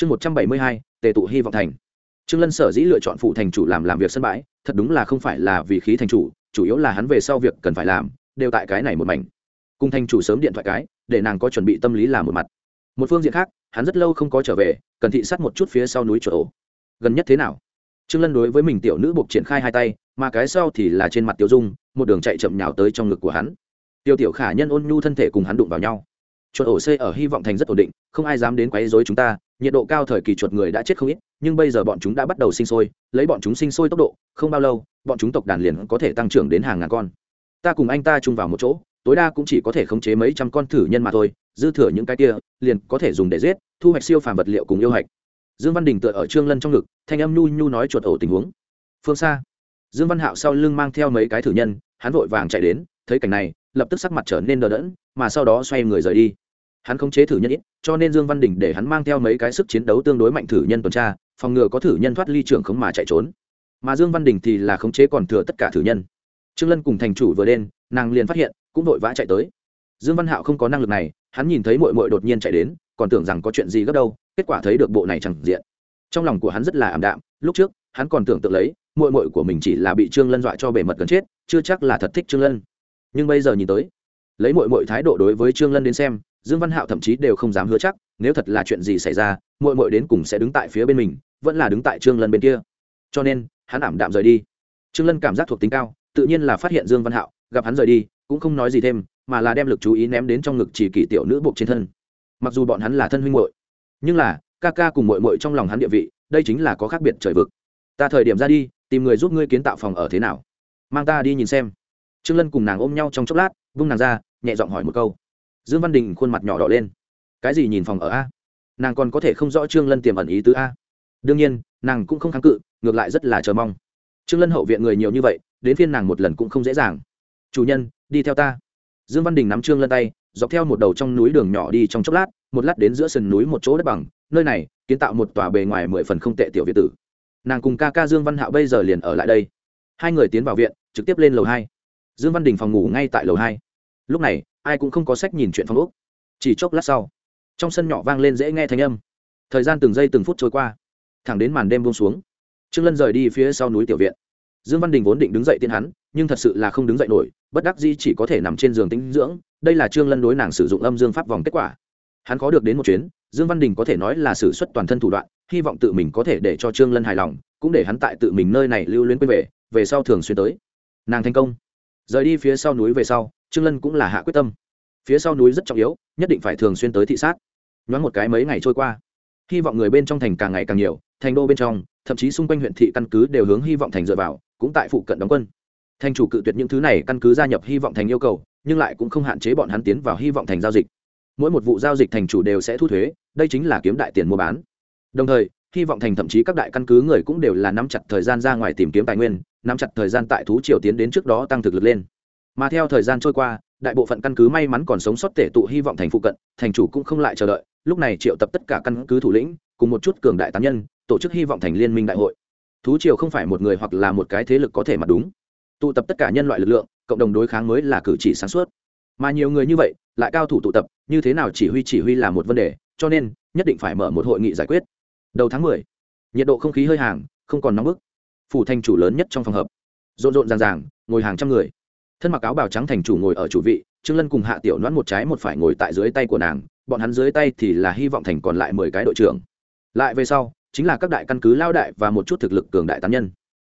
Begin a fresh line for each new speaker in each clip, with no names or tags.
chương một trăm bảy mươi hai, tề tụ hy vọng thành. Trương lân sở dĩ lựa chọn phụ thành chủ làm làm việc sân bãi, thật đúng là không phải là vì khí thành chủ chủ yếu là hắn về sau việc cần phải làm, đều tại cái này một mảnh. Cùng thành chủ sớm điện thoại cái, để nàng có chuẩn bị tâm lý làm một mặt. Một phương diện khác, hắn rất lâu không có trở về, cần thị sát một chút phía sau núi chỗ. Gần nhất thế nào? Trương lân đối với mình tiểu nữ buộc triển khai hai tay, mà cái sau thì là trên mặt Tiểu dung, một đường chạy chậm nhào tới trong ngực của hắn. Tiêu tiểu khả nhân ôn nhu thân thể cùng hắn đụng vào nhau. Chuột ổ xây ở hy vọng thành rất ổn định, không ai dám đến quấy rối chúng ta nhiệt độ cao thời kỳ chuột người đã chết không ít, nhưng bây giờ bọn chúng đã bắt đầu sinh sôi, lấy bọn chúng sinh sôi tốc độ, không bao lâu, bọn chúng tộc đàn liền có thể tăng trưởng đến hàng ngàn con. Ta cùng anh ta chung vào một chỗ, tối đa cũng chỉ có thể khống chế mấy trăm con thử nhân mà thôi, dư thừa những cái kia, liền có thể dùng để giết, thu hoạch siêu phàm vật liệu cùng yêu hạch. Dương văn đình tựa ở trương lân trong ngực, thanh âm nhu nhu nói chuột ổ tình huống. Phương xa, dương văn hạo sau lưng mang theo mấy cái thử nhân, hắn vội vàng chạy đến, thấy cảnh này, lập tức sắc mặt trở nên đờ đẫn, mà sau đó xoay người rời đi hắn không chế thử nhân ít, cho nên dương văn đình để hắn mang theo mấy cái sức chiến đấu tương đối mạnh thử nhân tuần tra, phòng ngừa có thử nhân thoát ly trưởng khống mà chạy trốn. Mà dương văn đình thì là khống chế còn thừa tất cả thử nhân. Trương lân cùng thành chủ vừa lên nàng liền phát hiện, cũng vội vã chạy tới. Dương văn hạo không có năng lực này, hắn nhìn thấy mội mội đột nhiên chạy đến, còn tưởng rằng có chuyện gì gấp đâu, kết quả thấy được bộ này chẳng diện. Trong lòng của hắn rất là ảm đạm, lúc trước, hắn còn tưởng tượng lấy mội mội của mình chỉ là bị trương lân dọa cho bề mật gần chết, chưa chắc là thật thích trương lân. Nhưng bây giờ nhìn tới, lấy mội mội thái độ đối với trương lân đến xem dương văn hạo thậm chí đều không dám hứa chắc, nếu thật là chuyện gì xảy ra mội mội đến cùng sẽ đứng tại phía bên mình, vẫn là đứng tại trương lân bên kia. Cho nên, hắn ảm đạm rời đi. Trương lân cảm giác thuộc tính cao, tự nhiên là phát hiện dương văn hạo, gặp hắn rời đi, cũng không nói gì thêm, mà là đem lực chú ý ném đến trong ngực chỉ kỷ tiểu nữ buộc trên thân. Mặc dù bọn hắn là thân huynh muội, nhưng là, ca ca cùng muội muội trong lòng hắn địa vị, đây chính là có khác biệt trời vực. Ta thời điểm ra đi, tìm người giúp ngươi kiến tạo phòng ở thế nào? Mang ta đi nhìn xem. Trương lân cùng nàng ôm nhau trong chốc lát, vung nàng ra, nhẹ giọng hỏi một câu dương văn đình khuôn mặt nhỏ đỏ lên. Cái gì nhìn phòng ở a? Nàng còn có thể không rõ trương lân tiềm ẩn ý tứ a. Đương nhiên, nàng cũng không kháng cự, ngược lại rất là chờ mong. Trương lân hậu viện người nhiều như vậy, đến phiên nàng một lần cũng không dễ dàng. Chủ nhân, đi theo ta. Dương văn đình nắm trương lân tay, dọc theo một đầu trong núi đường nhỏ đi trong chốc lát, một lát đến giữa sườn núi một chỗ đất bằng, nơi này, kiến tạo một tòa bề ngoài mười phần không tệ tiểu việt tử. Nàng cùng ca ca dương văn hạo bây giờ liền ở lại đây. Hai người tiến vào viện, trực tiếp lên lầu hai. Dương văn đình phòng ngủ ngay tại lầu hai. Lúc này ai cũng không có sách nhìn chuyện phong úc chỉ chốc lát sau, trong sân nhỏ vang lên dễ nghe thanh âm. Thời gian từng giây từng phút trôi qua, thẳng đến màn đêm buông xuống. Trương lân rời đi phía sau núi tiểu viện. Dương văn đình vốn định đứng dậy tiên hắn, nhưng thật sự là không đứng dậy nổi, bất đắc di chỉ có thể nằm trên giường tĩnh dưỡng. Đây là trương lân đối nàng sử dụng âm dương pháp vòng kết quả. Hắn có được đến một chuyến, dương văn đình có thể nói là sử xuất toàn thân thủ đoạn, hy vọng tự mình có thể để cho trương lân hài lòng, cũng để hắn tại tự mình nơi này lưu luyến quay về về sau thường xuyên tới. Nàng thành công. Rời đi phía sau núi về sau trương lân cũng là hạ quyết tâm. Phía sau núi rất trọng yếu, nhất định phải thường xuyên tới thị sát. Nhoáng một cái mấy ngày trôi qua, hy vọng người bên trong thành càng ngày càng nhiều, thành đô bên trong, thậm chí xung quanh huyện thị căn cứ đều hướng hy vọng thành dựa vào, cũng tại phụ cận đóng quân. Thành chủ cự tuyệt những thứ này, căn cứ gia nhập hy vọng thành yêu cầu, nhưng lại cũng không hạn chế bọn hắn tiến vào hy vọng thành giao dịch. Mỗi một vụ giao dịch thành chủ đều sẽ thu thuế, đây chính là kiếm đại tiền mua bán. Đồng thời, hy vọng thành thậm chí các đại căn cứ người cũng đều là nắm chặt thời gian ra ngoài tìm kiếm tài nguyên, nắm chặt thời gian tại thú triều tiến đến trước đó tăng thực lực lên mà theo thời gian trôi qua đại bộ phận căn cứ may mắn còn sống sót tể tụ hy vọng thành phụ cận thành chủ cũng không lại chờ đợi lúc này triệu tập tất cả căn cứ thủ lĩnh cùng một chút cường đại tán nhân tổ chức hy vọng thành liên minh đại hội. Thú triều không phải một người hoặc là một cái thế lực có thể mặt đúng. Tụ tập tất cả nhân loại lực lượng cộng đồng đối kháng mới là cử chỉ sáng suốt. Mà nhiều người như vậy lại cao thủ tụ tập như thế nào chỉ huy chỉ huy là một vấn đề cho nên nhất định phải mở một hội nghị giải quyết. Đầu tháng mười, nhiệt độ không khí hơi hàng không còn nóng bức. Phủ thành chủ lớn nhất trong phòng hợp rộn rộn ràng ràng ngồi hàng trăm người thân mặc áo bào trắng thành chủ ngồi ở chủ vị, trương lân cùng hạ tiểu nhoãn một trái một phải ngồi tại dưới tay của nàng, bọn hắn dưới tay thì là hy vọng thành còn lại mười cái đội trưởng. Lại về sau, chính là các đại căn cứ lao đại và một chút thực lực cường đại tán nhân.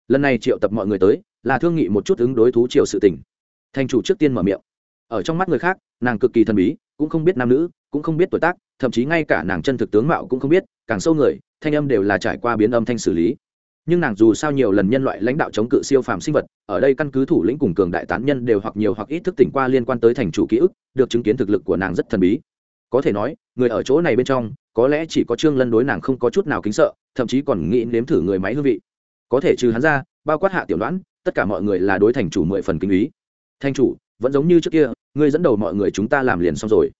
Lần này triệu tập mọi người tới, là thương nghị một chút ứng đối thú triều sự tình. Thành chủ trước tiên mở miệng. Ở trong mắt người khác, nàng cực kỳ thần bí, cũng không biết nam nữ, cũng không biết tuổi tác, thậm chí ngay cả nàng chân thực tướng mạo cũng không biết, càng sâu người, thanh âm đều là trải qua biến âm thanh xử lý nhưng nàng dù sao nhiều lần nhân loại lãnh đạo chống cự siêu phàm sinh vật, ở đây căn cứ thủ lĩnh cùng cường đại tán nhân đều hoặc nhiều hoặc ít thức tỉnh qua liên quan tới thành chủ ký ức, được chứng kiến thực lực của nàng rất thần bí. Có thể nói, người ở chỗ này bên trong, có lẽ chỉ có trương lân đối nàng không có chút nào kính sợ, thậm chí còn nghĩ nếm thử người máy hương vị. Có thể trừ hắn ra, bao quát hạ tiểu đoán tất cả mọi người là đối thành chủ mười phần kinh ý. Thành chủ, vẫn giống như trước kia, ngươi dẫn đầu mọi người chúng ta làm liền xong rồi.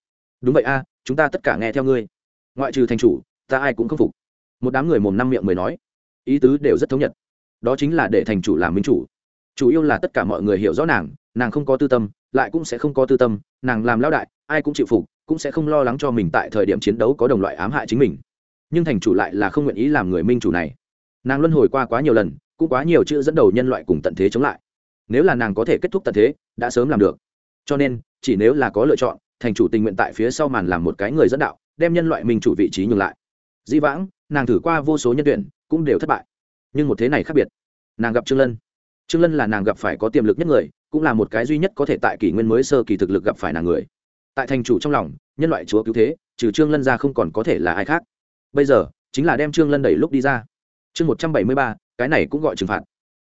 Đúng vậy a, chúng ta tất cả nghe theo ngươi. Ngoại trừ thành chủ, ta ai cũng không phục. Một đám người mồm năm miệng mới nói ý tứ đều rất thống nhất đó chính là để thành chủ làm minh chủ. Chủ yếu là tất cả mọi người hiểu rõ nàng nàng không có tư tâm, lại cũng sẽ không có tư tâm, nàng làm lao đại, ai cũng chịu phục, cũng sẽ không lo lắng cho mình tại thời điểm chiến đấu có đồng loại ám hại chính mình. Nhưng thành chủ lại là không nguyện ý làm người minh chủ này. Nàng luân hồi qua quá nhiều lần, cũng quá nhiều chữ dẫn đầu nhân loại cùng tận thế chống lại. Nếu là nàng có thể kết thúc tận thế, đã sớm làm được. Cho nên, chỉ nếu là có lựa chọn, thành chủ tình nguyện tại phía sau màn làm một cái người dẫn đạo, đem nhân loại minh chủ vị trí nhường lại. Dĩ vãng, nàng thử qua vô số nhân tuyển cũng đều thất bại. Nhưng một thế này khác biệt. Nàng gặp trương lân. Trương lân là nàng gặp phải có tiềm lực nhất người, cũng là một cái duy nhất có thể tại kỷ nguyên mới sơ kỳ thực lực gặp phải nàng người. Tại thành chủ trong lòng, nhân loại chúa cứu thế, trừ trương lân ra không còn có thể là ai khác. Bây giờ, chính là đem trương lân đẩy lúc đi ra. Chương một trăm bảy mươi ba, cái này cũng gọi trừng phạt.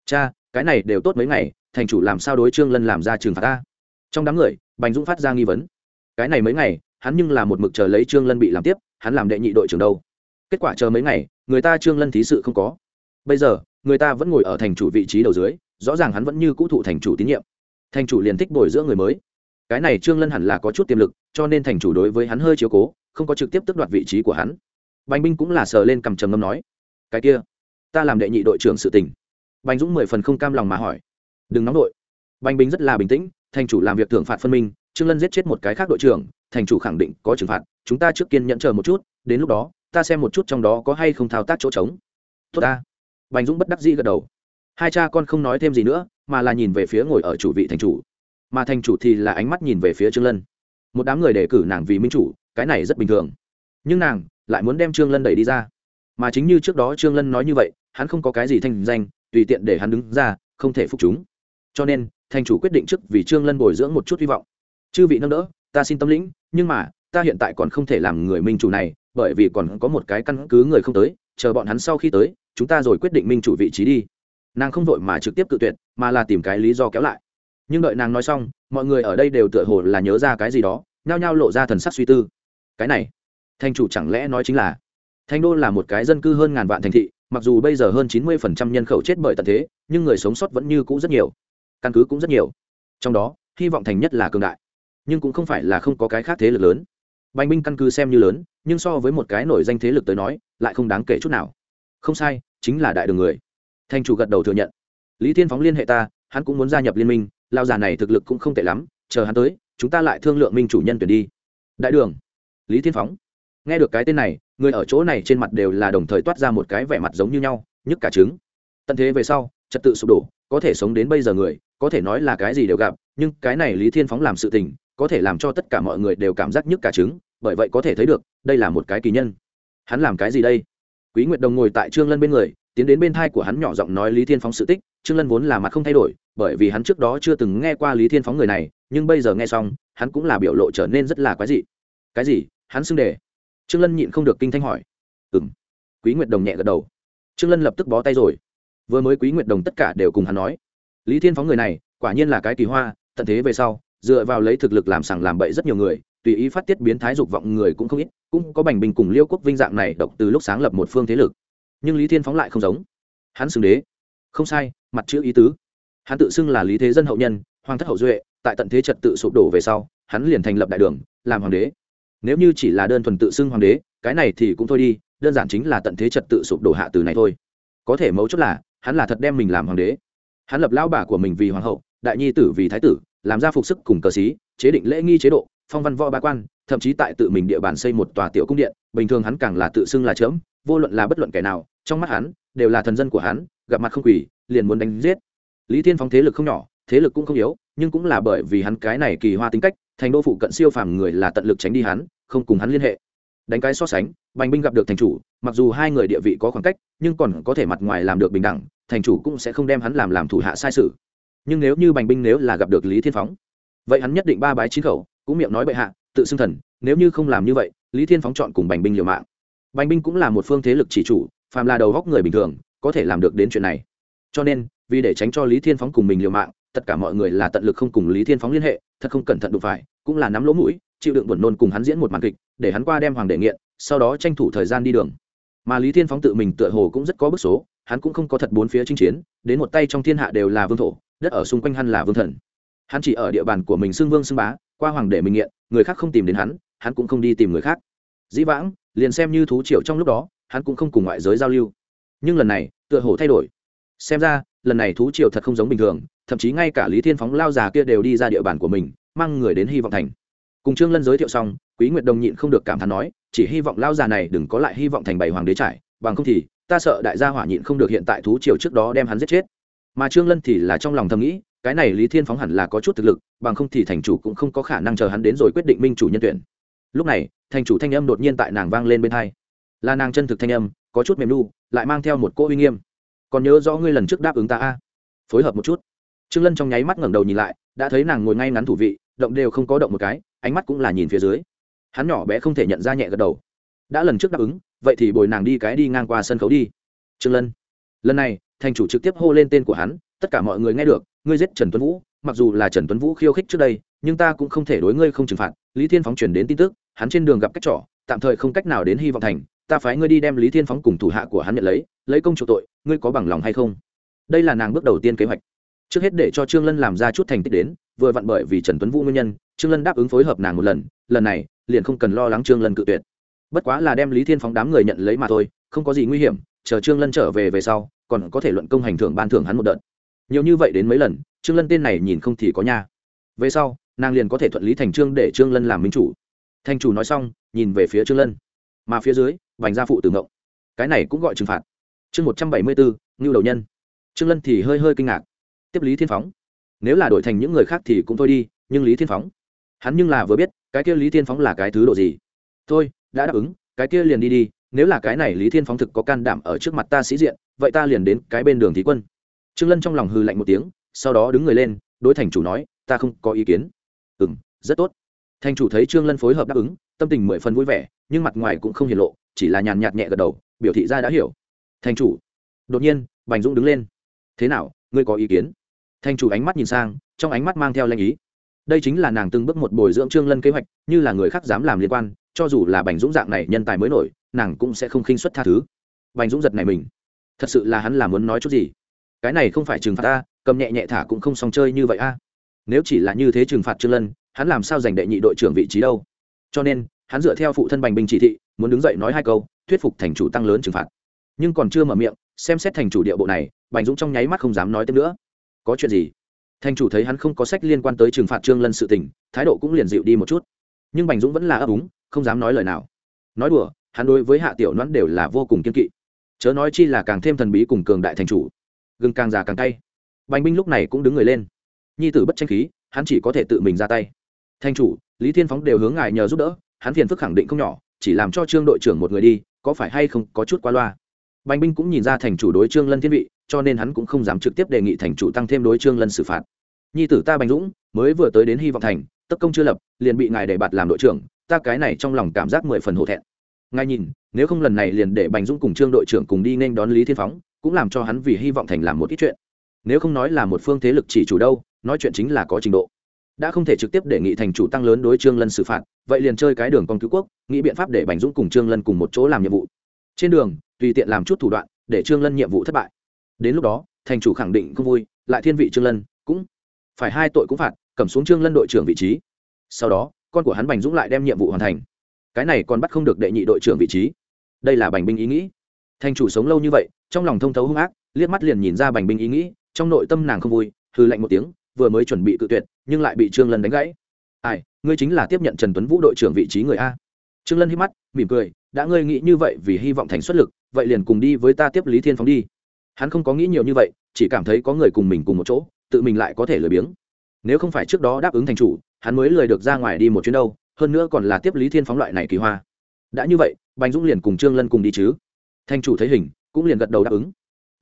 Cha, cái này đều tốt mấy ngày, thành chủ làm sao đối trương lân làm ra trừng phạt ta? Trong đám người, bành dũng phát ra nghi vấn. Cái này mấy ngày, hắn nhưng là một mực chờ lấy trương lân bị làm tiếp, hắn làm đệ nhị đội trưởng đâu? Kết quả chờ mấy ngày, người ta trương lân thí sự không có. Bây giờ, người ta vẫn ngồi ở thành chủ vị trí đầu dưới, rõ ràng hắn vẫn như cũ thụ thành chủ tín nhiệm. Thành chủ liền thích bồi giữa người mới. Cái này trương lân hẳn là có chút tiềm lực, cho nên thành chủ đối với hắn hơi chiếu cố, không có trực tiếp tước đoạt vị trí của hắn. Bành binh cũng là sờ lên cầm trầm ngâm nói, cái kia, ta làm đệ nhị đội trưởng sự tình. Bành dũng mười phần không cam lòng mà hỏi, đừng nóng đội. Bành binh rất là bình tĩnh, thành chủ làm việc thưởng phạt phân minh, trương lân giết chết một cái khác đội trưởng, thành chủ khẳng định có trừng phạt, chúng ta trước kiên nhẫn chờ một chút, đến lúc đó ta xem một chút trong đó có hay không thao tác chỗ trống. Tốt ta. Bành dũng bất đắc dĩ gật đầu. Hai cha con không nói thêm gì nữa, mà là nhìn về phía ngồi ở chủ vị thành chủ. Mà thành chủ thì là ánh mắt nhìn về phía trương lân. Một đám người đề cử nàng vì minh chủ, cái này rất bình thường. Nhưng nàng lại muốn đem trương lân đẩy đi ra. Mà chính như trước đó trương lân nói như vậy, hắn không có cái gì thanh danh, tùy tiện để hắn đứng ra, không thể phục chúng. Cho nên, thành chủ quyết định trước vì trương lân bồi dưỡng một chút hy vọng. Chư vị nâng đỡ, ta xin tâm lĩnh, nhưng mà, ta hiện tại còn không thể làm người minh chủ này bởi vì còn có một cái căn cứ người không tới, chờ bọn hắn sau khi tới, chúng ta rồi quyết định minh chủ vị trí đi. Nàng không vội mà trực tiếp cự tuyệt, mà là tìm cái lý do kéo lại. Nhưng đợi nàng nói xong, mọi người ở đây đều tựa hồ là nhớ ra cái gì đó, nhao nhao lộ ra thần sắc suy tư. Cái này, thành chủ chẳng lẽ nói chính là thành đô là một cái dân cư hơn ngàn vạn thành thị, mặc dù bây giờ hơn chín mươi phần trăm nhân khẩu chết bởi tận thế, nhưng người sống sót vẫn như cũ rất nhiều, căn cứ cũng rất nhiều. Trong đó, hy vọng thành nhất là cường đại, nhưng cũng không phải là không có cái khác thế lực lớn. Bành binh căn cứ xem như lớn nhưng so với một cái nổi danh thế lực tới nói, lại không đáng kể chút nào. Không sai, chính là đại đường người. Thành chủ gật đầu thừa nhận. Lý thiên phóng liên hệ ta, hắn cũng muốn gia nhập liên minh lao già này thực lực cũng không tệ lắm, chờ hắn tới, chúng ta lại thương lượng minh chủ nhân tuyển đi. Đại đường. Lý thiên phóng. Nghe được cái tên này, người ở chỗ này trên mặt đều là đồng thời toát ra một cái vẻ mặt giống như nhau, nhức cả trứng. Tận thế về sau, trật tự sụp đổ, có thể sống đến bây giờ người, có thể nói là cái gì đều gặp, nhưng cái này lý thiên phóng làm sự tình, có thể làm cho tất cả mọi người đều cảm giác nhức cả trứng bởi vậy có thể thấy được, đây là một cái kỳ nhân. Hắn làm cái gì đây? Quý nguyệt đồng ngồi tại trương lân bên người, tiến đến bên thai của hắn nhỏ giọng nói lý thiên phóng sự tích, trương lân vốn là mặt không thay đổi, bởi vì hắn trước đó chưa từng nghe qua lý thiên phóng người này, nhưng bây giờ nghe xong, hắn cũng là biểu lộ trở nên rất là quái dị. Cái gì? Hắn xưng đề? Trương lân nhịn không được kinh thanh hỏi. Ừm. Quý nguyệt đồng nhẹ gật đầu. Trương lân lập tức bó tay rồi. Vừa mới quý nguyệt đồng tất cả đều cùng hắn nói. Lý thiên phóng người này, quả nhiên là cái kỳ hoa, tận thế về sau, dựa vào lấy thực lực làm sằng làm bậy rất nhiều người tùy ý phát tiết biến thái dục vọng người cũng không ít, cũng có bành bình cùng liêu quốc vinh dạng này độc từ lúc sáng lập một phương thế lực. Nhưng lý thiên phóng lại không giống. Hắn xưng đế. Không sai, mặt chữ ý tứ. Hắn tự xưng là lý thế dân hậu nhân, hoàng thất hậu duệ, tại tận thế trật tự sụp đổ về sau, hắn liền thành lập đại đường, làm hoàng đế. Nếu như chỉ là đơn thuần tự xưng hoàng đế, cái này thì cũng thôi đi, đơn giản chính là tận thế trật tự sụp đổ hạ từ này thôi. Có thể mấu chốt là, hắn là thật đem mình làm hoàng đế. Hắn lập lao bà của mình vì hoàng hậu, đại nhi tử vì thái tử, làm ra phục sức cùng cờ xí, chế định lễ nghi chế độ phong văn võ ba quan thậm chí tại tự mình địa bàn xây một tòa tiểu cung điện bình thường hắn càng là tự xưng là chớm vô luận là bất luận kẻ nào trong mắt hắn đều là thần dân của hắn gặp mặt không quỷ, liền muốn đánh giết. Lý thiên phóng thế lực không nhỏ thế lực cũng không yếu nhưng cũng là bởi vì hắn cái này kỳ hoa tính cách thành đô phụ cận siêu phàm người là tận lực tránh đi hắn không cùng hắn liên hệ. Đánh cái so sánh bành binh gặp được thành chủ mặc dù hai người địa vị có khoảng cách nhưng còn có thể mặt ngoài làm được bình đẳng thành chủ cũng sẽ không đem hắn làm làm thủ hạ sai sự. Nhưng nếu như bành binh nếu là gặp được lý thiên phóng vậy hắn nhất định ba bái chín khẩu cũng miệng nói bệ hạ, tự xưng thần, nếu như không làm như vậy, lý thiên phóng chọn cùng bành binh liều mạng. Bành binh cũng là một phương thế lực chỉ chủ, phàm là đầu góc người bình thường, có thể làm được đến chuyện này. Cho nên, vì để tránh cho lý thiên phóng cùng mình liều mạng, tất cả mọi người là tận lực không cùng lý thiên phóng liên hệ, thật không cẩn thận đụng phải, cũng là nắm lỗ mũi, chịu đựng buồn nôn cùng hắn diễn một màn kịch, để hắn qua đem hoàng đệ nghiện, sau đó tranh thủ thời gian đi đường. Mà lý thiên phóng tự mình tựa hồ cũng rất có bức số, hắn cũng không có thật bốn phía chinh chiến, đến một tay trong thiên hạ đều là vương thổ, đất ở xung quanh hắn là vương thần. Hắn chỉ ở địa bàn của mình xưng vương xưng bá qua hoàng để mình nghiện, người khác không tìm đến hắn hắn cũng không đi tìm người khác. Dĩ vãng, liền xem như thú triệu trong lúc đó, hắn cũng không cùng ngoại giới giao lưu. Nhưng lần này, tựa hồ thay đổi. Xem ra, lần này thú triều thật không giống bình thường, thậm chí ngay cả lý thiên phóng lao già kia đều đi ra địa bàn của mình, mang người đến hy vọng thành. Cùng trương lân giới thiệu xong, quý nguyệt đồng nhịn không được cảm thán nói, chỉ hy vọng lao già này đừng có lại hy vọng thành bảy hoàng đế trải, bằng không thì, ta sợ đại gia hỏa nhịn không được hiện tại thú triều trước đó đem hắn giết chết. Mà trương lân thì là trong lòng thầm nghĩ cái này lý thiên phóng hẳn là có chút thực lực, bằng không thì thành chủ cũng không có khả năng chờ hắn đến rồi quyết định minh chủ nhân tuyển. Lúc này, thành chủ thanh âm đột nhiên tại nàng vang lên bên tai là nàng chân thực thanh âm, có chút mềm lu lại mang theo một cỗ uy nghiêm. Còn nhớ rõ ngươi lần trước đáp ứng ta a? Phối hợp một chút. Trương lân trong nháy mắt ngẩng đầu nhìn lại, đã thấy nàng ngồi ngay ngắn thủ vị, động đều không có động một cái, ánh mắt cũng là nhìn phía dưới. Hắn nhỏ bé không thể nhận ra nhẹ gật đầu. Đã lần trước đáp ứng, vậy thì bồi nàng đi cái đi ngang qua sân khấu đi. Trương lân. Lần này, thành chủ trực tiếp hô lên tên của hắn, tất cả mọi người nghe được ngươi giết trần tuấn vũ, mặc dù là trần tuấn vũ khiêu khích trước đây, nhưng ta cũng không thể đối ngươi không trừng phạt. Lý thiên phóng truyền đến tin tức, hắn trên đường gặp cách trỏ tạm thời không cách nào đến hy vọng thành, ta phái ngươi đi đem lý thiên phóng cùng thủ hạ của hắn nhận lấy lấy công chủ tội, ngươi có bằng lòng hay không? Đây là nàng bước đầu tiên kế hoạch. Trước hết để cho trương lân làm ra chút thành tích đến, vừa vặn bởi vì trần tuấn vũ nguyên nhân, trương lân đáp ứng phối hợp nàng một lần lần này, liền không cần lo lắng trương lân cự tuyệt. Bất quá là đem lý thiên phóng đám người nhận lấy mà thôi, không có gì nguy hiểm, chờ trương lân trở về về sau, còn có thể luận công hành thưởng ban thưởng hắn một đợt nhiều như vậy đến mấy lần, trương lân tên này nhìn không thì có nha. Về sau, nàng liền có thể thuận lý thành trương để trương lân làm minh chủ. Thành chủ nói xong, nhìn về phía trương lân. Mà phía dưới vành gia phụ tử ngộng. Cái này cũng gọi trừng phạt. Chương một trăm bảy mươi bốn ngưu đầu nhân. Trương lân thì hơi hơi kinh ngạc. Tiếp lý thiên phóng. Nếu là đổi thành những người khác thì cũng thôi đi, nhưng lý thiên phóng. Hắn nhưng là vừa biết, cái kia lý thiên phóng là cái thứ độ gì. Thôi, đã đáp ứng, cái kia liền đi đi, nếu là cái này lý thiên phóng thực có can đảm ở trước mặt ta sĩ diện, vậy ta liền đến cái bên đường thí quân trương lân trong lòng hư lạnh một tiếng, sau đó đứng người lên, đối thành chủ nói, ta không có ý kiến. Ừ m rất tốt. Thành chủ thấy trương lân phối hợp đáp ứng, tâm tình mười phần vui vẻ, nhưng mặt ngoài cũng không hiển lộ, chỉ là nhàn nhạt nhẹ gật đầu, biểu thị ra đã hiểu. Thành chủ. Đột nhiên, bành dũng đứng lên. Thế nào, ngươi có ý kiến? Thành chủ ánh mắt nhìn sang, trong ánh mắt mang theo lanh ý. Đây chính là nàng từng bước một bồi dưỡng trương lân kế hoạch, như là người khác dám làm liên quan, cho dù là bành dũng dạng này nhân tài mới nổi, nàng cũng sẽ không khinh xuất tha thứ. Bành dũng giật này mình. Thật sự là hắn là muốn nói chút gì? Cái này không phải trừng phạt ta, cầm nhẹ nhẹ thả cũng không xong chơi như vậy a. Nếu chỉ là như thế trừng phạt trương lân, hắn làm sao giành đệ nhị đội trưởng vị trí đâu? Cho nên, hắn dựa theo phụ thân bành binh chỉ thị, muốn đứng dậy nói hai câu, thuyết phục thành chủ tăng lớn trừng phạt. Nhưng còn chưa mở miệng, xem xét thành chủ địa bộ này, bành dũng trong nháy mắt không dám nói tiếp nữa. Có chuyện gì? Thành chủ thấy hắn không có sách liên quan tới trừng phạt trương lân sự tình, thái độ cũng liền dịu đi một chút. Nhưng bành dũng vẫn là ấp úng, không dám nói lời nào. Nói đùa, hắn đối với hạ tiểu noãn đều là vô cùng kiên kỵ. Chớ nói chi là càng thêm thần bí cùng cường đại thành chủ gừng càng già càng tay. bành binh lúc này cũng đứng người lên. Nhi tử bất tranh khí, hắn chỉ có thể tự mình ra tay. Thành chủ, lý thiên phóng đều hướng ngài nhờ giúp đỡ, hắn phiền phức khẳng định không nhỏ, chỉ làm cho trương đội trưởng một người đi, có phải hay không có chút qua loa. Bành binh cũng nhìn ra thành chủ đối trương lân thiên vị, cho nên hắn cũng không dám trực tiếp đề nghị thành chủ tăng thêm đối trương lân xử phạt. Nhi tử ta bành dũng, mới vừa tới đến hy vọng thành tất công chưa lập, liền bị ngài để bạt làm đội trưởng, ta cái này trong lòng cảm giác mười phần hổ thẹn. Ngài nhìn, nếu không lần này liền để bành dũng cùng trương đội trưởng cùng đi nên đón lý thiên phóng cũng làm cho hắn vì hy vọng thành làm một ít chuyện. Nếu không nói là một phương thế lực chỉ chủ đâu, nói chuyện chính là có trình độ. Đã không thể trực tiếp đề nghị thành chủ tăng lớn đối trương lân xử phạt, vậy liền chơi cái đường con cứu quốc, nghĩ biện pháp để bành dũng cùng trương lân cùng một chỗ làm nhiệm vụ. Trên đường, tùy tiện làm chút thủ đoạn, để trương lân nhiệm vụ thất bại. Đến lúc đó, thành chủ khẳng định không vui, lại thiên vị trương lân, cũng phải hai tội cũng phạt, cầm xuống trương lân đội trưởng vị trí. Sau đó, con của hắn bành dũng lại đem nhiệm vụ hoàn thành. Cái này còn bắt không được đệ nhị đội trưởng vị trí. Đây là bành binh ý nghĩ thành chủ sống lâu như vậy, trong lòng thông thấu hung ác, liếc mắt liền nhìn ra bành binh ý nghĩ, trong nội tâm nàng không vui hư lạnh một tiếng, vừa mới chuẩn bị cự tuyệt, nhưng lại bị trương lân đánh gãy. Ai, ngươi chính là tiếp nhận trần tuấn vũ đội trưởng vị trí người a? Trương lân hít mắt, mỉm cười, đã ngươi nghĩ như vậy vì hy vọng thành xuất lực, vậy liền cùng đi với ta tiếp lý thiên phóng đi. Hắn không có nghĩ nhiều như vậy, chỉ cảm thấy có người cùng mình cùng một chỗ, tự mình lại có thể lười biếng. Nếu không phải trước đó đáp ứng thành chủ, hắn mới lười được ra ngoài đi một chuyến đâu, hơn nữa còn là tiếp lý thiên phóng loại này kỳ hoa. Đã như vậy, bành dũng liền cùng trương lân cùng đi chứ. Thanh chủ thấy hình, cũng liền gật đầu đáp ứng.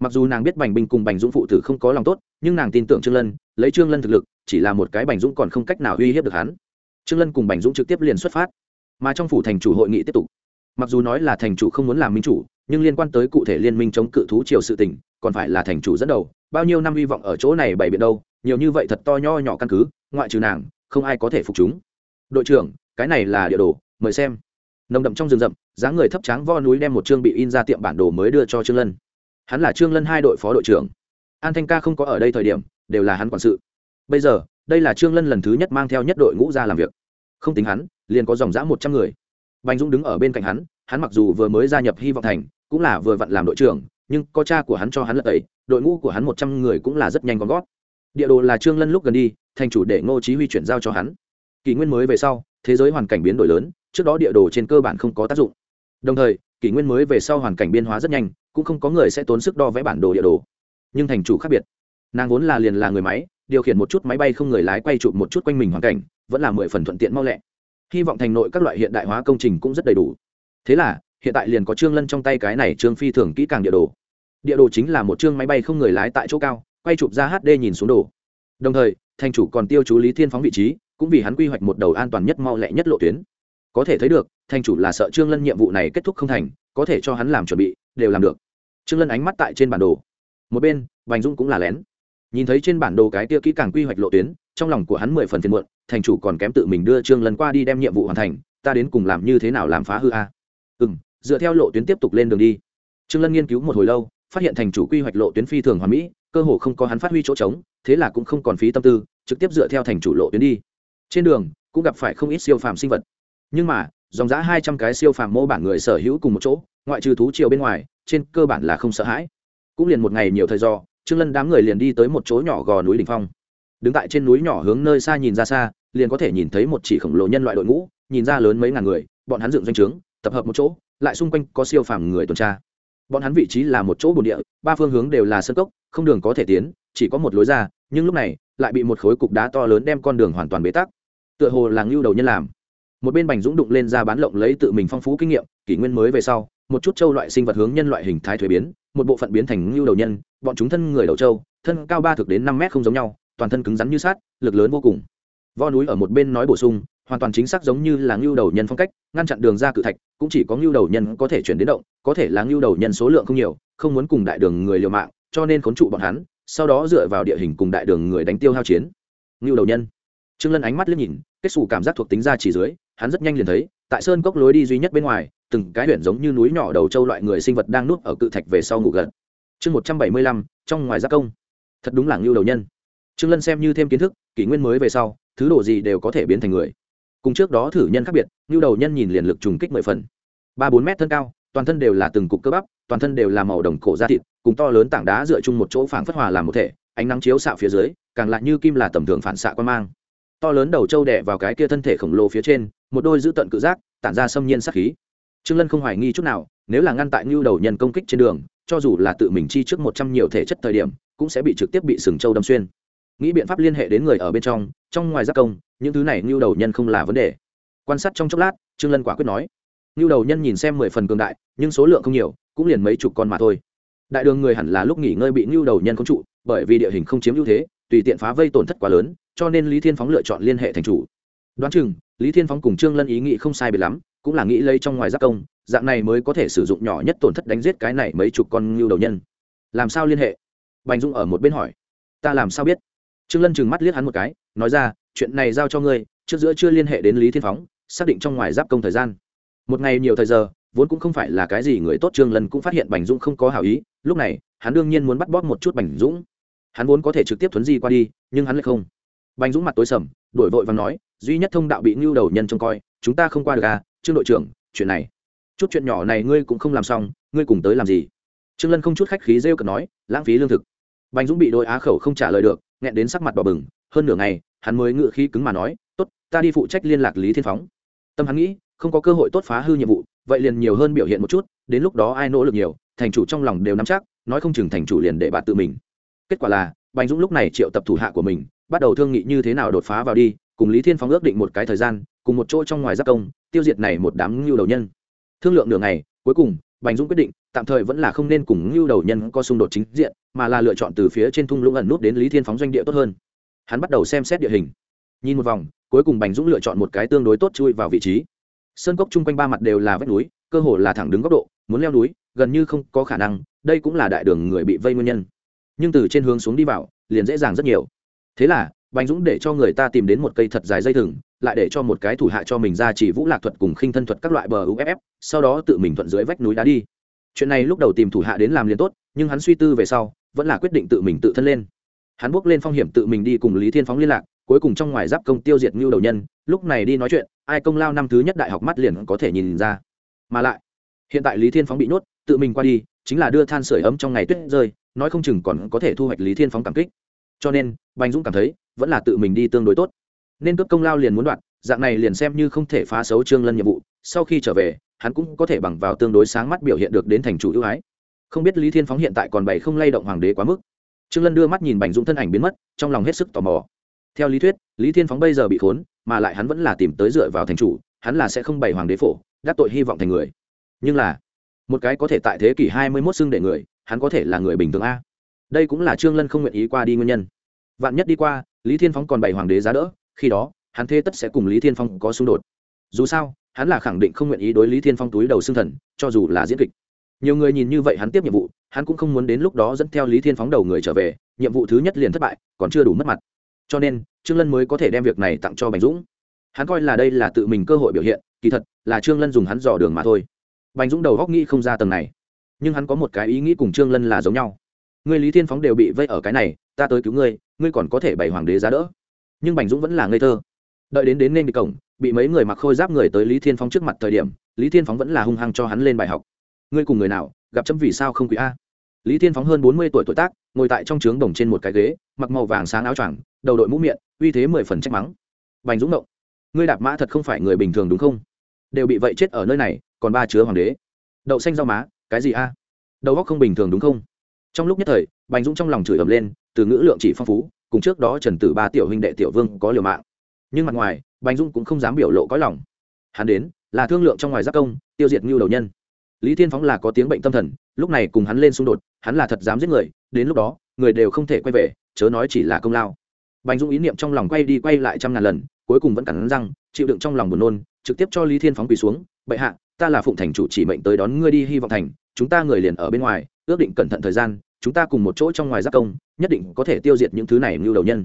Mặc dù nàng biết bành binh cùng bành dũng phụ tử không có lòng tốt, nhưng nàng tin tưởng trương lân, lấy trương lân thực lực, chỉ là một cái bành dũng còn không cách nào uy hiếp được hắn. Trương lân cùng bành dũng trực tiếp liền xuất phát. Mà trong phủ thành chủ hội nghị tiếp tục. Mặc dù nói là thành chủ không muốn làm minh chủ, nhưng liên quan tới cụ thể liên minh chống cự thú triều sự tình, còn phải là thành chủ dẫn đầu. Bao nhiêu năm hy vọng ở chỗ này bày biện đâu, nhiều như vậy thật to nho nhỏ căn cứ, ngoại trừ nàng, không ai có thể phục chúng. Đội trưởng, cái này là địa đồ, mời xem nồng đậm trong rừng rậm, dáng người thấp tráng vo núi đem một chương bị in ra tiệm bản đồ mới đưa cho trương lân. Hắn là trương lân hai đội phó đội trưởng. An thanh ca không có ở đây thời điểm, đều là hắn quản sự. Bây giờ, đây là trương lân lần thứ nhất mang theo nhất đội ngũ ra làm việc. Không tính hắn, liền có dòng dã một trăm người. Bành dũng đứng ở bên cạnh hắn hắn mặc dù vừa mới gia nhập hy vọng thành, cũng là vừa vặn làm đội trưởng, nhưng có cha của hắn cho hắn lật tẩy, đội ngũ của hắn một trăm người cũng là rất nhanh con gót địa đồ là trương lân lúc gần đi, thành chủ để ngô chí huy chuyển giao cho hắn. Kỷ nguyên mới về sau, thế giới hoàn cảnh biến đổi lớn trước đó địa đồ trên cơ bản không có tác dụng. Đồng thời, kỷ nguyên mới về sau hoàn cảnh biên hóa rất nhanh, cũng không có người sẽ tốn sức đo vẽ bản đồ địa đồ. Nhưng thành chủ khác biệt. Nàng vốn là liền là người máy, điều khiển một chút máy bay không người lái quay chụp một chút quanh mình hoàn cảnh, vẫn là mười phần thuận tiện mau lẹ. Hy vọng thành nội các loại hiện đại hóa công trình cũng rất đầy đủ. Thế là, hiện tại liền có trương lân trong tay cái này trương phi thường kỹ càng địa đồ. Địa đồ chính là một chương máy bay không người lái tại chỗ cao, quay chụp ra hd nhìn xuống đồ. Đồng thời, thành chủ còn tiêu chú lý thiên phóng vị trí, cũng vì hắn quy hoạch một đầu an toàn nhất mau lẹ nhất lộ tuyến có thể thấy được, thành chủ là sợ trương lân nhiệm vụ này kết thúc không thành, có thể cho hắn làm chuẩn bị, đều làm được. Trương lân ánh mắt tại trên bản đồ. Một bên, bành dũng cũng là lén. Nhìn thấy trên bản đồ cái kia kỹ càng quy hoạch lộ tuyến, trong lòng của hắn mười phần phiền muộn, thành chủ còn kém tự mình đưa trương lân qua đi đem nhiệm vụ hoàn thành, ta đến cùng làm như thế nào làm phá hư a? Ừ m dựa theo lộ tuyến tiếp tục lên đường đi. Trương lân nghiên cứu một hồi lâu, phát hiện thành chủ quy hoạch lộ tuyến phi thường hoàn mỹ, cơ hồ không có hắn phát huy chỗ trống, thế là cũng không còn phí tâm tư, trực tiếp dựa theo thành chủ lộ tuyến đi. Trên đường, cũng gặp phải không ít siêu phàm sinh vật nhưng mà, dòng giã hai trăm cái siêu phàm mô bản người sở hữu cùng một chỗ, ngoại trừ thú triều bên ngoài, trên cơ bản là không sợ hãi. Cũng liền một ngày nhiều thời do, trương lân đám người liền đi tới một chỗ nhỏ gò núi đỉnh phong. Đứng tại trên núi nhỏ hướng nơi xa nhìn ra xa, liền có thể nhìn thấy một chỉ khổng lồ nhân loại đội ngũ, nhìn ra lớn mấy ngàn người, bọn hắn dựng doanh trướng, tập hợp một chỗ, lại xung quanh có siêu phàm người tuần tra. Bọn hắn vị trí là một chỗ bồn địa, ba phương hướng đều là sân cốc, không đường có thể tiến, chỉ có một lối ra, nhưng lúc này, lại bị một khối cục đá to lớn đem con đường hoàn toàn bế tắc. Tựa hồ là ngưu đầu nhân làm một bên bành dũng đụng lên ra bán lộng lấy tự mình phong phú kinh nghiệm, kỷ nguyên mới về sau, một chút châu loại sinh vật hướng nhân loại hình thái thuế biến, một bộ phận biến thành ngưu đầu nhân, bọn chúng thân người đầu châu, thân cao ba thực đến năm mét không giống nhau, toàn thân cứng rắn như sát lực lớn vô cùng. Vo núi ở một bên nói bổ sung, hoàn toàn chính xác giống như là ngưu đầu nhân phong cách, ngăn chặn đường ra cự thạch, cũng chỉ có ngưu đầu nhân có thể chuyển đến động, có thể là ngưu đầu nhân số lượng không nhiều, không muốn cùng đại đường người liều mạng, cho nên khốn trụ bọn hắn, sau đó dựa vào địa hình cùng đại đường người đánh tiêu hao chiến. Ngưu đầu nhân. Trương lân ánh mắt liếc nhìn, kết xù cảm giác thuộc tính ra chỉ dưới hắn rất nhanh liền thấy, tại sơn cốc lối đi duy nhất bên ngoài, từng cái huyện giống như núi nhỏ đầu châu loại người sinh vật đang nuốt ở cự thạch về sau ngủ gần chương một trăm bảy mươi lăm, trong ngoài gia công. Thật đúng là ngưu đầu nhân. Trương lân xem như thêm kiến thức, kỷ nguyên mới về sau, thứ đồ gì đều có thể biến thành người. Cùng trước đó thử nhân khác biệt, ngưu đầu nhân nhìn liền lực trùng kích mười phần. Ba bốn mét thân cao, toàn thân đều là từng cục cơ bắp, toàn thân đều là màu đồng cổ da thịt, cùng to lớn tảng đá dựa chung một chỗ phảng phất hòa làm một thể, ánh nắng chiếu xạ phía dưới, càng lại như kim là tầm thường phản xạ quan mang to lớn đầu trâu đẻ vào cái kia thân thể khổng lồ phía trên, một đôi giữ tận cự giác, tản ra xâm nhiên sắc khí. Trương lân không hoài nghi chút nào, nếu là ngăn tại ngưu đầu nhân công kích trên đường, cho dù là tự mình chi trước một trăm nhiều thể chất thời điểm, cũng sẽ bị trực tiếp bị sừng trâu đâm xuyên. Nghĩ biện pháp liên hệ đến người ở bên trong trong ngoài giác công, những thứ này ngưu đầu nhân không là vấn đề. Quan sát trong chốc lát, trương lân quả quyết nói ngưu đầu nhân nhìn xem mười phần cường đại, nhưng số lượng không nhiều, cũng liền mấy chục con mà thôi. Đại đường người hẳn là lúc nghỉ ngơi bị ngưu đầu nhân không trụ, bởi vì địa hình không chiếm ưu thế, tùy tiện phá vây tổn thất quá lớn cho nên lý thiên phóng lựa chọn liên hệ thành chủ. Đoán chừng, lý thiên phóng cùng trương lân ý nghĩ không sai biệt lắm, cũng là nghĩ lấy trong ngoài giác công, dạng này mới có thể sử dụng nhỏ nhất tổn thất đánh giết cái này mấy chục con ngưu đầu nhân. Làm sao liên hệ? Bành dung ở một bên hỏi. Ta làm sao biết? Trương lân chừng mắt liếc hắn một cái, nói ra, chuyện này giao cho ngươi, trước giữa chưa liên hệ đến lý thiên phóng, xác định trong ngoài giáp công thời gian. Một ngày nhiều thời giờ, vốn cũng không phải là cái gì người tốt trương lân cũng phát hiện bành dũng không có hảo ý, lúc này, hắn đương nhiên muốn bắt bóp một chút bành dũng. Hắn vốn có thể trực tiếp thuấn di qua đi, nhưng hắn lại không bành dũng mặt tối sầm, đổi vội và nói, duy nhất thông đạo bị ngưu đầu nhân trông coi, chúng ta không qua được à trương đội trưởng, chuyện này, chút chuyện nhỏ này ngươi cũng không làm xong, ngươi cùng tới làm gì? Trương lân không chút khách khí rêu cợt nói, lãng phí lương thực. Bành dũng bị đôi á khẩu không trả lời được, nghẹn đến sắc mặt đỏ bừng, hơn nửa ngày, hắn mới ngự khí cứng mà nói, tốt, ta đi phụ trách liên lạc lý thiên phóng. Tâm hắn nghĩ, không có cơ hội tốt phá hư nhiệm vụ, vậy liền nhiều hơn biểu hiện một chút, đến lúc đó ai nỗ lực nhiều, thành chủ trong lòng đều nắm chắc, nói không chừng thành chủ liền để bạn tự mình. Kết quả là, bành dũng lúc này triệu tập thủ hạ của mình bắt đầu thương nghị như thế nào đột phá vào đi, cùng lý thiên Phong ước định một cái thời gian, cùng một chỗ trong ngoài giáp công, tiêu diệt này một đám ngưu đầu nhân. Thương lượng nửa ngày, cuối cùng, bành dũng quyết định, tạm thời vẫn là không nên cùng ngưu đầu nhân có xung đột chính diện, mà là lựa chọn từ phía trên thung lũng ẩn nút đến lý thiên phóng doanh địa tốt hơn. Hắn bắt đầu xem xét địa hình. Nhìn một vòng, cuối cùng bành dũng lựa chọn một cái tương đối tốt chui vào vị trí. Sơn cốc chung quanh ba mặt đều là vách núi, cơ hồ là thẳng đứng góc độ, muốn leo núi, gần như không có khả năng, đây cũng là đại đường người bị vây nguyên nhân. Nhưng từ trên hướng xuống đi vào, liền dễ dàng rất nhiều thế là, bành dũng để cho người ta tìm đến một cây thật dài dây thừng, lại để cho một cái thủ hạ cho mình ra chỉ vũ lạc thuật cùng khinh thân thuật các loại bờ uff sau đó tự mình thuận dưới vách núi đá đi. Chuyện này lúc đầu tìm thủ hạ đến làm liền tốt, nhưng hắn suy tư về sau, vẫn là quyết định tự mình tự thân lên. Hắn bước lên phong hiểm tự mình đi cùng lý thiên phóng liên lạc, cuối cùng trong ngoài giáp công tiêu diệt ngưu đầu nhân, lúc này đi nói chuyện, ai công lao năm thứ nhất đại học mắt liền có thể nhìn ra. Mà lại, hiện tại lý thiên phóng bị nhốt, tự mình qua đi, chính là đưa than sửa ấm trong ngày tuyết rơi, nói không chừng còn có thể thu hoạch lý thiên phóng cảm kích cho nên, bành dũng cảm thấy, vẫn là tự mình đi tương đối tốt. Nên cấp công lao liền muốn đoạt, dạng này liền xem như không thể phá xấu trương lân nhiệm vụ, sau khi trở về, hắn cũng có thể bằng vào tương đối sáng mắt biểu hiện được đến thành chủ ưu ái. Không biết lý thiên phóng hiện tại còn bày không lay động hoàng đế quá mức. Trương lân đưa mắt nhìn bành dũng thân ảnh biến mất, trong lòng hết sức tò mò. Theo lý thuyết, lý thiên phóng bây giờ bị khốn, mà lại hắn vẫn là tìm tới dựa vào thành chủ, hắn là sẽ không bày hoàng đế phổ, đắc tội hy vọng thành người. Nhưng là, một cái có thể tại thế kỷ hai mươi 21 xưng đệ người, hắn có thể là người bình thường a đây cũng là trương lân không nguyện ý qua đi nguyên nhân vạn nhất đi qua lý thiên phóng còn bày hoàng đế giá đỡ khi đó hắn thế tất sẽ cùng lý thiên phong có xung đột dù sao hắn là khẳng định không nguyện ý đối lý thiên phong túi đầu xương thần cho dù là diễn kịch nhiều người nhìn như vậy hắn tiếp nhiệm vụ hắn cũng không muốn đến lúc đó dẫn theo lý thiên phóng đầu người trở về nhiệm vụ thứ nhất liền thất bại còn chưa đủ mất mặt cho nên trương lân mới có thể đem việc này tặng cho bành dũng hắn coi là đây là tự mình cơ hội biểu hiện kỳ thật là trương lân dùng hắn dò đường mà thôi bành dũng đầu góc nghĩ không ra tầng này nhưng hắn có một cái ý nghĩ cùng trương lân là giống nhau người lý thiên phóng đều bị vây ở cái này ta tới cứu ngươi ngươi còn có thể bày hoàng đế giá đỡ nhưng bành dũng vẫn là ngây thơ đợi đến đến nên đi cổng bị mấy người mặc khôi giáp người tới lý thiên phóng trước mặt thời điểm lý thiên phóng vẫn là hung hăng cho hắn lên bài học ngươi cùng người nào gặp chấm vì sao không quý a lý thiên phóng hơn bốn mươi tuổi tuổi tác ngồi tại trong trướng đồng trên một cái ghế mặc màu vàng sáng áo choàng đầu đội mũ miệng uy thế mười phần trách mắng bành dũng động ngươi đạp mã thật không phải người bình thường đúng không đều bị vậy chết ở nơi này còn ba chứa hoàng đế đậu xanh rau má cái gì a đầu góc không bình thường đúng không trong lúc nhất thời, bành dũng trong lòng chửi ầm lên, từ ngữ lượng chỉ phong phú, cùng trước đó trần tử ba tiểu huynh đệ tiểu vương có liều mạng. Nhưng mặt ngoài, bành dũng cũng không dám biểu lộ có lòng. Hắn đến, là thương lượng trong ngoài giác công, tiêu diệt ngưu đầu nhân. Lý thiên phóng là có tiếng bệnh tâm thần, lúc này cùng hắn lên xung đột, hắn là thật dám giết người, đến lúc đó, người đều không thể quay về, chớ nói chỉ là công lao. Bành dũng ý niệm trong lòng quay đi quay lại trăm ngàn lần, cuối cùng vẫn cắn răng, chịu đựng trong lòng buồn nôn, trực tiếp cho lý thiên phóng quỳ xuống, bệ hạ, ta là phụng thành chủ chỉ mệnh tới đón ngươi đi, hy vọng thành, chúng ta người liền ở bên ngoài ước định cẩn thận thời gian, chúng ta cùng một chỗ trong ngoài giáp công, nhất định có thể tiêu diệt những thứ này như đầu nhân.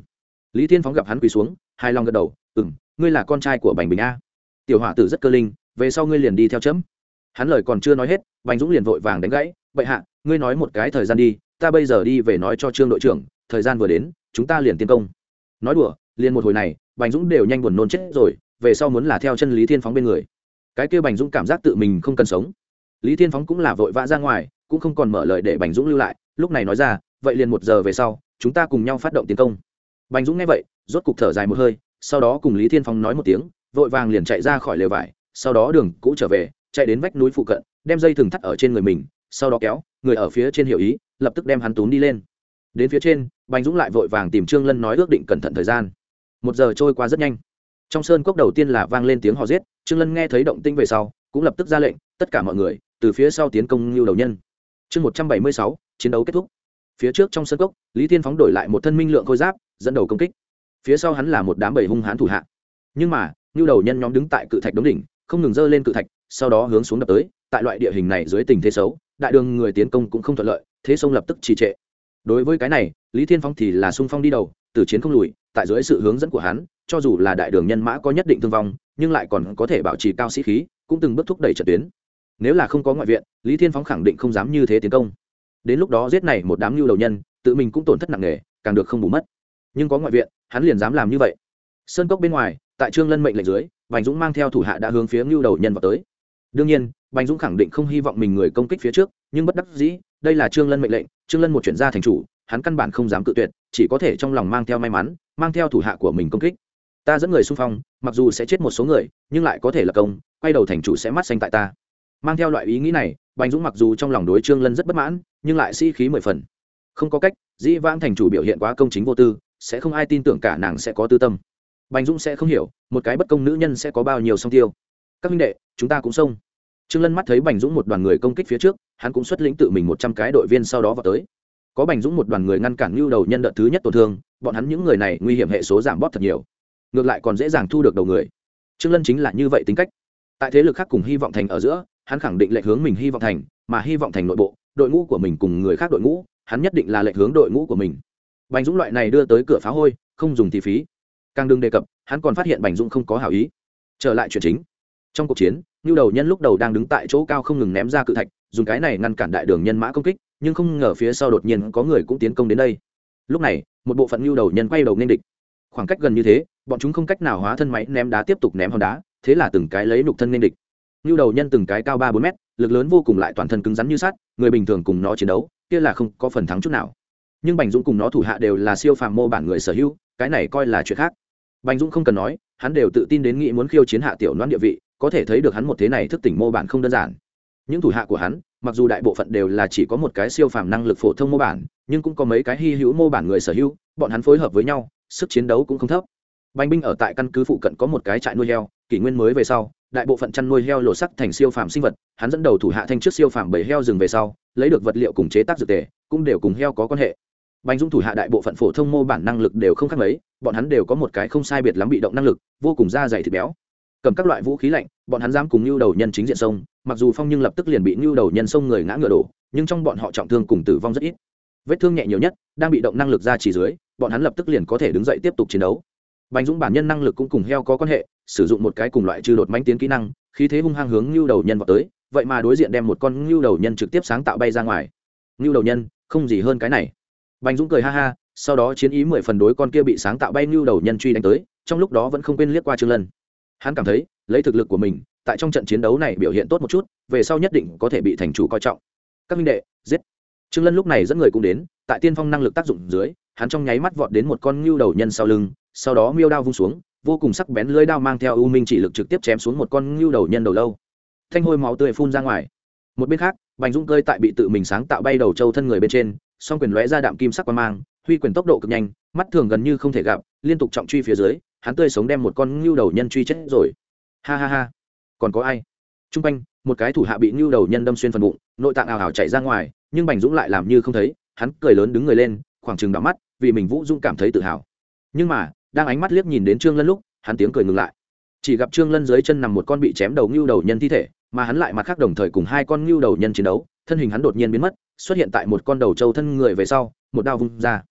Lý thiên phóng gặp hắn quỳ xuống hai lòng gật đầu ừ m ngươi là con trai của bành bình a. Tiểu hỏa tử rất cơ linh, về sau ngươi liền đi theo chấm. Hắn lời còn chưa nói hết, bành dũng liền vội vàng đánh gãy vậy hạ, ngươi nói một cái thời gian đi, ta bây giờ đi về nói cho trương đội trưởng, thời gian vừa đến, chúng ta liền tiến công. Nói đùa, liền một hồi này, bành dũng đều nhanh buồn nôn chết rồi, về sau muốn là theo chân lý thiên phóng bên người. Cái kêu bành dũng cảm giác tự mình không cần sống. Lý thiên phóng cũng là vội vã ra ngoài cũng không còn mở lời để bành dũng lưu lại, lúc này nói ra, vậy liền một giờ về sau, chúng ta cùng nhau phát động tiến công. Bành dũng nghe vậy, rốt cục thở dài một hơi, sau đó cùng lý thiên phong nói một tiếng, vội vàng liền chạy ra khỏi lều vải, sau đó đường cũ trở về, chạy đến vách núi phụ cận, đem dây thừng thắt ở trên người mình, sau đó kéo người ở phía trên hiểu ý, lập tức đem hắn túm đi lên. Đến phía trên, bành dũng lại vội vàng tìm trương lân nói ước định cẩn thận thời gian. Một giờ trôi qua rất nhanh. Trong sơn cốc đầu tiên là vang lên tiếng hò giết, trương lân nghe thấy động tinh về sau, cũng lập tức ra lệnh, tất cả mọi người, từ phía sau tiến công lưu đầu nhân chương một trăm bảy mươi sáu, chiến đấu kết thúc. Phía trước trong sân cốc, lý thiên phóng đổi lại một thân minh lượng khôi giáp, dẫn đầu công kích. Phía sau hắn là một đám bầy hung hãn thủ hạ. Nhưng mà như đầu nhân nhóm đứng tại cự thạch đống đỉnh, không ngừng dơ lên cự thạch, sau đó hướng xuống đập tới, tại loại địa hình này dưới tình thế xấu, đại đường người tiến công cũng không thuận lợi, thế sông lập tức trì trệ. Đối với cái này, lý thiên phong thì là sung phong đi đầu, từ chiến không lùi, tại dưới sự hướng dẫn của hắn, cho dù là đại đường nhân mã có nhất định thương vong, nhưng lại còn có thể bảo trì cao sĩ khí, cũng từng bước thúc đẩy trận tuyến nếu là không có ngoại viện, lý thiên phóng khẳng định không dám như thế tiến công. Đến lúc đó giết này một đám lưu đầu nhân, tự mình cũng tổn thất nặng nề, càng được không bù mất. Nhưng có ngoại viện, hắn liền dám làm như vậy. Sơn cốc bên ngoài, tại trương lân mệnh lệnh dưới, bành dũng mang theo thủ hạ đã hướng phía ngưu đầu nhân vào tới. Đương nhiên, bành dũng khẳng định không hy vọng mình người công kích phía trước, nhưng bất đắc dĩ, đây là trương lân mệnh lệnh, trương lân một chuyển gia thành chủ, hắn căn bản không dám cự tuyệt, chỉ có thể trong lòng mang theo may mắn, mang theo thủ hạ của mình công kích. Ta dẫn người xung phong, mặc dù sẽ chết một số người, nhưng lại có thể là công, quay đầu thành chủ sẽ mắt xanh tại ta mang theo loại ý nghĩ này, bành dũng mặc dù trong lòng đối trương lân rất bất mãn, nhưng lại sĩ、si、khí mười phần. Không có cách, dĩ vãng thành chủ biểu hiện quá công chính vô tư, sẽ không ai tin tưởng cả nàng sẽ có tư tâm. Bành dũng sẽ không hiểu, một cái bất công nữ nhân sẽ có bao nhiêu song tiêu. Các minh đệ, chúng ta cũng xông. Trương lân mắt thấy bành dũng một đoàn người công kích phía trước, hắn cũng xuất lĩnh tự mình một trăm cái đội viên sau đó vào tới. Có bành dũng một đoàn người ngăn cản lưu đầu nhân đợt thứ nhất tổn thương, bọn hắn những người này nguy hiểm hệ số giảm bóp thật nhiều. Ngược lại còn dễ dàng thu được đầu người. Trương lân chính là như vậy tính cách. Tại thế lực khác cùng hy vọng thành ở giữa hắn khẳng định lệch hướng mình hy vọng thành, mà hy vọng thành nội bộ, đội ngũ của mình cùng người khác đội ngũ, hắn nhất định là lệch hướng đội ngũ của mình. Bành dũng loại này đưa tới cửa phá hôi, không dùng thì phí. Càng đừng đề cập, hắn còn phát hiện bành dũng không có hảo ý. Trở lại chuyện chính. Trong cuộc chiến nhu đầu nhân lúc đầu đang đứng tại chỗ cao không ngừng ném ra cự thạch, dùng cái này ngăn cản đại đường nhân mã công kích, nhưng không ngờ phía sau đột nhiên có người cũng tiến công đến đây. Lúc này, một bộ phận lưu đầu nhân quay đầu nên địch. Khoảng cách gần như thế, bọn chúng không cách nào hóa thân máy ném đá tiếp tục ném hòn đá, thế là từng cái lấy nục thân nên địch như đầu nhân từng cái cao ba bốn mét, lực lớn vô cùng lại toàn thân cứng rắn như sắt, người bình thường cùng nó chiến đấu, kia là không có phần thắng chút nào. Nhưng bành dũng cùng nó thủ hạ đều là siêu phàm mô bản người sở hữu, cái này coi là chuyện khác. Bành dũng không cần nói, hắn đều tự tin đến nghĩ muốn khiêu chiến hạ tiểu noãn địa vị, có thể thấy được hắn một thế này thức tỉnh mô bản không đơn giản. Những thủ hạ của hắn, mặc dù đại bộ phận đều là chỉ có một cái siêu phàm năng lực phổ thông mô bản, nhưng cũng có mấy cái hy hữu mô bản người sở hữu, bọn hắn phối hợp với nhau, sức chiến đấu cũng không thấp bành binh ở tại căn cứ phụ cận có một cái trại nuôi heo, kỷ nguyên mới về sau, đại bộ phận chăn nuôi heo lộ sắc thành siêu phàm sinh vật, hắn dẫn đầu thủ hạ thanh trước siêu phàm bảy heo rừng về sau, lấy được vật liệu cùng chế tác dược tề, cũng đều cùng heo có quan hệ. Bành dung thủ hạ đại bộ phận phổ thông mô bản năng lực đều không khác mấy, bọn hắn đều có một cái không sai biệt lắm bị động năng lực, vô cùng da dày thịt béo. Cầm các loại vũ khí lạnh, bọn hắn dám cùng nhu đầu nhân chính diện sông mặc dù phong nhưng lập tức liền bị nhu đầu nhân sông người ngã ngựa đổ, nhưng trong bọn họ trọng thương cùng tử vong rất ít. Vết thương nhẹ nhiều nhất, đang bị động năng lực ra chỉ dưới, bọn hắn lập tức liền có thể đứng dậy tiếp tục chiến đấu bành dũng bản nhân năng lực cũng cùng heo có quan hệ, sử dụng một cái cùng loại trừ đột mánh tiến kỹ năng, khí thế hung hăng hướng nhu đầu nhân vào tới, vậy mà đối diện đem một con nhu đầu nhân trực tiếp sáng tạo bay ra ngoài. Nhu đầu nhân, không gì hơn cái này. Bành dũng cười ha ha, sau đó chiến ý mười phần đối con kia bị sáng tạo bay nhu đầu nhân truy đánh tới, trong lúc đó vẫn không quên liếc qua trương lân. Hắn cảm thấy, lấy thực lực của mình, tại trong trận chiến đấu này biểu hiện tốt một chút, về sau nhất định có thể bị thành chủ coi trọng. Các minh đệ, giết. Trương lân lúc này dẫn người cũng đến, tại tiên phong năng lực tác dụng dưới, hắn trong nháy mắt vọt đến một con ngưu đầu nhân sau lưng sau đó miêu đao vung xuống, vô cùng sắc bén lưỡi đao mang theo u minh chỉ lực trực tiếp chém xuống một con ngưu đầu nhân đầu lâu. Thanh hôi máu tươi phun ra ngoài. Một bên khác, bành dũng cơi tại bị tự mình sáng tạo bay đầu châu thân người bên trên, song quyền lóe ra đạm kim sắc qua mang, huy quyền tốc độ cực nhanh, mắt thường gần như không thể gặp, liên tục trọng truy phía dưới, hắn tươi sống đem một con ngưu đầu nhân truy chết rồi. Ha ha ha. Còn có ai? T r u n g quanh, một cái thủ hạ bị ngưu đầu nhân đâm xuyên phần bụng, nội tạng ảo ảo chạy ra ngoài, nhưng bành dũng lại làm như không thấy, hắn cười lớn đứng người lên, khoảng chừng đỏ mắt, vì mình vũ dũng cảm thấy tự hào. Nhưng mà đang ánh mắt liếc nhìn đến trương lân lúc, hắn tiếng cười ngừng lại. Chỉ gặp trương lân dưới chân nằm một con bị chém đầu ngưu đầu nhân thi thể, mà hắn lại mặt khác đồng thời cùng hai con ngưu đầu nhân chiến đấu, thân hình hắn đột nhiên biến mất, xuất hiện tại một con đầu trâu thân người về sau, một đao vung ra.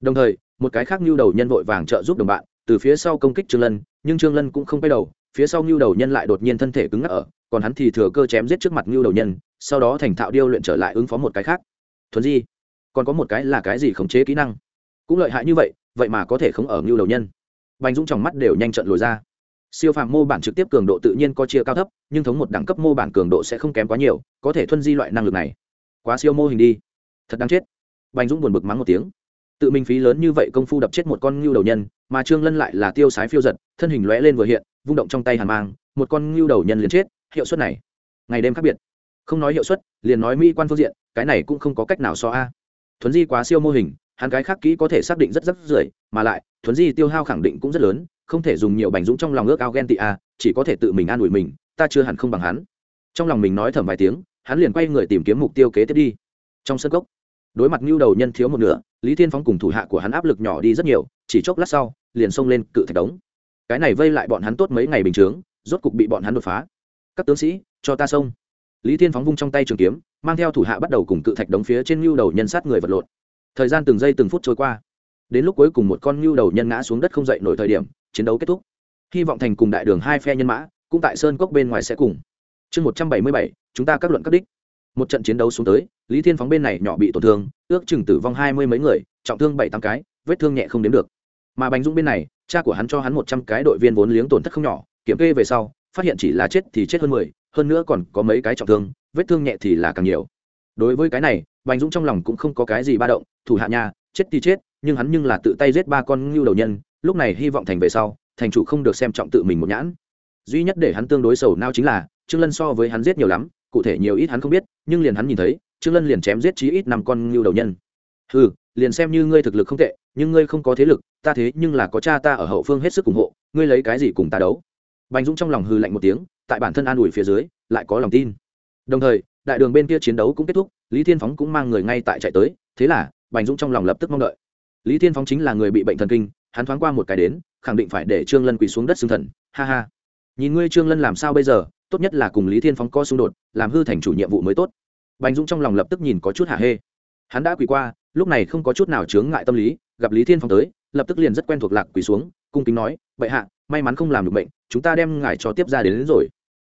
Đồng thời, một cái khác ngưu đầu nhân vội vàng trợ giúp đồng bạn, từ phía sau công kích trương lân, nhưng trương lân cũng không quay đầu, phía sau ngưu đầu nhân lại đột nhiên thân thể cứng ngắc ở, còn hắn thì thừa cơ chém giết trước mặt ngưu đầu nhân, sau đó thành thạo điêu luyện trở lại ứng phó một cái khác. Thuần di, còn có một cái là cái gì khống chế kỹ năng? Cũng lợi hại như vậy vậy mà có thể không ở ngưu đầu nhân. Bành dũng trong mắt đều nhanh trận lồi ra. Siêu phàm mô bản trực tiếp cường độ tự nhiên có chia cao thấp, nhưng thống một đẳng cấp mô bản cường độ sẽ không kém quá nhiều, có thể thuân di loại năng lực này. Quá siêu mô hình đi. Thật đáng chết. Bành dũng buồn bực mắng một tiếng. Tự mình phí lớn như vậy công phu đập chết một con ngưu đầu nhân, mà trương lân lại là tiêu sái phiêu giật, thân hình lóe lên vừa hiện, vung động trong tay hàn mang, một con ngưu đầu nhân liền chết, hiệu suất này. Ngày đêm khác biệt. Không nói hiệu suất, liền nói mỹ quan phương diện, cái này cũng không có cách nào so a. Thuấn di quá siêu mô hình hắn cái khác kỹ có thể xác định rất rất rưỡi mà lại, thuấn di tiêu hao khẳng định cũng rất lớn, không thể dùng nhiều bành dũng trong lòng ước ao ghen tị a chỉ có thể tự mình an ủi mình, ta chưa hẳn không bằng hắn. Trong lòng mình nói thầm vài tiếng, hắn liền quay người tìm kiếm mục tiêu kế tiếp đi. Trong sân cốc, đối mặt ngưu đầu nhân thiếu một nửa, lý thiên phóng cùng thủ hạ của hắn áp lực nhỏ đi rất nhiều, chỉ chốc lát sau, liền xông lên cự thạch đống. Cái này vây lại bọn hắn tốt mấy ngày bình chướng rốt cục bị bọn hắn đột phá. Các tướng sĩ, cho ta xông. Lý thiên phóng vung trong tay trường kiếm, mang theo thủ hạ bắt đầu cùng cự thạch đống phía trên ngưu đầu nhân sát người vật lộn thời gian từng giây từng phút trôi qua. Đến lúc cuối cùng một con ngưu đầu nhân ngã xuống đất không dậy nổi thời điểm, chiến đấu kết thúc. Hy vọng thành cùng đại đường hai phe nhân mã, cũng tại sơn cốc bên ngoài sẽ cùng. Chương một trăm bảy mươi bảy, chúng ta các luận các đích. Một trận chiến đấu xuống tới, lý thiên phóng bên này nhỏ bị tổn thương, ước chừng tử vong hai mươi mấy người, trọng thương bảy tám cái, vết thương nhẹ không đếm được. Mà bánh dũng bên này, cha của hắn cho hắn một trăm cái đội viên vốn liếng tổn thất không nhỏ, kiểm kê về sau, phát hiện chỉ là chết thì chết hơn mười, hơn nữa còn có mấy cái trọng thương, vết thương nhẹ thì là càng nhiều. Đối với cái này, bành dũng trong lòng cũng không có cái gì ba động thủ hạ nhà chết thì chết, nhưng hắn nhưng là tự tay giết ba con ngưu đầu nhân, lúc này hy vọng thành về sau, thành chủ không được xem trọng tự mình một nhãn. Duy nhất để hắn tương đối sầu nao chính là, trương lân so với hắn giết nhiều lắm, cụ thể nhiều ít hắn không biết, nhưng liền hắn nhìn thấy, trương lân liền chém giết chí ít năm con ngưu đầu nhân. Ừ liền xem như ngươi thực lực không tệ, nhưng ngươi không có thế lực, ta thế nhưng là có cha ta ở hậu phương hết sức ủng hộ, ngươi lấy cái gì cùng ta đấu? Bành dũng trong lòng hư lạnh một tiếng, tại bản thân an ủi phía dưới, lại có lòng tin. Đồng thời, đại đường bên kia chiến đấu cũng kết thúc, lý thiên phóng cũng mang người ngay tại chạy tới, thế là bành dũng trong lòng lập tức mong đợi. Lý thiên phóng chính là người bị bệnh thần kinh hắn thoáng qua một cái đến khẳng định phải để trương lân quỳ xuống đất xương thần. Ha ha. Nhìn ngươi trương lân làm sao bây giờ tốt nhất là cùng lý thiên phóng có xung đột làm hư thành chủ nhiệm vụ mới tốt. Bành dũng trong lòng lập tức nhìn có chút hả hê. Hắn đã quỳ qua lúc này không có chút nào chướng ngại tâm lý gặp lý thiên phong tới lập tức liền rất quen thuộc lạc quỳ xuống cung kính nói vậy hạ may mắn không làm được bệnh chúng ta đem ngài cho tiếp ra đến, đến rồi.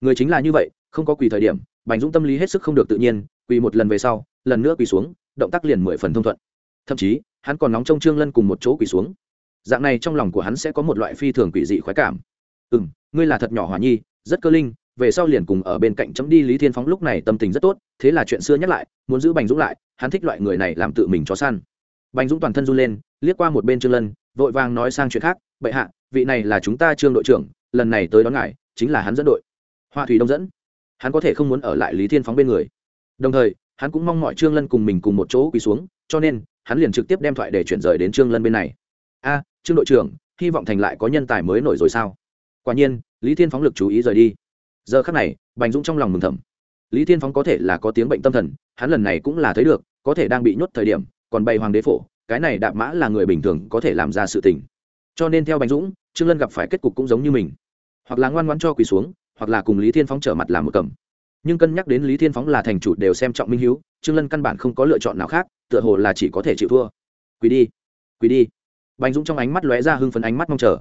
Người chính là như vậy không có quỳ thời điểm bành dũng tâm lý hết sức không được tự nhiên quỳ một lần về sau lần nữa quỳ xuống động tác liền mười phần thông thuận thậm chí, hắn còn nóng trong trương lân cùng một chỗ quỳ xuống. Dạng này trong lòng của hắn sẽ có một loại phi thường quỷ dị khoái cảm. Ừ m ngươi là thật nhỏ hòa nhi, rất cơ linh, về sau liền cùng ở bên cạnh chấm đi lý thiên phóng lúc này tâm tình rất tốt, thế là chuyện xưa nhắc lại, muốn giữ bành dũng lại, hắn thích loại người này làm tự mình chó săn. Bành dũng toàn thân run lên, liếc qua một bên trương lân, vội vàng nói sang chuyện khác, bệ hạ, vị này là chúng ta trương đội trưởng, lần này tới đón ngài, chính là hắn dẫn đội. Hoa thủy đông dẫn. Hắn có thể không muốn ở lại lý thiên phóng bên người. Đồng thời, hắn cũng mong mọi trương lân cùng mình cùng một chỗ quỳ xuống, cho nên hắn liền trực tiếp đem thoại để chuyển rời đến trương lân bên này. A, trương đội trưởng, hy vọng thành lại có nhân tài mới nổi rồi sao? Quả nhiên, lý thiên phóng lực chú ý rời đi. Giờ khắc này, bành dũng trong lòng mừng thầm. Lý thiên phóng có thể là có tiếng bệnh tâm thần, hắn lần này cũng là thấy được, có thể đang bị nhốt thời điểm, còn bày hoàng đế phổ, cái này đạp mã là người bình thường có thể làm ra sự tình. Cho nên theo bành dũng, trương lân gặp phải kết cục cũng giống như mình. Hoặc là ngoan ngoãn cho quỳ xuống, hoặc là cùng lý thiên phóng trở mặt làm một cầm nhưng cân nhắc đến lý thiên phóng là thành chủ đều xem trọng minh hiếu, trương lân căn bản không có lựa chọn nào khác, tựa hồ là chỉ có thể chịu thua. Quỳ đi quỳ đi. Bành dũng trong ánh mắt lóe ra hưng phấn ánh mắt mong chờ.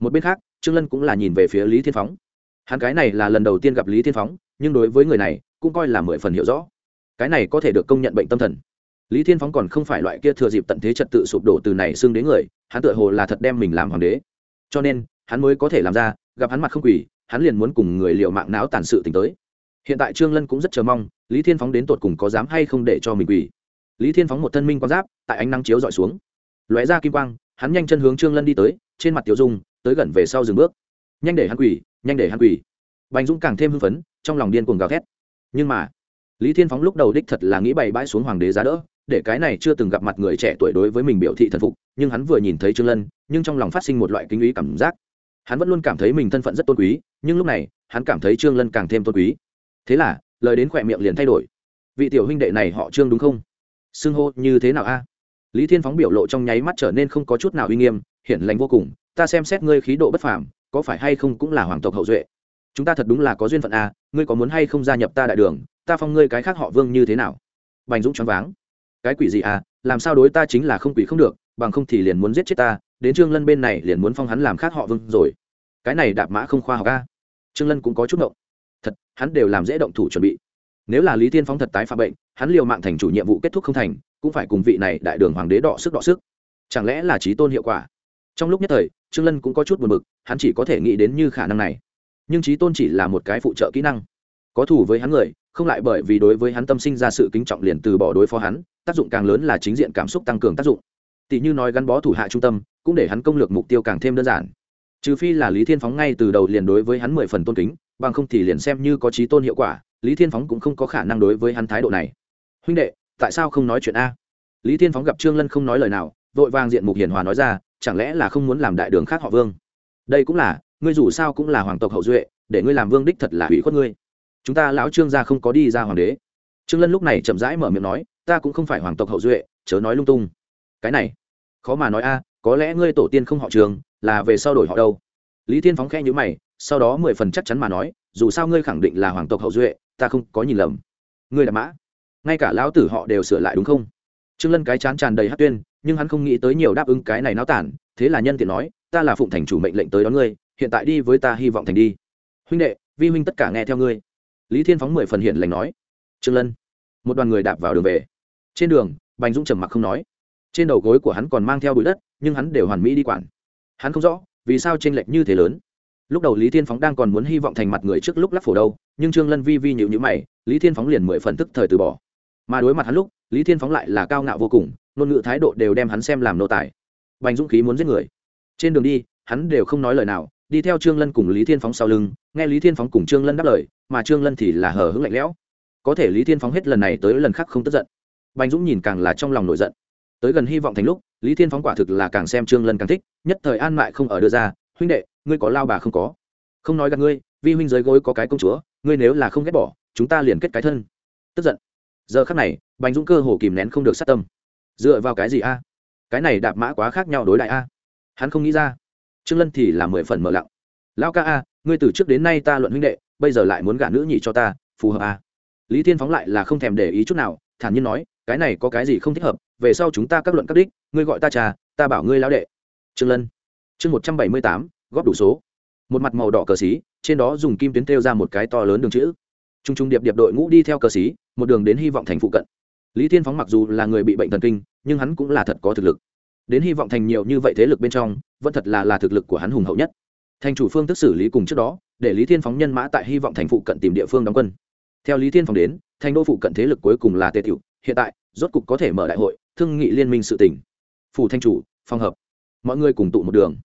Một bên khác, trương lân cũng là nhìn về phía lý thiên phóng. Hắn cái này là lần đầu tiên gặp lý thiên phóng, nhưng đối với người này, cũng coi là mười phần hiểu rõ. Cái này có thể được công nhận bệnh tâm thần. Lý thiên phóng còn không phải loại kia thừa dịp tận thế trật tự sụp đổ từ này xương đến người, hắn tựa hồ là thật đem mình làm hoàng đế. Cho nên, hắn mới có thể làm ra, gặp hắn mặt không quỳ, hắn liền muốn cùng người liệu mạng não tàn sự t tới hiện tại trương lân cũng rất chờ mong, lý thiên phóng đến tột cùng có dám hay không để cho mình quỳ. Lý thiên phóng một thân minh quan giáp, tại ánh nắng chiếu dọi xuống. Lóe ra kim quang, hắn nhanh chân hướng trương lân đi tới, trên mặt tiểu dung, tới gần về sau dừng bước. Nhanh để hắn quỳ, nhanh để hắn quỳ. Bành dũng càng thêm hưng phấn, trong lòng điên cuồng gào thét. Nhưng mà, lý thiên phóng lúc đầu đích thật là nghĩ bày bãi xuống hoàng đế giá đỡ, để cái này chưa từng gặp mặt người trẻ tuổi đối với mình biểu thị thần phục, nhưng hắn vừa nhìn thấy trương lân, nhưng trong lòng phát sinh một loại kinh ý cảm giác. Hắn vẫn luôn cảm thấy mình thân phận rất tôn quý, nhưng lúc này, hắn cảm thấy trương lân càng thêm tôn quý thế là, lời đến khỏe miệng liền thay đổi. Vị tiểu huynh đệ này họ trương đúng không? Xưng hô như thế nào a? Lý thiên phóng biểu lộ trong nháy mắt trở nên không có chút nào uy nghiêm, hiển lành vô cùng. Ta xem xét ngươi khí độ bất phàm, có phải hay không cũng là hoàng tộc hậu duệ? Chúng ta thật đúng là có duyên phận a, ngươi có muốn hay không gia nhập ta đại đường, ta phong ngươi cái khác họ vương như thế nào? Bành dũng choáng váng. Cái quỷ gì à làm sao đối ta chính là không quỷ không được, bằng không thì liền muốn giết chết ta, đến trương lân bên này liền muốn phong hắn làm khác họ vương rồi. Cái này đạp mã không khoa học a. Trương lân cũng có chút động hắn đều làm dễ động thủ chuẩn bị. Nếu là lý tiên phóng thật tái phạm bệnh, hắn liều mạng thành chủ nhiệm vụ kết thúc không thành, cũng phải cùng vị này đại đường hoàng đế đọ sức đọ sức. Chẳng lẽ là trí tôn hiệu quả? Trong lúc nhất thời, trương lân cũng có chút buồn bực, hắn chỉ có thể nghĩ đến như khả năng này. Nhưng trí tôn chỉ là một cái phụ trợ kỹ năng. Có thủ với hắn người, không lại bởi vì đối với hắn tâm sinh ra sự kính trọng liền từ bỏ đối phó hắn, tác dụng càng lớn là chính diện cảm xúc tăng cường tác dụng. Tỷ như nói gắn bó thủ hạ trung tâm, cũng để hắn công lược mục tiêu càng thêm đơn giản. Trừ phi là lý thiên phóng ngay từ đầu liền đối với hắn mười phần tôn kính bằng không thì liền xem như có trí tôn hiệu quả, lý thiên phóng cũng không có khả năng đối với hắn thái độ này. Huynh đệ, tại sao không nói chuyện a? Lý thiên phóng gặp trương lân không nói lời nào, vội vàng diện mục hiền hòa nói ra, chẳng lẽ là không muốn làm đại đường khác họ vương? Đây cũng là, ngươi dù sao cũng là hoàng tộc hậu duệ, để ngươi làm vương đích thật là hủy khuất ngươi. Chúng ta lão trương gia không có đi ra hoàng đế. Trương lân lúc này chậm rãi mở miệng nói, ta cũng không phải hoàng tộc hậu duệ, chớ nói lung tung. Cái này, khó mà nói a, có lẽ ngươi tổ tiên không họ trường, là về sau đổi họ đâu? Lý thiên phóng khe nhữ mày, sau đó mười phần chắc chắn mà nói, dù sao ngươi khẳng định là hoàng tộc hậu duệ, ta không có nhìn lầm. Ngươi là mã. Ngay cả lão tử họ đều sửa lại đúng không? Trương lân cái chán tràn đầy hát tuyên, nhưng hắn không nghĩ tới nhiều đáp ứng cái này náo tản, thế là nhân tiện nói, ta là phụng thành chủ mệnh lệnh tới đón ngươi, hiện tại đi với ta hy vọng thành đi. Huynh đệ, vi huynh tất cả nghe theo ngươi. Lý thiên phóng mười phần hiện lành nói. Trương lân. Một đoàn người đạp vào đường về. Trên đường, bành dũng trầm mặc không nói. Trên đầu gối của hắn còn mang theo bụi đất, nhưng hắn đều hoàn mỹ đi quản. Hắn không rõ vì sao tranh lệch như thế lớn? Lúc đầu lý thiên phóng đang còn muốn hy vọng thành mặt người trước lúc lắc phổ đâu, nhưng trương lân vi vi nhịu nhữ mày, lý thiên phóng liền mười phần tức thời từ bỏ. Mà đối mặt hắn lúc, lý thiên phóng lại là cao ngạo vô cùng, ngôn ngữ thái độ đều đem hắn xem làm nô tài. Bành dũng khí muốn giết người. Trên đường đi, hắn đều không nói lời nào, đi theo trương lân cùng lý thiên phóng sau lưng, nghe lý thiên phóng cùng trương lân đáp lời, mà trương lân thì là hờ hững lạnh lẽo. Có thể lý thiên phóng hết lần này tới lần khác không tức giận. Bành dũng nhìn càng là trong lòng nổi giận tới gần hy vọng thành lúc, lý thiên phóng quả thực là càng xem trương lân càng thích, nhất thời an mại không ở đưa ra, huynh đệ, ngươi có lao bà không có? Không nói gặp ngươi, vi huynh dưới gối có cái công chúa, ngươi nếu là không ghét bỏ, chúng ta liền kết cái thân. Tức giận. Giờ khắc này, bành dũng cơ hồ kìm nén không được sát tâm. Dựa vào cái gì a? Cái này đạp mã quá khác nhau đối đại a. Hắn không nghĩ ra. Trương lân thì là mười phần mở lặng. Lao ca a, ngươi từ trước đến nay ta luận huynh đệ, bây giờ lại muốn gả nữ nhị cho ta, phù hợp a? Lý thiên phóng lại là không thèm để ý chút nào, thản nhiên nói cái này có cái gì không thích hợp, về sau chúng ta các luận các đích, ngươi gọi ta trà, ta bảo ngươi lao đệ. Trương lân. Chương một trăm bảy mươi tám, góp đủ số. Một mặt màu đỏ cờ xí, trên đó dùng kim tuyến thêu ra một cái to lớn đường chữ. T r u n g t r u n g điệp điệp đội ngũ đi theo cờ xí, một đường đến hy vọng thành phụ cận. Lý thiên phóng mặc dù là người bị bệnh thần kinh, nhưng hắn cũng là thật có thực lực. Đến hy vọng thành nhiều như vậy thế lực bên trong, vẫn thật là là thực lực của hắn hùng hậu nhất. Thành chủ phương thức xử lý cùng trước đó, để lý thiên phóng nhân mã tại hy vọng thành phụ cận tìm địa phương đóng quân. Theo lý thiên phóng đến, thành đô phụ cận thế lực cuối cùng là tề tiểu hiện tại, rốt cục có thể mở đại hội, thương nghị liên minh sự tỉnh. Phủ thanh chủ, phòng hợp mọi người cùng tụ một đường.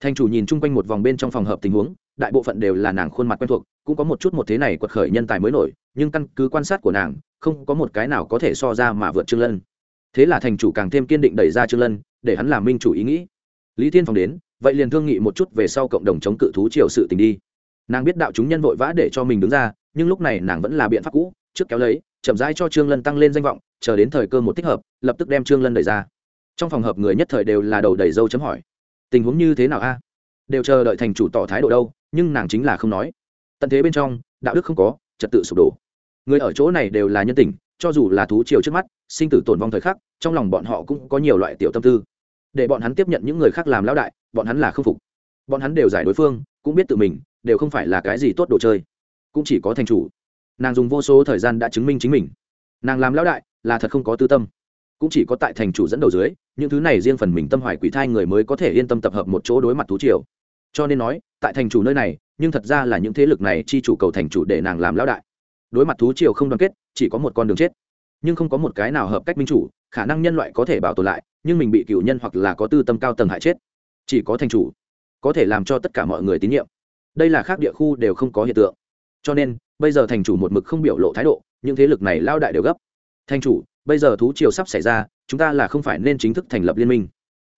Thanh chủ nhìn chung quanh một vòng bên trong phòng hợp tình huống, đại bộ phận đều là nàng khuôn mặt quen thuộc, cũng có một chút một thế này quật khởi nhân tài mới nổi, nhưng căn cứ quan sát của nàng, không có một cái nào có thể so ra mà vượt trương lân. Thế là thành chủ càng thêm kiên định đẩy ra trương lân, để hắn làm minh chủ ý nghĩ. Lý thiên phong đến, vậy liền thương nghị một chút về sau cộng đồng chống cự thú triều sự tình đi. Nàng biết đạo chúng nhân vội vã để cho mình đứng ra, nhưng lúc này nàng vẫn là biện pháp cũ, trước kéo lấy chậm rãi cho trương lân tăng lên danh vọng, chờ đến thời cơ một thích hợp, lập tức đem trương lân đẩy ra. Trong phòng hợp người nhất thời đều là đầu đầy dâu chấm hỏi. Tình huống như thế nào a? Đều chờ đợi thành chủ tỏ thái độ đâu, nhưng nàng chính là không nói. Tận thế bên trong, đạo đức không có, trật tự sụp đổ. Người ở chỗ này đều là nhân tình, cho dù là thú triều trước mắt, sinh tử tổn vong thời khắc, trong lòng bọn họ cũng có nhiều loại tiểu tâm tư. Để bọn hắn tiếp nhận những người khác làm lão đại, bọn hắn là không phục. Bọn hắn đều giải đối phương, cũng biết tự mình, đều không phải là cái gì tốt đồ chơi. Cũng chỉ có thành chủ nàng dùng vô số thời gian đã chứng minh chính mình. Nàng làm lão đại là thật không có tư tâm. Cũng chỉ có tại thành chủ dẫn đầu dưới, những thứ này riêng phần mình tâm hoài quỷ thai người mới có thể yên tâm tập hợp một chỗ đối mặt thú triều. Cho nên nói, tại thành chủ nơi này, nhưng thật ra là những thế lực này chi chủ cầu thành chủ để nàng làm lão đại. Đối mặt thú triều không đoàn kết, chỉ có một con đường chết. Nhưng không có một cái nào hợp cách minh chủ, khả năng nhân loại có thể bảo tồn lại, nhưng mình bị cựu nhân hoặc là có tư tâm cao tầng hại chết. Chỉ có thành chủ có thể làm cho tất cả mọi người tín nhiệm. Đây là khác địa khu đều không có hiện tượng. Cho nên bây giờ thành chủ một mực không biểu lộ thái độ, những thế lực này lao đại đều gấp. Thành chủ, bây giờ thú triều sắp xảy ra, chúng ta là không phải nên chính thức thành lập liên minh.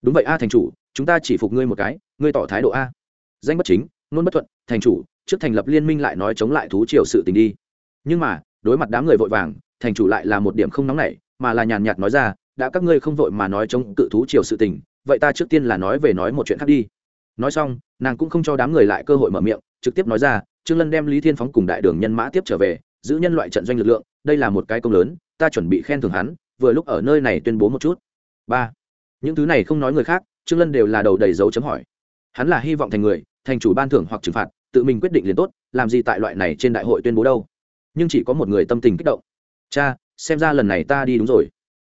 Đúng vậy a, thành chủ, chúng ta chỉ phục ngươi một cái, ngươi tỏ thái độ a. Danh bất chính nôn bất thuận, thành chủ, trước thành lập liên minh lại nói chống lại thú triều sự tình đi. Nhưng mà, đối mặt đám người vội vàng, thành chủ lại là một điểm không nóng nảy, mà là nhàn nhạt nói ra, đã các ngươi không vội mà nói chống cự thú triều sự tình, vậy ta trước tiên là nói về nói một chuyện khác đi. Nói xong, nàng cũng không cho đám người lại cơ hội mở miệng, trực tiếp nói ra trương lân đem lý thiên phóng cùng đại đường nhân mã tiếp trở về, giữ nhân loại trận doanh lực lượng, đây là một cái công lớn, ta chuẩn bị khen thưởng hắn, vừa lúc ở nơi này tuyên bố một chút. Ba, những thứ này không nói người khác, trương lân đều là đầu đầy dấu chấm hỏi. Hắn là hy vọng thành người, thành chủ ban thưởng hoặc trừng phạt, tự mình quyết định liền tốt, làm gì tại loại này trên đại hội tuyên bố đâu. Nhưng chỉ có một người tâm tình kích động. Cha, xem ra lần này ta đi đúng rồi.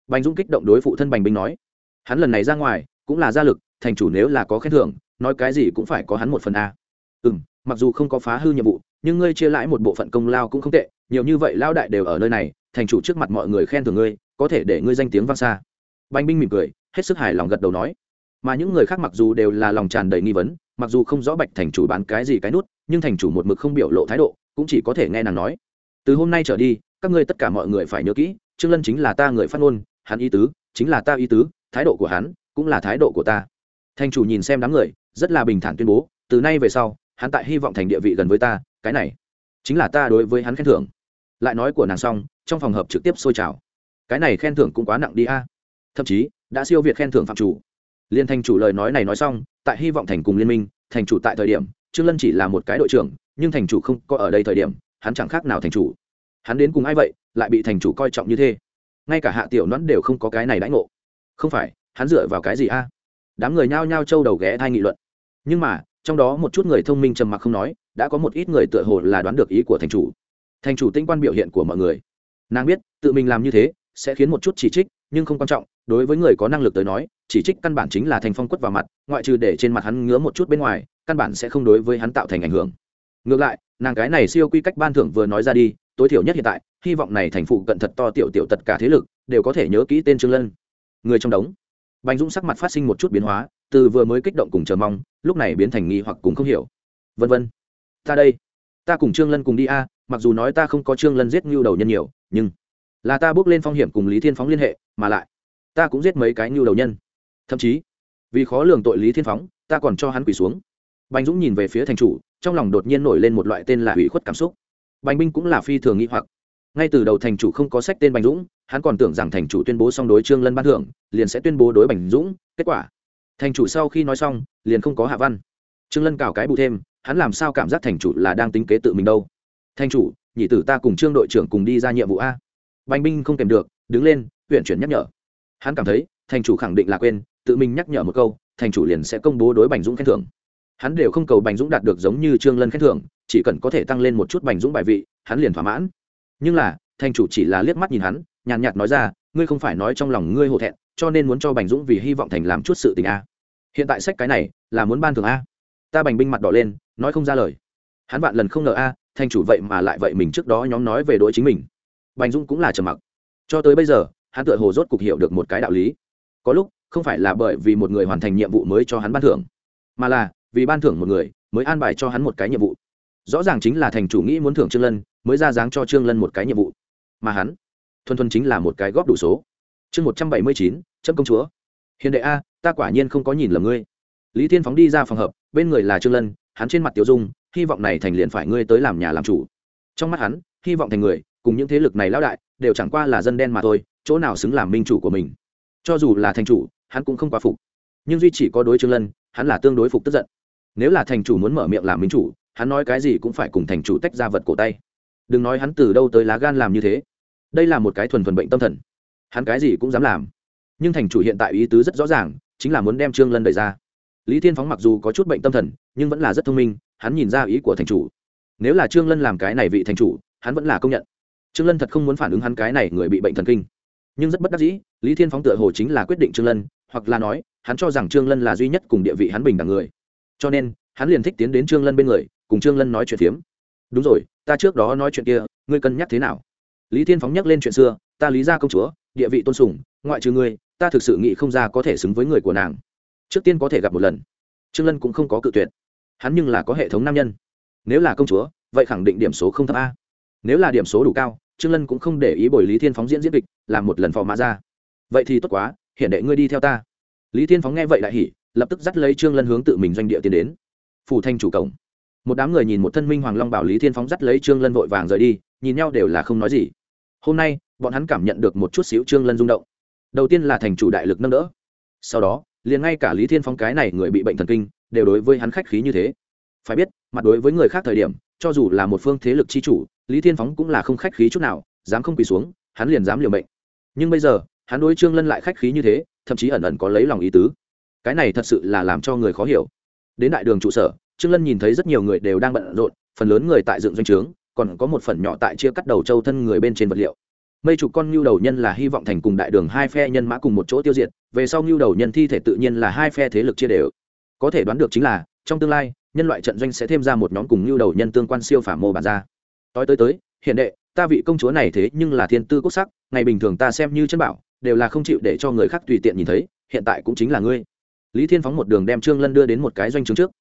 Bành dũng kích động đối phụ thân bành binh nói. Hắn lần này ra ngoài, cũng là gia lực, thành chủ nếu là có khen thưởng, nói cái gì cũng phải có hắn một phần a. Ừ m mặc dù không có phá hư nhiệm vụ, nhưng ngươi chia lãi một bộ phận công lao cũng không tệ, nhiều như vậy lao đại đều ở nơi này, thành chủ trước mặt mọi người khen thưởng ngươi, có thể để ngươi danh tiếng vang xa. Bánh binh mỉm cười, hết sức hài lòng gật đầu nói. Mà những người khác mặc dù đều là lòng tràn đầy nghi vấn, mặc dù không rõ bạch thành chủ bán cái gì cái nút, nhưng thành chủ một mực không biểu lộ thái độ, cũng chỉ có thể nghe nàng nói. Từ hôm nay trở đi, các ngươi tất cả mọi người phải nhớ kỹ, trương lân chính là ta người phát ngôn, hắn ý tứ, chính là ta ý tứ, thái độ của hắn cũng là thái độ của ta. Thành chủ nhìn xem đám người, rất là bình thản tuyên bố, từ nay về sau hắn tại hy vọng thành địa vị gần với ta, cái này chính là ta đối với hắn khen thưởng. Lại nói của nàng xong, trong phòng hợp trực tiếp sôi trào. Cái này khen thưởng cũng quá nặng đi a. Thậm chí, đã siêu việt khen thưởng phạm chủ. Liên thành chủ lời nói này nói xong, tại hy vọng thành cùng liên minh, thành chủ tại thời điểm, trương lân chỉ là một cái đội trưởng, nhưng thành chủ không có ở đây thời điểm, hắn chẳng khác nào thành chủ. Hắn đến cùng ai vậy, lại bị thành chủ coi trọng như thế? Ngay cả hạ tiểu nón đều không có cái này đãi ngộ. Không phải, hắn dựa vào cái gì a? Đám người nhao nhao trâu đầu ghé thai nghị luận. Nhưng mà trong đó một chút người thông minh trầm mặc không nói, đã có một ít người tựa hồ là đoán được ý của thành chủ. Thành chủ tinh quan biểu hiện của mọi người. Nàng biết, tự mình làm như thế, sẽ khiến một chút chỉ trích, nhưng không quan trọng, đối với người có năng lực tới nói, chỉ trích căn bản chính là thành phong quất vào mặt, ngoại trừ để trên mặt hắn ngứa một chút bên ngoài, căn bản sẽ không đối với hắn tạo thành ảnh hưởng. Ngược lại, nàng cái này siêu quy cách ban thưởng vừa nói ra đi, tối thiểu nhất hiện tại, hy vọng này thành phụ cận thật to tiểu tiểu tất cả thế lực, đều có thể nhớ kỹ tên trương lân. Người trong đống. Bành dũng sắc mặt phát sinh một chút biến hóa từ vừa mới kích động cùng chờ mong, lúc này biến thành nghi hoặc cùng không hiểu. Vân vân, ta đây, ta cùng trương lân cùng đi a, mặc dù nói ta không có trương lân giết ngưu đầu nhân nhiều, nhưng là ta bước lên phong hiểm cùng lý thiên phóng liên hệ, mà lại, ta cũng giết mấy cái ngưu đầu nhân. Thậm chí, vì khó lường tội lý thiên phóng, ta còn cho hắn quỳ xuống. Bành dũng nhìn về phía thành chủ, trong lòng đột nhiên nổi lên một loại tên là ủy khuất cảm xúc. Bành binh cũng là phi thường nghĩ hoặc. Ngay từ đầu thành chủ không có sách tên bành dũng, hắn còn tưởng rằng thành chủ tuyên bố xong đối trương lân ban thưởng, liền sẽ tuyên bố đối bành dũng, kết quả thành chủ sau khi nói xong, liền không có hạ văn. Trương lân cào cái bù thêm, hắn làm sao cảm giác thành chủ là đang tính kế tự mình đâu? Thành chủ, nhị tử ta cùng trương đội trưởng cùng đi ra nhiệm vụ a. Bành binh không kèm được, đứng lên, huyện chuyển nhắc nhở. Hắn cảm thấy, thành chủ khẳng định là quên, tự mình nhắc nhở một câu, thành chủ liền sẽ công bố đối bành dũng khen thưởng. Hắn đều không cầu bành dũng đạt được giống như trương lân khen thưởng, chỉ cần có thể tăng lên một chút bành dũng bài vị, hắn liền thỏa mãn. Nhưng là, thành chủ chỉ là liếc mắt nhìn hắn, nhàn nhạt nói ra, ngươi không phải nói trong lòng ngươi hổ thẹn cho nên muốn cho bành dũng vì hy vọng thành làm chút sự tình a. Hiện tại sách cái này là muốn ban thường a. Ta bành binh mặt đỏ lên, nói không ra lời. Hắn vạn lần không ngờ a thành chủ vậy mà lại vậy mình trước đó nhóm nói về đối chính mình. Bành dũng cũng là trầm mặc. Cho tới bây giờ, hắn tựa hồ rốt cục hiểu được một cái đạo lý. Có lúc, không phải là bởi vì một người hoàn thành nhiệm vụ mới cho hắn ban thưởng, mà là vì ban thưởng một người mới an bài cho hắn một cái nhiệm vụ. Rõ ràng chính là thành chủ nghĩ muốn thưởng trương lân, mới ra dáng cho trương lân một cái nhiệm vụ. Mà hắn, thuần thuần chính là một cái góp đủ số chương một trăm bảy mươi chín chấm công chúa. Hiền đệ a, ta quả nhiên không có nhìn lầm ngươi. Lý thiên phóng đi ra phòng hợp bên người là trương lân, hắn trên mặt tiểu dung, hy vọng này thành liền phải ngươi tới làm nhà làm chủ. Trong mắt hắn, hy vọng thành người, cùng những thế lực này lão đại, đều chẳng qua là dân đen mà thôi, chỗ nào xứng làm minh chủ của mình. Cho dù là thành chủ, hắn cũng không quá phục. Nhưng duy chỉ có đối trương lân, hắn là tương đối phục tức giận. Nếu là thành chủ muốn mở miệng làm minh chủ, hắn nói cái gì cũng phải cùng thành chủ tách ra vật cổ tay. Đừng nói hắn từ đâu tới lá gan làm như thế. Đây là một cái thuần thuần bệnh tâm thần hắn cái gì cũng dám làm. Nhưng thành chủ hiện tại ý tứ rất rõ ràng, chính là muốn đem trương lân đẩy ra. Lý thiên phóng mặc dù có chút bệnh tâm thần, nhưng vẫn là rất thông minh, hắn nhìn ra ý của thành chủ. Nếu là trương lân làm cái này vị thành chủ, hắn vẫn là công nhận. Trương lân thật không muốn phản ứng hắn cái này người bị bệnh thần kinh. Nhưng rất bất đắc dĩ, lý thiên phóng tựa hồ chính là quyết định trương lân, hoặc là nói, hắn cho rằng trương lân là duy nhất cùng địa vị hắn bình đẳng người. Cho nên, hắn liền thích tiến đến trương lân bên người, cùng trương lân nói chuyện phiếm. Đúng rồi, ta trước đó nói chuyện kia, ngươi cân nhắc thế nào? Lý thiên phóng nhắc lên chuyện xưa, ta lý ra công chúa địa vị tôn sùng, ngoại trừ ngươi, ta thực sự nghĩ không ra có thể xứng với người của nàng. Trước tiên có thể gặp một lần. Trương lân cũng không có cự tuyệt. Hắn nhưng là có hệ thống nam nhân. Nếu là công chúa, vậy khẳng định điểm số không thấp a. Nếu là điểm số đủ cao, trương lân cũng không để ý bồi lý thiên phóng diễn diễn kịch, làm một lần phò mã ra. Vậy thì tốt quá, hiện đệ ngươi đi theo ta. Lý thiên phóng nghe vậy đại hỉ, lập tức dắt lấy trương lân hướng tự mình doanh địa tiến đến. Phủ thanh chủ cổng. Một đám người nhìn một thân minh hoàng long bảo lý thiên phóng dắt lấy trương lân vội vàng rời đi, nhìn nhau đều là không nói gì. Hôm nay bọn hắn cảm nhận được một chút xíu trương lân rung động. Đầu tiên là thành chủ đại lực nâng đỡ. Sau đó, liền ngay cả lý thiên phóng cái này người bị bệnh thần kinh, đều đối với hắn khách khí như thế. Phải biết, mặt đối với người khác thời điểm, cho dù là một phương thế lực chi chủ, lý thiên phóng cũng là không khách khí chút nào, dám không quỳ xuống, hắn liền dám liều mệnh. Nhưng bây giờ, hắn đối trương lân lại khách khí như thế, thậm chí ẩn ẩn có lấy lòng ý tứ. Cái này thật sự là làm cho người khó hiểu. Đến đại đường trụ sở, trương lân nhìn thấy rất nhiều người đều đang bận rộn, phần lớn người tại dựng doanh trướng, còn có một phần nhỏ tại chia cắt đầu châu thân người bên trên vật liệu mây chục con nhu đầu nhân là hy vọng thành cùng đại đường hai phe nhân mã cùng một chỗ tiêu diệt, về sau nhu đầu nhân thi thể tự nhiên là hai phe thế lực chia đều. Có thể đoán được chính là, trong tương lai, nhân loại trận doanh sẽ thêm ra một nhóm cùng nhu đầu nhân tương quan siêu phả mô bản ra. Tối tới tới, hiện đệ, ta vị công chúa này thế nhưng là thiên tư quốc sắc, ngày bình thường ta xem như chân bảo, đều là không chịu để cho người khác tùy tiện nhìn thấy, hiện tại cũng chính là ngươi. Lý thiên phóng một đường đem trương lân đưa đến một cái doanh trướng trước.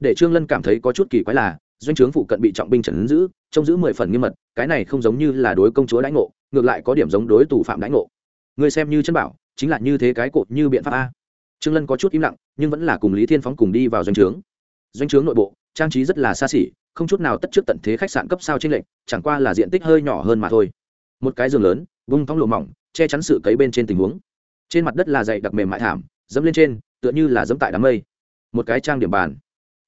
Để trương lân cảm thấy có chút kỳ quái là, doanh trướng phụ cận bị trọng binh trần giữ, trông giữ mười phần nghiêm mật, cái này không giống như là đối công chúa đãi ngộ ngược lại có điểm giống đối tù phạm đãi ngộ. Người xem như chân bảo, chính là như thế cái cột như biện pháp a. Trương lân có chút im lặng, nhưng vẫn là cùng lý thiên phóng cùng đi vào doanh trướng. Doanh trướng nội bộ, trang trí rất là xa xỉ, không chút nào tất trước tận thế khách sạn cấp sao trên lệnh chẳng qua là diện tích hơi nhỏ hơn mà thôi. Một cái giường lớn, vung thong lộ mỏng, che chắn sự cấy bên trên tình huống. Trên mặt đất là dày đặc mềm mại thảm, dẫm lên trên, tựa như là dẫm tại đám mây. Một cái trang điểm bàn.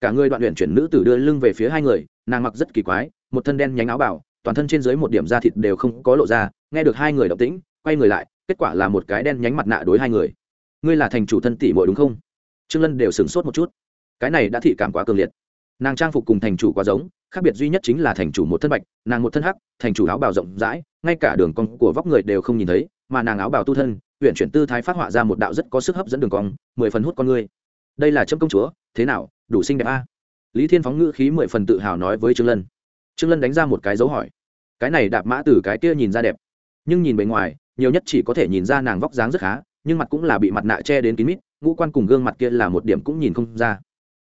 Cả người đoạn luyện chuyển nữ tử đưa lưng về phía hai người, nàng mặc rất kỳ quái, một thân đen nhánh áo bảo toàn thân trên dưới một điểm da thịt đều không có lộ ra nghe được hai người động tĩnh, quay người lại, kết quả là một cái đen nhánh mặt nạ đối hai người. Ngươi là thành chủ thân tỷ muội đúng không? Trương lân đều sửng sốt một chút. Cái này đã thị cảm quá cường liệt. Nàng trang phục cùng thành chủ quá giống, khác biệt duy nhất chính là thành chủ một thân bạch, nàng một thân hắc, thành chủ áo bào rộng rãi, ngay cả đường cong của vóc người đều không nhìn thấy, mà nàng áo bào tu thân huyện chuyển tư thái phát họa ra một đạo rất có sức hấp dẫn đường cong, mười phần hút con ngươi. Đây là trâm công chúa, thế nào, đủ xinh đẹp a? Lý thiên phóng ngữ khí mười phần tự hào nói với trương lân. Trương lân đánh ra một cái dấu hỏi. Cái này đạp mã từ cái kia nhìn ra đẹp nhưng nhìn bề ngoài, nhiều nhất chỉ có thể nhìn ra nàng vóc dáng rất khá, nhưng mặt cũng là bị mặt nạ che đến kín mít, ngũ quan cùng gương mặt kia là một điểm cũng nhìn không ra.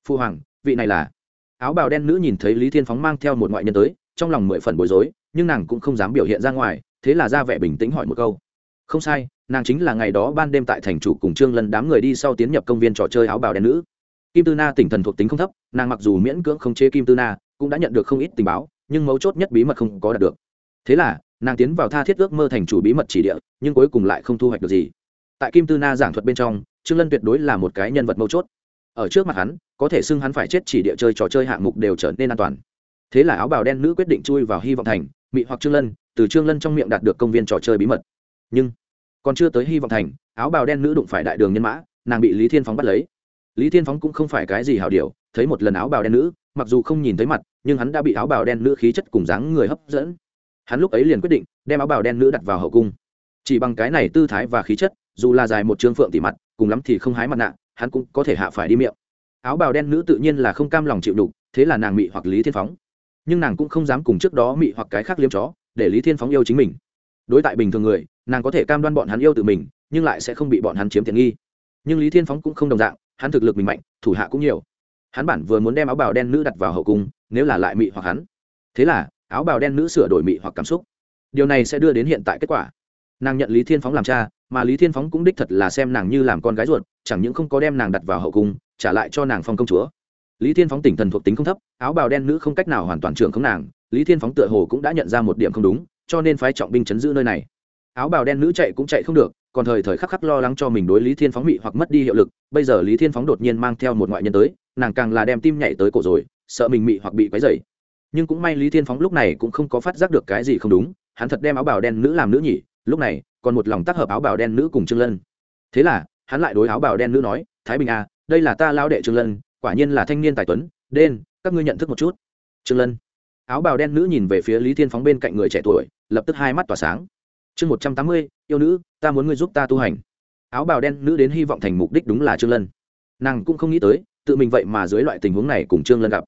Phu hoàng, vị này là? Áo bào đen nữ nhìn thấy lý thiên phóng mang theo một ngoại nhân tới, trong lòng mười phần bối rối, nhưng nàng cũng không dám biểu hiện ra ngoài, thế là ra vẻ bình tĩnh hỏi một câu. Không sai, nàng chính là ngày đó ban đêm tại thành chủ cùng trương lần đám người đi sau tiến nhập công viên trò chơi áo bào đen nữ. Kim tư na tỉnh thần thuộc tính không thấp, nàng mặc dù miễn cưỡng không chế kim tư na, cũng đã nhận được không ít tình báo, nhưng mấu chốt nhất bí mật không có đạt được. Thế là nàng tiến vào tha thiết ước mơ thành chủ bí mật chỉ địa, nhưng cuối cùng lại không thu hoạch được gì. Tại kim tư na giảng thuật bên trong, trương lân tuyệt đối là một cái nhân vật mấu chốt. Ở trước mặt hắn, có thể xưng hắn phải chết chỉ địa chơi trò chơi hạng mục đều trở nên an toàn. Thế là áo bào đen nữ quyết định chui vào hy vọng thành, mị hoặc trương lân, từ trương lân trong miệng đạt được công viên trò chơi bí mật. Nhưng, còn chưa tới hy vọng thành, áo bào đen nữ đụng phải đại đường nhân mã, nàng bị lý thiên phóng bắt lấy. Lý thiên phóng cũng không phải cái gì hảo điều, thấy một lần áo bào đen nữ, mặc dù không nhìn thấy mặt, nhưng hắn đã bị áo bào đen nữ khí chất cùng dáng người hấp dẫn hắn lúc ấy liền quyết định đem áo bào đen nữ đặt vào hậu cung. Chỉ bằng cái này tư thái và khí chất, dù là dài một trương phượng tỉ mặt, cùng lắm thì không hái mặt nạ, hắn cũng có thể hạ phải đi miệng. Áo bào đen nữ tự nhiên là không cam lòng chịu đục, thế là nàng mị hoặc lý thiên phóng. Nhưng nàng cũng không dám cùng trước đó mị hoặc cái khác liếm chó, để lý thiên phóng yêu chính mình. Đối tại bình thường người, nàng có thể cam đoan bọn hắn yêu tự mình, nhưng lại sẽ không bị bọn hắn chiếm tiện nghi. Nhưng lý thiên phóng cũng không đồng dạng, hắn thực lực mình mạnh, thủ hạ cũng nhiều. Hắn bản vừa muốn đem áo bào đen nữ đặt vào hậu cung, nếu là lại mị hoặc hắn. Thế là áo bào đen nữ sửa đổi mị hoặc cảm xúc. Điều này sẽ đưa đến hiện tại kết quả. Nàng nhận lý thiên phóng làm cha, mà lý thiên phóng cũng đích thật là xem nàng như làm con gái ruột, chẳng những không có đem nàng đặt vào hậu cung, trả lại cho nàng phong công chúa. Lý thiên phóng tỉnh thần thuộc tính không thấp, áo bào đen nữ không cách nào hoàn toàn trưởng không nàng, lý thiên phóng tựa hồ cũng đã nhận ra một điểm không đúng, cho nên phái trọng binh chấn giữ nơi này. Áo bào đen nữ chạy cũng chạy không được, còn thời thời khắc khắc lo lắng cho mình đối lý thiên phóng bị hoặc mất đi hiệu lực, bây giờ lý thiên phóng đột nhiên mang theo một ngoại nhân tới, nàng càng là đem tim nhảy tới cổ rồi, sợ mình mị hoặc bị quấy dày nhưng cũng may lý thiên phóng lúc này cũng không có phát giác được cái gì không đúng, hắn thật đem áo bào đen nữ làm nữ nhỉ, lúc này, còn một lòng tác hợp áo bào đen nữ cùng trương lân. Thế là, hắn lại đối áo bào đen nữ nói, thái bình à đây là ta lao đệ trương lân, quả nhiên là thanh niên tài tuấn, đen, các ngươi nhận thức một chút. Trương lân. Áo bào đen nữ nhìn về phía lý thiên phóng bên cạnh người trẻ tuổi, lập tức hai mắt tỏa sáng. Chương một trăm tám mươi, yêu nữ, ta muốn ngươi giúp ta tu hành. Áo bào đen nữ đến hy vọng thành mục đích đúng là trương lân. Nàng cũng không nghĩ tới, tự mình vậy mà dưới loại tình huống này cùng trương lân gặp.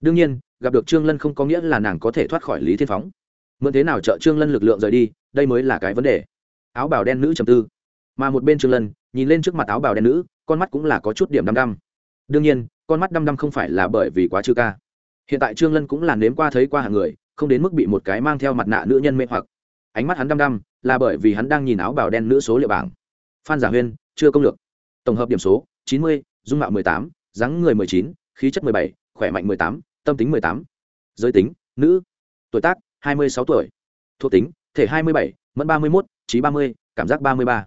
Đương nhiên gặp được trương lân không có nghĩa là nàng có thể thoát khỏi lý thiên phóng. Mượn thế nào trợ trương lân lực lượng rời đi, đây mới là cái vấn đề. Áo bào đen nữ trầm tư. Mà một bên trương lân, nhìn lên trước mặt áo bào đen nữ, con mắt cũng là có chút điểm đăm đăm. Đương nhiên, con mắt đăm đăm không phải là bởi vì quá chư ca. Hiện tại trương lân cũng là nếm qua thấy qua hàng người, không đến mức bị một cái mang theo mặt nạ nữ nhân mê hoặc. Ánh mắt hắn đăm đăm là bởi vì hắn đang nhìn áo bào đen nữ số liệu bảng. Phan giả huyên, chưa công lược. Tổng hợp điểm số, chín mươi, dung mạo mười tám, dáng người mười chín, khí chất mười bảy, khỏe mạnh mười tám tâm tính mười tám. Giới tính, nữ. Tuổi tác, hai mươi sáu tuổi. Thuộc tính, thể hai mươi bảy, mẫn ba mươi một trí ba mươi, cảm giác ba mươi ba.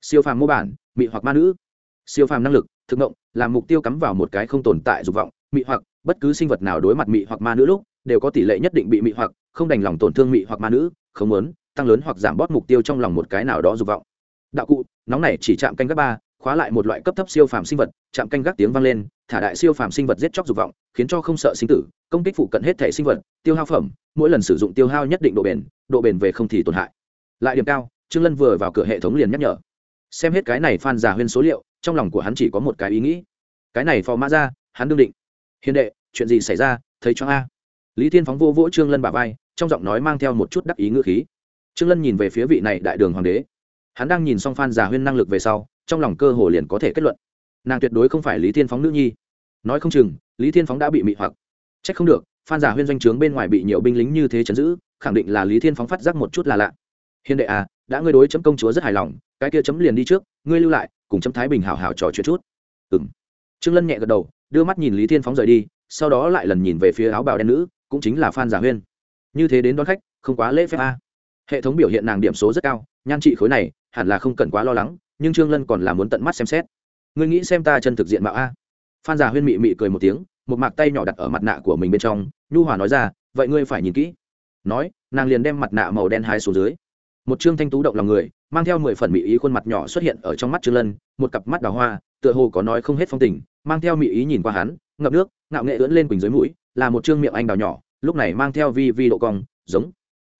Siêu phàm mô bản, mị hoặc ma nữ. Siêu phàm năng lực, thực động làm mục tiêu cắm vào một cái không tồn tại dục vọng, mị hoặc, bất cứ sinh vật nào đối mặt mị hoặc ma nữ lúc, đều có tỷ lệ nhất định bị mị hoặc, không đành lòng tổn thương mị hoặc ma nữ, không muốn, tăng lớn hoặc giảm bót mục tiêu trong lòng một cái nào đó dục vọng. Đạo cụ, nóng này chỉ chạm canh các ba khóa lại một loại cấp thấp siêu phàm sinh vật, chạm canh gác tiếng vang lên, thả đại siêu phàm sinh vật giết chóc dục vọng, khiến cho không sợ sinh tử, công kích phụ cận hết thể sinh vật, tiêu hao phẩm, mỗi lần sử dụng tiêu hao nhất định độ bền độ bền về không thì tổn hại. Lại điểm cao, trương lân vừa vào cửa hệ thống liền nhắc nhở. Xem hết cái này phan giả huyên số liệu, trong lòng của hắn chỉ có một cái ý nghĩ. Cái này phò mã ra, hắn đương định. Hiền đệ, chuyện gì xảy ra, thấy cho a. Lý thiên phóng vô vỗ trương lân bà vai, trong giọng nói mang theo một chút đắc ý ngữ khí. Trương lân nhìn về phía vị này đại đường hoàng đế. Hắn đang nhìn xong phan giả huyên năng lực về sau trong lòng cơ hồ liền có thể kết luận. Nàng tuyệt đối không phải lý thiên phóng nữ nhi. Nói không chừng, lý thiên phóng đã bị mị hoặc. Trách không được, phan giả huyên doanh trướng bên ngoài bị nhiều binh lính như thế chấn giữ, khẳng định là lý thiên phóng phát giác một chút là lạ. Hiền đệ à đã ngươi đối chấm công chúa rất hài lòng, cái kia chấm liền đi trước, ngươi lưu lại, cùng chấm thái bình hào hào trò chuyện chút. Ừng trương lân nhẹ gật đầu, đưa mắt nhìn lý thiên phóng rời đi, sau đó lại lần nhìn về phía áo bào đen nữ, cũng chính là phan giả huyên. Như thế đến đón khách, không quá lễ phép a. Hệ thống biểu hiện nàng điểm số rất cao, nhan trị khối này, hẳn là không cần quá lo lắng nhưng trương lân còn là muốn tận mắt xem xét ngươi nghĩ xem ta chân thực diện mạo a phan già huyên mị mị cười một tiếng một mạc tay nhỏ đặt ở mặt nạ của mình bên trong nhu hòa nói ra vậy ngươi phải nhìn kỹ nói nàng liền đem mặt nạ màu đen hái xuống dưới một trương thanh tú động lòng người mang theo mười phần mỹ ý khuôn mặt nhỏ xuất hiện ở trong mắt trương lân một cặp mắt đào hoa tựa hồ có nói không hết phong tình mang theo mỹ ý nhìn qua hắn ngập nước ngạo nghệ ưỡn lên quỳnh dưới mũi là một trương miệng anh đào nhỏ lúc này mang theo vi vi độ cong giống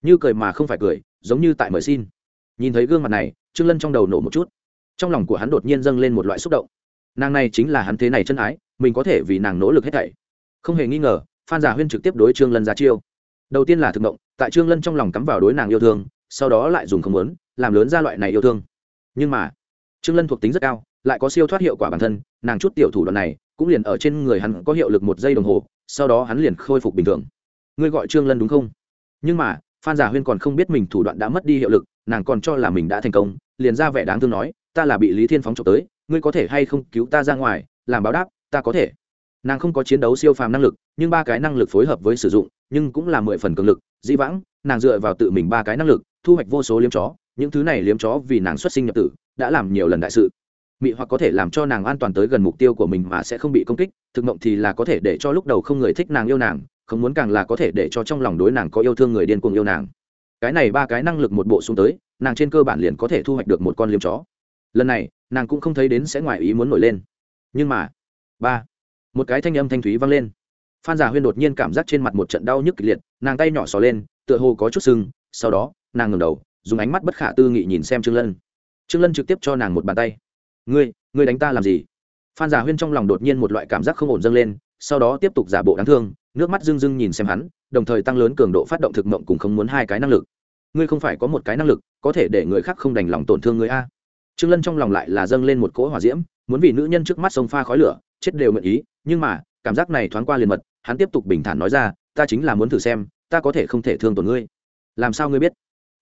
như cười mà không phải cười giống như tại mời xin nhìn thấy gương mặt này trương lân trong đầu nổ một chút trong lòng của hắn đột nhiên dâng lên một loại xúc động. Nàng này chính là hắn thế này chân ái, mình có thể vì nàng nỗ lực hết thảy. Không hề nghi ngờ, phan giả huyên trực tiếp đối trương lân ra chiêu. Đầu tiên là thực động tại trương lân trong lòng cắm vào đối nàng yêu thương, sau đó lại dùng không muốn, làm lớn ra loại này yêu thương. Nhưng mà, trương lân thuộc tính rất cao, lại có siêu thoát hiệu quả bản thân, nàng chút tiểu thủ đoạn này, cũng liền ở trên người hắn có hiệu lực một giây đồng hồ, sau đó hắn liền khôi phục bình thường. Ngươi gọi trương lân đúng không? Nhưng mà, phan giả huyên còn không biết mình thủ đoạn đã mất đi hiệu lực, nàng còn cho là mình đã thành công, liền ra vẻ đáng thương nói ta là bị lý thiên phóng trộm tới, ngươi có thể hay không cứu ta ra ngoài, làm báo đáp, ta có thể. Nàng không có chiến đấu siêu phàm năng lực, nhưng ba cái năng lực phối hợp với sử dụng, nhưng cũng là mười phần cường lực, dĩ vãng, nàng dựa vào tự mình ba cái năng lực, thu hoạch vô số liếm chó, những thứ này liếm chó vì nàng xuất sinh nhập tử, đã làm nhiều lần đại sự. Mị hoặc có thể làm cho nàng an toàn tới gần mục tiêu của mình mà sẽ không bị công kích, thực mộng thì là có thể để cho lúc đầu không người thích nàng yêu nàng, không muốn càng là có thể để cho trong lòng đối nàng có yêu thương người điên cuồng yêu nàng. Cái này ba cái năng lực một bộ xuống tới, nàng trên cơ bản liền có thể thu hoạch được một con liếm chó lần này nàng cũng không thấy đến sẽ ngoài ý muốn nổi lên nhưng mà ba một cái thanh âm thanh thúy vang lên phan giả huyên đột nhiên cảm giác trên mặt một trận đau nhức kịch liệt nàng tay nhỏ xò lên tựa hồ có chút sưng sau đó nàng ngừng đầu dùng ánh mắt bất khả tư nghị nhìn xem trương lân trương lân trực tiếp cho nàng một bàn tay ngươi ngươi đánh ta làm gì phan giả huyên trong lòng đột nhiên một loại cảm giác không ổn dâng lên sau đó tiếp tục giả bộ đáng thương nước mắt rưng rưng nhìn xem hắn đồng thời tăng lớn cường độ phát động thực mộng cùng không muốn hai cái năng lực ngươi không phải có một cái năng lực có thể để người khác không đành lòng tổn thương ngươi a trương lân trong lòng lại là dâng lên một cỗ hỏa diễm, muốn vì nữ nhân trước mắt sông pha khói lửa, chết đều nguyện ý, nhưng mà, cảm giác này thoáng qua liền mật, hắn tiếp tục bình thản nói ra, ta chính là muốn thử xem, ta có thể không thể thương tổn ngươi. Làm sao ngươi biết?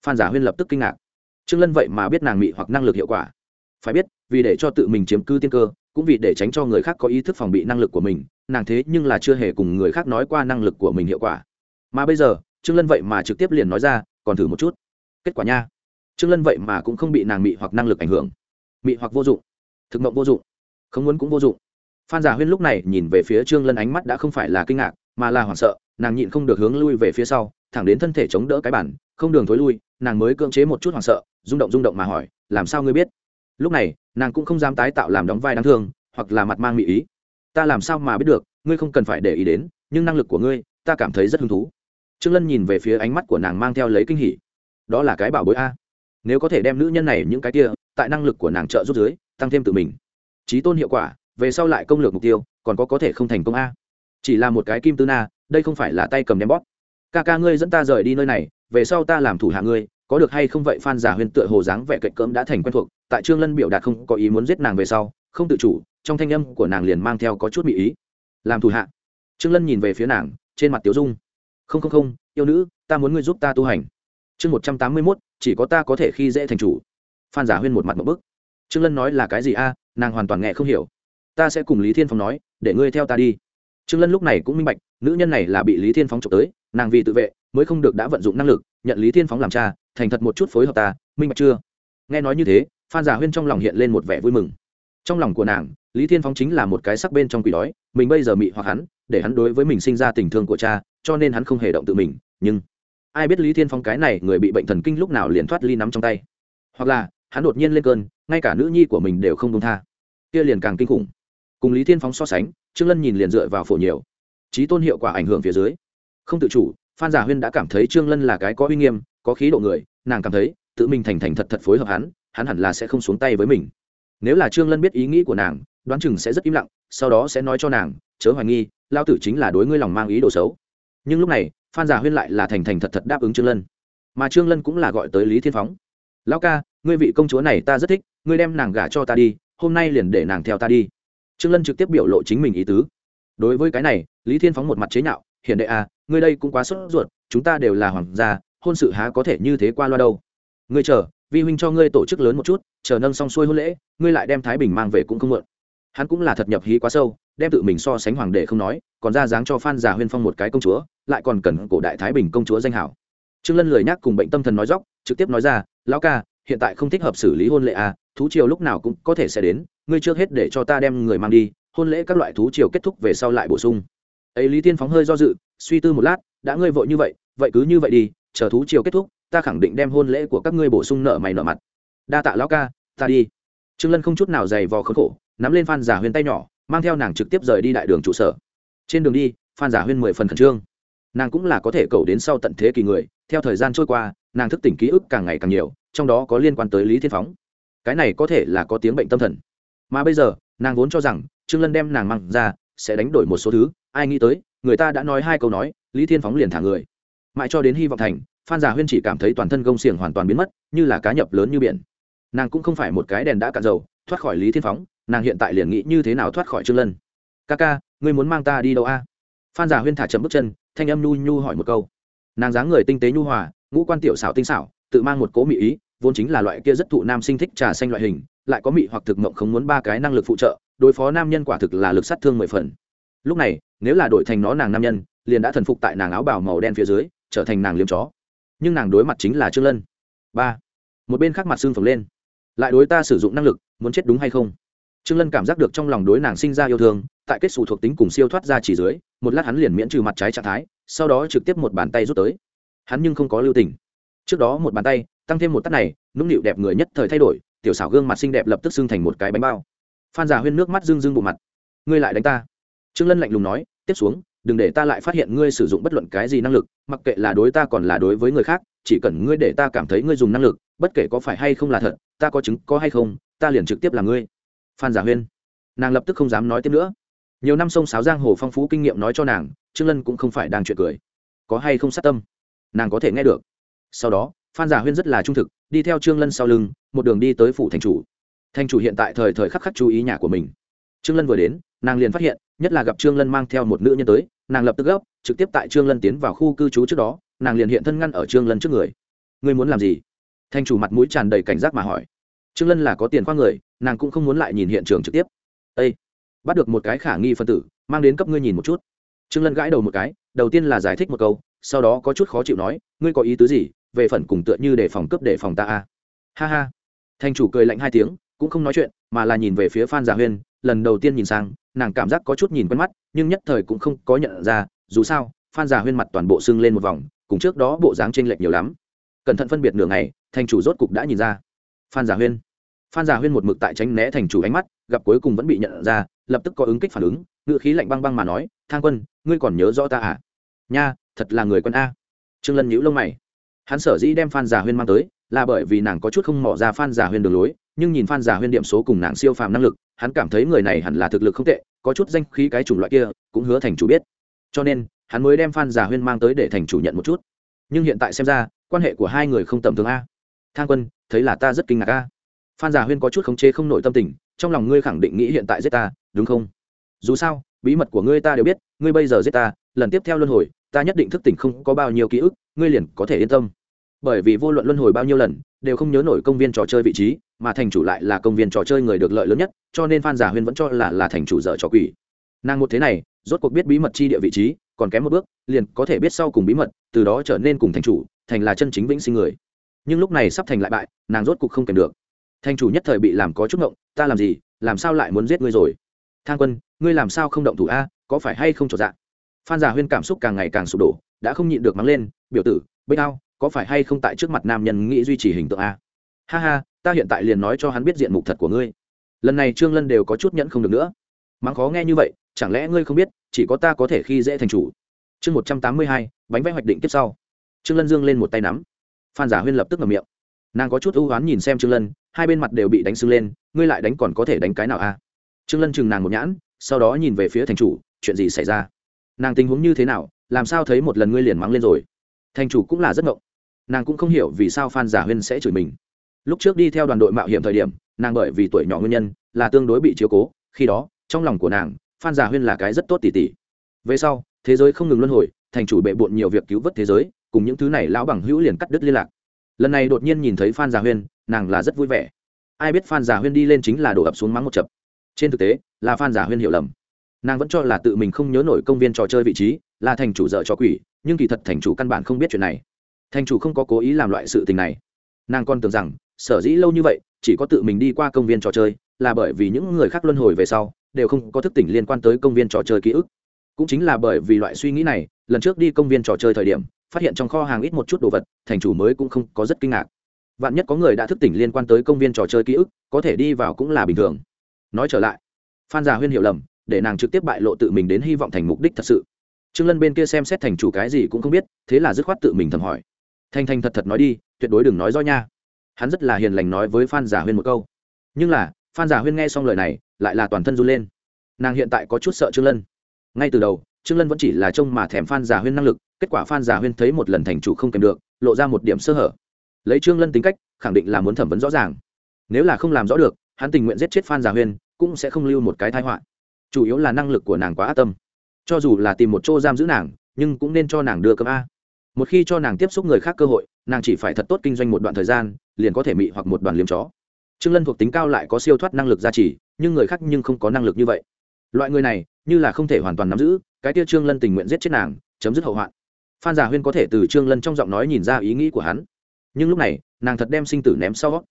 Phan giả huyên lập tức kinh ngạc. Trương lân vậy mà biết nàng mị hoặc năng lực hiệu quả. Phải biết, vì để cho tự mình chiếm cư tiên cơ, cũng vì để tránh cho người khác có ý thức phòng bị năng lực của mình, nàng thế nhưng là chưa hề cùng người khác nói qua năng lực của mình hiệu quả. Mà bây giờ, trương lân vậy mà trực tiếp liền nói ra, còn thử một chút. Kết quả nha trương lân vậy mà cũng không bị nàng mị hoặc năng lực ảnh hưởng. Mị hoặc vô dụng. Thực mộng vô dụng. Không muốn cũng vô dụng. Phan giả huyên lúc này nhìn về phía trương lân ánh mắt đã không phải là kinh ngạc, mà là hoảng sợ, nàng nhịn không được hướng lui về phía sau, thẳng đến thân thể chống đỡ cái bản, không đường thối lui, nàng mới cưỡng chế một chút hoảng sợ, rung động rung động mà hỏi, làm sao ngươi biết? Lúc này, nàng cũng không dám tái tạo làm đóng vai đáng thương, hoặc là mặt mang mỹ ý. Ta làm sao mà biết được, ngươi không cần phải để ý đến, nhưng năng lực của ngươi, ta cảm thấy rất hứng thú. Trương lân nhìn về phía ánh mắt của nàng mang theo lấy kinh hỉ. Đó là cái bảo bối a nếu có thể đem nữ nhân này những cái kia, tại năng lực của nàng trợ giúp dưới, tăng thêm tự mình. Trí tôn hiệu quả, về sau lại công lược mục tiêu, còn có có thể không thành công a. Chỉ là một cái kim tư na, đây không phải là tay cầm đem bóp. Ca ca ngươi dẫn ta rời đi nơi này, về sau ta làm thủ hạ ngươi, có được hay không vậy phan giả huyền tựa hồ dáng vẻ cạnh cỡm đã thành quen thuộc, tại trương lân biểu đạt không có ý muốn giết nàng về sau, không tự chủ, trong thanh âm của nàng liền mang theo có chút bị ý. Làm thủ hạ. Trương lân nhìn về phía nàng, trên mặt tiểu dung. Không không không, yêu nữ, ta muốn ngươi giúp ta tu hành. Chương một trăm tám mươi mốt chỉ có ta có thể khi dễ thành chủ. Phan giả huyên một mặt một bức. Trương lân nói là cái gì a? Nàng hoàn toàn nghe không hiểu. Ta sẽ cùng lý thiên phong nói, để ngươi theo ta đi. Trương lân lúc này cũng minh bạch, nữ nhân này là bị lý thiên Phong trộm tới, nàng vì tự vệ, mới không được đã vận dụng năng lực, nhận lý thiên phóng làm cha, thành thật một chút phối hợp ta, minh bạch chưa? Nghe nói như thế, phan giả huyên trong lòng hiện lên một vẻ vui mừng. Trong lòng của nàng, lý thiên phóng chính là một cái sắc bên trong quỷ đói, mình bây giờ mị hoặc hắn, để hắn đối với mình sinh ra tình thương của cha, cho nên hắn không hề động tự mình, nhưng ai biết lý thiên phong cái này người bị bệnh thần kinh lúc nào liền thoát ly nắm trong tay. Hoặc là, hắn đột nhiên lên cơn, ngay cả nữ nhi của mình đều không công tha. Kia liền càng kinh khủng. Cùng lý thiên phóng so sánh, trương lân nhìn liền dựa vào phổ nhiều. Trí tôn hiệu quả ảnh hưởng phía dưới. Không tự chủ, phan giả huyên đã cảm thấy trương lân là cái có uy nghiêm, có khí độ người, nàng cảm thấy, tự mình thành thành thật thật phối hợp hắn hắn hẳn là sẽ không xuống tay với mình. Nếu là trương lân biết ý nghĩ của nàng, đoán chừng sẽ rất im lặng, sau đó sẽ nói cho nàng, chớ hoài nghi lao tử chính là đối ngươi lòng mang ý đồ xấu. Nhưng lúc này phan giả huyên lại là thành thành thật thật đáp ứng trương lân mà trương lân cũng là gọi tới lý thiên phóng lão ca ngươi vị công chúa này ta rất thích ngươi đem nàng gả cho ta đi hôm nay liền để nàng theo ta đi trương lân trực tiếp biểu lộ chính mình ý tứ đối với cái này lý thiên phóng một mặt chế nhạo hiện đệ à ngươi đây cũng quá sốt ruột, chúng ta đều là hoàng gia, hôn sự há có thể như thế qua loa đâu. Ngươi chờ, vi huynh cho ngươi tổ chức lớn một chút, chờ nâng xong xuôi hôn lễ, ngươi lại đem thái bình mang về cũng không mượn hắn cũng là thật nhập hí quá sâu, đem tự mình so sánh hoàng đệ không nói, còn ra dáng cho phan giả huyên phong một cái công chúa lại còn cần cổ đại thái bình công chúa danh hảo. Trương lân lười nhắc cùng bệnh tâm thần nói dóc trực tiếp nói ra, lão ca, hiện tại không thích hợp xử lý hôn lễ à thú triều lúc nào cũng có thể sẽ đến, ngươi trước hết để cho ta đem người mang đi, hôn lễ các loại thú triều kết thúc về sau lại bổ sung. Ấy lý tiên phóng hơi do dự, suy tư một lát, đã ngươi vội như vậy vậy cứ như vậy đi, chờ thú triều kết thúc, ta khẳng định đem hôn lễ của các ngươi bổ sung nợ mày nợ mặt. Đa tạ lão ca, ta đi. Trương lân không chút nào dày vò khốn khổ, nắm lên phan giả huyên tay nhỏ, mang theo nàng trực tiếp rời đi đại đường trụ sở. Trên đường đi, phan giả huyên mười phần khẩn trương nàng cũng là có thể cầu đến sau tận thế kỳ người, theo thời gian trôi qua, nàng thức tỉnh ký ức càng ngày càng nhiều, trong đó có liên quan tới lý thiên phóng. Cái này có thể là có tiếng bệnh tâm thần. Mà bây giờ, nàng vốn cho rằng, trương lân đem nàng mang ra, sẽ đánh đổi một số thứ, ai nghĩ tới, người ta đã nói hai câu nói, lý thiên phóng liền thả người. Mãi cho đến hy vọng thành, phan giả huyên chỉ cảm thấy toàn thân gông xiềng hoàn toàn biến mất, như là cá nhập lớn như biển. Nàng cũng không phải một cái đèn đã cạn dầu, thoát khỏi lý thiên phóng, nàng hiện tại liền nghĩ như thế nào thoát khỏi trương lân. Ca ca, ngươi muốn mang ta đi đâu a? Phan giả huyên thả chậm bước chân thanh âm nhu nhu hỏi một câu. Nàng dáng người tinh tế nhu hòa, ngũ quan tiểu xảo tinh xảo, tự mang một cố mỹ ý, vốn chính là loại kia rất thụ nam sinh thích trà xanh loại hình, lại có mị hoặc thực mộng không muốn ba cái năng lực phụ trợ, đối phó nam nhân quả thực là lực sát thương mười phần. Lúc này, nếu là đổi thành nó nàng nam nhân, liền đã thần phục tại nàng áo bảo màu đen phía dưới, trở thành nàng liếm chó. Nhưng nàng đối mặt chính là trương lân. Ba. Một bên khác mặt xương phồng lên. Lại đối ta sử dụng năng lực, muốn chết đúng hay không? Trương lân cảm giác được trong lòng đối nàng sinh ra yêu thương tại kết xù thuộc tính cùng siêu thoát ra chỉ dưới, một lát hắn liền miễn trừ mặt trái trạng thái, sau đó trực tiếp một bàn tay rút tới. Hắn nhưng không có lưu tình. Trước đó một bàn tay, tăng thêm một tắt này, nũng nịu đẹp người nhất thời thay đổi, tiểu xảo gương mặt xinh đẹp lập tức xưng thành một cái bánh bao. Phan giả huyên nước mắt rưng rưng bộ mặt. Ngươi lại đánh ta. Trương lân lạnh lùng nói, tiếp xuống, đừng để ta lại phát hiện ngươi sử dụng bất luận cái gì năng lực, mặc kệ là đối ta còn là đối với người khác, chỉ cần ngươi để ta cảm thấy ngươi dùng năng lực, bất kể có phải hay không là thật, ta có chứng, có hay không, ta liền trực tiếp là ngươi. Phan giả huyên, nàng lập tức không dám nói tiếp nữa nhiều năm sông sáo giang hồ phong phú kinh nghiệm nói cho nàng, trương lân cũng không phải đang chuyện cười. Có hay không sát tâm? Nàng có thể nghe được. Sau đó, phan giả huyên rất là trung thực, đi theo trương lân sau lưng, một đường đi tới phủ thành chủ. Thành chủ hiện tại thời thời khắc khắc chú ý nhà của mình. Trương lân vừa đến, nàng liền phát hiện, nhất là gặp trương lân mang theo một nữ nhân tới, nàng lập tức gấp, trực tiếp tại trương lân tiến vào khu cư trú trước đó, nàng liền hiện thân ngăn ở trương lân trước người. Ngươi muốn làm gì? Thành chủ mặt mũi tràn đầy cảnh giác mà hỏi. Trương lân là có tiền khoa người, nàng cũng không muốn lại nhìn hiện trường trực tiếp. Đây bắt được một cái khả nghi phân tử, mang đến cấp ngươi nhìn một chút. Trương lân gãi đầu một cái, đầu tiên là giải thích một câu, sau đó có chút khó chịu nói, ngươi có ý tứ gì, về phần cùng tựa như để phòng cướp để phòng ta a à. ha ha. Thành chủ cười lạnh hai tiếng, cũng không nói chuyện, mà là nhìn về phía phan giả huyên, lần đầu tiên nhìn sang, nàng cảm giác có chút nhìn quen mắt, nhưng nhất thời cũng không có nhận ra, dù sao, phan giả huyên mặt toàn bộ sưng lên một vòng, cùng trước đó bộ dáng t r ê n lệch nhiều lắm. Cẩn thận phân biệt nửa ngày thành chủ rốt cục đã nhìn ra. Phan giả huyên. Phan giả huyên một mực tại tránh né thành chủ ánh mắt, gặp cuối cùng vẫn bị nhận ra lập tức có ứng kích phản ứng ngự khí lạnh băng băng mà nói, thang quân, ngươi còn nhớ rõ ta à? Nha, thật là người quân a. Trương lân nhíu lông mày. Hắn sở dĩ đem phan giả huyên mang tới là bởi vì nàng có chút không mỏ ra phan giả huyên đường lối, nhưng nhìn phan giả huyên điểm số cùng nàng siêu phàm năng lực, hắn cảm thấy người này hẳn là thực lực không tệ, có chút danh khí cái chủng loại kia, cũng hứa thành chủ biết. Cho nên, hắn mới đem phan giả huyên mang tới để thành chủ nhận một chút. Nhưng hiện tại xem ra, quan hệ của hai người không tầm thường a. Thang quân, thấy là ta rất kinh ngạc a. Phan giả huyên có chút khống chế không nổi tâm tình trong lòng ngươi khẳng định nghĩ hiện tại giết ta, đúng không? Dù sao, bí mật của ngươi ta đều biết, ngươi bây giờ giết ta, lần tiếp theo luân hồi, ta nhất định thức tỉnh không có bao nhiêu ký ức, ngươi liền có thể yên tâm. Bởi vì vô luận luân hồi bao nhiêu lần, đều không nhớ nổi công viên trò chơi vị trí, mà thành chủ lại là công viên trò chơi người được lợi lớn nhất, cho nên phan giả huyên vẫn cho là là thành chủ dở trò quỷ. Nàng một thế này, rốt cuộc biết bí mật chi địa vị trí, còn kém một bước, liền có thể biết sau cùng bí mật, từ đó trở nên cùng thành chủ, thành là chân chính vĩnh sinh người. Nhưng lúc này sắp thành lại bại, nàng rốt cuộc không kèm được. Thành chủ nhất thời bị làm có chút ngộng ta làm gì, làm sao lại muốn giết ngươi rồi? Thang quân, ngươi làm sao không động thủ a? À, có phải hay không trọn dạng phan giả huyên cảm xúc càng ngày càng sụp đổ, đã không nhịn được mắng lên, biểu tử bê ao, có phải hay không tại trước mặt nam nhân nghĩ duy trì hình tượng a? À? Ha ha, ta hiện tại liền nói cho hắn biết diện mục thật của ngươi. Lần này trương lân đều có chút nhẫn không được nữa. Mắng khó nghe như vậy, chẳng lẽ ngươi không biết, chỉ có ta có thể khi dễ thành chủ? Chương một trăm tám mươi hai, bánh vẽ hoạch định tiếp sau. Trương lân dương lên một tay nắm. Phan giả huyên lập tức ngầm miệng nàng có chút ưu oán nhìn xem trương lân, hai bên mặt đều bị đánh sưng lên, ngươi lại đánh còn có thể đánh cái nào a trương lân chừng nàng một nhãn, sau đó nhìn về phía thành chủ, chuyện gì xảy ra? Nàng tình huống như thế nào, làm sao thấy một lần ngươi liền mắng lên rồi? Thành chủ cũng là rất ngộng. Nàng cũng không hiểu vì sao phan giả huyên sẽ chửi mình. Lúc trước đi theo đoàn đội mạo hiểm thời điểm, nàng bởi vì tuổi nhỏ nguyên nhân, là tương đối bị chiếu cố, khi đó, trong lòng của nàng, phan giả huyên là cái rất tốt tỉ tỉ. Về sau, thế giới không ngừng luân hồi, thành chủ bệ bộn nhiều việc cứu vớt thế giới, cùng những thứ này lão bằng hữu liền cắt đứt liên lạc lần này đột nhiên nhìn thấy phan Già huyên, nàng là rất vui vẻ. Ai biết phan Già huyên đi lên chính là đổ ập xuống mắng một chập. Trên thực tế, là phan Già huyên hiểu lầm. Nàng vẫn cho là tự mình không nhớ nổi công viên trò chơi vị trí, là thành chủ dợ cho quỷ, nhưng kỳ thật thành chủ căn bản không biết chuyện này. Thành chủ không có cố ý làm loại sự tình này. Nàng còn tưởng rằng, sở dĩ lâu như vậy, chỉ có tự mình đi qua công viên trò chơi, là bởi vì những người khác luân hồi về sau, đều không có thức tỉnh liên quan tới công viên trò chơi ký ức. Cũng chính là bởi vì loại suy nghĩ này, lần trước đi công viên trò chơi thời điểm phát hiện trong kho hàng ít một chút đồ vật, thành chủ mới cũng không có rất kinh ngạc. Vạn nhất có người đã thức tỉnh liên quan tới công viên trò chơi ký ức, có thể đi vào cũng là bình thường. Nói trở lại, phan già huyên hiểu lầm, để nàng trực tiếp bại lộ tự mình đến hy vọng thành mục đích thật sự. Trương lân bên kia xem xét thành chủ cái gì cũng không biết, thế là dứt khoát tự mình thầm hỏi. Thanh thanh thật thật nói đi, tuyệt đối đừng nói do nha. Hắn rất là hiền lành nói với phan giả huyên một câu. Nhưng là, phan giả huyên nghe xong lời này, lại là toàn thân run lên. Nàng hiện tại có chút sợ trương lân. Ngay từ đầu trương lân vẫn chỉ là trông mà thèm phan giả huyên năng lực, kết quả phan giả huyên thấy một lần thành chủ không kèm được, lộ ra một điểm sơ hở. Lấy trương lân tính cách, khẳng định là muốn thẩm vấn rõ ràng. Nếu là không làm rõ được, hắn tình nguyện giết chết phan giả huyên, cũng sẽ không lưu một cái thái họa. Chủ yếu là năng lực của nàng quá ác tâm. Cho dù là tìm một chỗ giam giữ nàng, nhưng cũng nên cho nàng đưa cơm a. Một khi cho nàng tiếp xúc người khác cơ hội, nàng chỉ phải thật tốt kinh doanh một đoạn thời gian, liền có thể mị hoặc một đoàn liếm chó. Trương lân thuộc tính cao lại có siêu thoát năng lực gia trì, nhưng người khác nhưng không có năng lực như vậy loại người này, như là không thể hoàn toàn nắm giữ, cái tia trương lân tình nguyện giết chết nàng, chấm dứt hậu hoạn. Phan giả huyên có thể từ trương lân trong giọng nói nhìn ra ý nghĩ của hắn. Nhưng lúc này, nàng thật đem sinh tử ném sau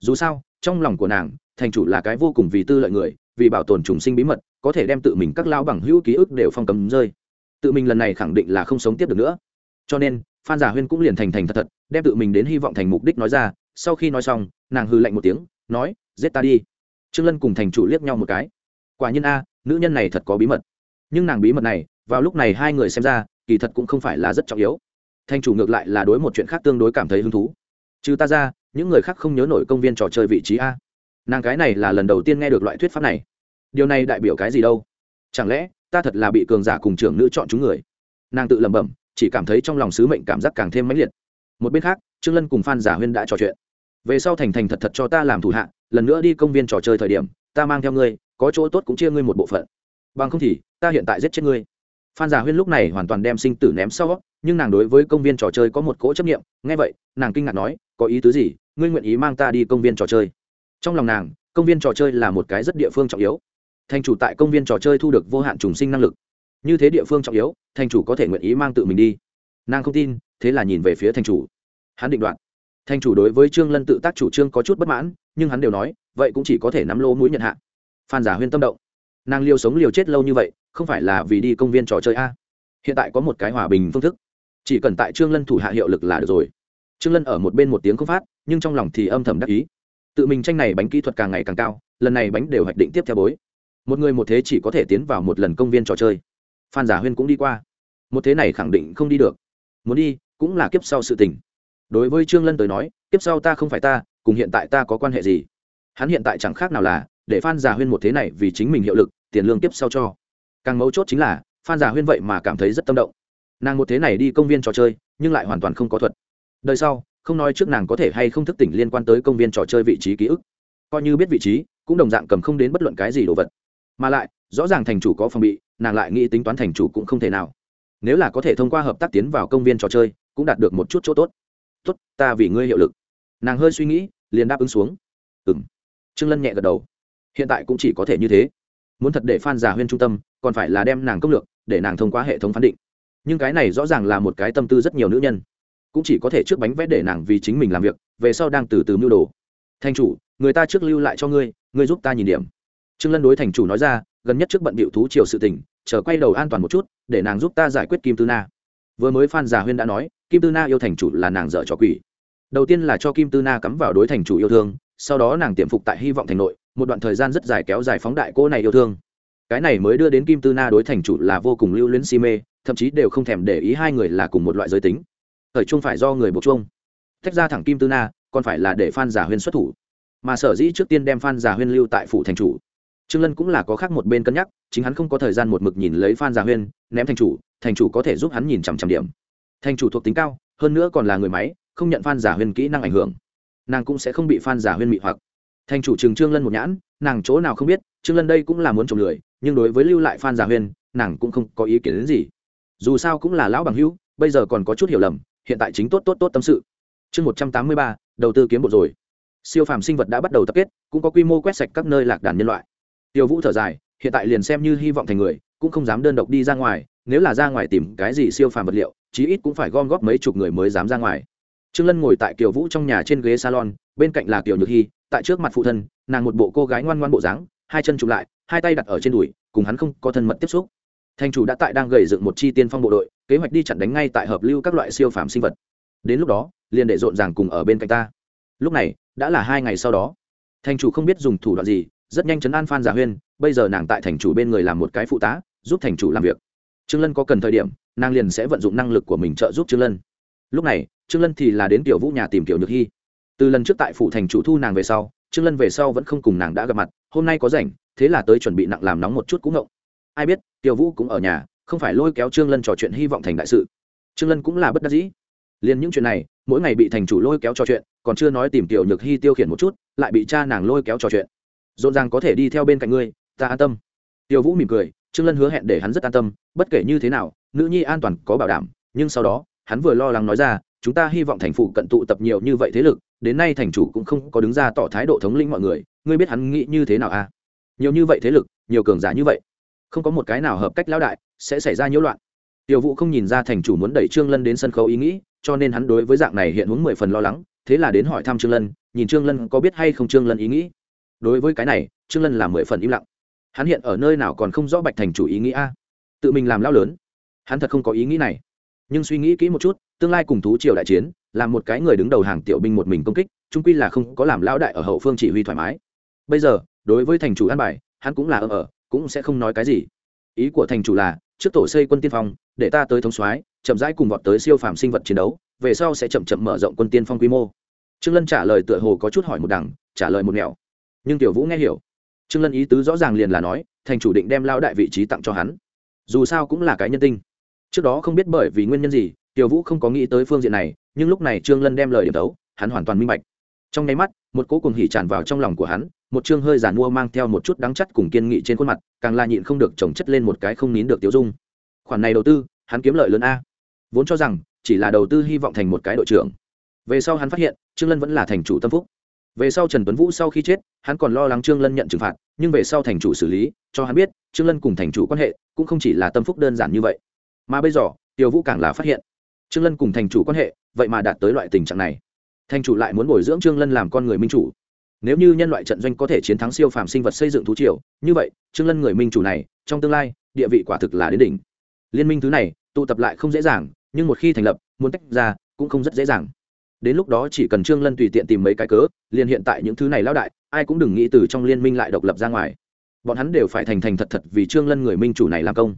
dù sao, trong lòng của nàng, thành chủ là cái vô cùng vì tư lợi người, vì bảo tồn trùng sinh bí mật, có thể đem tự mình các lao bằng hữu ký ức đều phong cấm rơi. Tự mình lần này khẳng định là không sống tiếp được nữa. Cho nên, phan giả huyên cũng liền thành thành thật thật, đem tự mình đến hy vọng thành mục đích nói ra. Sau khi nói xong, nàng hư lạnh một tiếng, nói, giết ta đi. Trương lân cùng thành chủ liếc nhau một cái. Quả nhiên a nữ nhân này thật có bí mật. Nhưng nàng bí mật này, vào lúc này hai người xem ra, kỳ thật cũng không phải là rất trọng yếu. Thanh chủ ngược lại là đối một chuyện khác tương đối cảm thấy hứng thú. Trừ ta ra, những người khác không nhớ nổi công viên trò chơi vị trí a. Nàng cái này là lần đầu tiên nghe được loại thuyết pháp này. Điều này đại biểu cái gì đâu? Chẳng lẽ, ta thật là bị cường giả cùng trưởng nữ chọn chúng người? Nàng tự lẩm bẩm, chỉ cảm thấy trong lòng sứ mệnh cảm giác càng thêm mãnh liệt. Một bên khác, trương lân cùng phan giả huyên đã trò chuyện. Về sau thành thành thật thật cho ta làm thủ hạ, lần nữa đi công viên trò chơi thời điểm, ta mang theo ngươi có chỗ tốt cũng chia ngươi một bộ phận. Bằng không thì, ta hiện tại giết chết ngươi. Phan giả huyên lúc này hoàn toàn đem sinh tử ném sau, nhưng nàng đối với công viên trò chơi có một cỗ chấp nghiệm ngay vậy, nàng kinh ngạc nói, có ý tứ gì? Ngươi nguyện ý mang ta đi công viên trò chơi? Trong lòng nàng, công viên trò chơi là một cái rất địa phương trọng yếu. Thành chủ tại công viên trò chơi thu được vô hạn trùng sinh năng lực. Như thế địa phương trọng yếu, thành chủ có thể nguyện ý mang tự mình đi. Nàng không tin, thế là nhìn về phía thành chủ. Hắn định đoạt. Thành chủ đối với trương lân tự tác chủ trương có chút bất mãn, nhưng hắn đều nói, vậy cũng chỉ có thể nắm lô mũi nhận hạ phan giả huyên tâm động. Nàng liều sống liều chết lâu như vậy, không phải là vì đi công viên trò chơi a? Hiện tại có một cái hòa bình phương thức. Chỉ cần tại trương lân thủ hạ hiệu lực là được rồi. Trương lân ở một bên một tiếng không phát, nhưng trong lòng thì âm thầm đắc ý. Tự mình tranh này bánh kỹ thuật càng ngày càng cao, lần này bánh đều hoạch định tiếp theo bối. Một người một thế chỉ có thể tiến vào một lần công viên trò chơi. Phan giả huyên cũng đi qua. Một thế này khẳng định không đi được. Muốn đi, cũng là kiếp sau sự tình. Đối với trương lân tới nói, kiếp sau ta không phải ta, cùng hiện tại ta có quan hệ gì? Hắn hiện tại chẳng khác nào là để phan giả huyên một thế này vì chính mình hiệu lực, tiền lương tiếp sau cho. Càng mấu chốt chính là, phan giả huyên vậy mà cảm thấy rất tâm động. Nàng một thế này đi công viên trò chơi, nhưng lại hoàn toàn không có thuật. Đời sau, không nói trước nàng có thể hay không thức tỉnh liên quan tới công viên trò chơi vị trí ký ức. Coi như biết vị trí, cũng đồng dạng cầm không đến bất luận cái gì đồ vật. Mà lại, rõ ràng thành chủ có phòng bị, nàng lại nghĩ tính toán thành chủ cũng không thể nào. Nếu là có thể thông qua hợp tác tiến vào công viên trò chơi, cũng đạt được một chút chỗ tốt. Tốt, ta vì ngươi hiệu lực. Nàng hơi suy nghĩ, liền đáp ứng xuống. Ừng trương lân nhẹ gật đầu hiện tại cũng chỉ có thể như thế. Muốn thật để phan giả huyên trung tâm, còn phải là đem nàng công lược, để nàng thông qua hệ thống phán định. Nhưng cái này rõ ràng là một cái tâm tư rất nhiều nữ nhân. Cũng chỉ có thể trước bánh vẽ để nàng vì chính mình làm việc, về sau đang từ từ mưu đồ. Thành chủ, người ta trước lưu lại cho ngươi ngươi giúp ta nhìn điểm. Trương lân đối thành chủ nói ra, gần nhất trước bận bịu thú triều sự tình, chờ quay đầu an toàn một chút, để nàng giúp ta giải quyết kim tư na. Vừa mới phan giả huyên đã nói, kim tư na yêu thành chủ là nàng dở trò quỷ. Đầu tiên là cho kim tư na cắm vào đối thành chủ yêu thương, sau đó nàng tiệm phục tại hy vọng thành nội một đoạn thời gian rất dài kéo dài phóng đại cô này yêu thương. Cái này mới đưa đến kim tư na đối thành chủ là vô cùng lưu luyến si mê, thậm chí đều không thèm để ý hai người là cùng một loại giới tính. Thời chung phải do người buộc chung. Tách ra thẳng kim tư na, còn phải là để phan giả huyên xuất thủ. Mà sở dĩ trước tiên đem phan giả huyên lưu tại phủ thành chủ. Trương lân cũng là có khác một bên cân nhắc, chính hắn không có thời gian một mực nhìn lấy phan giả huyên, ném thành chủ thành chủ có thể giúp hắn nhìn chằm chằm điểm. Thành chủ thuộc tính cao, hơn nữa còn là người máy, không nhận phan giả huyên kỹ năng ảnh hưởng. Nàng cũng sẽ không bị phan giả huyên mị hoặc thành chủ trường trương lân một nhãn, nàng chỗ nào không biết, trương lân đây cũng là muốn trộm lười, nhưng đối với lưu lại phan giả huyên nàng cũng không có ý kiến đến gì. Dù sao cũng là lão bằng hữu, bây giờ còn có chút hiểu lầm, hiện tại chính tốt tốt tốt tâm sự. Chương một trăm tám mươi ba, đầu tư kiếm bộ rồi. Siêu phàm sinh vật đã bắt đầu tập kết, cũng có quy mô quét sạch các nơi lạc đàn nhân loại. Tiêu vũ thở dài, hiện tại liền xem như hy vọng thành người, cũng không dám đơn độc đi ra ngoài, nếu là ra ngoài tìm cái gì siêu phàm vật liệu, chí ít cũng phải gom góp mấy chục người mới dám ra ngoài. Trương lân ngồi tại kiều vũ trong nhà trên ghế salon bên cạnh là tiểu nhược hy tại trước mặt phụ thân, nàng một bộ cô gái ngoan ngoan bộ dáng, hai chân chụp lại, hai tay đặt ở trên đùi, cùng hắn không có thân mật tiếp xúc. Thành chủ đã tại đang gầy dựng một chi tiên phong bộ đội, kế hoạch đi chặn đánh ngay tại hợp lưu các loại siêu phàm sinh vật. Đến lúc đó, liền để rộn ràng cùng ở bên cạnh ta. Lúc này, đã là hai ngày sau đó. Thành chủ không biết dùng thủ đoạn gì, rất nhanh chấn an phan giả huyên, bây giờ nàng tại thành chủ bên người làm một cái phụ tá, giúp thành chủ làm việc. Trương lân có cần thời điểm, nàng liền sẽ vận dụng năng lực của mình trợ giúp trương lân. Lúc này, trương lân thì là đến tiểu vũ nhà tìm tiểu nhược hy từ lần trước tại phủ thành chủ thu nàng về sau, trương lân về sau vẫn không cùng nàng đã gặp mặt, hôm nay có rảnh, thế là tới chuẩn bị nặng làm nóng một chút cũng ngộng. Ai biết, tiểu vũ cũng ở nhà, không phải lôi kéo trương lân trò chuyện hy vọng thành đại sự. Trương lân cũng là bất đắc dĩ. Liền những chuyện này, mỗi ngày bị thành chủ lôi kéo trò chuyện, còn chưa nói tìm tiểu nhược hy tiêu khiển một chút, lại bị cha nàng lôi kéo trò chuyện. Rộn ràng có thể đi theo bên cạnh ngươi, ta an tâm. Tiểu vũ mỉm cười, trương lân hứa hẹn để hắn rất an tâm, bất kể như thế nào, nữ nhi an toàn có bảo đảm, nhưng sau đó, hắn vừa lo lắng nói ra, chúng ta hy vọng thành phủ cận tụ tập nhiều như vậy thế lực đến nay thành chủ cũng không có đứng ra tỏ thái độ thống lĩnh mọi người, ngươi biết hắn nghĩ như thế nào à? Nhiều như vậy thế lực, nhiều cường giả như vậy, không có một cái nào hợp cách lão đại sẽ xảy ra nhiễu loạn. Tiểu vũ không nhìn ra thành chủ muốn đẩy trương lân đến sân khấu ý nghĩ, cho nên hắn đối với dạng này hiện hướng mười phần lo lắng, thế là đến hỏi thăm trương lân, nhìn trương lân có biết hay không trương lân ý nghĩ. Đối với cái này, trương lân là mười phần im lặng. Hắn hiện ở nơi nào còn không rõ bạch thành chủ ý nghĩ a? Tự mình làm lao lớn. Hắn thật không có ý nghĩ này. Nhưng suy nghĩ kỹ một chút, tương lai cùng thú triều đại chiến làm một cái người đứng đầu hàng tiểu binh một mình công kích trung quy là không có làm lão đại ở hậu phương chỉ huy thoải mái. Bây giờ, đối với thành chủ an bài, hắn cũng là ở ở cũng sẽ không nói cái gì. Ý của thành chủ là, trước tổ xây quân tiên phong, để ta tới thống soái, chậm rãi cùng vọt tới siêu phàm sinh vật chiến đấu, về sau sẽ chậm chậm mở rộng quân tiên phong quy mô. Trương lân trả lời tựa hồ có chút hỏi một đằng, trả lời một nẻo. Nhưng tiểu vũ nghe hiểu. Trương lân ý tứ rõ ràng liền là nói, thành chủ định đem lao đại vị trí tặng cho hắn. Dù sao cũng là cái nhân tinh. Trước đó không biết bởi vì nguyên nhân gì tiểu vũ không có nghĩ tới phương diện này, nhưng lúc này trương lân đem lời điểm tấu, hắn hoàn toàn minh bạch. Trong nháy mắt, một cỗ cùng hỉ tràn vào trong lòng của hắn, một chương hơi giản mua mang theo một chút đắng chắt cùng kiên nghị trên khuôn mặt, càng là nhịn không được trồng chất lên một cái không nín được tiêu dung. Khoản này đầu tư, hắn kiếm lợi lớn a. Vốn cho rằng, chỉ là đầu tư hy vọng thành một cái đội trưởng. Về sau hắn phát hiện, trương lân vẫn là thành chủ tâm phúc. Về sau trần tuấn vũ sau khi chết, hắn còn lo lắng trương lân nhận trừng phạt, nhưng về sau thành chủ xử lý, cho hắn biết, trương lân cùng thành chủ quan hệ, cũng không chỉ là tâm phúc đơn giản như vậy. Mà bây giờ, tiểu vũ càng là phát hiện trương lân cùng thành chủ quan hệ, vậy mà đạt tới loại tình trạng này. Thành chủ lại muốn bồi dưỡng trương lân làm con người minh chủ. Nếu như nhân loại trận doanh có thể chiến thắng siêu phàm sinh vật xây dựng thú triều, như vậy, trương lân người minh chủ này, trong tương lai, địa vị quả thực là đến đỉnh. Liên minh thứ này, tụ tập lại không dễ dàng, nhưng một khi thành lập, muốn tách ra, cũng không rất dễ dàng. Đến lúc đó chỉ cần trương lân tùy tiện tìm mấy cái cớ, liền hiện tại những thứ này lão đại, ai cũng đừng nghĩ từ trong liên minh lại độc lập ra ngoài. Bọn hắn đều phải thành thành thật thật vì trương lân người minh chủ này làm công.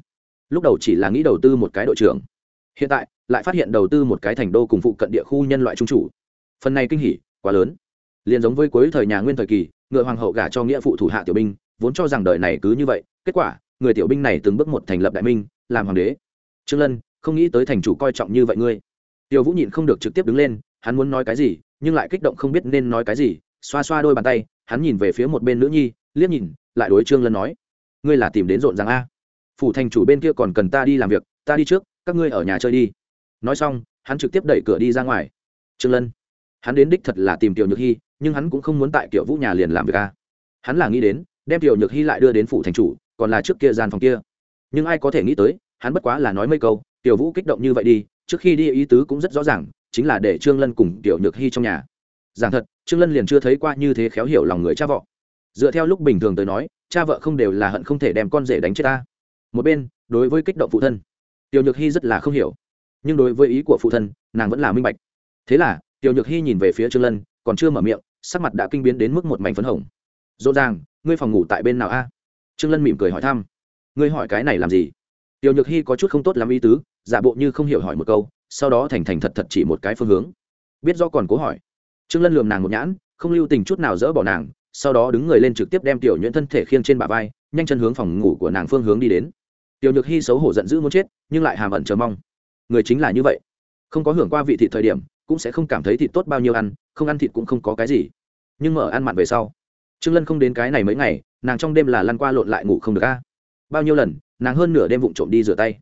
Lúc đầu chỉ là nghĩ đầu tư một cái đội trưởng hiện tại, lại phát hiện đầu tư một cái thành đô cùng phụ cận địa khu nhân loại trung chủ. Phần này kinh hỉ, quá lớn. Liền giống với cuối thời nhà nguyên thời kỳ, ngựa hoàng hậu gả cho nghĩa phụ thủ hạ tiểu binh, vốn cho rằng đời này cứ như vậy, kết quả, người tiểu binh này từng bước một thành lập đại minh, làm hoàng đế. Trương lân, không nghĩ tới thành chủ coi trọng như vậy ngươi. Tiểu vũ nhịn không được trực tiếp đứng lên, hắn muốn nói cái gì, nhưng lại kích động không biết nên nói cái gì, xoa xoa đôi bàn tay, hắn nhìn về phía một bên nữ nhi, liếc nhìn, lại đối trương lân nói, ngươi là tìm đến rộn ràng a. Phủ thành chủ bên kia còn cần ta đi làm việc, ta đi trước các ngươi ở nhà chơi đi. Nói xong, hắn trực tiếp đẩy cửa đi ra ngoài. Trương lân, hắn đến đích thật là tìm tiểu nhược hy nhưng hắn cũng không muốn tại kiểu vũ nhà liền làm việc a hắn là nghĩ đến, đem tiểu nhược hy lại đưa đến phủ thành chủ, còn là trước kia gian phòng kia. Nhưng ai có thể nghĩ tới, hắn bất quá là nói mấy câu, tiểu vũ kích động như vậy đi, trước khi đi ý tứ cũng rất rõ ràng, chính là để trương lân cùng tiểu nhược hy trong nhà. Giảng thật, trương lân liền chưa thấy qua như thế khéo hiểu lòng người cha vợ. Dựa theo lúc bình thường tới nói, cha vợ không đều là hận không thể đem con rể đánh chết ta. Một bên, đối với kích động phụ thân tiểu nhược hy rất là không hiểu. Nhưng đối với ý của phụ thân, nàng vẫn là minh bạch. Thế là, tiểu nhược hy nhìn về phía trương lân, còn chưa mở miệng, sắc mặt đã kinh biến đến mức một mảnh phấn hồng. Rõ ràng, ngươi phòng ngủ tại bên nào a? Trương lân mỉm cười hỏi thăm. Ngươi hỏi cái này làm gì? Tiểu nhược hy có chút không tốt lắm ý tứ, giả bộ như không hiểu hỏi một câu, sau đó thành thành thật thật chỉ một cái phương hướng. Biết do còn cố hỏi. Trương lân lườm nàng một nhãn, không lưu tình chút nào dỡ bỏ nàng, sau đó đứng người lên trực tiếp đem tiểu nhuyễn thân thể khiêng trên bả vai, nhanh chân hướng phòng ngủ của nàng phương hướng đi đến tiểu nhược hy xấu hổ giận dữ muốn chết, nhưng lại hàm ẩn chờ mong. Người chính là như vậy. Không có hưởng qua vị thịt thời điểm, cũng sẽ không cảm thấy thịt tốt bao nhiêu ăn, không ăn thịt cũng không có cái gì. Nhưng mở ăn mặn về sau. Trương lân không đến cái này mấy ngày, nàng trong đêm là lăn qua lộn lại ngủ không được a. Bao nhiêu lần, nàng hơn nửa đêm vụng trộm đi rửa tay.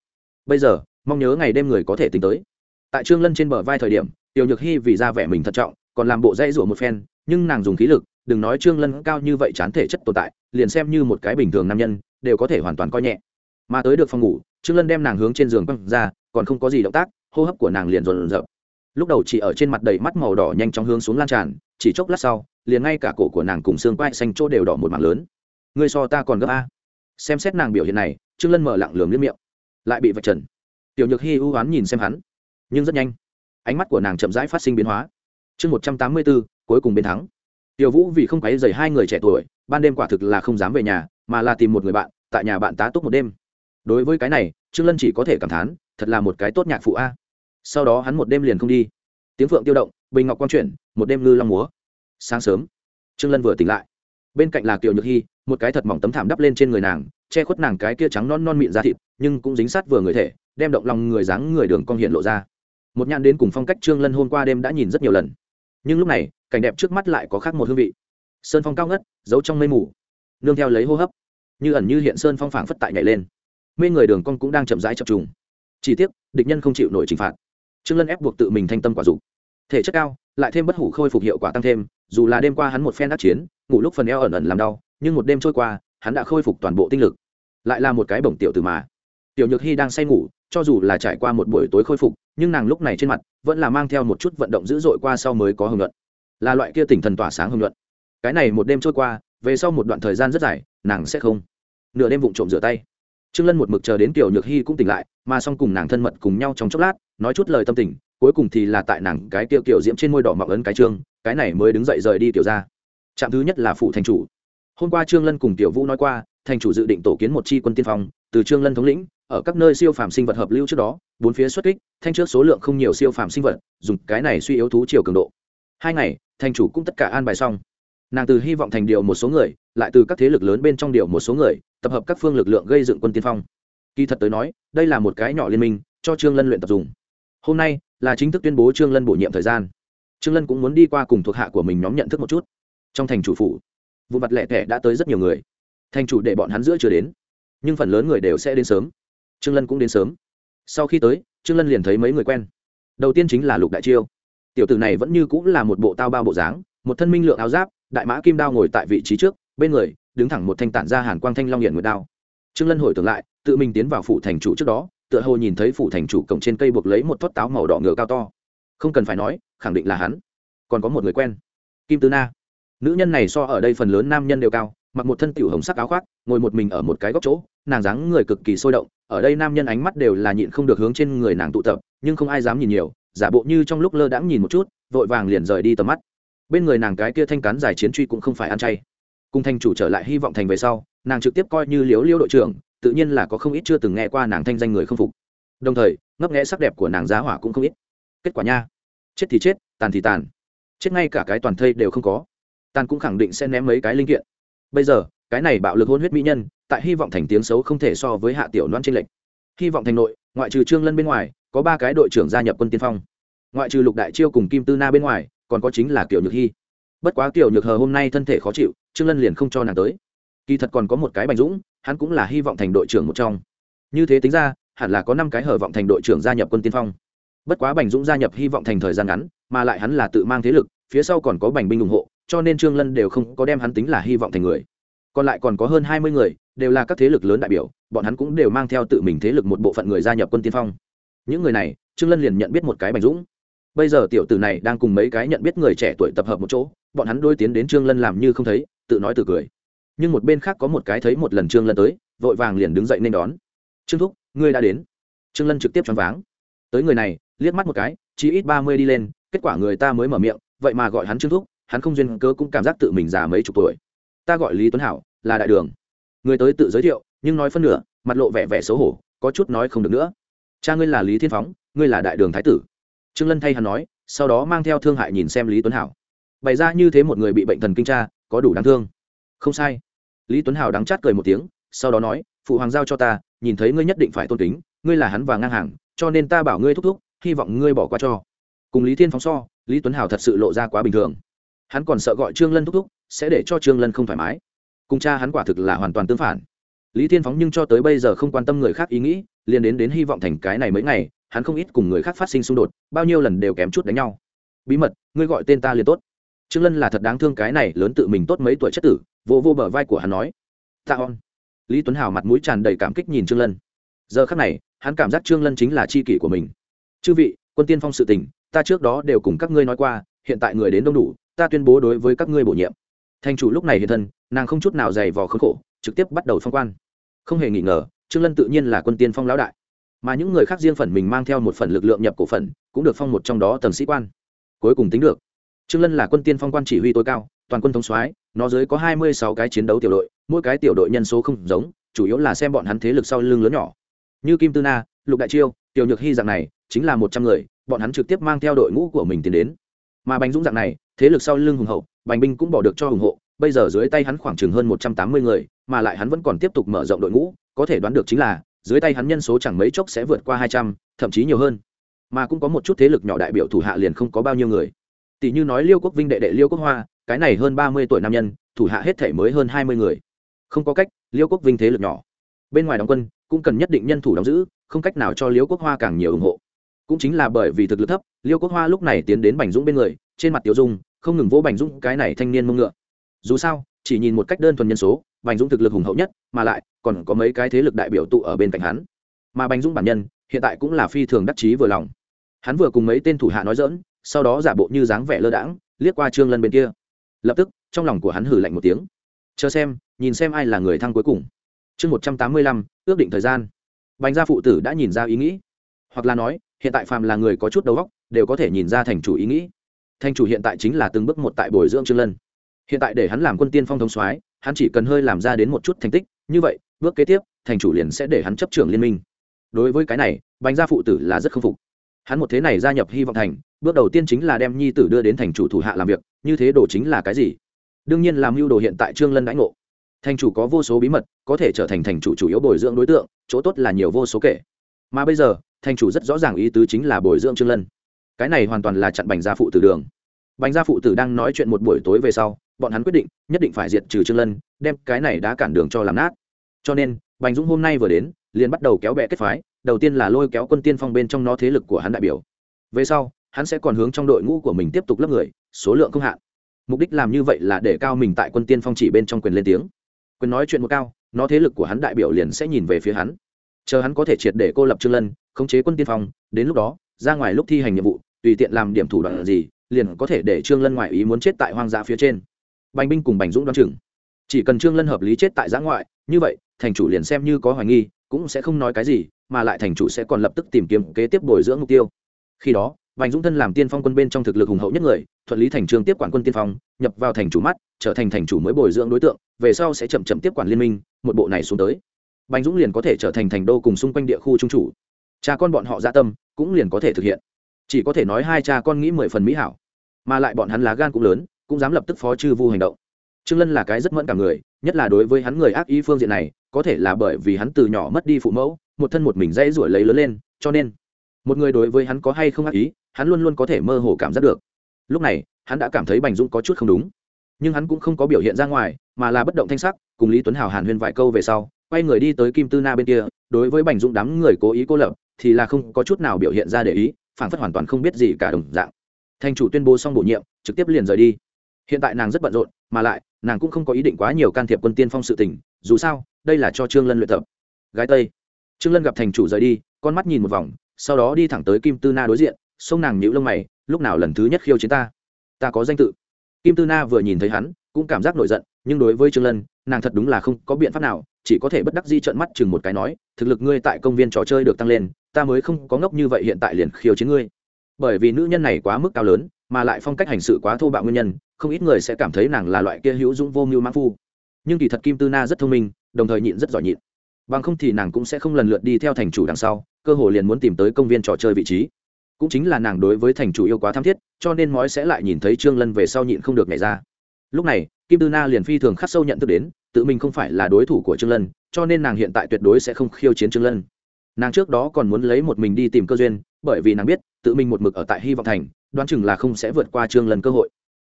Bây giờ, mong nhớ ngày đêm người có thể tính tới. Tại trương lân trên bờ vai thời điểm, tiểu nhược hy vì ra vẻ mình thận trọng, còn làm bộ dây rủa một phen, nhưng nàng dùng khí lực, đừng nói trương lân cao như vậy chán thể chất tồn tại, liền xem như một cái bình thường nam nhân, đều có thể hoàn toàn coi nhẹ mà tới được phòng ngủ, trương lân đem nàng hướng trên giường quăng ra, còn không có gì động tác, hô hấp của nàng liền rồn rợp lúc đầu chỉ ở trên mặt đầy mắt màu đỏ nhanh chóng hướng xuống lan tràn, chỉ chốc lát sau, liền ngay cả cổ của nàng cùng xương quai xanh chỗ đều đỏ một mảng lớn. Ngươi so ta còn gấp a. Xem xét nàng biểu hiện này, trương lân mở lặng lườm liếc miệng. Lại bị vạch trần. Tiểu nhược hy ưu oán nhìn xem hắn. Nhưng rất nhanh, ánh mắt của nàng chậm rãi phát sinh biến hóa. Chương một trăm tám mươi bốn, cuối cùng bên thắng. Tiểu vũ vì không quấy dày hai người trẻ tuổi, ban đêm quả thực là không dám về nhà, mà là tìm một người bạn, tại nhà bạn tá túc một đêm đối với cái này, trương lân chỉ có thể cảm thán, thật là một cái tốt nhạc phụ a. Sau đó hắn một đêm liền không đi. Tiếng phượng tiêu động, bình ngọc quang chuyển, một đêm ngư long múa. Sáng sớm, trương lân vừa tỉnh lại. Bên cạnh là kiều nhược hy, một cái thật mỏng tấm thảm đắp lên trên người nàng, che khuất nàng cái kia trắng non non mịn da thịt, nhưng cũng dính sát vừa người thể, đem động lòng người dáng người đường cong hiện lộ ra. Một nhãn đến cùng phong cách trương lân hôm qua đêm đã nhìn rất nhiều lần. Nhưng lúc này, cảnh đẹp trước mắt lại có khác một hương vị. Sơn phong cao ngất giấu trong mây mù. Nương theo lấy hô hấp. Như ẩn như hiện sơn phong phảng phất tại nhảy lên mê người đường cong cũng đang chậm rãi chập trùng. Chỉ tiếc, địch nhân không chịu nổi trừng phạt. Trương lân ép buộc tự mình thanh tâm quả dục. Thể chất cao, lại thêm bất hủ khôi phục hiệu quả tăng thêm, dù là đêm qua hắn một phen đắc chiến, ngủ lúc phần eo ẩn ẩn làm đau, nhưng một đêm trôi qua, hắn đã khôi phục toàn bộ tinh lực. Lại là một cái bổng tiểu từ mà. Tiểu nhược hy đang say ngủ, cho dù là trải qua một buổi tối khôi phục, nhưng nàng lúc này trên mặt vẫn là mang theo một chút vận động dữ dội qua sau mới có hưng luận. Là loại kia tỉnh thần tỏa sáng hưng luận. Cái này một đêm trôi qua, về sau một đoạn thời gian rất dài, nàng sẽ không. Nửa đêm vụng trộm rửa tay trương lân một mực chờ đến tiểu nhược hy cũng tỉnh lại, mà xong cùng nàng thân mật cùng nhau trong chốc lát, nói chút lời tâm tình, cuối cùng thì là tại nàng cái Tiêu kiểu diễm trên môi đỏ mọng ấn cái trương, cái này mới đứng dậy rời đi tiểu ra trạm thứ nhất là phụ thành chủ. Hôm qua trương lân cùng tiểu vũ nói qua, thành chủ dự định tổ kiến một chi quân tiên phong, từ trương lân thống lĩnh, ở các nơi siêu phàm sinh vật hợp lưu trước đó, bốn phía xuất kích, thanh trước số lượng không nhiều siêu phàm sinh vật, dùng cái này suy yếu thú chiều cường độ. Hai ngày, thành chủ cũng tất cả an bài xong nàng từ hy vọng thành điều một số người, lại từ các thế lực lớn bên trong điều một số người, tập hợp các phương lực lượng gây dựng quân tiên phong. Kỳ thật tới nói, đây là một cái nhỏ liên minh, cho trương lân luyện tập dùng. Hôm nay, là chính thức tuyên bố trương lân bổ nhiệm thời gian. Trương lân cũng muốn đi qua cùng thuộc hạ của mình nhóm nhận thức một chút. Trong thành chủ phủ, vụ mặt lẹ tẻ đã tới rất nhiều người. Thành chủ để bọn hắn giữa chưa đến, nhưng phần lớn người đều sẽ đến sớm. Trương lân cũng đến sớm. Sau khi tới, trương lân liền thấy mấy người quen. Đầu tiên chính là lục đại chiêu. Tiểu tử này vẫn như cũng là một bộ tao bao bộ dáng, một thân minh lượng áo giáp đại mã kim đao ngồi tại vị trí trước, bên người, đứng thẳng một thanh tản ra hàn quang thanh long hiện nguyệt đao. Trương lân hồi tưởng lại, tự mình tiến vào phủ thành chủ trước đó, tựa hồ nhìn thấy phủ thành chủ cổng trên cây buộc lấy một thót táo màu đỏ ngựa cao to. Không cần phải nói, khẳng định là hắn. Còn có một người quen, kim tư na. Nữ nhân này so ở đây phần lớn nam nhân đều cao, mặc một thân tiểu hồng sắc áo khoác, ngồi một mình ở một cái góc chỗ, nàng dáng người cực kỳ sôi động, ở đây nam nhân ánh mắt đều là nhịn không được hướng trên người nàng tụ tập, nhưng không ai dám nhìn nhiều, giả bộ như trong lúc lơ đãng nhìn một chút, vội vàng liền rời đi tầm mắt bên người nàng cái kia thanh cán giải chiến truy cũng không phải ăn chay. Cùng thành chủ trở lại hy vọng thành về sau, nàng trực tiếp coi như liếu liêu đội trưởng, tự nhiên là có không ít chưa từng nghe qua nàng thanh danh người không phục. Đồng thời, ngấp nghẽ sắc đẹp của nàng giá hỏa cũng không ít. Kết quả nha. Chết thì chết, tàn thì tàn. Chết ngay cả cái toàn thây đều không có. Tàn cũng khẳng định sẽ ném mấy cái linh kiện. Bây giờ, cái này bạo lực hôn huyết mỹ nhân, tại hy vọng thành tiếng xấu không thể so với hạ tiểu loan trên lệnh hy vọng thành nội, ngoại trừ trương lân bên ngoài, có ba cái đội trưởng gia nhập quân tiên phong. Ngoại trừ lục đại chiêu cùng kim tư na bên ngoài còn có chính là kiểu nhược hy bất quá kiểu nhược hờ hôm nay thân thể khó chịu, trương lân liền không cho nàng tới. Kỳ thật còn có một cái bành dũng, hắn cũng là hy vọng thành đội trưởng một trong. Như thế tính ra, hẳn là có năm cái hở vọng thành đội trưởng gia nhập quân tiên phong. Bất quá bành dũng gia nhập hy vọng thành thời gian ngắn, mà lại hắn là tự mang thế lực, phía sau còn có bành binh ủng hộ, cho nên trương lân đều không có đem hắn tính là hy vọng thành người. Còn lại còn có hơn hai mươi người, đều là các thế lực lớn đại biểu, bọn hắn cũng đều mang theo tự mình thế lực một bộ phận người gia nhập quân tiên phong. Những người này, trương lân liền nhận biết một cái bành dũng bây giờ tiểu tử này đang cùng mấy cái nhận biết người trẻ tuổi tập hợp một chỗ, bọn hắn đôi tiến đến trương lân làm như không thấy, tự nói tự cười. Nhưng một bên khác có một cái thấy một lần trương lân tới, vội vàng liền đứng dậy nên đón. Trương thúc, ngươi đã đến. Trương lân trực tiếp choáng váng. Tới người này, liếc mắt một cái, chỉ ít ba mươi đi lên, kết quả người ta mới mở miệng, vậy mà gọi hắn trương thúc, hắn không duyên cớ cũng cảm giác tự mình già mấy chục tuổi. Ta gọi lý tuấn hảo, là đại đường. Người tới tự giới thiệu, nhưng nói phân nửa, mặt lộ vẻ vẻ xấu hổ, có chút nói không được nữa. Cha ngươi là lý thiên phóng, ngươi là đại đường thái tử trương lân thay hắn nói, sau đó mang theo thương hại nhìn xem lý tuấn hảo. Bày ra như thế một người bị bệnh thần kinh tra, có đủ đáng thương. Không sai. Lý tuấn hảo đắng chát cười một tiếng, sau đó nói, phụ hoàng giao cho ta, nhìn thấy ngươi nhất định phải tôn kính, ngươi là hắn và ngang hàng, cho nên ta bảo ngươi thúc thúc, hy vọng ngươi bỏ qua cho. Cùng lý thiên phóng so, lý tuấn hảo thật sự lộ ra quá bình thường. Hắn còn sợ gọi trương lân thúc thúc, sẽ để cho trương lân không thoải mái. Cùng cha hắn quả thực là hoàn toàn tương phản. Lý thiên phóng nhưng cho tới bây giờ không quan tâm người khác ý nghĩ, liền đến đến hy vọng thành cái này mấy ngày hắn không ít cùng người khác phát sinh xung đột, bao nhiêu lần đều kém chút đánh nhau. Bí mật, ngươi gọi tên ta liền tốt. Trương lân là thật đáng thương cái này lớn tự mình tốt mấy tuổi chất tử vô vô bờ vai của hắn nói. Tạ on. Lý tuấn hào mặt mũi tràn đầy cảm kích nhìn trương lân. Giờ khắc này, hắn cảm giác trương lân chính là c h i kỷ của mình. Chư vị, quân tiên phong sự tình, ta trước đó đều cùng các ngươi nói qua, hiện tại người đến đông đủ, ta tuyên bố đối với các ngươi bổ nhiệm. Thành chủ lúc này hiện thân, nàng không chút nào dày vò khốn khổ, trực tiếp bắt đầu phong quan. Không hề nghi ngờ, trương lân tự nhiên là quân tiên phong lão đại mà những người khác riêng phần mình mang theo một phần lực lượng nhập cổ phần, cũng được phong một trong đó tầng sĩ quan. Cuối cùng tính được. Trương lân là quân tiên phong quan chỉ huy tối cao, toàn quân thống soái, nó dưới có hai mươi sáu cái chiến đấu tiểu đội, mỗi cái tiểu đội nhân số không giống, chủ yếu là xem bọn hắn thế lực sau lưng lớn nhỏ. Như kim tư na, lục đại chiêu, tiểu nhược hy dạng này, chính là một trăm người, bọn hắn trực tiếp mang theo đội ngũ của mình tiến đến. Mà bành dũng dạng này, thế lực sau lưng hùng hậu, bành binh cũng bỏ được cho hùng hộ, bây giờ dưới tay hắn khoảng chừng hơn một trăm tám mươi người, mà lại hắn vẫn còn tiếp tục mở rộng đội ngũ, có thể đoán được chính là dưới tay hắn nhân số chẳng mấy chốc sẽ vượt qua hai trăm, thậm chí nhiều hơn. Mà cũng có một chút thế lực nhỏ đại biểu thủ hạ liền không có bao nhiêu người. Tỷ như nói liêu quốc vinh đệ đệ liêu quốc hoa, cái này hơn ba mươi tuổi nam nhân, thủ hạ hết thể mới hơn hai mươi người. Không có cách, liêu quốc vinh thế lực nhỏ. Bên ngoài đóng quân, cũng cần nhất định nhân thủ đóng giữ, không cách nào cho liêu quốc hoa càng nhiều ủng hộ. Cũng chính là bởi vì thực lực thấp, liêu quốc hoa lúc này tiến đến bành dũng bên người, trên mặt tiểu dung, không ngừng vỗ bành dũng cái này thanh niên mông ngựa. Dù sao chỉ nhìn một cách đơn thuần nhân số, bành dũng thực lực hùng hậu nhất, mà lại còn có mấy cái thế lực đại biểu tụ ở bên cạnh hắn. Mà bành dũng bản nhân, hiện tại cũng là phi thường đắc chí vừa lòng. Hắn vừa cùng mấy tên thủ hạ nói dỡn sau đó giả bộ như dáng vẻ lơ đãng, liếc qua trương lân bên kia. Lập tức, trong lòng của hắn hử lạnh một tiếng. Chờ xem, nhìn xem ai là người thăng cuối cùng. Chương một trăm tám mươi lăm, ước định thời gian. Bành gia phụ tử đã nhìn ra ý nghĩ. Hoặc là nói, hiện tại phàm là người có chút đầu óc, đều có thể nhìn ra thành chủ ý nghĩ. Thành chủ hiện tại chính là từng bước một tại bồi dưỡng trương lân hiện tại để hắn làm quân tiên phong thống soái, hắn chỉ cần hơi làm ra đến một chút thành tích, như vậy, bước kế tiếp, thành chủ liền sẽ để hắn chấp trưởng liên minh. Đối với cái này bánh gia phụ tử là rất k phục. Hắn một thế này gia nhập hy vọng thành, bước đầu tiên chính là đem nhi tử đưa đến thành chủ thủ hạ làm việc, như thế đồ chính là cái gì? Đương nhiên làm mưu đồ hiện tại trương lân đãi ngộ. Thành chủ có vô số bí mật, có thể trở thành thành chủ chủ yếu bồi dưỡng đối tượng, chỗ tốt là nhiều vô số kể. Mà bây giờ, thành chủ rất rõ ràng ý tứ chính là bồi dưỡng trương lân. Cái này hoàn toàn là chặn bành gia phụ tử đường. Bành gia phụ tử đang nói chuyện một buổi tối về sau bọn hắn quyết định nhất định phải diệt trừ trương lân, đem cái này đã cản đường cho làm nát. Cho nên, bành dũng hôm nay vừa đến, liền bắt đầu kéo bè kết phái, đầu tiên là lôi kéo quân tiên phong bên trong nó thế lực của hắn đại biểu. Về sau, hắn sẽ còn hướng trong đội ngũ của mình tiếp tục lấp người, số lượng không hạn. Mục đích làm như vậy là để cao mình tại quân tiên phong chỉ bên trong quyền lên tiếng. Quyền nói chuyện một cao, nó thế lực của hắn đại biểu liền sẽ nhìn về phía hắn. Chờ hắn có thể triệt để cô lập trương lân, khống chế quân tiên phong, đến lúc đó, ra ngoài lúc thi hành nhiệm vụ, tùy tiện làm điểm thủ đoạn gì, liền có thể để trương lân ngoại ý muốn chết tại hoang dã phía trên bành binh cùng bành dũng đoán chừng. Chỉ cần trương lân hợp lý chết tại giã ngoại, như vậy, thành chủ liền xem như có hoài nghi, cũng sẽ không nói cái gì, mà lại thành chủ sẽ còn lập tức tìm kiếm kế tiếp bồi dưỡng mục tiêu. Khi đó, bành dũng thân làm tiên phong quân bên trong thực lực hùng hậu nhất người, thuận lý thành trương tiếp quản quân tiên phong, nhập vào thành chủ mắt, trở thành thành chủ mới bồi dưỡng đối tượng, về sau sẽ chậm chậm tiếp quản liên minh, một bộ này xuống tới. Bành dũng liền có thể trở thành thành đô cùng xung quanh địa khu trung chủ. Cha con bọn họ dạ tâm, cũng liền có thể thực hiện. Chỉ có thể nói hai cha con nghĩ mười phần mỹ hảo, mà lại bọn hắn lá gan cũng lớn cũng dám lập tức phó chư vu hành động. Trương lân là cái rất mẫn cảm người, nhất là đối với hắn người ác ý phương diện này, có thể là bởi vì hắn từ nhỏ mất đi phụ mẫu, một thân một mình dãy ruổi lấy lớn lên, cho nên, một người đối với hắn có hay không ác ý, hắn luôn luôn có thể mơ hồ cảm giác được. Lúc này, hắn đã cảm thấy bành dũng có chút không đúng. Nhưng hắn cũng không có biểu hiện ra ngoài, mà là bất động thanh sắc, cùng lý tuấn hào hàn huyên vài câu về sau, quay người đi tới kim tư na bên kia, đối với bành dũng đám người cố ý cô lập, thì là không có chút nào biểu hiện ra để ý phản phất hoàn toàn không biết gì cả đồng dạng. Thành chủ tuyên bố xong bổ nhiệm, trực tiếp liền rời đi hiện tại nàng rất bận rộn, mà lại, nàng cũng không có ý định quá nhiều can thiệp quân tiên phong sự tình, dù sao, đây là cho trương lân luyện tập. Gái tây. Trương lân gặp thành chủ rời đi, con mắt nhìn một vòng, sau đó đi thẳng tới kim tư na đối diện sông nàng nhíu lông mày, lúc nào lần thứ nhất khiêu chiến ta? Ta có danh tự. Kim tư na vừa nhìn thấy hắn, cũng cảm giác nổi giận, nhưng đối với trương lân, nàng thật đúng là không có biện pháp nào, chỉ có thể bất đắc di trợn mắt chừng một cái nói, thực lực ngươi tại công viên trò chơi được tăng lên, ta mới không có ngốc như vậy hiện tại liền khiêu chiến ngươi. Bởi vì nữ nhân này quá mức cao lớn mà lại phong cách hành sự quá thô bạo nguyên nhân, không ít người sẽ cảm thấy nàng là loại kia hữu dũng vô mưu mãn phu. Nhưng kỳ thật kim tư na rất thông minh, đồng thời nhịn rất giỏi nhịn. Bằng không thì nàng cũng sẽ không lần lượt đi theo thành chủ đằng sau, cơ hội liền muốn tìm tới công viên trò chơi vị trí. Cũng chính là nàng đối với thành chủ yêu quá tham thiết, cho nên mói sẽ lại nhìn thấy trương lân về sau nhịn không được nhảy ra. Lúc này, kim tư na liền phi thường khắc sâu nhận thức đến, tự mình không phải là đối thủ của trương lân, cho nên nàng hiện tại tuyệt đối sẽ không khiêu chiến trương lân. Nàng trước đó còn muốn lấy một mình đi tìm cơ duyên bởi vì nàng biết, tự mình một mực ở tại hy vọng thành, đoán chừng là không sẽ vượt qua trương lân cơ hội.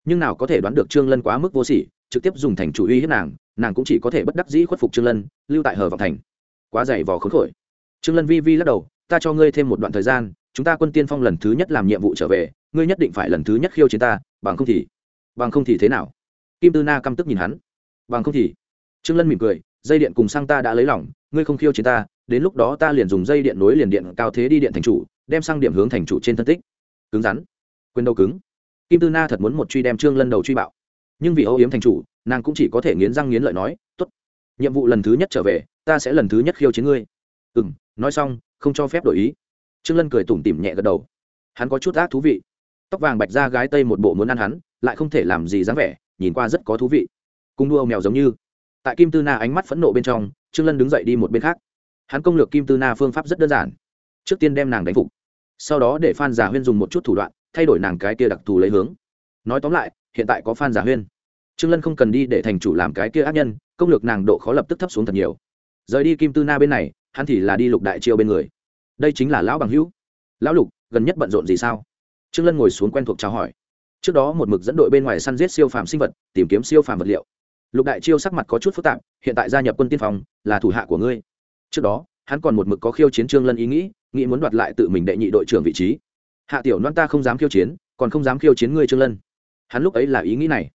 Nhưng nào có thể đoán được trương lân quá mức vô sỉ, trực tiếp dùng thành chủ uy hiếp nàng nàng cũng chỉ có thể bất đắc dĩ khuất phục trương lân, lưu tại hờ vọng thành. Quá dày vò khốn khổi trương lân vi vi lắc đầu, ta cho ngươi thêm một đoạn thời gian, chúng ta quân tiên phong lần thứ nhất làm nhiệm vụ trở về, ngươi nhất định phải lần thứ nhất khiêu chiến ta, bằng không thì, bằng không thì thế nào? Kim tư na căm tức nhìn hắn. Bằng không thì. Trương lân mỉm cười, dây điện cùng sang ta đã lấy lỏng ngươi không khiêu chiến ta, đến lúc đó ta liền dùng dây điện nối liền điện cao thế đi điện thành chủ đem sang điểm hướng thành chủ trên thân tích. Cứng rắn. Quyền đầu cứng. Kim tư na thật muốn một truy đem trương lân đầu truy bạo. Nhưng vì âu yếm thành chủ, nàng cũng chỉ có thể nghiến răng nghiến lợi nói, tốt, nhiệm vụ lần thứ nhất trở về, ta sẽ lần thứ nhất khiêu chiến ngươi. Ừ m nói xong, không cho phép đổi ý. Trương lân cười tủm tỉm nhẹ gật đầu. Hắn có chút ác thú vị. Tóc vàng bạch ra gái tây một bộ muốn ăn hắn, lại không thể làm gì dáng vẻ, nhìn qua rất có thú vị. Cung đua mèo giống như. Tại kim tư na ánh mắt phẫn nộ bên trong, trương lân đứng dậy đi một bên khác. Hắn công lược kim tư na phương pháp rất đơn giản trước tiên đem nàng đánh phục. Sau đó để phan giả huyên dùng một chút thủ đoạn, thay đổi nàng cái kia đặc thù lấy hướng. Nói tóm lại, hiện tại có phan giả huyên. Trương lân không cần đi để thành chủ làm cái kia ác nhân, công lược nàng độ khó lập tức thấp xuống thật nhiều. Rời đi kim tư na bên này, hắn thì là đi lục đại chiêu bên người. Đây chính là lão bằng hữu. Lão lục, gần nhất bận rộn gì sao? Trương lân ngồi xuống quen thuộc chào hỏi. Trước đó một mực dẫn đội bên ngoài săn giết siêu phàm sinh vật, tìm kiếm siêu phàm vật liệu. Lục đại chiêu sắc mặt có chút phức tạp, hiện tại gia nhập quân tiên phòng là thủ hạ của ngươi. Trước đó hắn còn một mực có khiêu chiến trương lân ý nghĩ nghĩ muốn đoạt lại tự mình đệ nhị đội trưởng vị trí. Hạ tiểu loan ta không dám khiêu chiến, còn không dám khiêu chiến ngươi trương lân. Hắn lúc ấy là ý nghĩ này.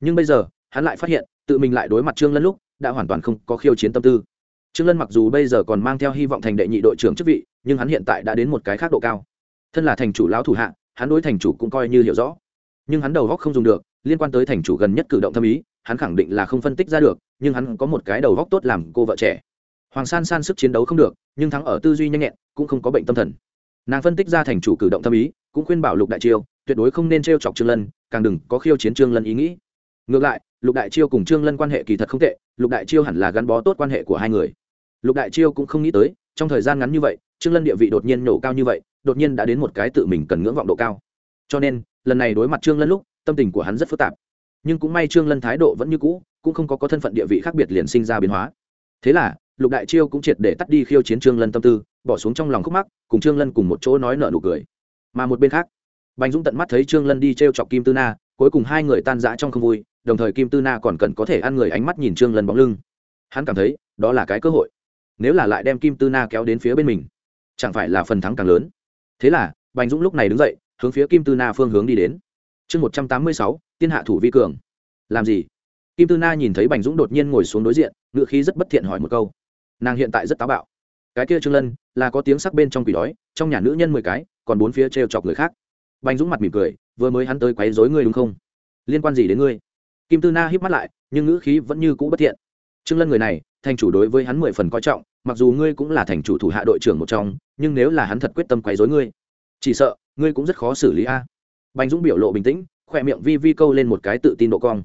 Nhưng bây giờ, hắn lại phát hiện, tự mình lại đối mặt trương lân lúc, đã hoàn toàn không có khiêu chiến tâm tư. Trương lân mặc dù bây giờ còn mang theo hy vọng thành đệ nhị đội trưởng chức vị, nhưng hắn hiện tại đã đến một cái khác độ cao. Thân là thành chủ lão thủ hạ, hắn đối thành chủ cũng coi như hiểu rõ. Nhưng hắn đầu góc không dùng được, liên quan tới thành chủ gần nhất cử động thâm ý, hắn khẳng định là không phân tích ra được, nhưng hắn có một cái đầu góc tốt làm cô vợ trẻ hoàng san san sức chiến đấu không được, nhưng thắng ở tư duy nhanh nhẹn, cũng không có bệnh tâm thần. Nàng phân tích ra thành chủ cử động tâm ý, cũng khuyên bảo lục đại chiêu, tuyệt đối không nên t chọc trương lân, càng đừng có khiêu chiến trương lân ý nghĩ. Ngược lại, lục đại chiêu cùng trương lân quan hệ kỳ thật không tệ, lục đại chiêu hẳn là gắn bó tốt quan hệ của hai người. Lục đại chiêu cũng không nghĩ tới, trong thời gian ngắn như vậy, trương lân địa vị đột nhiên nổ cao như vậy, đột nhiên đã đến một cái tự mình cần ngưỡng vọng độ cao. Cho nên, lần này đối mặt trương lân lúc, tâm tình của hắn rất phức tạp. Nhưng cũng may trương lân thái độ vẫn như cũ, cũng không có có thân phận địa vị khác biệt liền sinh ra biến hóa. Thế là lục đại chiêu cũng triệt để tắt đi khiêu chiến trương lân tâm tư, bỏ xuống trong lòng khúc mắc, cùng trương lân cùng một chỗ nói nợ nụ cười. Mà một bên khác, bành dũng tận mắt thấy trương lân đi t r e o chọc kim tư na, cuối cùng hai người tan rã trong không vui, đồng thời kim tư na còn cần có thể ăn người ánh mắt nhìn trương lân bóng lưng. Hắn cảm thấy, đó là cái cơ hội. Nếu là lại đem kim tư na kéo đến phía bên mình, chẳng phải là phần thắng càng lớn. Thế là, bành dũng lúc này đứng dậy, hướng phía kim tư na phương hướng đi đến. Chương một trăm tám mươi sáu, tiên hạ thủ vi cường. Làm gì? Kim tư na nhìn thấy bành dũng đột nhiên ngồi xuống đối diện, ngựa khí rất bất thiện hỏi một câu nàng hiện tại rất táo bạo. Cái kia trương lân, là có tiếng sắc bên trong quỷ đói, trong nhà nữ nhân mười cái, còn bốn phía t chọc người khác. Bành dũng mặt mỉm cười, vừa mới hắn tới quấy rối ngươi đúng không? Liên quan gì đến ngươi? Kim tư na híp mắt lại, nhưng ngữ khí vẫn như cũ bất thiện. Trương lân người này, thành chủ đối với hắn mười phần coi trọng, mặc dù ngươi cũng là thành chủ thủ hạ đội trưởng một trong, nhưng nếu là hắn thật quyết tâm quấy rối ngươi, chỉ sợ ngươi cũng rất khó xử lý a. Bành dũng biểu lộ bình tĩnh khoe miệng vi vi câu lên một cái tự tin độ cong.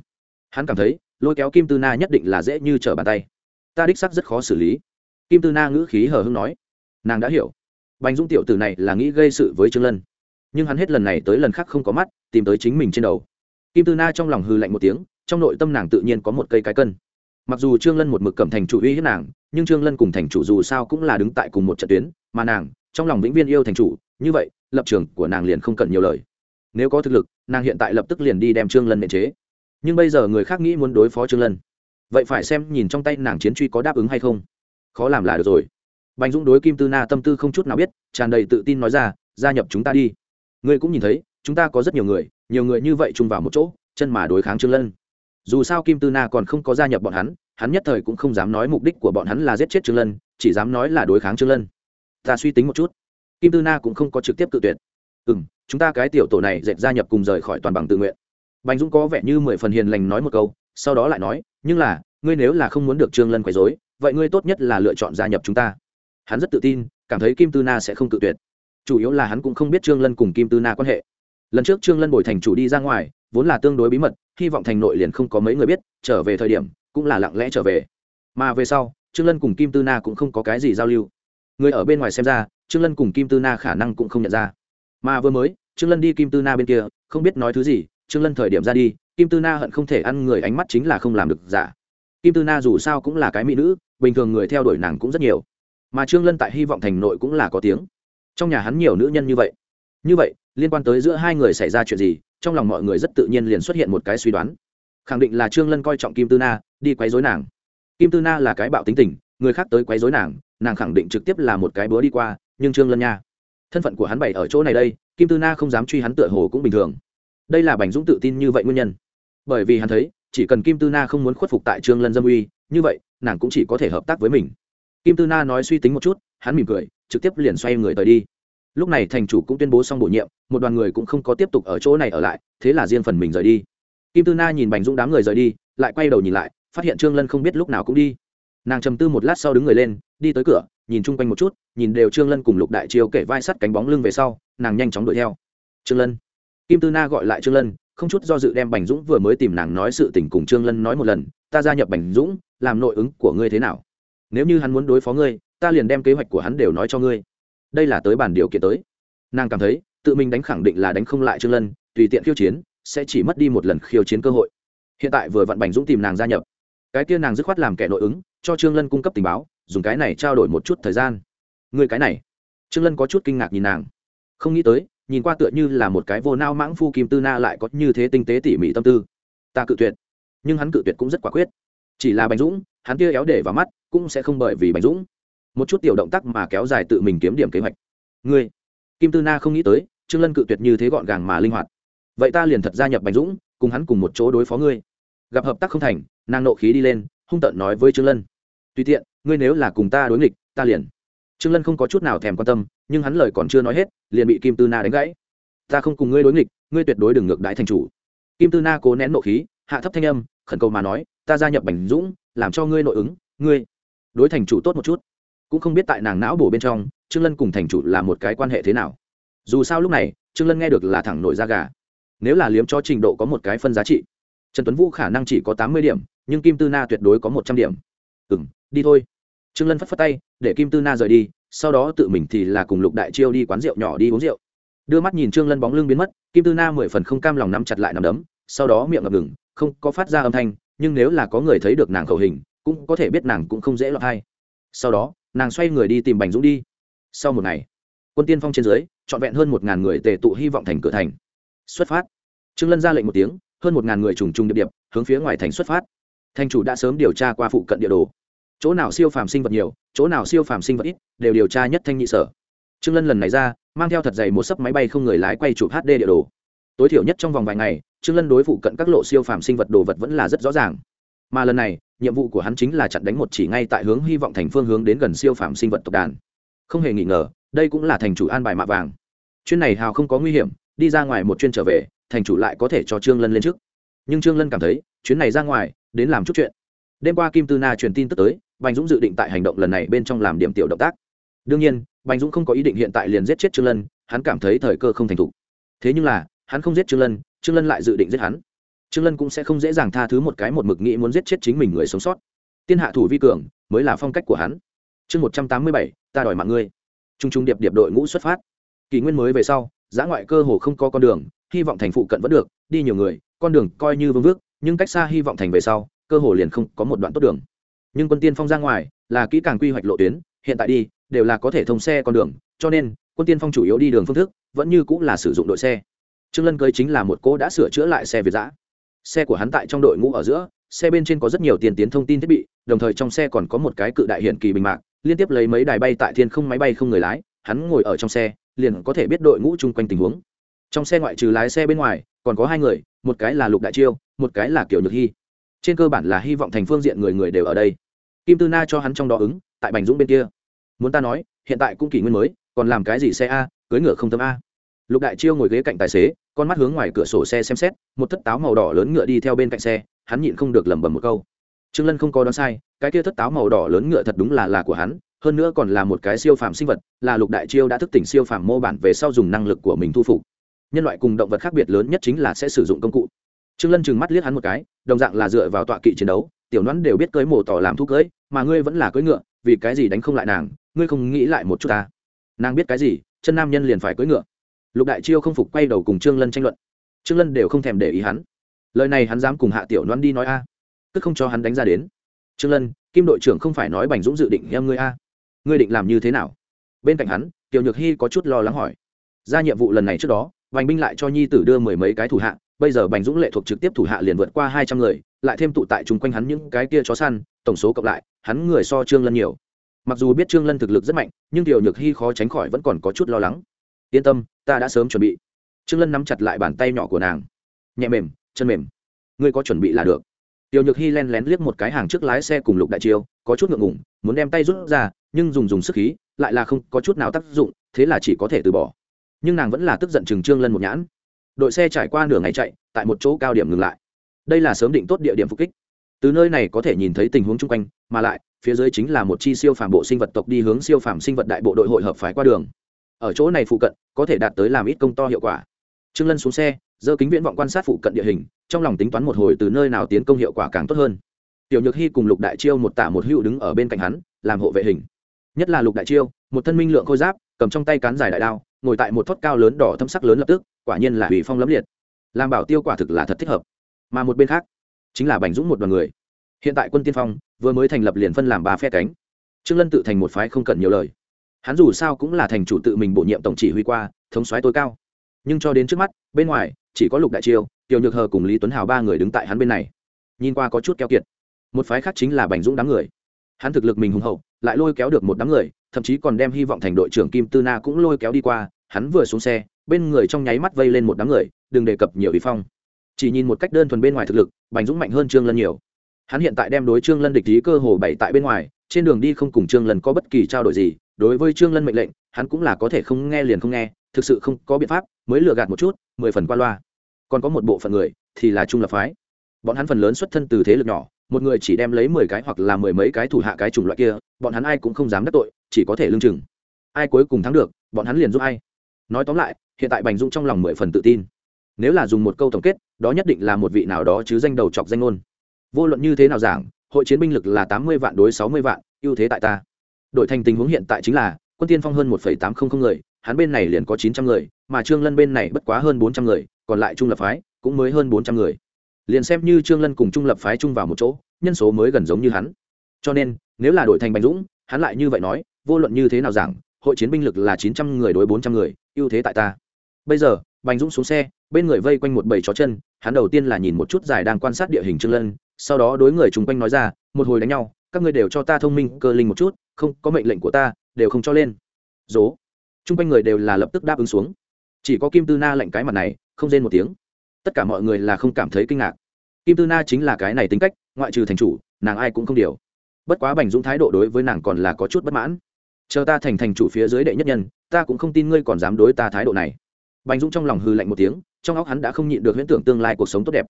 Hắn cảm thấy, lôi kéo kim tư na nhất định là dễ như trở bàn tay ta đích sắc rất khó xử lý. Kim tư na ngữ khí hờ hưng nói. Nàng đã hiểu. Bành dũng tiểu tử này là nghĩ gây sự với trương lân. Nhưng hắn hết lần này tới lần khác không có mắt, tìm tới chính mình trên đầu. Kim tư na trong lòng hư lạnh một tiếng, trong nội tâm nàng tự nhiên có một cây cái cân. Mặc dù trương lân một mực cầm thành chủ uy hiếp nàng, nhưng trương lân cùng thành chủ dù sao cũng là đứng tại cùng một trận tuyến, mà nàng, trong lòng vĩnh viên yêu thành chủ, như vậy, lập trường của nàng liền không cần nhiều lời. Nếu có thực lực, nàng hiện tại lập tức liền đi đem trương lân nệ chế. Nhưng bây giờ người khác nghĩ muốn đối phó trương lân vậy phải xem nhìn trong tay nàng chiến truy có đáp ứng hay không. Khó làm là được rồi. Bành dũng đối kim tư na tâm tư không chút nào biết, tràn đầy tự tin nói ra, gia nhập chúng ta đi. Ngươi cũng nhìn thấy, chúng ta có rất nhiều người nhiều người như vậy chung vào một chỗ, chân mà đối kháng trương lân. Dù sao kim tư na còn không có gia nhập bọn hắn hắn nhất thời cũng không dám nói mục đích của bọn hắn là giết chết trương lân, chỉ dám nói là đối kháng trương lân. Ta suy tính một chút. Kim tư na cũng không có trực tiếp tự tuyệt. Ừ m chúng ta cái tiểu tổ này dẹp gia nhập cùng rời khỏi toàn bằng tự nguyện. Bành dũng có vẻ như mười phần hiền lành nói một câu, sau đó lại nói nhưng là, ngươi nếu là không muốn được trương lân quấy dối vậy ngươi tốt nhất là lựa chọn gia nhập chúng ta. Hắn rất tự tin, cảm thấy kim tư na sẽ không tự tuyệt. Chủ yếu là hắn cũng không biết trương lân cùng kim tư na quan hệ. Lần trước trương lân bồi thành chủ đi ra ngoài, vốn là tương đối bí mật, hy vọng thành nội liền không có mấy người biết, trở về thời điểm, cũng là lặng lẽ trở về. Mà về sau, trương lân cùng kim tư na cũng không có cái gì giao lưu. Người ở bên ngoài xem ra, trương lân cùng kim tư na khả năng cũng không nhận ra. Mà vừa mới, trương lân đi kim tư na bên kia, không biết nói thứ gì, trương lân thời điểm ra đi kim tư na hận không thể ăn người ánh mắt chính là không làm được giả kim tư na dù sao cũng là cái mỹ nữ, bình thường người theo đuổi nàng cũng rất nhiều. Mà trương lân tại hy vọng thành nội cũng là có tiếng. Trong nhà hắn nhiều nữ nhân như vậy. Như vậy, liên quan tới giữa hai người xảy ra chuyện gì, trong lòng mọi người rất tự nhiên liền xuất hiện một cái suy đoán. Khẳng định là trương lân coi trọng kim tư na, đi quấy rối nàng. Kim tư na là cái bạo tính tình, người khác tới quấy rối nàng nàng khẳng định trực tiếp là một cái búa đi qua, nhưng trương lân nha. Thân phận của hắn bày ở chỗ này đây, kim tư na không dám truy hắn tựa hồ cũng bình thường. Đây là bành dũng tự tin như vậy nguyên nhân bởi vì hắn thấy, chỉ cần kim tư na không muốn khuất phục tại trương lân dâm uy, như vậy, nàng cũng chỉ có thể hợp tác với mình. Kim tư na nói suy tính một chút, hắn mỉm cười, trực tiếp liền xoay người tới đi. Lúc này thành chủ cũng tuyên bố xong bổ nhiệm, một đoàn người cũng không có tiếp tục ở chỗ này ở lại, thế là riêng phần mình rời đi. Kim tư na nhìn bành dũng đám người rời đi, lại quay đầu nhìn lại, phát hiện trương lân không biết lúc nào cũng đi. Nàng trầm tư một lát sau đứng người lên, đi tới cửa, nhìn chung quanh một chút, nhìn đều trương lân cùng lục đại chiêu kể vai sắt cánh bóng lưng về sau, nàng nhanh chóng đuổi theo. Trương lân. Kim tư na gọi lại trương lân không chút do dự đem bành dũng vừa mới tìm nàng nói sự tình cùng trương lân nói một lần, ta gia nhập bành dũng, làm nội ứng của ngươi thế nào? Nếu như hắn muốn đối phó ngươi, ta liền đem kế hoạch của hắn đều nói cho ngươi. Đây là tới bản điều kiện tới. Nàng cảm thấy, tự mình đánh khẳng định là đánh không lại trương lân, tùy tiện khiêu chiến, sẽ chỉ mất đi một lần khiêu chiến cơ hội. Hiện tại vừa vặn bành dũng tìm nàng gia nhập. Cái kia nàng dứt khoát làm kẻ nội ứng, cho trương lân cung cấp tình báo, dùng cái này trao đổi một chút thời gian. Người cái này? Trương lân có chút kinh ngạc nhìn nàng. Không nghĩ tới nhìn qua tựa như là một cái vô nao mãng phu kim tư na lại có như thế tinh tế tỉ mỉ tâm tư. Ta cự tuyệt. Nhưng hắn cự tuyệt cũng rất quả quyết. Chỉ là bành dũng, hắn kia éo để vào mắt, cũng sẽ không bởi vì bành dũng. Một chút tiểu động tác mà kéo dài tự mình kiếm điểm kế hoạch. Ngươi, kim tư na không nghĩ tới, trương lân cự tuyệt như thế gọn gàng mà linh hoạt. Vậy ta liền thật gia nhập bành dũng, cùng hắn cùng một chỗ đối phó ngươi. Gặp hợp tác không thành, nàng nộ khí đi lên, hung tợn nói với trương lân. Tùy tiện, ngươi nếu là cùng ta đối nghịch, ta liền trương lân không có chút nào thèm quan tâm, nhưng hắn lời còn chưa nói hết, liền bị kim tư na đánh gãy. Ta không cùng ngươi đối nghịch, ngươi tuyệt đối đừng ngược đãi thành chủ. Kim tư na cố nén nộ khí, hạ thấp thanh âm, khẩn cầu mà nói, ta gia nhập bành dũng, làm cho ngươi nội ứng, ngươi đối thành chủ tốt một chút. Cũng không biết tại nàng não bổ bên trong, trương lân cùng thành chủ là một cái quan hệ thế nào. Dù sao lúc này, trương lân nghe được là thẳng nổi da gà. Nếu là liếm cho trình độ có một cái phân giá trị, trần tuấn vũ khả năng chỉ có tám mươi điểm, nhưng kim tư na tuyệt đối có một trăm điểm. Ừ m đi thôi trương lân phất phất tay, để kim tư na rời đi, sau đó tự mình thì là cùng lục đại chiêu đi quán rượu nhỏ đi uống rượu. Đưa mắt nhìn trương lân bóng lưng biến mất, kim tư na mười phần không cam lòng nắm chặt lại nằm đấm, sau đó miệng ngập ngừng, không có phát ra âm thanh, nhưng nếu là có người thấy được nàng khẩu hình, cũng có thể biết nàng cũng không dễ lọt hay. Sau đó, nàng xoay người đi tìm bành dũng đi. Sau một ngày, quân tiên phong trên dưới, trọn vẹn hơn một ngàn người tề tụ hy vọng thành cửa thành. Xuất phát. Trương lân ra lệnh một tiếng, hơn một ngàn người trùng trùng điệp điệp, hướng phía ngoài thành xuất phát. Thành chủ đã sớm điều tra qua phụ cận địa đồ chỗ nào siêu phàm sinh vật nhiều, chỗ nào siêu phàm sinh vật ít, đều điều tra nhất thanh nhị sở. Trương lân lần này ra, mang theo thật dày một sấp máy bay không người lái quay chụp hd địa đồ. Tối thiểu nhất trong vòng vài ngày, trương lân đối phụ cận các lộ siêu phàm sinh vật đồ vật vẫn là rất rõ ràng. Mà lần này, nhiệm vụ của hắn chính là chặn đánh một chỉ ngay tại hướng hy vọng thành phương hướng đến gần siêu phàm sinh vật tộc đàn. Không hề nghi ngờ, đây cũng là thành chủ an bài mạ vàng. Chuyên này hào không có nguy hiểm, đi ra ngoài một chuyên trở về, thành chủ lại có thể cho trương lân lên trước. Nhưng trương lân cảm thấy, chuyến này ra ngoài, đến làm chút chuyện đêm qua kim tư na truyền tin tức tới, bành dũng dự định tại hành động lần này bên trong làm điểm tiểu động tác. Đương nhiên, bành dũng không có ý định hiện tại liền giết chết trương lân, hắn cảm thấy thời cơ không thành thục. Thế nhưng là, hắn không giết trương lân trương lân lại dự định giết hắn. Trương lân cũng sẽ không dễ dàng tha thứ một cái một mực nghĩ muốn giết chết chính mình người sống sót. Tiên hạ thủ vi cường, mới là phong cách của hắn. Chương một trăm tám mươi bảy, ta đòi mạng ngươi. T r u n g t r u n g điệp điệp đội ngũ xuất phát. Kỷ nguyên mới về sau, giã ngoại cơ hồ không có con đường, hy vọng thành phụ cận vẫn được, đi nhiều người, con đường coi như vương vước, nhưng cách xa hy vọng thành về sau cơ hồ liền không có một đoạn tốt đường. Nhưng quân tiên phong ra ngoài là kỹ càng quy hoạch lộ tuyến, hiện tại đi, đều là có thể thông xe con đường, cho nên, quân tiên phong chủ yếu đi đường phương thức, vẫn như cũng là sử dụng đội xe. Trương lân cưới chính là một cô đã sửa chữa lại xe việt giã. Xe của hắn tại trong đội ngũ ở giữa, xe bên trên có rất nhiều tiền tiến thông tin thiết bị, đồng thời trong xe còn có một cái cự đại hiện kỳ bình mạc, liên tiếp lấy mấy đài bay tại thiên không máy bay không người lái, hắn ngồi ở trong xe, liền có thể biết đội ngũ chung quanh tình huống. Trong xe ngoại trừ lái xe bên ngoài, còn có hai người, một cái là lục đại chiêu, một cái là kiểu nhược hy trên cơ bản là hy vọng thành phương diện người người đều ở đây. Kim tư na cho hắn trong đó ứng, tại bành dũng bên kia. Muốn ta nói, hiện tại cũng kỷ nguyên mới, còn làm cái gì xe a, cưới ngựa không tâm a. Lục đại chiêu ngồi ghế cạnh tài xế, con mắt hướng ngoài cửa sổ xe xem xét, một thất táo màu đỏ lớn ngựa đi theo bên cạnh xe, hắn nhịn không được lẩm bẩm một câu. Trương lân không có đoán sai, cái kia thất táo màu đỏ lớn ngựa thật đúng là là của hắn, hơn nữa còn là một cái siêu phàm sinh vật, là lục đại chiêu đã thức tỉnh siêu phàm mô bản về sau dùng năng lực của mình thu phục. Nhân loại cùng động vật khác biệt lớn nhất chính là sẽ sử dụng công cụ. Trương lân chừng mắt liếc hắn một cái đồng dạng là dựa vào tọa kỵ chiến đấu, tiểu nón đều biết cưới mổ tỏ làm thu cưới, mà ngươi vẫn là cưới ngựa, vì cái gì đánh không lại nàng, ngươi không nghĩ lại một chút ta? Nàng biết cái gì, chân nam nhân liền phải cưới ngựa. Lục đại chiêu không phục quay đầu cùng trương lân tranh luận. Trương lân đều không thèm để ý hắn. Lời này hắn dám cùng hạ tiểu loan đi nói a à. tức không cho hắn đánh ra đến. Trương lân, kim đội trưởng không phải nói bành dũng dự định em ngươi a. Ngươi định làm như thế nào? Bên cạnh hắn, tiểu nhược hy có chút lo lắng hỏi. Ra nhiệm vụ lần này trước đó, bành binh lại cho nhi tử đưa mười mấy cái thủ hạ bây giờ bành dũng lệ thuộc trực tiếp thủ hạ liền vượt qua hai trăm người, lại thêm tụ tại chung quanh hắn những cái kia chó săn, tổng số cộng lại, hắn người so trương lân nhiều. Mặc dù biết trương lân thực lực rất mạnh, nhưng tiểu nhược hy khó tránh khỏi vẫn còn có chút lo lắng. Yên tâm, ta đã sớm chuẩn bị. Trương lân nắm chặt lại bàn tay nhỏ của nàng. Nhẹ mềm, chân mềm. Ngươi có chuẩn bị là được. Tiểu nhược hy len lén liếc một cái hàng trước lái xe cùng lục đại chiêu, có chút ngượng ngùng, muốn đem tay rút ra, nhưng dùng dùng sức khí, lại là không có chút nào tác dụng, thế là chỉ có thể từ bỏ. Nhưng nàng vẫn là tức giận chừng trương lân một nhãn đội xe trải qua nửa ngày chạy, tại một chỗ cao điểm ngừng lại. Đây là sớm định tốt địa điểm phục kích. Từ nơi này có thể nhìn thấy tình huống chung quanh, mà lại, phía dưới chính là một chi siêu phàm bộ sinh vật tộc đi hướng siêu phàm sinh vật đại bộ đội hội hợp phái qua đường. Ở chỗ này phụ cận, có thể đạt tới làm ít công to hiệu quả. Trương lân xuống xe, giơ kính viễn vọng quan sát phụ cận địa hình, trong lòng tính toán một hồi từ nơi nào tiến công hiệu quả càng tốt hơn. Tiểu nhược hy cùng lục đại chiêu một tả một hữu đứng ở bên cạnh hắn, làm hộ vệ hình. Nhất là lục đại chiêu, một thân minh lượng khôi giáp, cầm trong tay cán dài đại đao ngồi tại một thót cao lớn đỏ thâm sắc lớn lập tức, quả nhiên là hủy phong lẫm liệt. Làm bảo tiêu quả thực là thật thích hợp. Mà một bên khác, chính là bành dũng một đoàn người. Hiện tại quân tiên phong vừa mới thành lập liền phân làm ba phe cánh. Trương lân tự thành một phái không cần nhiều lời. Hắn dù sao cũng là thành chủ tự mình bổ nhiệm tổng chỉ huy qua, thống soái tối cao. Nhưng cho đến trước mắt, bên ngoài, chỉ có lục đại chiêu, tiểu nhược hờ cùng lý tuấn hào ba người đứng tại hắn bên này. Nhìn qua có chút keo kiệt. Một phái khác chính là bành dũng đám người. Hắn thực lực mình hùng hậu lại lôi kéo được một đám người, thậm chí còn đem hy vọng thành đội trưởng kim tư na cũng lôi kéo đi qua, hắn vừa xuống xe, bên người trong nháy mắt vây lên một đám người, đừng đề cập nhiều ý phong. Chỉ nhìn một cách đơn thuần bên ngoài thực lực, bành dũng mạnh hơn trương lân nhiều. Hắn hiện tại đem đối trương lân địch lý cơ hồ bảy tại bên ngoài, trên đường đi không cùng trương lân có bất kỳ trao đổi gì, đối với trương lân mệnh lệnh, hắn cũng là có thể không nghe liền không nghe, thực sự không có biện pháp, mới lừa gạt một chút, mười phần qua loa. Còn có một bộ phận người thì là trung lập phái. Bọn hắn phần lớn xuất thân từ thế lực nhỏ một người chỉ đem lấy mười cái hoặc là mười mấy cái thủ hạ cái chủng loại kia, bọn hắn ai cũng không dám đắc tội, chỉ có thể lương chừng. Ai cuối cùng thắng được, bọn hắn liền giúp ai. Nói tóm lại, hiện tại bành dung trong lòng mười phần tự tin. Nếu là dùng một câu tổng kết, đó nhất định là một vị nào đó chứ danh đầu chọc danh ngôn. Vô luận như thế nào giảng, hội chiến binh lực là tám mươi vạn đối sáu mươi vạn, ưu thế tại ta. Đội thành tình huống hiện tại chính là, quân tiên phong hơn một tám trăm linh người, hắn bên này liền có chín trăm người, mà trương lân bên này bất quá hơn bốn trăm người, còn lại trung lập phái cũng mới hơn bốn trăm người liền xem như trương lân cùng trung lập phái chung vào một chỗ, nhân số mới gần giống như hắn. Cho nên, nếu là đổi thành bành dũng, hắn lại như vậy nói, vô luận như thế nào giảng, hội chiến binh lực là chín trăm người đối bốn trăm người, ưu thế tại ta. Bây giờ, bành dũng xuống xe, bên người vây quanh một bầy chó chân, hắn đầu tiên là nhìn một chút dài đang quan sát địa hình trương lân, sau đó đối người chung quanh nói ra, một hồi đánh nhau, các ngươi đều cho ta thông minh, cơ linh một chút, không, có mệnh lệnh của ta, đều không cho lên. Dố. Chung quanh người đều là lập tức đáp ứng xuống. Chỉ có kim tư na lệnh cái mặt này, không rên một tiếng tất cả mọi người là không cảm thấy kinh ngạc. Kim tư na chính là cái này tính cách, ngoại trừ thành chủ, nàng ai cũng không điều. Bất quá bành dũng thái độ đối với nàng còn là có chút bất mãn. Chờ ta thành thành chủ phía dưới đệ nhất nhân, ta cũng không tin ngươi còn dám đối ta thái độ này. Bành dũng trong lòng hư lạnh một tiếng, trong óc hắn đã không nhịn được huyễn tưởng tương lai cuộc sống tốt đẹp.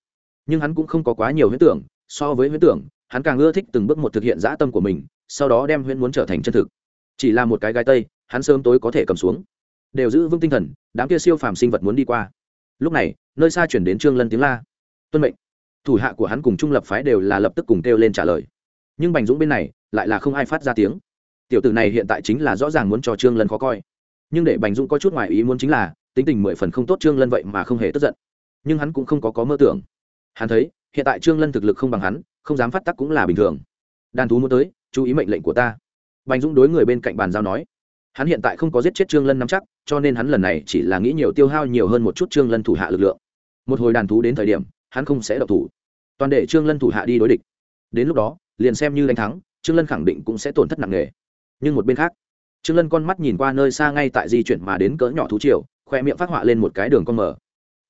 Nhưng hắn cũng không có quá nhiều huyễn tưởng, so với huyễn tưởng, hắn càng ưa thích từng bước một thực hiện dã tâm của mình, sau đó đem huyễn muốn trở thành chân thực. Chỉ là một cái gai tây, hắn sớm tối có thể cầm xuống. Đều giữ vững tinh thần, đám kia siêu phàm sinh vật muốn đi qua. Lúc này nơi xa chuyển đến trương lân tiếng la. Tuân mệnh. Thủ hạ của hắn cùng trung lập phái đều là lập tức cùng kêu lên trả lời. Nhưng bành dũng bên này lại là không ai phát ra tiếng. Tiểu tử này hiện tại chính là rõ ràng muốn cho trương lân khó coi. Nhưng để bành dũng có chút ngoài ý muốn chính là, tính tình mười phần không tốt trương lân vậy mà không hề tức giận. Nhưng hắn cũng không có có mơ tưởng. Hắn thấy, hiện tại trương lân thực lực không bằng hắn, không dám phát tắc cũng là bình thường. Đàn thú muốn tới, chú ý mệnh lệnh của ta. Bành dũng đối người bên cạnh bàn giao nói. Hắn hiện tại không có giết chết trương lân nắm chắc, cho nên hắn lần này chỉ là nghĩ nhiều tiêu hao nhiều hơn một chút trương lân thủ hạ lực lượng một hồi đàn thú đến thời điểm, hắn không sẽ độc thủ. Toàn để trương lân thủ hạ đi đối địch. Đến lúc đó, liền xem như đánh thắng, trương lân khẳng định cũng sẽ tổn thất nặng nề. Nhưng một bên khác, trương lân con mắt nhìn qua nơi xa ngay tại di chuyển mà đến cỡ nhỏ thú triều, khoe miệng phát họa lên một cái đường con mở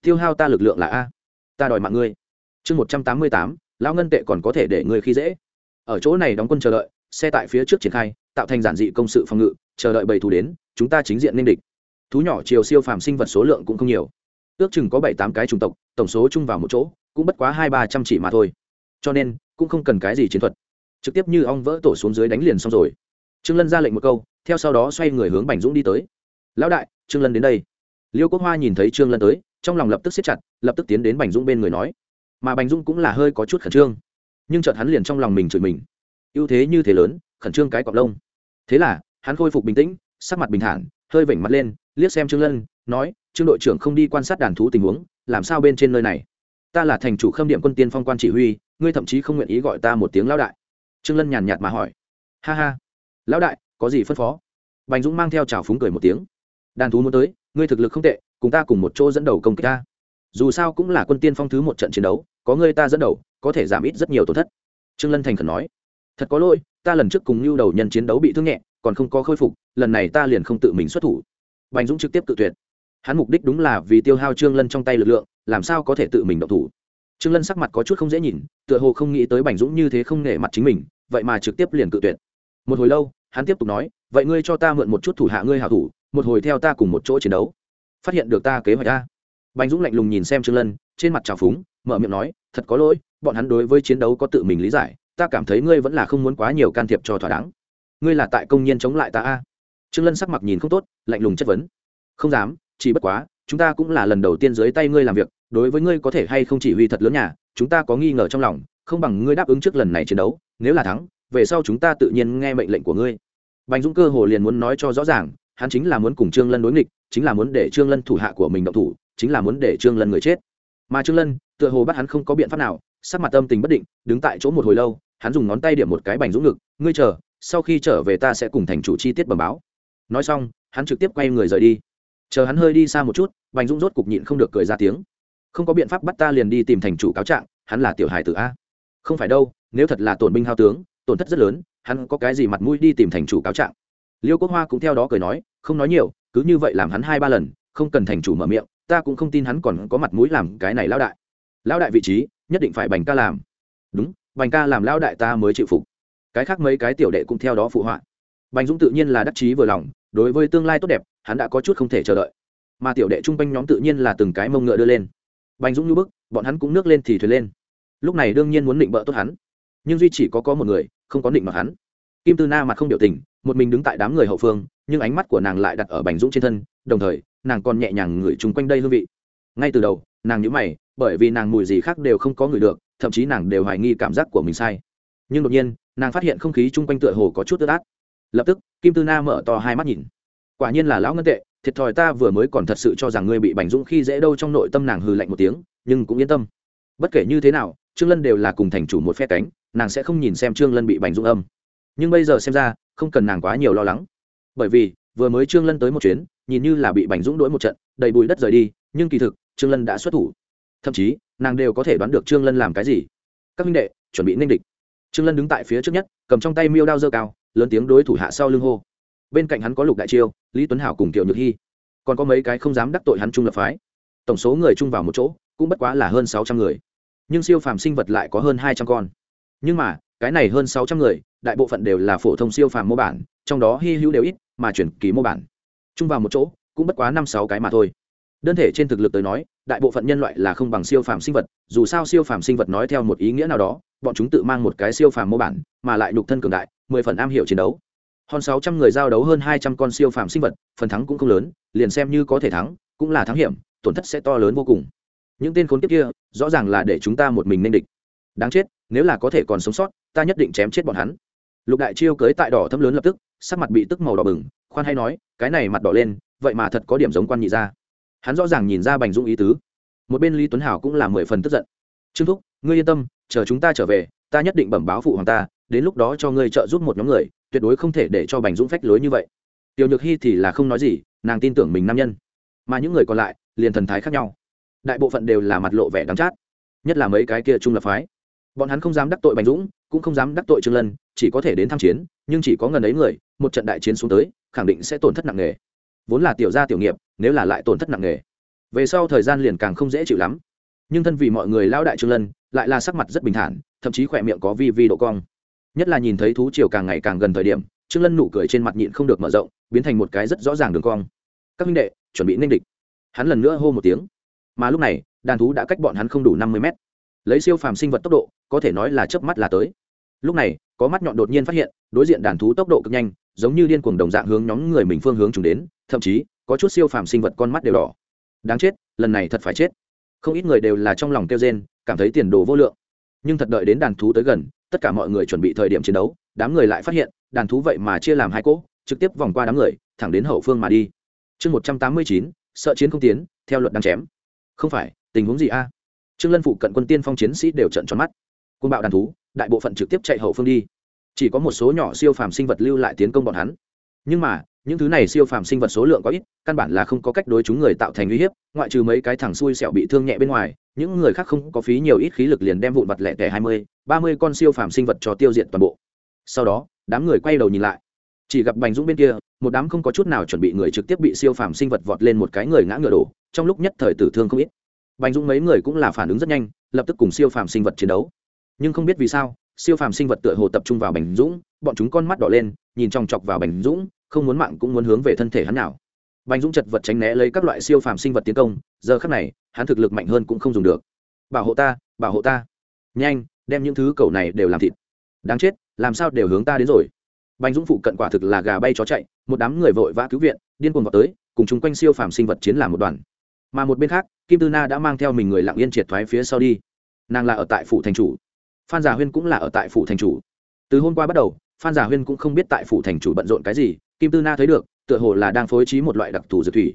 tiêu hao ta lực lượng là a. Ta đòi mạng ngươi. Chương một trăm tám mươi tám, lão ngân tệ còn có thể để ngươi khi dễ. Ở chỗ này đóng quân chờ đợi, xe tại phía trước triển khai, tạo thành giản dị công sự phòng ngự, chờ đợi bầy thú đến, chúng ta chính diện nên địch. Thú nhỏ chiều siêu phàm sinh vật số lượng cũng không nhiều ước chừng có bảy tám cái chủng tộc, tổng số chung vào một chỗ, cũng bất quá hai ba trăm chỉ mà thôi. Cho nên, cũng không cần cái gì chiến thuật. Trực tiếp như ong vỡ tổ xuống dưới đánh liền xong rồi. Trương lân ra lệnh một câu, theo sau đó xoay người hướng bành dũng đi tới. Lão đại, trương lân đến đây. Liêu quốc hoa nhìn thấy trương lân tới, trong lòng lập tức siết chặt, lập tức tiến đến bành dũng bên người nói. Mà bành dũng cũng là hơi có chút khẩn trương. Nhưng chợt hắn liền trong lòng mình chửi mình. Ưu thế như thế lớn, khẩn trương cái cọp lông. Thế là, hắn khôi phục bình tĩnh, sắc mặt bình thản, hơi vểnh mặt lên liếc xem trương lân, nói, trương đội trưởng không đi quan sát đàn thú tình huống, làm sao bên trên nơi này? Ta là thành chủ khâm điểm quân tiên phong quan chỉ huy, ngươi thậm chí không nguyện ý gọi ta một tiếng lão đại. Trương lân nhàn nhạt mà hỏi. Ha ha, lão đại, có gì phân phó? Bành dũng mang theo trào phúng cười một tiếng. Đàn thú muốn tới, ngươi thực lực không tệ, cùng ta cùng một chỗ dẫn đầu công kích ta. Dù sao cũng là quân tiên phong thứ một trận chiến đấu, có ngươi ta dẫn đầu, có thể giảm ít rất nhiều tổn thất. Trương lân thành khẩn nói. Thật có lỗi, ta lần trước cùng lưu đầu nhân chiến đấu bị thương nhẹ, còn không có khôi phục, lần này ta liền không tự mình xuất thủ bành dũng trực tiếp tự tuyệt. Hắn mục đích đúng là vì tiêu hao trương lân trong tay lực lượng, làm sao có thể tự mình động thủ. Trương lân sắc mặt có chút không dễ nhìn, tựa hồ không nghĩ tới bành dũng như thế không nể mặt chính mình, vậy mà trực tiếp liền cự tuyệt. Một hồi lâu, hắn tiếp tục nói, vậy ngươi cho ta mượn một chút thủ hạ ngươi hảo thủ, một hồi theo ta cùng một chỗ chiến đấu. Phát hiện được ta kế hoạch ta bành dũng lạnh lùng nhìn xem trương lân, trên mặt trào phúng, mở miệng nói, thật có lỗi, bọn hắn đối với chiến đấu có tự mình lý giải, ta cảm thấy ngươi vẫn là không muốn quá nhiều can thiệp cho thỏa đáng. Ngươi là tại công nhân chống lại ta a trương lân sắc mặt nhìn không tốt, lạnh lùng chất vấn. Không dám, chỉ bất quá, chúng ta cũng là lần đầu tiên dưới tay ngươi làm việc, đối với ngươi có thể hay không chỉ huy thật lớn nhà, chúng ta có nghi ngờ trong lòng, không bằng ngươi đáp ứng trước lần này chiến đấu, nếu là thắng, về sau chúng ta tự nhiên nghe mệnh lệnh của ngươi. Bành dũng cơ hồ liền muốn nói cho rõ ràng, hắn chính là muốn cùng trương lân đối nghịch, chính là muốn để trương lân thủ hạ của mình động thủ, chính là muốn để trương lân người chết. Mà trương lân, tựa hồ bắt hắn không có biện pháp nào, sắc mặt tâm tình bất định, đứng tại chỗ một hồi lâu, hắn dùng ngón tay điểm một cái bành dũng ngực, ngươi chờ, sau khi trở về ta sẽ cùng thành chủ chi tiết bẩm báo nói xong, hắn trực tiếp quay người rời đi. Chờ hắn hơi đi xa một chút, bành dũng rốt cục nhịn không được cười ra tiếng. Không có biện pháp bắt ta liền đi tìm thành chủ cáo trạng, hắn là tiểu hài tử a. Không phải đâu, nếu thật là tổn binh hao tướng, tổn thất rất lớn, hắn có cái gì mặt mũi đi tìm thành chủ cáo trạng? Liêu quốc hoa cũng theo đó cười nói, không nói nhiều, cứ như vậy làm hắn hai ba lần, không cần thành chủ mở miệng, ta cũng không tin hắn còn có mặt mũi làm cái này lão đại. Lão đại vị trí, nhất định phải bành ca làm. Đúng, bành ca làm lão đại ta mới chịu phục. Cái khác mấy cái tiểu đệ cũng theo đó phụ họa. Bành dũng tự nhiên là đắc chí vừa lòng đối với tương lai tốt đẹp, hắn đã có chút không thể chờ đợi. Mà tiểu đệ trung quanh nhóm tự nhiên là từng cái mông ngựa đưa lên. Bành dũng như bức, bọn hắn cũng nước lên thì thuyền lên. Lúc này đương nhiên muốn định bợ tốt hắn. Nhưng duy chỉ có có một người, không có định mặc hắn. Kim tư na mặt không biểu tình, một mình đứng tại đám người hậu phương, nhưng ánh mắt của nàng lại đặt ở bành dũng trên thân, đồng thời, nàng còn nhẹ nhàng ngửi chung quanh đây hương vị. Ngay từ đầu, nàng nhữ mày, bởi vì nàng mùi gì khác đều không có người được, thậm chí nàng đều hoài nghi cảm giác của mình sai. Nhưng đột nhiên, nàng phát hiện không khí chung quanh tựa hồ có chút ướt át lập tức, kim tư na mở to hai mắt nhìn. Quả nhiên là lão ngân tệ, thiệt thòi ta vừa mới còn thật sự cho rằng ngươi bị bành dũng khi dễ đâu trong nội tâm nàng hừ lạnh một tiếng, nhưng cũng yên tâm. Bất kể như thế nào, trương lân đều là cùng thành chủ một phe cánh, nàng sẽ không nhìn xem trương lân bị bành dũng âm. Nhưng bây giờ xem ra, không cần nàng quá nhiều lo lắng. Bởi vì, vừa mới trương lân tới một chuyến, nhìn như là bị bành dũng đuổi một trận, đầy bụi đất rời đi, nhưng kỳ thực, trương lân đã xuất thủ. Thậm chí, nàng đều có thể đoán được trương lân làm cái gì. Các minh đệ, chuẩn bị ninh địch. Trương lân đứng tại phía trước nhất, cầm trong tay miêu đao dơ cao lớn tiếng đối thủ hạ sau lưng hô. Bên cạnh hắn có lục đại chiêu, lý tuấn hảo cùng kiều nhược hy còn có mấy cái không dám đắc tội hắn trung lập phái. Tổng số người chung vào một chỗ, cũng bất quá là hơn sáu trăm người. Nhưng siêu phàm sinh vật lại có hơn hai trăm con. Nhưng mà, cái này hơn sáu trăm người, đại bộ phận đều là phổ thông siêu phàm mô bản, trong đó hy hữu đều ít, mà chuyển kỳ mô bản. Chung vào một chỗ, cũng bất quá năm sáu cái mà thôi. Đơn thể trên thực lực tới nói, đại bộ phận nhân loại là không bằng siêu phàm sinh vật, dù sao siêu phàm sinh vật nói theo một ý nghĩa nào đó bọn chúng tự mang một cái siêu phàm mô bản, mà lại nhục thân cường đại, mười phần am hiểu chiến đấu. Hơn sáu trăm người giao đấu hơn hai trăm con siêu phàm sinh vật, phần thắng cũng không lớn, liền xem như có thể thắng, cũng là thắng hiểm, tổn thất sẽ to lớn vô cùng. Những tên khốn kiếp kia, rõ ràng là để chúng ta một mình nên địch. Đáng chết, nếu là có thể còn sống sót, ta nhất định chém chết bọn hắn. Lục đại chiêu cưới tại đỏ thâm lớn lập tức, sắc mặt bị tức màu đỏ bừng, khoan hay nói, cái này mặt đỏ lên, vậy mà thật có điểm giống quan nhị ra hắn rõ ràng nhìn ra bành dũng ý tứ. Một bên lý tuấn hảo cũng là mười phần tức giận. Trương thúc ngươi yên tâm, chờ chúng ta trở về, ta nhất định bẩm báo phụ hoàng ta, đến lúc đó cho ngươi trợ giúp một nhóm người, tuyệt đối không thể để cho bành dũng phách lối như vậy. Tiểu nhược hy thì là không nói gì, nàng tin tưởng mình nam nhân. Mà những người còn lại, liền thần thái khác nhau. Đại bộ phận đều là mặt lộ vẻ đắng chát, nhất là mấy cái kia trung lập phái. Bọn hắn không dám đắc tội bành dũng, cũng không dám đắc tội trương lân, chỉ có thể đến tham chiến, nhưng chỉ có ngần ấy người, một trận đại chiến xuống tới, khẳng định sẽ tổn thất nặng nề. Vốn là tiểu gia tiểu nghiệp, nếu là lại tổn thất nặng nề. Về sau thời gian liền càng không dễ chịu lắm nhưng thân vì mọi người lao đại trương lân lại là sắc mặt rất bình thản, thậm chí khỏe miệng có vi vi độ cong. Nhất là nhìn thấy thú chiều càng ngày càng gần thời điểm, trương lân nụ cười trên mặt nhịn không được mở rộng, biến thành một cái rất rõ ràng đường cong. Các minh đệ, chuẩn bị ninh địch. Hắn lần nữa hô một tiếng. Mà lúc này, đàn thú đã cách bọn hắn không đủ năm mươi mét. Lấy siêu phàm sinh vật tốc độ, có thể nói là chớp mắt là tới. Lúc này, có mắt nhọn đột nhiên phát hiện, đối diện đàn thú tốc độ cực nhanh, giống như điên cuồng đồng dạng hướng nhóm người mình phương hướng chúng đến, thậm chí, có chút siêu phàm sinh vật con mắt đều đỏ. Đáng chết, lần này thật phải chết không ít người đều là trong lòng kêu rên, cảm thấy tiền đồ vô lượng. Nhưng thật đợi đến đàn thú tới gần, tất cả mọi người chuẩn bị thời điểm chiến đấu, đám người lại phát hiện, đàn thú vậy mà chia làm hai cỗ, trực tiếp vòng qua đám người, thẳng đến hậu phương mà đi. Chương một trăm tám mươi chín, sợ chiến không tiến, theo luật đang chém. Không phải, tình huống gì a? Trương lân phụ cận quân tiên phong chiến sĩ đều trận tròn mắt. Côn bạo đàn thú, đại bộ phận trực tiếp chạy hậu phương đi. Chỉ có một số nhỏ siêu phàm sinh vật lưu lại tiến công bọn hắn. Nhưng mà những thứ này siêu phàm sinh vật số lượng có ít, căn bản là không có cách đối chúng người tạo thành uy hiếp, ngoại trừ mấy cái thằng xui xẹo bị thương nhẹ bên ngoài, những người khác không có phí nhiều ít khí lực liền đem vụn vặt lẻ tẻ hai mươi, ba mươi con siêu phàm sinh vật cho tiêu diệt toàn bộ. Sau đó, đám người quay đầu nhìn lại. Chỉ gặp bành dũng bên kia, một đám không có chút nào chuẩn bị người trực tiếp bị siêu phàm sinh vật vọt lên một cái người ngã ngựa đổ, trong lúc nhất thời tử thương không ít. Bành dũng mấy người cũng là phản ứng rất nhanh, lập tức cùng siêu phàm sinh vật chiến đấu. Nhưng không biết vì sao, siêu phàm sinh vật tựa hồ tập trung vào bành dũng, bọn chúng con mắt đỏ lên, nhìn chòng chọc vào bành dũng không muốn mạng cũng muốn hướng về thân thể hắn nào. Bành dũng chật vật tránh né lấy các loại siêu phàm sinh vật tiến công, giờ khắc này, hắn thực lực mạnh hơn cũng không dùng được. Bảo hộ ta, bảo hộ ta. Nhanh, đem những thứ cầu này đều làm thịt. Đáng chết, làm sao đều hướng ta đến rồi. Bành dũng phụ cận quả thực là gà bay chó chạy, một đám người vội vã cứu viện, điên cuồng vào tới, cùng chung quanh siêu phàm sinh vật chiến làm một đoàn. Mà một bên khác, kim tư na đã mang theo mình người lặng yên triệt thoái phía sau đi. Nàng là ở tại phủ thành chủ. Phan giả huyên cũng là ở tại phủ thành chủ. Từ hôm qua bắt đầu, phan giả huyên cũng không biết tại phủ thành chủ bận rộn cái gì kim tư na thấy được, tựa hồ là đang phối trí một loại đặc thù dược thủy.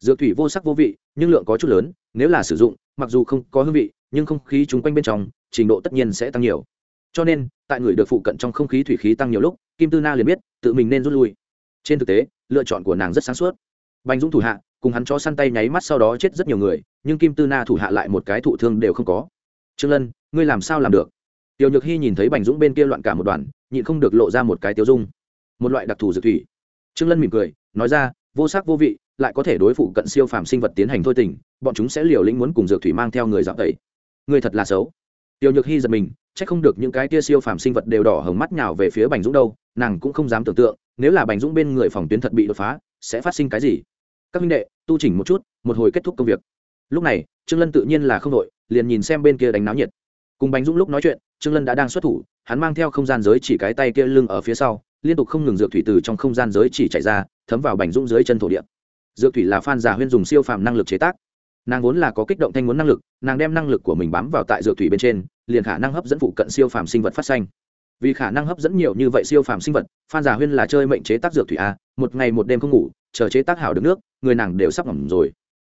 Dược thủy vô sắc vô vị, nhưng lượng có chút lớn, nếu là sử dụng, mặc dù không có hương vị, nhưng không khí chung quanh bên trong, trình độ tất nhiên sẽ tăng nhiều. Cho nên, tại người được phụ cận trong không khí thủy khí tăng nhiều lúc, kim tư na liền biết, tự mình nên rút lui. Trên thực tế, lựa chọn của nàng rất sáng suốt. Bành dũng thủ hạ, cùng hắn cho săn tay nháy mắt sau đó chết rất nhiều người, nhưng kim tư na thủ hạ lại một cái thụ thương đều không có. Trương lân, ngươi làm sao làm được? Tiểu nhược hy nhìn thấy bành dũng bên kia loạn cả một đoàn, nhịn không được lộ ra một cái tiêu dung. Một loại đặc thù dược thủy trương lân mỉm cười, nói ra, vô sắc vô vị, lại có thể đối phụ cận siêu phàm sinh vật tiến hành thôi tình, bọn chúng sẽ liều lĩnh muốn cùng dược thủy mang theo người dạo tẩy. Người thật là xấu. Tiểu nhược hy giật mình, chắc không được những cái tia siêu phàm sinh vật đều đỏ hồng mắt nhào về phía bành dũng đâu, nàng cũng không dám tưởng tượng, nếu là bành dũng bên người phòng tuyến thật bị đột phá, sẽ phát sinh cái gì? Các minh đệ, tu chỉnh một chút, một hồi kết thúc công việc. Lúc này, trương lân tự nhiên là không đội liền nhìn xem bên kia đánh náo nhiệt. Cùng Bành dũng lúc nói chuyện, trương lân đã đang xuất thủ, hắn mang theo không gian giới chỉ cái tay kia lưng ở phía sau liên tục không ngừng dược thủy từ trong không gian giới chỉ chạy ra, thấm vào bành dũng dưới chân thổ địa. Dược thủy là phan giả huyên dùng siêu phàm năng lực chế tác. Nàng vốn là có kích động thanh muốn năng lực, nàng đem năng lực của mình bám vào tại dược thủy bên trên, liền khả năng hấp dẫn phụ cận siêu phàm sinh vật phát xanh vì khả năng hấp dẫn nhiều như vậy siêu phàm sinh vật, phan giả huyên là chơi mệnh chế tác dược thủy a, một ngày một đêm không ngủ, chờ chế tác hảo được nước, người nàng đều sắp ngỏm rồi.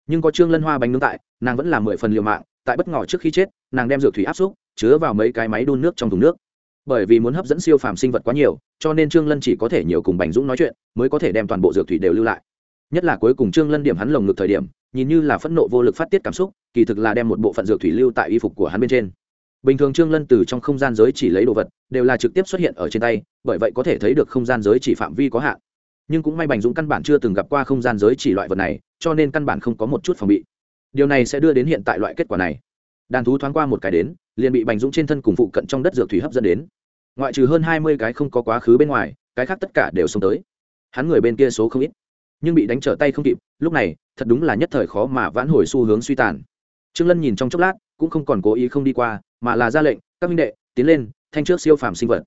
Nhưng có trương lân hoa bánh nướng tại, nàng vẫn là mười phần liều mạng, tại bất ngỏ trước khi chết, nàng đem dược thủy áp xúc, chứa vào mấy cái máy đun nước trong thùng nước bởi vì muốn hấp dẫn siêu phàm sinh vật quá nhiều, cho nên trương lân chỉ có thể nhiều cùng bành dũng nói chuyện, mới có thể đem toàn bộ dược thủy đều lưu lại. Nhất là cuối cùng trương lân điểm hắn lồng ngực thời điểm, nhìn như là phẫn nộ vô lực phát tiết cảm xúc, kỳ thực là đem một bộ phận dược thủy lưu tại y phục của hắn bên trên. Bình thường trương lân từ trong không gian giới chỉ lấy đồ vật, đều là trực tiếp xuất hiện ở trên tay, bởi vậy có thể thấy được không gian giới chỉ phạm vi có hạn. Nhưng cũng may bành dũng căn bản chưa từng gặp qua không gian giới chỉ loại vật này, cho nên căn bản không có một chút phòng bị. Điều này sẽ đưa đến hiện tại loại kết quả này. Đàn thú thoáng qua một cái đến, liền bị bành dũng trên thân cùng phụ cận trong đất dược thủy hấp dẫn đến ngoại trừ hơn hai mươi cái không có quá khứ bên ngoài, cái khác tất cả đều xông tới. Hắn người bên kia số không ít, nhưng bị đánh trở tay không kịp, lúc này, thật đúng là nhất thời khó mà vãn hồi xu hướng suy tàn. Trương lân nhìn trong chốc lát, cũng không còn cố ý không đi qua, mà là ra lệnh, các minh đệ, tiến lên, thanh trước siêu phàm sinh vật.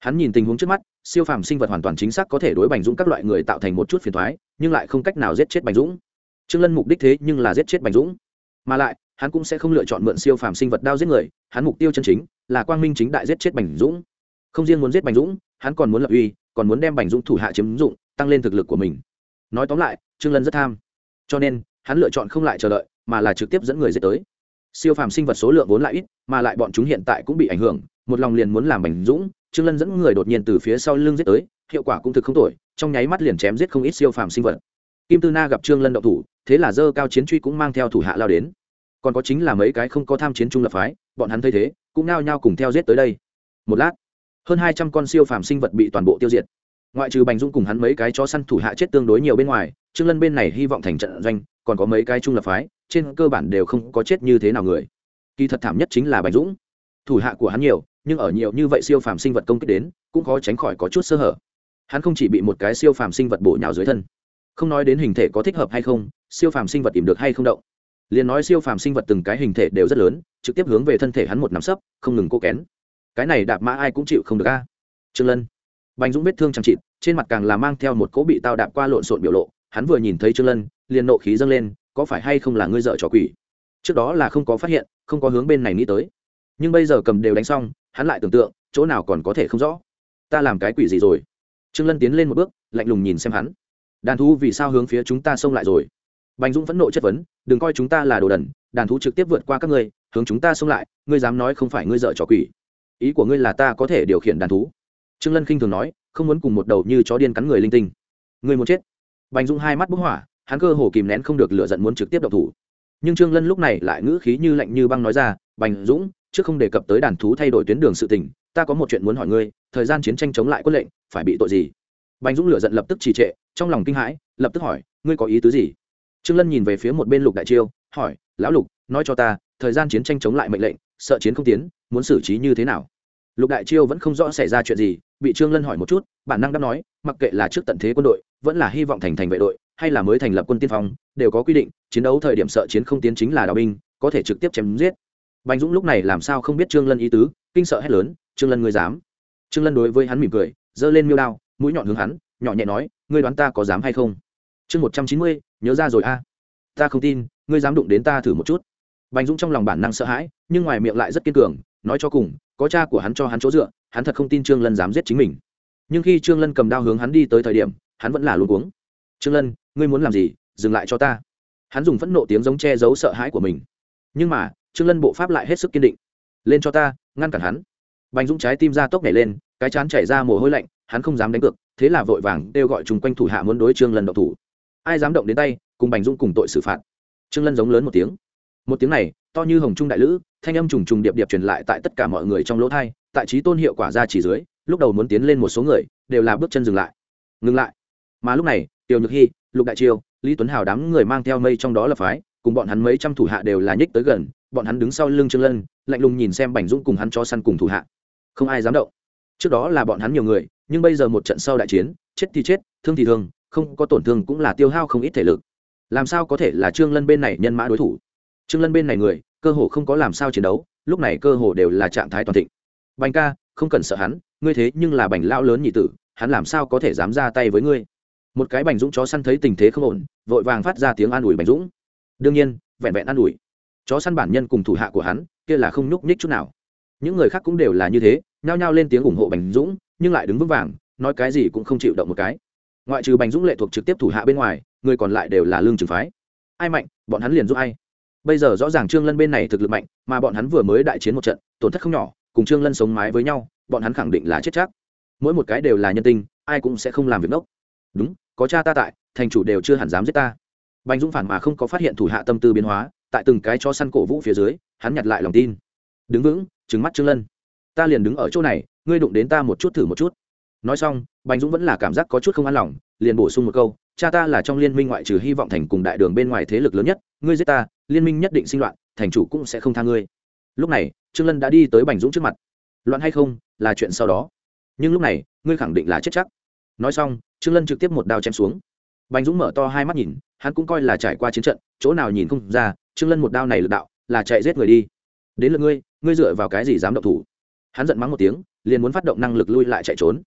Hắn nhìn tình huống trước mắt, siêu phàm sinh vật hoàn toàn chính xác có thể đối bành dũng các loại người tạo thành một chút phiền thoái nhưng lại không cách nào giết chết bành dũng. Trương lân mục đích thế nhưng là giết chết bành dũng. Mà lại, hắn cũng sẽ không lựa chọn mượn siêu phàm sinh vật đao giết người, hắn mục tiêu chân chính là quang minh chính đại giết chết bành dũng không riêng muốn giết bành dũng, hắn còn muốn lập uy, còn muốn đem bành dũng thủ hạ chiếm dụng, tăng lên thực lực của mình. Nói tóm lại, trương lân rất tham. Cho nên, hắn lựa chọn không lại chờ đợi, mà là trực tiếp dẫn người giết tới. Siêu phàm sinh vật số lượng vốn lại ít, mà lại bọn chúng hiện tại cũng bị ảnh hưởng, một lòng liền muốn làm bành dũng, trương lân dẫn người đột nhiên từ phía sau lưng giết tới, hiệu quả cũng thực không tồi, trong nháy mắt liền chém giết không ít siêu phàm sinh vật. Kim tư na gặp trương lân động thủ, thế là dơ cao chiến truy cũng mang theo thủ hạ lao đến. Còn có chính là mấy cái không có tham chiến trung lập phái, bọn hắn thấy thế, cũng nao nhao cùng theo giết tới đây. Một lát hơn hai trăm con siêu phàm sinh vật bị toàn bộ tiêu diệt. Ngoại trừ bành dung cùng hắn mấy cái chó săn thủ hạ chết tương đối nhiều bên ngoài, trương lân bên này hy vọng thành trận doanh, còn có mấy cái trung lập phái, trên cơ bản đều không có chết như thế nào người. Kỳ thật thảm nhất chính là bành dũng. Thủ hạ của hắn nhiều, nhưng ở nhiều như vậy siêu phàm sinh vật công kích đến, cũng khó tránh khỏi có chút sơ hở. Hắn không chỉ bị một cái siêu phàm sinh vật bổ nhào dưới thân. Không nói đến hình thể có thích hợp hay không, siêu phàm sinh vật tìm được hay không động. Liền nói siêu phàm sinh vật từng cái hình thể đều rất lớn, trực tiếp hướng về thân thể hắn một nắm sấp, không ngừng cô kén cái này đạp mã ai cũng chịu không được a. Trương lân. Bành dũng vết thương chẳng chịt, trên mặt càng là mang theo một cỗ bị tao đạp qua lộn xộn biểu lộ. Hắn vừa nhìn thấy trương lân, liền nộ khí dâng lên, có phải hay không là ngươi dợ trò quỷ? Trước đó là không có phát hiện, không có hướng bên này nghĩ tới. Nhưng bây giờ cầm đều đánh xong, hắn lại tưởng tượng, chỗ nào còn có thể không rõ. Ta làm cái quỷ gì rồi? Trương lân tiến lên một bước, lạnh lùng nhìn xem hắn. Đàn thú vì sao hướng phía chúng ta xông lại rồi? Bành dũng vẫn nộ chất vấn, đừng coi chúng ta là đồ đần, đàn thú trực tiếp vượt qua các ngươi, hướng chúng ta xông lại, ngươi dám nói không phải ngươi dợ trò quỷ ý của ngươi là ta có thể điều khiển đàn thú. Trương lân khinh thường nói, không muốn cùng một đầu như chó điên cắn người linh tinh. Ngươi muốn chết. Bành dũng hai mắt bốc hỏa, hắn cơ hồ kìm nén không được lửa giận muốn trực tiếp động thủ. Nhưng trương lân lúc này lại ngữ khí như lạnh như băng nói ra, bành dũng, trước không đề cập tới đàn thú thay đổi tuyến đường sự tình, ta có một chuyện muốn hỏi ngươi, thời gian chiến tranh chống lại quân lệnh, phải bị tội gì? Bành dũng lửa giận lập tức trì trệ, trong lòng kinh hãi, lập tức hỏi, ngươi có ý tứ gì? Trương lân nhìn về phía một bên lục đại chiêu, hỏi, lão lục, nói cho ta, thời gian chiến tranh chống lại mệnh lệnh sợ chiến không tiến, muốn xử trí như thế nào? Lục đại chiêu vẫn không rõ xảy ra chuyện gì, bị trương lân hỏi một chút, bản năng đáp nói, mặc kệ là trước tận thế quân đội, vẫn là hy vọng thành thành vệ đội, hay là mới thành lập quân tiên phong, đều có quy định, chiến đấu thời điểm sợ chiến không tiến chính là đào binh, có thể trực tiếp chém giết. Bành dũng lúc này làm sao không biết trương lân ý tứ, kinh sợ hét lớn, trương lân ngươi dám? Trương lân đối với hắn mỉm cười, giơ lên miêu đao, mũi nhọn hướng hắn, nhỏ nhẹ nói, ngươi đoán ta có dám hay không? Chương một trăm chín mươi, nhớ ra rồi a. Ta không tin, ngươi dám đụng đến ta thử một chút bành dũng trong lòng bản năng sợ hãi, nhưng ngoài miệng lại rất kiên cường, nói cho cùng, có cha của hắn cho hắn chỗ dựa, hắn thật không tin trương lân dám giết chính mình. Nhưng khi trương lân cầm đao hướng hắn đi tới thời điểm, hắn vẫn là luôn cuống. Trương lân, ngươi muốn làm gì? Dừng lại cho ta. Hắn dùng phẫn nộ tiếng giống che giấu sợ hãi của mình. Nhưng mà, trương lân bộ pháp lại hết sức kiên định. Lên cho ta, ngăn cản hắn. Bành dũng trái tim ra tốc nhảy lên, cái chán chảy ra mồ hôi lạnh, hắn không dám đánh cược, thế là vội vàng kêu gọi chung quanh thủ hạ muốn đối trương lân động thủ. Ai dám động đến tay, cùng bành dũng cùng tội xử phạt. Trương lân giống lớn một tiếng một tiếng này, to như hồng trung đại lữ, thanh âm trùng trùng điệp điệp truyền lại tại tất cả mọi người trong lỗ thai, tại trí tôn hiệu quả ra chỉ dưới, lúc đầu muốn tiến lên một số người, đều là bước chân dừng lại. Ngừng lại. Mà lúc này, tiểu nhược hy lục đại triều, lý tuấn hào đám người mang theo mây trong đó là phái, cùng bọn hắn mấy trăm thủ hạ đều là nhích tới gần, bọn hắn đứng sau lưng trương lân, lạnh lùng nhìn xem bành dũng cùng hắn cho săn cùng thủ hạ. Không ai dám động. Trước đó là bọn hắn nhiều người, nhưng bây giờ một trận sau đại chiến, chết thì chết, thương thì thương, không có tổn thương cũng là tiêu hao không ít thể lực. Làm sao có thể là trương lân bên này nhân mã đối thủ? Trương lân bên này người, cơ hồ không có làm sao chiến đấu, lúc này cơ hồ đều là trạng thái toàn thịnh. Bành ca, không cần sợ hắn, ngươi thế nhưng là bành lao lớn nhị tử, hắn làm sao có thể dám ra tay với ngươi? Một cái bành dũng chó săn thấy tình thế không ổn, vội vàng phát ra tiếng an ủi bành dũng. Đương nhiên, vẹn vẹn an ủi. Chó săn bản nhân cùng thủ hạ của hắn, kia là không nhúc nhích chút nào. Những người khác cũng đều là như thế, nhao nhao lên tiếng ủng hộ bành dũng, nhưng lại đứng vững vàng, nói cái gì cũng không chịu động một cái. Ngoại trừ bành dũng lệ thuộc trực tiếp thủ hạ bên ngoài, người còn lại đều là lương trừng phái. Ai mạnh, bọn hắn liền giúp ai bây giờ rõ ràng trương lân bên này thực lực mạnh, mà bọn hắn vừa mới đại chiến một trận, tổn thất không nhỏ, cùng trương lân sống mái với nhau, bọn hắn khẳng định là chết chắc. Mỗi một cái đều là nhân tinh, ai cũng sẽ không làm việc nốc đúng, có cha ta tại, thành chủ đều chưa hẳn dám giết ta. Bành dũng phản mà không có phát hiện thủ hạ tâm tư biến hóa, tại từng cái cho săn cổ vũ phía dưới, hắn nhặt lại lòng tin. Đứng vững trứng mắt trương lân. Ta liền đứng ở chỗ này, ngươi đụng đến ta một chút thử một chút. Nói xong, bành dũng vẫn là cảm giác có chút không an lòng, liền bổ sung một câu, cha ta là trong liên minh ngoại trừ hy vọng thành cùng đại đường bên ngoài thế lực lớn nhất, ngươi giết ta liên minh nhất định sinh loạn, thành chủ cũng sẽ không tha ngươi. Lúc này, trương lân đã đi tới bành dũng trước mặt. Loạn hay không, là chuyện sau đó. Nhưng lúc này, ngươi khẳng định là chết chắc. Nói xong, trương lân trực tiếp một đao chém xuống. Bành dũng mở to hai mắt nhìn, hắn cũng coi là trải qua chiến trận, chỗ nào nhìn không ra, trương lân một đao này lực đạo, là chạy giết người đi. Đến lượt ngươi ngươi dựa vào cái gì dám động thủ? Hắn giận mắng một tiếng, liền muốn phát động năng lực lui lại chạy trốn.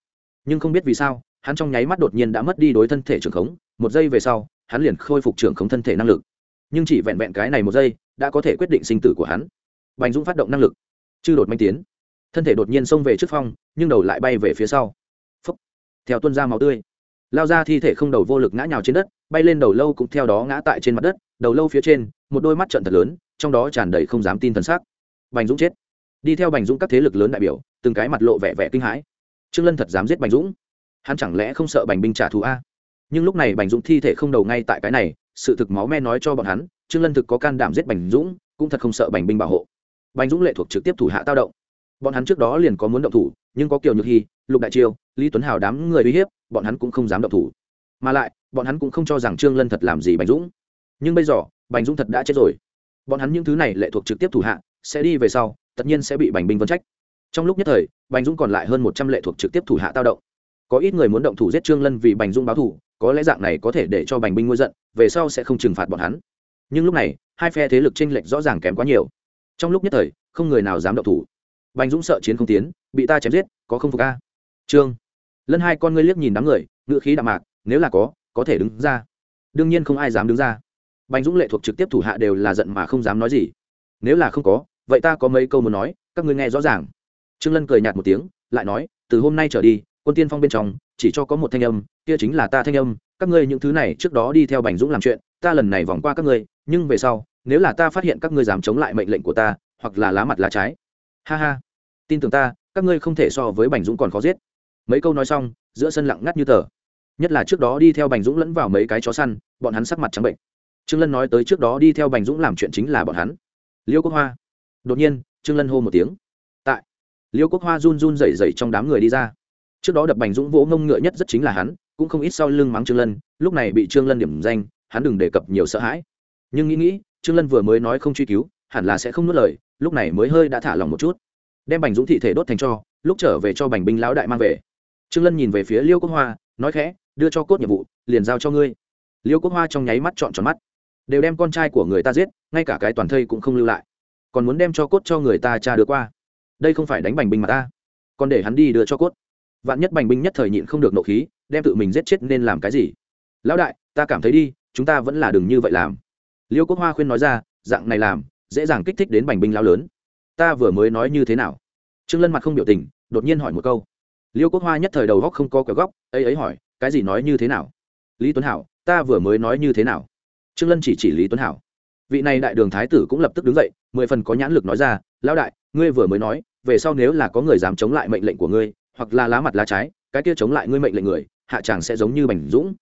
Nhưng không biết vì sao, hắn trong nháy mắt đột nhiên đã mất đi đối thân thể trưởng khống, một giây về sau, hắn liền khôi phục trưởng khống thân thể năng lực nhưng chỉ vẹn vẹn cái này một giây, đã có thể quyết định sinh tử của hắn. Bành dũng phát động năng lực. Chư đột manh tiến. Thân thể đột nhiên xông về trước phong, nhưng đầu lại bay về phía sau. Phấp theo tuân ra máu tươi. Lao ra thi thể không đầu vô lực ngã nhào trên đất, bay lên đầu lâu cũng theo đó ngã tại trên mặt đất, đầu lâu phía trên, một đôi mắt trận thật lớn, trong đó tràn đầy không dám tin thần sắc. Bành dũng chết. Đi theo bành dũng các thế lực lớn đại biểu, từng cái mặt lộ vẻ vẻ kinh hãi. Trương lân thật dám giết bành dũng. Hắn chẳng lẽ không sợ bành binh trả thù a? Nhưng lúc này bành dũng thi thể không đầu ngay tại cái này sự thực máu me nói cho bọn hắn, trương lân thực có can đảm giết bành dũng, cũng thật không sợ bành binh bảo hộ. Bành dũng lệ thuộc trực tiếp thủ hạ tao động. Bọn hắn trước đó liền có muốn động thủ, nhưng có kiều nhược hy, lục đại triều lý tuấn hào đám người uy hiếp, bọn hắn cũng không dám động thủ. Mà lại, bọn hắn cũng không cho rằng trương lân thật làm gì bành dũng. Nhưng bây giờ, bành dũng thật đã chết rồi. Bọn hắn những thứ này lệ thuộc trực tiếp thủ hạ, sẽ đi về sau, tất nhiên sẽ bị bành binh vân trách. Trong lúc nhất thời, bành dũng còn lại hơn một trăm lệ thuộc trực tiếp thủ hạ tao động. Có ít người muốn động thủ giết trương lân vì bành dũng báo thủ có lẽ dạng này có thể để cho bành binh ngôi giận, về sau sẽ không trừng phạt bọn hắn. Nhưng lúc này, hai phe thế lực tranh lệch rõ ràng kém quá nhiều. Trong lúc nhất thời, không người nào dám động thủ. Bành dũng sợ chiến không tiến, bị ta chém giết, có không phục a? Trương, lân hai con ngươi liếc nhìn đám người ngự khí đạm mạc, nếu là có có thể đứng ra. Đương nhiên không ai dám đứng ra. Bành dũng lệ thuộc trực tiếp thủ hạ đều là giận mà không dám nói gì. Nếu là không có, vậy ta có mấy câu muốn nói, các ngươi nghe rõ ràng. Trương lân cười nhạt một tiếng, lại nói, từ hôm nay trở đi, quân tiên phong bên trong chỉ cho có một thanh âm, kia chính là ta thanh âm, các ngươi những thứ này trước đó đi theo bành dũng làm chuyện, ta lần này vòng qua các ngươi, nhưng về sau, nếu là ta phát hiện các ngươi dám chống lại mệnh lệnh của ta, hoặc là lá mặt lá trái. Ha ha. Tin tưởng ta, các ngươi không thể so với bành dũng còn khó giết. Mấy câu nói xong, giữa sân lặng ngắt như tờ. Nhất là trước đó đi theo bành dũng lẫn vào mấy cái chó săn, bọn hắn sắc mặt trắng bệnh. Trương lân nói tới trước đó đi theo bành dũng làm chuyện chính là bọn hắn. Liêu quốc hoa. Đột nhiên, trương lân hô một tiếng. Tại, liêu quốc hoa run run rẩy rẩy trong đám người đi ra trước đó đập bành dũng vỗ mông ngựa nhất rất chính là hắn, cũng không ít sau lưng mắng trương lân, lúc này bị trương lân điểm danh, hắn đừng đề cập nhiều sợ hãi. Nhưng nghĩ nghĩ, trương lân vừa mới nói không truy cứu, hẳn là sẽ không nuốt lời, lúc này mới hơi đã thả lòng một chút. Đem bành dũng thị thể đốt thành cho, lúc trở về cho bành binh lão đại mang về. Trương lân nhìn về phía liêu quốc hoa, nói khẽ, đưa cho cốt nhiệm vụ, liền giao cho ngươi. Liêu quốc hoa trong nháy mắt chọn tròn mắt. Đều đem con trai của người ta giết, ngay cả cái toàn thây cũng không lưu lại. Còn muốn đem cho cốt cho người ta cha đưa qua. Đây không phải đánh bành binh mà ta. Còn để hắn đi đưa cho cốt vạn nhất bành binh nhất thời nhịn không được nộ khí, đem tự mình giết chết nên làm cái gì? Lão đại, ta cảm thấy đi, chúng ta vẫn là đừng như vậy làm. Liêu quốc hoa khuyên nói ra, dạng này làm, dễ dàng kích thích đến bành binh lao lớn. Ta vừa mới nói như thế nào? Trương lân mặt không biểu tình, đột nhiên hỏi một câu. Liêu quốc hoa nhất thời đầu góc không có quẹo góc, ấy ấy hỏi, cái gì nói như thế nào? Lý tuấn hảo, ta vừa mới nói như thế nào? Trương lân chỉ chỉ lý tuấn hảo. Vị này đại đường thái tử cũng lập tức đứng dậy, mười phần có nhãn lực nói ra, lão đại, ngươi vừa mới nói, về sau nếu là có người dám chống lại mệnh lệnh của ngươi hoặc là lá mặt lá trái, cái kia chống lại ngươi mệnh lệnh người, hạ chàng sẽ giống như bành dũng.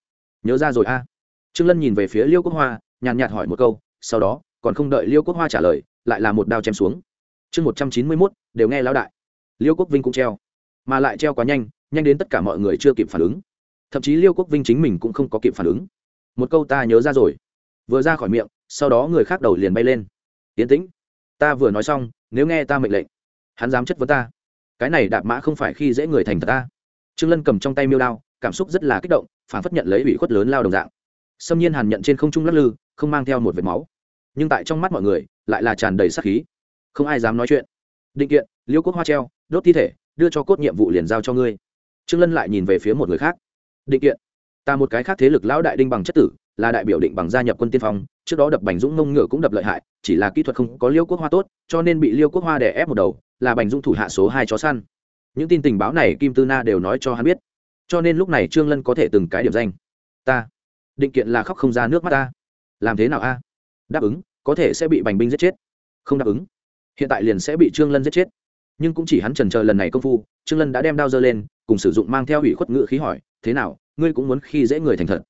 Nhớ ra rồi a. Trương lân nhìn về phía liêu quốc hoa, nhàn nhạt hỏi một câu, sau đó, còn không đợi liêu quốc hoa trả lời, lại là một đao chém xuống. Chương một trăm chín mươi mốt, đều nghe lão đại. Liêu quốc vinh cũng treo. Mà lại treo quá nhanh nhanh đến tất cả mọi người chưa kịp phản ứng. Thậm chí liêu quốc vinh chính mình cũng không có kịp phản ứng. Một câu ta nhớ ra rồi. Vừa ra khỏi miệng, sau đó người khác đầu liền bay lên. Tiến tĩnh, ta vừa nói xong, nếu nghe ta mệnh lệnh, hắn dám chất vấn ta cái này đạp mã không phải khi dễ người thành thật ta. Trương lân cầm trong tay miêu đao, cảm xúc rất là kích động, phản phất nhận lấy ủy khuất lớn lao đồng dạng. Xâm nhiên hàn nhận trên không trung lắc lư, không mang theo một vệt máu. Nhưng tại trong mắt mọi người, lại là tràn đầy sát khí. Không ai dám nói chuyện. Định kiện, liêu quốc hoa treo, đốt thi thể, đưa cho cốt nhiệm vụ liền giao cho ngươi. Trương lân lại nhìn về phía một người khác. Định kiện, ta một cái khác thế lực lão đại đinh bằng chất tử là đại biểu định bằng gia nhập quân tiên phong, trước đó đập bành dũng ngông ngựa cũng đập lợi hại, chỉ là kỹ thuật không có liêu quốc hoa tốt, cho nên bị liêu quốc hoa đè ép một đầu, là bành dũng thủ hạ số hai chó săn. Những tin tình báo này kim tư na đều nói cho hắn biết. Cho nên lúc này trương lân có thể từng cái điểm danh. Ta. Định kiện là khóc không ra nước mắt ta. Làm thế nào a? Đáp ứng, có thể sẽ bị bành binh giết chết. Không đáp ứng. Hiện tại liền sẽ bị trương lân giết chết. Nhưng cũng chỉ hắn trần chờ lần này công phu, trương lân đã đem đao dơ lên, cùng sử dụng mang theo ủy khuất ngự khí hỏi, thế nào, ngươi cũng muốn khi dễ người thành thật?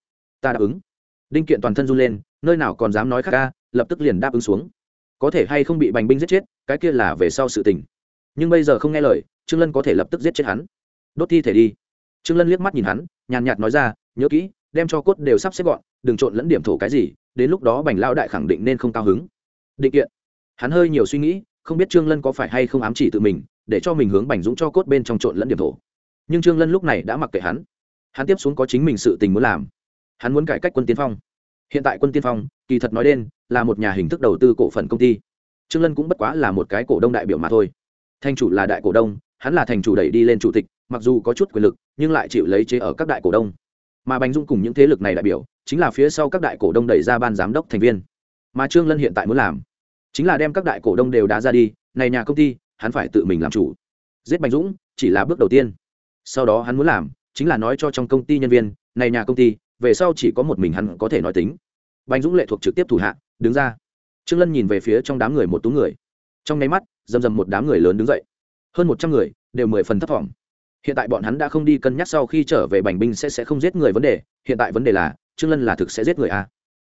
Ta đáp ứng đinh kiện toàn thân run lên, nơi nào còn dám nói khác ca lập tức liền đáp ứng xuống. Có thể hay không bị bành binh giết chết, cái kia là về sau sự tình. Nhưng bây giờ không nghe lời, trương lân có thể lập tức giết chết hắn. Đốt thi thể đi. Trương lân liếc mắt nhìn hắn, nhàn nhạt nói ra, nhớ kỹ, đem cho cốt đều sắp xếp gọn, đừng trộn lẫn điểm thổ cái gì, đến lúc đó bành lao đại khẳng định nên không cao hứng. Định kiện. Hắn hơi nhiều suy nghĩ, không biết trương lân có phải hay không ám chỉ tự mình, để cho mình hướng bành dũng cho cốt bên trong trộn lẫn điểm thổ. Nhưng trương lân lúc này đã mặc kệ hắn. Hắn tiếp xuống có chính mình sự tình muốn làm hắn muốn cải cách quân tiên phong. Hiện tại quân tiên phong, kỳ thật nói đến là một nhà hình thức đầu tư cổ phần công ty. Trương lân cũng bất quá là một cái cổ đông đại biểu mà thôi. Thành chủ là đại cổ đông, hắn là thành chủ đẩy đi lên chủ tịch, mặc dù có chút quyền lực, nhưng lại chịu lấy chế ở các đại cổ đông. Mà bành dung cùng những thế lực này đại biểu, chính là phía sau các đại cổ đông đẩy ra ban giám đốc thành viên. Mà trương lân hiện tại muốn làm, chính là đem các đại cổ đông đều đã ra đi, này nhà công ty, hắn phải tự mình làm chủ. Giết bành dũng, chỉ là bước đầu tiên. Sau đó hắn muốn làm, chính là nói cho trong công ty nhân viên, này nhà công ty về sau chỉ có một mình hắn có thể nói tính. Bành dũng lệ thuộc trực tiếp thủ hạ, đứng ra. Trương lân nhìn về phía trong đám người một tú người. Trong nháy mắt, rầm rầm một đám người lớn đứng dậy. Hơn một trăm người, đều mười phần thấp thỏm. Hiện tại bọn hắn đã không đi cân nhắc sau khi trở về bành binh sẽ sẽ không giết người vấn đề, hiện tại vấn đề là, trương lân là thực sẽ giết người à.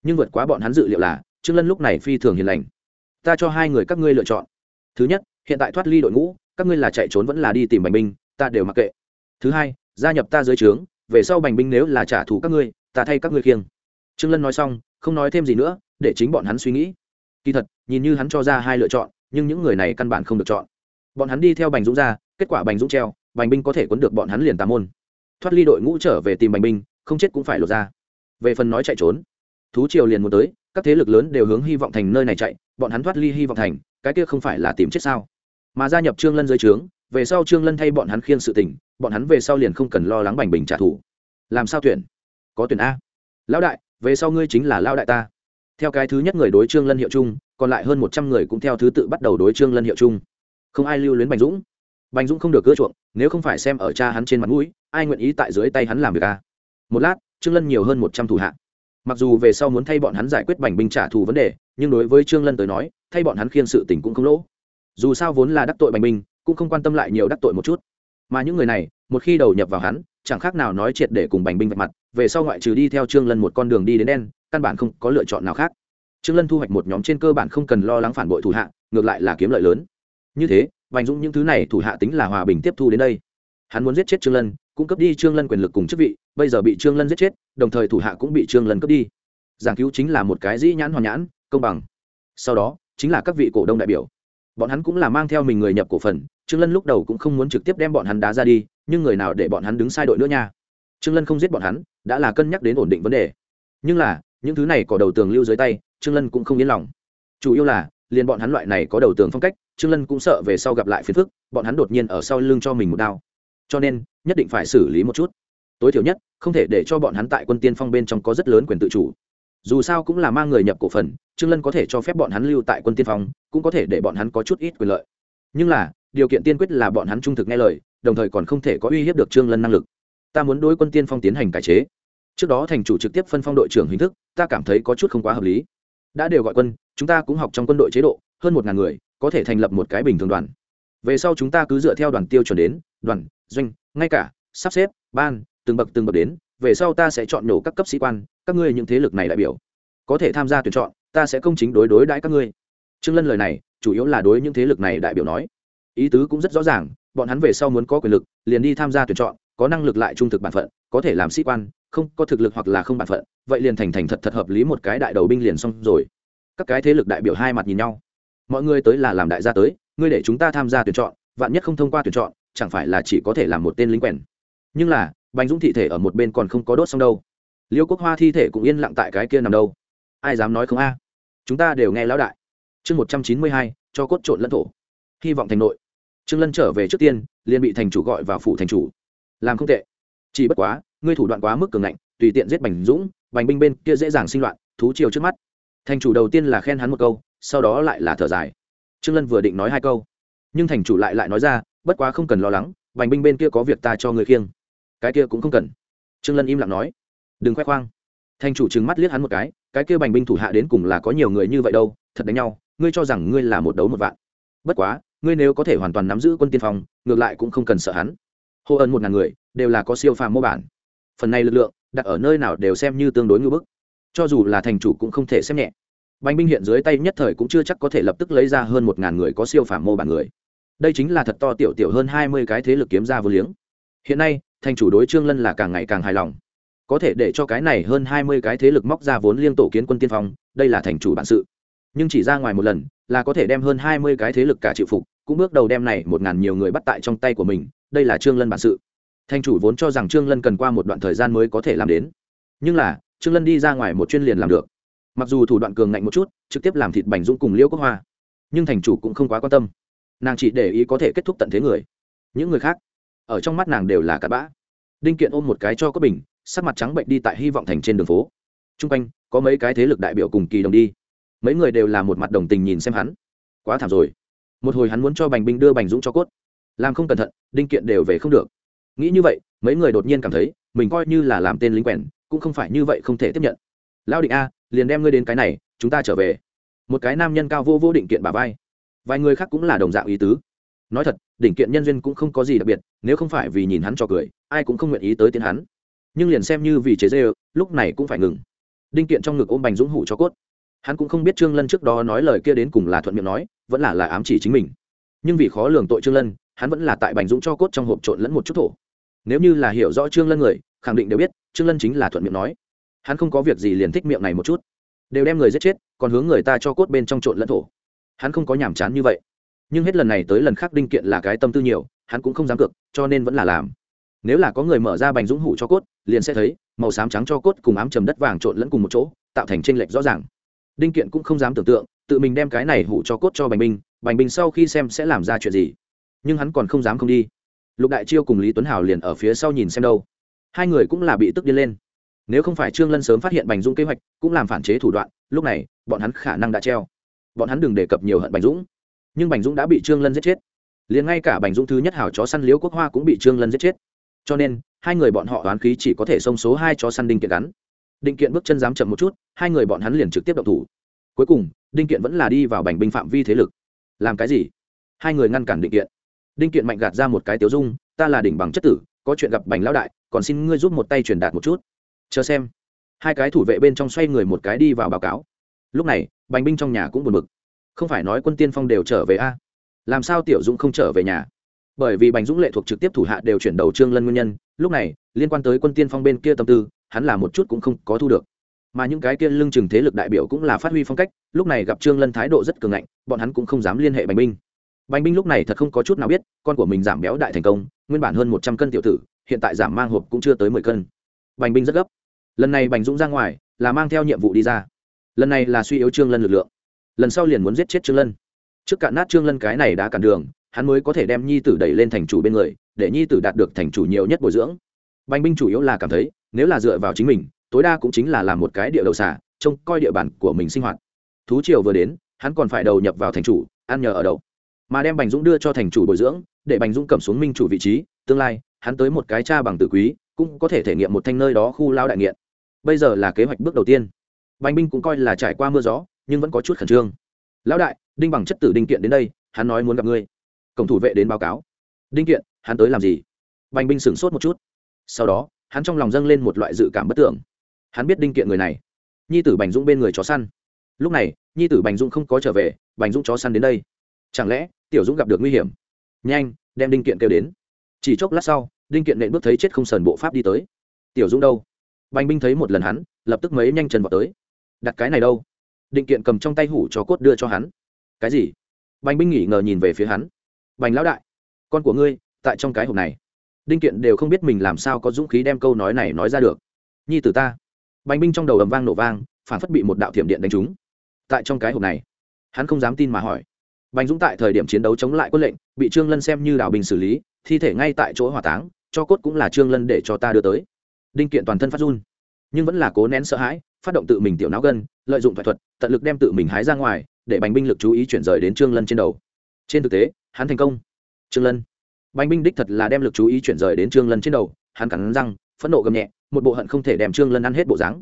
nhưng vượt quá bọn hắn dự liệu là, trương lân lúc này phi thường hiền lành. Ta cho hai người các ngươi lựa chọn. Thứ nhất, hiện tại thoát ly đội ngũ, các ngươi là chạy trốn vẫn là đi tìm bành binh, ta đều mặc kệ. Thứ hai, gia nhập ta dưới trướng về sau bành binh nếu là trả thù các ngươi, ta thay các ngươi khiêng. Trương lân nói xong, không nói thêm gì nữa, để chính bọn hắn suy nghĩ. Kỳ thật, nhìn như hắn cho ra hai lựa chọn, nhưng những người này căn bản không được chọn. Bọn hắn đi theo bành dũng ra, kết quả bành dũng treo, bành binh có thể quấn được bọn hắn liền tà môn. Thoát ly đội ngũ trở về tìm bành binh, không chết cũng phải lột ra. Về phần nói chạy trốn, thú triều liền muốn tới, các thế lực lớn đều hướng hy vọng thành nơi này chạy, bọn hắn thoát ly hy vọng thành, cái kia không phải là tìm chết sao? Mà gia nhập trương lân dưới trướng về sau trương lân thay bọn hắn khiêng sự tình, bọn hắn về sau liền không cần lo lắng bành bình trả thù. Làm sao tuyển? Có tuyển a. Lão đại, về sau ngươi chính là lão đại ta. Theo cái thứ nhất người đối trương lân hiệu chung, còn lại hơn một trăm người cũng theo thứ tự bắt đầu đối trương lân hiệu chung. Không ai lưu luyến bành dũng. Bành dũng không được cưa chuộng, nếu không phải xem ở cha hắn trên mặt mũi, ai nguyện ý tại dưới tay hắn làm việc a? Một lát, trương lân nhiều hơn một trăm thủ hạ. Mặc dù về sau muốn thay bọn hắn giải quyết bành binh trả thù vấn đề, nhưng đối với trương lân tới nói, thay bọn hắn khiên sự tình cũng không lỗ. Dù sao vốn là đắc tội bành binh cũng không quan tâm lại nhiều đắc tội một chút. Mà những người này, một khi đầu nhập vào hắn, chẳng khác nào nói triệt để cùng bành binh vạch mặt, về sau ngoại trừ đi theo trương lân một con đường đi đến đen, căn bản không có lựa chọn nào khác. Trương lân thu hoạch một nhóm trên cơ bản không cần lo lắng phản bội thủ hạ, ngược lại là kiếm lợi lớn. Như thế, vành dũng những thứ này thủ hạ tính là hòa bình tiếp thu đến đây. Hắn muốn giết chết trương lân cung cấp đi trương lân quyền lực cùng chức vị, bây giờ bị trương lân giết chết, đồng thời thủ hạ cũng bị trương lân cướp đi. Giảng cứu chính là một cái dĩ nhãn hoàn nhãn, công bằng. Sau đó, chính là các vị cổ đông đại biểu bọn hắn cũng là mang theo mình người nhập cổ phần, trương lân lúc đầu cũng không muốn trực tiếp đem bọn hắn đá ra đi, nhưng người nào để bọn hắn đứng sai đội nữa nha? Trương lân không giết bọn hắn, đã là cân nhắc đến ổn định vấn đề. Nhưng là, những thứ này có đầu tường lưu dưới tay, trương lân cũng không yên lòng. Chủ yếu là, liền bọn hắn loại này có đầu tường phong cách, trương lân cũng sợ về sau gặp lại phiền phức, bọn hắn đột nhiên ở sau lưng cho mình một đao. Cho nên, nhất định phải xử lý một chút. Tối thiểu nhất, không thể để cho bọn hắn tại quân tiên phong bên trong có rất lớn quyền tự chủ dù sao cũng là mang người nhập cổ phần, trương lân có thể cho phép bọn hắn lưu tại quân tiên phong, cũng có thể để bọn hắn có chút ít quyền lợi. Nhưng là, điều kiện tiên quyết là bọn hắn trung thực nghe lời, đồng thời còn không thể có uy hiếp được trương lân năng lực. Ta muốn đối quân tiên phong tiến hành cải chế. Trước đó thành chủ trực tiếp phân phong đội trưởng hình thức, ta cảm thấy có chút không quá hợp lý. Đã đều gọi quân, chúng ta cũng học trong quân đội chế độ, hơn một ngàn người, có thể thành lập một cái bình thường đoàn. Về sau chúng ta cứ dựa theo đoàn tiêu chuẩn đến, đoàn, doanh, ngay cả, sắp xếp, ban, từng bậc từng bậc đến, về sau ta sẽ chọn nổ các cấp sĩ quan các ngươi những thế lực này đại biểu, có thể tham gia tuyển chọn, ta sẽ công chính đối đối đãi các ngươi. Trương lân lời này, chủ yếu là đối những thế lực này đại biểu nói. Ý tứ cũng rất rõ ràng, bọn hắn về sau muốn có quyền lực, liền đi tham gia tuyển chọn, có năng lực lại trung thực bản phận, có thể làm sĩ quan, không có thực lực hoặc là không bản phận, vậy liền thành thành thật thật hợp lý một cái đại đầu binh liền xong rồi. Các cái thế lực đại biểu hai mặt nhìn nhau. Mọi người tới là làm đại gia tới, ngươi để chúng ta tham gia tuyển chọn, vạn nhất không thông qua tuyển chọn, chẳng phải là chỉ có thể làm một tên lính quèn? Nhưng là, bành dũng thị thể ở một bên còn không có đốt xong đâu liêu quốc hoa thi thể cũng yên lặng tại cái kia nằm đâu. Ai dám nói không a? Chúng ta đều nghe lão đại. Chương một trăm chín mươi hai, cho cốt trộn lẫn thổ. Hy vọng thành nội. Trương lân trở về trước tiên, liền bị thành chủ gọi vào phủ thành chủ. Làm không tệ. Chỉ bất quá, ngươi thủ đoạn quá mức cường ngạnh, tùy tiện giết bành dũng, bành binh bên kia dễ dàng sinh loạn, thú chiều trước mắt. Thành chủ đầu tiên là khen hắn một câu, sau đó lại là thở dài. Trương lân vừa định nói hai câu, nhưng thành chủ lại lại nói ra, bất quá không cần lo lắng, bành binh bên kia có việc ta cho người khiêng. Cái kia cũng không cần. Trương lân im lặng nói đừng khoe khoang. Thành chủ trừng mắt liếc hắn một cái cái kia bành binh thủ hạ đến cùng là có nhiều người như vậy đâu, thật đánh nhau, ngươi cho rằng ngươi là một đấu một vạn. Bất quá, ngươi nếu có thể hoàn toàn nắm giữ quân tiên phong, ngược lại cũng không cần sợ hắn. Hô ân một ngàn người, đều là có siêu phàm mô bản. Phần này lực lượng, đặt ở nơi nào đều xem như tương đối ngưỡng bức. Cho dù là thành chủ cũng không thể xem nhẹ. Bành binh hiện dưới tay nhất thời cũng chưa chắc có thể lập tức lấy ra hơn một ngàn người có siêu phàm mô bản người. Đây chính là thật to tiểu tiểu hơn hai mươi cái thế lực kiếm ra vô liếng. Hiện nay, thành chủ đối trương lân là càng ngày càng hài lòng có thể để cho cái này hơn hai mươi cái thế lực móc ra vốn liên tổ kiến quân tiên phong, đây là thành chủ bản sự. Nhưng chỉ ra ngoài một lần, là có thể đem hơn hai mươi cái thế lực cả chịu phục, cũng bước đầu đem này một ngàn nhiều người bắt tại trong tay của mình, đây là trương lân bản sự. Thành chủ vốn cho rằng trương lân cần qua một đoạn thời gian mới có thể làm đến. Nhưng là, trương lân đi ra ngoài một chuyên liền làm được. Mặc dù thủ đoạn cường ngạnh một chút, trực tiếp làm thịt bành dũng cùng liễu quốc hoa. Nhưng thành chủ cũng không quá quan tâm. Nàng chỉ để ý có thể kết thúc tận thế người. Những người khác, ở trong mắt nàng đều là cặn bã. Đinh kiện ôm một cái cho có bình sắc mặt trắng bệnh đi tại hy vọng thành trên đường phố. T r u n g quanh, có mấy cái thế lực đại biểu cùng kỳ đồng đi. Mấy người đều là một mặt đồng tình nhìn xem hắn. Quá thảm rồi. Một hồi hắn muốn cho bành binh đưa bành dũng cho cốt. Làm không cẩn thận, đinh kiện đều về không được. Nghĩ như vậy, mấy người đột nhiên cảm thấy, mình coi như là làm tên lính quèn, cũng không phải như vậy không thể tiếp nhận. Lao định a, liền đem ngươi đến cái này, chúng ta trở về. Một cái nam nhân cao vô vô định kiện bà vai. Vài người khác cũng là đồng dạng ý tứ. Nói thật đỉnh kiện nhân duyên cũng không có gì đặc biệt, nếu không phải vì nhìn hắn cho cười, ai cũng không nguyện ý tới tiến hắn nhưng liền xem như vì chế dê lúc này cũng phải ngừng. Đinh kiện trong ngực ôm bành dũng hủ cho cốt. Hắn cũng không biết trương lân trước đó nói lời kia đến cùng là thuận miệng nói, vẫn là là ám chỉ chính mình. Nhưng vì khó lường tội trương lân, hắn vẫn là tại bành dũng cho cốt trong hộp trộn lẫn một chút thổ. Nếu như là hiểu rõ trương lân người, khẳng định đều biết, trương lân chính là thuận miệng nói. Hắn không có việc gì liền thích miệng này một chút. Đều đem người giết chết, còn hướng người ta cho cốt bên trong trộn lẫn thổ. Hắn không có nhàm chán như vậy. Nhưng hết lần này tới lần khác đinh kiện là cái tâm tư nhiều, hắn cũng không dám cược, cho nên vẫn là làm nếu là có người mở ra bành dũng hủ cho cốt, liền sẽ thấy, màu xám trắng cho cốt cùng ám trầm đất vàng trộn lẫn cùng một chỗ, tạo thành tranh lệch rõ ràng. Đinh kiện cũng không dám tưởng tượng, tự mình đem cái này hủ cho cốt cho bành binh bành binh sau khi xem sẽ làm ra chuyện gì. Nhưng hắn còn không dám không đi. Lục đại chiêu cùng lý tuấn hào liền ở phía sau nhìn xem đâu. Hai người cũng là bị tức điên lên. Nếu không phải trương lân sớm phát hiện bành dũng kế hoạch, cũng làm phản chế thủ đoạn, lúc này, bọn hắn khả năng đã treo. Bọn hắn đừng đề cập nhiều hận bành dũng. Nhưng bành dũng đã bị trương lân giết chết. Liền ngay cả bành dũng thứ nhất hảo chó săn liễu quốc hoa cũng bị trương lân giết chết cho nên, hai người bọn họ đoán khí chỉ có thể xông số hai chó săn đinh kiện gắn. Đinh kiện bước chân dám chậm một chút, hai người bọn hắn liền trực tiếp động thủ. Cuối cùng, đinh kiện vẫn là đi vào bành binh phạm vi thế lực. Làm cái gì? Hai người ngăn cản định kiện. Đinh kiện mạnh gạt ra một cái tiếu dung, ta là đỉnh bằng chất tử, có chuyện gặp bành lão đại, còn xin ngươi giúp một tay truyền đạt một chút. Chờ xem. Hai cái thủ vệ bên trong xoay người một cái đi vào báo cáo. Lúc này, bành binh trong nhà cũng buồn bực. Không phải nói quân tiên phong đều trở về a? Làm sao tiểu dũng không trở về nhà? Bởi vì bành dũng lệ thuộc trực tiếp thủ hạ đều chuyển đầu trương lân nguyên nhân, lúc này, liên quan tới quân tiên phong bên kia tâm tư, hắn là một chút cũng không có thu được. Mà những cái kia lưng chừng thế lực đại biểu cũng là phát huy phong cách, lúc này gặp trương lân thái độ rất cường ngạnh, bọn hắn cũng không dám liên hệ bành binh. Bành binh lúc này thật không có chút nào biết, con của mình giảm béo đại thành công, nguyên bản hơn một trăm cân tiểu tử, hiện tại giảm mang hộp cũng chưa tới mười cân. Bành binh rất gấp. Lần này bành dũng ra ngoài, là mang theo nhiệm vụ đi ra. Lần này là suy yếu trương lân lực lượng. Lần sau liền muốn giết chết trương lân. Trước cạn nát trương lân cái này đã cản đường hắn mới có thể đem nhi tử đẩy lên thành chủ bên người, để nhi tử đạt được thành chủ nhiều nhất bồi dưỡng. Bành binh chủ yếu là cảm thấy, nếu là dựa vào chính mình, tối đa cũng chính là làm một cái địa đầu xả trông coi địa bàn của mình sinh hoạt. Thú triều vừa đến, hắn còn phải đầu nhập vào thành chủ, ăn nhờ ở đậu. Mà đem bành dũng đưa cho thành chủ bồi dưỡng, để bành dũng cầm xuống minh chủ vị trí, tương lai, hắn tới một cái cha bằng tử quý, cũng có thể thể nghiệm một thanh nơi đó khu lao đại nghiện. Bây giờ là kế hoạch bước đầu tiên. Bành binh cũng coi là trải qua mưa gió, nhưng vẫn có chút khẩn trương. Lão đại, đinh bằng chất tử đinh kiện đến đây, hắn nói muốn gặp ngươi cổng thủ vệ đến báo cáo. Đinh kiện, hắn tới làm gì? Bành binh sửng sốt một chút. Sau đó, hắn trong lòng dâng lên một loại dự cảm bất tưởng. Hắn biết đinh kiện người này. Nhi tử bành dũng bên người chó săn. Lúc này, nhi tử bành dũng không có trở về, bành dũng chó săn đến đây. Chẳng lẽ, tiểu dũng gặp được nguy hiểm? Nhanh, đem đinh kiện kêu đến. Chỉ chốc lát sau, đinh kiện nện bước thấy chết không sờn bộ pháp đi tới. Tiểu dũng đâu? Bành binh thấy một lần hắn, lập tức mấy nhanh chân vào tới. Đặt cái này đâu? Định kiện cầm trong tay hủ cho cốt đưa cho hắn. Cái gì? Bành binh nghỉ ngờ nhìn về phía hắn bành lão đại, con của ngươi, tại trong cái hộp này. Đinh kiện đều không biết mình làm sao có dũng khí đem câu nói này nói ra được. Nhi tử ta. Bành binh trong đầu ầm vang nổ vang, phản phất bị một đạo thiểm điện đánh trúng. Tại trong cái hộp này, hắn không dám tin mà hỏi. Bành dũng tại thời điểm chiến đấu chống lại quân lệnh, bị trương lân xem như đảo bình xử lý, thi thể ngay tại chỗ hỏa táng, cho cốt cũng là trương lân để cho ta đưa tới. Đinh kiện toàn thân phát run, nhưng vẫn là cố nén sợ hãi, phát động tự mình tiểu não gân, lợi dụng thoại thuật, tận lực đem tự mình hái ra ngoài, để bành binh lực chú ý chuyển rời đến trương lân trên đầu. Trên thực tế hắn thành công. Trương lân. Bành binh đích thật là đem lực chú ý chuyển rời đến trương lân trên đầu, hắn cắn răng, phẫn nộ gầm nhẹ, một bộ hận không thể đem trương lân ăn hết bộ dáng.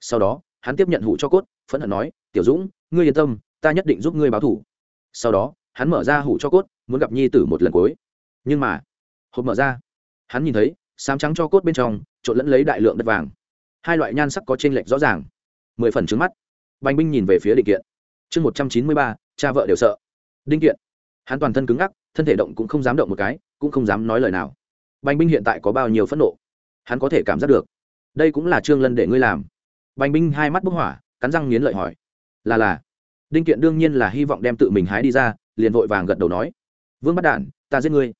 Sau đó, hắn tiếp nhận hủ cho cốt, phẫn hận nói, tiểu dũng, ngươi yên tâm, ta nhất định giúp ngươi báo thủ. Sau đó, hắn mở ra hủ cho cốt, muốn gặp nhi tử một lần cuối. Nhưng mà, hộp mở ra. Hắn nhìn thấy, sám trắng cho cốt bên trong, trộn lẫn lấy đại lượng đất vàng. Hai loại nhan sắc có t r ê n lệch rõ ràng. Mười phần trứng mắt. Bành binh nhìn về phía định kiện. Chương một trăm chín mươi ba, cha vợ đều sợ. Đinh kiện hắn toàn thân cứng ngắc, thân thể động cũng không dám động một cái, cũng không dám nói lời nào. Bành binh hiện tại có bao nhiêu phẫn nộ? Hắn có thể cảm giác được. Đây cũng là trương lân để ngươi làm. Bành binh hai mắt bốc hỏa, cắn răng nghiến lợi hỏi. Là là. Đinh kiện đương nhiên là hy vọng đem tự mình hái đi ra, liền vội vàng gật đầu nói. Vương bắt đản, ta giết ngươi.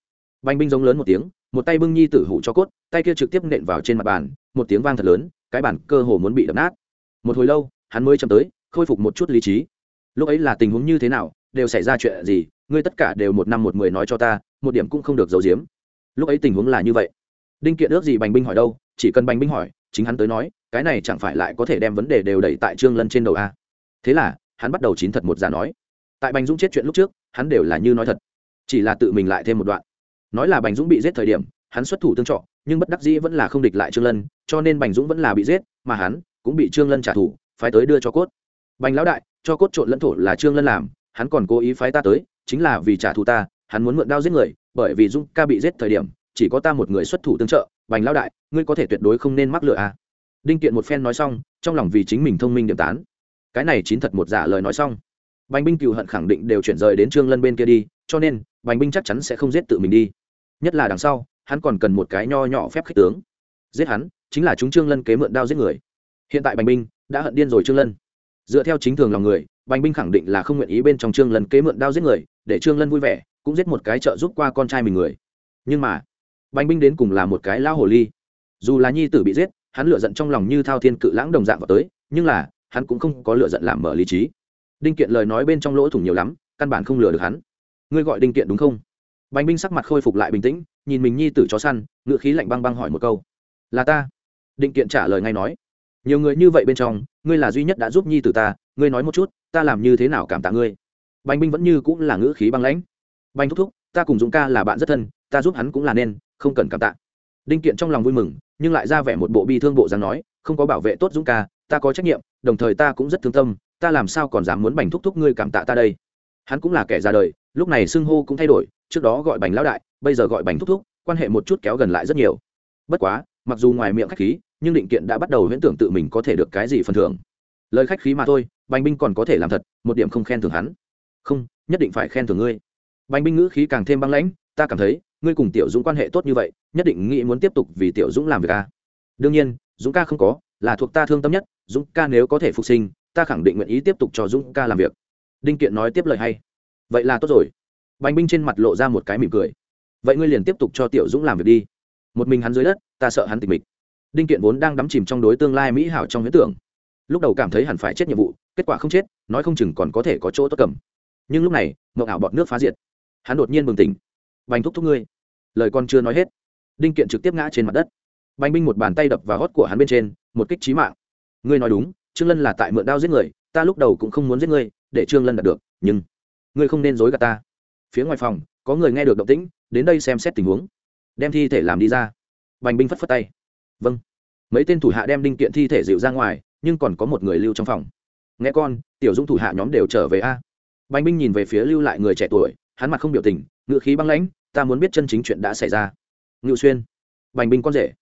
Bành binh giống lớn một tiếng, một tay bưng nhi tử hủ cho cốt, tay kia trực tiếp nện vào trên mặt bàn, một tiếng vang thật lớn, cái bàn cơ hồ muốn bị đập nát. Một hồi lâu, hắn mới chậm tới, khôi phục một chút lý trí. Lúc ấy là tình huống như thế nào, đều xảy ra chuyện gì ngươi tất cả đều một năm một mười nói cho ta, một điểm cũng không được giấu giếm. Lúc ấy tình huống là như vậy. Đinh kiện ước gì bành binh hỏi đâu, chỉ cần bành binh hỏi, chính hắn tới nói, cái này chẳng phải lại có thể đem vấn đề đều đẩy tại trương lân trên đầu a? Thế là, hắn bắt đầu chín thật một giả nói. Tại bành dũng chết chuyện lúc trước, hắn đều là như nói thật. Chỉ là tự mình lại thêm một đoạn. Nói là bành dũng bị giết thời điểm, hắn xuất thủ tương trọ nhưng bất đắc dĩ vẫn là không địch lại trương lân, cho nên bành dũng vẫn là bị giết, mà hắn cũng bị trương lân trả thù, phái tới đưa cho cốt. Bành lão đại, cho cốt trộn lẫn thổ là trương lân làm, hắn còn cố ý phái ta tới chính là vì trả thù ta, hắn muốn mượn đao giết người, bởi vì Dung ca bị giết thời điểm, chỉ có ta một người xuất thủ tương trợ, bành lão đại, ngươi có thể tuyệt đối không nên mắc lựa à. Đinh kiện một phen nói xong, trong lòng vì chính mình thông minh điểm tán. Cái này chính thật một giả lời nói xong. Bành binh cựu hận khẳng định đều chuyển rời đến trương lân bên kia đi, cho nên, bành binh chắc chắn sẽ không giết tự mình đi. Nhất là đằng sau, hắn còn cần một cái nho nhỏ phép khích tướng. Giết hắn, chính là chúng trương lân kế mượn đao giết người. Hiện tại bành binh đã hận điên rồi trương lân. Dựa theo chính thường lòng người, bành binh khẳng định là không nguyện ý bên trong trương lân kế mượn đao giết người để trương lân vui vẻ, cũng giết một cái trợ giúp qua con trai mình người. Nhưng mà, bành binh đến cùng là một cái lão hồ ly. Dù là nhi tử bị giết, hắn lựa giận trong lòng như thao thiên cự lãng đồng dạng vào tới, nhưng là, hắn cũng không có lựa giận làm mở lý trí. Đinh kiện lời nói bên trong lỗ thủng nhiều lắm, căn bản không lừa được hắn. Ngươi gọi đinh kiện đúng không? Bành binh sắc mặt khôi phục lại bình tĩnh, nhìn mình nhi tử chó săn ngựa khí lạnh băng băng hỏi một câu. Là ta. Định kiện trả lời ngay nói. Nhiều người như vậy bên trong, ngươi là duy nhất đã giúp nhi tử ta, ngươi nói một chút, ta làm như thế nào cảm tạ ngươi? Bành binh vẫn như cũng là ngữ khí băng lãnh. Bành thúc thúc, ta cùng dũng ca là bạn rất thân, ta giúp hắn cũng là nên, không cần cảm tạ. Đinh kiện trong lòng vui mừng, nhưng lại ra vẻ một bộ bi thương bộ dáng nói, không có bảo vệ tốt dũng ca, ta có trách nhiệm, đồng thời ta cũng rất thương tâm, ta làm sao còn dám muốn bành thúc thúc ngươi cảm tạ ta đây? Hắn cũng là kẻ ra đời, lúc này xưng hô cũng thay đổi, trước đó gọi bành lão đại, bây giờ gọi bành thúc thúc, quan hệ một chút kéo gần lại rất nhiều. Bất quá, mặc dù ngoài miệng khách khí, nhưng định kiện đã bắt đầu huyễn tưởng tự mình có thể được cái gì phần thưởng. Lời khách khí mà thôi, bành binh còn có thể làm thật, một điểm không khen thưởng hắn không, nhất định phải khen thưởng ngươi. Bành binh ngữ khí càng thêm băng lãnh, ta cảm thấy, ngươi cùng tiểu dũng quan hệ tốt như vậy, nhất định nghĩ muốn tiếp tục vì tiểu dũng làm việc ca đương nhiên, dũng ca không có, là thuộc ta thương tâm nhất, dũng ca nếu có thể phục sinh, ta khẳng định nguyện ý tiếp tục cho dũng ca làm việc. Đinh kiện nói tiếp lời hay. Vậy là tốt rồi. Bành binh trên mặt lộ ra một cái mỉm cười. Vậy ngươi liền tiếp tục cho tiểu dũng làm việc đi. Một mình hắn dưới đất, ta sợ hắn tịch mịch. Đinh kiện vốn đang đắm chìm trong đối tương lai mỹ hảo trong huyết tưởng. Lúc đầu cảm thấy hẳn phải chết nhiệm vụ, kết quả không chết, nói không chừng còn có thể có chỗ tốt cầm nhưng lúc này, mộng ảo bọt nước phá diệt. Hắn đột nhiên bừng tỉnh. Bành thúc thúc ngươi! Lời con chưa nói hết, đinh kiện trực tiếp ngã trên mặt đất. Bành binh một bàn tay đập vào gót của hắn bên trên, một kích trí mạng. Ngươi nói đúng, trương lân là tại mượn đao giết người, ta lúc đầu cũng không muốn giết ngươi, để trương lân đạt được, nhưng ngươi không nên dối gạt ta. Phía ngoài phòng, có người nghe được động tĩnh, đến đây xem xét tình huống. Đem thi thể làm đi ra. Bành binh phất phất tay. Vâng. Mấy tên thủ hạ đem đinh kiện thi thể dịu ra ngoài, nhưng còn có một người lưu trong phòng. Nghe con, tiểu dũng thủ hạ nhóm đều trở về a bành binh nhìn về phía lưu lại người trẻ tuổi hắn mặt không biểu tình ngự khí băng lãnh ta muốn biết chân chính chuyện đã xảy ra. Ngự xuyên. Bành binh con rể.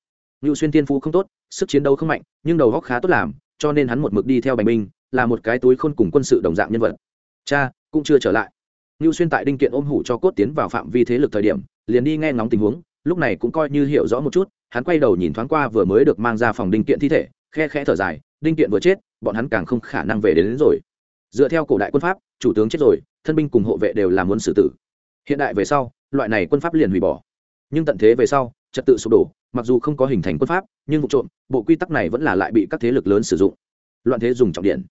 Ngự xuyên tiên phú không tốt sức chiến đấu không mạnh nhưng đầu góc khá tốt làm cho nên hắn một mực đi theo bành binh là một cái túi khôn cùng quân sự đồng dạng nhân vật. Cha cũng chưa trở lại. Ngự xuyên tại đinh kiện ôm hủ cho cốt tiến vào phạm vi thế lực thời điểm liền đi nghe ngóng tình huống lúc này cũng coi như hiểu rõ một chút hắn quay đầu nhìn thoáng qua vừa mới được mang ra phòng đinh kiện thi thể khe khẽ thở dài đinh kiện vừa chết bọn hắn càng không khả năng về đến, đến rồi dựa theo cổ đại quân pháp, chủ tướng chết rồi, thân binh cùng hộ vệ đều là muốn xử tử. Hiện đại về sau, loại này quân pháp liền hủy bỏ. Nhưng tận thế về sau, trật tự sụp đổ, mặc dù không có hình thành quân pháp, nhưng vụ trộm, bộ quy tắc này vẫn là lại bị các thế lực lớn sử dụng. Loạn thế dùng trọng điện.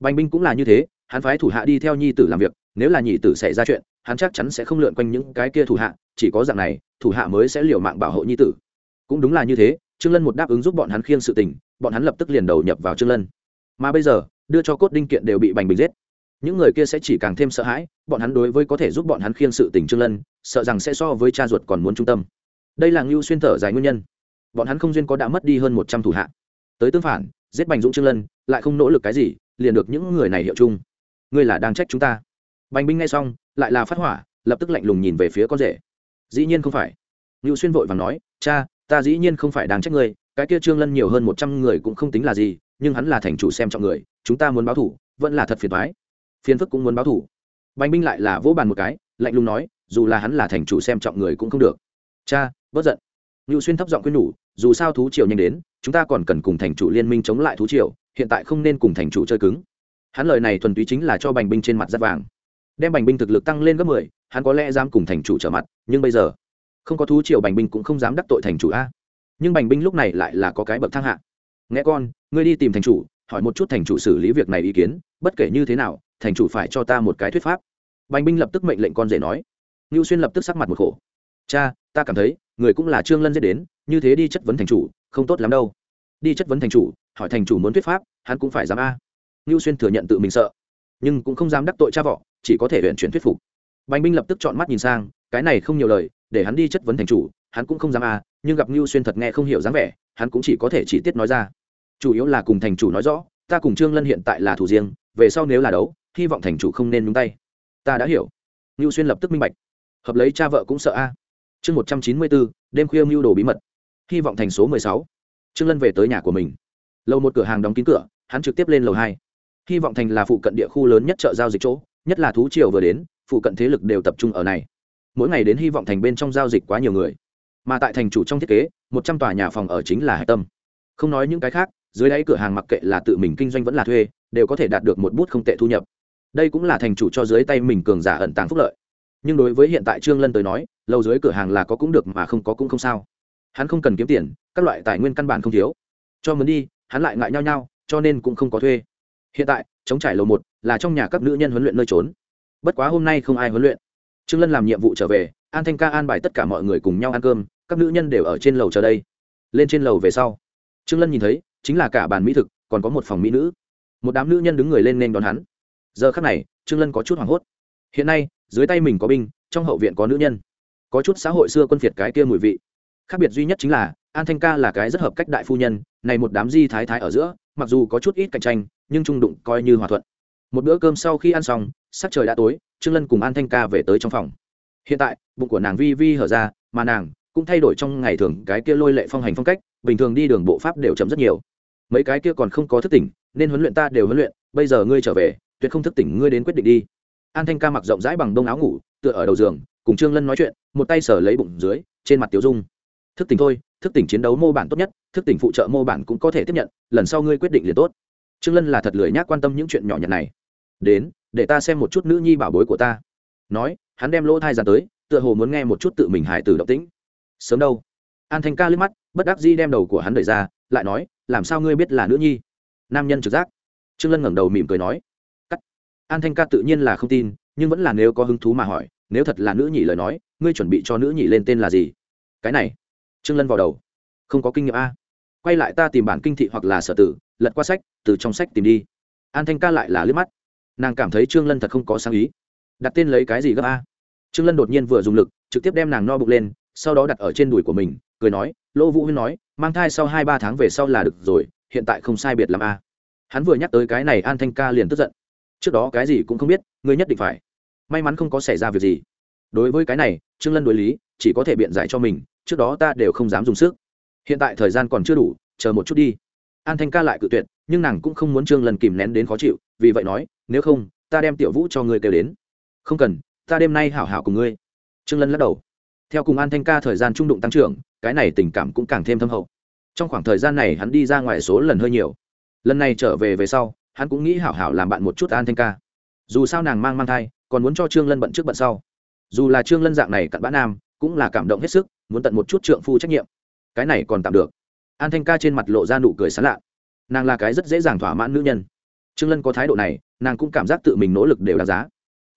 Bành binh cũng là như thế, hắn phái thủ hạ đi theo nhi tử làm việc, nếu là nhị tử xảy ra chuyện, hắn chắc chắn sẽ không lượn quanh những cái kia thủ hạ, chỉ có dạng này, thủ hạ mới sẽ liều mạng bảo hộ nhi tử. Cũng đúng là như thế, trương lân một đáp ứng giúp bọn hắn khiêng sự tình, bọn hắn lập tức liền đầu nhập vào trương lân. Mà bây giờ đưa cho cốt đinh kiện đều bị bành bình giết. Những người kia sẽ chỉ càng thêm sợ hãi, bọn hắn đối với có thể giúp bọn hắn khiêng sự tình trương lân, sợ rằng sẽ so với cha ruột còn muốn trung tâm. Đây là ngưu xuyên thở dài nguyên nhân. Bọn hắn không duyên có đã mất đi hơn một trăm thủ hạ. Tới tương phản, giết bành dũng trương lân, lại không nỗ lực cái gì, liền được những người này hiệu chung. Ngươi là đang trách chúng ta. Bành binh nghe xong, lại là phát hỏa, lập tức lạnh lùng nhìn về phía con rể. Dĩ nhiên không phải. Ngưu xuyên vội và nói, cha, ta dĩ nhiên không phải đang trách ngươi, cái kia trương lân nhiều hơn một trăm người cũng không tính là gì nhưng hắn là thành chủ xem trọng người, chúng ta muốn báo thủ, vẫn là thật phiền thoái phiền phức cũng muốn báo thủ. Bành binh lại là vỗ bàn một cái, lạnh lùng nói, dù là hắn là thành chủ xem trọng người cũng không được. Cha, bớt giận. Ngưu xuyên thấp giọng khuyên nhủ, dù sao thú triều nhanh đến, chúng ta còn cần cùng thành chủ liên minh chống lại thú triều, hiện tại không nên cùng thành chủ chơi cứng. Hắn lời này thuần túy chính là cho bành binh trên mặt rất vàng. Đem bành binh thực lực tăng lên gấp mười, hắn có lẽ dám cùng thành chủ trở mặt, nhưng bây giờ, không có thú triều bành binh cũng không dám đắc tội thành chủ a. Nhưng bành binh lúc này lại là có cái bậc thang hạ nghe con, ngươi đi tìm thành chủ, hỏi một chút thành chủ xử lý việc này ý kiến, bất kể như thế nào, thành chủ phải cho ta một cái thuyết pháp. Bành binh lập tức mệnh lệnh con rể nói. Ngưu xuyên lập tức sắc mặt một khổ. Cha, ta cảm thấy, người cũng là trương lân dễ đến, như thế đi chất vấn thành chủ, không tốt lắm đâu. Đi chất vấn thành chủ, hỏi thành chủ muốn thuyết pháp, hắn cũng phải dám a. Ngưu xuyên thừa nhận tự mình sợ, nhưng cũng không dám đắc tội cha vợ, chỉ có thể huyện chuyển thuyết phục. Bành binh lập tức chọn mắt nhìn sang, cái này không nhiều lời, để hắn đi chất vấn thành chủ, hắn cũng không dám a, nhưng gặp ngưu xuyên thật nghe không hiểu dáng vẻ, hắn cũng chỉ có thể chỉ tiết nói ra chủ yếu là cùng thành chủ nói rõ, ta cùng trương lân hiện tại là thủ riêng, về sau nếu là đấu, hy vọng thành chủ không nên nhúng tay. Ta đã hiểu. Ngưu xuyên lập tức minh bạch. Hợp lấy cha vợ cũng sợ a. Chương một trăm chín mươi bốn, đêm khuya mưu đồ bí mật. Hy vọng thành số mười sáu. Trương lân về tới nhà của mình. Lầu một cửa hàng đóng kín cửa, hắn trực tiếp lên lầu hai. Hy vọng thành là phụ cận địa khu lớn nhất chợ giao dịch chỗ, nhất là thú triều vừa đến, phụ cận thế lực đều tập trung ở này. Mỗi ngày đến hy vọng thành bên trong giao dịch quá nhiều người. Mà tại thành chủ trong thiết kế, một trăm tòa nhà phòng ở chính là hạch tâm. Không nói những cái khác dưới đáy cửa hàng mặc kệ là tự mình kinh doanh vẫn là thuê, đều có thể đạt được một bút không tệ thu nhập. Đây cũng là thành chủ cho dưới tay mình cường giả ẩn tàng phúc lợi. Nhưng đối với hiện tại trương lân tới nói, lâu dưới cửa hàng là có cũng được mà không có cũng không sao. Hắn không cần kiếm tiền, các loại tài nguyên căn bản không thiếu. Cho muốn đi, hắn lại ngại nhau nhau, cho nên cũng không có thuê. Hiện tại chống trải lầu một là trong nhà các nữ nhân huấn luyện nơi trốn. Bất quá hôm nay không ai huấn luyện. Trương lân làm nhiệm vụ trở về, an thanh ca an bài tất cả mọi người cùng nhau ăn cơm, các nữ nhân đều ở trên lầu chờ đây. Lên trên lầu về sau, trương lân nhìn thấy chính là cả bàn mỹ thực, còn có một phòng mỹ nữ. Một đám nữ nhân đứng người lên nên đón hắn. Giờ khắc này, trương lân có chút hoảng hốt. Hiện nay, dưới tay mình có binh, trong hậu viện có nữ nhân. Có chút xã hội xưa quân phiệt cái kia mùi vị. Khác biệt duy nhất chính là, an thanh ca là cái rất hợp cách đại phu nhân, này một đám di thái thái ở giữa, mặc dù có chút ít cạnh tranh, nhưng trung đụng coi như hòa thuận. Một bữa cơm sau khi ăn xong sắc trời đã tối, trương lân cùng an thanh ca về tới trong phòng. Hiện tại, bụng của nàng vi vi hở ra, mà nàng cũng thay đổi trong ngày thường cái kia lôi lệ phong hành phong cách bình thường đi đường bộ pháp đều chậm rất nhiều. Mấy cái kia còn không có thức tỉnh, nên huấn luyện ta đều huấn luyện, bây giờ ngươi trở về, tuyệt không thức tỉnh ngươi đến quyết định đi. An thanh ca mặc rộng rãi bằng đông áo ngủ, tựa ở đầu giường, cùng trương lân nói chuyện, một tay sở lấy bụng dưới, trên mặt tiểu dung. Thức tỉnh thôi, thức tỉnh chiến đấu mô bản tốt nhất, thức tỉnh phụ trợ mô bản cũng có thể tiếp nhận, lần sau ngươi quyết định liền tốt. Trương lân là thật lười nhác quan tâm những chuyện nhỏ nhặt này. Đến, để ta xem một chút nữ nhi bảo bối của ta. Nói, hắn đem lỗ thai ra tới, tựa hồ muốn nghe một chút tự mình hài tử động tĩnh. Sớm đâu. An thanh ca liếc mắt bất đắc dĩ đem đầu của hắn đẩy ra, lại nói, làm sao ngươi biết là nữ nhi? Nam nhân trực giác. Trương lân ngẩng đầu mỉm cười nói, cắt. An thanh ca tự nhiên là không tin, nhưng vẫn là nếu có hứng thú mà hỏi, nếu thật là nữ nhị lời nói, ngươi chuẩn bị cho nữ nhị lên tên là gì? Cái này. Trương lân vào đầu. Không có kinh nghiệm a. Quay lại ta tìm bản kinh thị hoặc là sở tử, lật qua sách, từ trong sách tìm đi. An thanh ca lại là liếc mắt. Nàng cảm thấy trương lân thật không có sáng ý. Đặt tên lấy cái gì gấp a? Trương lân đột nhiên vừa dùng lực, trực tiếp đem nàng no bụng lên, sau đó đặt ở trên đùi của mình, cười nói lỗ vũ huyên nói, mang thai sau hai ba tháng về sau là được rồi, hiện tại không sai biệt làm a. Hắn vừa nhắc tới cái này, an thanh ca liền tức giận. Trước đó cái gì cũng không biết, ngươi nhất định phải. May mắn không có xảy ra việc gì. Đối với cái này, trương lân đối lý, chỉ có thể biện giải cho mình, trước đó ta đều không dám dùng sức. Hiện tại thời gian còn chưa đủ, chờ một chút đi. An thanh ca lại cự tuyệt, nhưng nàng cũng không muốn trương lân kìm nén đến khó chịu, vì vậy nói, nếu không, ta đem tiểu vũ cho ngươi kêu đến. Không cần, ta đêm nay hảo hảo cùng ngươi. Trương lân lắc đầu theo cùng an thanh ca thời gian trung đụng tăng trưởng, cái này tình cảm cũng càng thêm thâm hậu. Trong khoảng thời gian này hắn đi ra ngoài số lần hơi nhiều. Lần này trở về về sau, hắn cũng nghĩ hảo hảo làm bạn một chút an thanh ca. Dù sao nàng mang mang thai, còn muốn cho trương lân bận trước bận sau. Dù là trương lân dạng này cặn bã nam, cũng là cảm động hết sức, muốn tận một chút trượng phu trách nhiệm. Cái này còn tạm được. An thanh ca trên mặt lộ ra nụ cười sán lạ. Nàng là cái rất dễ dàng thỏa mãn nữ nhân. Trương lân có thái độ này, nàng cũng cảm giác tự mình nỗ lực đều đáng giá.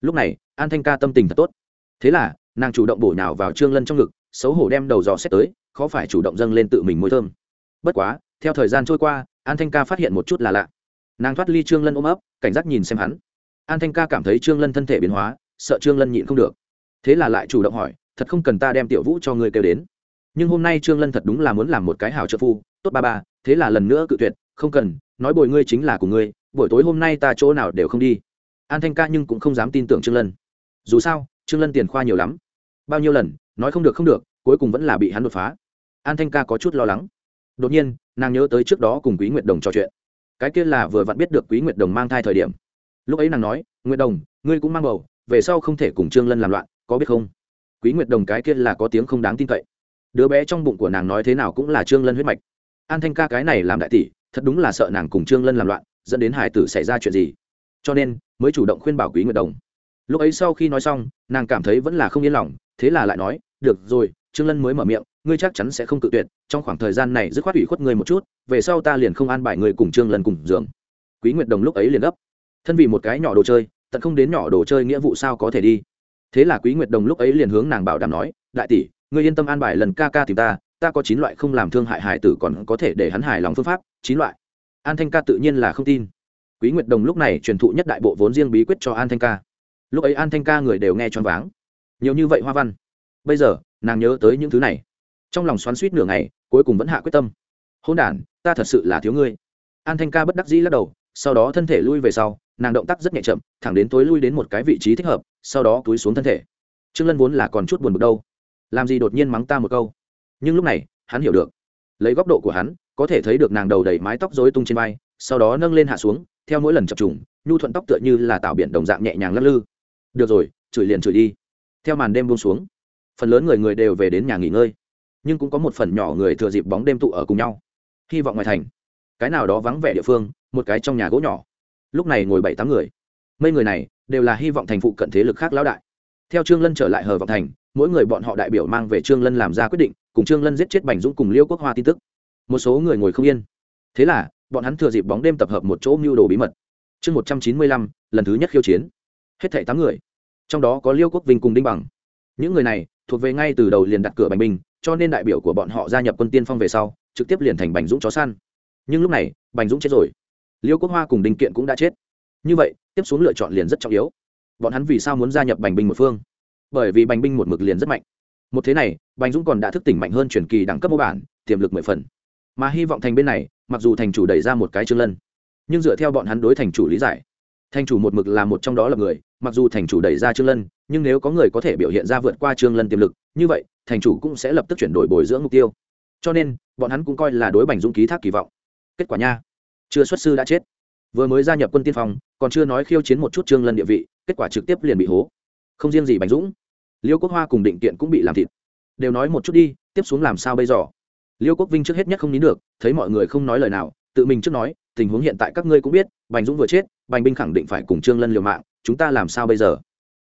Lúc này, an thanh ca tâm tình thật tốt. Thế là nàng chủ động bổ nhào vào trương lân trong ngực xấu hổ đem đầu dò xét tới khó phải chủ động dâng lên tự mình môi thơm bất quá theo thời gian trôi qua an thanh ca phát hiện một chút là lạ nàng thoát ly trương lân ôm ấp cảnh giác nhìn xem hắn an thanh ca cảm thấy trương lân thân thể biến hóa sợ trương lân nhịn không được thế là lại chủ động hỏi thật không cần ta đem tiểu vũ cho người kêu đến nhưng hôm nay trương lân thật đúng là muốn làm một cái hảo trợ phu tốt ba ba thế là lần nữa cự tuyệt không cần nói bồi ngươi chính là của ngươi buổi tối hôm nay ta chỗ nào đều không đi an thanh ca nhưng cũng không dám tin tưởng trương lân dù sao trương lân tiền khoa nhiều lắm bao nhiêu lần, nói không được không được, cuối cùng vẫn là bị hắn đột phá. An thanh ca có chút lo lắng. Đột nhiên, nàng nhớ tới trước đó cùng quý nguyệt đồng trò chuyện. Cái kia là vừa vặn biết được quý nguyệt đồng mang thai thời điểm. Lúc ấy nàng nói, nguyệt đồng, ngươi cũng mang bầu, về sau không thể cùng trương lân làm loạn, có biết không? Quý nguyệt đồng cái kia là có tiếng không đáng tin cậy. Đứa bé trong bụng của nàng nói thế nào cũng là trương lân huyết mạch. An thanh ca cái này làm đại tỷ, thật đúng là sợ nàng cùng trương lân làm loạn, dẫn đến hải tử xảy ra chuyện gì. Cho nên, mới chủ động khuyên bảo quý nguyệt đồng lúc ấy sau khi nói xong, nàng cảm thấy vẫn là không yên lòng, thế là lại nói, được rồi, trương lân mới mở miệng, ngươi chắc chắn sẽ không cự tuyệt, trong khoảng thời gian này dứt khoát ủy khuất ngươi một chút, về sau ta liền không an bài ngươi cùng trương lân cùng giường. Quý nguyệt đồng lúc ấy liền gấp, thân vì một cái nhỏ đồ chơi, tận không đến nhỏ đồ chơi nghĩa vụ sao có thể đi? Thế là quý nguyệt đồng lúc ấy liền hướng nàng bảo đảm nói, đại tỷ, ngươi yên tâm an bài lần ca ca tìm ta ta có chín loại không làm thương hại hải tử còn có thể để hắn hài lòng phương pháp, chín loại. An thanh ca tự nhiên là không tin. Quý nguyệt đồng lúc này truyền thụ nhất đại bộ vốn riêng bí quyết cho an thanh ca lúc ấy an thanh ca người đều nghe choáng váng. Nhiều như vậy hoa văn. Bây giờ, nàng nhớ tới những thứ này. Trong lòng xoắn suýt nửa ngày, cuối cùng vẫn hạ quyết tâm. Hôn đản, ta thật sự là thiếu ngươi. An thanh ca bất đắc dĩ lắc đầu, sau đó thân thể lui về sau, nàng động tác rất nhẹ chậm, thẳng đến tối lui đến một cái vị trí thích hợp, sau đó túi xuống thân thể. Trương lân vốn là còn chút buồn bực đâu. Làm gì đột nhiên mắng ta một câu? Nhưng lúc này, hắn hiểu được. Lấy góc độ của hắn, có thể thấy được nàng đầu đầy mái tóc rối tung trên vai, sau đó nâng lên hạ xuống, theo mỗi lần chập trùng, nhu thuận tóc tựa như là tạo biển đồng dạng nhẹ nhàng lắc lư được rồi, chửi liền chửi đi. Theo màn đêm buông xuống, phần lớn người người đều về đến nhà nghỉ ngơi, nhưng cũng có một phần nhỏ người thừa dịp bóng đêm tụ ở cùng nhau. Hy vọng ngoài thành, cái nào đó vắng vẻ địa phương, một cái trong nhà gỗ nhỏ. Lúc này ngồi bảy tám người. Mấy người này đều là hy vọng thành phụ cận thế lực khác lão đại. Theo trương lân trở lại hờ vọng thành, mỗi người bọn họ đại biểu mang về trương lân làm ra quyết định, cùng trương lân giết chết bành dũng cùng liêu quốc hoa tin tức. Một số người ngồi không yên. Thế là, bọn hắn thừa dịp bóng đêm tập hợp một chỗ mưu đồ bí mật. Chương một trăm chín mươi lăm, lần thứ nhất khiêu chiến hết thảy tám người. Trong đó có liêu quốc vinh cùng đinh bằng. Những người này thuộc về ngay từ đầu liền đặt cửa bành binh cho nên đại biểu của bọn họ gia nhập quân tiên phong về sau, trực tiếp liền thành bành dũng chó săn. Nhưng lúc này, bành dũng chết rồi. Liêu quốc hoa cùng đinh kiện cũng đã chết. Như vậy, tiếp xuống lựa chọn liền rất trọng yếu. Bọn hắn vì sao muốn gia nhập bành binh một phương? Bởi vì bành binh một mực liền rất mạnh. Một thế này, bành dũng còn đã thức tỉnh mạnh hơn truyền kỳ đẳng cấp mô bản, tiềm lực mười phần. Mà hy vọng thành bên này, mặc dù thành chủ đẩy ra một cái trương lân, nhưng dựa theo bọn hắn đối thành chủ lý giải thành chủ một mực là một trong đó là người, mặc dù thành chủ đẩy ra trương lân, nhưng nếu có người có thể biểu hiện ra vượt qua trương lân tiềm lực, như vậy, thành chủ cũng sẽ lập tức chuyển đổi bồi dưỡng mục tiêu. Cho nên, bọn hắn cũng coi là đối bành dũng ký thác kỳ vọng. Kết quả nha, chưa xuất sư đã chết. Vừa mới gia nhập quân tiên phong, còn chưa nói khiêu chiến một chút trương lân địa vị, kết quả trực tiếp liền bị hố. Không riêng gì bành dũng, liêu quốc hoa cùng định kiện cũng bị làm thịt. Đều nói một chút đi, tiếp xuống làm sao bây giờ? Liêu quốc vinh trước hết nhất không nín được, thấy mọi người không nói lời nào, tự mình trước nói, tình huống hiện tại các ngươi cũng biết, bành dũng vừa chết bành binh khẳng định phải cùng trương lân liều mạng, chúng ta làm sao bây giờ?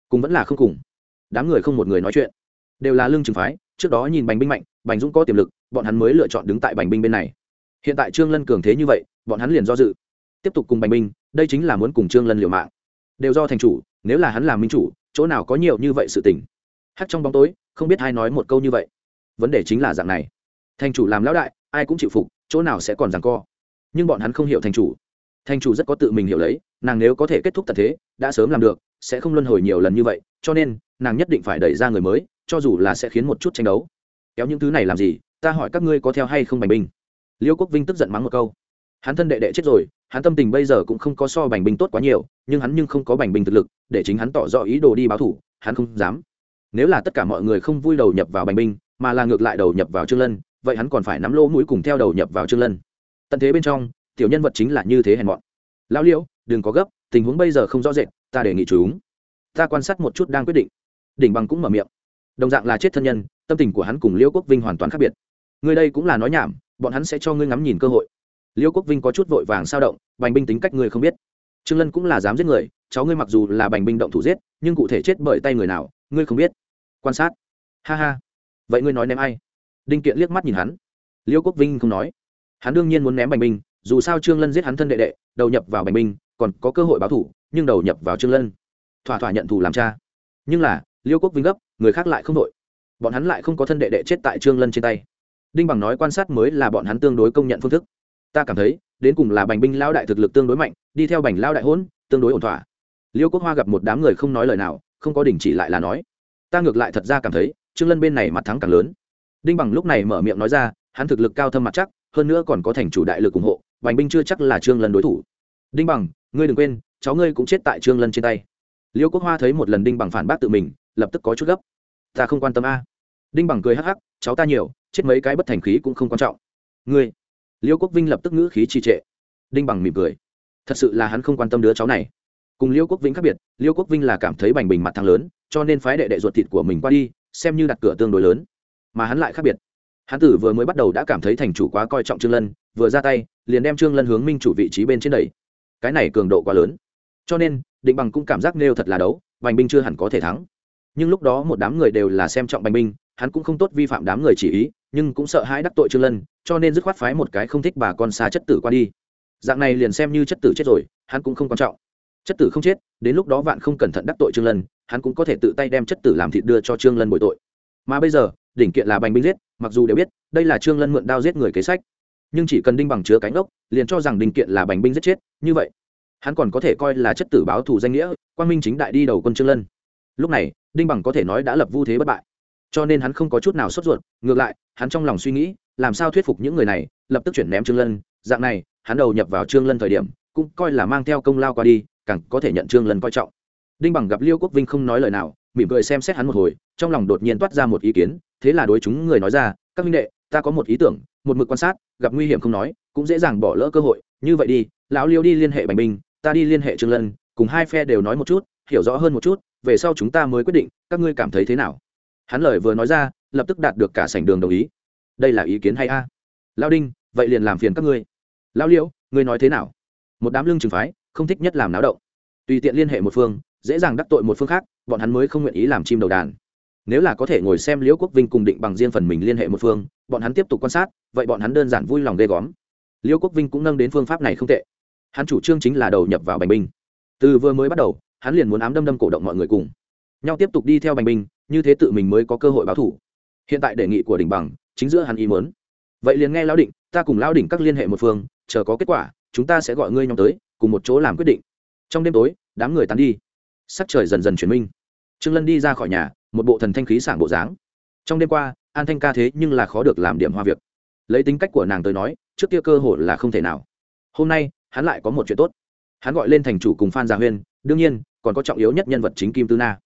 Cùng vẫn là không cùng. Đám người không một người nói chuyện. Đều là lương trường phái, trước đó nhìn bành binh mạnh, bành dũng có tiềm lực, bọn hắn mới lựa chọn đứng tại bành binh bên này. Hiện tại trương lân cường thế như vậy, bọn hắn liền do dự. Tiếp tục cùng bành binh, đây chính là muốn cùng trương lân liều mạng. Đều do thành chủ, nếu là hắn làm minh chủ, chỗ nào có nhiều như vậy sự tình? Hắt trong bóng tối, không biết ai nói một câu như vậy. Vấn đề chính là dạng này. Thành chủ làm lão đại, ai cũng chịu phục, chỗ nào sẽ còn rằng co. Nhưng bọn hắn không hiểu thành chủ. Thanh chủ rất có tự mình hiểu lấy, nàng nếu có thể kết thúc tận thế, đã sớm làm được, sẽ không luân hồi nhiều lần như vậy, cho nên, nàng nhất định phải đẩy ra người mới, cho dù là sẽ khiến một chút tranh đấu. Kéo những thứ này làm gì, ta hỏi các ngươi có theo hay không bành binh. Liêu quốc vinh tức giận mắng một câu. Hắn thân đệ đệ chết rồi, hắn tâm tình bây giờ cũng không có so bành binh tốt quá nhiều, nhưng hắn nhưng không có bành binh thực lực, để chính hắn tỏ rõ ý đồ đi báo thủ, hắn không dám. Nếu là tất cả mọi người không vui đầu nhập vào bành binh, mà là ngược lại đầu nhập vào trương lân, vậy hắn còn phải nắm lỗ mũi cùng theo đầu nhập vào trương lân. Tận thế bên trong tiểu nhân vật chính là như thế hèn mọn. Lão liễu, đừng có gấp, tình huống bây giờ không rõ rệt, ta đề nghị chúng. Ta quan sát một chút đang quyết định. Đỉnh bằng cũng mở miệng. Đồng dạng là chết thân nhân, tâm tình của hắn cùng liễu quốc vinh hoàn toàn khác biệt. Người đây cũng là nói nhảm, bọn hắn sẽ cho ngươi ngắm nhìn cơ hội. Liễu quốc vinh có chút vội vàng sao động, bành binh tính cách ngươi không biết. Trương lân cũng là dám giết người, cháu ngươi mặc dù là bành binh động thủ giết, nhưng cụ thể chết bởi tay người nào, ngươi không biết. Quan sát. Ha ha. Vậy ngươi nói ném ai? Đinh kiện liếc mắt nhìn hắn. Liễu quốc vinh không nói. Hắn đương nhiên muốn ném bành binh dù sao trương lân giết hắn thân đệ đệ, đầu nhập vào bành binh, còn có cơ hội báo thủ, nhưng đầu nhập vào trương lân. Thỏa thỏa nhận thù làm cha. Nhưng là, liêu quốc vinh gấp, người khác lại không đội. Bọn hắn lại không có thân đệ đệ chết tại trương lân trên tay. Đinh bằng nói quan sát mới là bọn hắn tương đối công nhận phương thức. Ta cảm thấy, đến cùng là bành binh lao đại thực lực tương đối mạnh, đi theo bành lao đại hỗn, tương đối ổn thỏa. Liêu quốc hoa gặp một đám người không nói lời nào, không có đình chỉ lại là nói. Ta ngược lại thật ra cảm thấy, trương lân bên này mặt thắng càng lớn. Đinh bằng lúc này mở miệng nói ra, hắn thực lực cao thâm mặt chắc, hơn nữa còn có thành chủ đại lực ủng hộ bành binh chưa chắc là trương lân đối thủ. Đinh bằng, ngươi đừng quên, cháu ngươi cũng chết tại trương lân trên tay. Liêu quốc hoa thấy một lần đinh bằng phản bác tự mình, lập tức có chút gấp. Ta không quan tâm a. Đinh bằng cười hắc hắc, cháu ta nhiều, chết mấy cái bất thành khí cũng không quan trọng. Ngươi. Liêu quốc vinh lập tức ngữ khí trì trệ. Đinh bằng mỉm cười. Thật sự là hắn không quan tâm đứa cháu này. Cùng liêu quốc vinh khác biệt, liêu quốc vinh là cảm thấy bành bình mặt thắng lớn, cho nên phái đệ đệ ruột thịt của mình qua đi, xem như đặt cửa tương đối lớn. Mà hắn lại khác biệt. Hắn tử vừa mới bắt đầu đã cảm thấy thành chủ quá coi trọng trương lân, vừa ra tay liền đem trương lân hướng minh chủ vị trí bên trên đẩy. Cái này cường độ quá lớn. Cho nên, định bằng cũng cảm giác nêu thật là đấu, bành binh chưa hẳn có thể thắng. Nhưng lúc đó một đám người đều là xem trọng bành binh, hắn cũng không tốt vi phạm đám người chỉ ý, nhưng cũng sợ hãi đắc tội trương lân, cho nên dứt khoát phái một cái không thích bà con xa chất tử qua đi. Dạng này liền xem như chất tử chết rồi, hắn cũng không quan trọng. Chất tử không chết, đến lúc đó vạn không cẩn thận đắc tội trương lân, hắn cũng có thể tự tay đem chất tử làm thịt đưa cho trương lân bồi tội. Mà bây giờ, đỉnh kiện là bành binh giết, mặc dù đều biết, đây là trương lân mượn đao giết người kế sách nhưng chỉ cần đinh bằng chứa cánh ốc, liền cho rằng đinh kiện là bành binh giết chết, như vậy, hắn còn có thể coi là chất tử báo thù danh nghĩa quan minh chính đại đi đầu quân trương lân. Lúc này, đinh bằng có thể nói đã lập vu thế bất bại. Cho nên hắn không có chút nào sốt ruột, ngược lại, hắn trong lòng suy nghĩ, làm sao thuyết phục những người này, lập tức chuyển ném trương lân. Dạng này, hắn đầu nhập vào trương lân thời điểm, cũng coi là mang theo công lao qua đi, càng có thể nhận trương lân coi trọng. Đinh bằng gặp liêu quốc vinh không nói lời nào, mỉm cười xem xét hắn một hồi, trong lòng đột nhiên toát ra một ý kiến, thế là đối chúng người nói ra, các minh đệ ta có một ý tưởng, một mực quan sát, gặp nguy hiểm không nói, cũng dễ dàng bỏ lỡ cơ hội. Như vậy đi, lão liêu đi liên hệ bành binh ta đi liên hệ trương lân, cùng hai phe đều nói một chút, hiểu rõ hơn một chút, về sau chúng ta mới quyết định, các ngươi cảm thấy thế nào? Hắn lời vừa nói ra, lập tức đạt được cả sảnh đường đồng ý. Đây là ý kiến hay a? À? lao đinh, vậy liền làm phiền các ngươi. Lao liễu ngươi nói thế nào? Một đám lưng trừng phái, không thích nhất làm náo động. Tùy tiện liên hệ một phương, dễ dàng đắc tội một phương khác, bọn hắn mới không nguyện ý làm chim đầu đàn. Nếu là có thể ngồi xem liễu quốc vinh cùng định bằng riêng phần mình liên hệ một phương bọn hắn tiếp tục quan sát, vậy bọn hắn đơn giản vui lòng ghê góm. Liễu quốc vinh cũng nâng đến phương pháp này không tệ. Hắn chủ trương chính là đầu nhập vào bành binh. Từ vừa mới bắt đầu, hắn liền muốn ám đâm đâm cổ động mọi người cùng. Nhau tiếp tục đi theo bành binh, như thế tự mình mới có cơ hội báo thủ. Hiện tại đề nghị của đỉnh bằng chính giữa hắn ý muốn. Vậy liền nghe lão định, ta cùng lão đỉnh các liên hệ một phương, chờ có kết quả, chúng ta sẽ gọi ngươi nhóm tới, cùng một chỗ làm quyết định. Trong đêm tối, đám người tán đi. Sắc trời dần dần chuyển minh. Trương lân đi ra khỏi nhà, một bộ thần thanh khí sảng bộ dáng. Trong đêm qua an thanh ca thế nhưng là khó được làm điểm hoa việc. Lấy tính cách của nàng tới nói, trước kia cơ hội là không thể nào. Hôm nay, hắn lại có một chuyện tốt. Hắn gọi lên thành chủ cùng phan gia huyên, đương nhiên, còn có trọng yếu nhất nhân vật chính kim tư na.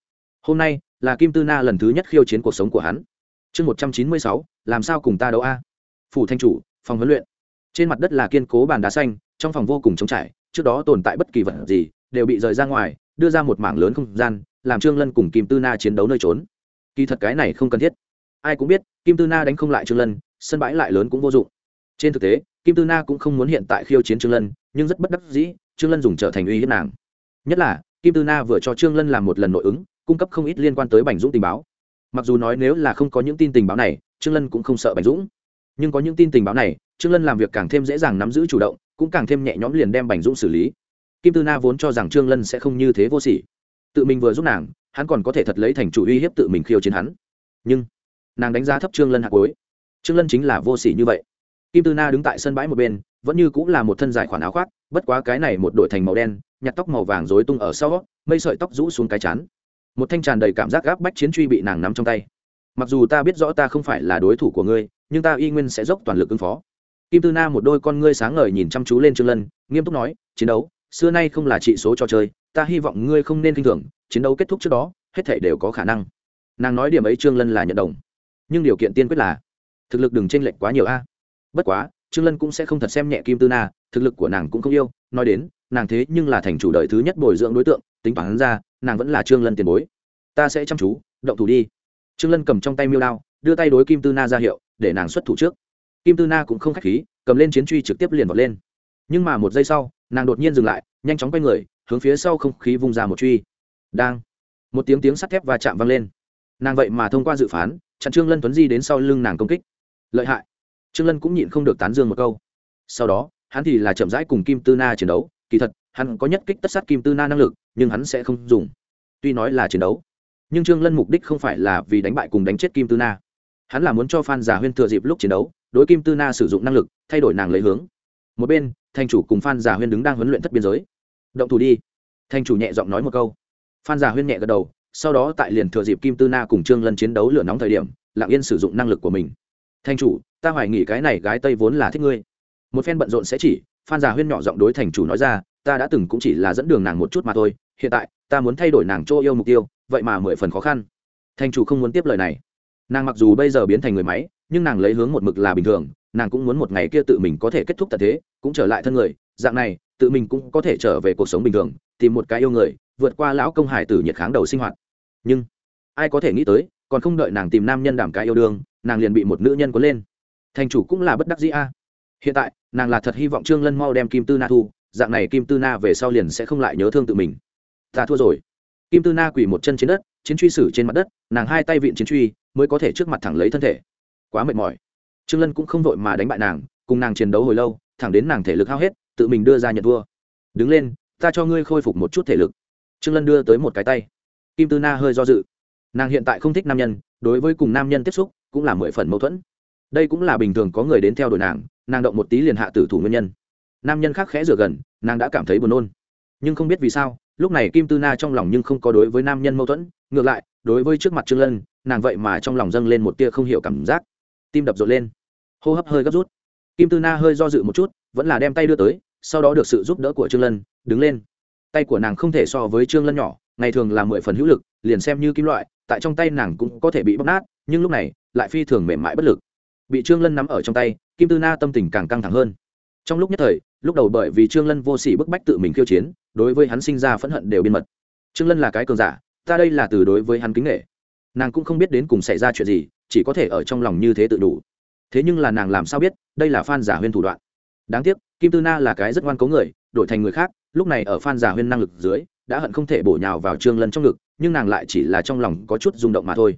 Hôm nay, là kim tư na lần thứ nhất khiêu chiến cuộc sống của hắn. Chương một trăm chín mươi sáu, làm sao cùng ta đấu a? Phủ thanh chủ, phòng huấn luyện. Trên mặt đất là kiên cố bàn đá xanh, trong phòng vô cùng trống trải, trước đó tồn tại bất kỳ vật gì, đều bị rời ra ngoài, đưa ra một mảng lớn không gian, làm trương lân cùng kim tư na chiến đấu nơi trốn. Kỳ thật cái này không cần thiết ai cũng biết, kim tư na đánh không lại trương lân, sân bãi lại lớn cũng vô dụng. Trên thực tế, kim tư na cũng không muốn hiện tại khiêu chiến trương lân, nhưng rất bất đắc dĩ, trương lân dùng trở thành uy hiếp nàng. Nhất là, kim tư na vừa cho trương lân làm một lần nội ứng, cung cấp không ít liên quan tới bành dũng tình báo. Mặc dù nói nếu là không có những tin tình báo này, trương lân cũng không sợ bành dũng. Nhưng có những tin tình báo này, trương lân làm việc càng thêm dễ dàng nắm giữ chủ động, cũng càng thêm nhẹ nhõm liền đem bành dũng xử lý. Kim tư na vốn cho rằng trương lân sẽ không như thế vô sỉ. Tự mình vừa giúp nàng, hắn còn có thể thật lấy thành chủ uy hiếp tự mình khiêu chiến hắn. Nhưng nàng đánh giá thấp trương lân hạc cuối. Trương lân chính là vô sỉ như vậy. Kim tư na đứng tại sân bãi một bên, vẫn như cũng là một thân dài khoản áo khoác, bất quá cái này một đội thành màu đen, nhặt tóc màu vàng rối tung ở sau, mây sợi tóc rũ xuống cái chán. Một thanh tràn đầy cảm giác gáp bách chiến truy bị nàng nắm trong tay. Mặc dù ta biết rõ ta không phải là đối thủ của ngươi, nhưng ta y nguyên sẽ dốc toàn lực ứng phó. Kim tư na một đôi con ngươi sáng ngời nhìn chăm chú lên trương lân, nghiêm túc nói, chiến đấu, xưa nay không là trị số trò chơi, ta hy vọng ngươi không nên kinh thường, chiến đấu kết thúc trước đó, hết thể đều có khả năng. Nàng nói điểm ấy trương lân là nhận đồng nhưng điều kiện tiên quyết là thực lực đừng chênh lệch quá nhiều a. Bất quá, trương lân cũng sẽ không thật xem nhẹ kim tư na, thực lực của nàng cũng không yêu, nói đến, nàng thế nhưng là thành chủ đời thứ nhất bồi dưỡng đối tượng, tính toán ra, nàng vẫn là trương lân tiền bối. Ta sẽ chăm chú, động thủ đi. Trương lân cầm trong tay miêu đao, đưa tay đối kim tư na ra hiệu, để nàng xuất thủ trước. Kim tư na cũng không k h á c h khí, cầm lên chiến truy trực tiếp liền vọt lên. Nhưng mà một giây sau, nàng đột nhiên dừng lại, nhanh chóng quay người, hướng phía sau không khí vung ra một truy. Đang, một tiếng tiếng sắt thép và chạm văng lên. Nàng vậy mà thông qua dự phán chặn trương lân tuấn di đến sau lưng nàng công kích. Lợi hại. Trương lân cũng nhịn không được tán dương một câu. Sau đó, hắn thì là chậm rãi cùng kim tư na chiến đấu. Kỳ thật, hắn có nhất kích tất sát kim tư na năng lực, nhưng hắn sẽ không dùng. Tuy nói là chiến đấu, nhưng trương lân mục đích không phải là vì đánh bại cùng đánh chết kim tư na. Hắn là muốn cho phan giả huyên thừa dịp lúc chiến đấu, đối kim tư na sử dụng năng lực, thay đổi nàng lấy hướng. Một bên, thành chủ cùng phan giả huyên đứng đang huấn luyện thất biên giới. Động thủ đi. Thành chủ nhẹ giọng nói một câu. Phan giả huyên nhẹ gật đầu sau đó tại liền thừa dịp kim tư na cùng trương lân chiến đấu lửa nóng thời điểm, lặng yên sử dụng năng lực của mình. Thành chủ, ta hoài nghĩ cái này gái tây vốn là thích ngươi. Một phen bận rộn sẽ chỉ, phan giả huyên nhỏ giọng đối thành chủ nói ra, ta đã từng cũng chỉ là dẫn đường nàng một chút mà thôi, hiện tại, ta muốn thay đổi nàng chỗ yêu mục tiêu, vậy mà mười phần khó khăn. Thành chủ không muốn tiếp lời này. Nàng mặc dù bây giờ biến thành người máy, nhưng nàng lấy hướng một mực là bình thường, nàng cũng muốn một ngày kia tự mình có thể kết thúc tật thế, cũng trở lại thân người, dạng này, tự mình cũng có thể trở về cuộc sống bình thường, tìm một cái yêu người, vượt qua lão công hải tử nhiệt kháng đầu sinh hoạt nhưng ai có thể nghĩ tới, còn không đợi nàng tìm nam nhân đảm cái yêu đương, nàng liền bị một nữ nhân cuốn lên. Thành chủ cũng là bất đắc dĩ a. Hiện tại, nàng là thật hy vọng trương lân mau đem kim tư na thu, dạng này kim tư na về sau liền sẽ không lại nhớ thương tự mình. Ta thua rồi. Kim tư na quỳ một chân trên đất, chiến truy sử trên mặt đất, nàng hai tay vịn chiến truy, mới có thể trước mặt thẳng lấy thân thể. Quá mệt mỏi. Trương lân cũng không vội mà đánh bại nàng, cùng nàng chiến đấu hồi lâu, thẳng đến nàng thể lực hao hết, tự mình đưa ra nhận thua. Đứng lên, ta cho ngươi khôi phục một chút thể lực. Trương lân đưa tới một cái tay kim tư na hơi do dự. Nàng hiện tại không thích nam nhân, đối với cùng nam nhân tiếp xúc cũng là mười phần mâu thuẫn. Đây cũng là bình thường có người đến theo đuổi nàng nàng động một tí liền hạ tử thủ nguyên nhân. Nam nhân khác khẽ rửa gần, nàng đã cảm thấy buồn nôn. Nhưng không biết vì sao, lúc này kim tư na trong lòng nhưng không có đối với nam nhân mâu thuẫn, ngược lại, đối với trước mặt trương lân, nàng vậy mà trong lòng dâng lên một tia không hiểu cảm giác. Tim đập rộn lên. Hô hấp hơi gấp rút. Kim tư na hơi do dự một chút, vẫn là đem tay đưa tới, sau đó được sự giúp đỡ của trương lân, đứng lên. Tay của nàng không thể so với trương lân nhỏ ngày thường là mười phần hữu lực, liền xem như kim loại, tại trong tay nàng cũng có thể bị bóc nát, nhưng lúc này, lại phi thường mềm mại bất lực. Bị trương lân nắm ở trong tay, kim tư na tâm tình càng căng thẳng hơn. Trong lúc nhất thời, lúc đầu bởi vì trương lân vô sỉ bức bách tự mình khiêu chiến, đối với hắn sinh ra phẫn hận đều biên mật. Trương lân là cái cường giả, ta đây là từ đối với hắn kính nghệ nàng cũng không biết đến cùng xảy ra chuyện gì, chỉ có thể ở trong lòng như thế tự đủ. Thế nhưng là nàng làm sao biết, đây là phan giả huyên thủ đoạn. Đáng tiếc, kim tư na là cái rất ngoan cố người, đổi thành người khác, lúc này ở phan giả huyên năng lực dưới đã hận không thể bổ nhào vào trương lân trong ngực, nhưng nàng lại chỉ là trong lòng có chút rung động mà thôi.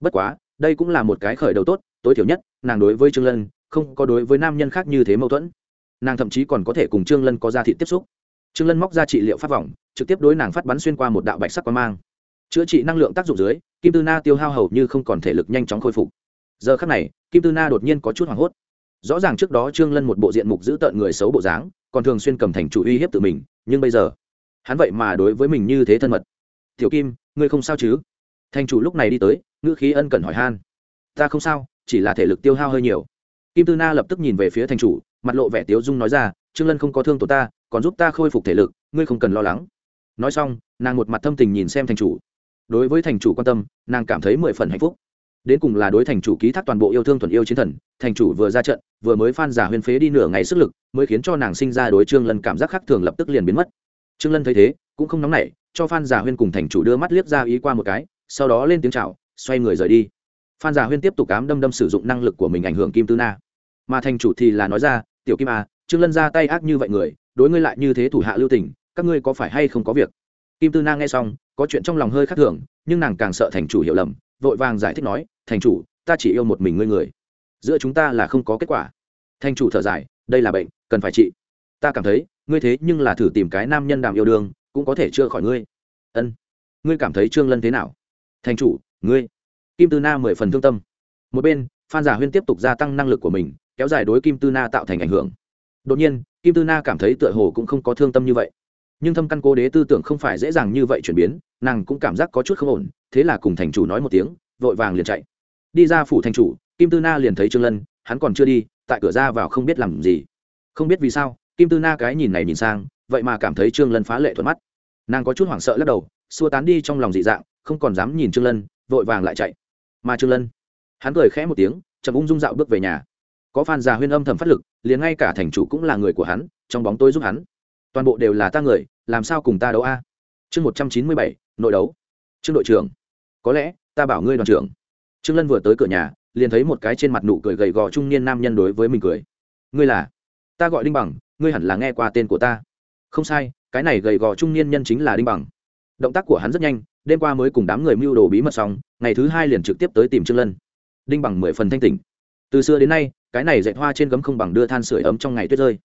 Bất quá, đây cũng là một cái khởi đầu tốt, tối thiểu nhất, nàng đối với trương lân, không có đối với nam nhân khác như thế mâu thuẫn. Nàng thậm chí còn có thể cùng trương lân có ra thị tiếp xúc. Trương lân móc ra trị liệu phát vọng trực tiếp đối nàng phát bắn xuyên qua một đạo bạch sắc quang mang. Chữa trị năng lượng tác dụng dưới, kim tư na tiêu hao hầu như không còn thể lực nhanh chóng khôi phục. Giờ khắc này, kim tư na đột nhiên có chút hoảng hốt. Rõ ràng trước đó trương lân một bộ diện mục giữ tợn người xấu bộ dáng, còn thường xuyên cầm thành chủ uy hiếp tự mình, nhưng bây giờ hắn vậy mà đối với mình như thế thân mật. Tiểu kim, ngươi không sao chứ? Thành chủ lúc này đi tới, ngữ khí ân cần hỏi han. Ta không sao, chỉ là thể lực tiêu hao hơi nhiều. Kim tư na lập tức nhìn về phía thành chủ, mặt lộ vẻ tiếu dung nói ra, trương lân không có thương tổ ta, còn giúp ta khôi phục thể lực, ngươi không cần lo lắng. Nói xong, nàng một mặt thâm tình nhìn xem thành chủ. Đối với thành chủ quan tâm, nàng cảm thấy mười phần hạnh phúc. Đến cùng là đối thành chủ ký thác toàn bộ yêu thương thuần yêu chiến thần thành chủ vừa ra trận, vừa mới phan giả huyên phế đi nửa ngày sức lực, mới khiến cho nàng sinh ra đối trương lân cảm giác khác thường lập tức liền biến mất trương lân thấy thế, cũng không nóng nảy, cho phan giả huyên cùng thành chủ đưa mắt liếc ra ý qua một cái, sau đó lên tiếng chào, xoay người rời đi. Phan giả huyên tiếp tục cám đâm đâm sử dụng năng lực của mình ảnh hưởng kim tư na. Mà thành chủ thì là nói ra, tiểu kim à trương lân ra tay ác như vậy người, đối ngươi lại như thế thủ hạ lưu tình, các ngươi có phải hay không có việc? Kim tư na nghe xong, có chuyện trong lòng hơi khác thường, nhưng nàng càng sợ thành chủ hiểu lầm, vội vàng giải thích nói, thành chủ, ta chỉ yêu một mình ngươi người. Giữa chúng ta là không có kết quả. Thành chủ thở dài, đây là bệnh, cần phải trị. Ta cảm thấy ngươi thế nhưng là thử tìm cái nam nhân đàm yêu đương, cũng có thể chữa khỏi ngươi. Ân. Ngươi cảm thấy trương lân thế nào? Thành chủ, ngươi. Kim tư na mười phần thương tâm. Một bên, phan giả huyên tiếp tục gia tăng năng lực của mình, kéo dài đối kim tư na tạo thành ảnh hưởng. Đột nhiên, kim tư na cảm thấy tựa hồ cũng không có thương tâm như vậy. Nhưng thâm căn cố đế tư tưởng không phải dễ dàng như vậy chuyển biến, nàng cũng cảm giác có chút không ổn, thế là cùng thành chủ nói một tiếng, vội vàng liền chạy. Đi ra phủ thành chủ, kim tư na liền thấy trương lân, hắn còn chưa đi, tại cửa ra vào không biết làm gì. Không biết vì sao kim tư na cái nhìn này nhìn sang, vậy mà cảm thấy trương lân phá lệ thuận mắt. Nàng có chút hoảng sợ lắc đầu, xua tán đi trong lòng dị dạng, không còn dám nhìn trương lân, vội vàng lại chạy. Mà trương lân, hắn cười khẽ một tiếng, chậm ung dung dạo bước về nhà. Có phan già huyên âm thầm phát lực, liền ngay cả thành chủ cũng là người của hắn, trong bóng tôi giúp hắn. Toàn bộ đều là ta người, làm sao cùng ta đấu a? Chương một trăm chín mươi bảy, nội đấu. Trương đội trưởng, có lẽ ta bảo ngươi đoàn trưởng. Trương lân vừa tới cửa nhà, liền thấy một cái trên mặt nụ cười gầy gò trung niên nam nhân đối với mình cười. Ngươi là? Ta gọi đinh bằng ngươi hẳn là nghe qua tên của ta. Không sai, cái này gầy gò trung niên nhân chính là đinh bằng. Động tác của hắn rất nhanh, đêm qua mới cùng đám người mưu đồ bí mật xong, ngày thứ hai liền trực tiếp tới tìm trương lân. Đinh bằng mười phần thanh tỉnh. Từ xưa đến nay, cái này dạy hoa trên gấm không bằng đưa than sửa ấm trong ngày tuyết rơi.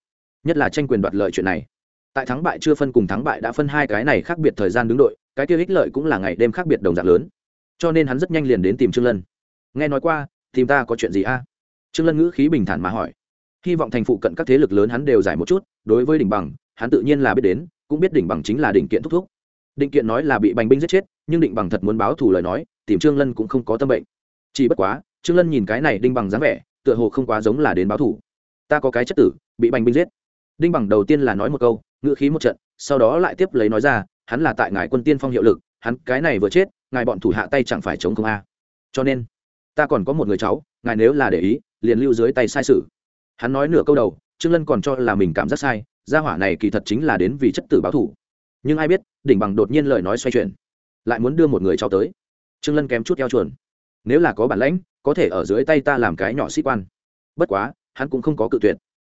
Nhất là tranh quyền đoạt lợi chuyện này. Tại thắng bại chưa phân cùng thắng bại đã phân hai cái này khác biệt thời gian đứng đội, cái kia ích lợi cũng là ngày đêm khác biệt đồng dạng lớn. Cho nên hắn rất nhanh liền đến tìm trương lân. Nghe nói qua, tìm ta có chuyện gì a? Trương lân ngữ khí bình thản mà hỏi hy vọng thành phụ cận các thế lực lớn hắn đều giải một chút, đối với đỉnh bằng, hắn tự nhiên là biết đến, cũng biết đỉnh bằng chính là đỉnh kiện thúc thúc. Định kiện nói là bị bành binh giết chết, nhưng định bằng thật muốn báo thù lời nói, tìm trương lân cũng không có tâm bệnh. Chỉ bất quá, trương lân nhìn cái này đinh bằng dáng vẻ, tựa hồ không quá giống là đến báo thù. Ta có cái chất tử, bị bành binh giết. Đinh bằng đầu tiên là nói một câu, ngữ khí một trận, sau đó lại tiếp lấy nói ra, hắn là tại ngài quân tiên phong hiệu lực, hắn cái này vừa chết, ngài bọn thủ hạ tay chẳng phải chống không a. Cho nên, ta còn có một người cháu, ngài nếu là để ý, liền lưu dưới tay sai sự hắn nói nửa câu đầu, trương lân còn cho là mình cảm giác sai, gia hỏa này kỳ thật chính là đến vì chất tử báo thủ nhưng ai biết, đỉnh bằng đột nhiên lời nói xoay chuyển, lại muốn đưa một người cho tới. Trương lân kém chút eo chuồn. Nếu là có bản lãnh, có thể ở dưới tay ta làm cái nhỏ sĩ quan. Bất quá, hắn cũng không có cự tuyệt.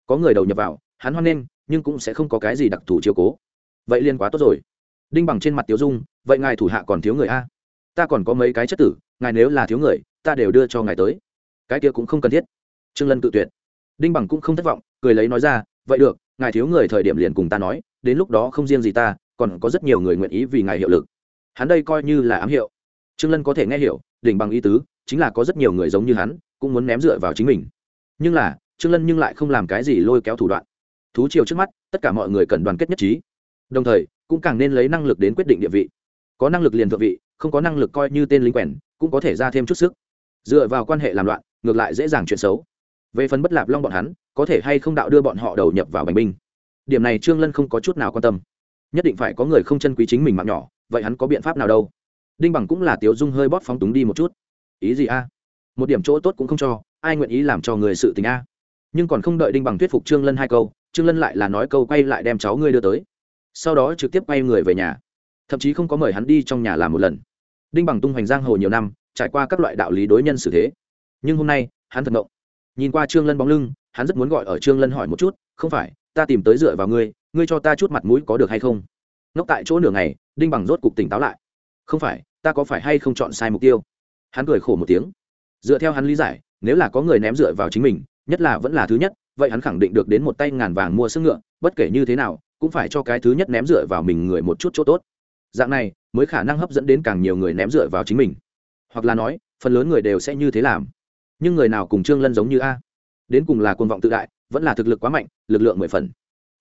Có người đầu nhập vào, hắn hoan nghênh, nhưng cũng sẽ không có cái gì đặc thù chiếu cố. Vậy liên quá tốt rồi. Đinh bằng trên mặt tiếu dung, vậy ngài thủ hạ còn thiếu người a? Ta còn có mấy cái chất tử, ngài nếu là thiếu người, ta đều đưa cho ngài tới. Cái kia cũng không cần thiết. Trương lân cự tuyệt đinh bằng cũng không thất vọng, cười lấy nói ra, vậy được, ngài thiếu người thời điểm liền cùng ta nói, đến lúc đó không riêng gì ta, còn có rất nhiều người nguyện ý vì ngài hiệu lực. Hắn đây coi như là ám hiệu. Trương lân có thể nghe hiểu đỉnh bằng ý tứ, chính là có rất nhiều người giống như hắn, cũng muốn ném dựa vào chính mình. Nhưng là, trương lân nhưng lại không làm cái gì lôi kéo thủ đoạn. Thú chiều trước mắt, tất cả mọi người cần đoàn kết nhất trí. Đồng thời, cũng càng nên lấy năng lực đến quyết định địa vị. Có năng lực liền thượng vị, không có năng lực coi như tên lính quèn, cũng có thể ra thêm chút sức. Dựa vào quan hệ làm loạn, ngược lại dễ dàng chuyện xấu về phần bất lạp long bọn hắn, có thể hay không đạo đưa bọn họ đầu nhập vào bành binh? Điểm này trương lân không có chút nào quan tâm. Nhất định phải có người không chân quý chính mình mạng nhỏ, vậy hắn có biện pháp nào đâu? Đinh bằng cũng là tiếu dung hơi bóp phóng túng đi một chút. Ý gì a? Một điểm chỗ tốt cũng không cho, ai nguyện ý làm cho người sự tình a? Nhưng còn không đợi đinh bằng thuyết phục trương lân hai câu, trương lân lại là nói câu quay lại đem cháu ngươi đưa tới. Sau đó trực tiếp quay người về nhà. Thậm chí không có mời hắn đi trong nhà làm một lần. Đinh bằng tung hoành giang hồ nhiều năm, trải qua các loại đạo lý đối nhân xử thế. Nhưng hôm nay, hắn thật ngộng nhìn qua trương lân bóng lưng, hắn rất muốn gọi ở trương lân hỏi một chút, không phải, ta tìm tới dựa vào ngươi ngươi cho ta chút mặt mũi có được hay không? Ngốc tại chỗ nửa ngày, đinh bằng rốt cục tỉnh táo lại. Không phải, ta có phải hay không chọn sai mục tiêu? Hắn cười khổ một tiếng. Dựa theo hắn lý giải, nếu là có người ném dựa vào chính mình, nhất là vẫn là thứ nhất, vậy hắn khẳng định được đến một tay ngàn vàng mua sức ngựa, bất kể như thế nào, cũng phải cho cái thứ nhất ném dựa vào mình người một chút chỗ tốt. Dạng này, mới khả năng hấp dẫn đến càng nhiều người ném dựa vào chính mình. Hoặc là nói, phần lớn người đều sẽ như thế làm nhưng người nào cùng trương lân giống như a? Đến cùng là cuồng vọng tự đại, vẫn là thực lực quá mạnh, lực lượng mười phần.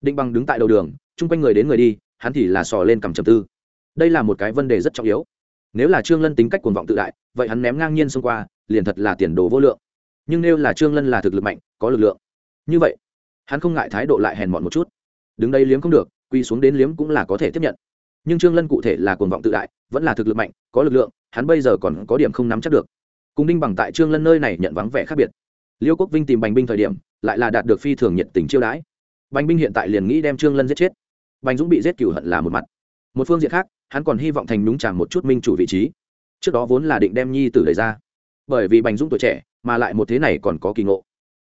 Định bằng đứng tại đầu đường, chung quanh người đến người đi, hắn thì là sò lên cầm trầm tư. Đây là một cái vấn đề rất trọng yếu. Nếu là trương lân tính cách cuồng vọng tự đại, vậy hắn ném ngang nhiên xông qua, liền thật là tiền đồ vô lượng. Nhưng nếu là trương lân là thực lực mạnh, có lực lượng. Như vậy, hắn không ngại thái độ lại hèn mọn một chút. Đứng đây liếm không được quy xuống đến liếm cũng là có thể tiếp nhận. Nhưng trương lân cụ thể là cuồng vọng tự đại, vẫn là thực lực mạnh, có lực lượng, hắn bây giờ còn có điểm không nắm chắc được cùng đinh bằng tại trương lân nơi này nhận vắng vẻ khác biệt. Liêu quốc vinh tìm bành binh thời điểm, lại là đạt được phi thường nhiệt tình chiêu đãi. Bành binh hiện tại liền nghĩ đem trương lân giết chết. Bành dũng bị giết cửu hận là một mặt. Một phương diện khác, hắn còn hy vọng thành nhúng chàng một chút minh chủ vị trí. Trước đó vốn là định đem nhi tử lấy ra. Bởi vì bành dũng tuổi trẻ, mà lại một thế này còn có kỳ ngộ.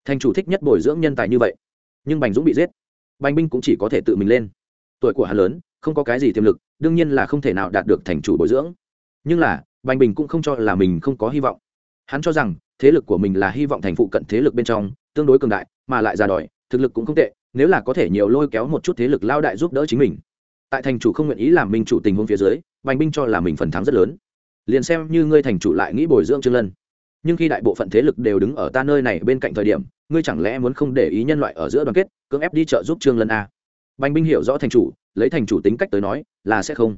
Thành chủ thích nhất bồi dưỡng nhân tài như vậy. Nhưng bành dũng bị giết. Bành binh cũng chỉ có thể tự mình lên. Tuổi của hắn lớn, không có cái gì tiềm lực, đương nhiên là không thể nào đạt được thành chủ bồi dưỡng. Nhưng là, bành bình cũng không cho là mình không có hy vọng hắn cho rằng, thế lực của mình là hy vọng thành phụ cận thế lực bên trong, tương đối cường đại, mà lại ra đòi, thực lực cũng không tệ, nếu là có thể nhiều lôi kéo một chút thế lực lao đại giúp đỡ chính mình. Tại thành chủ không nguyện ý làm minh chủ tình huống phía dưới, bành binh cho là mình phần thắng rất lớn. Liền xem như ngươi thành chủ lại nghĩ bồi dưỡng trương lân. Nhưng khi đại bộ phận thế lực đều đứng ở ta nơi này bên cạnh thời điểm, ngươi chẳng lẽ muốn không để ý nhân loại ở giữa đoàn kết, cưỡng ép đi trợ giúp trương lân a bành binh hiểu rõ thành chủ, lấy thành chủ tính cách tới nói, là sẽ không.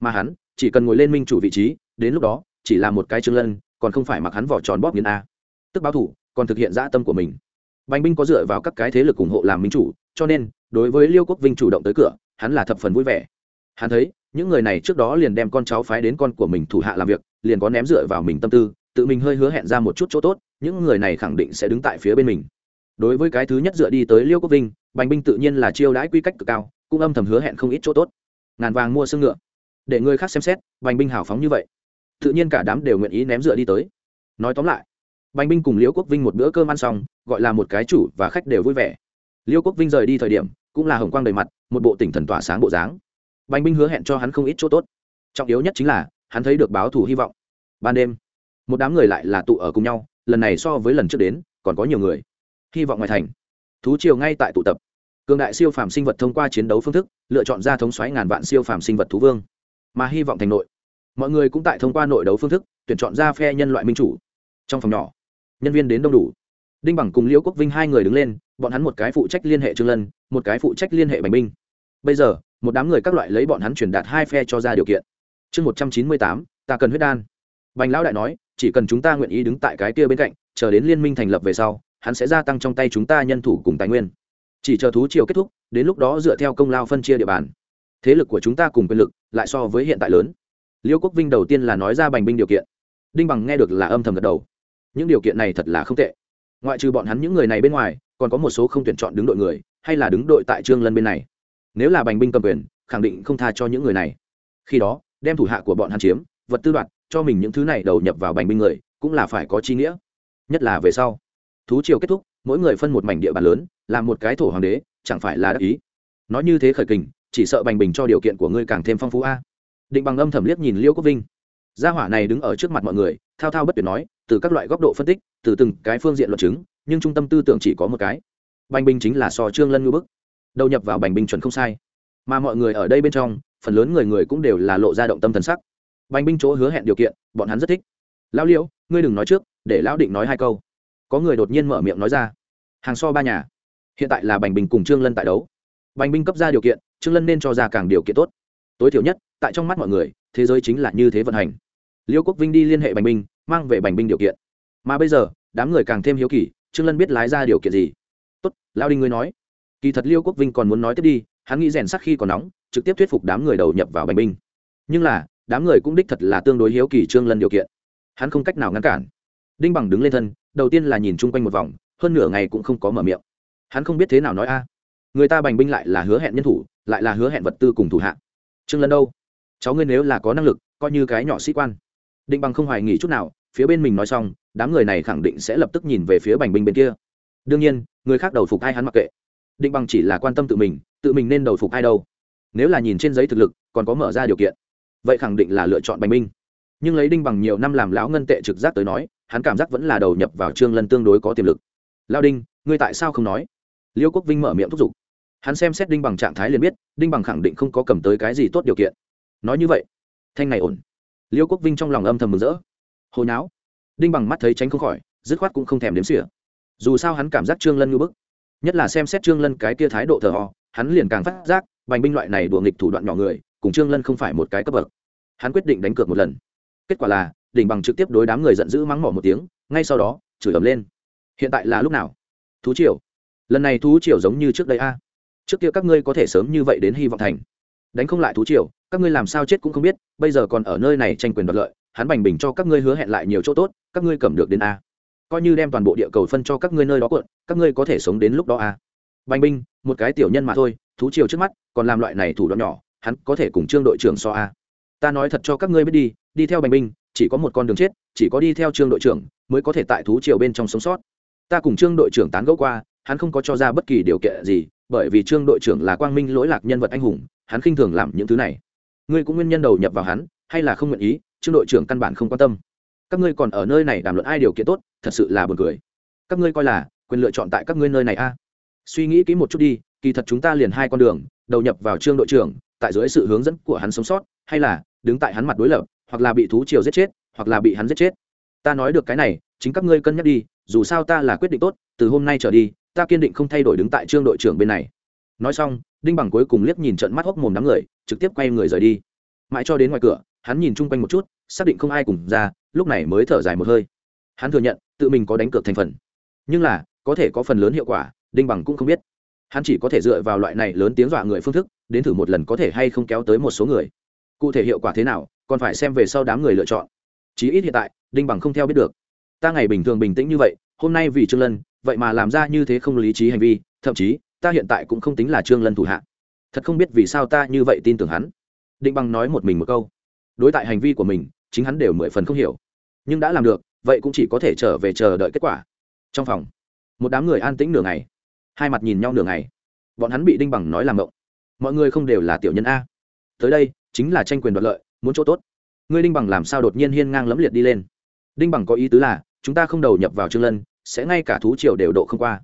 Mà hắn, chỉ cần ngồi lên minh chủ vị trí, đến lúc đó, chỉ là một cái trương lân còn không phải mặc hắn vỏ tròn bóp nghiến a. Tức báo thủ, còn thực hiện dã tâm của mình. Bành binh có dựa vào các cái thế lực ủng hộ làm minh chủ, cho nên, đối với liêu quốc vinh chủ động tới cửa, hắn là thập phần vui vẻ. Hắn thấy, những người này trước đó liền đem con cháu phái đến con của mình thủ hạ làm việc, liền có ném dựa vào mình tâm tư, tự mình hơi hứa hẹn ra một chút chỗ tốt, những người này khẳng định sẽ đứng tại phía bên mình. Đối với cái thứ nhất dựa đi tới liêu quốc vinh, bành binh tự nhiên là chiêu đãi quy cách cực cao, cũng âm thầm hứa hẹn không ít chỗ tốt. Ngàn vàng mua xương ngựa. Để người khác xem xét, bành binh hào phóng như vậy tự nhiên cả đám đều nguyện ý ném dựa đi tới. Nói tóm lại, bành binh cùng liễu quốc vinh một bữa cơm ăn xong, gọi là một cái chủ và khách đều vui vẻ. Liễu quốc vinh rời đi thời điểm, cũng là hồng quang đầy mặt, một bộ tỉnh thần tỏa sáng bộ dáng. Bành binh hứa hẹn cho hắn không ít chỗ tốt. Trọng yếu nhất chính là, hắn thấy được báo thù hy vọng. Ban đêm, một đám người lại là tụ ở cùng nhau, lần này so với lần trước đến, còn có nhiều người. Hy vọng ngoài thành, thú triều ngay tại tụ tập. Cường đại siêu phàm sinh vật thông qua chiến đấu phương thức, lựa chọn ra thống xoáy ngàn vạn siêu phàm sinh vật thú vương. Mà hy vọng thành nội mọi người cũng tại thông qua nội đấu phương thức tuyển chọn ra phe nhân loại minh chủ trong phòng nhỏ, nhân viên đến đông đủ. Đinh bằng cùng liễu quốc vinh hai người đứng lên, bọn hắn một cái phụ trách liên hệ trương lân, một cái phụ trách liên hệ bành binh bây giờ, một đám người các loại lấy bọn hắn truyền đạt hai phe cho ra điều kiện. Chương một trăm chín mươi tám, ta cần huyết đan. Bành lão đại nói, chỉ cần chúng ta nguyện ý đứng tại cái kia bên cạnh, chờ đến liên minh thành lập về sau, hắn sẽ gia tăng trong tay chúng ta nhân thủ cùng tài nguyên. Chỉ chờ thú chiều kết thúc, đến lúc đó dựa theo công lao phân chia địa bàn. Thế lực của chúng ta cùng quyền lực lại so với hiện tại lớn liêu quốc vinh đầu tiên là nói ra bành binh điều kiện. Đinh bằng nghe được là âm thầm gật đầu. Những điều kiện này thật là không tệ. Ngoại trừ bọn hắn những người này bên ngoài, còn có một số không tuyển chọn đứng đội người, hay là đứng đội tại trương lân bên này. Nếu là bành binh cầm quyền, khẳng định không tha cho những người này. Khi đó, đem thủ hạ của bọn hắn chiếm, vật tư đoạt, cho mình những thứ này đầu nhập vào bành binh người, cũng là phải có chi nghĩa. Nhất là về sau, thú triều kết thúc, mỗi người phân một mảnh địa bàn lớn, làm một cái thổ hoàng đế, chẳng phải là đắc ý. Nói như thế khởi kình, chỉ sợ bành bình cho điều kiện của ngươi càng thêm phong phú a định bằng âm thầm liếc nhìn liêu quốc vinh gia hỏa này đứng ở trước mặt mọi người thao thao bất tuyệt nói từ các loại góc độ phân tích từ từng cái phương diện luận chứng nhưng trung tâm tư tưởng chỉ có một cái bành bình chính là so trương lân ngư bức đầu nhập vào bành bình chuẩn không sai mà mọi người ở đây bên trong phần lớn người người cũng đều là lộ ra động tâm thần sắc bành binh chỗ hứa hẹn điều kiện bọn hắn rất thích lão liễu ngươi đừng nói trước để lão định nói hai câu có người đột nhiên mở miệng nói ra hàng so ba nhà hiện tại là bành bình cùng trương lân tại đấu bành binh cấp ra điều kiện trương lân nên cho ra càng điều kiện tốt tối thiểu nhất, tại trong mắt mọi người, thế giới chính là như thế vận hành. Liêu quốc vinh đi liên hệ bành binh mang về bành binh điều kiện. Mà bây giờ, đám người càng thêm hiếu kỳ, trương lân biết lái ra điều kiện gì. Tốt, lao đinh ngươi nói. Kỳ thật liêu quốc vinh còn muốn nói tiếp đi, hắn nghĩ rèn sắc khi còn nóng, trực tiếp thuyết phục đám người đầu nhập vào bành binh nhưng là, đám người cũng đích thật là tương đối hiếu kỳ trương lân điều kiện. Hắn không cách nào ngăn cản. Đinh bằng đứng lên thân, đầu tiên là nhìn chung quanh một vòng, hơn nửa ngày cũng không có mở miệng. Hắn không biết thế nào nói a. Người ta bành binh lại là hứa hẹn nhân thủ, lại là hứa hẹn vật tư cùng thủ hạ trương lân đâu? Cháu ngươi nếu là có năng lực, coi như cái nhỏ sĩ quan. Định bằng không hoài nghỉ chút nào, phía bên mình nói xong, đám người này khẳng định sẽ lập tức nhìn về phía bành binh bên kia. Đương nhiên, người khác đầu phục ai hắn mặc kệ. Định bằng chỉ là quan tâm tự mình tự mình nên đầu phục ai đâu. Nếu là nhìn trên giấy thực lực, còn có mở ra điều kiện. Vậy khẳng định là lựa chọn bành binh nhưng lấy đinh bằng nhiều năm làm lão ngân tệ trực giác tới nói, hắn cảm giác vẫn là đầu nhập vào trương lân tương đối có tiềm lực. Lao đinh, ngươi tại sao không nói? Liêu quốc vinh mở miệng thúc giục hắn xem xét đinh bằng trạng thái liền biết, đinh bằng khẳng định không có cầm tới cái gì tốt điều kiện. Nói như vậy, thanh này ổn. Liêu quốc vinh trong lòng âm thầm mừng rỡ. Hồi não đinh bằng mắt thấy tránh không khỏi, dứt khoát cũng không thèm đếm xỉa. Dù sao hắn cảm giác trương lân ngưỡng bức. Nhất là xem xét trương lân cái kia thái độ thờ ho hắn liền càng phát giác, bành binh loại này đùa nghịch thủ đoạn nhỏ người, cùng trương lân không phải một cái cấp bậc. Hắn quyết định đánh cược một lần. Kết quả là đỉnh bằng trực tiếp đối đám người giận dữ mắng mỏ một tiếng, ngay sau đó, chửi ầm lên. Hiện tại là lúc nào? Thú triều. Lần này thú triều giống như trước đây a trước kia các ngươi có thể sớm như vậy đến hy vọng thành. Đánh không lại thú triều, các ngươi làm sao chết cũng không biết, bây giờ còn ở nơi này tranh quyền đoạt lợi, hắn bành bình cho các ngươi hứa hẹn lại nhiều chỗ tốt, các ngươi cầm được đến a. Coi như đem toàn bộ địa cầu phân cho các ngươi nơi đó cuộn, các ngươi có thể sống đến lúc đó a. Bành binh, một cái tiểu nhân mà thôi, thú triều trước mắt, còn làm loại này thủ đoạn nhỏ, hắn có thể cùng trương đội trưởng so a. Ta nói thật cho các ngươi biết đi đi theo bành binh, chỉ có một con đường chết, chỉ có đi theo trương đội trưởng, mới có thể tại thú triều bên trong sống sót. Ta cùng trương đội trưởng tán gẫu qua, hắn không có cho ra bất kỳ điều kiện gì bởi vì trương đội trưởng là quang minh lỗi lạc nhân vật anh hùng, hắn khinh thường làm những thứ này. Ngươi cũng nguyên nhân đầu nhập vào hắn, hay là không nguyện ý, trương đội trưởng căn bản không quan tâm. Các ngươi còn ở nơi này đàm luận ai điều kiện tốt, thật sự là buồn cười. Các ngươi coi là quyền lựa chọn tại các ngươi nơi này a. Suy nghĩ kỹ một chút đi, kỳ thật chúng ta liền hai con đường, đầu nhập vào trương đội trưởng, tại dưới sự hướng dẫn của hắn sống sót, hay là đứng tại hắn mặt đối lập, hoặc là bị thú triều giết chết, hoặc là bị hắn giết chết. Ta nói được cái này, chính các ngươi cân nhắc đi, dù sao ta là quyết định tốt, từ hôm nay trở đi ta kiên định không thay đổi đứng tại trương đội trưởng bên này. Nói xong, đinh bằng cuối cùng liếc nhìn trận mắt hốc mồm đám người, trực tiếp quay người rời đi. Mãi cho đến ngoài cửa, hắn nhìn chung quanh một chút, xác định không ai cùng ra, lúc này mới thở dài một hơi. Hắn thừa nhận, tự mình có đánh cược thành phần. Nhưng là, có thể có phần lớn hiệu quả, đinh bằng cũng không biết. Hắn chỉ có thể dựa vào loại này lớn tiếng dọa người phương thức, đến thử một lần có thể hay không kéo tới một số người. Cụ thể hiệu quả thế nào, còn phải xem về sau đám người lựa chọn. Chí ít hiện tại, đinh bằng không theo biết được. Ta ngày bình thường bình tĩnh như vậy hôm nay vì trương lân, vậy mà làm ra như thế không lý trí hành vi, thậm chí, ta hiện tại cũng không tính là trương lân thủ hạ. Thật không biết vì sao ta như vậy tin tưởng hắn. Định bằng nói một mình một câu. Đối tại hành vi của mình, chính hắn đều mười phần không hiểu. Nhưng đã làm được, vậy cũng chỉ có thể trở về chờ đợi kết quả. Trong phòng, một đám người an tĩnh nửa ngày. Hai mặt nhìn nhau nửa ngày. Bọn hắn bị đinh bằng nói làm mộng mọi người không đều là tiểu nhân a. Tới đây, chính là tranh quyền đoạt lợi, muốn chỗ tốt. Ngươi đinh bằng làm sao đột nhiên hiên ngang lẫm liệt đi lên? Đinh bằng có ý tứ là, chúng ta không đầu nhập vào trương lân sẽ ngay cả thú triều đều độ không qua.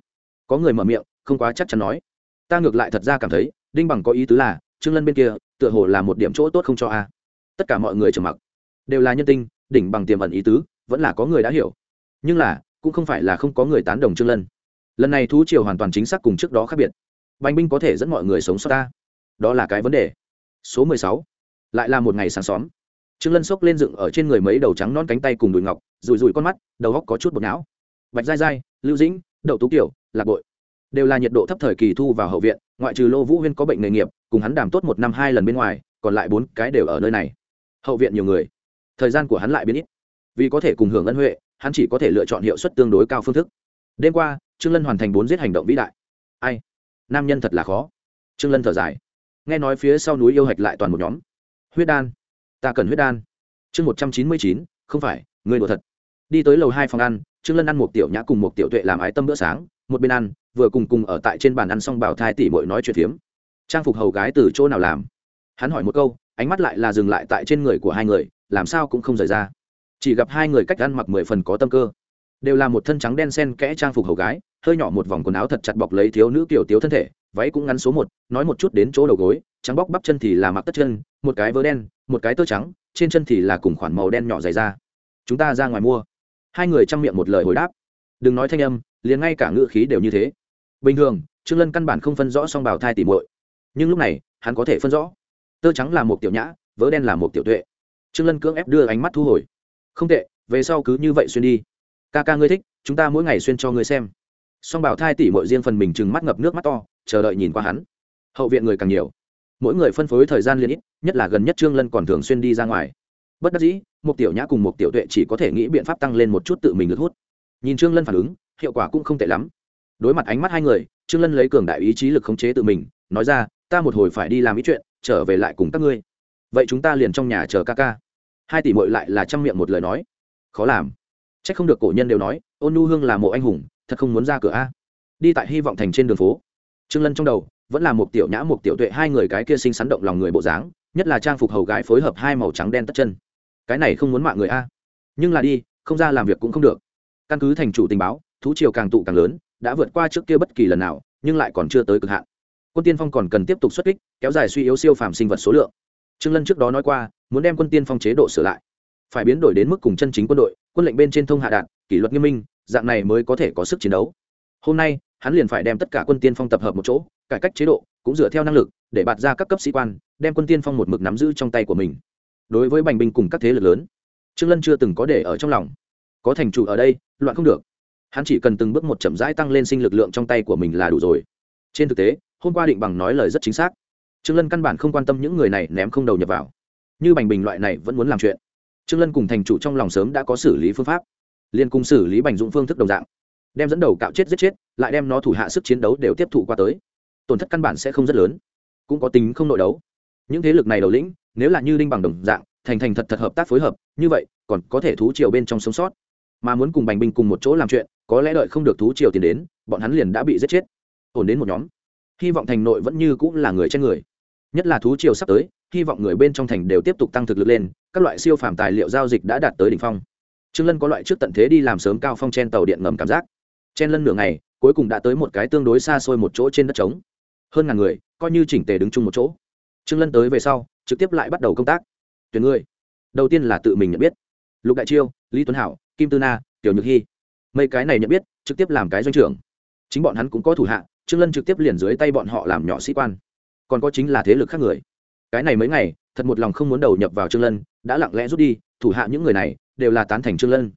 Có người mở miệng, không quá chắc chắn nói. Ta ngược lại thật ra cảm thấy, đinh bằng có ý tứ là, trương lân bên kia, tựa hồ là một điểm chỗ tốt không cho a. Tất cả mọi người trầm mặc. Đều là nhân tinh, đỉnh bằng tiềm ẩn ý tứ, vẫn là có người đã hiểu. Nhưng là, cũng không phải là không có người tán đồng trương lân. Lần này thú triều hoàn toàn chính xác cùng trước đó khác biệt. Bành binh có thể dẫn mọi người sống sót ta. Đó là cái vấn đề. Số mười sáu. Lại là một ngày sáng xóm trương lân xốc lên dựng ở trên người mấy đầu trắng non cánh tay cùng đùi ngọc rùi rùi con mắt, đầu góc có chút bột não bạch dai dai lưu dĩnh, đậu tú kiểu lạc bội. Đều là nhiệt độ thấp thời kỳ thu vào hậu viện, ngoại trừ lô vũ huyên có bệnh nghề nghiệp, cùng hắn đàm tốt một năm hai lần bên ngoài, còn lại bốn cái đều ở nơi này. Hậu viện nhiều người. Thời gian của hắn lại biến ít. Vì có thể cùng hưởng ân huệ, hắn chỉ có thể lựa chọn hiệu suất tương đối cao phương thức. Đêm qua, trương lân hoàn thành bốn giết hành động vĩ đại. Ai? Nam nhân thật là khó. Trương lân thở dài. Nghe nói phía sau núi yêu hạch lại toàn một nhóm. Huyết đan. Ta cần huyết đan. Chương một trăm chín mươi chín, không phải, người đùa thật. Đi tới lầu hai phòng ăn trương lân ăn một tiểu nhã cùng một tiểu tuệ làm ái tâm bữa sáng, một bên ăn, vừa cùng cùng ở tại trên bàn ăn xong bảo thai tỷ muội nói chuyện phiếm. Trang phục hầu gái từ chỗ nào làm? Hắn hỏi một câu, ánh mắt lại là dừng lại tại trên người của hai người, làm sao cũng không rời ra. Chỉ gặp hai người cách ăn mặc mười phần có tâm cơ. Đều là một thân trắng đen sen kẽ trang phục hầu gái, hơi nhỏ một vòng quần áo thật chặt bọc lấy thiếu nữ kiểu tiếu thân thể, váy cũng ngắn số một, nói một chút đến chỗ đầu gối, trắng bóc bắp chân thì là mặc tất chân, một cái vớ đen, một cái tơ trắng, trên chân thì là cùng khoản màu đen nhỏ dày ra. Chúng ta ra ngoài mua hai người chăm miệng một lời hồi đáp. Đừng nói thanh âm, liền ngay cả ngữ khí đều như thế. Bình thường, trương lân căn bản không phân rõ song bào thai tỉ muội. Nhưng lúc này, hắn có thể phân rõ. Tơ trắng là một tiểu nhã, vớ đen là một tiểu tuệ. Trương lân cưỡng ép đưa ánh mắt thu hồi. Không tệ, về sau cứ như vậy xuyên đi. Ca ca ngươi thích, chúng ta mỗi ngày xuyên cho ngươi xem. Song bảo thai tỉ mội riêng phần mình chừng mắt ngập nước mắt to, chờ đợi nhìn qua hắn. Hậu viện người càng nhiều. Mỗi người phân phối thời gian liên ít, nhất là gần nhất trương lân còn thường xuyên đi ra ngoài bất đắc dĩ một tiểu nhã cùng một tiểu tuệ chỉ có thể nghĩ biện pháp tăng lên một chút tự mình lực hút. Nhìn trương lân phản ứng, hiệu quả cũng không tệ lắm. Đối mặt ánh mắt hai người, trương lân lấy cường đại ý chí lực khống chế tự mình, nói ra, ta một hồi phải đi làm ý chuyện, trở về lại cùng các ngươi. Vậy chúng ta liền trong nhà chờ ca ca. Hai tỷ mội lại là chăm miệng một lời nói. Khó làm. C h ắ c không được cổ nhân đều nói, ôn nu hương là mộ anh hùng, thật không muốn ra cửa a. Đi tại hy vọng thành trên đường phố, trương lân trong đầu vẫn là một tiểu nhã một tiểu tuệ hai người cái kia sinh sắn động lòng người bộ dáng, nhất là trang phục hầu gái phối hợp hai màu trắng đen tất chân cái này không muốn mạng người a. Nhưng là đi, không ra làm việc cũng không được. Căn cứ thành chủ tình báo, thú triều càng tụ càng lớn, đã vượt qua trước kia bất kỳ lần nào, nhưng lại còn chưa tới cực hạn. Quân tiên phong còn cần tiếp tục xuất kích, kéo dài suy yếu siêu phàm sinh vật số lượng. Trương lân trước đó nói qua, muốn đem quân tiên phong chế độ sửa lại. Phải biến đổi đến mức cùng chân chính quân đội, quân lệnh bên trên thông hạ đạn, kỷ luật nghiêm minh, dạng này mới có thể có sức chiến đấu. Hôm nay, hắn liền phải đem tất cả quân tiên phong tập hợp một chỗ, cải cách chế độ, cũng dựa theo năng lực, để bạt ra các cấp sĩ quan, đem quân tiên phong một mực nắm giữ trong tay của mình đối với bành binh cùng các thế lực lớn. Trương lân chưa từng có để ở trong lòng. Có thành chủ ở đây, loạn không được. Hắn chỉ cần từng bước một chậm rãi tăng lên sinh lực lượng trong tay của mình là đủ rồi. Trên thực tế, hôm qua định bằng nói lời rất chính xác. Trương lân căn bản không quan tâm những người này ném không đầu nhập vào. Như bành bình loại này vẫn muốn làm chuyện. Trương lân cùng thành chủ trong lòng sớm đã có xử lý phương pháp. Liên cùng xử lý bành dụng phương thức đồng dạng. Đem dẫn đầu cạo chết giết chết, lại đem nó thủ hạ sức chiến đấu đều tiếp thụ qua tới. Tổn thất căn bản sẽ không rất lớn. Cũng có tính không nội đấu. Những thế lực này đầu lĩnh nếu là như đinh bằng đồng dạng, thành thành thật thật hợp tác phối hợp, như vậy, còn có thể thú triều bên trong sống sót. Mà muốn cùng bành binh cùng một chỗ làm chuyện, có lẽ đợi không được thú triều tiền đến, bọn hắn liền đã bị giết chết. Ổn đến một nhóm. Hy vọng thành nội vẫn như cũng là người trên người. Nhất là thú triều sắp tới, hy vọng người bên trong thành đều tiếp tục tăng thực lực lên, các loại siêu phàm tài liệu giao dịch đã đạt tới đỉnh phong. Trương lân có loại trước tận thế đi làm sớm cao phong trên tàu điện ngầm cảm giác. Chen lân nửa ngày, cuối cùng đã tới một cái tương đối xa xôi một chỗ trên đất trống. Hơn ngàn người, coi như chỉnh tề đứng chung một chỗ trương lân tới về sau, trực tiếp lại bắt đầu công tác. Tuyển người. Đầu tiên là tự mình nhận biết. Lục đại chiêu, lý tuấn hảo, kim tư na, tiểu nhược hy mấy cái này nhận biết, trực tiếp làm cái doanh trưởng. Chính bọn hắn cũng có thủ hạ, trương lân trực tiếp liền dưới tay bọn họ làm nhỏ sĩ quan. Còn có chính là thế lực khác người. Cái này mấy ngày, thật một lòng không muốn đầu nhập vào trương lân, đã lặng lẽ rút đi, thủ hạ những người này, đều là tán thành trương lân.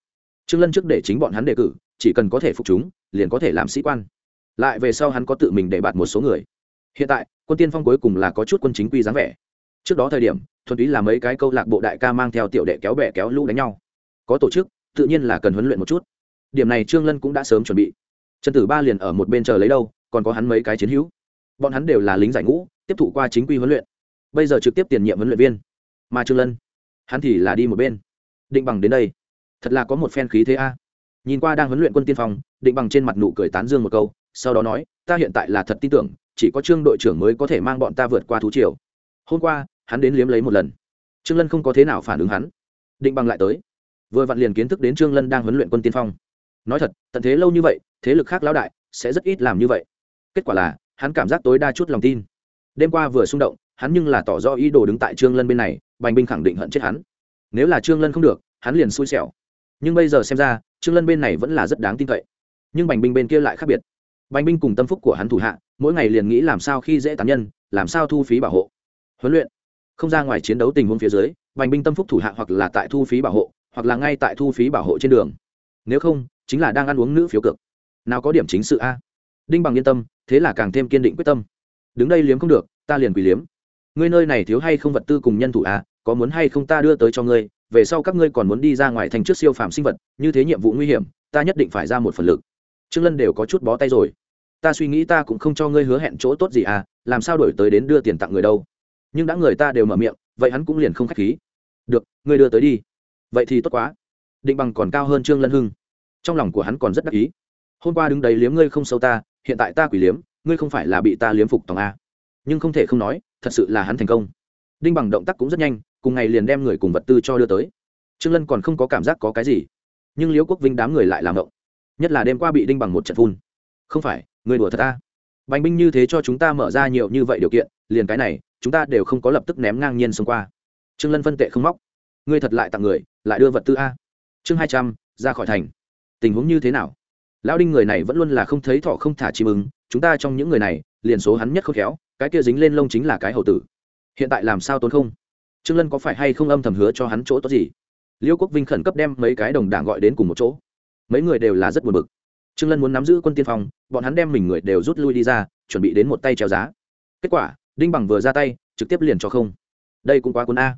Trương lân trước để chính bọn hắn đề cử, chỉ cần có thể phục chúng, liền có thể làm sĩ quan. Lại về sau hắn có tự mình để bạt một số người hiện tại, quân tiên phong cuối cùng là có chút quân chính quy dáng vẻ. Trước đó thời điểm, thuần túy là mấy cái câu lạc bộ đại ca mang theo tiểu đệ kéo bè kéo lũ đánh nhau. Có tổ chức, tự nhiên là cần huấn luyện một chút. Điểm này trương lân cũng đã sớm chuẩn bị. Trần tử ba liền ở một bên chờ lấy đâu, còn có hắn mấy cái chiến hữu. Bọn hắn đều là lính giải ngũ, tiếp thụ qua chính quy huấn luyện. Bây giờ trực tiếp tiền nhiệm huấn luyện viên. Mà trương lân, hắn thì là đi một bên. Định bằng đến đây. Thật là có một phen khí thế a. Nhìn qua đang huấn luyện quân tiên phong, định bằng trên mặt nụ cười tán dương một câu, sau đó nói, ta hiện tại là thật tin tưởng chỉ có trương đội trưởng mới có thể mang bọn ta vượt qua thú triều. Hôm qua, hắn đến liếm lấy một lần. Trương lân không có thế nào phản ứng hắn. Định bằng lại tới. Vừa vặn liền kiến thức đến trương lân đang huấn luyện quân tiên phong. Nói thật, tận thế lâu như vậy, thế lực khác lão đại sẽ rất ít làm như vậy. Kết quả là, hắn cảm giác tối đa chút lòng tin. Đêm qua vừa xung động, hắn nhưng là tỏ rõ ý đồ đứng tại trương lân bên này, bành binh khẳng định hận chết hắn. Nếu là trương lân không được, hắn liền xui xẻo. Nhưng bây giờ xem ra, trương lân bên này vẫn là rất đáng tin cậy. Nhưng bành binh bên kia lại khác biệt bành binh cùng tâm phúc của hắn thủ hạ, mỗi ngày liền nghĩ làm sao khi dễ tán nhân, làm sao thu phí bảo hộ. Huấn luyện. Không ra ngoài chiến đấu tình huống phía dưới, bành binh tâm phúc thủ hạ hoặc là tại thu phí bảo hộ, hoặc là ngay tại thu phí bảo hộ trên đường. Nếu không, chính là đang ăn uống nữ phiếu cực nào có điểm chính sự a? Đinh bằng yên tâm, thế là càng thêm kiên định quyết tâm. Đứng đây liếm không được, ta liền quỳ liếm. Ngươi nơi này thiếu hay không vật tư cùng nhân thủ a? Có muốn hay không ta đưa tới cho ngươi, về sau các ngươi còn muốn đi ra ngoài thành trước siêu phàm sinh vật, như thế nhiệm vụ nguy hiểm, ta nhất định phải ra một phần lực trương lân đều có chút bó tay rồi. Ta suy nghĩ ta cũng không cho ngươi hứa hẹn chỗ tốt gì à làm sao đổi tới đến đưa tiền tặng người đâu. Nhưng đã người ta đều mở miệng, vậy hắn cũng liền không khách khí. Được, ngươi đưa tới đi. Vậy thì tốt quá. Định bằng còn cao hơn trương lân hưng. Trong lòng của hắn còn rất đắc ý. Hôm qua đứng đấy liếm ngươi không sâu ta, hiện tại ta quỷ liếm, ngươi không phải là bị ta liếm phục tòng a. Nhưng không thể không nói, thật sự là hắn thành công. Đinh bằng động tác cũng rất nhanh, cùng ngày liền đem người cùng vật tư cho đưa tới. Trương lân còn không có cảm giác có cái gì. Nhưng liễu quốc vinh đám người lại làm động nhất là đêm qua bị đinh bằng một trận phun. Không phải, người đùa thật ta. Bành binh như thế cho chúng ta mở ra nhiều như vậy điều kiện, liền cái này, chúng ta đều không có lập tức ném ngang nhiên xông qua. Trương lân phân tệ không móc. Ngươi thật lại tặng người, lại đưa vật tư a. Chương hai trăm, ra khỏi thành. Tình huống như thế nào? Lão đinh người này vẫn luôn là không thấy thọ không thả chim ứng chúng ta trong những người này, liền số hắn nhất không khéo, cái kia dính lên lông chính là cái hậu tử. Hiện tại làm sao tốn không? Trương lân có phải hay không âm thầm hứa cho hắn chỗ tốt gì? Liêu quốc vinh khẩn cấp đem mấy cái đồng đảng gọi đến cùng một chỗ mấy người đều là rất buồn bực. Trương lân muốn nắm giữ quân tiên phong, bọn hắn đem mình người đều rút lui đi ra, chuẩn bị đến một tay treo giá. Kết quả, đinh bằng vừa ra tay, trực tiếp liền cho không. Đây cũng quá cuốn a.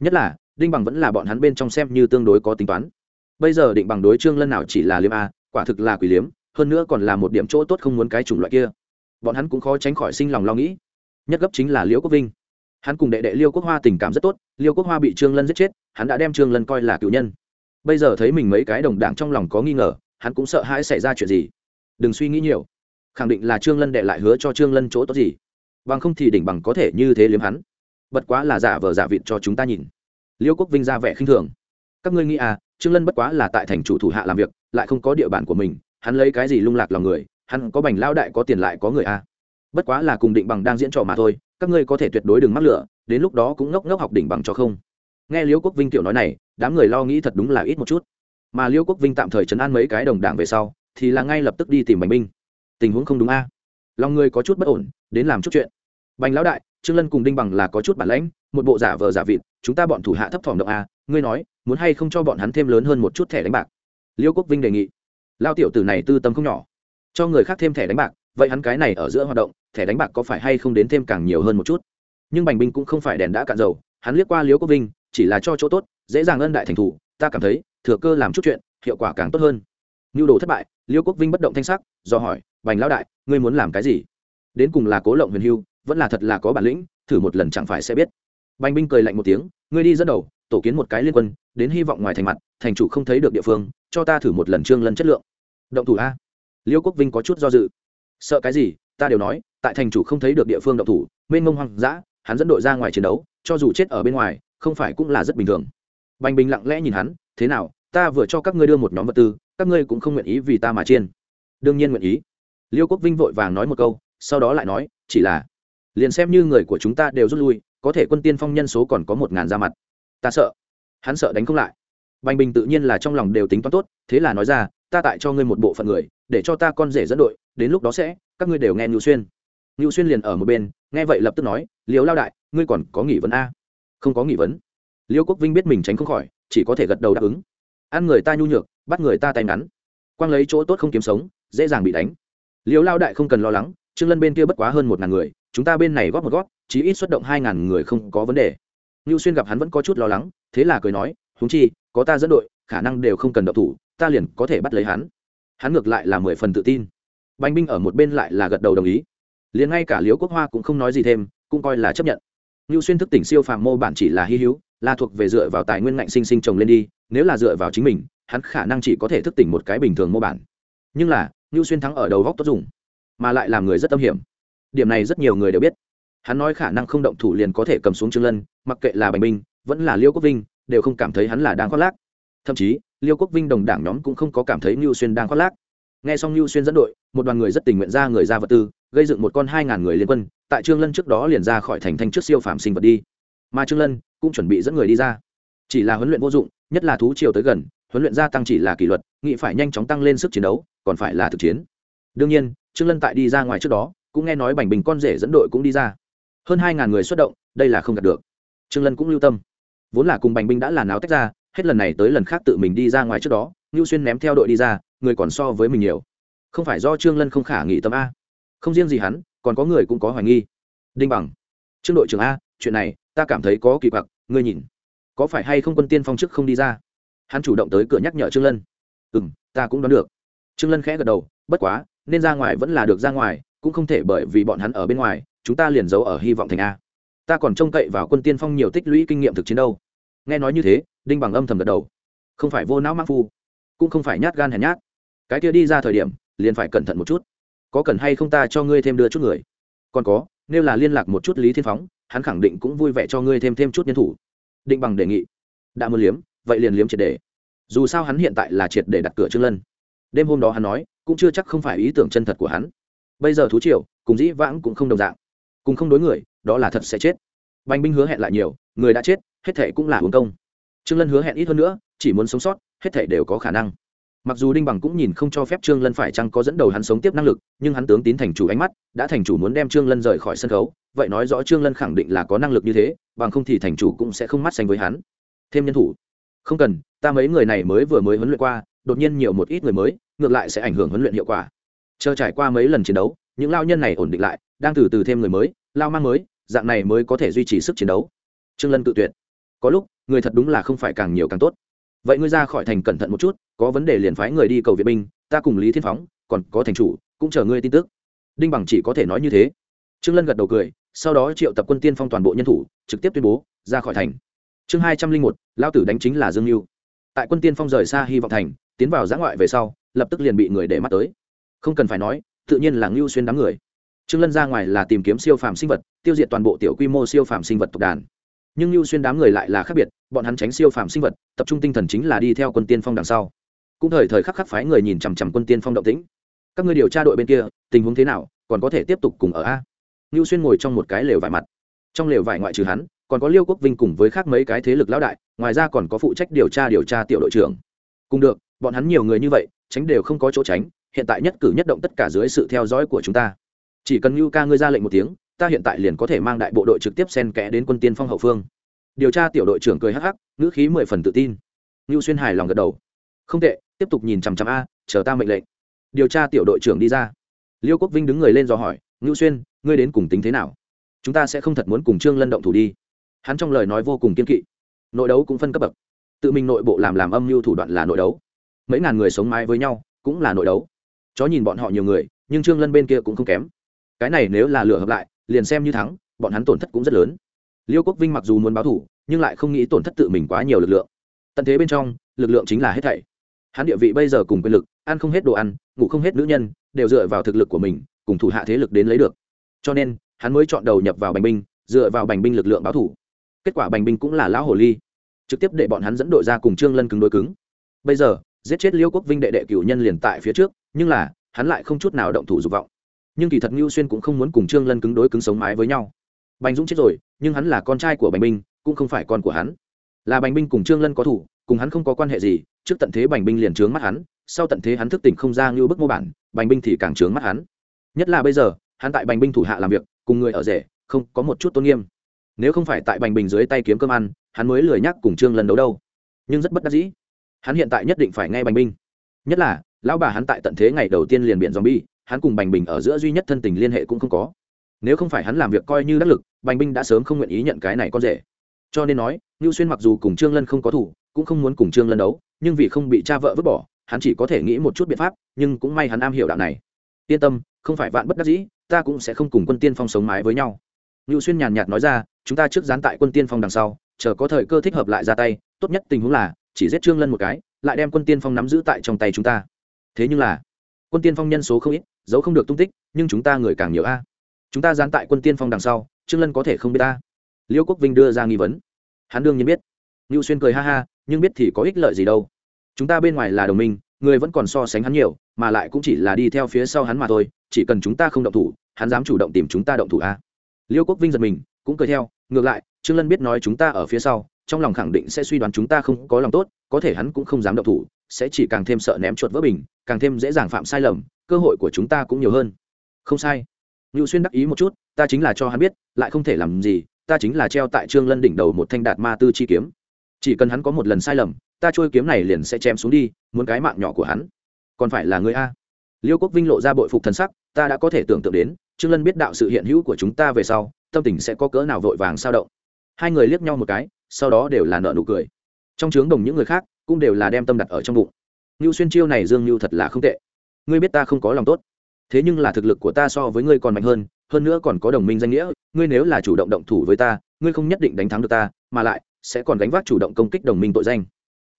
Nhất là, đinh bằng vẫn là bọn hắn bên trong xem như tương đối có tính toán. Bây giờ định bằng đối trương lân nào chỉ là liếm a, quả thực là quỷ liếm, hơn nữa còn là một điểm chỗ tốt không muốn cái chủng loại kia. Bọn hắn cũng khó tránh khỏi sinh lòng lo nghĩ. Nhất gấp chính là liễu quốc vinh. Hắn cùng đệ đệ liêu quốc hoa tình cảm rất tốt, liêu quốc hoa bị trương lân giết chết, hắn đã đem trương lân coi là cựu nhân bây giờ thấy mình mấy cái đồng đảng trong lòng có nghi ngờ, hắn cũng sợ hãi xảy ra chuyện gì. Đừng suy nghĩ nhiều. Khẳng định là trương lân đệ lại hứa cho trương lân chỗ tốt gì. Bằng không thì đỉnh bằng có thể như thế liếm hắn. Bất quá là giả vờ giả vịt cho chúng ta nhìn. Liêu quốc vinh ra vẻ khinh thường. Các ngươi nghĩ à trương lân bất quá là tại thành chủ thủ hạ làm việc, lại không có địa bàn của mình, hắn lấy cái gì lung lạc lòng người, hắn có bành lao đại có tiền lại có người a à. bất quá là cùng định bằng đang diễn trò mà thôi, các ngươi có thể tuyệt đối đừng mắc lửa, đến lúc đó cũng ngốc ngốc học đỉnh bằng cho không. Nghe liễu quốc vinh tiểu nói này đám người lo nghĩ thật đúng là ít một chút. Mà liễu quốc vinh tạm thời chấn an mấy cái đồng đảng về sau, thì là ngay lập tức đi tìm bành binh tình huống không đúng a. À? lòng người có chút bất ổn, đến làm chút chuyện. Bành lão đại, trương lân cùng đinh bằng là có chút bản lãnh, một bộ giả vờ giả vịt, chúng ta bọn thủ hạ thấp thỏm động a, ngươi nói, muốn hay không cho bọn hắn thêm lớn hơn một chút thẻ đánh bạc? Liêu quốc vinh đề nghị. Lao tiểu tử này tư tâm không nhỏ. Cho người khác thêm thẻ đánh bạc, vậy hắn cái này ở giữa hoạt động, thẻ đánh bạc có phải hay không đến thêm càng nhiều hơn một chút? Nhưng bành binh cũng không phải đèn đã cạn dầu, hắn liếc qua liêu quốc vinh, chỉ là cho chỗ tốt dễ dàng ân đại thành thủ, ta cảm thấy, thừa cơ làm chút chuyện, hiệu quả càng tốt hơn. Nhu đồ thất bại, liêu quốc vinh bất động thanh sắc, do hỏi, bành lão đại, ngươi muốn làm cái gì? Đến cùng là cố lộng huyền hưu, vẫn là thật là có bản lĩnh, thử một lần chẳng phải sẽ biết. Bành binh cười lạnh một tiếng, ngươi đi dẫn đầu, tổ kiến một cái liên quân, đến hy vọng ngoài thành mặt, thành chủ không thấy được địa phương, cho ta thử một lần trương lân chất lượng. Động thủ a. Liêu quốc vinh có chút do dự. Sợ cái gì? Ta đều nói, tại thành chủ không thấy được địa phương động thủ, mênh mông hoang dã, hắn dẫn đội ra ngoài chiến đấu, cho dù chết ở bên ngoài, không phải cũng là rất bình thường bành bình lặng lẽ nhìn hắn, thế nào, ta vừa cho các ngươi đưa một nhóm vật tư, các ngươi cũng không nguyện ý vì ta mà chiên? Đương nhiên nguyện ý. Liêu quốc vinh vội vàng nói một câu, sau đó lại nói, chỉ là, liền xem như người của chúng ta đều rút lui, có thể quân tiên phong nhân số còn có một ngàn ra mặt. Ta sợ. Hắn sợ đánh không lại. Bành bình tự nhiên là trong lòng đều tính toán tốt, thế là nói ra, ta tại cho ngươi một bộ phận người, để cho ta con rể dẫn đội, đến lúc đó sẽ, các ngươi đều nghe ngưu xuyên. Ngưu xuyên liền ở một bên, nghe vậy lập tức nói liều lao đại, ngươi còn có nghỉ vấn a? Không có nghỉ vấn liêu quốc vinh biết mình tránh không khỏi chỉ có thể gật đầu đáp ứng ăn người ta nhu nhược bắt người ta tay ngắn quang lấy chỗ tốt không kiếm sống dễ dàng bị đánh liêu lao đại không cần lo lắng trương lân bên kia bất quá hơn một ngàn người chúng ta bên này góp một góp chí ít xuất động hai ngàn người không có vấn đề Lưu Xuyên gặp hắn vẫn có chút lo lắng, thế là cười nói, "Huống chi, có ta dẫn đội, khả năng đều không cần động thủ, ta liền có thể bắt lấy hắn." Hắn ngược lại là mười phần tự tin. Bành binh ở một bên lại là gật đầu đồng ý. Liền ngay cả Liễu Quốc Hoa cũng không nói gì thêm, cũng coi là chấp nhận. Lưu Xuyên thức tỉnh siêu phàm mô bản chỉ là hi hữu, là thuộc về dựa vào tài nguyên ngạnh sinh sinh trồng lên đi, nếu là dựa vào chính mình, hắn khả năng chỉ có thể thức tỉnh một cái bình thường mô bản. Nhưng là, ngưu Xuyên thắng ở đầu góc tốt dùng, mà lại làm người rất tâm hiểm. Điểm này rất nhiều người đều biết hắn nói khả năng không động thủ liền có thể cầm xuống trương lân mặc kệ là bành binh vẫn là liêu quốc vinh đều không cảm thấy hắn là đang khoác lác thậm chí liêu quốc vinh đồng đảng nhóm cũng không có cảm thấy lưu xuyên đang khoác lác nghe xong lưu xuyên dẫn đội một đoàn người rất tình nguyện ra người ra vật tư gây dựng một con hai ngàn người liên quân tại trương lân trước đó liền ra khỏi thành thanh trước siêu phạm sinh vật đi mà trương lân cũng chuẩn bị dẫn người đi ra. Chỉ là huấn luyện vô dụng, nhất là thú chiều tới gần, huấn luyện gia tăng chỉ là kỷ luật, nghị phải nhanh chóng tăng lên sức chiến đấu, còn phải là thực chiến. Đương nhiên, trương lân tại đi ra ngoài trước đó, cũng nghe nói bành bình con rể dẫn đội cũng đi ra. Hơn hai ngàn người xuất động, đây là không đạt được. Trương lân cũng lưu tâm. Vốn là cùng bành binh đã là náo tách ra, hết lần này tới lần khác tự mình đi ra ngoài trước đó, ngưu xuyên ném theo đội đi ra, người còn so với mình nhiều. Không phải do trương lân không khả nghị tâm a. Không riêng gì hắn, còn có người cũng có hoài nghi. Đinh bằng. Trương đội trưởng a, chuyện này, ta cảm thấy có kỳ quặc ngươi nhìn, có phải hay không quân tiên phong chức không đi ra? Hắn chủ động tới cửa nhắc nhở trương lân. Ừ m ta cũng đoán được. Trương lân khẽ gật đầu, bất quá, nên ra ngoài vẫn là được ra ngoài, cũng không thể bởi vì bọn hắn ở bên ngoài, chúng ta liền giấu ở hy vọng thành a. Ta còn trông cậy vào quân tiên phong nhiều tích lũy kinh nghiệm thực chiến đâu. Nghe nói như thế, đinh bằng âm thầm gật đầu. Không phải vô não mắc phu, cũng không phải nhát gan hèn nhát. Cái kia đi ra thời điểm, liền phải cẩn thận một chút. Có cần hay không ta cho ngươi thêm đưa chút người? Còn có, nếu là liên lạc một chút lý thiên phóng hắn khẳng định cũng vui vẻ cho ngươi thêm thêm chút nhân thủ. Định bằng đề nghị. Đã muốn liếm, vậy liền liếm triệt để. Dù sao hắn hiện tại là triệt để đặt cửa trương lân. Đêm hôm đó hắn nói, cũng chưa chắc không phải ý tưởng chân thật của hắn. Bây giờ thú triều, cùng dĩ vãng cũng không đồng dạng. Cùng không đối người, đó là thật sẽ chết. Bành binh hứa hẹn lại nhiều, người đã chết, hết thể cũng là uống công. Trương lân hứa hẹn ít hơn nữa, chỉ muốn sống sót, hết thể đều có khả năng mặc dù đinh bằng cũng nhìn không cho phép trương lân phải chăng có dẫn đầu hắn sống tiếp năng lực, nhưng hắn tướng tín thành chủ ánh mắt, đã thành chủ muốn đem trương lân rời khỏi sân khấu, vậy nói rõ trương lân khẳng định là có năng lực như thế, bằng không thì thành chủ cũng sẽ không mắt xanh với hắn. Thêm nhân thủ. Không cần, ta mấy người này mới vừa mới huấn luyện qua, đột nhiên nhiều một ít người mới, ngược lại sẽ ảnh hưởng huấn luyện hiệu quả. Chờ trải qua mấy lần chiến đấu, những lao nhân này ổn định lại, đang từ từ thêm người mới, lao mang mới, dạng này mới có thể duy trì sức chiến đấu. Trương lân tự tuyệt. Có lúc, người thật đúng là không phải càng nhiều càng tốt vậy ngươi ra khỏi thành cẩn thận một chút, có vấn đề liền phái người đi cầu viện binh, ta cùng lý thiên phóng, còn có thành chủ, cũng chờ ngươi tin tức. Đinh bằng chỉ có thể nói như thế. Trương lân gật đầu cười, sau đó triệu tập quân tiên phong toàn bộ nhân thủ, trực tiếp tuyên bố, ra khỏi thành. Chương hai trăm linh một lao tử đánh chính là dương mưu tại quân tiên phong rời xa hy vọng thành, tiến vào giã ngoại về sau, lập tức liền bị người để mắt tới. Không cần phải nói, tự nhiên là ngưu xuyên đám người. Trương lân ra ngoài là tìm kiếm siêu phàm sinh vật, tiêu diệt toàn bộ tiểu quy mô siêu phàm sinh vật tộc đàn nhưng Lưu xuyên đám người lại là khác biệt, bọn hắn tránh siêu phàm sinh vật, tập trung tinh thần chính là đi theo quân tiên phong đằng sau. Cũng thời thời khắc khắc phái người nhìn chằm chằm quân tiên phong động tĩnh. Các người điều tra đội bên kia, tình huống thế nào, còn có thể tiếp tục cùng ở a? Lưu xuyên ngồi trong một cái lều vải mặt. Trong lều vải ngoại trừ hắn, còn có liêu quốc vinh cùng với khác mấy cái thế lực lão đại, ngoài ra còn có phụ trách điều tra điều tra tiểu đội trưởng. Cùng được, bọn hắn nhiều người như vậy, tránh đều không có chỗ tránh, hiện tại nhất cử nhất động tất cả dưới sự theo dõi của chúng ta. Chỉ cần Lưu ca ngươi ra lệnh một tiếng ta hiện tại liền có thể mang đại bộ đội trực tiếp xen kẽ đến quân tiên phong hậu phương. Điều tra tiểu đội trưởng cười hắc hắc, ngữ khí mười phần tự tin. Ngưu xuyên hài lòng gật đầu. Không tệ, tiếp tục nhìn chằm chằm a, chờ ta mệnh lệnh. Điều tra tiểu đội trưởng đi ra. Liêu quốc vinh đứng người lên dò hỏi, ngưu xuyên, ngươi đến cùng tính thế nào? Chúng ta sẽ không thật muốn cùng trương lân động thủ đi. Hắn trong lời nói vô cùng kiên kỵ. Nội đấu cũng phân cấp bậc. Tự mình nội bộ làm làm âm mưu thủ đoạn là nội đấu. Mấy ngàn người sống mái với nhau cũng là nội đấu. Chó nhìn bọn họ nhiều người, nhưng trương lân bên kia cũng không kém. Cái này nếu là lửa hợp lại liền xem như thắng, bọn hắn tổn thất cũng rất lớn. Liêu quốc vinh mặc dù muốn báo thủ, nhưng lại không nghĩ tổn thất tự mình quá nhiều lực lượng. Tận thế bên trong, lực lượng chính là hết thảy. Hắn địa vị bây giờ cùng quyền lực, ăn không hết đồ ăn, ngủ không hết nữ nhân, đều dựa vào thực lực của mình, cùng thủ hạ thế lực đến lấy được. Cho nên, hắn mới chọn đầu nhập vào bành binh, dựa vào bành binh lực lượng báo thủ. Kết quả bành binh cũng là lão hồ ly, trực tiếp để bọn hắn dẫn đội ra cùng trương lân cứng đối cứng. Bây giờ, giết chết liêu quốc vinh đệ đệ cửu nhân liền tại phía trước, nhưng là, hắn lại không chút nào động thủ dục vọng nhưng kỳ thật ngưu xuyên cũng không muốn cùng trương lân cứng đối cứng sống mái với nhau bành dũng chết rồi nhưng hắn là con trai của bành binh cũng không phải con của hắn là bành binh cùng trương lân có thủ cùng hắn không có quan hệ gì trước tận thế bành binh liền trướng mắt hắn sau tận thế hắn thức tỉnh không ra ngưu bức mô bản bành binh thì càng trướng mắt hắn nhất là bây giờ hắn tại bành binh thủ hạ làm việc cùng người ở rể không có một chút tôn nghiêm nếu không phải tại bành bình dưới tay kiếm cơm ăn hắn mới lười nhắc cùng trương lân đấu đâu nhưng rất bất đắc dĩ hắn hiện tại nhất định phải nghe bành binh nhất là lão bà hắn tại tận thế ngày đầu tiên liền biện zombie hắn cùng bành bình ở giữa duy nhất thân tình liên hệ cũng không có. Nếu không phải hắn làm việc coi như đắc lực, bành binh đã sớm không nguyện ý nhận cái này con rể. Cho nên nói, ngưu xuyên mặc dù cùng trương lân không có thủ cũng không muốn cùng trương lân đấu, nhưng vì không bị cha vợ vứt bỏ, hắn chỉ có thể nghĩ một chút biện pháp, nhưng cũng may hắn am hiểu đạo này. Yên tâm, không phải vạn bất đắc dĩ, ta cũng sẽ không cùng quân tiên phong sống mái với nhau. Ngưu xuyên nhàn nhạt nói ra, chúng ta trước dán tại quân tiên phong đằng sau, chờ có thời cơ thích hợp lại ra tay, tốt nhất tình huống là, chỉ giết trương lân một cái, lại đem quân tiên phong nắm giữ tại trong tay chúng ta. Thế nhưng là, quân tiên phong nhân số không ít giấu không được tung tích, nhưng chúng ta người càng nhiều a. Chúng ta gián tại quân tiên phong đằng sau, trương lân có thể không biết ta liêu quốc vinh đưa ra nghi vấn. Hắn đương nhiên biết. Ngưu xuyên cười ha ha, nhưng biết thì có ích lợi gì đâu. Chúng ta bên ngoài là đồng minh, người vẫn còn so sánh hắn nhiều, mà lại cũng chỉ là đi theo phía sau hắn mà thôi, chỉ cần chúng ta không động thủ, hắn dám chủ động tìm chúng ta động thủ a. Liêu quốc vinh giật mình, cũng cười theo, ngược lại, trương lân biết nói chúng ta ở phía sau, trong lòng khẳng định sẽ suy đoán chúng ta không có lòng tốt, có thể hắn cũng không dám động thủ, sẽ chỉ càng thêm sợ ném chuột vỡ bình, càng thêm dễ dàng phạm sai lầm cơ hội của chúng ta cũng nhiều hơn. Không sai. Ngự xuyên đắc ý một chút, ta chính là cho hắn biết, lại không thể làm gì, ta chính là treo tại trương lân đỉnh đầu một thanh đạt ma tư chi kiếm. Chỉ cần hắn có một lần sai lầm, ta trôi kiếm này liền sẽ chém xuống đi, muốn cái mạng nhỏ của hắn. Còn phải là người a. Liêu quốc vinh lộ ra bội phục thần sắc, ta đã có thể tưởng tượng đến, trương lân biết đạo sự hiện hữu của chúng ta về sau, tâm tình sẽ có cỡ nào vội vàng sao động. Hai người liếc nhau một cái, sau đó đều là nợ nụ cười. Trong trướng đồng những người khác, cũng đều là đem tâm đặt ở trong bụng. Ngưu xuyên chiêu này dương ngưu thật là không tệ ngươi biết ta không có lòng tốt. Thế nhưng là thực lực của ta so với ngươi còn mạnh hơn hơn nữa còn có đồng minh danh nghĩa, ngươi nếu là chủ động động thủ với ta, ngươi không nhất định đánh thắng được ta, mà lại sẽ còn đánh vác chủ động công kích đồng minh tội danh.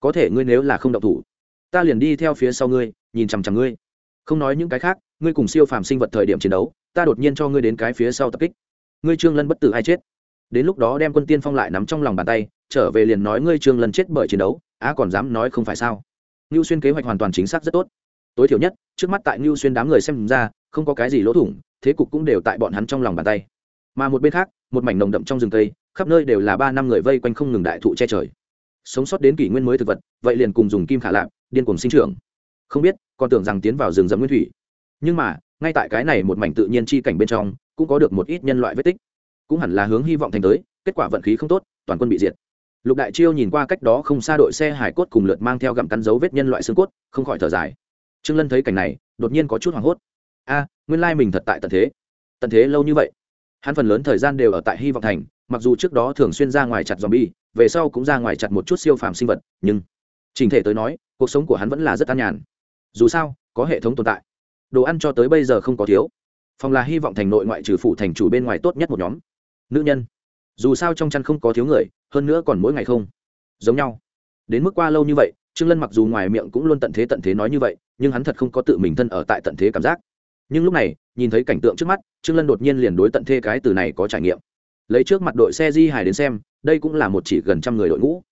Có thể ngươi nếu là không động thủ, ta liền đi theo phía sau ngươi, nhìn chằm chằm ngươi. Không nói những cái khác, ngươi cùng siêu phàm sinh vật thời điểm chiến đấu, ta đột nhiên cho ngươi đến cái phía sau tập kích. Ngươi trương lân bất tử hay chết? Đến lúc đó đem quân tiên phong lại nắm trong lòng bàn tay, trở về liền nói ngươi trương lân chết bởi chiến đấu, á còn dám nói không phải sao? Ngưu xuyên kế hoạch hoàn toàn chính xác rất tốt tối thiểu nhất, trước mắt tại ngưu xuyên đám người xem ra, không có cái gì lỗ thủng, thế cục cũng đều tại bọn hắn trong lòng bàn tay. Mà một bên khác, một mảnh nồng đậm trong rừng cây, khắp nơi đều là ba năm người vây quanh không ngừng đại thụ che trời. Sống sót đến kỷ nguyên mới thực vật, vậy liền cùng dùng kim khả lạp, điên cùng sinh trưởng. Không biết, còn tưởng rằng tiến vào rừng rậm nguyên thủy. Nhưng mà, ngay tại cái này một mảnh tự nhiên chi cảnh bên trong, cũng có được một ít nhân loại vết tích. Cũng hẳn là hướng hy vọng thành tới, kết quả vận khí không tốt, toàn quân bị diệt. Lục đại chiêu nhìn qua cách đó không xa đội xe hải cốt cùng lượt mang theo gặm cắn dấu vết nhân loại xương cốt, không khỏi thở dài trương lân thấy cảnh này, đột nhiên có chút hoảng hốt. A, nguyên lai mình thật tại tận thế. Tận thế lâu như vậy. Hắn phần lớn thời gian đều ở tại hy vọng thành, mặc dù trước đó thường xuyên ra ngoài chặt zombie, về sau cũng ra ngoài chặt một chút siêu phàm sinh vật, nhưng trình thể tới nói, cuộc sống của hắn vẫn là rất an nhàn. Dù sao, có hệ thống tồn tại. Đồ ăn cho tới bây giờ không có thiếu. Phòng là hy vọng thành nội ngoại trừ phủ thành chủ bên ngoài tốt nhất một nhóm. Nữ nhân. Dù sao trong chăn không có thiếu người, hơn nữa còn mỗi ngày không giống nhau. Đến mức qua lâu như vậy, trương lân mặc dù ngoài miệng cũng luôn tận thế tận thế nói như vậy nhưng hắn thật không có tự mình thân ở tại tận thế cảm giác. Nhưng lúc này, nhìn thấy cảnh tượng trước mắt, trương lân đột nhiên liền đối tận thế cái từ này có trải nghiệm. Lấy trước mặt đội xe di hài đến xem, đây cũng là một chỉ gần trăm người đội ngũ.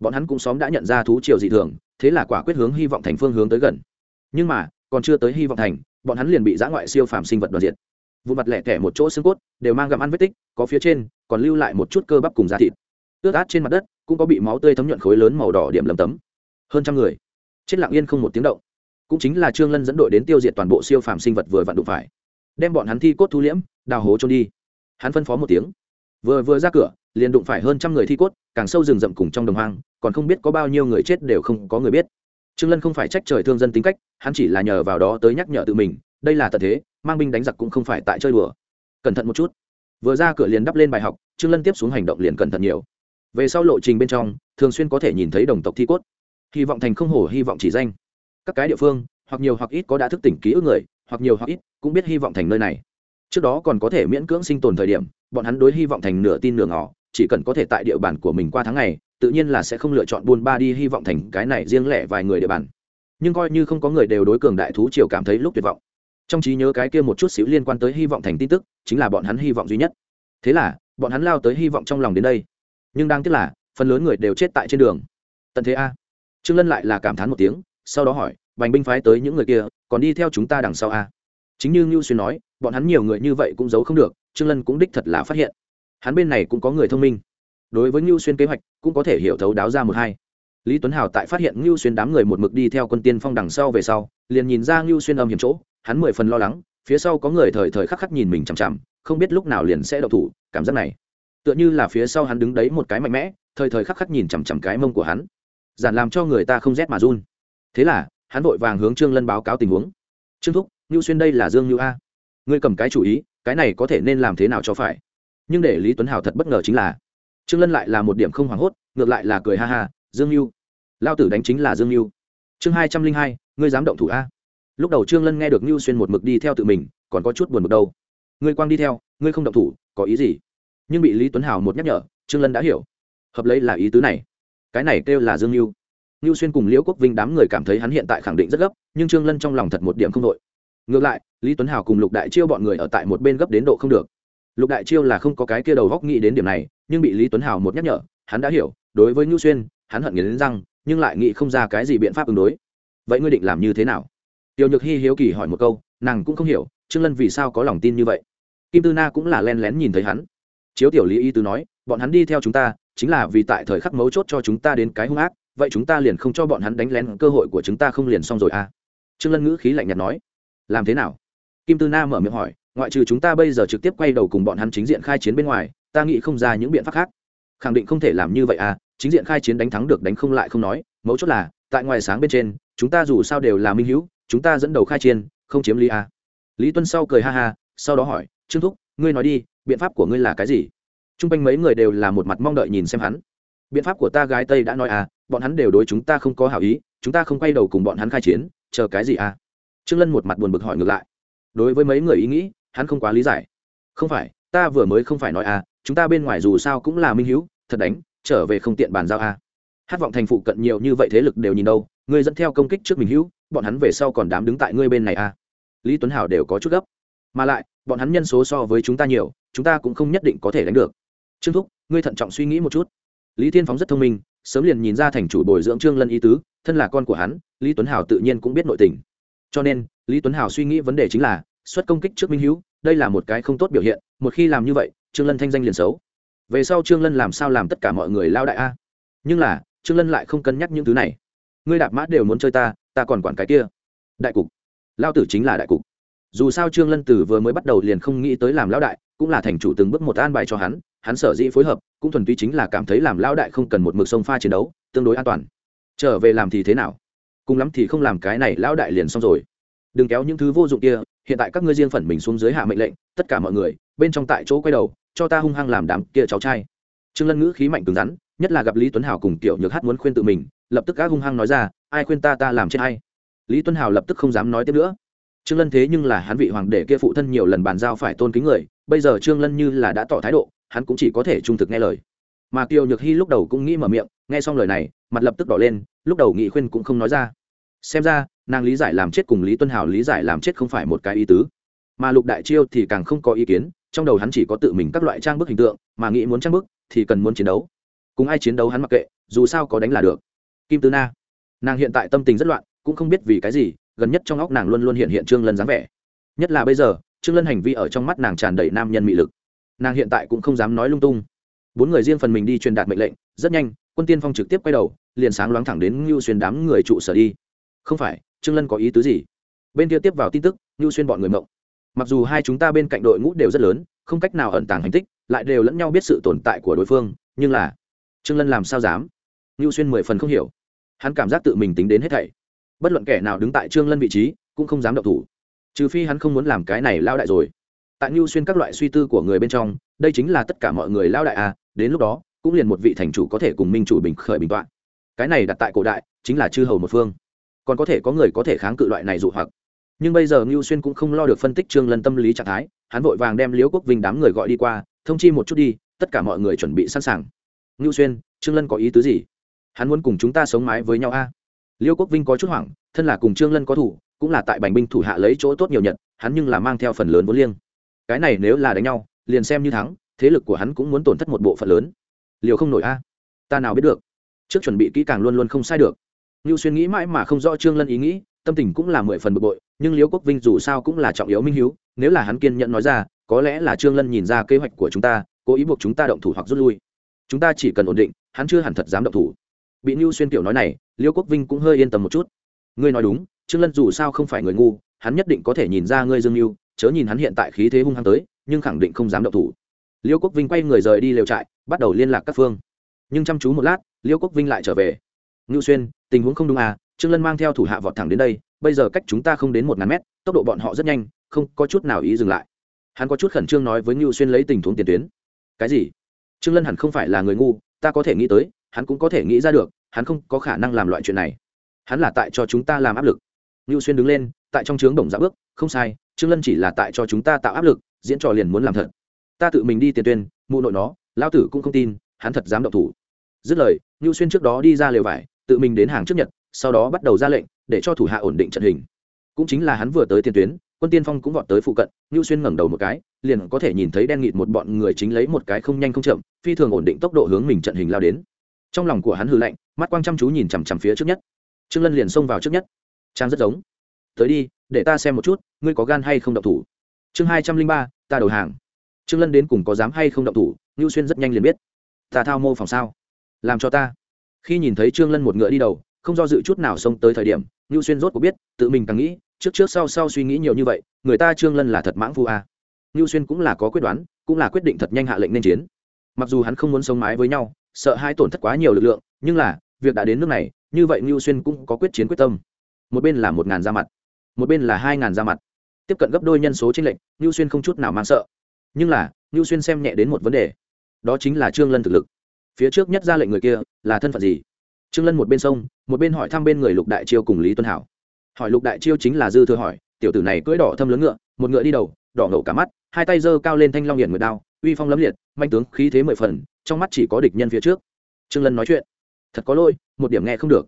Bọn hắn cũng xóm đã nhận ra thú triều dị thường, thế là quả quyết hướng hy vọng thành phương hướng tới gần. Nhưng mà, còn chưa tới hy vọng thành, bọn hắn liền bị giã ngoại siêu phàm sinh vật đoạt diệt. Vụ mặt lẻ tẻ một chỗ xương cốt, đều mang gặm ăn vết tích, có phía trên, còn lưu lại một chút cơ bắp cùng da thịt. Ướt át trên mặt đất, cũng có bị máu tươi thấm nhuận khối lớn màu đỏ điểm lầm tấm. Hơn trăm người. Chết lặng yên không một tiếng động cũng chính là trương lân dẫn đội đến tiêu diệt toàn bộ siêu phàm sinh vật vừa vặn đụng phải. Đem bọn hắn thi cốt thu liễm, đào hố trôn đi. Hắn phân phó một tiếng. Vừa vừa ra cửa, liền đụng phải hơn trăm người thi cốt, càng sâu rừng rậm cùng trong đồng hoang, còn không biết có bao nhiêu người chết đều không có người biết. Trương lân không phải trách trời thương dân tính cách, hắn chỉ là nhờ vào đó tới nhắc nhở tự mình, đây là tật thế, mang binh đánh giặc cũng không phải tại chơi đùa. Cẩn thận một chút. Vừa ra cửa liền đắp lên bài học, trương lân tiếp xuống hành động liền cẩn thận nhiều. Về sau lộ trình bên trong, thường xuyên có thể nhìn thấy đồng tộc thi cốt. Hy vọng thành không hổ, hy vọng chỉ danh các cái địa phương, hoặc nhiều hoặc ít có đã thức tỉnh ký ức người, hoặc nhiều hoặc ít cũng biết hy vọng thành nơi này. Trước đó còn có thể miễn cưỡng sinh tồn thời điểm, bọn hắn đối hy vọng thành nửa tin nửa ngỏ, chỉ cần có thể tại địa bàn của mình qua tháng ngày, tự nhiên là sẽ không lựa chọn buôn ba đi hy vọng thành cái này riêng lẻ vài người địa bàn. Nhưng coi như không có người đều đối cường đại thú triều cảm thấy lúc tuyệt vọng. Trong trí nhớ cái kia một chút xíu liên quan tới hy vọng thành tin tức, chính là bọn hắn hy vọng duy nhất. Thế là, bọn hắn lao tới hy vọng trong lòng đến đây. Nhưng đang tiếc là, phần lớn người đều chết tại trên đường. Tận thế a. Trương lân lại là cảm thán một tiếng sau đó hỏi, bành binh phái tới những người kia, còn đi theo chúng ta đằng sau a chính như ngưu xuyên nói, bọn hắn nhiều người như vậy cũng giấu không được, trương lân cũng đích thật là phát hiện. Hắn bên này cũng có người thông minh. Đối với ngưu xuyên kế hoạch, cũng có thể hiểu thấu đáo ra một hai. Lý tuấn hào tại phát hiện ngưu xuyên đám người một mực đi theo quân tiên phong đằng sau về sau, liền nhìn ra ngưu xuyên âm hiểm chỗ, hắn mười phần lo lắng, phía sau có người thời thời khắc khắc nhìn mình chằm chằm, không biết lúc nào liền sẽ đậu thủ, cảm giác này. Tựa như là phía sau hắn đứng đấy một cái mạnh mẽ, thời thời khắc khắc nhìn chằm chằm cái mông của hắn. Giản làm cho người ta không rét mà run thế là, hắn vội vàng hướng trương lân báo cáo tình huống. Trương thúc ngưu xuyên đây là dương ngưu a. Ngươi cầm cái chủ ý, cái này có thể nên làm thế nào cho phải? Nhưng để lý tuấn hào thật bất ngờ chính là, trương lân lại là một điểm không hoảng hốt, ngược lại là cười ha ha, dương mưu lao tử đánh chính là dương mưu chương hai trăm linh hai, ngươi dám động thủ a. Lúc đầu trương lân nghe được mưu xuyên một mực đi theo tự mình, còn có chút buồn bực đâu. Ngươi quang đi theo, ngươi không động thủ, có ý gì? Nhưng bị lý tuấn hào một nhắc nhở, trương lân đã hiểu. Hợp lấy là ý tứ này. Cái này kêu là dương mưu Nưu xuyên cùng liễu quốc vinh đám người cảm thấy hắn hiện tại khẳng định rất gấp, nhưng trương lân trong lòng thật một điểm không đội ngược lại, lý tuấn hào cùng lục đại chiêu bọn người ở tại một bên gấp đến độ không được. Lục đại chiêu là không có cái kia đầu góc nghĩ đến điểm này, nhưng bị lý tuấn hào một nhắc nhở, hắn đã hiểu, đối với ngưu xuyên, hắn hận nghiến răng, nhưng lại nghĩ không ra cái gì biện pháp ứng đối. Vậy ngươi định làm như thế nào? Tiêu nhược Hi hiếu kỳ hỏi một câu, nàng cũng không hiểu, trương lân vì sao có lòng tin như vậy? Kim tư na cũng là lén lén nhìn thấy hắn. Chiếu tiểu lý y Tư nói, bọn hắn đi theo chúng ta, chính là vì tại thời khắc mấu chốt cho chúng ta đến cái hung ác vậy chúng ta liền không cho bọn hắn đánh lén cơ hội của chúng ta không liền xong rồi à? Trương lân ngữ khí lạnh nhạt nói. Làm thế nào? Kim tư na mở miệng hỏi. Ngoại trừ chúng ta bây giờ trực tiếp quay đầu cùng bọn hắn chính diện khai chiến bên ngoài, ta nghĩ không ra những biện pháp khác. Khẳng định không thể làm như vậy à? Chính diện khai chiến đánh thắng được đánh không lại không nói. Mấu chốt là, tại ngoài sáng bên trên, chúng ta dù sao đều là minh hữu, chúng ta dẫn đầu khai chiến, không chiếm lý à. lý tuân sau cười ha ha, sau đó hỏi, trương thúc, ngươi nói đi, biện pháp của ngươi là cái gì? T r u n g quanh mấy người đều là một mặt mong đợi nhìn xem hắn. Biện pháp của ta gái tây đã nói à bọn hắn đều đối chúng ta không có hảo ý, chúng ta không quay đầu cùng bọn hắn khai chiến, chờ cái gì à? Trương lân một mặt buồn bực hỏi ngược lại. Đối với mấy người ý nghĩ, hắn không quá lý giải. Không phải, ta vừa mới không phải nói à chúng ta bên ngoài dù sao cũng là minh hữu thật đánh, trở về không tiện bàn giao à. Hát vọng thành phụ cận nhiều như vậy thế lực đều nhìn đâu, ngươi dẫn theo công kích trước mình hữu bọn hắn về sau còn đám đứng tại ngươi bên này à? Lý tuấn hảo đều có chút gấp. Mà lại, bọn hắn nhân số so với chúng ta nhiều, chúng ta cũng không nhất định có thể đánh được. Trương thúc, ngươi thận trọng suy nghĩ một chút. Lý thiên phóng rất thông minh sớm liền nhìn ra thành chủ bồi dưỡng trương lân ý tứ, thân là con của hắn, lý tuấn hảo tự nhiên cũng biết nội tình. Cho nên, lý tuấn hảo suy nghĩ vấn đề chính là, xuất công kích trước minh hữu đây là một cái không tốt biểu hiện, một khi làm như vậy, trương lân thanh danh liền xấu. Về sau trương lân làm sao làm tất cả mọi người lao đại a? Nhưng là, trương lân lại không cân nhắc những thứ này. Ngươi đạp mã đều muốn chơi ta ta còn quản cái kia. Đại cục. Lao tử chính là đại cục dù sao trương lân tử vừa mới bắt đầu liền không nghĩ tới làm lão đại, cũng là thành chủ từng bước một an bài cho hắn hắn sở dĩ phối hợp, cũng thuần túy chính là cảm thấy làm lão đại không cần một mực sông pha chiến đấu, tương đối an toàn. Trở về làm thì thế nào? Cùng lắm thì không làm cái này, lão đại liền xong rồi. Đừng kéo những thứ vô dụng kia, hiện tại các ngươi riêng phần mình xuống dưới hạ mệnh lệnh, tất cả mọi người, bên trong tại chỗ quay đầu, cho ta hung hăng làm đám kia cháu trai. Trương lân ngữ khí mạnh cứng rắn, nhất là gặp lý tuấn hào cùng kiểu nhược hát muốn khuyên tự mình, lập tức các hung hăng nói ra, ai khuyên ta ta làm chết hay lý tuấn hào lập tức không dám nói tiếp nữa trương lân thế nhưng là hắn vị hoàng đế kia phụ thân nhiều lần bàn giao phải tôn kính người, bây giờ trương lân như là đã tỏ thái độ, hắn cũng chỉ có thể trung thực nghe lời. Mà kiều nhược hy lúc đầu cũng nghĩ mở miệng, nghe xong lời này, mặt lập tức đỏ lên, lúc đầu nghị khuyên cũng không nói ra. Xem ra, nàng lý giải làm chết cùng lý tuân hào lý giải làm chết không phải một cái ý tứ. Mà lục đại chiêu thì càng không có ý kiến, trong đầu hắn chỉ có tự mình các loại trang bức hình tượng, mà nghĩ muốn trang bức thì cần muốn chiến đấu. Cùng ai chiến đấu hắn mặc kệ, dù sao có đánh là được. Kim tư na, nàng hiện tại tâm tình rất loạn, cũng không biết vì cái gì gần nhất trong óc nàng luôn luôn hiện hiện trương lân dáng vẻ. Nhất là bây giờ, trương lân hành vi ở trong mắt nàng tràn đầy nam nhân mị lực. Nàng hiện tại cũng không dám nói lung tung. Bốn người riêng phần mình đi truyền đạt mệnh lệnh, rất nhanh, quân tiên phong trực tiếp quay đầu, liền sáng loáng thẳng đến ngưu xuyên đám người trụ sở đi. Không phải, trương lân có ý tứ gì? Bên kia tiếp vào tin tức, ngưu xuyên bọn người mộng. Mặc dù hai chúng ta bên cạnh đội ngũ đều rất lớn, không cách nào ẩn tàng hành tích, lại đều lẫn nhau biết sự tồn tại của đối phương, nhưng là, trương lân làm sao dám? Ngưu xuyên mười phần không hiểu. Hắn cảm giác tự mình tính đến hết thảy bất luận kẻ nào đứng tại trương lân vị trí, cũng không dám động thủ. Trừ phi hắn không muốn làm cái này lao đại rồi. Tại ngưu xuyên các loại suy tư của người bên trong, đây chính là tất cả mọi người lao đại à đến lúc đó, cũng liền một vị thành chủ có thể cùng minh chủ bình khởi bình toạn. cái này đặt tại cổ đại, chính là chư hầu một phương. Còn có thể có người có thể kháng cự loại này dụ hoặc. Nhưng bây giờ ngưu xuyên cũng không lo được phân tích trương lân tâm lý trạng thái, hắn vội vàng đem liễu quốc vinh đám người gọi đi qua, thông chi một chút đi, tất cả mọi người chuẩn bị sẵn sàng. Ngưu xuyên, trương lân có ý tứ gì? Hắn muốn cùng chúng ta sống mái với nhau a? à? Liêu quốc vinh có chút hoảng thân là cùng trương lân có thủ cũng là tại bành binh thủ hạ lấy chỗ tốt nhiều nhận hắn nhưng là mang theo phần lớn vốn liêng. Cái này nếu là đánh nhau liền xem như thắng thế lực của hắn cũng muốn tổn thất một bộ phận lớn. Liều không nổi a. Ta nào biết được. Trước chuẩn bị kỹ càng luôn luôn không sai được. Nưu Xuyên nghĩ mãi mà không rõ Trương Lân ý nghĩ, tâm tình cũng là mười phần bực bội, nhưng Liễu Quốc Vinh dù sao cũng là trọng yếu minh hiếu, nếu là hắn kiên nhẫn nói ra, có lẽ là Trương Lân nhìn ra kế hoạch của chúng ta, cố ý buộc chúng ta động thủ hoặc rút lui. Chúng ta chỉ cần ổn định, hắn chưa hẳn thật dám động thủ. Bị Nưu Xuyên tiểu nói này, Liễu Quốc Vinh cũng hơi yên tâm một chút. Ngươi nói đúng, Trương Lân dù sao không phải người ngu, hắn nhất định có thể nhìn ra ngươi Dương Nưu, chớ nhìn hắn hiện tại khí thế hung hăng tới, nhưng khẳng định không dám động thủ. Liễu Quốc Vinh quay người rời đi lều trại, bắt đầu liên lạc các phương. Nhưng chăm chú một lát, Liễu Quốc Vinh lại trở về. Nưu Xuyên, tình huống không đúng à, trương lân mang theo thủ hạ vọt thẳng đến đây bây giờ cách chúng ta không đến một ngàn mét tốc độ bọn họ rất nhanh không có chút nào ý dừng lại hắn có chút khẩn trương nói với Nưu xuyên lấy tình huống tiền tuyến cái gì trương lân hẳn không phải là người ngu ta có thể nghĩ tới hắn cũng có thể nghĩ ra được, hắn không có khả năng làm loại chuyện này. Hắn là tại cho chúng ta làm áp lực. Ngưu xuyên đứng lên, tại trong trướng đồng dạ bước, không sai, trương lân chỉ là tại cho chúng ta tạo áp lực, diễn trò liền muốn làm thật. Ta tự mình đi tiền tuyên, mụ nội nó lao tử cũng không tin, hắn thật dám động thủ. Dứt lời, ngưu xuyên trước đó đi ra lều vải, tự mình đến hàng trước nhật, sau đó bắt đầu ra lệnh, để cho thủ hạ ổn định trận hình. Cũng chính là hắn vừa tới tiền tuyến, quân tiên phong cũng vọt tới phụ cận, ngưu xuyên ngẩng đầu một cái, liền có thể nhìn thấy đen nghịt một bọn người chính lấy một cái không nhanh không chậm, phi thường ổn định tốc độ hướng mình trận hình lao đến trong lòng của hắn hư lạnh, mắt quang chăm chú nhìn chằm chằm phía trước nhất. Trương lân liền xông vào trước nhất. Trang rất giống. Tới đi, để ta xem một chút, ngươi có gan hay không động thủ? Chương hai trăm linh ba, ta đầu hàng. Trương lân đến cùng có dám hay không động thủ ngưu xuyên rất nhanh liền biết. Ta thao mô phòng sao? Làm cho ta. Khi nhìn thấy trương lân một ngựa đi đầu, không do dự chút nào xông tới thời điểm ngưu xuyên rốt cuộc biết, tự mình càng nghĩ, trước trước sau sau suy nghĩ nhiều như vậy, người ta trương lân là thật mãng phu a. À. ngưu xuyên cũng là có quyết đoán, cũng là quyết định thật nhanh hạ lệnh nên chiến. Mặc dù hắn không muốn sống mái với nhau sợ hai tổn thất quá nhiều lực lượng, nhưng là, việc đã đến nước này, như vậy ngưu xuyên cũng có quyết chiến quyết tâm. Một bên là một ngàn ra mặt, một bên là hai ngàn ra mặt. Tiếp cận gấp đôi nhân số tranh lệnh ngưu xuyên không chút nào mang sợ. Nhưng là, ngưu xuyên xem nhẹ đến một vấn đề. Đó chính là trương lân thực lực. Phía trước nhất ra lệnh người kia, là thân phận gì? Trương lân một bên sông, một bên hỏi thăm bên người lục đại chiêu cùng lý tuân hảo. Hỏi lục đại chiêu chính là dư thừa hỏi, tiểu tử này cưỡi đỏ thâm lớn ngựa, một ngựa đi đầu, đỏ ngầu cả mắt, hai tay giơ cao lên thanh long hiển nguyệt đao uy phong lấm liệt, manh tướng khí thế mười phần, trong mắt chỉ có địch nhân phía trước. Trương lân nói chuyện, thật có lỗi, một điểm nghe không được.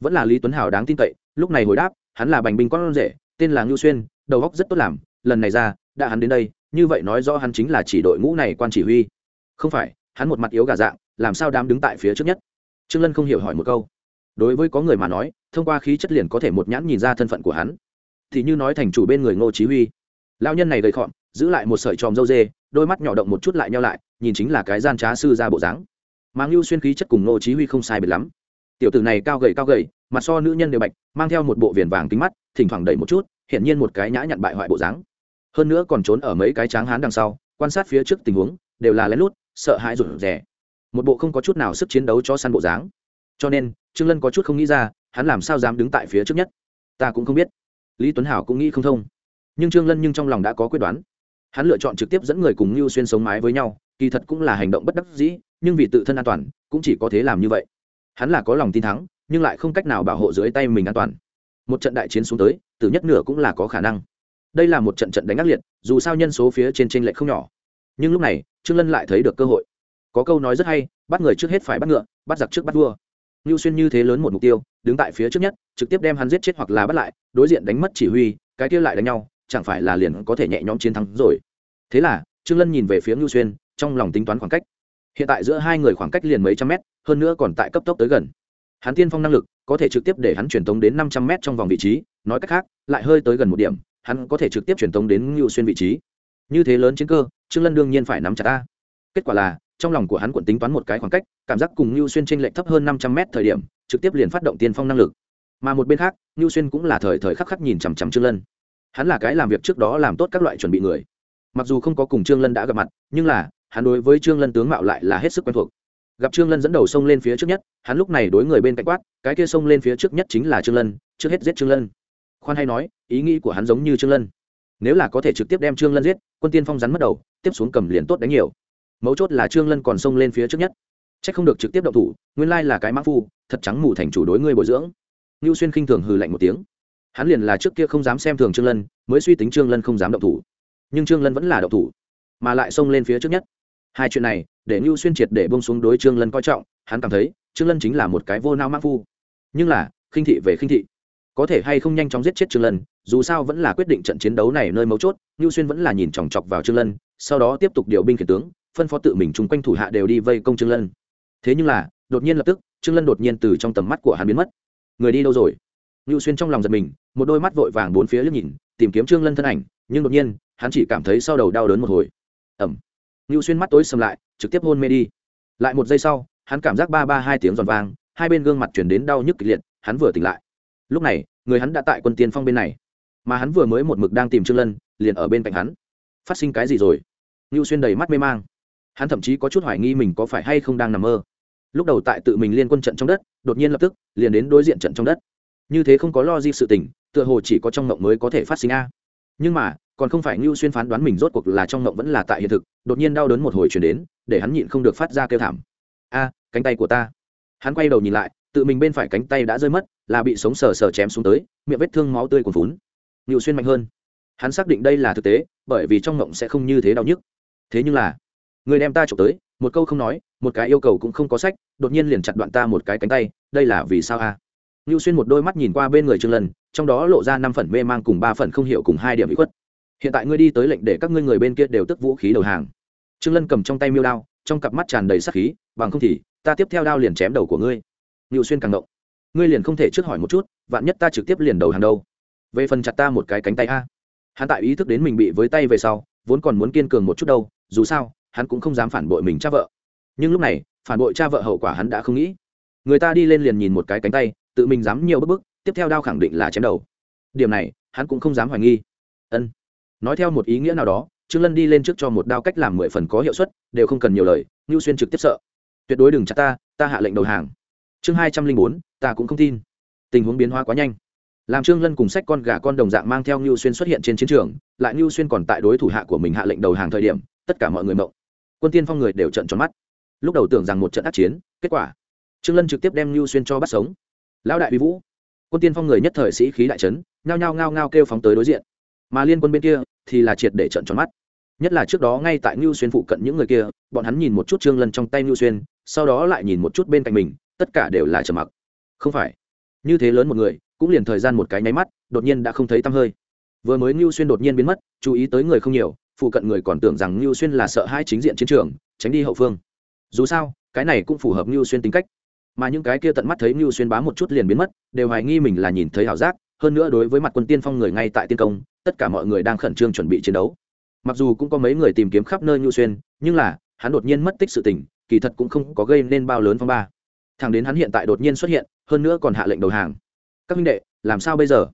Vẫn là lý tuấn hào đáng tin cậy, lúc này hồi đáp, hắn là bành binh con rể, tên là ngưu xuyên, đầu góc rất tốt làm, lần này ra, đã hắn đến đây, như vậy nói rõ hắn chính là chỉ đội ngũ này quan chỉ huy. Không phải, hắn một mặt yếu gà dạng, làm sao dám đứng tại phía trước nhất? Trương lân không hiểu hỏi một câu. Đối với có người mà nói, thông qua khí chất liền có thể một nhãn nhìn ra thân phận của hắn. Thì như nói thành chủ bên người ngô chí huy lao nhân này gầy khọm giữ lại một sợi tròm râu dê, đôi mắt nhỏ động một chút lại nhau lại, nhìn chính là cái gian trá sư ra bộ dáng. Mang lưu xuyên khí chất cùng nô chí huy không sai biệt lắm. Tiểu tử này cao gầy cao gầy, mặt so nữ nhân đều bạch, mang theo một bộ viền vàng kính mắt, thỉnh thoảng đẩy một chút hiện nhiên một cái nhã nhặn bại hoại bộ dáng. Hơn nữa còn trốn ở mấy cái tráng hán đằng sau, quan sát phía trước tình huống, đều là lén lút, sợ hãi rụt rè. Một bộ không có chút nào sức chiến đấu cho săn bộ dáng. Cho nên, trương lân có chút không nghĩ ra, hắn làm sao dám đứng tại phía trước nhất? Ta cũng không biết. Lý tuấn hảo cũng nghĩ không thông. Nhưng trương lân nhưng trong lòng đã có quyết đoán hắn lựa chọn trực tiếp dẫn người cùng lưu xuyên sống mái với nhau, kỳ thật cũng là hành động bất đắc dĩ, nhưng vì tự thân an toàn, cũng chỉ có thế làm như vậy. Hắn là có lòng tin thắng, nhưng lại không cách nào bảo hộ dưới tay mình an toàn. Một trận đại chiến xuống tới, tử nhất nửa cũng là có khả năng. Đây là một trận trận đánh ác liệt, dù sao nhân số phía trên trên lệch không nhỏ. Nhưng lúc này, trương lân lại thấy được cơ hội. Có câu nói rất hay, bắt người trước hết phải bắt ngựa, bắt giặc trước bắt vua. Nưu xuyên như thế lớn một mục tiêu, đứng tại phía trước nhất, trực tiếp đem hắn giết chết hoặc là bắt lại, đối diện đánh mất chỉ huy, cái kia lại đánh nhau chẳng phải là liền có thể nhẹ nhõm chiến thắng rồi. Thế là, trương lân nhìn về phía ngưu xuyên, trong lòng tính toán khoảng cách. Hiện tại giữa hai người khoảng cách liền mấy trăm mét, hơn nữa còn tại cấp tốc tới gần. Hắn tiên phong năng lực, có thể trực tiếp để hắn truyền tống đến năm trăm mét trong vòng vị trí, nói cách khác, lại hơi tới gần một điểm, hắn có thể trực tiếp truyền tống đến ngưu xuyên vị trí. Như thế lớn chiến cơ, trương lân đương nhiên phải nắm chặt ta. Kết quả là, trong lòng của hắn quận tính toán một cái khoảng cách, cảm giác cùng ngưu xuyên tranh lệch thấp hơn năm trăm mét thời điểm, trực tiếp liền phát động tiên phong năng lực. Mà một bên khác, ngưu xuyên cũng là thời thời khắc khắc nhìn chằm chằm trương lân hắn là cái làm việc trước đó làm tốt các loại chuẩn bị người. Mặc dù không có cùng trương lân đã gặp mặt, nhưng là, hắn đối với trương lân tướng mạo lại là hết sức quen thuộc. Gặp trương lân dẫn đầu sông lên phía trước nhất, hắn lúc này đối người bên cạnh quát, cái kia sông lên phía trước nhất chính là trương lân, trước hết giết trương lân. Khoan hay nói, ý nghĩ của hắn giống như trương lân. Nếu là có thể trực tiếp đem trương lân giết, quân tiên phong rắn mất đầu, tiếp xuống cầm liền tốt đánh nhiều. Mấu chốt là trương lân còn sông lên phía trước nhất. C h ắ c không được trực tiếp động thủ, nguyên lai là cái mã phu, thật trắng mù thành chủ đối ngươi bồi dưỡng. Ngưu xuyên khinh thường hừ lạnh một tiếng hắn liền là trước kia không dám xem thường trương lân, mới suy tính trương lân không dám động thủ. Nhưng trương lân vẫn là động thủ, mà lại xông lên phía trước nhất. Hai chuyện này, để ngưu xuyên triệt để bông xuống đối trương lân coi trọng, hắn cảm thấy trương lân chính là một cái vô nao mang phu. Nhưng là, khinh thị về khinh thị. Có thể hay không nhanh chóng giết chết trương lân, dù sao vẫn là quyết định trận chiến đấu này nơi mấu chốt ngưu xuyên vẫn là nhìn chòng chọc vào trương lân, sau đó tiếp tục điều binh khiển tướng, phân phó tự mình chung quanh thủ hạ đều đi vây công trương lân. Thế nhưng là, đột nhiên lập tức, trương lân đột nhiên từ trong tầm mắt của hắn biến mất. Người đi đâu rồi? Ngưu xuyên trong lòng giật mình, một đôi mắt vội vàng bốn phía liếc nhìn, tìm kiếm trương lân thân ảnh, nhưng đột nhiên, hắn chỉ cảm thấy sau đầu đau đớn một hồi. Ẩm ngưu xuyên mắt tối sầm lại, trực tiếp hôn mê đi. Lại một giây sau, hắn cảm giác ba ba hai tiếng giòn vang, hai bên gương mặt chuyển đến đau nhức kịch liệt, hắn vừa tỉnh lại. Lúc này, người hắn đã tại quân tiên phong bên này. Mà hắn vừa mới một mực đang tìm trương lân, liền ở bên cạnh hắn. Phát sinh cái gì rồi? Ngưu xuyên đầy mắt mê mang. Hắn thậm chí có chút hoài nghi mình có phải hay không đang nằm mơ. Lúc đầu tại tự mình liên quân trận trong đất, đột nhiên lập tức, liền đến đối diện trận trong đất như thế không có lo gì sự tình, tựa hồ chỉ có trong mộng mới có thể phát sinh a. Nhưng mà, còn không phải ngưu xuyên phán đoán mình rốt cuộc là trong mộng vẫn là tại hiện thực, đột nhiên đau đớn một hồi chuyển đến, để hắn nhịn không được phát ra kêu thảm. A, cánh tay của ta. Hắn quay đầu nhìn lại, tự mình bên phải cánh tay đã rơi mất, là bị sống sờ sờ chém xuống tới, miệng vết thương máu tươi còn phún ngưu xuyên mạnh hơn. Hắn xác định đây là thực tế, bởi vì trong mộng sẽ không như thế đau nhức. Thế nhưng là, người đem ta trộm tới, một câu không nói, một cái yêu cầu cũng không có sách, đột nhiên liền chặt đoạn ta một cái cánh tay, đây là vì sao a? à? Ngưu xuyên một đôi mắt nhìn qua bên người trương lân, trong đó lộ ra năm phần mê mang cùng ba phần không hiểu cùng hai điểm bị khuất. Hiện tại ngươi đi tới lệnh để các ngươi người bên kia đều tức vũ khí đầu hàng. Trương lân cầm trong tay miêu đao, trong cặp mắt tràn đầy sắc khí, bằng không thì, ta tiếp theo đao liền chém đầu của ngươi. Ngưu xuyên càng động. Ngươi liền không thể trước hỏi một chút, vạn nhất ta trực tiếp liền đầu hàng đâu? Về phần chặt ta một cái cánh tay a. Hắn tại ý thức đến mình bị với tay về sau, vốn còn muốn kiên cường một chút đâu, dù sao, hắn cũng không dám phản bội mình cha vợ. Nhưng lúc này, phản bội cha vợ hậu quả hắn đã không nghĩ. Người ta đi lên liền nhìn một cái cánh tay tự mình dám nhiều bức bức tiếp theo đao khẳng định là chém đầu. Điểm này, hắn cũng không dám hoài nghi. Ân. Nói theo một ý nghĩa nào đó, trương lân đi lên trước cho một đao cách làm mười phần có hiệu suất, đều không cần nhiều lời, ngưu xuyên trực tiếp sợ. Tuyệt đối đừng chặt ta ta hạ lệnh đầu hàng. Chương hai trăm linh bốn, ta cũng không tin. Tình huống biến hóa quá nhanh. Làm trương lân cùng sách con gà con đồng dạng mang theo ngưu xuyên xuất hiện trên chiến trường, lại ngưu xuyên còn tại đối thủ hạ của mình hạ lệnh đầu hàng thời điểm, tất cả mọi người mộng. Quân tiên phong người đều trận tròn mắt. Lúc đầu tưởng rằng một trận ác chiến, kết quả, trương lân trực tiếp đem lưu xuyên cho bắt sống lão đại uy vũ. Quân tiên phong người nhất thời sĩ khí đại trấn nhao nhao ngao ngao kêu phóng tới đối diện. Mà liên quân bên kia thì là triệt để trận tròn mắt. Nhất là trước đó ngay tại ngưu xuyên phụ cận những người kia, bọn hắn nhìn một chút trương lân trong tay ngưu xuyên, sau đó lại nhìn một chút bên cạnh mình, tất cả đều là trầm mặc. Không phải, như thế lớn một người, cũng liền thời gian một cái nháy mắt, đột nhiên đã không thấy tăm hơi. Vừa mới ngưu xuyên đột nhiên biến mất, chú ý tới người không nhiều, phụ cận người còn tưởng rằng ngưu xuyên là sợ hai chính diện chiến trường, tránh đi hậu phương. Dù sao, cái này cũng phù hợp ngưu xuyên tính cách mà những cái kia tận mắt thấy ngưu xuyên bá một chút liền biến mất, đều hoài nghi mình là nhìn thấy ảo giác, hơn nữa đối với mặt quân tiên phong người ngay tại tiên công, tất cả mọi người đang khẩn trương chuẩn bị chiến đấu. Mặc dù cũng có mấy người tìm kiếm khắp nơi ngưu xuyên, nhưng là, hắn đột nhiên mất tích sự tình, kỳ thật cũng không có gây nên bao lớn phong ba. Thằng đến hắn hiện tại đột nhiên xuất hiện, hơn nữa còn hạ lệnh đầu hàng. Các minh đệ, làm sao bây giờ?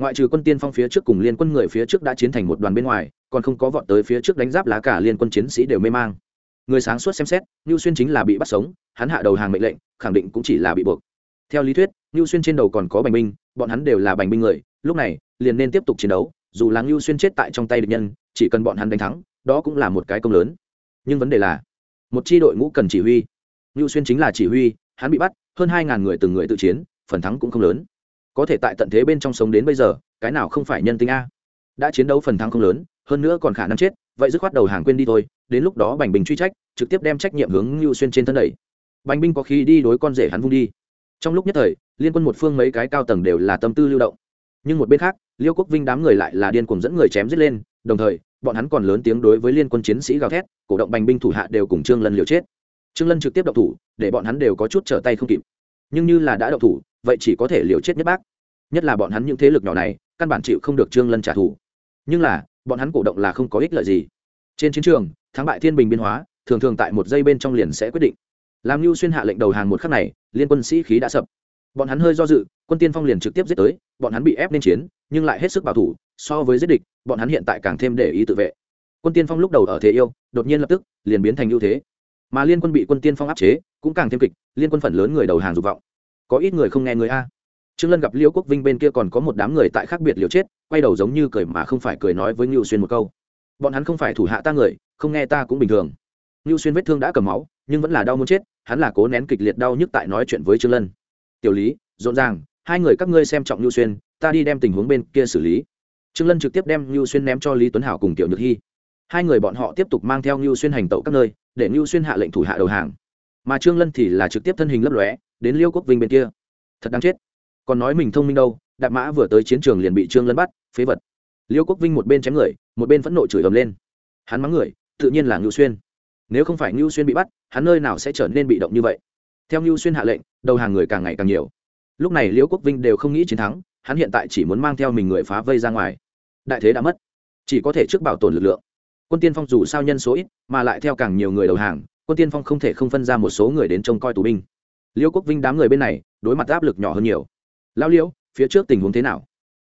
Ngoại trừ quân tiên phong phía trước cùng liên quân người phía trước đã chiến thành một đoàn bên ngoài, còn không có vọt tới phía trước đánh giáp lá cả liên quân chiến sĩ đều mê mang. Người sáng suốt xem xét, ngưu xuyên chính là bị bắt sống, hắn hạ đầu hàng mệnh lệnh khẳng định cũng chỉ là bị buộc. Theo lý thuyết, ngưu xuyên trên đầu còn có bành binh bọn hắn đều là bành binh người, lúc này, liền nên tiếp tục chiến đấu, dù là ngưu xuyên chết tại trong tay địch nhân, chỉ cần bọn hắn đánh thắng, đó cũng là một cái công lớn. Nhưng vấn đề là, một chi đội ngũ cần chỉ huy. Ngưu xuyên chính là chỉ huy, hắn bị bắt, hơn hai ngàn người từng người tự chiến, phần thắng cũng không lớn. Có thể tại tận thế bên trong sống đến bây giờ, cái nào không phải nhân tính a? Đã chiến đấu phần thắng không lớn, hơn nữa còn khả năng chết, vậy dứt khoát đầu hàng quên đi thôi, đến lúc đó bành bình truy trách, trực tiếp đem trách nhiệm hướng ngưu xuyên trên thân đẩy bánh binh có khi đi đối con rể hắn vung đi. Trong lúc nhất thời, liên quân một phương mấy cái cao tầng đều là tâm tư lưu động. Nhưng một bên khác, liêu quốc vinh đám người lại là điên cùng dẫn người chém giết lên, đồng thời, bọn hắn còn lớn tiếng đối với liên quân chiến sĩ gào thét, cổ động bành binh thủ hạ đều cùng trương lân liều chết. Trương lân trực tiếp động thủ, để bọn hắn đều có chút trở tay không kịp. Nhưng như là đã động thủ, vậy chỉ có thể liều chết nhất bác. Nhất là bọn hắn những thế lực nhỏ này, căn bản chịu không được trương lân trả thù. Nhưng là, bọn hắn cổ động là không có ích lợi gì. Trên chiến trường, thắng bại thiên bình biên hóa, thường thường tại một giây bên trong liền sẽ quyết định làm lưu xuyên hạ lệnh đầu hàng một khắc này, liên quân sĩ khí đã sập. Bọn hắn hơi do dự, quân tiên phong liền trực tiếp giết tới, bọn hắn bị ép nên chiến, nhưng lại hết sức bảo thủ, so với giết địch, bọn hắn hiện tại càng thêm để ý tự vệ. Quân tiên phong lúc đầu ở thế yêu, đột nhiên lập tức, liền biến thành ưu thế. Mà liên quân bị quân tiên phong áp chế, cũng càng thêm kịch, liên quân phần lớn người đầu hàng dục vọng. Có ít người không nghe người a. Trương lân gặp liễu quốc vinh bên kia còn có một đám người tại khác biệt liều chết, quay đầu giống như cười mà không phải cười nói với ngưu xuyên một câu. Bọn hắn không phải thủ hạ ta người, không nghe ta cũng bình thường. Ngưu xuyên vết thương đã cầm máu, nhưng vẫn là đau muốn chết hắn là cố nén kịch liệt đau nhức tại nói chuyện với trương lân. Tiểu lý, rộn ràng, hai người các ngươi xem trọng lưu xuyên, ta đi đem tình huống bên kia xử lý. Trương lân trực tiếp đem lưu xuyên ném cho lý tuấn hảo cùng tiểu nhược hy hai người bọn họ tiếp tục mang theo lưu xuyên hành tẩu các nơi, để lưu xuyên hạ lệnh thủ hạ đầu hàng. Mà trương lân thì là trực tiếp thân hình lấp lóe, đến liêu quốc vinh bên kia. Thật đáng chết. Còn nói mình thông minh đâu, đạp mã vừa tới chiến trường liền bị trương lân bắt, phế vật. Liêu quốc vinh một bên chém người, một bên phẫn nộ chửi ầm lên. Hắn mắng người, tự nhiên là ngưu xuyên nếu không phải ngưu xuyên bị bắt, hắn nơi nào sẽ trở nên bị động như vậy? Theo ngưu xuyên hạ lệnh, đầu hàng người càng ngày càng nhiều. Lúc này liễu quốc vinh đều không nghĩ chiến thắng, hắn hiện tại chỉ muốn mang theo mình người phá vây ra ngoài. Đại thế đã mất. Chỉ có thể trước bảo tồn lực lượng. Quân tiên phong dù sao nhân số ít, mà lại theo càng nhiều người đầu hàng, quân tiên phong không thể không phân ra một số người đến trông coi tù binh. Liễu quốc vinh đám người bên này, đối mặt áp lực nhỏ hơn nhiều. Lão liễu, phía trước tình huống thế nào?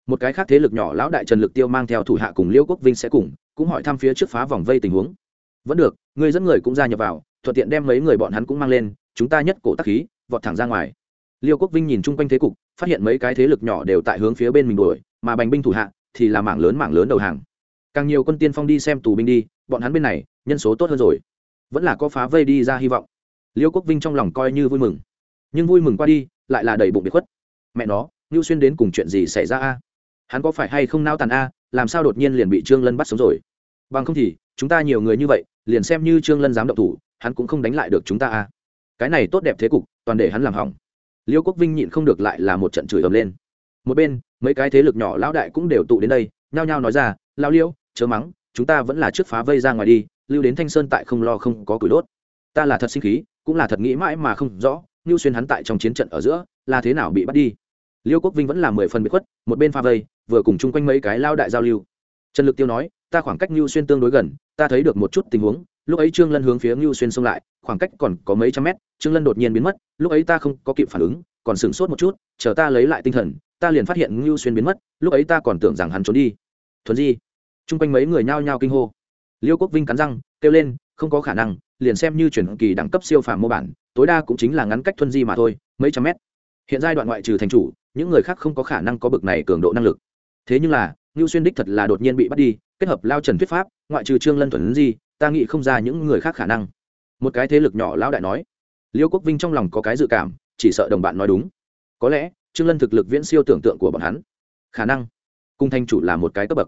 Một cái khác thế lực nhỏ lão đại trần lực tiêu mang theo thủ hạ cùng liễu quốc vinh sẽ cùng, cũng hỏi thăm phía trước phá vòng vây tình huống. Vẫn được người dẫn người cũng ra nhập vào, thuận tiện đem mấy người bọn hắn cũng mang lên, chúng ta nhất cổ tắc khí, vọt thẳng ra ngoài. Liêu quốc vinh nhìn chung quanh thế cục, phát hiện mấy cái thế lực nhỏ đều tại hướng phía bên mình đuổi, mà bành binh thủ hạ thì là mảng lớn mảng lớn đầu hàng. Càng nhiều quân tiên phong đi xem tù binh đi, bọn hắn bên này, nhân số tốt hơn rồi. Vẫn là có phá vây đi ra hy vọng. Liêu quốc vinh trong lòng coi như vui mừng. Nhưng vui mừng qua đi, lại là đầy bụng bị khuất. Mẹ nó, ngưu xuyên đến cùng chuyện gì xảy ra a? Hắn có phải hay không nao tàn a? Làm sao đột nhiên liền bị trương lân bắt sống rồi? Bằng không thì chúng ta nhiều người như vậy, liền xem như trương lân dám động thủ, hắn cũng không đánh lại được chúng ta a cái này tốt đẹp thế cục, toàn để hắn làm hỏng. Liêu quốc vinh nhịn không được lại là một trận chửi ầm lên. Một bên, mấy cái thế lực nhỏ lão đại cũng đều tụ đến đây, nhao nhao nói ra lao liêu, chớ mắng, chúng ta vẫn là trước phá vây ra ngoài đi, lưu đến thanh sơn tại không lo không có củi đốt. Ta là thật sinh khí, cũng là thật nghĩ mãi mà không rõ như xuyên hắn tại trong chiến trận ở giữa, là thế nào bị bắt đi? Liêu quốc vinh vẫn là mười phần bị khuất, một bên pha vây, vừa cùng chung quanh mấy cái lao đại giao lưu. Trần lực tiêu nói ta khoảng cách Nưu Xuyên tương đối gần, ta thấy được một chút tình huống, lúc ấy Trương Lân hướng phía Nưu Xuyên xông lại, khoảng cách còn có mấy trăm mét, Trương Lân đột nhiên biến mất, lúc ấy ta không có kịp phản ứng, còn sửng sốt một chút, chờ ta lấy lại tinh thần, ta liền phát hiện Nưu Xuyên biến mất, lúc ấy ta còn tưởng rằng hắn trốn đi. Thuần Di, chung quanh mấy người nhao nhao kinh hô. Liêu Quốc Vinh cắn răng, kêu lên, không có khả năng, liền xem như chuyển kỳ đẳng cấp siêu phàm mô bản, tối đa cũng chính là ngắn cách Thuần Di mà thôi, mấy trăm mét. Hiện giai đoạn ngoại trừ thành chủ, những người khác không có khả năng có bực này cường độ năng lực. Thế nhưng là, Nưu Xuyên đích thật là đột nhiên bị bắt đi, kết hợp lao trần thuyết pháp, ngoại trừ trương lân thuần gì ta nghĩ không ra những người khác khả năng. Một cái thế lực nhỏ lão đại nói, liêu quốc vinh trong lòng có cái dự cảm, chỉ sợ đồng bạn nói đúng. Có lẽ, trương lân thực lực viễn siêu tưởng tượng của bọn hắn. Khả năng cung thành chủ là một cái cấp bậc.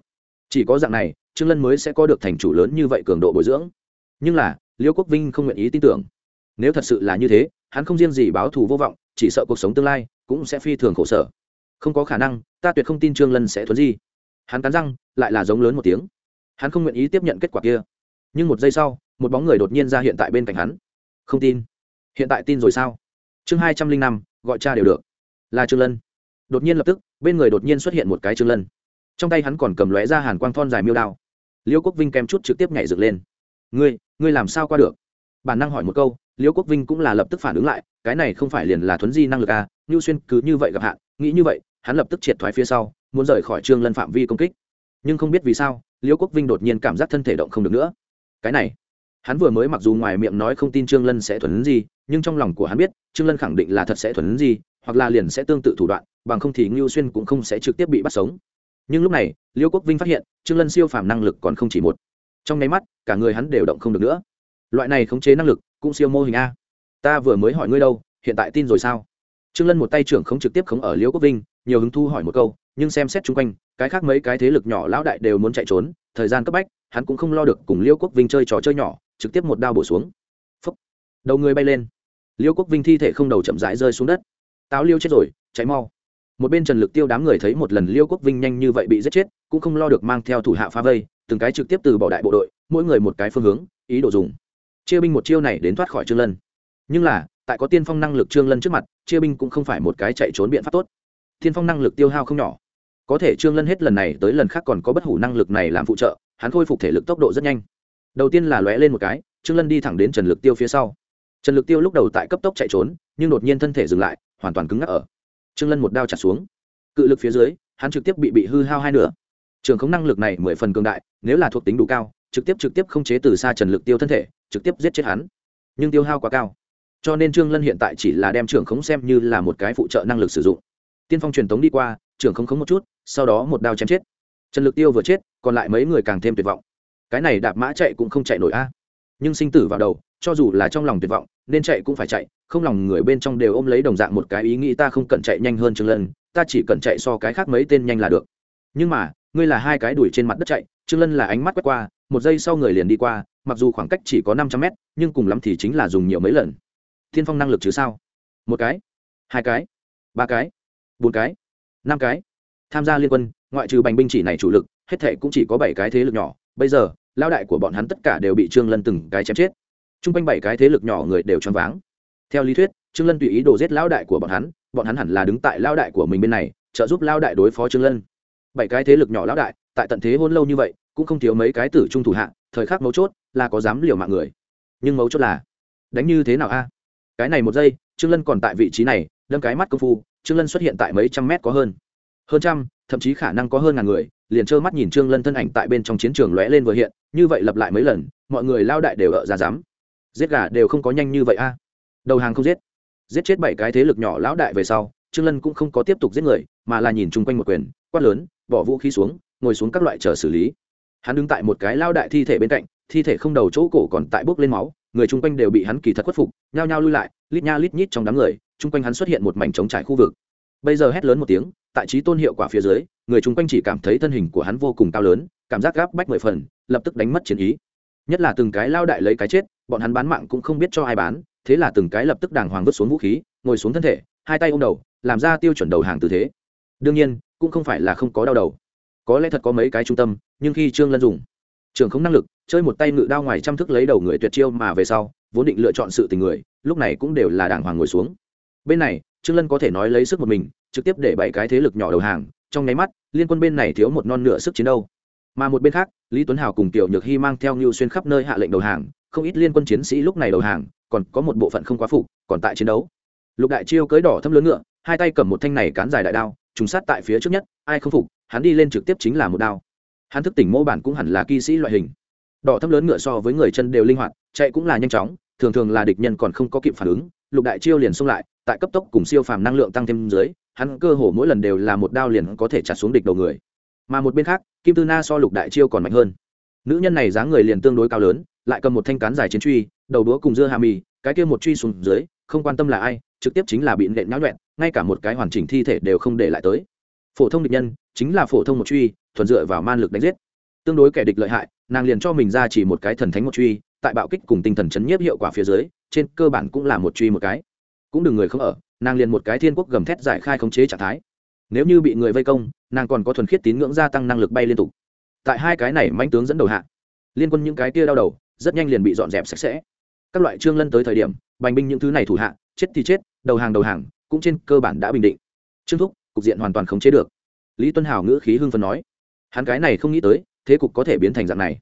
Chỉ có dạng này, trương lân mới sẽ có được thành chủ lớn như vậy cường độ bồi dưỡng. Nhưng là, liêu quốc vinh không nguyện ý tin tưởng. Nếu thật sự là như thế, hắn không riêng gì báo thù vô vọng, chỉ sợ cuộc sống tương lai cũng sẽ phi thường khổ sở. Không có khả năng, ta tuyệt không tin trương lân sẽ thuấn di. Hắn cắn răng lại là giống lớn một tiếng. Hắn không nguyện ý tiếp nhận kết quả kia. Nhưng một giây sau, một bóng người đột nhiên ra hiện tại bên cạnh hắn. Không tin. Hiện tại tin rồi sao? Chương hai trăm linh năm, gọi cha đều được. Là trương lân. Đột nhiên lập tức, bên người đột nhiên xuất hiện một cái trương lân. Trong tay hắn còn cầm lóe ra hàn quang thon dài miêu đao. Liêu quốc vinh kèm chút trực tiếp nhảy dựng lên. Ngươi ngươi làm sao qua được? Bản năng hỏi một câu, liêu quốc vinh cũng là lập tức phản ứng lại, cái này không phải liền là thuấn di năng lực à như xuyên cứ như vậy gặp hạn. Nghĩ như vậy, hắn lập tức triệt thoái phía sau, muốn rời khỏi trương lân phạm vi công kích nhưng không biết vì sao, Liễu quốc vinh đột nhiên cảm giác thân thể động không được nữa. Cái này, hắn vừa mới mặc dù ngoài miệng nói không tin trương lân sẽ thuấn gì, nhưng trong lòng của hắn biết, trương lân khẳng định là thật sẽ thuấn gì, hoặc là liền sẽ tương tự thủ đoạn, bằng không thì ngưu xuyên cũng không sẽ trực tiếp bị bắt sống. Nhưng lúc này, Liễu quốc vinh phát hiện, trương lân siêu phàm năng lực còn không chỉ một. Trong nháy mắt, cả người hắn đều động không được nữa. Loại này khống chế năng lực, cũng siêu mô hình a. Ta vừa mới hỏi ngươi đâu, hiện tại tin rồi sao? Trương lân một tay trưởng không trực tiếp khống ở Liễu quốc vinh, nhiều hứng thu hỏi một câu nhưng xem xét chung quanh, cái khác mấy cái thế lực nhỏ lão đại đều muốn chạy trốn, thời gian cấp bách, hắn cũng không lo được cùng liêu quốc vinh chơi trò chơi nhỏ, trực tiếp một đao bổ xuống. Phúc. đầu người bay lên. Liêu quốc vinh thi thể không đầu chậm rãi rơi xuống đất. Táo liêu chết rồi cháy mau. Một bên trần lực tiêu đám người thấy một lần liêu quốc vinh nhanh như vậy bị giết chết, cũng không lo được mang theo thủ hạ phá vây, từng cái trực tiếp từ bỏ đại bộ đội, mỗi người một cái phương hướng, ý đồ dùng. Chia binh một chiêu này đến thoát khỏi trương lân. Nhưng là, tại có tiên phong năng lực trương lân trước mặt, chia binh cũng không phải một cái chạy trốn biện pháp tốt. Tiên phong năng lực tiêu hao không nhỏ có thể trương lân hết lần này tới lần khác còn có bất hủ năng lực này làm phụ trợ, hắn khôi phục thể lực tốc độ rất nhanh. Đầu tiên là lóe lên một cái, trương lân đi thẳng đến trần lực tiêu phía sau. Trần lực tiêu lúc đầu tại cấp tốc chạy trốn, nhưng đột nhiên thân thể dừng lại, hoàn toàn cứng ngắc ở. Trương lân một đao chặt xuống. Cự lực phía dưới, hắn trực tiếp bị bị hư hao hai nửa. Trường không năng lực này mười phần cường đại, nếu là thuộc tính đủ cao, trực tiếp trực tiếp không chế từ xa trần lực tiêu thân thể, trực tiếp giết chết hắn. Nhưng tiêu hao quá cao. Cho nên trương lân hiện tại chỉ là đem trường khống xem như là một cái phụ trợ năng lực sử dụng. Tiên phong truyền thống đi qua trưởng không khống một chút, sau đó một đao chém chết. Trần lực tiêu vừa chết, còn lại mấy người càng thêm tuyệt vọng. Cái này đạp mã chạy cũng không chạy nổi a. Nhưng sinh tử vào đầu, cho dù là trong lòng tuyệt vọng, nên chạy cũng phải chạy, không lòng người bên trong đều ôm lấy đồng dạng một cái ý nghĩ ta không cần chạy nhanh hơn trương lân, ta chỉ cần chạy so cái khác mấy tên nhanh là được. Nhưng mà, ngươi là hai cái đuổi trên mặt đất chạy, trương lân là ánh mắt quét qua, một giây sau người liền đi qua, mặc dù khoảng cách chỉ có năm trăm mét, nhưng cùng lắm thì chính là dùng nhiều mấy lần. Thiên phong năng lực chứ sao? Một cái, hai cái, ba cái, bốn cái năm cái. Tham gia liên quân, ngoại trừ bành binh chỉ này chủ lực, hết thệ cũng chỉ có bảy cái thế lực nhỏ. Bây giờ lao đại của bọn hắn tất cả đều bị trương lân từng cái chém chết. T r u n g quanh bảy cái thế lực nhỏ người đều choáng váng. Theo lý thuyết, trương lân tùy ý đồ giết lao đại của bọn hắn bọn hắn hẳn là đứng tại lao đại của mình bên này, trợ giúp lao đại đối phó trương lân. Bảy cái thế lực nhỏ lao đại, tại tận thế hôn lâu như vậy, cũng không thiếu mấy cái tử trung thủ hạ, thời khắc mấu chốt là có dám liều mạng người. Nhưng mấu chốt là, đánh như thế nào a? Cái này một giây, trương lân còn tại vị trí này, đâm cái mắt công phu trương lân xuất hiện tại mấy trăm mét có hơn. Hơn trăm, thậm chí khả năng có hơn ngàn người, liền trơ mắt nhìn trương lân thân ảnh tại bên trong chiến trường lóe lên vừa hiện, như vậy lặp lại mấy lần, mọi người lao đại đều ở ra dám. Giết gà đều không có nhanh như vậy a. Đầu hàng không giết. Giết chết bảy cái thế lực nhỏ lão đại về sau, trương lân cũng không có tiếp tục giết người, mà là nhìn chung quanh một quyền, quát lớn, bỏ vũ khí xuống, ngồi xuống các loại chờ xử lý. Hắn đứng tại một cái lao đại thi thể bên cạnh, thi thể không đầu chỗ cổ còn tại bốc lên máu, người chung quanh đều bị hắn kỳ thật khuất phục, nhao nhao lui lại, lít nha lít nhít trong đám người chung quanh hắn xuất hiện một mảnh trống trải khu vực. Bây giờ hét lớn một tiếng, tại trí tôn hiệu quả phía dưới, người chung quanh chỉ cảm thấy thân hình của hắn vô cùng cao lớn, cảm giác gáp bách mười phần, lập tức đánh mất chiến ý. Nhất là từng cái lao đại lấy cái chết, bọn hắn bán mạng cũng không biết cho ai bán, thế là từng cái lập tức đàng hoàng vứt xuống vũ khí, ngồi xuống thân thể, hai tay ôm đầu, làm ra tiêu chuẩn đầu hàng tư thế. Đương nhiên, cũng không phải là không có đau đầu. Có lẽ thật có mấy cái trung tâm, nhưng khi trương lân dùng, trường không năng lực, chơi một tay ngự đao ngoài chăm thức lấy đầu người tuyệt chiêu mà về sau, vốn định lựa chọn sự tình người, lúc này cũng đều là đàng hoàng ngồi xuống bên này, trương lân có thể nói lấy sức một mình, trực tiếp để bảy cái thế lực nhỏ đầu hàng, trong nháy mắt, liên quân bên này thiếu một non nửa sức chiến đấu. Mà một bên khác, lý tuấn hào cùng tiểu nhược hy mang theo ngưu xuyên khắp nơi hạ lệnh đầu hàng, không ít liên quân chiến sĩ lúc này đầu hàng, còn có một bộ phận không quá phục, còn tại chiến đấu. Lục đại chiêu cưới đỏ thâm lớn ngựa, hai tay cầm một thanh này cán dài đại đao, trùng sát tại phía trước nhất, ai không phục, hắn đi lên trực tiếp chính là một đao. Hắn thức tỉnh mô bản cũng hẳn là kỵ sĩ loại hình. Đỏ thâm lớn ngựa so với người chân đều linh hoạt, chạy cũng là nhanh chóng, thường thường là địch nhân còn không có kịp phản ứng, lục đại chiêu liền xông lại tại cấp tốc cùng siêu phàm năng lượng tăng thêm dưới, hắn cơ hồ mỗi lần đều là một đao liền có thể chặt xuống địch đầu người. Mà một bên khác, kim tư na so lục đại chiêu còn mạnh hơn. Nữ nhân này dáng người liền tương đối cao lớn, lại cầm một thanh cán dài chiến truy, đầu đũa cùng dưa hà mì, cái kia một truy xuống dưới, không quan tâm là ai, trực tiếp chính là bị nện nháo nhuẹn, ngay cả một cái hoàn chỉnh thi thể đều không để lại tới. Phổ thông địch nhân, chính là phổ thông một truy, thuần dựa vào man lực đánh giết. Tương đối kẻ địch lợi hại, nàng liền cho mình ra chỉ một cái thần thánh một truy, tại bạo kích cùng tinh thần chấn nhiếp hiệu quả phía dưới, trên cơ bản cũng là một truy một cái cũng đừng người không ở, nàng liền một cái thiên quốc gầm thét giải khai khống chế trạng thái. Nếu như bị người vây công, nàng còn có thuần khiết tín ngưỡng gia tăng năng lực bay liên tục. Tại hai cái này manh tướng dẫn đầu hạ, liên quân những cái kia đau đầu, rất nhanh liền bị dọn dẹp sạch sẽ. Các loại trương lân tới thời điểm, bành binh những thứ này thủ hạ, chết thì chết, đầu hàng đầu hàng, cũng trên cơ bản đã bình định. Trương thúc, cục diện hoàn toàn khống chế được. Lý tuân hào ngữ khí hưng phần nói, hắn cái này không nghĩ tới, thế cục có thể biến thành dạng này.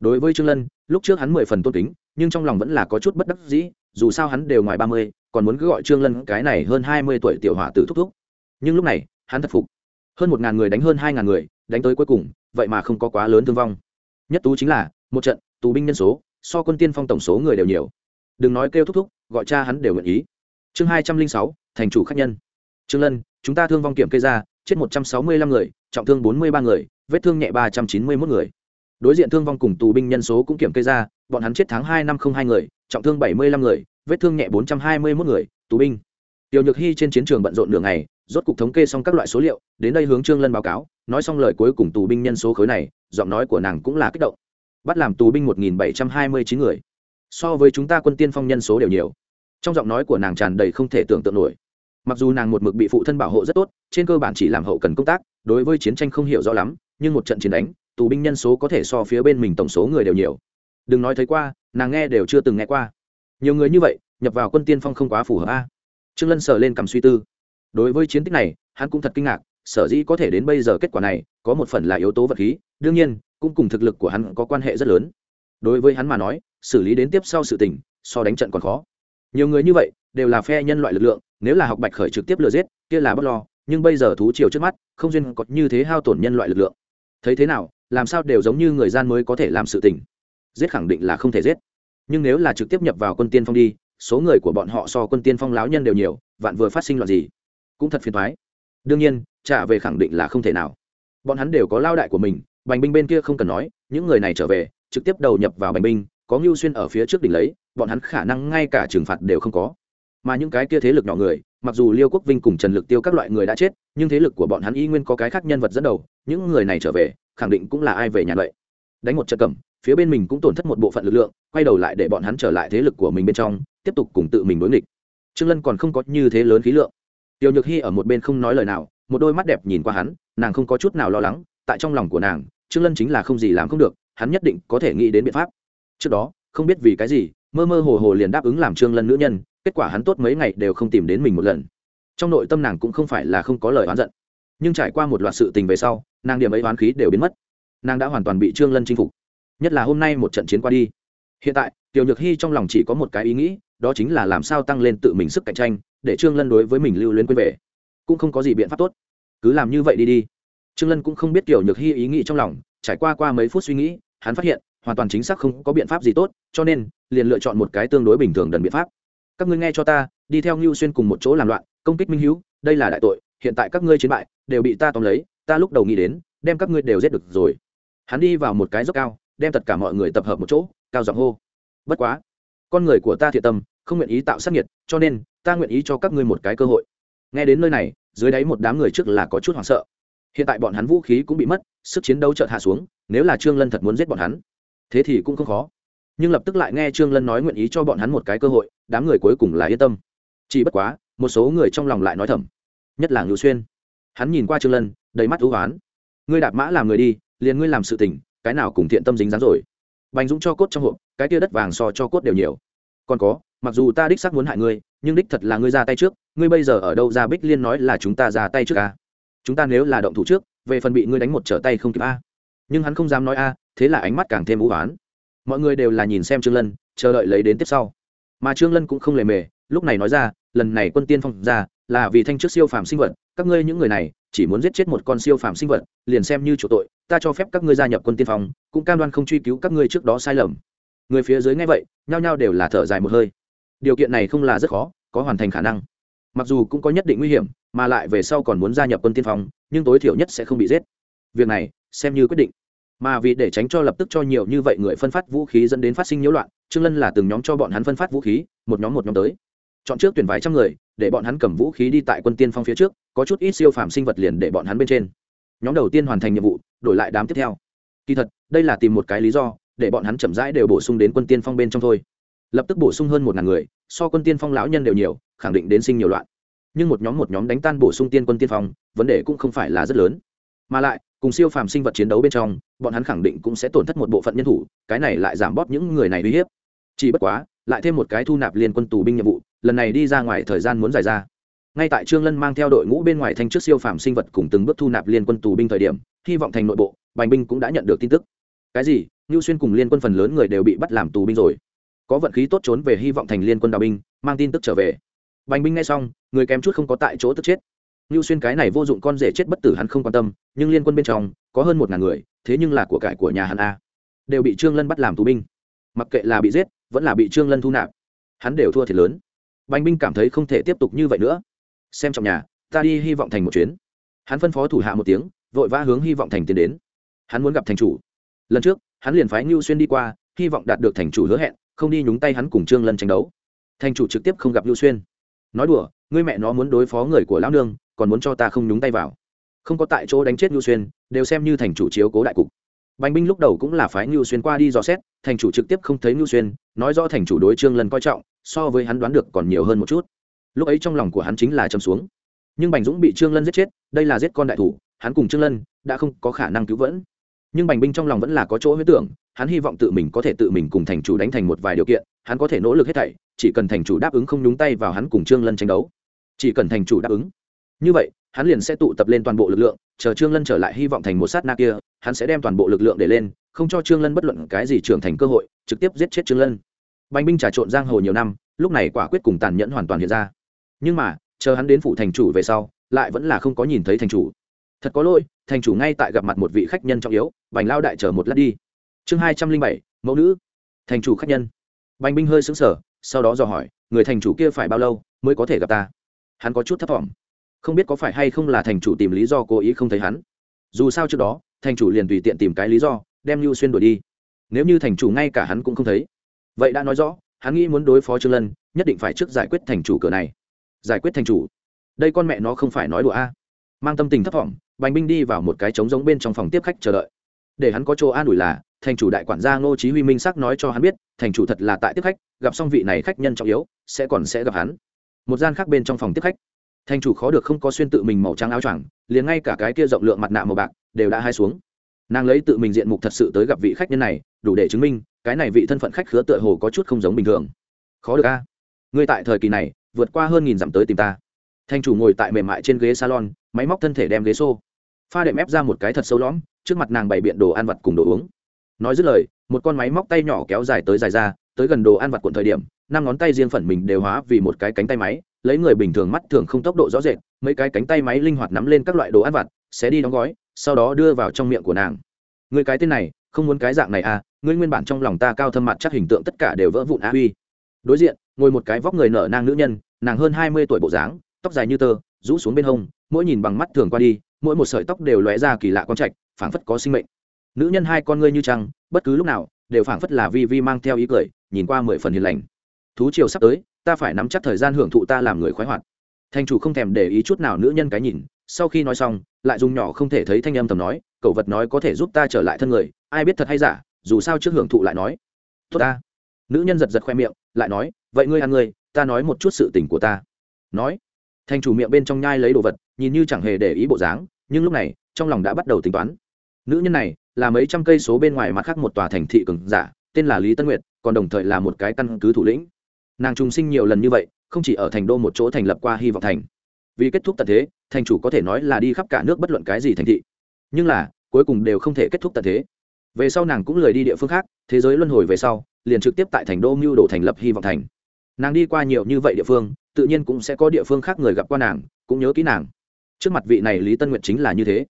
Đối với trương lân, lúc trước hắn mười phần tôn kính, nhưng trong lòng vẫn là có chút bất đắc dĩ dù sao hắn đều ngoài ba mươi, còn muốn cứ gọi trương lân cái này hơn hai mươi tuổi tiểu hỏa tử thúc thúc. Nhưng lúc này, hắn thật phục. Hơn một ngàn người đánh hơn hai ngàn người, đánh tới cuối cùng, vậy mà không có quá lớn thương vong. Nhất tú chính là, một trận, tù binh nhân số, so quân tiên phong tổng số người đều nhiều. Đừng nói kêu thúc thúc, gọi cha hắn đều nguyện ý. Chương hai trăm linh sáu, thành chủ khách nhân. Trương lân, chúng ta thương vong kiểm kê ra, chết một trăm sáu mươi lăm người, trọng thương bốn mươi ba người, vết thương nhẹ ba trăm chín mươi mốt người. Đối diện thương vong cùng tù binh nhân số cũng kiểm kê ra, bọn hắn chết tháng hai năm không hai người trọng thương bảy mươi lăm người, vết thương nhẹ bốn trăm hai mươi mốt người, tù binh. Tiểu nhược hy trên chiến trường bận rộn nửa ngày, rốt cục thống kê xong các loại số liệu, đến đây hướng trương lân báo cáo, nói xong lời cuối cùng tù binh nhân số khối này, giọng nói của nàng cũng là kích động. Bắt làm tù binh một nghìn bảy trăm hai mươi chín người. So với chúng ta quân tiên phong nhân số đều nhiều. Trong giọng nói của nàng tràn đầy không thể tưởng tượng nổi. Mặc dù nàng một mực bị phụ thân bảo hộ rất tốt, trên cơ bản chỉ làm hậu cần công tác, đối với chiến tranh không hiểu rõ lắm, nhưng một trận chiến đánh, tù binh nhân số có thể so phía bên mình tổng số người đều nhiều. Đừng nói thấy qua nàng nghe đều chưa từng nghe qua. Nhiều người như vậy, nhập vào quân tiên phong không quá phù hợp a. Trương lân sờ lên cầm suy tư. Đối với chiến tích này, hắn cũng thật kinh ngạc, sở dĩ có thể đến bây giờ kết quả này, có một phần là yếu tố vật khí, đương nhiên, cũng cùng thực lực của hắn có quan hệ rất lớn. Đối với hắn mà nói, xử lý đến tiếp sau sự tình, so đánh trận còn khó. Nhiều người như vậy, đều là phe nhân loại lực lượng, nếu là học bạch khởi trực tiếp lừa giết, kia là bất lo, nhưng bây giờ thú triều trước mắt, không duyên có như thế hao tổn nhân loại lực lượng. Thấy thế nào, làm sao đều giống như người gian mới có thể làm sự tình giết khẳng định là không thể giết. Nhưng nếu là trực tiếp nhập vào quân tiên phong đi số người của bọn họ so quân tiên phong láo nhân đều nhiều vạn vừa phát sinh loạn gì cũng thật phiền thoái đương nhiên trả về khẳng định là không thể nào. Bọn hắn đều có lao đại của mình bành binh bên kia không cần nói những người này trở về trực tiếp đầu nhập vào bành binh có ngưu xuyên ở phía trước đỉnh lấy bọn hắn khả năng ngay cả trừng phạt đều không có. Mà những cái kia thế lực nhỏ người mặc dù liêu quốc vinh cùng trần lực tiêu các loại người đã chết nhưng thế lực của bọn hắn y nguyên có cái khác nhân vật dẫn đầu những người này trở về khẳng định cũng là ai về nhà lợi, đánh một trận cẩm phía bên mình cũng tổn thất một bộ phận lực lượng, quay đầu lại để bọn hắn trở lại thế lực của mình bên trong, tiếp tục cùng tự mình đối nghịch. Trương lân còn không có như thế lớn khí lượng. Tiểu nhược hy ở một bên không nói lời nào, một đôi mắt đẹp nhìn qua hắn, nàng không có chút nào lo lắng, tại trong lòng của nàng, trương lân chính là không gì làm không được, hắn nhất định có thể nghĩ đến biện pháp. Trước đó, không biết vì cái gì, mơ mơ hồ hồ liền đáp ứng làm trương lân nữ nhân, kết quả hắn tốt mấy ngày đều không tìm đến mình một lần. Trong nội tâm nàng cũng không phải là không có lời oán giận. Nhưng trải qua một loạt sự tình về sau, nàng điểm ấy oán khí đều biến mất. Nàng đã hoàn toàn bị trương lân chinh phục nhất là hôm nay một trận chiến qua đi. Hiện tại, tiểu nhược hy trong lòng chỉ có một cái ý nghĩ, đó chính là làm sao tăng lên tự mình sức cạnh tranh, để trương lân đối với mình lưu luyến quên về. Cũng không có gì biện pháp tốt. Cứ làm như vậy đi đi. Trương lân cũng không biết tiểu nhược hy ý nghĩ trong lòng, trải qua qua mấy phút suy nghĩ, hắn phát hiện, hoàn toàn chính xác không có biện pháp gì tốt, cho nên, liền lựa chọn một cái tương đối bình thường đần biện pháp. Các ngươi nghe cho ta, đi theo ngưu xuyên cùng một chỗ làm loạn, công kích minh hữu đây là đại tội, hiện tại các ngươi chiến bại, đều bị ta tóm lấy, ta lúc đầu nghĩ đến, đem các ngươi đều giết được rồi. Hắn đi vào một cái dốc cao đem tất cả mọi người tập hợp một chỗ, cao giọng hô. Bất quá, con người của ta thiệt tâm, không nguyện ý tạo sát nhiệt cho nên ta nguyện ý cho các ngươi một cái cơ hội. Nghe đến nơi này, dưới đáy một đám người trước là có chút hoảng sợ. Hiện tại bọn hắn vũ khí cũng bị mất, sức chiến đấu chợt hạ xuống, nếu là trương lân thật muốn giết bọn hắn, thế thì cũng không khó. Nhưng lập tức lại nghe trương lân nói nguyện ý cho bọn hắn một cái cơ hội, đám người cuối cùng là yên tâm. Chỉ bất quá, một số người trong lòng lại nói thầm. Nhất là ngưu xuyên. Hắn nhìn qua trương lân, đầy mắt ưu oán. Ngươi đạp mã làm người đi, liền ngươi làm sự tình cái nào cùng thiện tâm dính dáng rồi. Bành dũng cho cốt trong hộp, cái kia đất vàng so cho cốt đều nhiều. Còn có, mặc dù ta đích xác muốn hại ngươi, nhưng đích thật là ngươi ra tay trước, ngươi bây giờ ở đâu ra bích liên nói là chúng ta ra tay trước à? chúng ta nếu là động thủ trước, về phần bị ngươi đánh một trở tay không kịp a nhưng hắn không dám nói a thế là ánh mắt càng thêm vũ oán. Mọi người đều là nhìn xem trương lân, chờ đợi lấy đến tiếp sau. Mà trương lân cũng không lề mề, lúc này nói ra, lần này quân tiên phong ra là vì thanh trước siêu phàm sinh vật, các ngươi những người này, chỉ muốn giết chết một con siêu phàm sinh vật, liền xem như chủ tội, ta cho phép các ngươi gia nhập quân tiên phong, cũng cam đoan không truy cứu các ngươi trước đó sai lầm. Người phía dưới nghe vậy, nhao nhao đều là thở dài một hơi. Điều kiện này không là rất khó, có hoàn thành khả năng. Mặc dù cũng có nhất định nguy hiểm, mà lại về sau còn muốn gia nhập quân tiên phong, nhưng tối thiểu nhất sẽ không bị giết. Việc này, xem như quyết định. Mà vì để tránh cho lập tức cho nhiều như vậy người phân phát vũ khí dẫn đến phát sinh nhiễu loạn, trương lân là từng nhóm cho bọn hắn phân phát vũ khí, một nhóm một nhóm tới chọn trước tuyển vài trăm người, để bọn hắn cầm vũ khí đi tại quân tiên phong phía trước, có chút ít siêu phàm sinh vật liền để bọn hắn bên trên. Nhóm đầu tiên hoàn thành nhiệm vụ, đổi lại đám tiếp theo. Kỳ thật, đây là tìm một cái lý do, để bọn hắn chậm rãi đều bổ sung đến quân tiên phong bên trong thôi. Lập tức bổ sung hơn một ngàn người, so quân tiên phong lão nhân đều nhiều, khẳng định đến sinh nhiều loạn. Nhưng một nhóm một nhóm đánh tan bổ sung tiên quân tiên phong, vấn đề cũng không phải là rất lớn. Mà lại, cùng siêu phàm sinh vật chiến đấu bên trong, bọn hắn khẳng định cũng sẽ tổn thất một bộ phận nhân thủ, cái này lại giảm bóp những người này uy hiếp. Chỉ bất quá, lại thêm một cái thu nạp liên quân tù binh nhiệm vụ lần này đi ra ngoài thời gian muốn dài ra. Ngay tại trương lân mang theo đội ngũ bên ngoài thanh trước siêu phàm sinh vật cùng từng bước thu nạp liên quân tù binh thời điểm, hy vọng thành nội bộ, bành binh cũng đã nhận được tin tức. Cái gì? Ngưu xuyên cùng liên quân phần lớn người đều bị bắt làm tù binh rồi. Có vận khí tốt trốn về hy vọng thành liên quân đào binh, mang tin tức trở về. Bành binh ngay xong, người kém chút không có tại chỗ tức chết. Ngưu xuyên cái này vô dụng con rể chết bất tử hắn không quan tâm, nhưng liên quân bên trong, có hơn một ngàn người, thế nhưng là của cải của nhà hắn a. Đều bị trương lân bắt làm tù binh. Mặc kệ là bị giết, vẫn là bị trương lân thu nạp. Hắn đều thua thiệt lớn bành binh cảm thấy không thể tiếp tục như vậy nữa. Xem trong nhà, ta đi hy vọng thành một chuyến. Hắn phân phó thủ hạ một tiếng, vội vã hướng hy vọng thành tiến đến. Hắn muốn gặp thành chủ. Lần trước, hắn liền phái ngưu xuyên đi qua, hy vọng đạt được thành chủ hứa hẹn, không đi nhúng tay hắn cùng trương lân tranh đấu. Thành chủ trực tiếp không gặp ngưu xuyên. Nói đùa, ngươi mẹ nó muốn đối phó người của lão nương, còn muốn cho ta không nhúng tay vào. Không có tại chỗ đánh chết ngưu xuyên, đều xem như thành chủ chiếu cố đại cục. Bành binh lúc đầu cũng là phái ngưu xuyên qua đi dò xét, thành chủ trực tiếp không thấy ngưu xuyên, nói rõ thành chủ đối trương lân coi trọng so với hắn đoán được còn nhiều hơn một chút. Lúc ấy trong lòng của hắn chính là châm xuống. Nhưng bành dũng bị trương lân giết chết, đây là giết con đại thủ, hắn cùng trương lân đã không có khả năng cứu vẫn nhưng bành binh trong lòng vẫn là có chỗ huyết tưởng, hắn hy vọng tự mình có thể tự mình cùng thành chủ đánh thành một vài điều kiện, hắn có thể nỗ lực hết thảy, chỉ cần thành chủ đáp ứng không nhúng tay vào hắn cùng trương lân tranh đấu. Chỉ cần thành chủ đáp ứng. Như vậy, hắn liền sẽ tụ tập lên toàn bộ lực lượng, chờ trương lân trở lại hy vọng thành một sát na kia, hắn sẽ đem toàn bộ lực lượng để lên, không cho trương lân bất luận cái gì trưởng thành cơ hội, trực tiếp giết chết trương lân bành binh trà trộn giang hồ nhiều năm, lúc này quả quyết cùng tàn nhẫn hoàn toàn hiện ra. Nhưng mà, chờ hắn đến phủ thành chủ về sau, lại vẫn là không có nhìn thấy thành chủ. Thật có lỗi, thành chủ ngay tại gặp mặt một vị khách nhân trọng yếu, bành lao đại chờ một lát đi. Chương hai trăm linh bảy, mẫu nữ. Thành chủ khách nhân. Bành binh hơi xứng sở sau đó dò hỏi, người thành chủ kia phải bao lâu mới có thể gặp ta? Hắn có chút thấp t không biết có phải hay không là thành chủ tìm lý do cố ý không thấy hắn. Dù sao trước đó, thành chủ liền tùy tiện tìm cái lý do, đem lưu xuyên đuổi đi. Nếu như thành chủ ngay cả hắn cũng không thấy vậy đã nói rõ, hắn nghĩ muốn đối phó trương lân, nhất định phải trước giải quyết thành chủ cửa này. Giải quyết thành chủ? Đây con mẹ nó không phải nói đùa a. Mang tâm tình thấp thỏm bành binh đi vào một cái trống giống bên trong phòng tiếp khách chờ đợi. Để hắn có chỗ an ủi là, thành chủ đại quản gia ngô chí huy minh sắc nói cho hắn biết, thành chủ thật là tại tiếp khách, gặp xong vị này khách nhân trọng yếu, sẽ còn sẽ gặp hắn. Một gian khác bên trong phòng tiếp khách. Thành chủ khó được không có xuyên tự mình màu trắng áo choàng, liền ngay cả cái kia rộng lượng mặt nạ màu bạc, đều đã hai xuống. Nàng lấy tự mình diện mục thật sự tới gặp vị khách nhân này, đủ để chứng minh cái này vị thân phận khách khứa tựa hồ có chút không giống bình thường. Khó được a. Ngươi tại thời kỳ này, vượt qua hơn nghìn dặm tới tìm ta. Thanh chủ ngồi tại mềm mại trên ghế salon, máy móc thân thể đem ghế xô. Pha đệm ép ra một cái thật sâu lõm, trước mặt nàng bày biện đồ ăn vặt cùng đồ uống. Nói dứt lời, một con máy móc tay nhỏ kéo dài tới dài ra, tới gần đồ ăn vặt cuộn thời điểm, năm ngón tay riêng phần mình đều hóa vì một cái cánh tay máy, lấy người bình thường mắt thường không tốc độ rõ rệt, mấy cái cánh tay máy linh hoạt nắm lên các loại đồ ăn vặt, sẽ đi đóng gói, sau đó đưa vào trong miệng của nàng. Người cái tên này, không muốn cái dạng này à ngươi nguyên bản trong lòng ta cao thâm mặt chắc hình tượng tất cả đều vỡ vụn á uy đối diện, ngồi một cái vóc người nở nang nữ nhân, nàng hơn hai mươi tuổi bộ dáng, tóc dài như tơ, rũ xuống bên hông, mỗi nhìn bằng mắt thường qua đi, mỗi một sợi tóc đều lóe ra kỳ lạ con trạch, phảng phất có sinh mệnh. Nữ nhân hai con ngươi như trăng, bất cứ lúc nào, đều phảng phất là vi vi mang theo ý cười, nhìn qua mười phần hiền lành. Thú chiều sắp tới, ta phải nắm chắc thời gian hưởng thụ ta làm người khoái hoạt. Thành chủ không thèm để ý chút nào nữ nhân cái nhìn, sau khi nói xong, lại dùng nhỏ không thể thấy thanh âm tầm nói cậu vật nói có thể giúp ta trở lại thân người, ai biết thật hay giả dù sao trước hưởng thụ lại nói. Tốt ta. Nữ nhân giật giật khoe miệng, lại nói, vậy ngươi ăn ngươi, ta nói một chút sự tình của ta. Nói thành chủ miệng bên trong nhai lấy đồ vật, nhìn như chẳng hề để ý bộ dáng, nhưng lúc này, trong lòng đã bắt đầu tính toán. Nữ nhân này, là mấy trăm cây số bên ngoài mặt khác một tòa thành thị cường giả, tên là lý tân nguyệt, còn đồng thời là một cái căn cứ thủ lĩnh. Nàng trùng sinh nhiều lần như vậy, không chỉ ở thành đô một chỗ thành lập qua hy vọng thành. Vì kết thúc tận thế thành chủ có thể nói là đi khắp cả nước bất luận cái gì thành thị. Nhưng là, cuối cùng đều không thể kết thúc tận thế về sau nàng cũng lười đi địa phương khác thế giới luân hồi về sau liền trực tiếp tại thành đô mưu đồ thành lập hy vọng thành. Nàng đi qua nhiều như vậy địa phương tự nhiên cũng sẽ có địa phương khác người gặp qua nàng cũng nhớ kỹ nàng. Trước mặt vị này lý tân nguyệt chính là như thế.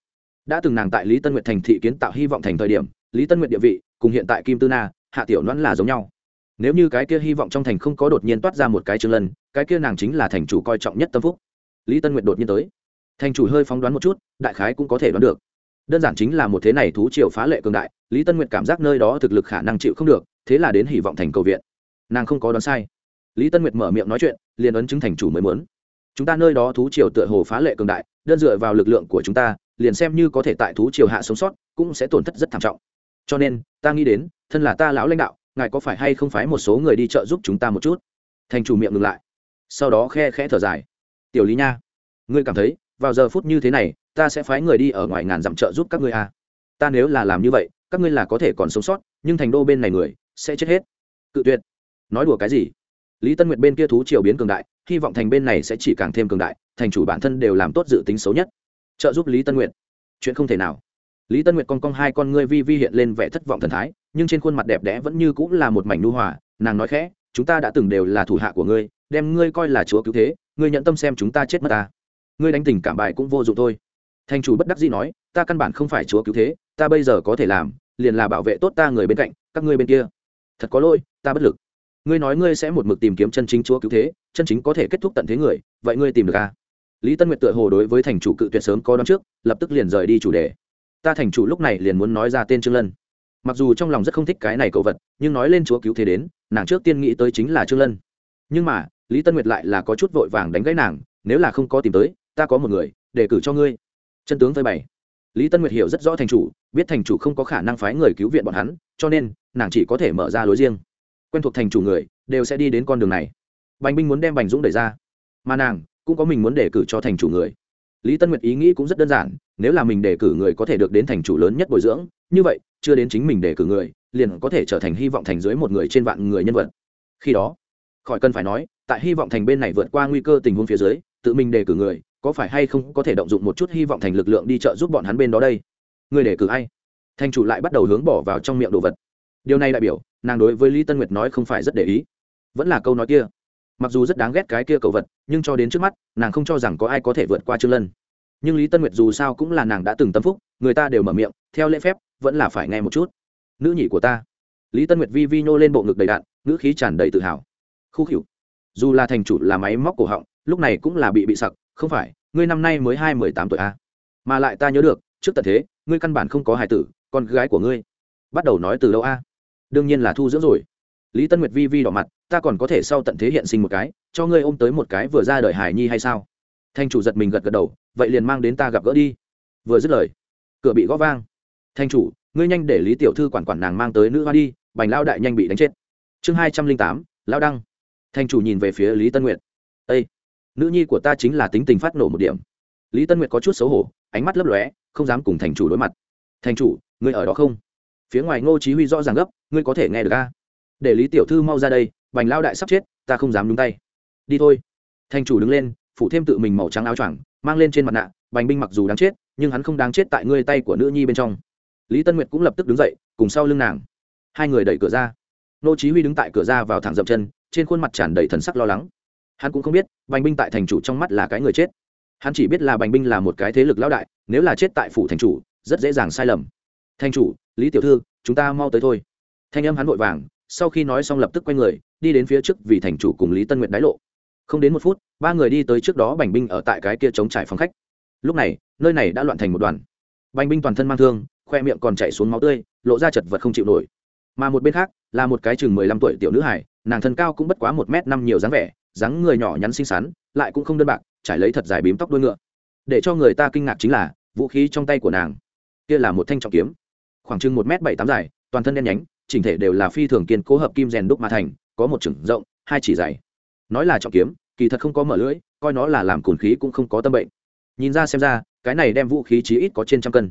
Đã từng nàng tại lý tân nguyệt thành thị kiến tạo hy vọng thành thời điểm lý tân nguyệt địa vị cùng hiện tại kim tư na hạ tiểu đoán là giống nhau. Nếu như cái kia hy vọng trong thành không có đột nhiên toát ra một cái chương lần, cái kia nàng chính là thành chủ coi trọng nhất tâm phúc. Lý tân nguyệt đột nhiên tới. Thành chủ hơi phóng đoán một chút đại khái cũng có thể đoán được đơn giản chính là một thế này thú triều phá lệ cường đại, lý tân nguyệt cảm giác nơi đó thực lực khả năng chịu không được, thế là đến hy vọng thành cầu viện. Nàng không có đoán sai. Lý tân nguyệt mở miệng nói chuyện, liền ấn chứng thành chủ mới muốn. Chúng ta nơi đó thú triều tựa hồ phá lệ cường đại, đơn dựa vào lực lượng của chúng ta, liền xem như có thể tại thú triều hạ sống sót, cũng sẽ tổn thất rất thảm trọng. Cho nên, ta nghĩ đến, thân là ta lão lãnh đạo, ngài có phải hay không phái một số người đi chợ giúp chúng ta một chút? Thành chủ miệng ngừng lại. Sau đó khe khẽ thở dài. Tiểu lý nha, ngươi cảm thấy, vào giờ phút như thế này ta sẽ phái người đi ở ngoài ngàn dặm chợ giúp các ngươi à. ta nếu là làm như vậy, các ngươi là có thể còn sống sót, nhưng thành đô bên này người sẽ chết hết. Cự tuyệt. Nói đùa cái gì? Lý tân nguyệt bên kia thú triều biến cường đại, hy vọng thành bên này sẽ chỉ càng thêm cường đại, thành chủ bản thân đều làm tốt dự tính xấu nhất. Trợ giúp lý tân nguyệt. Chuyện không thể nào. Lý tân nguyệt con cong hai con ngươi vi vi hiện lên vẻ thất vọng thần thái, nhưng trên khuôn mặt đẹp đẽ vẫn như cũng là một mảnh nu hòa, nàng nói khẽ, chúng ta đã từng đều là thủ hạ của ngươi, đem ngươi coi là chúa cứu thế, ngươi nhận tâm xem chúng ta chết mất ta. Ngươi đánh tình cảm bài cũng vô dụng thôi thành chủ bất đắc dĩ nói, ta căn bản không phải chúa cứu thế, ta bây giờ có thể làm, liền là bảo vệ tốt ta người bên cạnh, các ngươi bên kia. Thật có lỗi, ta bất lực. Ngươi nói ngươi sẽ một mực tìm kiếm chân chính chúa cứu thế, chân chính có thể kết thúc tận thế người, vậy ngươi tìm được à? lý tân nguyệt tựa hồ đối với thành chủ cự tuyệt sớm có đón trước, lập tức liền rời đi chủ đề. Ta thành chủ lúc này liền muốn nói ra tên trương lân. Mặc dù trong lòng rất không thích cái này cậu vật, nhưng nói lên chúa cứu thế đến, nàng trước tiên nghĩ tới chính là trương lân. Nhưng mà, lý tân nguyệt lại là có chút vội vàng đánh gãy nàng, nếu là không có tìm tới, ta có một người, để cử cho ngươi chân tướng phơi bày. Lý tân nguyệt hiểu rất rõ thành chủ, biết thành chủ không có khả năng phái người cứu viện bọn hắn, cho nên nàng chỉ có thể mở ra lối riêng. Quen thuộc thành chủ người đều sẽ đi đến con đường này. Bành binh muốn đem bành dũng đẩy ra, mà nàng cũng có mình muốn đề cử cho thành chủ người. Lý tân nguyệt ý nghĩ cũng rất đơn giản, nếu là mình đề cử người có thể được đến thành chủ lớn nhất bồi dưỡng, như vậy, chưa đến chính mình đề cử người, liền có thể trở thành hy vọng thành dưới một người trên vạn người nhân vật. Khi đó, khỏi cần phải nói, tại hy vọng thành bên này vượt qua nguy cơ tình huống phía dưới, tự mình đề cử người có phải hay không có thể động dụng một chút hy vọng thành lực lượng đi trợ giúp bọn hắn bên đó đây? Người đề cử ai? Thành chủ lại bắt đầu hướng bỏ vào trong miệng đồ vật. Điều này đại biểu, nàng đối với lý tân nguyệt nói không phải rất để ý. Vẫn là câu nói kia. Mặc dù rất đáng ghét cái kia cầu vật, nhưng cho đến trước mắt, nàng không cho rằng có ai có thể vượt qua trương lân. Nhưng lý tân nguyệt dù sao cũng là nàng đã từng tâm phúc, người ta đều mở miệng, theo lễ phép, vẫn là phải nghe một chút. Nữ nhị của ta. Lý tân nguyệt vi vi nhô lên bộ ngực đầy đạn, ngữ khí tràn đầy tự hào. Khu khỉu. Dù là thành chủ là máy móc cổ họng, lúc này cũng là bị bị sặc không phải, ngươi năm nay mới hai, mười tám tuổi a à? mà lại ta nhớ được, trước tận thế, ngươi căn bản không có hài tử, con gái của ngươi. Bắt đầu nói từ đâu a? Đương nhiên là thu dưỡng rồi. Lý tân nguyệt vi vi đỏ mặt, ta còn có thể sau tận thế hiện sinh một cái, cho ngươi ôm tới một cái vừa ra đời hải nhi hay sao? Thanh chủ giật mình gật gật đầu, vậy liền mang đến ta gặp gỡ đi. Vừa dứt lời, cửa bị gõ vang. Thanh chủ, ngươi nhanh để lý tiểu thư quản quản nàng mang tới nữ hoa đi, bành lao đại nhanh bị đánh chết. Chương hai trăm linh tám, lao đăng. Thanh chủ nhìn về phía lý tân nguyệt. Ây nữ nhi của ta chính là tính tình phát nổ một điểm. Lý tân nguyệt có chút xấu hổ, ánh mắt lấp lóe, không dám cùng thành chủ đối mặt. Thành chủ, ngươi ở đó không? Phía ngoài ngô chí huy rõ ràng gấp, ngươi có thể nghe được a? Để lý tiểu thư mau ra đây, bành lao đại sắp chết, ta không dám nhúng tay. Đi thôi. Thành chủ đứng lên phụ thêm tự mình màu trắng áo choàng, mang lên trên mặt nạ, bành binh mặc dù đáng chết, nhưng hắn không đáng chết tại ngươi tay của nữ nhi bên trong. Lý tân nguyệt cũng lập tức đứng dậy, cùng sau lưng nàng. Hai người đẩy cửa ra. Nô chí huy đứng tại cửa ra vào thẳng dậm chân, trên khuôn mặt tràn đầy thần sắc lo lắng hắn cũng không biết, bành binh tại thành chủ trong mắt là cái người chết. Hắn chỉ biết là bành binh là một cái thế lực lão đại, nếu là chết tại phủ thành chủ, rất dễ dàng sai lầm. Thành chủ, lý tiểu thư, chúng ta mau tới thôi. Thanh âm hắn vội vàng, sau khi nói xong lập tức quay người, đi đến phía trước vì thành chủ cùng lý tân nguyệt đái lộ. Không đến một phút, ba người đi tới trước đó bành binh ở tại cái kia chống trải phòng khách. Lúc này, nơi này đã loạn thành một đoàn. Bành binh toàn thân mang thương, khoe miệng còn chảy xuống máu tươi, lộ ra chật vật không chịu nổi. Mà một bên khác, là một cái chừng mười lăm tuổi tiểu nữ hải nàng thân cao cũng bất quá một m năm nhiều dáng vẻ dáng người nhỏ nhắn xinh xắn, lại cũng không đơn bạc, trải lấy thật dài bím tóc đuôi ngựa. Để cho người ta kinh ngạc chính là, vũ khí trong tay của nàng, kia là một thanh trọng kiếm. Khoảng chừng một m bảy tám dài, toàn thân đen nhánh, chỉnh thể đều là phi thường kiên cố hợp kim rèn đúc mà thành, có một chừng rộng, hai chỉ dày nói là trọng kiếm, kỳ thật không có mở lưỡi, coi nó là làm cồn khí cũng không có tâm bệnh. Nhìn ra xem ra, cái này đem vũ khí chí ít có trên trăm cân.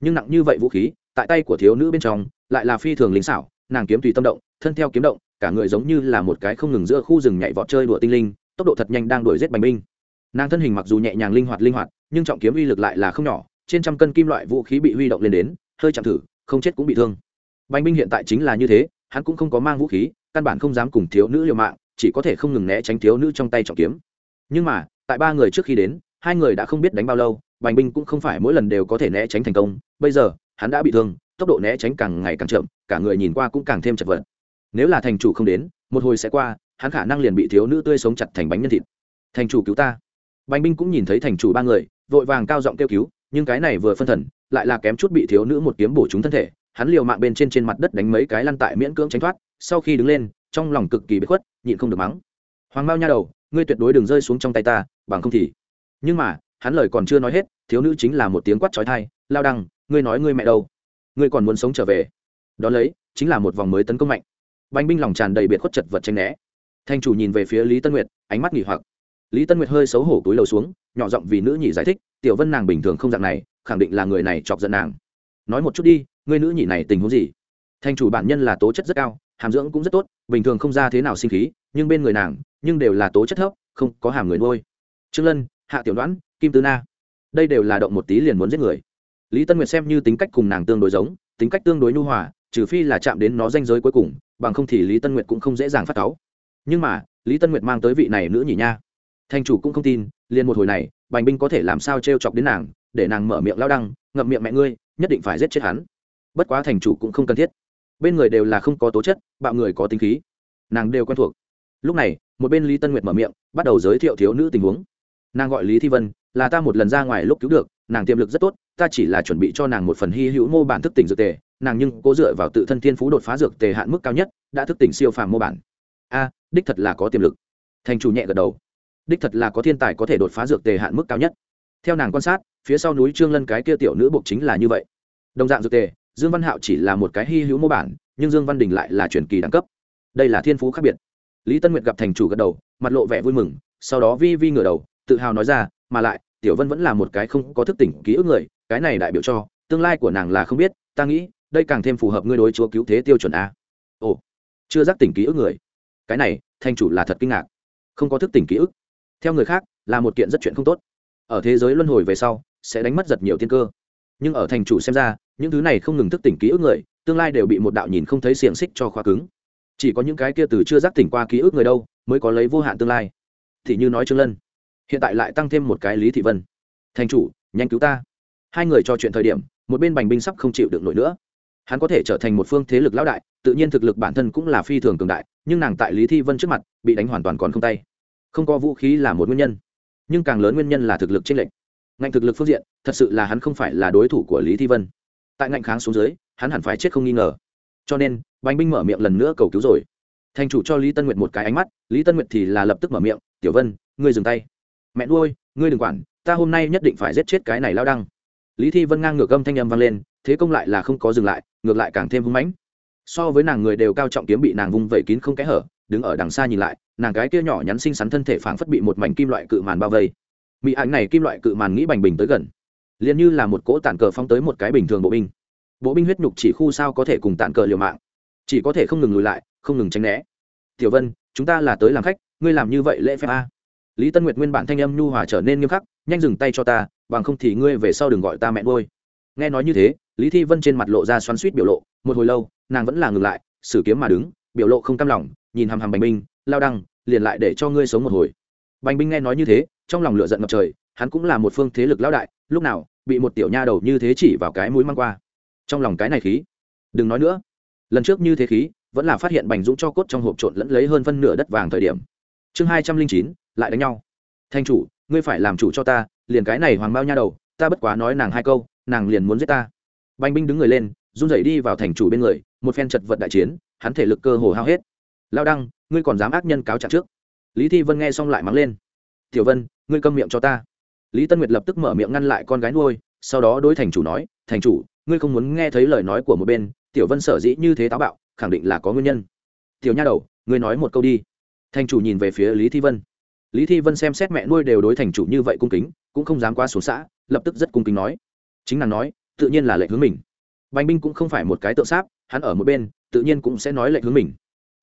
Nhưng nặng như vậy vũ khí, tại tay của thiếu nữ bên trong, lại là phi thường lính xảo nàng kiếm tùy tâm động, thân theo kiếm động, cả người giống như là một cái không ngừng giữa khu rừng nhảy vọt chơi đùa tinh linh, tốc độ thật nhanh đang đuổi giết bành binh. Nàng thân hình mặc dù nhẹ nhàng linh hoạt linh hoạt, nhưng trọng kiếm uy lực lại là không nhỏ, trên trăm cân kim loại vũ khí bị huy động lên đến, hơi chạm thử, không chết cũng bị thương. Bành binh hiện tại chính là như thế, hắn cũng không có mang vũ khí, căn bản không dám cùng thiếu nữ liều mạng, chỉ có thể không ngừng né tránh thiếu nữ trong tay trọng kiếm. Nhưng mà, tại ba người trước khi đến, hai người đã không biết đánh bao lâu, bành binh cũng không phải mỗi lần đều có thể né tránh thành công, bây giờ, hắn đã bị thương tốc độ né tránh càng ngày càng chậm, cả người nhìn qua cũng càng thêm chật vật. Nếu là thành chủ không đến, một hồi sẽ qua, hắn khả năng liền bị thiếu nữ tươi sống chặt thành bánh nhân thịt. Thành chủ cứu ta. Bành binh cũng nhìn thấy thành chủ ba người, vội vàng cao giọng kêu cứu, nhưng cái này vừa phân thần, lại là kém chút bị thiếu nữ một kiếm bổ trúng thân thể. Hắn liều mạng bên trên trên mặt đất đánh mấy cái lăn tại miễn cưỡng tránh thoát, sau khi đứng lên, trong lòng cực kỳ bất khuất, nhịn không được mắng. Hoàng mao nha đầu, ngươi tuyệt đối đừng rơi xuống trong tay ta, bằng không thì. Nhưng mà, hắn lời còn chưa nói hết, thiếu nữ chính là một tiếng quát trói thai lao đăng, ngươi nói ngươi mẹ đâu? Ngươi còn muốn sống trở về. Đó lấy, chính là một vòng mới tấn công mạnh. Banh binh lòng tràn đầy biệt khuất chật vật tranh né. Thanh chủ nhìn về phía lý tân nguyệt, ánh mắt nghỉ hoặc. Lý tân nguyệt hơi xấu hổ túi lầu xuống, nhỏ giọng vì nữ nhị giải thích, tiểu vân nàng bình thường không dạng này, khẳng định là người này chọc giận nàng. Nói một chút đi, ngươi nữ nhị này tình huống gì? Thanh chủ bản nhân là tố chất rất cao, hàm dưỡng cũng rất tốt, bình thường không ra thế nào sinh khí, nhưng bên người nàng, nhưng đều là tố chất thấp, không có hàm người nuôi. Trương lân, hạ tiểu đoán kim tư na. Đây đều là động một tí liền muốn giết người lý tân nguyệt xem như tính cách cùng nàng tương đối giống, tính cách tương đối nhu hòa, trừ phi là chạm đến nó danh giới cuối cùng, bằng không thì lý tân nguyệt cũng không dễ dàng phát cáu. Nhưng mà, lý tân nguyệt mang tới vị này nữ nhỉ nha. Thanh chủ cũng không tin, liền một hồi này, bành binh có thể làm sao t r e o chọc đến nàng, để nàng mở miệng lao đăng, ngậm miệng mẹ ngươi, nhất định phải giết chết hắn. Bất quá thành chủ cũng không cần thiết. Bên người đều là không có tố chất, bạo người có tính khí. Nàng đều quen thuộc. Lúc này, một bên lý tân nguyệt mở miệng, bắt đầu giới thiệu thiếu nữ tình huống. Nàng gọi lý thi vân là ta một lần ra ngoài lúc cứu được, nàng tiềm lực rất tốt, ta chỉ là chuẩn bị cho nàng một phần hy hữu mô bản thức tỉnh dược tề, nàng nhưng cố dựa vào tự thân thiên phú đột phá dược tề hạn mức cao nhất, đã thức tỉnh siêu phàm mô bản. A, đích thật là có tiềm lực. Thành chủ nhẹ gật đầu. Đích thật là có thiên tài có thể đột phá dược tề hạn mức cao nhất. Theo nàng quan sát, phía sau núi trương lân cái kia tiểu nữ buộc chính là như vậy. Đồng dạng dược tề, dương văn hạo chỉ là một cái hy hữu mô bản, nhưng dương văn đình lại là truyền kỳ đẳng cấp. Đây là thiên phú khác biệt. Lý tân nguyệt gặp thành chủ gật đầu, mặt lộ vẻ vui mừng, sau đó vi vi ngửa đầu, tự hào nói ra mà lại, tiểu vân vẫn là một cái không có thức tỉnh ký ức người, cái này đại biểu cho, tương lai của nàng là không biết, ta nghĩ, đây càng thêm phù hợp ngươi đối chúa cứu thế tiêu chuẩn a. Ồ, chưa giác tỉnh ký ức người. Cái này, thanh chủ là thật kinh ngạc. Không có thức tỉnh ký ức. Theo người khác, là một kiện rất chuyện không tốt. Ở thế giới luân hồi về sau, sẽ đánh mất giật nhiều tiên cơ. Nhưng ở thành chủ xem ra, những thứ này không ngừng thức tỉnh ký ức người, tương lai đều bị một đạo nhìn không thấy xiềng xích cho khóa cứng. Chỉ có những cái kia từ chưa giác tỉnh qua ký ức người đâu, mới có lấy vô hạn tương lai. Thì như nói trương lân hiện tại lại tăng thêm một cái lý thị vân. Thành chủ, nhanh cứu ta. Hai người trò chuyện thời điểm, một bên bành binh sắp không chịu được nổi nữa. Hắn có thể trở thành một phương thế lực lão đại, tự nhiên thực lực bản thân cũng là phi thường cường đại, nhưng nàng tại lý thi vân trước mặt, bị đánh hoàn toàn còn không tay. Không có vũ khí là một nguyên nhân, nhưng càng lớn nguyên nhân là thực lực trên lệnh ngạnh thực lực phương diện, thật sự là hắn không phải là đối thủ của lý thi vân. Tại ngạnh kháng xuống dưới, hắn hẳn phải chết không nghi ngờ. Cho nên bánh binh mở miệng lần nữa cầu cứu rồi. Thành chủ cho lý tân nguyệt một cái ánh mắt, lý tân nguyệt thì là lập tức mở miệng, tiểu vân, ngươi dừng tay mẹ nuôi, ngươi đừng quản, ta hôm nay nhất định phải giết chết cái này lao đăng. Lý thi vân ngang ngược âm thanh âm vang lên, thế công lại là không có dừng lại, ngược lại càng thêm hưng mãnh. So với nàng người đều cao trọng kiếm bị nàng vung vẩy kín không kẽ hở, đứng ở đằng xa nhìn lại, nàng cái kia nhỏ nhắn xinh xắn thân thể phảng phất bị một mảnh kim loại cự màn bao vây. Mỹ ảnh này kim loại cự màn nghĩ bành bình tới gần. Liền như là một cỗ tản cờ phóng tới một cái bình thường bộ binh. Bộ binh huyết nhục chỉ khu sao có thể cùng tản cờ liều mạng. Chỉ có thể không ngừng lùi lại, không ngừng tránh né. Tiểu vân, chúng ta là tới làm khách, ngươi làm như vậy lễ phép a lý tân nguyệt nguyên bản thanh âm nhu hòa trở nên nghiêm khắc, nhanh dừng tay cho ta, bằng không thì ngươi về sau đừng gọi ta mẹ ngôi nghe nói như thế, lý thi vân trên mặt lộ ra xoắn suýt biểu lộ, một hồi lâu, nàng vẫn là ngừng lại xử kiếm mà đứng, biểu lộ không cam lòng, nhìn hằm hằm bành binh, lao đăng, liền lại để cho ngươi sống một hồi. Bành binh nghe nói như thế, trong lòng lửa giận ngập trời, hắn cũng là một phương thế lực lao đại, lúc nào bị một tiểu nha đầu như thế chỉ vào cái mũi mang qua. Trong lòng cái này khí, đừng nói nữa. Lần trước như thế khí, vẫn là phát hiện bành dũng cho cốt trong hộp trộn lẫn lấy hơn phân nửa đất vàng thời điểm. Chương hai trăm linh chín lại đánh nhau. Thanh chủ, ngươi phải làm chủ cho ta, liền cái này hoàng bao nha đầu, ta bất quá nói nàng hai câu, nàng liền muốn giết ta. Bành binh đứng người lên, run rẩy đi vào thành chủ bên người, một phen chật vật đại chiến, hắn thể lực cơ hồ hao hết. Lao đăng, ngươi còn dám ác nhân cáo trạng trước. Lý thi vân nghe xong lại mắng lên. Tiểu vân, ngươi câm miệng cho ta. Lý tân nguyệt lập tức mở miệng ngăn lại con gái nuôi, sau đó đối thành chủ nói, thành chủ, ngươi không muốn nghe thấy lời nói của một bên, tiểu vân sở dĩ như thế táo bạo, khẳng định là có nguyên nhân. Tiểu nha đầu, ngươi nói một câu đi. Thành chủ nhìn về phía lý thi vân lý thi vân xem xét mẹ nuôi đều đối thành chủ như vậy cung kính, cũng không dám qua xuống xã, lập tức rất cung kính nói. Chính nàng nói, tự nhiên là lệnh hướng mình. Bành binh cũng không phải một cái tự sáp, hắn ở một bên, tự nhiên cũng sẽ nói lệnh hướng mình.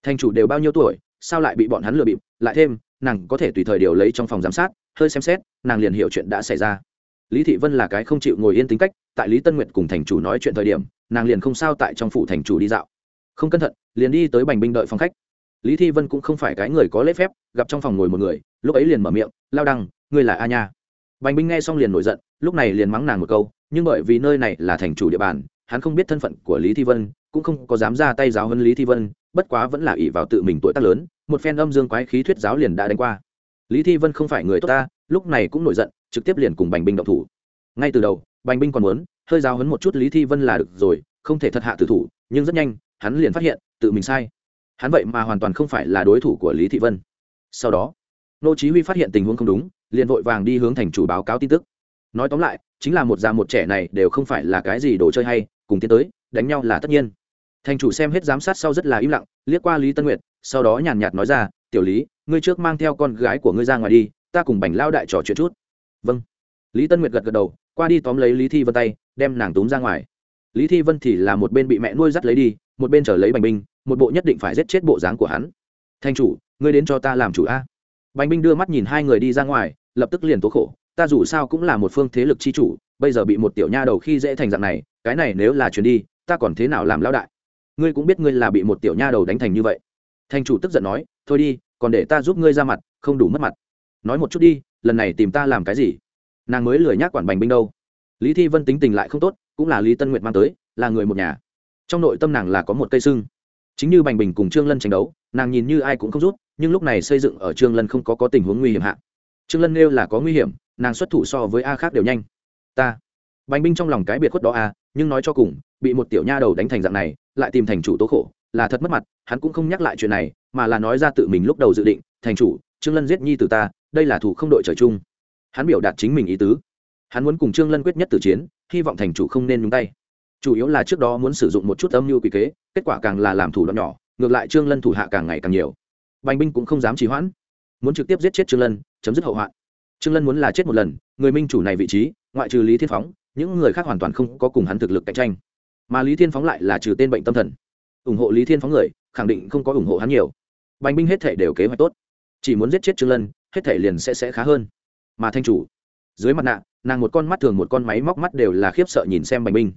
Thành chủ đều bao nhiêu tuổi, sao lại bị bọn hắn lừa bịp? Lại thêm, nàng có thể tùy thời điều lấy trong phòng giám sát, hơi xem xét, nàng liền hiểu chuyện đã xảy ra. Lý thị vân là cái không chịu ngồi yên tính cách, tại lý tân nguyệt cùng thành chủ nói chuyện thời điểm, nàng liền không sao tại trong phủ thành chủ đi dạo. Không cẩn thận, liền đi tới bành binh đợi phòng khách lý thi vân cũng không phải cái người có lễ phép, gặp trong phòng ngồi một người, lúc ấy liền mở miệng, lao đăng, ngươi là a nha. Bành binh nghe xong liền nổi giận, lúc này liền mắng nàng một câu, nhưng bởi vì nơi này là thành chủ địa bàn, hắn không biết thân phận của lý thi vân, cũng không có dám ra tay giáo hơn lý thi vân, bất quá vẫn là ỷ vào tự mình tuổi tác lớn, một phen âm dương quái khí thuyết giáo liền đã đánh qua. Lý thi vân không phải người tốt ta, lúc này cũng nổi giận, trực tiếp liền cùng bành binh động thủ. Ngay từ đầu, bành binh còn muốn, hơi giáo hấn một chút lý thi vân là được rồi, không thể thật hạ tử thủ, nhưng rất nhanh, hắn liền phát hiện, tự mình sai hắn vậy mà hoàn toàn không phải là đối thủ của lý thị vân. Sau đó, nô chí huy phát hiện tình huống không đúng, liền vội vàng đi hướng thành chủ báo cáo tin tức. Nói tóm lại, chính là một già một trẻ này đều không phải là cái gì đồ chơi hay, cùng tiến tới, đánh nhau là tất nhiên. Thành chủ xem hết giám sát sau rất là im lặng, liếc qua lý tân nguyệt, sau đó nhàn nhạt nói ra, tiểu lý, ngươi trước mang theo con gái của ngươi ra ngoài đi, ta cùng bành lao đại trò chuyện chút. Vâng. Lý tân nguyệt gật gật đầu, qua đi tóm lấy lý thi vân tay, đem nàng túm ra ngoài. Lý thi vân thì là một bên bị mẹ nuôi dắt lấy đi, một bên chờ lấy bành binh một bộ nhất định phải giết chết bộ dáng của hắn. Thanh chủ, ngươi đến cho ta làm chủ a. Bành binh đưa mắt nhìn hai người đi ra ngoài, lập tức liền tố khổ, ta dù sao cũng là một phương thế lực chi chủ, bây giờ bị một tiểu nha đầu khi dễ thành dạng này, cái này nếu là chuyến đi, ta còn thế nào làm lão đại? Ngươi cũng biết ngươi là bị một tiểu nha đầu đánh thành như vậy. Thanh chủ tức giận nói, thôi đi, còn để ta giúp ngươi ra mặt, không đủ mất mặt. Nói một chút đi, lần này tìm ta làm cái gì? Nàng mới lười nhác quản bành binh đâu. Lý thi vân tính tình lại không tốt, cũng là lý tân nguyệt mang tới, là người một nhà. Trong nội tâm nàng là có một cây sưng chính như bành bình cùng trương lân tranh đấu, nàng nhìn như ai cũng không rút, nhưng lúc này xây dựng ở trương lân không có có tình huống nguy hiểm hạ. Trương lân nêu là có nguy hiểm, nàng xuất thủ so với a khác đều nhanh. Ta. Bành binh trong lòng cái biệt khuất đó a nhưng nói cho cùng, bị một tiểu nha đầu đánh thành dạng này, lại tìm thành chủ tố khổ, là thật mất mặt, hắn cũng không nhắc lại chuyện này, mà là nói ra tự mình lúc đầu dự định, thành chủ, trương lân giết nhi từ ta, đây là thủ không đội trời chung. Hắn biểu đạt chính mình ý tứ. Hắn muốn cùng trương lân quyết nhất tử chiến, hy vọng thành chủ không nên nhúng tay chủ yếu là trước đó muốn sử dụng một chút âm mưu quy kế, kết quả càng là làm thủ đoạn nhỏ, ngược lại trương lân thủ hạ càng ngày càng nhiều. Bành binh cũng không dám trì hoãn. Muốn trực tiếp giết chết trương lân, chấm dứt hậu hoạn. Trương lân muốn là chết một lần, người minh chủ này vị trí, ngoại trừ lý thiên phóng, những người khác hoàn toàn không có cùng hắn thực lực cạnh tranh. Mà lý thiên phóng lại là trừ tên bệnh tâm thần. Ủng hộ lý thiên phóng người, khẳng định không có ủng hộ hắn nhiều. Bành binh hết thể đều kế hoạch tốt. Chỉ muốn giết chết trương lân, hết thể liền sẽ sẽ khá hơn. Mà thanh chủ, dưới mặt nạ, nàng một con mắt thường một con máy móc mắt đều là khiếp sợ nhìn xem bành binh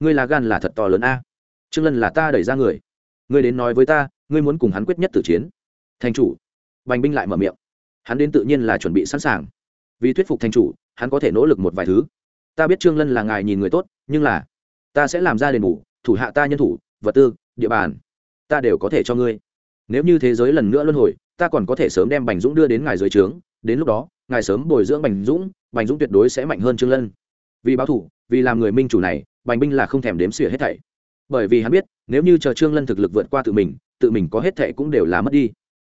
ngươi là gan là thật to lớn a. Trương lân là ta đẩy ra người. Ngươi đến nói với ta, ngươi muốn cùng hắn quyết nhất tử chiến. Thành chủ. Bành binh lại mở miệng. Hắn đến tự nhiên là chuẩn bị sẵn sàng. Vì thuyết phục thành chủ, hắn có thể nỗ lực một vài thứ. Ta biết trương lân là ngài nhìn người tốt, nhưng là, ta sẽ làm ra đền bù, thủ hạ ta nhân thủ, vật tư, địa bàn, ta đều có thể cho ngươi. Nếu như thế giới lần nữa luân hồi, ta còn có thể sớm đem bành dũng đưa đến ngài dưới trướng. Đến lúc đó, ngài sớm bồi dưỡng bành dũng bành dũng tuyệt đối sẽ mạnh hơn trương lân. Vì báo thủ, vì làm người minh chủ này bành binh là không thèm đếm xỉa hết thảy. Bởi vì hắn biết, nếu như chờ trương lân thực lực vượt qua tự mình tự mình có hết thảy cũng đều là mất đi.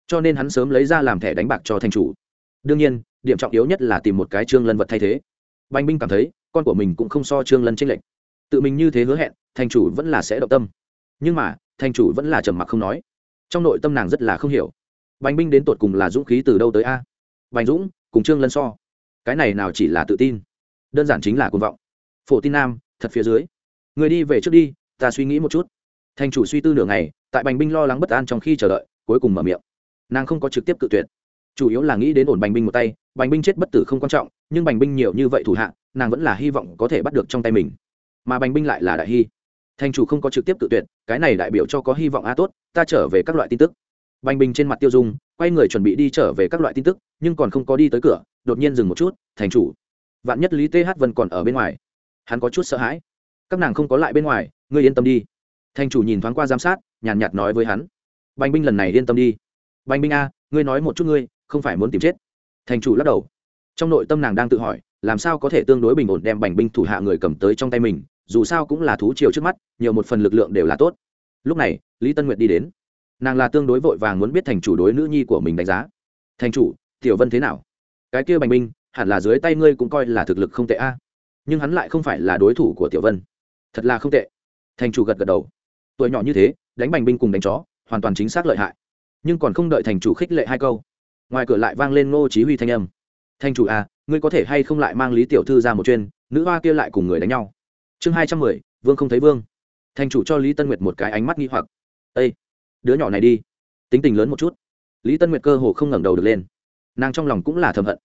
Cho nên hắn sớm lấy ra làm thẻ đánh bạc cho thành chủ. Đương nhiên, điểm trọng yếu nhất là tìm một cái trương lân vật thay thế. Bành binh cảm thấy, con của mình cũng không so trương lân tranh lệch. Tự mình như thế hứa hẹn, thành chủ vẫn là sẽ động tâm. Nhưng mà, thành chủ vẫn là trầm mặc không nói. Trong nội tâm nàng rất là không hiểu. Bành binh đến tột cùng là dũng khí từ đâu tới a? Bành dũng, cùng trương lân so. Cái này nào chỉ là tự tin? Đơn giản chính là cuồng vọng. Phổ tin nam thật phía dưới. Người đi về trước đi, ta suy nghĩ một chút. Thành chủ suy tư nửa ngày, tại bành binh lo lắng bất an trong khi chờ đợi, cuối cùng mở miệng. Nàng không có trực tiếp cự tuyệt. Chủ yếu là nghĩ đến ổn bành binh một tay, bành binh chết bất tử không quan trọng, nhưng bành binh nhiều như vậy thủ hạ, nàng vẫn là hy vọng có thể bắt được trong tay mình. Mà bành binh lại là đại hy. Thành chủ không có trực tiếp cự tuyệt, cái này đại biểu cho có hy vọng a tốt, ta trở về các loại tin tức. Bành binh trên mặt tiêu dung, quay người chuẩn bị đi trở về các loại tin tức, nhưng còn không có đi tới cửa, đột nhiên dừng một chút, thành chủ, vạn nhất lý th vân còn ở bên ngoài hắn có chút sợ hãi. Các nàng không có lại bên ngoài, ngươi yên tâm đi. Thành chủ nhìn thoáng qua giám sát, nhàn nhạt nói với hắn. Bành binh lần này yên tâm đi. Bành binh a, ngươi nói một chút ngươi, không phải muốn tìm chết. Thành chủ lắc đầu. Trong nội tâm nàng đang tự hỏi, làm sao có thể tương đối bình ổn đem bành binh thủ hạ người cầm tới trong tay mình, dù sao cũng là thú triều trước mắt, nhiều một phần lực lượng đều là tốt. Lúc này, lý tân nguyệt đi đến. Nàng là tương đối vội vàng muốn biết thành chủ đối nữ nhi của mình đánh giá. Thành chủ, tiểu vân thế nào? Cái kia bành binh, hẳn là dưới tay ngươi cũng coi là thực lực không tệ a nhưng hắn lại không phải là đối thủ của tiểu vân. Thật là không tệ. Thành chủ gật gật đầu. Tuổi nhỏ như thế, đánh bành binh cùng đánh chó, hoàn toàn chính xác lợi hại. Nhưng còn không đợi thành chủ khích lệ hai câu, ngoài cửa lại vang lên ngô chí huy thanh âm. Thành chủ à ngươi có thể hay không lại mang lý tiểu thư ra một chuyên, nữ hoa kia lại cùng người đánh nhau. Chương hai trăm mười, vương không thấy vương. Thành chủ cho lý tân nguyệt một cái ánh mắt nghi hoặc. Ê, đứa nhỏ này đi. Tính tình lớn một chút. Lý tân nguyệt cơ hồ không ngẩng đầu được lên. Nàng trong lòng cũng là thầm hận.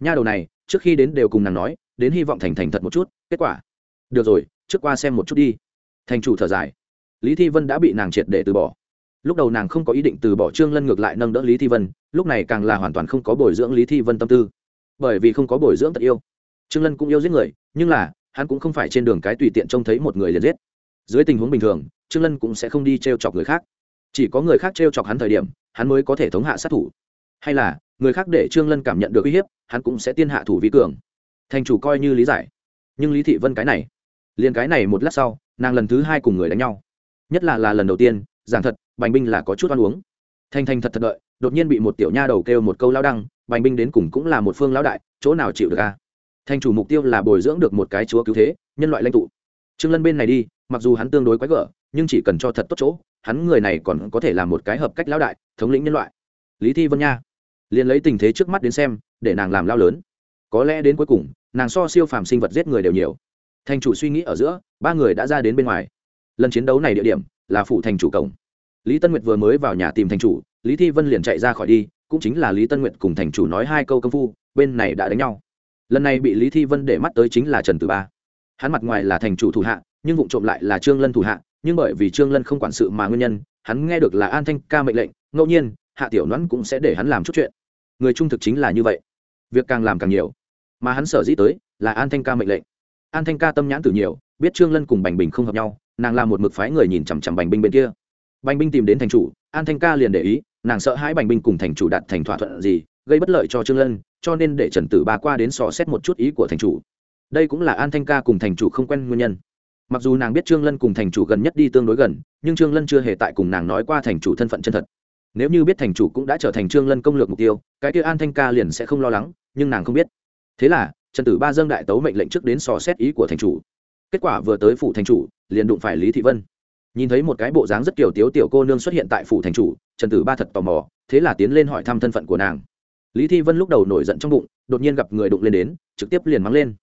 Nha đầu này, trước khi đến đều cùng nàng nói đến hy vọng thành thành thật một chút, kết quả. Được rồi, trước qua xem một chút đi. Thành chủ thở dài. Lý thi vân đã bị nàng triệt để từ bỏ. Lúc đầu nàng không có ý định từ bỏ trương lân ngược lại nâng đỡ lý thi vân, lúc này càng là hoàn toàn không có bồi dưỡng lý thi vân tâm tư. Bởi vì không có bồi dưỡng tật yêu. Trương lân cũng yêu giết người, nhưng là, hắn cũng không phải trên đường cái tùy tiện trông thấy một người liền giết. Dưới tình huống bình thường, trương lân cũng sẽ không đi t r e o chọc người khác. Chỉ có người khác t r e o chọc hắn thời điểm, hắn mới có thể thống hạ sát thủ. Hay là, người khác để trương lân cảm nhận được uy hiếp, hắn cũng sẽ tiên hạ thủ vi cường thành chủ coi như lý giải. Nhưng lý thị vân cái này, liền cái này một lát sau, nàng lần thứ hai cùng người đánh nhau. Nhất là là lần đầu tiên, giảng thật, bành binh là có chút ăn uống. Thanh thanh thật thật đợi, đột nhiên bị một tiểu nha đầu kêu một câu lao đăng, bành binh đến cùng cũng là một phương lão đại, chỗ nào chịu được a? Thành chủ mục tiêu là bồi dưỡng được một cái chúa cứu thế, nhân loại lãnh tụ. Trương lân bên này đi, mặc dù hắn tương đối quái gở, nhưng chỉ cần cho thật tốt chỗ, hắn người này còn có thể là một cái hợp cách lão đại, thống lĩnh nhân loại. Lý thi vân nha, liền lấy tình thế trước mắt đến xem, để nàng làm lao lớn có lẽ đến cuối cùng, nàng so siêu phàm sinh vật giết người đều nhiều. Thành chủ suy nghĩ ở giữa, ba người đã ra đến bên ngoài. Lần chiến đấu này địa điểm là phủ thành chủ cổng. Lý tân nguyệt vừa mới vào nhà tìm thành chủ, lý thi vân liền chạy ra khỏi đi, cũng chính là lý tân nguyệt cùng thành chủ nói hai câu công phu, bên này đã đánh nhau. Lần này bị lý thi vân để mắt tới chính là trần tử ba. Hắn mặt ngoài là thành chủ thủ hạ, nhưng vụ trộm lại là trương lân thủ hạ, nhưng bởi vì trương lân không quản sự mà nguyên nhân, hắn nghe được là an thanh ca mệnh lệnh, ngẫu nhiên, hạ tiểu nhoãn cũng sẽ để hắn làm chút chuyện. Người trung thực chính là như vậy. Việc càng làm càng nhiều mà hắn sở dĩ tới là an thanh ca mệnh lệnh. An thanh ca tâm nhãn từ nhiều, biết trương lân cùng bành bình không hợp nhau, nàng là một mực phái người nhìn chằm chằm bành binh bên kia. Bành binh tìm đến thành chủ, an thanh ca liền để ý, nàng sợ hãi bành binh cùng thành chủ đạt thành thỏa thuận gì, gây bất lợi cho trương lân, cho nên để trần tử ba qua đến sò xét một chút ý của thành chủ. Đây cũng là an thanh ca cùng thành chủ không quen nguyên nhân. Mặc dù nàng biết trương lân cùng thành chủ gần nhất đi tương đối gần, nhưng trương lân chưa hề tại cùng nàng nói qua thành chủ thân phận chân thật. Nếu như biết thành chủ cũng đã trở thành trương lân công lược mục tiêu, cái kia an thanh ca liền sẽ không lo lắng, nhưng nàng không biết thế là, trần tử ba dâng đại tấu mệnh lệnh trước đến sò xét ý của thành chủ. Kết quả vừa tới phủ thành chủ, liền đụng phải lý thị vân. Nhìn thấy một cái bộ dáng rất kiểu tiếu tiểu cô nương xuất hiện tại phủ thành chủ, trần tử ba thật tò mò, thế là tiến lên hỏi thăm thân phận của nàng. Lý thi vân lúc đầu nổi giận trong bụng, đột nhiên gặp người đụng lên đến, trực tiếp liền mắng lên.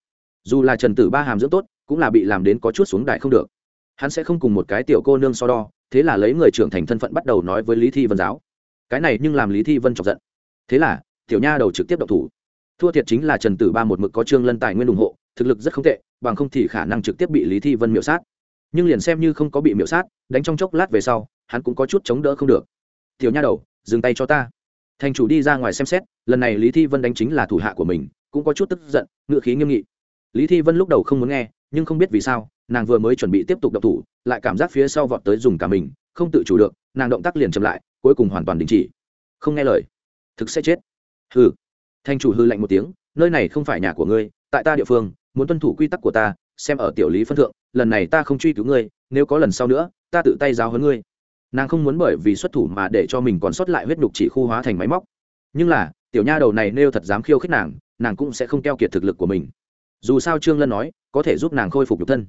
Dù là trần tử ba hàm dưỡng tốt, cũng là bị làm đến có chút xuống đại không được. Hắn sẽ không cùng một cái tiểu cô nương so đo, thế là lấy người trưởng thành thân phận bắt đầu nói với lý thi vân giáo. Cái này nhưng làm lý thi vân chọc giận. Thế là, tiểu nha đầu trực tiếp độc thủ thua thiệt chính là trần tử ba một mực có trương lân tài nguyên ủng hộ, thực lực rất không tệ, bằng không thì khả năng trực tiếp bị lý thi vân miễu sát. Nhưng liền xem như không có bị miễu sát, đánh trong chốc lát về sau, hắn cũng có chút chống đỡ không được. Tiểu nha đầu, dừng tay cho ta. Thành chủ đi ra ngoài xem xét, lần này lý thi vân đánh chính là thủ hạ của mình, cũng có chút tức giận, ngựa khí nghiêm nghị. Lý thi vân lúc đầu không muốn nghe, nhưng không biết vì sao, nàng vừa mới chuẩn bị tiếp tục động thủ, lại cảm giác phía sau vọt tới dùng cả mình, không tự chủ được, nàng động tác liền chậm lại, cuối cùng hoàn toàn đình chỉ. Không nghe lời, thực sẽ chết. Hừ thanh chủ hư lạnh một tiếng, nơi này không phải nhà của ngươi, tại ta địa phương, muốn tuân thủ quy tắc của ta, xem ở tiểu lý phân thượng, lần này ta không truy cứu ngươi, nếu có lần sau nữa, ta tự tay giáo hơn ngươi. Nàng không muốn bởi vì xuất thủ mà để cho mình còn sót lại huyết nhục chỉ khu hóa thành máy móc. Nhưng là, tiểu nha đầu này nêu thật dám khiêu khích nàng nàng cũng sẽ không keo kiệt thực lực của mình. Dù sao trương lân nói, có thể giúp nàng khôi phục nhục thân.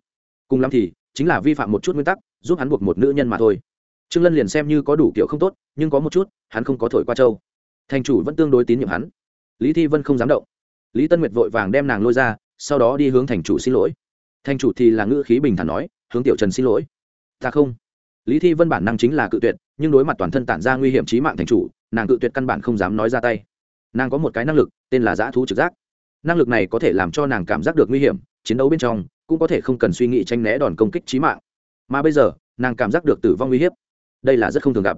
Cùng lắm thì, chính là vi phạm một chút nguyên tắc, giúp hắn buộc một nữ nhân mà thôi. Trương lân liền xem như có đủ kiểu không tốt, nhưng có một chút, hắn không có thổi qua châu. Thành chủ vẫn tương đối tín nhiệm hắn lý thi vân không dám động. Lý tân nguyệt vội vàng đem nàng lôi ra, sau đó đi hướng thành chủ xin lỗi. Thành chủ thì là ngữ khí bình thản nói, hướng tiểu trần xin lỗi. Ta không. Lý thi vân bản năng chính là cự tuyệt, nhưng đối mặt toàn thân tản ra nguy hiểm trí mạng thành chủ, nàng cự tuyệt căn bản không dám nói ra tay. Nàng có một cái năng lực, tên là giã thú trực giác. Năng lực này có thể làm cho nàng cảm giác được nguy hiểm, chiến đấu bên trong cũng có thể không cần suy nghĩ tranh né đòn công kích trí mạng. Mà bây giờ, nàng cảm giác được tử vong uy hiếp đây là rất không thường gặp.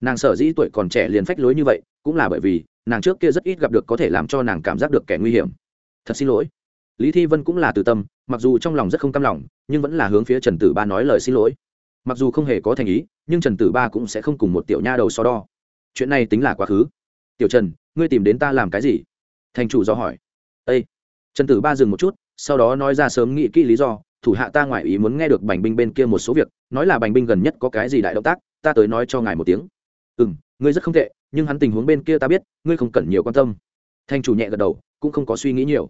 Nàng sở dĩ tuổi còn trẻ liền phách lối như vậy cũng là bởi vì, nàng trước kia rất ít gặp được có thể làm cho nàng cảm giác được kẻ nguy hiểm. Thật xin lỗi. Lý thi vân cũng là từ tâm, mặc dù trong lòng rất không cam lòng, nhưng vẫn là hướng phía trần tử ba nói lời xin lỗi. Mặc dù không hề có thành ý, nhưng trần tử ba cũng sẽ không cùng một tiểu nha đầu so đo. Chuyện này tính là quá khứ. Tiểu trần, ngươi tìm đến ta làm cái gì? Thành chủ do hỏi. Â trần tử ba dừng một chút, sau đó nói ra sớm nghĩ kỹ lý do, thủ hạ ta ngoại ý muốn nghe được bành binh bên kia một số việc, nói là bành binh gần nhất có cái gì đại động tác, ta tới nói cho ngài một tiếng. Ừ m ngươi rất không tệ nhưng hắn tình huống bên kia ta biết, ngươi không cần nhiều quan tâm. Thanh chủ nhẹ gật đầu, cũng không có suy nghĩ nhiều.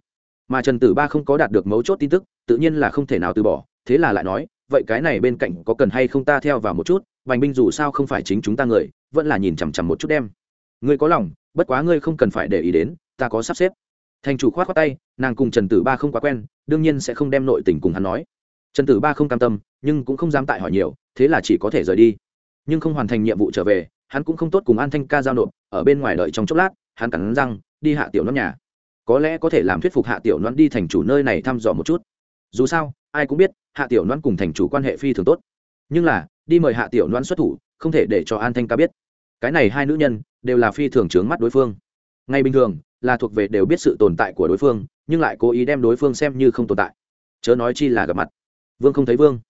Mà trần tử ba không có đạt được mấu chốt tin tức, tự nhiên là không thể nào từ bỏ, thế là lại nói, vậy cái này bên cạnh có cần hay không ta theo vào một chút vành binh dù sao không phải chính chúng ta người, vẫn là nhìn chằm chằm một chút đem. Ngươi có lòng, bất quá ngươi không cần phải để ý đến, ta có sắp xếp. Thành chủ khoát khoát tay, nàng cùng trần tử ba không quá quen, đương nhiên sẽ không đem nội tình cùng hắn nói. Trần tử ba không cam tâm, nhưng cũng không dám tại hỏi nhiều, thế là chỉ có thể rời đi. Nhưng không hoàn thành nhiệm vụ trở về hắn cũng không tốt cùng an thanh ca giao nộp, ở bên ngoài đợi trong chốc lát, hắn cắn răng, đi hạ tiểu nón nhà. Có lẽ có thể làm thuyết phục hạ tiểu nón đi thành chủ nơi này thăm dò một chút. Dù sao, ai cũng biết, hạ tiểu nón cùng thành chủ quan hệ phi thường tốt. Nhưng là, đi mời hạ tiểu nón xuất thủ, không thể để cho an thanh ca biết. Cái này hai nữ nhân, đều là phi thường trướng mắt đối phương. Ngay bình thường, là thuộc về đều biết sự tồn tại của đối phương, nhưng lại cố ý đem đối phương xem như không tồn tại. Chớ nói chi là gặp mặt. Vương không thấy vương.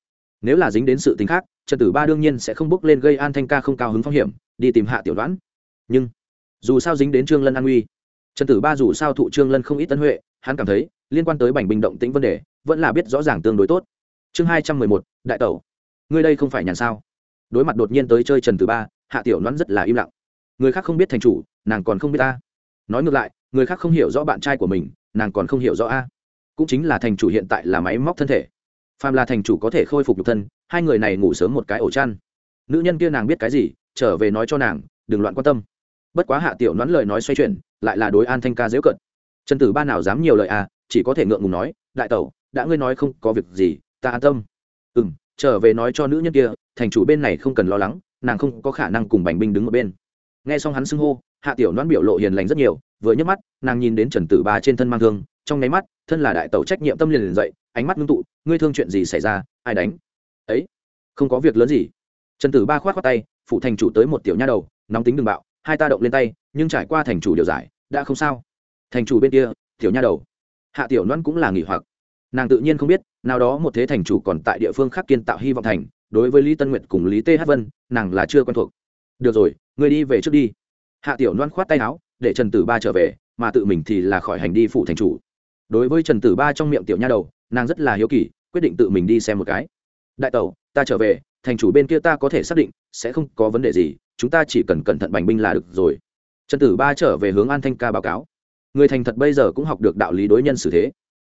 Nếu là dính đến sự t ì n h khác, trần tử ba đương nhiên sẽ không bước lên gây an thanh ca không cao hứng phong hiểm đi tìm hạ tiểu đoán nhưng, dù sao dính đến trương lân an uy trần tử ba dù sao thụ trương lân không ít tân huệ, hắn cảm thấy, liên quan tới bành bình động tĩnh vấn đề, vẫn là biết rõ ràng tương đối tốt. Chương hai trăm mười một, đại tẩu. Ngươi đây không phải nhàn sao? Đối mặt đột nhiên tới chơi trần tử ba, hạ tiểu đoán rất là im lặng. Người khác không biết thành chủ, nàng còn không biết ta. Nói ngược lại, người khác không hiểu rõ bạn trai của mình, nàng còn không hiểu rõ a. Cũng chính là thành chủ hiện tại là máy móc thân thể. Phàm là thành chủ có thể khôi phục nhục thân, hai người này ngủ sớm một cái ổ chăn. Nữ nhân kia nàng biết cái gì trở về nói cho nàng, đừng loạn quan tâm. Bất quá hạ tiểu nón lời nói xoay chuyển, lại là đối an thanh ca dễu cận trần tử ba nào dám nhiều lời à chỉ có thể ngượng ngùng nói, đại tẩu, đã ngươi nói không có việc gì, ta an tâm. Ừ m trở về nói cho nữ nhân kia, thành chủ bên này không cần lo lắng, nàng không có khả năng cùng bành binh đứng ở bên. Nghe xong hắn xưng hô, hạ tiểu nón biểu lộ hiền lành rất nhiều, vừa nhấc mắt, nàng nhìn đến trần tử ba trên thân mang thương, trong nháy mắt, thân là đại tẩu trách nhiệm tâm liền liền dậy, ánh mắt ngưng tụ, ngươi thương chuyện gì xảy ra, ai đánh? Ấy, không có việc lớn gì. Trần tử ba khoát khoát tay phụ thành chủ tới một tiểu nha đầu, nóng tính đừng bạo, hai ta động lên tay, nhưng trải qua thành chủ điều giải, đã không sao. Thành chủ bên kia, tiểu nha đầu. Hạ tiểu loan cũng là nghỉ hoặc. Nàng tự nhiên không biết, nào đó một thế thành chủ còn tại địa phương khác kiên tạo hy vọng thành, đối với lý tân nguyệt cùng lý th vân, nàng là chưa quen thuộc. Được rồi người đi về trước đi. Hạ tiểu loan khoát tay áo, để trần tử ba trở về, mà tự mình thì là khỏi hành đi phụ thành chủ. Đối với trần tử ba trong miệng tiểu nha đầu, nàng rất là hiếu kỳ, quyết định tự mình đi xem một cái. Đại tẩu, ta trở về thành chủ bên kia ta có thể xác định, sẽ không có vấn đề gì, chúng ta chỉ cần cẩn thận bành binh là được rồi. Trần tử ba trở về hướng an thanh ca báo cáo. Người thành thật bây giờ cũng học được đạo lý đối nhân xử thế.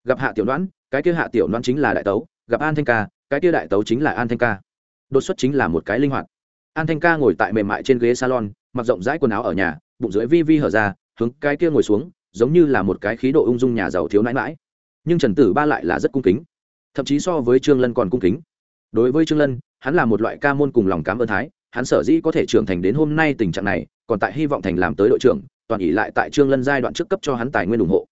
Gặp hạ tiểu đoán cái kia hạ tiểu đoán chính là đại tấu, gặp an thanh ca, cái kia đại tấu chính là an thanh ca. Đột xuất chính là một cái linh hoạt. An thanh ca ngồi tại mềm mại trên ghế salon, mặc rộng rãi quần áo ở nhà, bụng dưới vi vi hở ra, hướng cái kia ngồi xuống, giống như là một cái khí độ ung dung nhà giàu thiếu nãi mãi nhưng trần tử ba lại là rất cung kính. Thậm chí so với trương lân còn cung kính. Đối với trương lân hắn là một loại ca môn cùng lòng cảm ơn thái, hắn sở dĩ có thể trưởng thành đến hôm nay tình trạng này, còn tại hy vọng thành làm tới đội trưởng, toàn ỉ lại tại trương lân giai đoạn trước cấp cho hắn tài nguyên ủng hộ.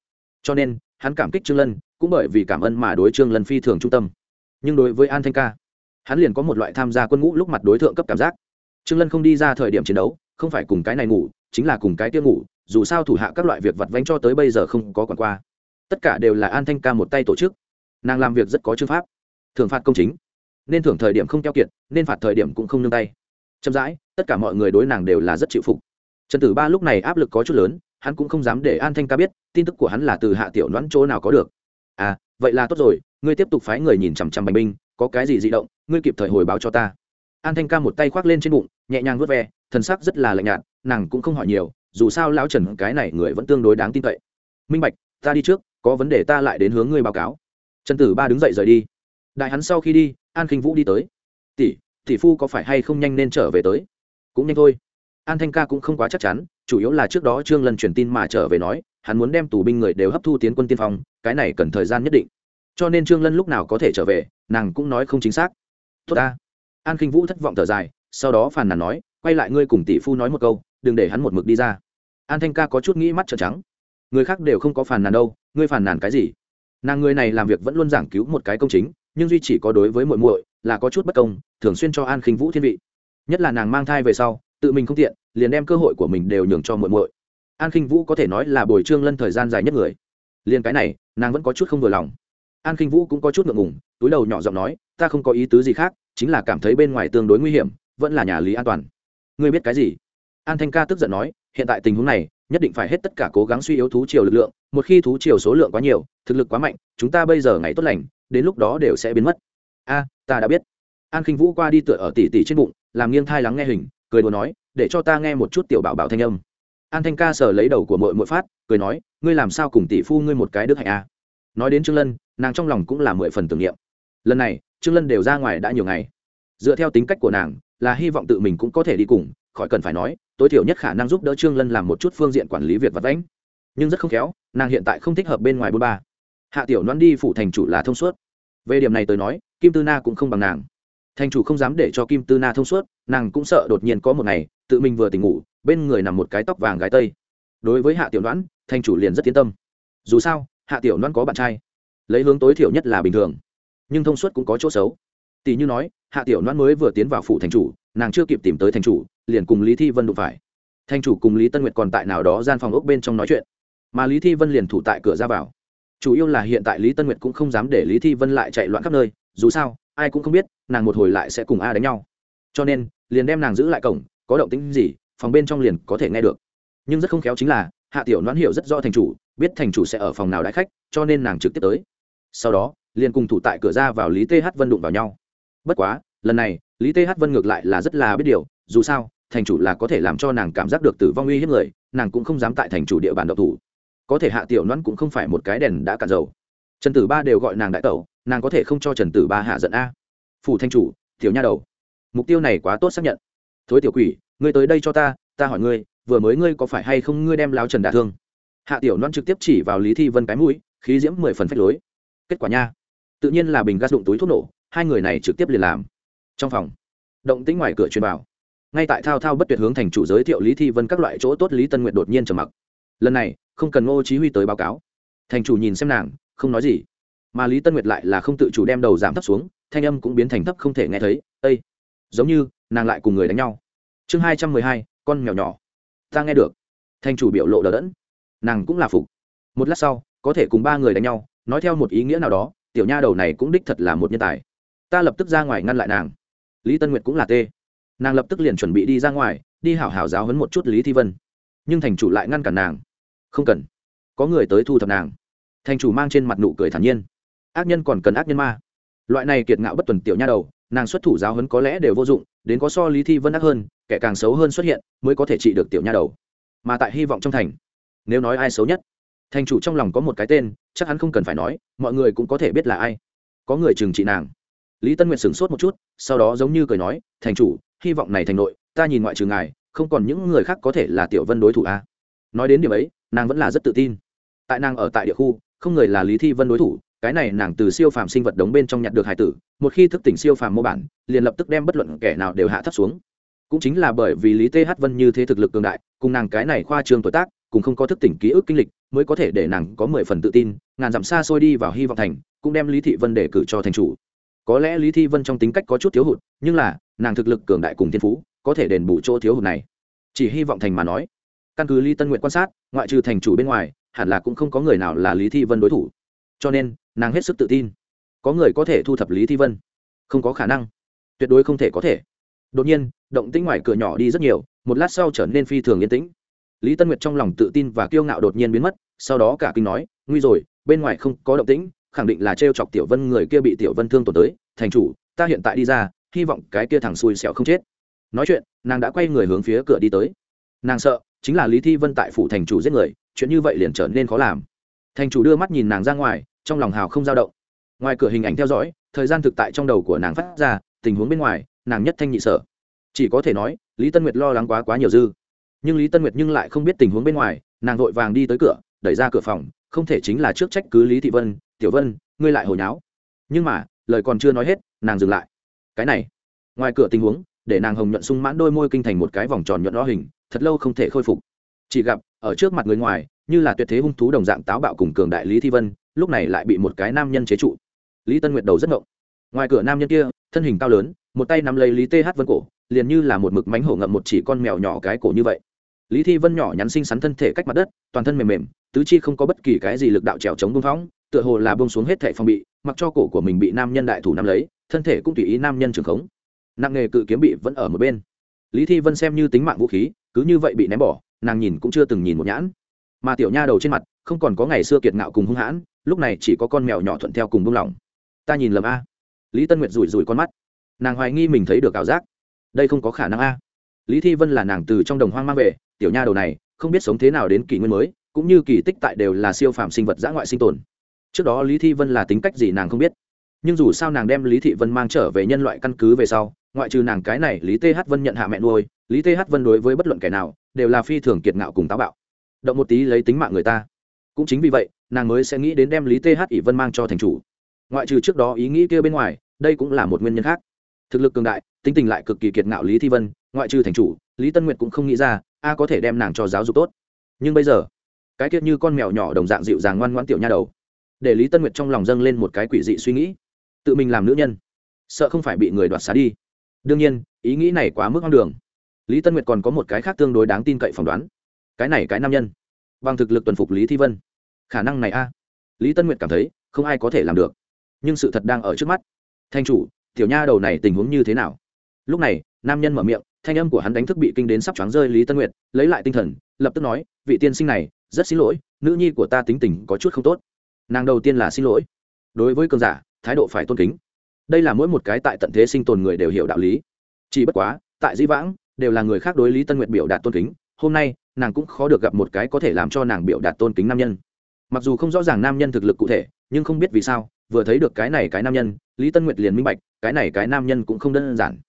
Cho nên, hắn cảm kích trương lân, cũng bởi vì cảm ơn mà đối trương lân phi thường trung tâm. Nhưng đối với an thanh ca, hắn liền có một loại tham gia quân ngũ lúc mặt đối tượng cấp cảm giác. Trương lân không đi ra thời điểm chiến đấu, không phải cùng cái này ngủ, chính là cùng cái kia ngủ, dù sao thủ hạ các loại việc vặt vánh cho tới bây giờ không có còn qua. Tất cả đều là an thanh ca một tay tổ chức. Nàng làm việc rất có chương pháp. Thường phạt công chính nên thưởng thời điểm không keo kiệt, nên phạt thời điểm cũng không nương tay. Chậm rãi, tất cả mọi người đối nàng đều là rất chịu phục. Trần tử ba lúc này áp lực có chút lớn, hắn cũng không dám để an thanh ca biết, tin tức của hắn là từ hạ tiểu đoán chỗ nào có được. À vậy là tốt rồi, ngươi tiếp tục phái người nhìn chằm chằm bành binh, có cái gì di động, ngươi kịp thời hồi báo cho ta. An thanh ca một tay khoác lên trên bụng, nhẹ nhàng vớt ve, thần sắc rất là lạnh nhạt, nàng cũng không hỏi nhiều, dù sao lão trần cái này người vẫn tương đối đáng tin cậy. Minh bạch, ta đi trước, có vấn đề ta lại đến hướng ngươi báo cáo. Trần tử ba đứng dậy rời đi. Đại hắn sau khi đi an khinh vũ đi tới. Tỷ tỷ phu có phải hay không nhanh nên trở về tới? Cũng nhanh thôi. An thanh ca cũng không quá chắc chắn, chủ yếu là trước đó trương lần truyền tin mà trở về nói, hắn muốn đem tù binh người đều hấp thu tiến quân tiên phong, cái này cần thời gian nhất định. Cho nên trương lân lúc nào có thể trở về, nàng cũng nói không chính xác. Tốt ta. An khinh vũ thất vọng thở dài, sau đó phàn nàn nói, quay lại ngươi cùng tỷ phu nói một câu, đừng để hắn một mực đi ra. An thanh ca có chút nghĩ mắt trợn trắng. Người khác đều không có phàn nàn đâu, ngươi phàn nàn cái gì? Nàng người này làm việc vẫn luôn giảng cứu một cái công chính nhưng duy chỉ có đối với muội muội là có chút bất công, thường xuyên cho an khinh vũ thiên vị. Nhất là nàng mang thai về sau, tự mình không tiện, liền đem cơ hội của mình đều nhường cho muội muội. An khinh vũ có thể nói là bồi trương lân thời gian dài nhất người. Liền cái này, nàng vẫn có chút không vừa lòng. An khinh vũ cũng có chút ngượng ngùng, túi đầu nhỏ giọng nói, ta không có ý tứ gì khác, chính là cảm thấy bên ngoài tương đối nguy hiểm, vẫn là nhà lý an toàn. Ngươi biết cái gì? An thanh ca tức giận nói, hiện tại tình huống này, nhất định phải hết tất cả cố gắng suy yếu thú triều lực lượng, một khi thú triều số lượng quá nhiều, thực lực quá mạnh, chúng ta bây giờ ngày tốt lành đến lúc đó đều sẽ biến mất. A, ta đã biết. An khinh vũ qua đi tựa ở tỉ tỉ trên bụng, làm nghiêng thai lắng nghe hình, cười đùa nói, để cho ta nghe một chút tiểu bảo bảo thanh âm. An thanh ca sờ lấy đầu của mội mội phát, cười nói, ngươi làm sao cùng tỷ phu ngươi một cái đức hạnh a? Nói đến trương lân, nàng trong lòng cũng là mười phần tưởng niệm. Lần này, trương lân đều ra ngoài đã nhiều ngày. Dựa theo tính cách của nàng, là hy vọng tự mình cũng có thể đi cùng, khỏi cần phải nói, tối thiểu nhất khả năng giúp đỡ trương lân làm một chút phương diện quản lý việc vật vãnh. Nhưng rất không khéo, nàng hiện tại không thích hợp bên ngoài bôn ba hạ tiểu loan đi phủ thành chủ là thông suốt. Về điểm này tôi nói, kim tư na cũng không bằng nàng. Thành chủ không dám để cho kim tư na thông suốt, nàng cũng sợ đột nhiên có một ngày, tự mình vừa tỉnh ngủ, bên người nằm một cái tóc vàng gái tây. Đối với hạ tiểu đoán thành chủ liền rất yên tâm. Dù sao, hạ tiểu đoán có bạn trai, lấy hướng tối thiểu nhất là bình thường, nhưng thông suốt cũng có chỗ xấu. Tỷ như nói, hạ tiểu đoán mới vừa tiến vào phủ thành chủ, nàng chưa kịp tìm tới thành chủ, liền cùng lý thi vân đụng phải. Thành chủ cùng lý tân nguyệt còn tại nào đó gian phòng ốc bên trong nói chuyện, mà lý thi vân liền thủ tại cửa ra vào chủ yếu là hiện tại lý tân nguyệt cũng không dám để lý thi vân lại chạy loạn khắp nơi, dù sao, ai cũng không biết, nàng một hồi lại sẽ cùng a đánh nhau. Cho nên, liền đem nàng giữ lại cổng, có động tĩnh gì, phòng bên trong liền có thể nghe được. Nhưng rất không khéo chính là, hạ tiểu đoán hiểu rất rõ thành chủ, biết thành chủ sẽ ở phòng nào đãi khách, cho nên nàng trực tiếp tới. Sau đó, liền cùng thủ tại cửa ra vào lý th vân đụng vào nhau. Bất quá, lần này, lý th vân ngược lại là rất là biết điều, dù sao, thành chủ là có thể làm cho nàng cảm giác được tử vong uy hiếp người, nàng cũng không dám tại thành chủ địa bàn độc thủ có thể hạ tiểu noãn cũng không phải một cái đèn đã cạn dầu. Trần tử ba đều gọi nàng đại tẩu, nàng có thể không cho trần tử ba hạ giận a. Phủ thanh chủ, tiểu nha đầu, mục tiêu này quá tốt xác nhận. Thối tiểu quỷ, ngươi tới đây cho ta ta hỏi ngươi, vừa mới ngươi có phải hay không ngươi đem lao trần đả thương? Hạ tiểu loan trực tiếp chỉ vào lý thi vân cái mũi, khí diễm mười phần phách lối. Kết quả nha, tự nhiên là bình gas đụng túi thuốc nổ, hai người này trực tiếp liền làm. Trong phòng, động tĩnh ngoài cửa truyền vào. Ngay tại thao thao bất tuyệt hướng thành chủ giới thiệu lý thi vân các loại chỗ tốt lý tân nguyện đột nhiên trầm mặc. Lần này không cần ngô chí huy tới báo cáo. Thành chủ nhìn xem nàng, không nói gì. Mà lý tân nguyệt lại là không tự chủ đem đầu giảm thấp xuống, thanh âm cũng biến thành thấp không thể nghe thấy. Ây giống như, nàng lại cùng người đánh nhau. Chương hai trăm mười hai, con mèo nhỏ. Ta nghe được. Thanh chủ biểu lộ đờ đẫn. Nàng cũng là phục. Một lát sau, có thể cùng ba người đánh nhau, nói theo một ý nghĩa nào đó, tiểu nha đầu này cũng đích thật là một nhân tài. Ta lập tức ra ngoài ngăn lại nàng. Lý tân nguyệt cũng là tê. Nàng lập tức liền chuẩn bị đi ra ngoài, đi hảo hảo giáo hấn một chút lý thi vân. Nhưng thành chủ lại ngăn cản nàng không cần. Có người tới thu thập nàng. Thành chủ mang trên mặt nụ cười thản nhiên. Ác nhân còn cần ác nhân ma. Loại này kiệt ngạo bất tuần tiểu nha đầu, nàng xuất thủ giáo hấn có lẽ đều vô dụng, đến có so lý thi vân ác hơn, kẻ càng xấu hơn xuất hiện, mới có thể trị được tiểu nha đầu. Mà tại hy vọng trong thành, nếu nói ai xấu nhất, thành chủ trong lòng có một cái tên, chắc hắn không cần phải nói, mọi người cũng có thể biết là ai. Có người trừng trị nàng. Lý tân nguyệt sửng sốt một chút, sau đó giống như cười nói, thành chủ, hy vọng này thành nội, ta nhìn ngoại trừ ngài, không còn những người khác có thể là tiểu vân đối thủ a. Nói đến điểm ấy nàng vẫn là rất tự tin. Tại nàng ở tại địa khu, không người là lý thi vân đối thủ, cái này nàng từ siêu phàm sinh vật đống bên trong nhặt được hải tử, một khi thức tỉnh siêu phàm mô bản, liền lập tức đem bất luận kẻ nào đều hạ thấp xuống. Cũng chính là bởi vì lý th vân như thế thực lực cường đại, cùng nàng cái này khoa trương tuổi tác, cùng không có thức tỉnh ký ức kinh lịch, mới có thể để nàng có mười phần tự tin, ngàn dặm xa xôi đi vào hy vọng thành, cũng đem lý thị vân để cử cho thành chủ. Có lẽ lý thi vân trong tính cách có chút thiếu hụt, nhưng là, nàng thực lực cường đại cùng thiên phú, có thể đền bù chỗ thiếu hụt này. Chỉ hy vọng thành mà nói. Căn cứ lý tân nguyện quan sát ngoại trừ thành chủ bên ngoài, hẳn là cũng không có người nào là lý thi vân đối thủ. Cho nên, nàng hết sức tự tin. Có người có thể thu thập lý thi vân? Không có khả năng. Tuyệt đối không thể có thể. Đột nhiên, động tĩnh ngoài cửa nhỏ đi rất nhiều, một lát sau trở nên phi thường yên tĩnh. Lý tân nguyệt trong lòng tự tin và kiêu ngạo đột nhiên biến mất, sau đó cả kinh nói, nguy rồi, bên ngoài không có động tĩnh, khẳng định là t chọc tiểu vân người kia bị tiểu vân thương tổn tới. Thành chủ, ta hiện tại đi ra, hy vọng cái kia thằng xui xẻo không chết. Nói chuyện, nàng đã quay người hướng phía cửa đi tới. Nàng sợ chính là lý thi vân tại phủ thành chủ giết người, chuyện như vậy liền trở nên khó làm. Thành chủ đưa mắt nhìn nàng ra ngoài, trong lòng hào không dao động. Ngoài cửa hình ảnh theo dõi, thời gian thực tại trong đầu của nàng phát ra, tình huống bên ngoài, nàng nhất thanh nhị sở. Chỉ có thể nói, lý tân nguyệt lo lắng quá quá nhiều dư. Nhưng lý tân nguyệt nhưng lại không biết tình huống bên ngoài, nàng vội vàng đi tới cửa, đẩy ra cửa phòng, không thể chính là trước trách cứ lý thị vân, tiểu vân, ngươi lại hồi nháo. Nhưng mà, lời còn chưa nói hết, nàng dừng lại. Cái này, ngoài cửa tình huống để nàng hồng nhuận sung mãn đôi môi kinh thành một cái vòng tròn nhuận đo hình, thật lâu không thể khôi phục. Chỉ gặp, ở trước mặt người ngoài, như là tuyệt thế hung thú đồng dạng táo bạo cùng cường đại lý thi vân, lúc này lại bị một cái nam nhân chế trụ. Lý tân nguyệt đầu rất ngộng. Ngoài cửa nam nhân kia, thân hình cao lớn, một tay nắm lấy lý th vân cổ, liền như là một mực mánh hổ ngậm một chỉ con mèo nhỏ cái cổ như vậy. Lý thi vân nhỏ nhắn xinh xắn thân thể cách mặt đất, toàn thân mềm mềm, tứ chi không có bất kỳ cái gì lực đạo trèo chống bông phóng, tựa hồ là bông xuống hết thẻ phòng bị, mặc cho cổ của mình bị nam nhân đại thủ nắm lấy, thân thể cũng tùy ý nam nhân trường khống nặng nghề cự kiếm bị vẫn ở một bên. Lý thi vân xem như tính mạng vũ khí, cứ như vậy bị ném bỏ, nàng nhìn cũng chưa từng nhìn một nhãn. Mà tiểu nha đầu trên mặt, không còn có ngày xưa kiệt ngạo cùng hung hãn, lúc này chỉ có con mèo nhỏ thuận theo cùng buông lỏng. Ta nhìn lầm a. Lý tân nguyệt rủi rủi con mắt. Nàng hoài nghi mình thấy được ảo giác. Đây không có khả năng a. Lý thi vân là nàng từ trong đồng hoang mang về, tiểu nha đầu này, không biết sống thế nào đến kỷ nguyên mới, cũng như kỳ tích tại đều là siêu phàm sinh vật dã ngoại sinh tồn. Trước đó lý thi vân là tính cách gì nàng không biết. Nhưng dù sao nàng đem lý thị vân mang trở về nhân loại căn cứ về sau ngoại trừ nàng cái này lý th vân nhận hạ mẹ nuôi, lý th vân đối với bất luận kẻ nào đều là phi thường kiệt ngạo cùng táo bạo. Động một tí lấy tính mạng người ta. Cũng chính vì vậy, nàng mới sẽ nghĩ đến đem lý th ỷ vân mang cho thành chủ. Ngoại trừ trước đó ý nghĩ kia bên ngoài, đây cũng là một nguyên nhân khác. Thực lực cường đại, tính tình lại cực kỳ kiệt ngạo lý thi vân, ngoại trừ thành chủ, lý tân nguyệt cũng không nghĩ ra, a có thể đem nàng cho giáo dục tốt. Nhưng bây giờ, cái kiệt như con mèo nhỏ đồng dạng dịu dàng ngoan ngoan tiểu nha đầu, để lý tân nguyệt trong lòng dâng lên một cái quỷ dị suy nghĩ. Tự mình làm nữ nhân, sợ không phải bị người đoạt xá đi đương nhiên, ý nghĩ này quá mức hoang đường. Lý tân nguyệt còn có một cái khác tương đối đáng tin cậy phỏng đoán. Cái này cái nam nhân. Bằng thực lực tuần phục lý thi vân. Khả năng này a. Lý tân nguyệt cảm thấy, không ai có thể làm được. Nhưng sự thật đang ở trước mắt. Thanh chủ, tiểu nha đầu này tình huống như thế nào? Lúc này, nam nhân mở miệng, thanh âm của hắn đánh thức bị kinh đến sắp choáng rơi lý tân nguyệt, lấy lại tinh thần, lập tức nói, vị tiên sinh này, rất xin lỗi, nữ nhi của ta tính tình có chút không tốt. Nàng đầu tiên là xin lỗi. Đối với cường giả, thái độ phải tôn kính đây là mỗi một cái tại tận thế sinh tồn người đều hiểu đạo lý. Chỉ bất quá, tại dĩ vãng, đều là người khác đối lý tân nguyệt biểu đạt tôn kính, hôm nay, nàng cũng khó được gặp một cái có thể làm cho nàng biểu đạt tôn kính nam nhân. Mặc dù không rõ ràng nam nhân thực lực cụ thể, nhưng không biết vì sao, vừa thấy được cái này cái nam nhân, lý tân nguyệt liền minh bạch, cái này cái nam nhân cũng không đơn giản.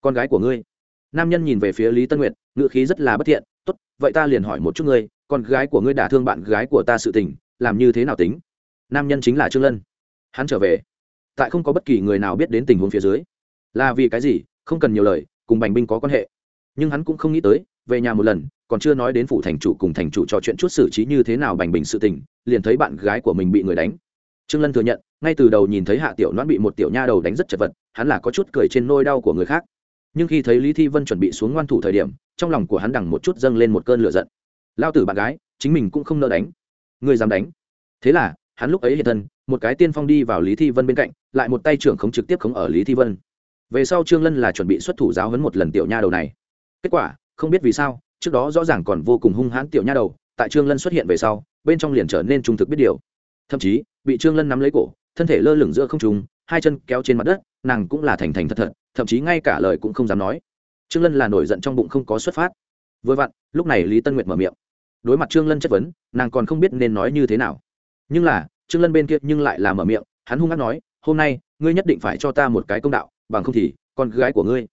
Con gái của ngươi. Nam nhân nhìn về phía lý tân nguyệt ngựa khí rất là bất thiện, tốt, vậy ta liền hỏi một chút ngươi, con gái của ngươi đả thương bạn gái của ta sự tình, làm như thế nào tính? Nam nhân chính là trương lân. Hắn trở về tại không có bất kỳ người nào biết đến tình huống phía dưới. Là vì cái gì? Không cần nhiều lời, cùng bành binh có quan hệ. Nhưng hắn cũng không nghĩ tới, về nhà một lần, còn chưa nói đến phủ thành chủ cùng thành chủ trò chuyện chút xử trí như thế nào bành bình sự tình, liền thấy bạn gái của mình bị người đánh. Trương lân thừa nhận, ngay từ đầu nhìn thấy hạ tiểu noãn bị một tiểu nha đầu đánh rất chật vật, hắn là có chút cười trên nôi đau của người khác. Nhưng khi thấy lý thi vân chuẩn bị xuống ngoan thủ thời điểm, trong lòng của hắn đằng một chút dâng lên một cơn lửa giận. Lao tử bạn gái, chính mình cũng không nỡ đánh. Người dám đánh. Thế là, hắn lúc ấy hiện thân một cái tiên phong đi vào lý thi vân bên cạnh, lại một tay trưởng khống trực tiếp khống ở lý thi vân. Về sau trương lân là chuẩn bị xuất thủ giáo hấn một lần tiểu nha đầu này. Kết quả, không biết vì sao, trước đó rõ ràng còn vô cùng hung hãn tiểu nha đầu, tại trương lân xuất hiện về sau, bên trong liền trở nên trung thực biết điều. Thậm chí, bị trương lân nắm lấy cổ, thân thể lơ lửng giữa không trung, hai chân kéo trên mặt đất, nàng cũng là thành thành thật thật, thậm chí ngay cả lời cũng không dám nói. Trương lân là nổi giận trong bụng không có xuất phát. Vừa vặn, lúc này lý tân nguyệt mở miệng. Đối mặt trương lân chất vấn, nàng còn không biết nên nói như thế nào. Nhưng là trương lân bên kia nhưng lại là mở miệng, hắn hung hăng nói, hôm nay, ngươi nhất định phải cho ta một cái công đạo, bằng không thì, con gái của ngươi.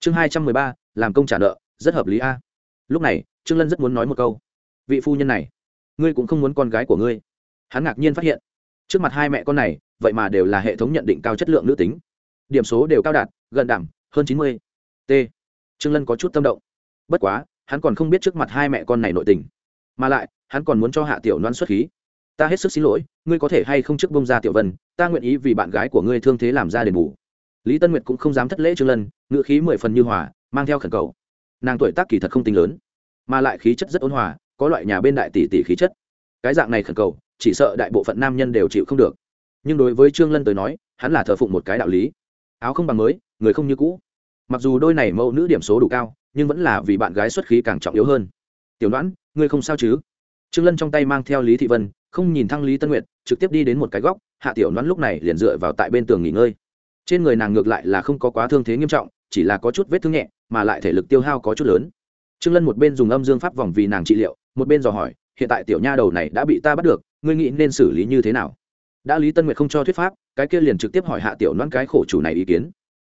Chương hai trăm mười ba, làm công trả nợ, rất hợp lý a. Lúc này, trương lân rất muốn nói một câu. Vị phu nhân này, ngươi cũng không muốn con gái của ngươi. Hắn ngạc nhiên phát hiện, trước mặt hai mẹ con này, vậy mà đều là hệ thống nhận định cao chất lượng nữ tính. Điểm số đều cao đạt, gần đảm hơn chín mươi. T. Trương lân có chút tâm động. Bất quá, hắn còn không biết trước mặt hai mẹ con này nội tình. Mà lại, hắn còn muốn cho hạ tiểu loan xuất khí ta hết sức xin lỗi, ngươi có thể hay không trước bông ra tiểu vân, ta nguyện ý vì bạn gái của ngươi thương thế làm ra đền bù. Lý tân nguyệt cũng không dám thất lễ trương lân ngựa khí mười phần như hòa, mang theo khẩn cầu. Nàng tuổi tác kỳ thật không tính lớn, mà lại khí chất rất ôn hòa, có loại nhà bên đại tỷ tỷ khí chất. Cái dạng này khẩn cầu, chỉ sợ đại bộ phận nam nhân đều chịu không được. Nhưng đối với trương lân tới nói, hắn là thờ phụng một cái đạo lý. Áo không bằng mới, người không như cũ. Mặc dù đôi này mẫu nữ điểm số đủ cao, nhưng vẫn là vì bạn gái xuất khí càng trọng yếu hơn. Tiểu đoán ngươi không sao chứ? Trương lân trong tay mang theo lý thị vân không nhìn thăng lý tân nguyệt, trực tiếp đi đến một cái góc, hạ tiểu nón lúc này liền dựa vào tại bên tường nghỉ ngơi. Trên người nàng ngược lại là không có quá thương thế nghiêm trọng, chỉ là có chút vết thương nhẹ, mà lại thể lực tiêu hao có chút lớn. Trương lân một bên dùng âm dương pháp vòng vì nàng trị liệu, một bên dò hỏi, hiện tại tiểu nha đầu này đã bị ta bắt được, ngươi nghĩ nên xử lý như thế nào? Đã lý tân nguyệt không cho thuyết pháp, cái kia liền trực tiếp hỏi hạ tiểu nón cái khổ chủ này ý kiến.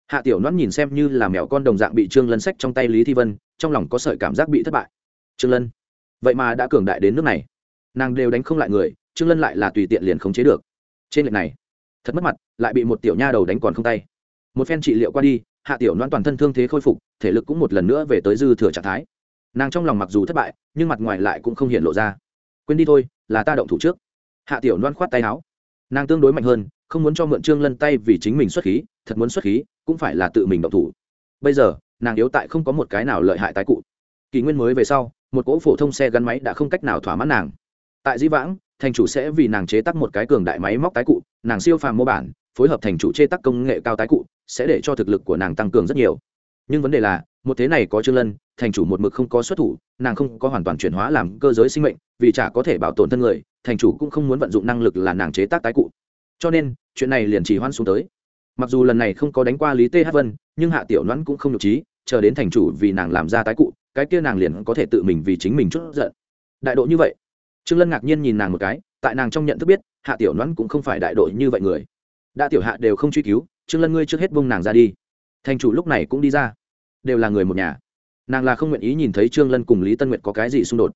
Hạ tiểu nón nhìn xem như là mèo con đồng dạng bị trương lân sách trong tay lý thi vân, trong lòng có sợi cảm giác bị thất bại. Trương lân, vậy mà đã cường đại đến nước này nàng đều đánh không lại người, trương lân lại là tùy tiện liền khống chế được. Trên lệch này, thật mất mặt, lại bị một tiểu nha đầu đánh còn không tay. Một phen trị liệu qua đi, hạ tiểu noãn toàn thân thương thế khôi phục, thể lực cũng một lần nữa về tới dư thừa trạng thái. Nàng trong lòng mặc dù thất bại, nhưng mặt ngoài lại cũng không hiện lộ ra. Quên đi thôi, là ta động thủ trước. Hạ tiểu loan khoát tay áo. Nàng tương đối mạnh hơn, không muốn cho mượn trương lân tay vì chính mình xuất khí, thật muốn xuất khí, cũng phải là tự mình động thủ. Bây giờ, nàng yếu tại không có một cái nào lợi hại tái cụ. Kỷ nguyên mới về sau, một cỗ phổ thông xe gắn máy đã không cách nào thỏa mãn nàng tại di vãng, thành chủ sẽ vì nàng chế tác một cái cường đại máy móc tái cụ, nàng siêu phàm mô bản, phối hợp thành chủ chế tác công nghệ cao tái cụ, sẽ để cho thực lực của nàng tăng cường rất nhiều. Nhưng vấn đề là, một thế này có trương lân, thành chủ một mực không có xuất thủ, nàng không có hoàn toàn chuyển hóa làm cơ giới sinh mệnh, vì chả có thể bảo tồn thân người, thành chủ cũng không muốn vận dụng năng lực là nàng chế tác tái cụ. Cho nên, chuyện này liền chỉ hoan xuống tới. Mặc dù lần này không có đánh qua lý th vân, nhưng hạ tiểu Nhoãn cũng không nhục trí, chờ đến thành chủ vì nàng làm ra tái cụ, cái kia nàng liền có thể tự mình vì chính mình chút giận. Đại độ như vậy trương lân ngạc nhiên nhìn nàng một cái, tại nàng trong nhận thức biết, hạ tiểu Nhoãn cũng không phải đại đội như vậy người. Đã tiểu hạ đều không truy cứu, trương lân ngươi trước hết bông nàng ra đi. Thành chủ lúc này cũng đi ra. Đều là người một nhà. Nàng là không nguyện ý nhìn thấy trương lân cùng lý tân nguyệt có cái gì xung đột.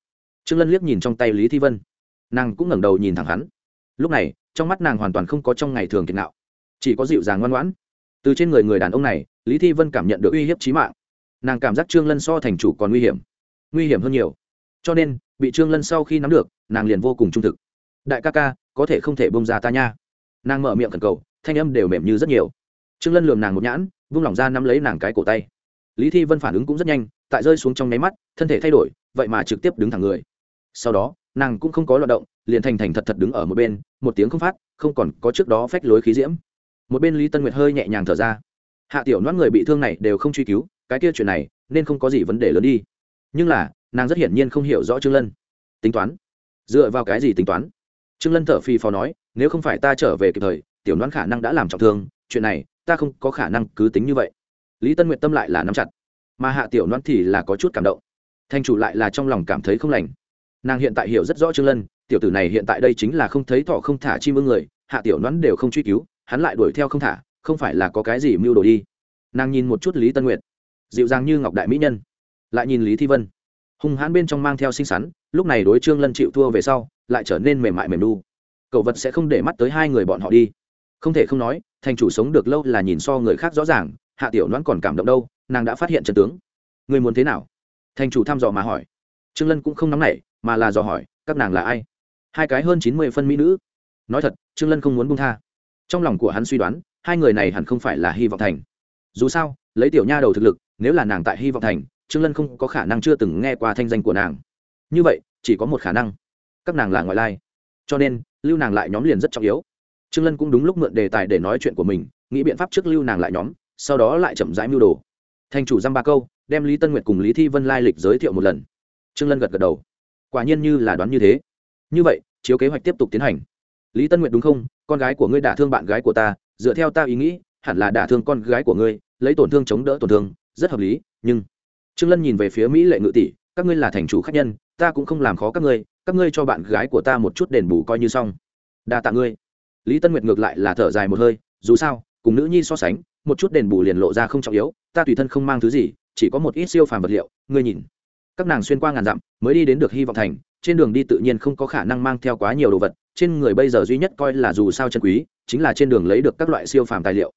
Trương lân liếc nhìn trong tay lý thi vân. Nàng cũng ngẩng đầu nhìn thẳng hắn. Lúc này, trong mắt nàng hoàn toàn không có trong ngày thường kiệt nạo chỉ có dịu dàng ngoan ngoãn. Từ trên người người đàn ông này, lý thi vân cảm nhận được uy hiếp trí mạng. Nàng cảm giác trương lân so thành chủ còn nguy hiểm. Nguy hiểm hơn nhiều cho nên, bị trương lân sau khi nắm được, nàng liền vô cùng trung thực. Đại ca ca, có thể không thể bông ra ta nha. Nàng mở miệng khẩn cầu, thanh âm đều mềm như rất nhiều. Trương lân lườm nàng một nhãn, vung lỏng ra nắm lấy nàng cái cổ tay. Lý thi vân phản ứng cũng rất nhanh, tại rơi xuống trong nháy mắt, thân thể thay đổi, vậy mà trực tiếp đứng thẳng người. Sau đó, nàng cũng không có loạt động, liền thành thành thật thật đứng ở một bên, một tiếng không phát, không còn có trước đó phách lối khí diễm. Một bên lý tân nguyệt hơi nhẹ nhàng thở ra. Hạ tiểu noãn người bị thương này đều không truy cứu, cái kia chuyện này, nên không có gì vấn đề lớn đi. Nhưng là nàng rất hiển nhiên không hiểu rõ trương lân. Tính toán? Dựa vào cái gì tính toán? Trương lân thở phì phò nói, nếu không phải ta trở về kịp thời, tiểu đoán khả năng đã làm trọng thương, chuyện này, ta không có khả năng cứ tính như vậy. Lý tân nguyệt tâm lại là nắm chặt, mà hạ tiểu đoán thì là có chút cảm động. Thanh chủ lại là trong lòng cảm thấy không lành. Nàng hiện tại hiểu rất rõ trương lân, tiểu tử này hiện tại đây chính là không thấy thọ không thả chim ưng người, hạ tiểu đoán đều không truy cứu, hắn lại đuổi theo không thả, không phải là có cái gì mưu đồ đi. Nàng nhìn một chút lý tân nguyệt, dịu dàng như ngọc đại mỹ nhân, lại nhìn lý thi vân hung hãn bên trong mang theo xinh xắn, lúc này đối trương lân chịu thua về sau, lại trở nên mềm mại mềm đu. Cậu vật sẽ không để mắt tới hai người bọn họ đi. Không thể không nói, thành chủ sống được lâu là nhìn so người khác rõ ràng, hạ tiểu đoán còn cảm động đâu, nàng đã phát hiện trận tướng. Người muốn thế nào? Thành chủ thăm dò mà hỏi. Trương lân cũng không nóng nảy, mà là dò hỏi, các nàng là ai? Hai cái hơn chín mươi phân mỹ nữ. Nói thật, trương lân không muốn buông tha. Trong lòng của hắn suy đoán, hai người này hẳn không phải là hy vọng thành. Dù sao, lấy tiểu nha đầu thực lực, nếu là nàng tại hy vọng thành trương lân không có khả năng chưa từng nghe qua thanh danh của nàng. Như vậy, chỉ có một khả năng. Các nàng là ngoại lai. Cho nên, lưu nàng lại nhóm liền rất trọng yếu. Trương lân cũng đúng lúc mượn đề tài để nói chuyện của mình, nghĩ biện pháp trước lưu nàng lại nhóm, sau đó lại chậm rãi mưu đồ. Thành chủ dăm ba câu, đem lý tân nguyệt cùng lý thi vân lai lịch giới thiệu một lần. Trương lân gật gật đầu. Quả nhiên như là đoán như thế. Như vậy, chiếu kế hoạch tiếp tục tiến hành. Lý tân nguyệt đúng không? Con gái của ngươi đả thương bạn gái của ta, dựa theo ta ý nghĩ, hẳn là đả thương con gái của ngươi, lấy tổn thương chống đỡ tổn thương, rất hợp lý, nhưng trương lân nhìn về phía mỹ lệ ngự tỷ, các ngươi là thành chủ khách nhân, ta cũng không làm khó các ngươi các ngươi cho bạn gái của ta một chút đền bù coi như xong. Đa tạ ngươi. Lý tân nguyệt ngược lại là thở dài một hơi, dù sao, cùng nữ nhi so sánh, một chút đền bù liền lộ ra không trọng yếu, ta tùy thân không mang thứ gì, chỉ có một ít siêu phàm vật liệu, ngươi nhìn. Các nàng xuyên qua ngàn dặm, mới đi đến được hy vọng thành, trên đường đi tự nhiên không có khả năng mang theo quá nhiều đồ vật, trên người bây giờ duy nhất coi là dù sao chân quý, chính là trên đường lấy được các loại siêu phàm tài liệu.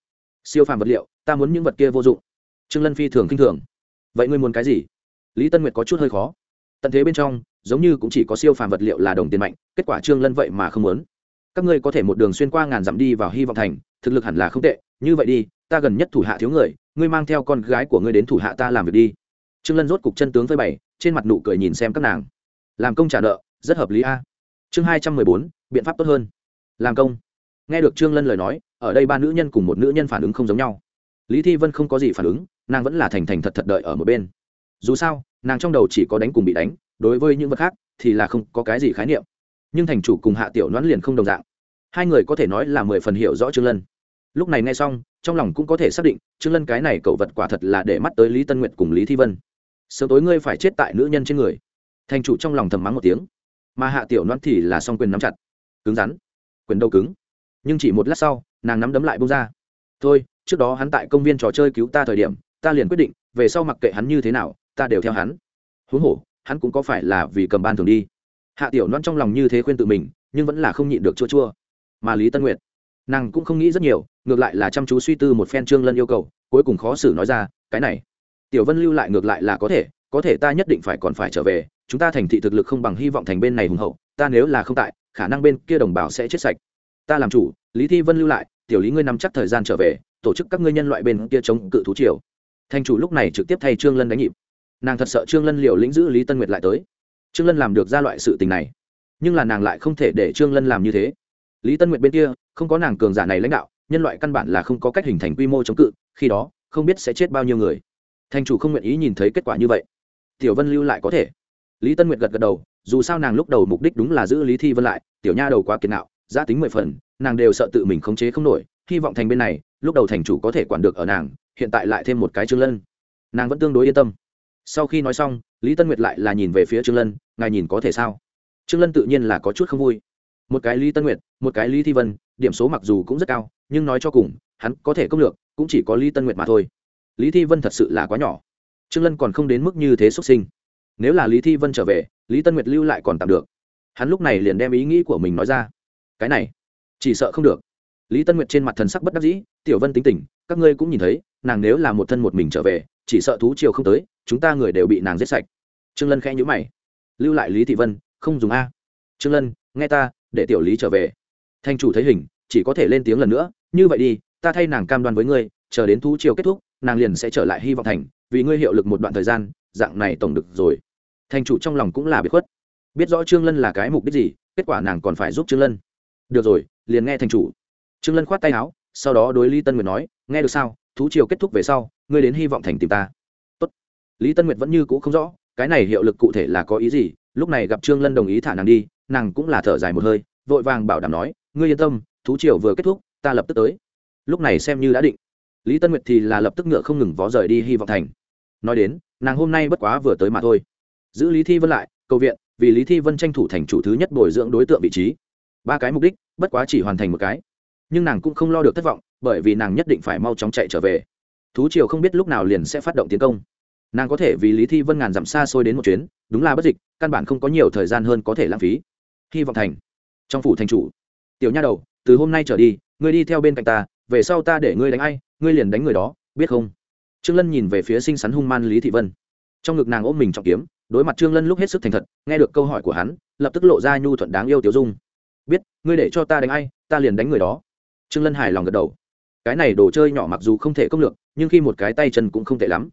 Siêu phàm vật liệu, ta muốn những vật kia vô dụng. Trương lân phi thường k i n h thường vậy ngươi muốn cái gì? Lý tân nguyệt có chút hơi khó. Tận thế bên trong, giống như cũng chỉ có siêu phàm vật liệu là đồng tiền mạnh, kết quả trương lân vậy mà không muốn. Các ngươi có thể một đường xuyên qua ngàn dặm đi vào hy vọng thành, thực lực hẳn là không tệ, như vậy đi, ta gần nhất thủ hạ thiếu người, ngươi mang theo con gái của ngươi đến thủ hạ ta làm việc đi. Trương lân rốt cục chân tướng với bảy trên mặt nụ cười nhìn xem các nàng. Làm công trả nợ, rất hợp lý a. Chương hai trăm mười bốn, biện pháp tốt hơn. Làm công. Nghe được trương lân lời nói, ở đây ba nữ nhân cùng một nữ nhân phản ứng không giống nhau lý thi vân không có gì phản ứng, nàng vẫn là thành thành thật thật đợi ở một bên. Dù sao, nàng trong đầu chỉ có đánh cùng bị đánh, đối với những vật khác thì là không có cái gì khái niệm. Nhưng thành chủ cùng hạ tiểu đoán liền không đồng dạng. Hai người có thể nói là mười phần hiểu rõ trương lân. Lúc này nghe xong, trong lòng cũng có thể xác định, trương lân cái này cậu vật quả thật là để mắt tới lý tân Nguyệt cùng lý thi vân. Sớm tối ngươi phải chết tại nữ nhân trên người. Thành chủ trong lòng thầm mắng một tiếng. Mà hạ tiểu đoán thì là song quyền nắm chặt. Cứng rắn. Quyền đầu cứng. Nhưng chỉ một lát sau, nàng nắm đấm lại bông ra. Thôi trước đó hắn tại công viên trò chơi cứu ta thời điểm, ta liền quyết định, về sau mặc kệ hắn như thế nào, ta đều theo hắn. Huống hồ, hắn cũng có phải là vì cầm ban thường đi. Hạ tiểu loan trong lòng như thế khuyên tự mình, nhưng vẫn là không nhịn được chua chua. Mà lý tân nguyệt, nàng cũng không nghĩ rất nhiều, ngược lại là chăm chú suy tư một phen trương lân yêu cầu, cuối cùng khó xử nói ra, cái này, tiểu vân lưu lại ngược lại là có thể có thể ta nhất định phải còn phải trở về, chúng ta thành thị thực lực không bằng hy vọng thành bên này hùng hậu, ta nếu là không tại, khả năng bên kia đồng bào sẽ chết sạch. Ta làm chủ, lý thi vân lưu lại, tiểu lý ngươi nắm chắc thời gian trở về tổ chức các ngươi nhân loại bên kia chống cự thú triều. Thành chủ lúc này trực tiếp thay trương lân đánh nhịp. Nàng thật sợ trương lân liều lĩnh giữ lý tân nguyệt lại tới. Trương lân làm được ra loại sự tình này, nhưng là nàng lại không thể để trương lân làm như thế. Lý tân nguyệt bên kia, không có nàng cường giả này lãnh đạo, nhân loại căn bản là không có cách hình thành quy mô chống cự, khi đó, không biết sẽ chết bao nhiêu người. Thành chủ không nguyện ý nhìn thấy kết quả như vậy. Tiểu vân lưu lại có thể. Lý tân nguyệt gật gật đầu, dù sao nàng lúc đầu mục đích đúng là giữ lý thi vân lại, tiểu nha đầu quá kiệt nạo giá tính mười phần, nàng đều sợ tự mình khống chế không nổi hy vọng thành bên này, lúc đầu thành chủ có thể quản được ở nàng, hiện tại lại thêm một cái trương lân. Nàng vẫn tương đối yên tâm. Sau khi nói xong, lý tân nguyệt lại là nhìn về phía trương lân, ngài nhìn có thể sao? Trương lân tự nhiên là có chút không vui. Một cái lý tân nguyệt, một cái lý thi vân, điểm số mặc dù cũng rất cao, nhưng nói cho cùng, hắn có thể công lược, cũng chỉ có lý tân nguyệt mà thôi. Lý thi vân thật sự là quá nhỏ. Trương lân còn không đến mức như thế xuất sinh. Nếu là lý thi vân trở về, lý tân nguyệt lưu lại còn tạm được. Hắn lúc này liền đem ý nghĩ của mình nói ra. Cái này, chỉ sợ không được lý tân nguyệt trên mặt thần sắc bất đắc dĩ, tiểu vân tính tình, các ngươi cũng nhìn thấy, nàng nếu là một thân một mình trở về, chỉ sợ thú chiều không tới, chúng ta người đều bị nàng giết sạch. Trương lân khẽ nhữ mày. Lưu lại lý thị vân, không dùng a. Trương lân, nghe ta, để tiểu lý trở về. Thanh chủ thấy hình, chỉ có thể lên tiếng lần nữa, như vậy đi, ta thay nàng cam đoan với ngươi, chờ đến thú chiều kết thúc, nàng liền sẽ trở lại hy vọng thành, vì ngươi hiệu lực một đoạn thời gian, dạng này tổng được rồi. Thanh chủ trong lòng cũng là biệt khuất. Biết rõ trương lân là cái mục đích gì, kết quả nàng còn phải giúp trương lân. Được rồi, liền nghe thanh chủ trương lân khoát tay áo, sau đó đối lý tân nguyệt nói, nghe được sao? Thú triều kết thúc về sau, ngươi đến hy vọng thành tìm ta. Tốt. lý tân nguyệt vẫn như cũ không rõ, cái này hiệu lực cụ thể là có ý gì, lúc này gặp trương lân đồng ý thả nàng đi, nàng cũng là thở dài một hơi, vội vàng bảo đảm nói, ngươi yên tâm, thú triều vừa kết thúc, ta lập tức tới. Lúc này xem như đã định. Lý tân nguyệt thì là lập tức ngựa không ngừng vó rời đi hy vọng thành. Nói đến, nàng hôm nay bất quá vừa tới mà thôi. Giữ lý thi vân lại, cầu viện, vì lý thi vân tranh thủ thành chủ thứ nhất bồi dưỡng đối tượng vị trí. Ba cái mục đích, bất quá chỉ hoàn thành một cái nhưng nàng cũng không lo được thất vọng, bởi vì nàng nhất định phải mau chóng chạy trở về. Thú triều không biết lúc nào liền sẽ phát động tiến công. Nàng có thể vì lý thi vân ngàn dặm xa xôi đến một chuyến, đúng là bất dịch, căn bản không có nhiều thời gian hơn có thể lãng phí. Hy vọng thành. Trong phủ thành chủ. Tiểu nha đầu, từ hôm nay trở đi, ngươi đi theo bên cạnh ta, về sau ta để ngươi đánh ai, ngươi liền đánh người đó, biết không? Trương lân nhìn về phía xinh xắn hung man lý thị vân. Trong ngực nàng ôm mình trọng kiếm, đối mặt trương lân lúc hết sức thành thật, nghe được câu hỏi của hắn, lập tức lộ ra nhu thuận đáng yêu tiểu dung. Biết, ngươi để cho ta đánh ai, ta liền đánh người đó trương lân hài lòng gật đầu. Cái này đồ chơi nhỏ mặc dù không thể công lược, nhưng khi một cái tay chân cũng không tệ lắm.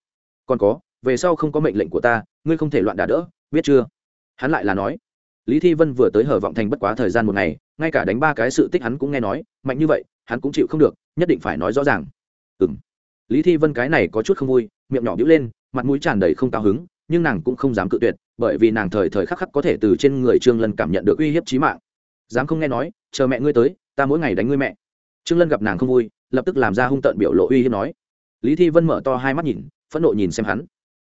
Còn có, về sau không có mệnh lệnh của ta, ngươi không thể loạn đả đỡ, biết chưa? Hắn lại là nói. Lý thi vân vừa tới hở vọng thành bất quá thời gian một ngày, ngay cả đánh ba cái sự tích hắn cũng nghe nói, mạnh như vậy, hắn cũng chịu không được, nhất định phải nói rõ ràng. Ừ m lý thi vân cái này có chút không vui, miệng nhỏ bĩu lên, mặt mũi tràn đầy không cao hứng, nhưng nàng cũng không dám cự tuyệt, bởi vì nàng thời thời khắc khắc có thể từ trên người trương lân cảm nhận được uy hiếp trí mạng. Dám không nghe nói, chờ mẹ ngươi tới, ta mỗi ngày đánh ngươi mẹ trương lân gặp nàng không vui, lập tức làm ra hung tợn biểu lộ uy hiếp nói. Lý thi vân mở to hai mắt nhìn, phẫn nộ nhìn xem hắn.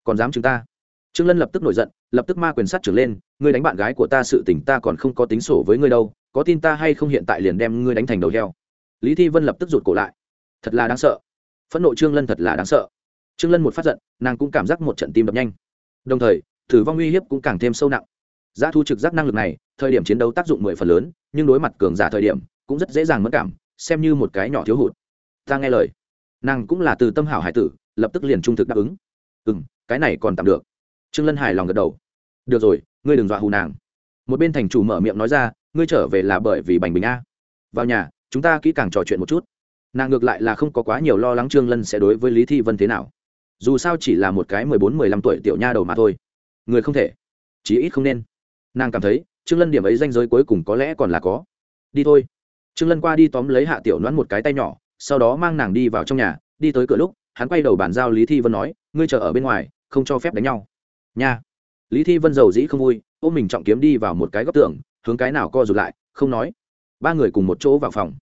Còn dám chúng ta? Trương lân lập tức nổi giận, lập tức ma quyền sát trưởng lên, ngươi đánh bạn gái của ta sự tình ta còn không có tính sổ với ngươi đâu, có tin ta hay không hiện tại liền đem ngươi đánh thành đầu heo. Lý thi vân lập tức rụt cổ lại. Thật là đáng sợ. Phẫn nộ trương lân thật là đáng sợ. Trương lân một phát giận, nàng cũng cảm giác một trận tim đập nhanh. Đồng thời thử vong uy hiếp cũng càng thêm sâu nặng. Giá thu trực giác năng lực này, thời điểm chiến đấu tác dụng mười phần lớn, nhưng đối mặt cường giả thời điểm, cũng rất dễ dàng mất cảm xem như một cái nhỏ thiếu hụt. Ta nghe lời. Nàng cũng là từ tâm hảo hải tử, lập tức liền trung thực đáp ứng. Ừ m cái này còn tạm được. Trương lân hài lòng gật đầu. Được rồi, ngươi đừng dọa hù nàng. Một bên thành chủ mở miệng nói ra, ngươi trở về là bởi vì bành bình a. Vào nhà, chúng ta kỹ càng trò chuyện một chút. Nàng ngược lại là không có quá nhiều lo lắng trương lân sẽ đối với lý thi vân thế nào. Dù sao chỉ là một cái mười bốn, mười lăm tuổi tiểu nha đầu mà thôi. Người không thể. Chí ít không nên. Nàng cảm thấy, trương lân điểm ấy danh giới cuối cùng có lẽ còn là có. Đi thôi trương lân qua đi tóm lấy hạ tiểu đoán một cái tay nhỏ, sau đó mang nàng đi vào trong nhà. Đi tới cửa lúc, hắn quay đầu bàn giao lý thi vân nói, ngươi chờ ở bên ngoài, không cho phép đánh nhau. Nha. Lý thi vân giàu dĩ không vui, ôm mình trọng kiếm đi vào một cái góc tường, hướng cái nào co rụt lại, không nói. Ba người cùng một chỗ vào phòng.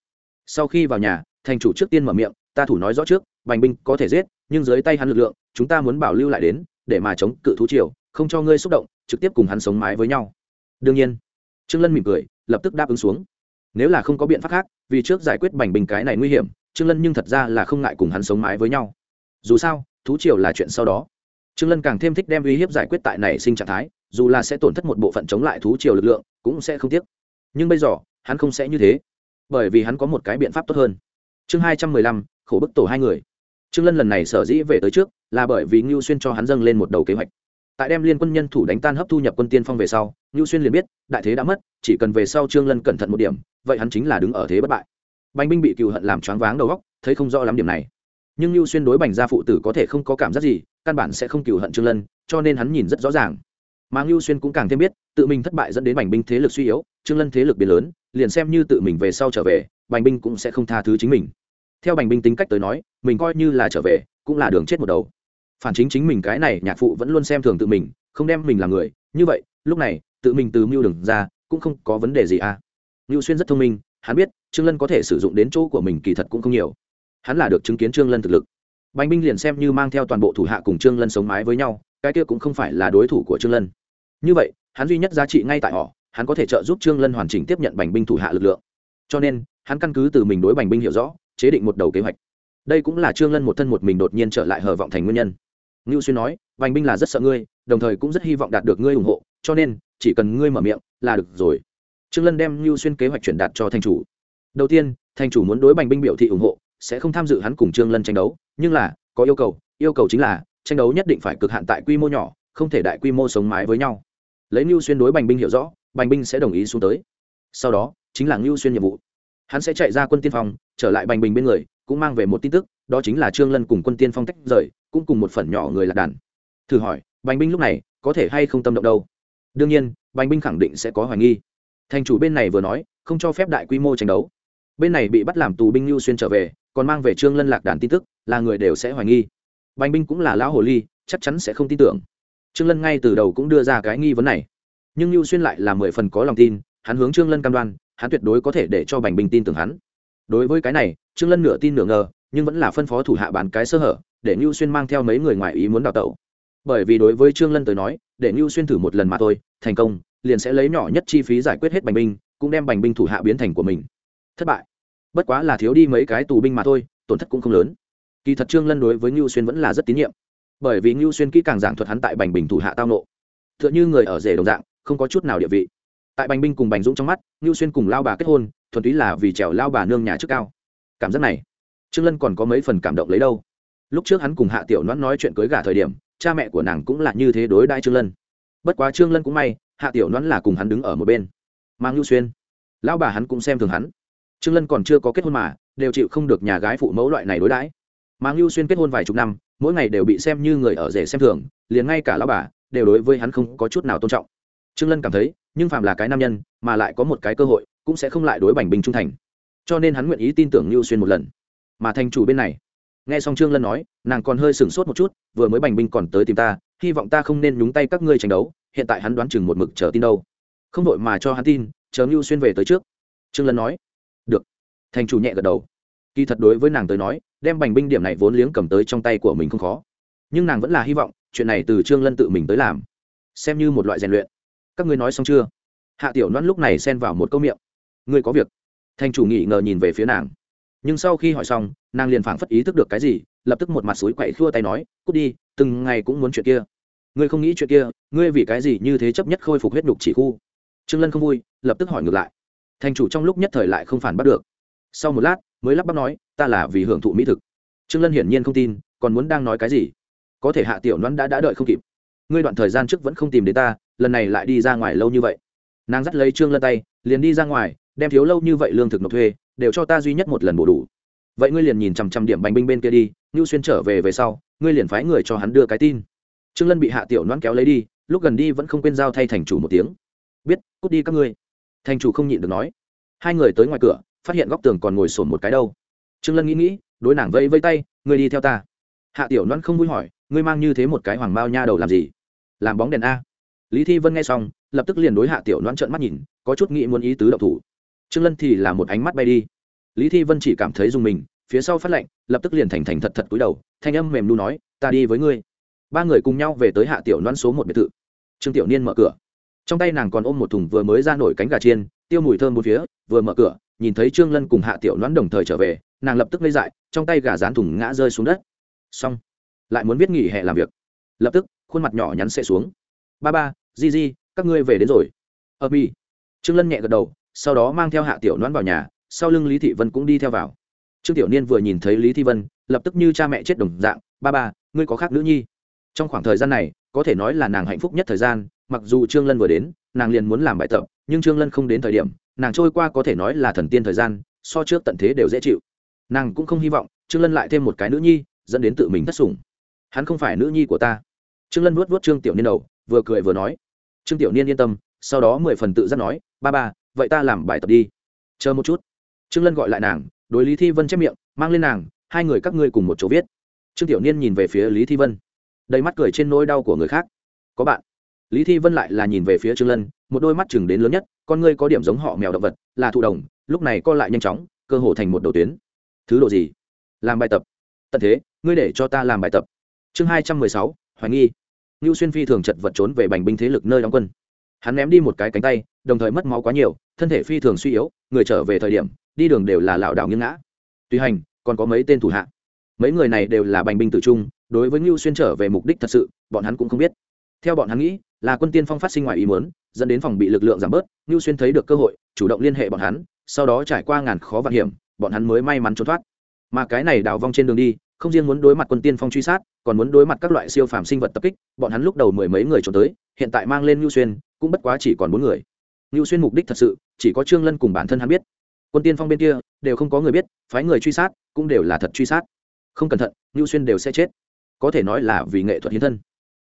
Sau khi vào nhà, thành chủ trước tiên mở miệng, ta thủ nói rõ trước, bành binh có thể giết, nhưng dưới tay hắn lực lượng, chúng ta muốn bảo lưu lại đến, để mà chống cự thú triều, không cho ngươi xúc động, trực tiếp cùng hắn sống mái với nhau. Đương nhiên. Trương lân mỉm cười, lập tức đáp ứng xuống nếu là không có biện pháp khác, vì trước giải quyết bành bình cái này nguy hiểm, trương lân nhưng thật ra là không ngại cùng hắn sống mái với nhau. Dù sao, thú triều là chuyện sau đó. Trương lân càng thêm thích đem uy hiếp giải quyết tại này sinh trạng thái, dù là sẽ tổn thất một bộ phận chống lại thú triều lực lượng, cũng sẽ không tiếc. Nhưng bây giờ, hắn không sẽ như thế. Bởi vì hắn có một cái biện pháp tốt hơn. Chương hai trăm mười lăm, khổ bức tổ hai người. Trương lân lần này sở dĩ về tới trước, là bởi vì ngưu xuyên cho hắn dâng lên một đầu kế hoạch tại đem liên quân nhân thủ đánh tan hấp thu nhập quân tiên phong về sau, ngưu xuyên liền biết, đại thế đã mất, chỉ cần về sau trương lân cẩn thận một điểm, vậy hắn chính là đứng ở thế bất bại. Bành binh bị cựu hận làm choáng váng đầu góc thấy không rõ lắm điểm này. Nhưng ngưu xuyên đối bành gia phụ tử có thể không có cảm giác gì, căn bản sẽ không cựu hận trương lân, cho nên hắn nhìn rất rõ ràng. Mà ngưu xuyên cũng càng thêm biết, tự mình thất bại dẫn đến bành binh thế lực suy yếu, trương lân thế lực biến lớn, liền xem như tự mình về sau trở về, bành binh cũng sẽ không tha thứ chính mình. Theo bành binh tính cách tới nói, mình coi như là trở về, cũng là đường chết một đầu phản chính chính mình cái này nhạc phụ vẫn luôn xem thường tự mình, không đem mình làm người. Như vậy, lúc này, tự mình từ mưu đừng ra, cũng không có vấn đề gì à. Ngưu xuyên rất thông minh, hắn biết, trương lân có thể sử dụng đến chỗ của mình kỳ thật cũng không nhiều. Hắn là được chứng kiến trương lân thực lực. Bành binh liền xem như mang theo toàn bộ thủ hạ cùng trương lân sống mái với nhau, cái kia cũng không phải là đối thủ của trương lân. Như vậy, hắn duy nhất giá trị ngay tại họ, hắn có thể trợ giúp trương lân hoàn chỉnh tiếp nhận bành binh thủ hạ lực lượng. Cho nên, hắn căn cứ từ mình đối bành binh hiểu rõ, chế định một đầu kế hoạch. Đây cũng là trương lân một thân một mình đột nhiên trở lại hờ vọng thành nguyên nhân ngưu xuyên nói bành binh là rất sợ ngươi đồng thời cũng rất hy vọng đạt được ngươi ủng hộ cho nên chỉ cần ngươi mở miệng là được rồi. Trương lân đem ngưu xuyên kế hoạch chuyển đạt cho thành chủ. Đầu tiên thành chủ muốn đối bành binh biểu thị ủng hộ sẽ không tham dự hắn cùng trương lân tranh đấu nhưng là có yêu cầu yêu cầu chính là tranh đấu nhất định phải cực hạn tại quy mô nhỏ không thể đại quy mô sống mái với nhau. Lấy ngưu xuyên đối bành binh hiểu rõ bành binh sẽ đồng ý xuống tới. Sau đó chính là ngưu xuyên nhiệm vụ. Hắn sẽ chạy ra quân tiên phòng, trở lại bành bình bên người cũng mang về một tin tức đó chính là trương lân cùng quân tiên phong tách rời, cũng cùng một phần nhỏ người lạc đàn. Thử hỏi, bành binh lúc này có thể hay không tâm động đâu? Đương nhiên, bành binh khẳng định sẽ có hoài nghi. Thành chủ bên này vừa nói, không cho phép đại quy mô tranh đấu. Bên này bị bắt làm tù binh lưu xuyên trở về, còn mang về trương lân lạc đàn tin tức, là người đều sẽ hoài nghi. Bành binh cũng là lão hồ ly, chắc chắn sẽ không tin tưởng. Trương lân ngay từ đầu cũng đưa ra cái nghi vấn này. Nhưng lưu xuyên lại là mười phần có lòng tin, hắn hướng trương lân cam đoan, hắn tuyệt đối có thể để cho bành binh tin tưởng hắn. Đối với cái này, trương lân nửa tin nửa ngờ nhưng vẫn là phân phó thủ hạ bán cái sơ hở, để ngưu xuyên mang theo mấy người ngoài ý muốn đào tẩu. Bởi vì đối với trương lân tới nói, để ngưu xuyên thử một lần mà thôi, thành công, liền sẽ lấy nhỏ nhất chi phí giải quyết hết bành binh, cũng đem bành binh thủ hạ biến thành của mình. Thất bại. Bất quá là thiếu đi mấy cái tù binh mà thôi, tổn thất cũng không lớn. Kỳ thật trương lân đối với ngưu xuyên vẫn là rất tín nhiệm. Bởi vì ngưu xuyên kỹ càng giảng thuật hắn tại bành bình thủ hạ tao nộ. T như người ở rể đồng dạng, không có chút nào địa vị. Tại bành binh cùng bành dũng trong mắt, ngưu xuyên cùng lao bà kết hôn, thuần túy là vì trèo lao bà nương nhà trước cao. Cảm giác này trương lân còn có mấy phần cảm động lấy đâu. Lúc trước hắn cùng hạ tiểu noãn nói chuyện cưới gả thời điểm, cha mẹ của nàng cũng là như thế đối đãi trương lân. Bất quá trương lân cũng may, hạ tiểu noãn là cùng hắn đứng ở một bên. Mang Lưu xuyên, lão bà hắn cũng xem thường hắn. Trương lân còn chưa có kết hôn mà, đều chịu không được nhà gái phụ mẫu loại này đối đãi. Mang Lưu xuyên kết hôn vài chục năm, mỗi ngày đều bị xem như người ở rể xem thường, liền ngay cả lão bà, đều đối với hắn không có chút nào tôn trọng. Trương lân cảm thấy, nhưng phạm là cái nam nhân, mà lại có một cái cơ hội, cũng sẽ không lại đối bành bình trung thành. Cho nên hắn nguyện ý tin tưởng Lưu xuyên một lần mà thành chủ bên này. Nghe xong trương lân nói, nàng còn hơi sửng sốt một chút, vừa mới bành binh còn tới tìm ta, hy vọng ta không nên nhúng tay các ngươi tranh đấu, hiện tại hắn đoán chừng một mực chờ tin đâu. Không đội mà cho hắn tin, chờ lưu xuyên về tới trước. Trương lân nói, được. Thành chủ nhẹ gật đầu. Kỳ thật đối với nàng tới nói, đem bành binh điểm này vốn liếng cầm tới trong tay của mình không khó. Nhưng nàng vẫn là hy vọng, chuyện này từ trương lân tự mình tới làm. Xem như một loại rèn luyện. Các ngươi nói xong chưa? Hạ tiểu nhoãn lúc này xen vào một câu miệng. Ngươi có việc. Thành chủ nghỉ ngờ nhìn về phía nàng nhưng sau khi hỏi xong, nàng liền phảng phất ý thức được cái gì, lập tức một mặt suối quậy khua tay nói, cút đi, từng ngày cũng muốn chuyện kia. Ngươi không nghĩ chuyện kia, ngươi vì cái gì như thế chấp nhất khôi phục huyết nhục chỉ khu? Trương lân không vui, lập tức hỏi ngược lại. Thành chủ trong lúc nhất thời lại không phản bắt được. Sau một lát, mới lắp bắp nói, ta là vì hưởng thụ mỹ thực. Trương lân hiển nhiên không tin, còn muốn đang nói cái gì? Có thể hạ tiểu đoán đã đã đợi không kịp. Ngươi đoạn thời gian trước vẫn không tìm đến ta, lần này lại đi ra ngoài lâu như vậy. Nàng dắt lấy trương lân tay, liền đi ra ngoài, đem thiếu lâu như vậy lương thực nộp thuê đều cho ta duy nhất một lần bổ đủ. Vậy ngươi liền nhìn chằm chằm điểm bành binh bên kia đi ngưu xuyên trở về về sau, ngươi liền phái người cho hắn đưa cái tin. Trương lân bị hạ tiểu noãn kéo lấy đi, lúc gần đi vẫn không quên giao thay thành chủ một tiếng. Biết, cút đi các ngươi. Thành chủ không nhịn được nói. Hai người tới ngoài cửa, phát hiện góc tường còn ngồi sổn một cái đâu. Trương lân nghĩ nghĩ, đối nàng vẫy vẫy tay, ngươi đi theo ta. Hạ tiểu noãn không vui hỏi, ngươi mang như thế một cái hoàng bao nha đầu làm gì? Làm bóng đèn a. Lý thi vân nghe xong, lập tức liền đối hạ tiểu noãn trợn mắt nhìn, có chút nghĩ muốn ý tứ động thủ trương lân thì là một ánh mắt bay đi. Lý thi vân chỉ cảm thấy dùng mình, phía sau phát lệnh, lập tức liền thành thành thật thật cúi đầu, thanh âm mềm nu nói, ta đi với ngươi. Ba người cùng nhau về tới hạ tiểu loan số một biệt thự. Trương tiểu niên mở cửa. Trong tay nàng còn ôm một thùng vừa mới ra nổi cánh gà chiên, tiêu mùi thơm một phía, vừa mở cửa, nhìn thấy trương lân cùng hạ tiểu loan đồng thời trở về, nàng lập tức lấy dại, trong tay gà rán thùng ngã rơi xuống đất. Xong. Lại muốn biết nghỉ hè làm việc. Lập tức, khuôn mặt nhỏ nhắn sẽ xuống. Ba ba, di di, các ngươi về đến rồi. Ờ, Ơ mi trương lân nhẹ gật đầu sau đó mang theo hạ tiểu noãn vào nhà, sau lưng lý thị vân cũng đi theo vào. Trương tiểu niên vừa nhìn thấy lý thị vân, lập tức như cha mẹ chết đồng dạng, ba ba, ngươi có khác nữ nhi? Trong khoảng thời gian này, có thể nói là nàng hạnh phúc nhất thời gian, mặc dù trương lân vừa đến, nàng liền muốn làm bài tập, nhưng trương lân không đến thời điểm, nàng trôi qua có thể nói là thần tiên thời gian, so trước tận thế đều dễ chịu. Nàng cũng không hy vọng trương lân lại thêm một cái nữ nhi, dẫn đến tự mình thất sủng. Hắn không phải nữ nhi của ta. Trương lân vuốt vuốt trương tiểu niên đầu, vừa cười vừa nói. Trương tiểu niên yên tâm, sau đó mười phần tự giác nói, ba ba vậy ta làm bài tập đi. Chờ một chút. Trương lân gọi lại nàng, đối lý thi vân chép miệng, mang lên nàng, hai người các ngươi cùng một chỗ viết. Trương tiểu niên nhìn về phía lý thi vân. Đầy mắt cười trên nỗi đau của người khác. Có bạn. Lý thi vân lại là nhìn về phía trương lân, một đôi mắt chừng đến lớn nhất, con ngươi có điểm giống họ mèo động vật, là thụ đồng, lúc này co lại nhanh chóng, cơ hồ thành một đầu tuyến. Thứ độ gì? Làm bài tập. Tận thế, ngươi để cho ta làm bài tập. Chương hai trăm mười sáu, hoài nghi. Ngưu xuyên phi thường chật vật trốn về bành binh thế lực nơi đóng quân. Hắn ném đi một cái cánh tay, đồng thời mất máu quá nhiều thân thể phi thường suy yếu, người trở về thời điểm, đi đường đều là lảo đảo nghiêng ngã. Tuy hành, còn có mấy tên thủ hạ. Mấy người này đều là bành binh tử trung, đối với ngưu xuyên trở về mục đích thật sự, bọn hắn cũng không biết. Theo bọn hắn nghĩ, là quân tiên phong phát sinh ngoài ý muốn, dẫn đến phòng bị lực lượng giảm bớt, ngưu xuyên thấy được cơ hội, chủ động liên hệ bọn hắn, sau đó trải qua ngàn khó vạn hiểm, bọn hắn mới may mắn trốn thoát. Mà cái này đào vong trên đường đi, không riêng muốn đối mặt quân tiên phong truy sát, còn muốn đối mặt các loại siêu phàm sinh vật tập kích, bọn hắn lúc đầu mười mấy người trốn tới, hiện tại mang lên ngưu xuyên, cũng bất quá chỉ còn bốn người ngưu xuyên mục đích thật sự, chỉ có trương lân cùng bản thân hắn biết. Quân tiên phong bên kia, đều không có người biết, phái người truy sát, cũng đều là thật truy sát. Không cẩn thận, ngưu xuyên đều sẽ chết. Có thể nói là vì nghệ thuật hiến thân.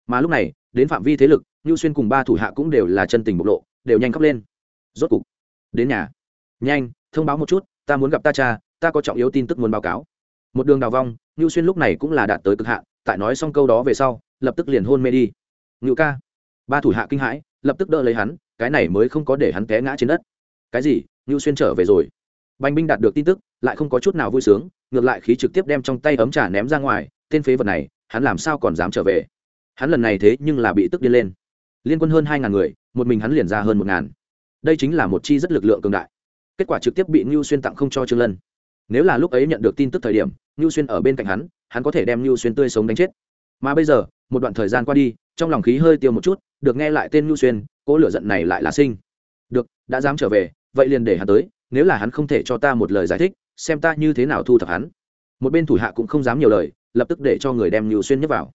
Mà lúc này, đến phạm vi thế lực, ngưu xuyên cùng ba thủ hạ cũng đều là chân tình bộc lộ, đều nhanh khóc lên. Rốt cục, đến nhà. Nhanh, thông báo một chút, ta muốn gặp ta cha, ta có trọng yếu tin tức muốn báo cáo. Một đường đào vong, ngưu xuyên lúc này cũng là đạt tới cực hạn, tại nói xong câu đó về sau, lập tức liền hôn mê đi. Ngưu ca. Ba thủ hạ kinh hãi, lập tức đỡ lấy hắn cái này mới không có để hắn té ngã trên đất. Cái gì? Ngưu xuyên trở về rồi. Bành binh đạt được tin tức, lại không có chút nào vui sướng, ngược lại khí trực tiếp đem trong tay ấm trà ném ra ngoài, tên phế vật này, hắn làm sao còn dám trở về? Hắn lần này thế nhưng là bị tức điên lên. Liên quân hơn hai ngàn người, một mình hắn liền ra hơn một ngàn. Đây chính là một chi rất lực lượng cường đại. Kết quả trực tiếp bị ngưu xuyên tặng không cho trương lân. Nếu là lúc ấy nhận được tin tức thời điểm, ngưu xuyên ở bên cạnh hắn hắn có thể đem ngưu xuyên tươi sống đánh chết. Mà bây giờ, một đoạn thời gian qua đi, trong lòng khí hơi tiêu một chút, được nghe lại tên ngưu xuyên cỗ lửa giận này lại là sinh. Được, đã dám trở về, vậy liền để hắn tới, nếu là hắn không thể cho ta một lời giải thích, xem ta như thế nào thu thập hắn. Một bên thủ hạ cũng không dám nhiều lời, lập tức để cho người đem Nưu xuyên nhấc vào.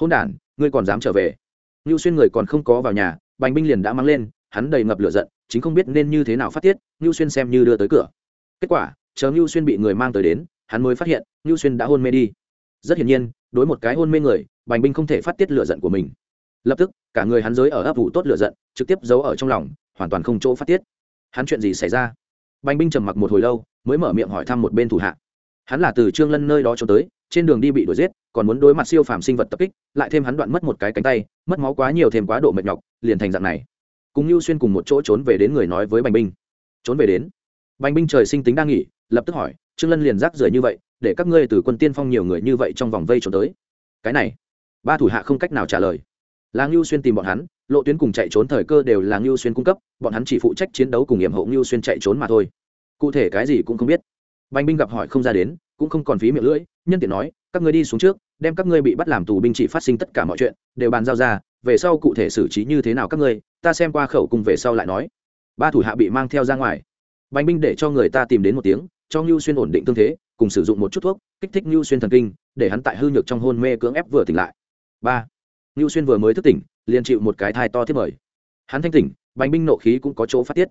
Hôn đản, ngươi còn dám trở về? Nưu xuyên người còn không có vào nhà, bành binh liền đã mang lên, hắn đầy ngập lửa giận, chính không biết nên như thế nào phát tiết, Nưu xuyên xem như đưa tới cửa. Kết quả, chờ Nưu xuyên bị người mang tới đến, hắn mới phát hiện, Nưu xuyên đã hôn mê đi. Rất hiển nhiên, đối một cái hôn mê người, bành binh không thể phát tiết lửa giận của mình lập tức, cả người hắn giới ở ấp vụ tốt lửa giận, trực tiếp giấu ở trong lòng, hoàn toàn không chỗ phát tiết. Hắn chuyện gì xảy ra? Bành binh trầm mặc một hồi lâu, mới mở miệng hỏi thăm một bên thủ hạ. Hắn là từ trương lân nơi đó cho tới, trên đường đi bị đuổi giết, còn muốn đối mặt siêu phàm sinh vật tập kích, lại thêm hắn đoạn mất một cái cánh tay, mất máu quá nhiều thêm quá độ mệt nhọc, liền thành dạng này. Cùng lưu xuyên cùng một chỗ trốn về đến người nói với bành binh. Trốn về đến. Bành binh trời sinh tính đang nghỉ, lập tức hỏi, trương lân liền rác rưởi như vậy, để các ngươi từ quân tiên phong nhiều người như vậy trong vòng vây trốn tới? Cái này, ba thủ hạ không cách nào trả lời là ngưu xuyên tìm bọn hắn, lộ tuyến cùng chạy trốn thời cơ đều là ngưu xuyên cung cấp, bọn hắn chỉ phụ trách chiến đấu cùng nghiệm hộ ngưu xuyên chạy trốn mà thôi. Cụ thể cái gì cũng không biết. Bành binh gặp hỏi không ra đến, cũng không còn phí miệng lưỡi, nhân tiện nói, các ngươi đi xuống trước, đem các ngươi bị bắt làm tù binh chỉ phát sinh tất cả mọi chuyện, đều bàn giao ra, về sau cụ thể xử trí như thế nào các ngươi, ta xem qua khẩu cùng về sau lại nói. Ba thủ hạ bị mang theo ra ngoài. Bành binh để cho người ta tìm đến một tiếng, cho ngưu xuyên ổn định tương thế, cùng sử dụng một chút thuốc, kích thích ngưu xuyên thần kinh, để hắn tại hư nhược trong hôn mê cưỡng ép vừa tỉnh lại. Ba ngưu xuyên vừa mới thức tỉnh, liền chịu một cái thai to thiết mời. Hắn thanh tỉnh, bành binh nộ khí cũng có chỗ phát tiết.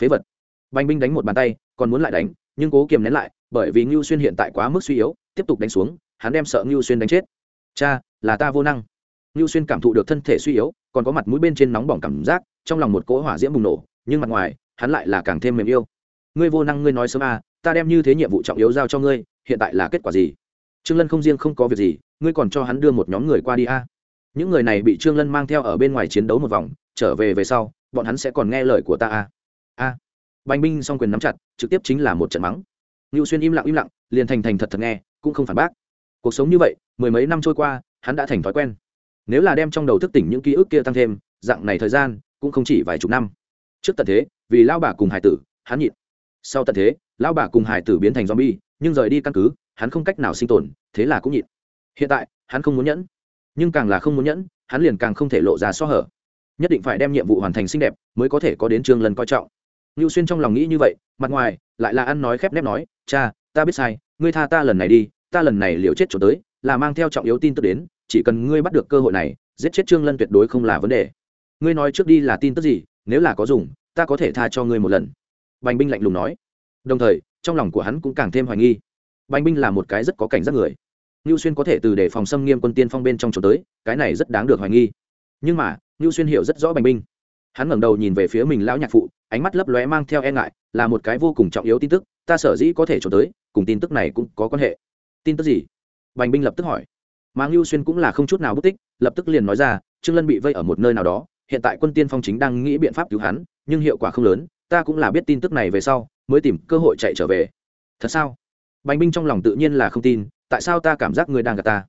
Phế vật. Bành binh đánh một bàn tay, còn muốn lại đánh, nhưng cố kiềm nén lại, bởi vì ngưu xuyên hiện tại quá mức suy yếu, tiếp tục đánh xuống, hắn đem sợ ngưu xuyên đánh chết. Cha, là ta vô năng. Ngưu xuyên cảm thụ được thân thể suy yếu, còn có mặt mũi bên trên nóng bỏng cảm giác, trong lòng một cỗ hỏa diễm bùng nổ, nhưng mặt ngoài, hắn lại là càng thêm mềm yêu. Ngươi vô năng, ngươi nói sớm à ta đem như thế nhiệm vụ trọng yếu giao cho ngươi, hiện tại là kết quả gì? Trương lân không riêng không có việc gì, ngươi còn cho hắn đưa một nhóm người qua đi a à những người này bị trương lân mang theo ở bên ngoài chiến đấu một vòng, trở về về sau, bọn hắn sẽ còn nghe lời của ta a à. a. À. bành binh song quyền nắm chặt, trực tiếp chính là một trận mắng. Ngưu xuyên im lặng im lặng, liền thành thành thật thật nghe, cũng không phản bác. Cuộc sống như vậy, mười mấy năm trôi qua, hắn đã thành thói quen. Nếu là đem trong đầu thức tỉnh những ký ức kia tăng thêm, dạng này thời gian, cũng không chỉ vài chục năm. Trước tận thế, vì lao bà cùng hải tử, hắn nhịn. Sau tận thế lao bà cùng hải tử biến thành zombie, nhưng rời đi căn cứ, hắn không cách nào sinh tồn, thế là cũng nhịn. Hiện tại, hắn không muốn nhẫn nhưng càng là không muốn nhẫn, hắn liền càng không thể lộ ra xó hở. Nhất định phải đem nhiệm vụ hoàn thành xinh đẹp mới có thể có đến trương lần coi trọng. Ngưu xuyên trong lòng nghĩ như vậy, mặt ngoài lại là ăn nói khép nép nói, cha, ta biết sai, ngươi tha ta lần này đi, ta lần này liều chết chỗ tới, là mang theo trọng yếu tin tức đến, chỉ cần ngươi bắt được cơ hội này, giết chết trương lân tuyệt đối không là vấn đề. Ngươi nói trước đi là tin tức gì, nếu là có dùng, ta có thể tha cho ngươi một lần. Bành binh lạnh lùng nói. Đồng thời, trong lòng của hắn cũng càng thêm hoài nghi. Bành binh là một cái rất có cảnh giác người. Nưu xuyên có thể từ để phòng xâm nghiêm quân tiên phong bên trong chỗ tới, cái này rất đáng được hoài nghi. Nhưng mà Nưu xuyên hiểu rất rõ bành binh. Hắn ngẩng đầu nhìn về phía mình lão nhạc phụ, ánh mắt lấp lóe mang theo e ngại, là một cái vô cùng trọng yếu tin tức, ta sở dĩ có thể chỗ tới, cùng tin tức này cũng có quan hệ. Tin tức gì? Bành binh lập tức hỏi. Mà Nưu xuyên cũng là không chút nào bất tích, lập tức liền nói ra, trương lân bị vây ở một nơi nào đó, hiện tại quân tiên phong chính đang nghĩ biện pháp cứu hắn, nhưng hiệu quả không lớn, ta cũng là biết tin tức này về sau, mới tìm cơ hội chạy trở về. Thật sao? Bành binh trong lòng tự nhiên là không tin tại sao ta cảm giác ngươi đang gạt ta?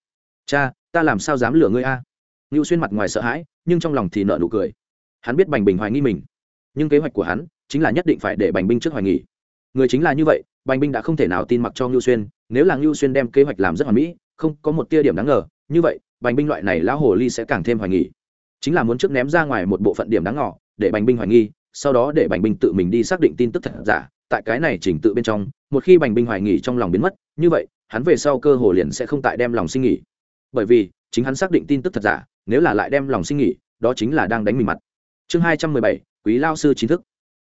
Cha, ta làm sao dám lừa ngươi a? Ngưu xuyên mặt ngoài sợ hãi, nhưng trong lòng thì nợ nụ cười. Hắn biết bành bình hoài nghi mình, nhưng kế hoạch của hắn chính là nhất định phải để bành binh trước hoài nghỉ người chính là như vậy, bành binh đã không thể nào tin mặc cho ngưu xuyên, nếu là ngưu xuyên đem kế hoạch làm rất hoàn mỹ, không có một tia điểm đáng ngờ, như vậy, bành binh loại này lão hồ ly sẽ càng thêm hoài nghi. Chính là muốn trước ném ra ngoài một bộ phận điểm đáng ngỏ để bành binh hoài nghi, sau đó để bành binh tự mình đi xác định tin tức thật giả tại cái này chỉnh tự bên trong, một khi bành binh hoài nghi trong lòng biến mất, như vậy, hắn về sau cơ hồ liền sẽ không tại đem lòng sinh nghỉ. Bởi vì, chính hắn xác định tin tức thật giả, nếu là lại đem lòng sinh nghỉ, đó chính là đang đánh mình mặt. Chương hai trăm mười bảy, quý lao sư chính thức.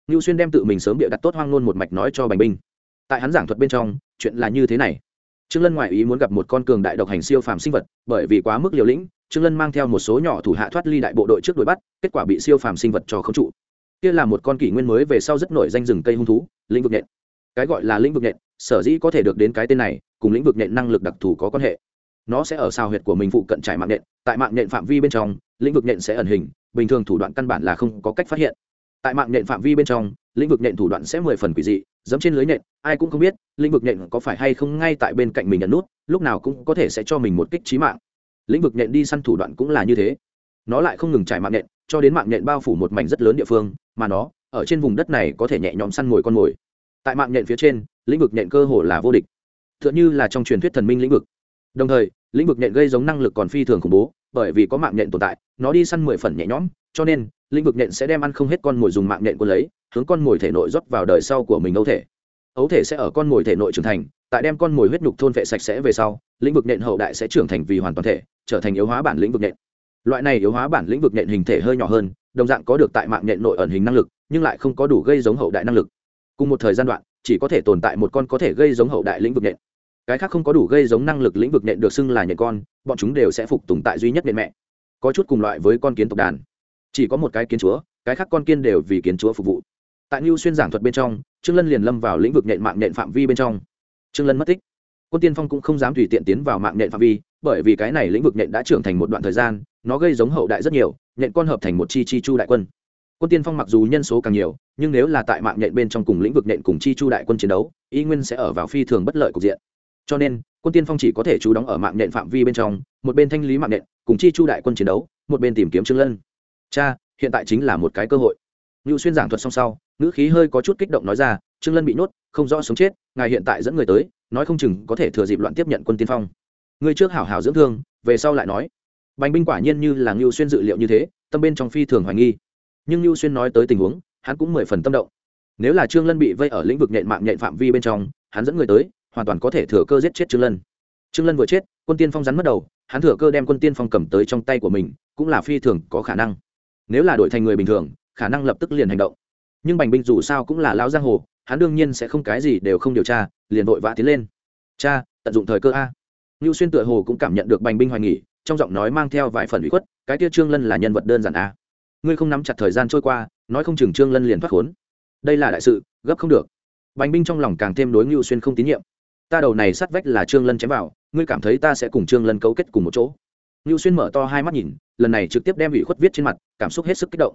Ngưu xuyên đem tự mình sớm bịa đặt tốt hoang nôn một mạch nói cho bành binh. Tại hắn giảng thuật bên trong, chuyện là như thế này. Trương lân ngoại ý muốn gặp một con cường đại độc hành siêu phàm sinh vật, bởi vì quá mức liều lĩnh, trương lân mang theo một số nhỏ thủ hạ thoát ly đại bộ đội trước đuổi bắt, kết quả bị siêu phàm sinh vật cho khống trụ kia là một con kỷ nguyên mới về sau rất nổi danh rừng cây hung thú lĩnh vực nện. cái gọi là lĩnh vực nện, sở dĩ có thể được đến cái tên này cùng lĩnh vực nện năng lực đặc thù có quan hệ nó sẽ ở sao huyệt của mình phụ cận trải mạng nện. tại mạng nện phạm vi bên trong lĩnh vực nện sẽ ẩn hình bình thường thủ đoạn căn bản là không có cách phát hiện tại mạng nện phạm vi bên trong lĩnh vực nện thủ đoạn sẽ mười phần quỷ dị dẫm trên lưới nện, ai cũng không biết lĩnh vực nện có phải hay không ngay tại bên cạnh mình ẩn nút lúc nào cũng có thể sẽ cho mình một kích trí mạng lĩnh vực nện đi săn thủ đoạn cũng là như thế nó lại không ngừng trải mạng nhện, cho đến mạng nhện bao phủ một mảnh rất lớn địa phương, mà nó, ở trên vùng đất này có thể nhẹ nhõm săn mồi con mồi. Tại mạng nhện phía trên, lĩnh vực nhện cơ hồ là vô địch. T h ư ợ n h ư là trong truyền thuyết thần minh lĩnh vực. Đồng thời, lĩnh vực nhện gây giống năng lực còn phi thường khủng bố, bởi vì có mạng nhện tồn tại, nó đi săn mười phần nhẹ nhõm, cho nên, lĩnh vực nhện sẽ đem ăn không hết con mồi dùng mạng nhện quân lấy, hướng con mồi thể nội rót vào đời sau của mình ấu thể. Ấu thể sẽ ở con mồi thể nội trưởng thành, tại đem con mồi huyết nhục thôn vệ sạch sẽ về sau, lĩnh vực nhện hậu đại sẽ trưởng thành vì hoàn toàn thể, trở thành yếu hóa bản lĩnh vực nhện loại này yếu hóa bản lĩnh vực nhện hình thể hơi nhỏ hơn, đồng dạng có được tại mạng nhện nội ẩn hình năng lực, nhưng lại không có đủ gây giống hậu đại năng lực. Cùng một thời gian đoạn, chỉ có thể tồn tại một con có thể gây giống hậu đại lĩnh vực nhện cái khác không có đủ gây giống năng lực lĩnh vực nhện được xưng là nhện con, bọn chúng đều sẽ phục tùng tại duy nhất nhện mẹ. Có chút cùng loại với con kiến tộc đàn. Chỉ có một cái kiến chúa, cái khác con kiên đều vì kiến chúa phục vụ. Tại ngưu xuyên giảng thuật bên trong, trương lân liền lâm vào lĩnh vực nện mạng nện phạm vi bên trong. Trương lân mất tích. Quân tiên phong cũng không dám tùy tiện tiến vào mạng nện phạm vi bởi vì cái này lĩnh vực nhện đã trưởng thành một đoạn thời gian, nó gây giống hậu đại rất nhiều, nhện con hợp thành một chi chi chu đại quân. Quân tiên phong mặc dù nhân số càng nhiều, nhưng nếu là tại mạng nhện bên trong cùng lĩnh vực nhện cùng chi chu đại quân chiến đấu, y nguyên sẽ ở vào phi thường bất lợi cục diện. Cho nên, quân tiên phong chỉ có thể trú đóng ở mạng nhện phạm vi bên trong, một bên thanh lý mạng nhện, cùng chi chu đại quân chiến đấu, một bên tìm kiếm trương lân. Cha, hiện tại chính là một cái cơ hội. Ngưu xuyên giảng thuật xong sau, ngữ khí hơi có chút kích động nói ra, trương lân bị nhốt, không rõ sống chết, ngài hiện tại dẫn người tới, nói không chừng có thể thừa dịp loạn tiếp nhận quân tiên phong. Ngươi trước hảo hảo dưỡng thương, về sau lại nói. Bành binh quả nhiên như là ngưu xuyên dự liệu như thế, tâm bên trong phi thường hoài nghi. Nhưng lưu xuyên nói tới tình huống, hắn cũng mười phần tâm động. Nếu là trương lân bị vây ở lĩnh vực nhện mạng nhện phạm vi bên trong, hắn dẫn người tới, hoàn toàn có thể thừa cơ giết chết trương lân. Trương lân vừa chết, quân tiên phong rắn mất đầu, hắn thừa cơ đem quân tiên phong cầm tới trong tay của mình, cũng là phi thường có khả năng. Nếu là đổi thành người bình thường, khả năng lập tức liền hành động. Nhưng bành binh dù sao cũng là lão giang hồ, hắn đương nhiên sẽ không cái gì đều không điều tra, liền vội vã tiến lên. Cha, tận dụng thời cơ a. Nưu xuyên tựa hồ cũng cảm nhận được bành binh hoài nghỉ, trong giọng nói mang theo vài phần ủy khuất, cái kia trương lân là nhân vật đơn giản a ngươi không nắm chặt thời gian trôi qua, nói không chừng trương lân liền thoát khốn. Đây là đại sự, gấp không được. Bành binh trong lòng càng thêm đối ngưu xuyên không tín nhiệm. Ta đầu này sát vách là trương lân chém vào, ngươi cảm thấy ta sẽ cùng trương lân cấu kết cùng một chỗ. Ngưu xuyên mở to hai mắt nhìn, lần này trực tiếp đem ủy khuất viết trên mặt, cảm xúc hết sức kích động.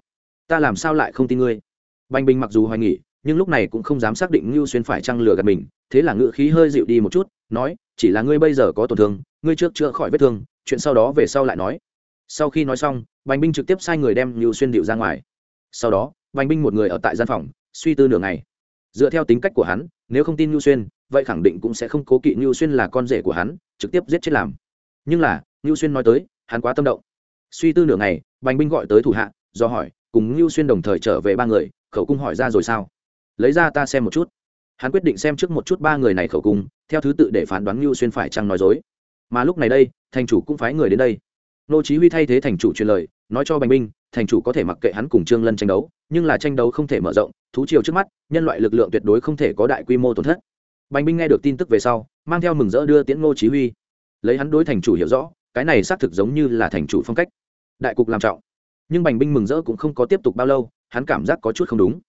Ta làm sao lại không tin ngươi? Bành binh mặc dù hoài nghỉ, nhưng lúc này cũng không dám xác định ngưu xuyên phải trăng lừa gạt mình, thế là ngự khí hơi dịu đi một chút, nói chỉ là ngươi bây giờ có tổn thương, ngươi trước chữa khỏi vết thương, chuyện sau đó về sau lại nói. Sau khi nói xong, bành binh trực tiếp sai người đem lưu xuyên điệu ra ngoài. Sau đó, bành binh một người ở tại gian phòng, suy tư nửa ngày. Dựa theo tính cách của hắn, nếu không tin lưu xuyên, vậy khẳng định cũng sẽ không cố kỵ lưu xuyên là con rể của hắn, trực tiếp giết chết làm. Nhưng là, lưu xuyên nói tới, hắn quá tâm động. Suy tư nửa ngày, bành binh gọi tới thủ hạ, do hỏi, cùng lưu xuyên đồng thời trở về ba người, khẩu cung hỏi ra rồi sao? Lấy ra ta xem một chút hắn quyết định xem trước một chút ba người này khẩu cung, theo thứ tự để phán đoán lưu xuyên phải chăng nói dối. Mà lúc này đây, thành chủ cũng phái người đến đây. Nô chí huy thay thế thành chủ truyền lời, nói cho bành binh thành chủ có thể mặc kệ hắn cùng trương lân tranh đấu, nhưng là tranh đấu không thể mở rộng, thú triều trước mắt, nhân loại lực lượng tuyệt đối không thể có đại quy mô tổn thất. Bành binh nghe được tin tức về sau, mang theo mừng rỡ đưa tiễn nô chí huy. Lấy hắn đối thành chủ hiểu rõ, cái này xác thực giống như là thành chủ phong cách. Đại cục làm trọng. Nhưng bành binh mừng rỡ cũng không có tiếp tục bao lâu, hắn cảm giác có chút không đúng.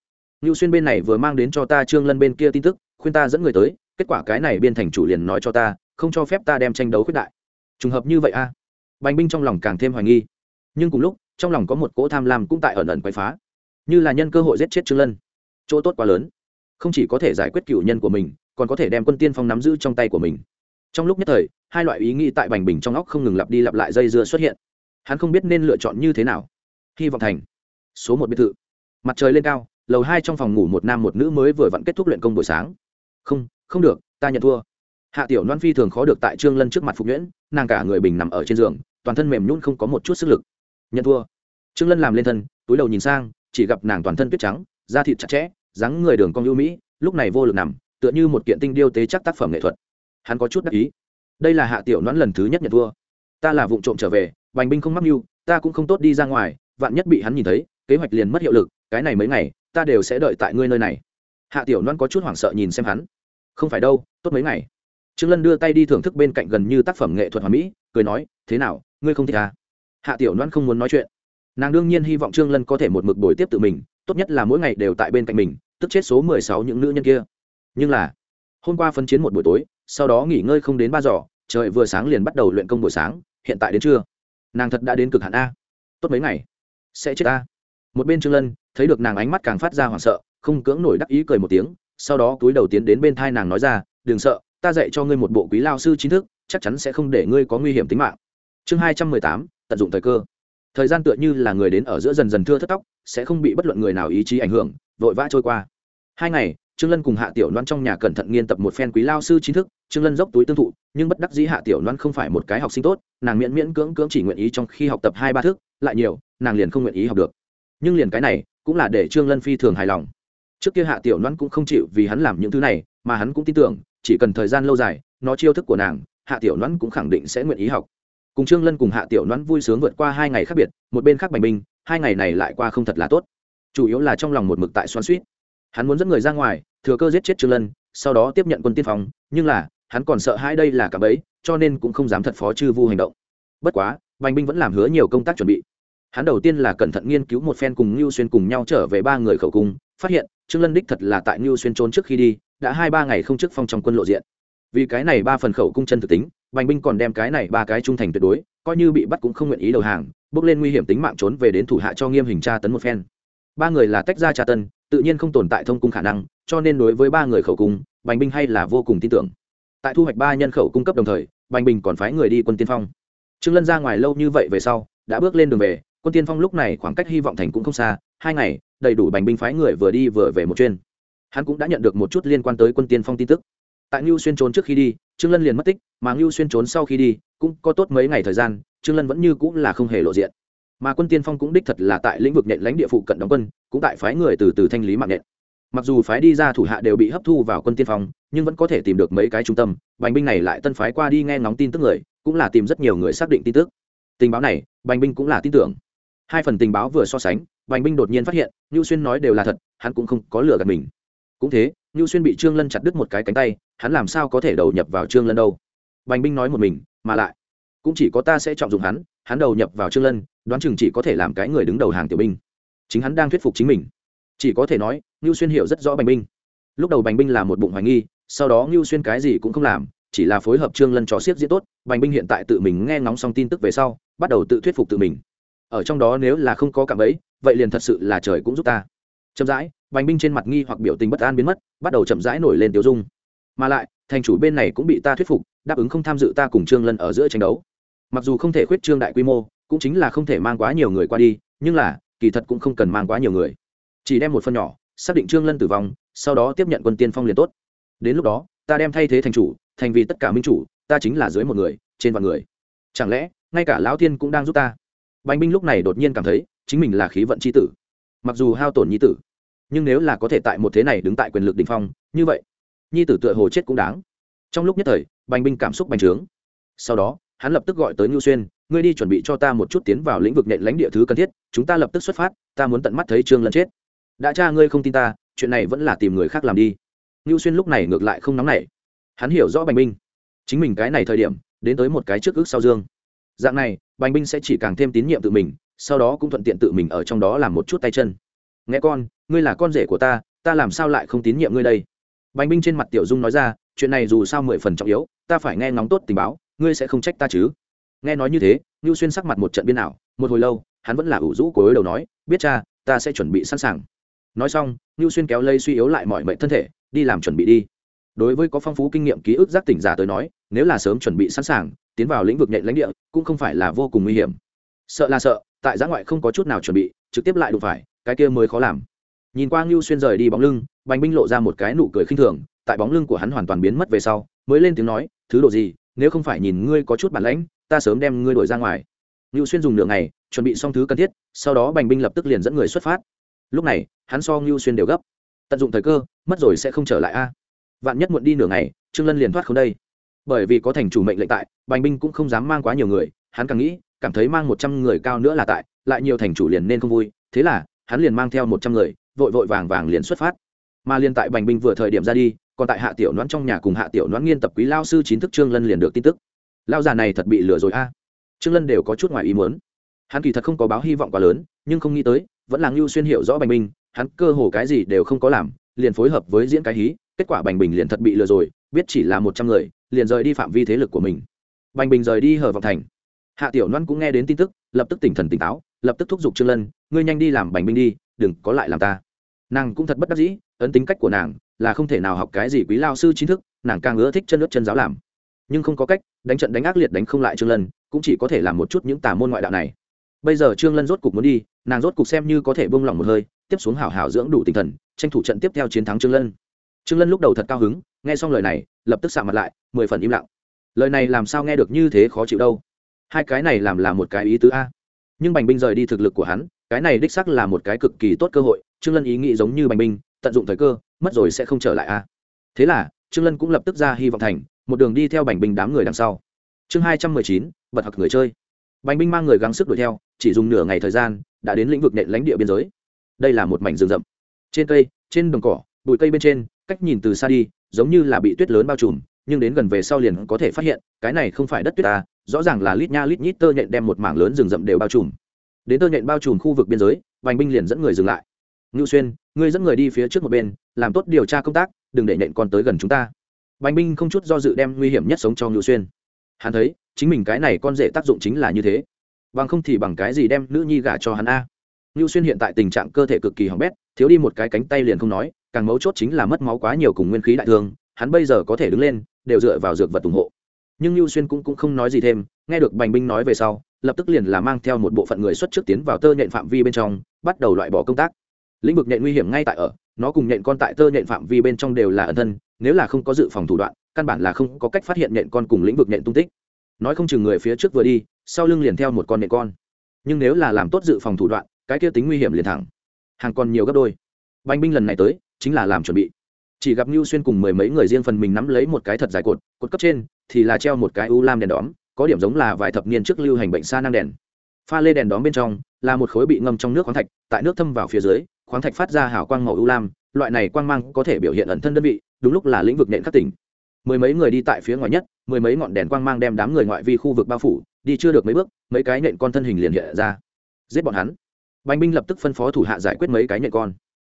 Lưu Xuyên bên này vừa mang đến cho ta Trương Lân bên kia tin tức, khuyên ta dẫn người tới, kết quả cái này biên thành chủ liền nói cho ta, không cho phép ta đem tranh đấu khuyết đại. Trùng hợp như vậy a? bành binh trong lòng càng thêm hoài nghi. Nhưng cùng lúc trong lòng có một cỗ tham lam cũng tại ẩn ẩn quấy phá. Như là nhân cơ hội giết chết trương lân. Chỗ tốt quá lớn. Không chỉ có thể giải quyết cựu nhân của mình còn có thể đem quân tiên phong nắm giữ trong tay của mình. Trong lúc nhất thời hai loại ý nghĩ tại bành bình trong óc không ngừng lặp đi lặp lại dây dưa xuất hiện. Hắn không biết nên lựa chọn như thế nào. Hy vọng thành số một biệt thự. Mặt trời lên cao lầu hai trong phòng ngủ một nam một nữ mới vừa vặn kết thúc luyện công buổi sáng. Không không được, ta nhận thua. Hạ tiểu loan phi thường khó được tại trương lân trước mặt phục nhuyễn, nàng cả người bình nằm ở trên giường, toàn thân mềm nhún không có một chút sức lực. Nhận thua. Trương lân làm lên thân, túi đầu nhìn sang, chỉ gặp nàng toàn thân tuyết trắng, da thịt chặt chẽ, dáng người đường cong ưu mỹ, lúc này vô lực nằm, tựa như một kiện tinh điêu tế chắc tác phẩm nghệ thuật. Hắn có chút đắc ý. Đây là hạ tiểu noãn lần thứ nhất nhận thua. Ta là vụ trộm trở về, bành binh không mắc mưu, ta cũng không tốt đi ra ngoài, vạn nhất bị hắn nhìn thấy, kế hoạch liền mất hiệu lực, cái này mấy ngày ta đều sẽ đợi tại ngươi nơi này. Hạ tiểu loan có chút hoảng sợ nhìn xem hắn. Không phải đâu, tốt mấy ngày. Trương lân đưa tay đi thưởng thức bên cạnh gần như tác phẩm nghệ thuật hoàn mỹ, cười nói, thế nào, ngươi không thích à? hạ tiểu loan không muốn nói chuyện. Nàng đương nhiên hy vọng trương lân có thể một mực bồi tiếp tự mình, tốt nhất là mỗi ngày đều tại bên cạnh mình, tức chết số mười sáu những nữ nhân kia. Nhưng là, hôm qua phân chiến một buổi tối, sau đó nghỉ ngơi không đến ba giờ, trời vừa sáng liền bắt đầu luyện công buổi sáng, hiện tại đến trưa. Nàng thật đã đến cực hạn a. Tốt mấy ngày. Sẽ chết a một bên trương lân, thấy được nàng ánh mắt càng phát ra hoảng sợ, không cưỡng nổi đắc ý cười một tiếng, sau đó túi đầu tiến đến bên thai nàng nói ra, đừng sợ, ta dạy cho ngươi một bộ quý lao sư chính thức, chắc chắn sẽ không để ngươi có nguy hiểm tính mạng. Chương hai trăm mười tám, tận dụng thời cơ. Thời gian tựa như là người đến ở giữa dần dần thưa thất tóc, sẽ không bị bất luận người nào ý chí ảnh hưởng, vội vã trôi qua. Hai ngày, trương lân cùng hạ tiểu loan trong nhà cẩn thận nghiên tập một phen quý lao sư chính thức, trương lân dốc túi tương thụ, nhưng bất đắc dĩ hạ tiểu loan không phải một cái học sinh tốt, nàng miễn miễn cưỡng cưỡng chỉ nguyện ý trong khi học tập hai ba thước, lại nhiều, nàng liền không nguyện ý học được nhưng liền cái này cũng là để trương lân phi thường hài lòng. Trước kia hạ tiểu loan cũng không chịu vì hắn làm những thứ này, mà hắn cũng tin tưởng, chỉ cần thời gian lâu dài, nó chiêu thức của nàng, hạ tiểu loan cũng khẳng định sẽ nguyện ý học. Cùng trương lân cùng hạ tiểu loan vui sướng vượt qua hai ngày khác biệt, một bên khác bành binh, hai ngày này lại qua không thật là tốt. Chủ yếu là trong lòng một mực tại xoan suýt hắn muốn dẫn người ra ngoài, thừa cơ giết chết trương lân, sau đó tiếp nhận quân tiên phong, nhưng là, hắn còn sợ hai đây là cả bấy cho nên cũng không dám thật phó chư vu hành động. Bất quá, bành binh vẫn làm hứa nhiều công tác chuẩn bị hắn đầu tiên là cẩn thận nghiên cứu một phen cùng Nưu Xuyên cùng nhau trở về ba người khẩu cung, phát hiện Trương Lân đích thật là tại Nưu Xuyên trốn trước khi đi, đã hai ba ngày không trước phong trong quân lộ diện. Vì cái này ba phần khẩu cung chân thực tính, Bành binh còn đem cái này ba cái trung thành tuyệt đối, coi như bị bắt cũng không nguyện ý đầu hàng, bước lên nguy hiểm tính mạng trốn về đến thủ hạ cho nghiêm hình tra tấn một phen. Ba người là tách ra tra tấn, tự nhiên không tồn tại thông cung khả năng, cho nên đối với ba người khẩu cung, Bành binh hay là vô cùng tin tưởng. Tại thu hoạch ba nhân khẩu cung cấp đồng thời, Bành binh còn phái người đi quân tiên phong. Trương Lân ra ngoài lâu như vậy về sau, đã bước lên đường về, quân tiên phong lúc này khoảng cách hy vọng thành cũng không xa, hai ngày, đầy đủ bành binh phái người vừa đi vừa về một chuyên hắn cũng đã nhận được một chút liên quan tới quân tiên phong tin tức. Tại ngưu xuyên trốn trước khi đi, trương lân liền mất tích, mà ngưu xuyên trốn sau khi đi, cũng có tốt mấy ngày thời gian, trương lân vẫn như cũng là không hề lộ diện. Mà quân tiên phong cũng đích thật là tại lĩnh vực nện lãnh địa phụ cận đóng quân, cũng tại phái người từ từ thanh lý mạng nện mặc dù phái đi ra thủ hạ đều bị hấp thu vào quân tiên phong, nhưng vẫn có thể tìm được mấy cái trung tâm, bành binh này lại tân phái qua đi nghe ngóng tin tức người, cũng là tìm rất nhiều người xác định tin tức. Tình báo này, bành binh cũng là tin tưởng hai phần tình báo vừa so sánh, bành binh đột nhiên phát hiện ngưu xuyên nói đều là thật, hắn cũng không có lừa gạt mình. Cũng thế ngưu xuyên bị trương lân chặt đứt một cái cánh tay, hắn làm sao có thể đầu nhập vào trương lân đâu? Bành binh nói một mình, mà lại, cũng chỉ có ta sẽ trọng dụng hắn hắn đầu nhập vào trương lân, đoán chừng chỉ có thể làm cái người đứng đầu hàng tiểu binh. Chính hắn đang thuyết phục chính mình. Chỉ có thể nói ngưu xuyên hiểu rất rõ bành binh lúc đầu bành binh là một bụng hoài nghi, sau đó ngưu xuyên cái gì cũng không làm, chỉ là phối hợp trương lân trò xiết diễn tốt, bành binh hiện tại tự mình nghe ngóng xong tin tức về sau, bắt đầu tự thuyết phục tự mình ở trong đó nếu là không có cảm ấy, vậy liền thật sự là trời cũng giúp ta. Chậm rãi, bành binh trên mặt nghi hoặc biểu tình bất an biến mất, bắt đầu chậm rãi nổi lên tiêu dung. Mà lại, thành chủ bên này cũng bị ta thuyết phục, đáp ứng không tham dự ta cùng trương lân ở giữa tranh đấu. Mặc dù không thể khuyết trương đại quy mô, cũng chính là không thể mang quá nhiều người qua đi, nhưng là, kỳ thật cũng không cần mang quá nhiều người. Chỉ đem một phần nhỏ, xác định trương lân tử vong, sau đó tiếp nhận quân tiên phong liền tốt. Đến lúc đó, ta đem thay thế thành chủ, thành vì tất cả minh chủ, ta chính là dưới một người, trên vạn người. Chẳng lẽ, ngay cả lão thiên cũng đang giúp ta? Bành binh lúc này đột nhiên cảm thấy chính mình là khí vận c h i tử. Mặc dù hao tổn nhi tử, nhưng nếu là có thể tại một thế này đứng tại quyền lực đỉnh phong, như vậy, nhi tử tựa hồ chết cũng đáng. Trong lúc nhất thời, bành binh cảm xúc bành trướng. Sau đó, hắn lập tức gọi tới ngưu xuyên, ngươi đi chuẩn bị cho ta một chút tiến vào lĩnh vực nện lãnh địa thứ cần thiết, chúng ta lập tức xuất phát, ta muốn tận mắt thấy trương lân chết. Đã cha ngươi không tin ta, chuyện này vẫn là tìm người khác làm đi. Ngưu xuyên lúc này ngược lại không nóng nảy. Hắn hiểu rõ bành binh, chính mình cái này thời điểm, đến tới một cái trước ước sau dương dạng này, bành binh sẽ chỉ càng thêm tín nhiệm tự mình, sau đó cũng thuận tiện tự mình ở trong đó làm một chút tay chân. Nghe con, ngươi là con rể của ta ta làm sao lại không tín nhiệm ngươi đây? Bành binh trên mặt tiểu dung nói ra, chuyện này dù sao mười phần trọng yếu, ta phải nghe ngóng tốt tình báo, ngươi sẽ không trách ta chứ. Nghe nói như thế ngưu xuyên sắc mặt một trận biên ảo, một hồi lâu, hắn vẫn là ủ rũ của đối đầu nói, biết cha, ta sẽ chuẩn bị sẵn sàng. Nói xong ngưu xuyên kéo lây suy yếu lại mọi mệnh thân thể, đi làm chuẩn bị đi. Đối với có phong phú kinh nghiệm ký ức giác tỉnh giả tới nói nếu là sớm chuẩn bị sẵn sàng, tiến vào lĩnh vực nhện lãnh địa, cũng không phải là vô cùng nguy hiểm. Sợ là sợ, tại giã ngoại không có chút nào chuẩn bị, trực tiếp lại đụng phải, cái kia mới khó làm. Nhìn qua ngưu xuyên rời đi bóng lưng, bành binh lộ ra một cái nụ cười khinh thường, tại bóng lưng của hắn hoàn toàn biến mất về sau, mới lên tiếng nói, thứ độ gì, nếu không phải nhìn ngươi có chút bản lãnh, ta sớm đem ngươi đuổi ra ngoài. Ngưu xuyên dùng nửa ngày, chuẩn bị xong thứ cần thiết, sau đó bành binh lập tức liền dẫn người xuất phát. Lúc này, hắn so ngưu xuyên đều gấp. Tận dụng thời cơ, mất rồi sẽ không trở lại a. Vạn nhất muộn đi nửa ngày, trương lân liền thoát không đây bởi vì có thành chủ mệnh lệnh tại, bành binh cũng không dám mang quá nhiều người, hắn càng nghĩ, cảm thấy mang một trăm người cao nữa là tại, lại nhiều thành chủ liền nên không vui, thế là, hắn liền mang theo một trăm người, vội vội vàng vàng liền xuất phát. Mà liền tại bành binh vừa thời điểm ra đi, còn tại hạ tiểu noãn trong nhà cùng hạ tiểu noãn nghiên tập quý lao sư chính thức trương lân liền được tin tức. Lao già này thật bị lừa rồi a. Trương lân đều có chút ngoài ý muốn. Hắn kỳ thật không có báo hy vọng quá lớn, nhưng không nghĩ tới, vẫn là ngưu xuyên hiểu rõ bành binh, hắn cơ hồ cái gì đều không có làm, liền phối hợp với diễn cái hí, kết quả bành bình liền thật bị lừa rồi biết chỉ là một trăm người, liền rời đi phạm vi thế lực của mình. Bành bình rời đi hở vọng thành. Hạ tiểu loan cũng nghe đến tin tức, lập tức tỉnh thần tỉnh táo, lập tức thúc giục trương lân, ngươi nhanh đi làm bành binh đi, đừng có lại làm ta. Nàng cũng thật bất đắc dĩ, ấn tính cách của nàng là không thể nào học cái gì quý lao sư chính thức, nàng càng ưa thích chân ướt chân giáo làm. Nhưng không có cách, đánh trận đánh ác liệt đánh không lại trương lân, cũng chỉ có thể làm một chút những tà môn ngoại đạo này. Bây giờ trương lân rốt cục muốn đi, nàng rốt cục xem như có thể buông lỏng một hơi, tiếp xuống hảo hảo dưỡng đủ tinh thần, tranh thủ trận tiếp theo chiến thắng trương lân trương lân lúc đầu thật cao hứng, nghe xong lời này, lập tức sạm mặt lại, mười phần im lặng. Lời này làm sao nghe được như thế khó chịu đâu? Hai cái này làm là một cái ý tứ a. Nhưng bành binh rời đi thực lực của hắn, cái này đích sắc là một cái cực kỳ tốt cơ hội, trương lân ý nghĩ giống như bành binh tận dụng thời cơ, mất rồi sẽ không trở lại a. Thế là, trương lân cũng lập tức ra hy vọng thành, một đường đi theo bành binh đám người đằng sau. Chương hai trăm mười chín, bật hoặc người chơi. Bành binh mang người gắng sức đuổi theo, chỉ dùng nửa ngày thời gian, đã đến lĩnh vực nện lãnh địa biên giới. Đây là một mảnh rừng rậm. Trên cây, trên đồng cỏ, bụi cây bên trên cách nhìn từ xa đi, giống như là bị tuyết lớn bao trùm, nhưng đến gần về sau liền có thể phát hiện, cái này không phải đất tuyết ta rõ ràng là lít nha lít nhít tơ nhện đem một mảng lớn rừng rậm đều bao trùm. Đến tơ nhện bao trùm khu vực biên giới, vành binh liền dẫn người dừng lại. Ngưu xuyên, ngươi dẫn người đi phía trước một bên, làm tốt điều tra công tác, đừng để nhện con tới gần chúng ta. Vành binh không chút do dự đem nguy hiểm nhất sống cho ngưu xuyên. Hắn thấy, chính mình cái này con rể tác dụng chính là như thế. Bằng không thì bằng cái gì đem nữ nhi gả cho hắn a? Ngưu xuyên hiện tại tình trạng cơ thể cực kỳ hỏng bét, thiếu đi một cái cánh tay liền không nói càng mấu chốt chính là mất máu quá nhiều cùng nguyên khí đại thương hắn bây giờ có thể đứng lên đều dựa vào dược vật ủng hộ. Nhưng lưu xuyên cũng, cũng không nói gì thêm nghe được bành binh nói về sau lập tức liền là mang theo một bộ phận người xuất trước tiến vào tơ nhện phạm vi bên trong bắt đầu loại bỏ công tác. Lĩnh vực nhện nguy hiểm ngay tại ở nó cùng nhện con tại tơ nhện phạm vi bên trong đều là ẩn thân nếu là không có dự phòng thủ đoạn căn bản là không có cách phát hiện nhện con cùng lĩnh vực nhện tung tích. Nói không chừng người phía trước vừa đi sau lưng liền theo một con nhện con. Nhưng nếu là làm tốt dự phòng thủ đoạn cái kia tính nguy hiểm liền thẳng. Hàng còn nhiều gấp đôi. Bành binh lần này tới chính là làm chuẩn bị chỉ gặp Nưu Xuyên cùng mười mấy người riêng phần mình nắm lấy một cái thật dài cột, cột cấp trên thì là treo một cái u lam đèn đóm, có điểm giống là vài thập niên trước lưu hành bệnh sa năng đèn. Pha lê đèn đóm bên trong là một khối bị ngâm trong nước khoáng thạch, tại nước thâm vào phía dưới, khoáng thạch phát ra hào quang màu u lam, loại này quang mang có thể biểu hiện ẩn thân đơn vị, đúng lúc là lĩnh vực nện các tỉnh. Mười mấy người đi tại phía ngoài nhất, mười mấy ngọn đèn quang mang đem đám người ngoại vi khu vực bao phủ, đi chưa được mấy bước, mấy cái nện con thân hình liền hiện ra. Giết bọn hắn. Bành binh lập tức phân phó thủ hạ giải quyết mấy cái nện con.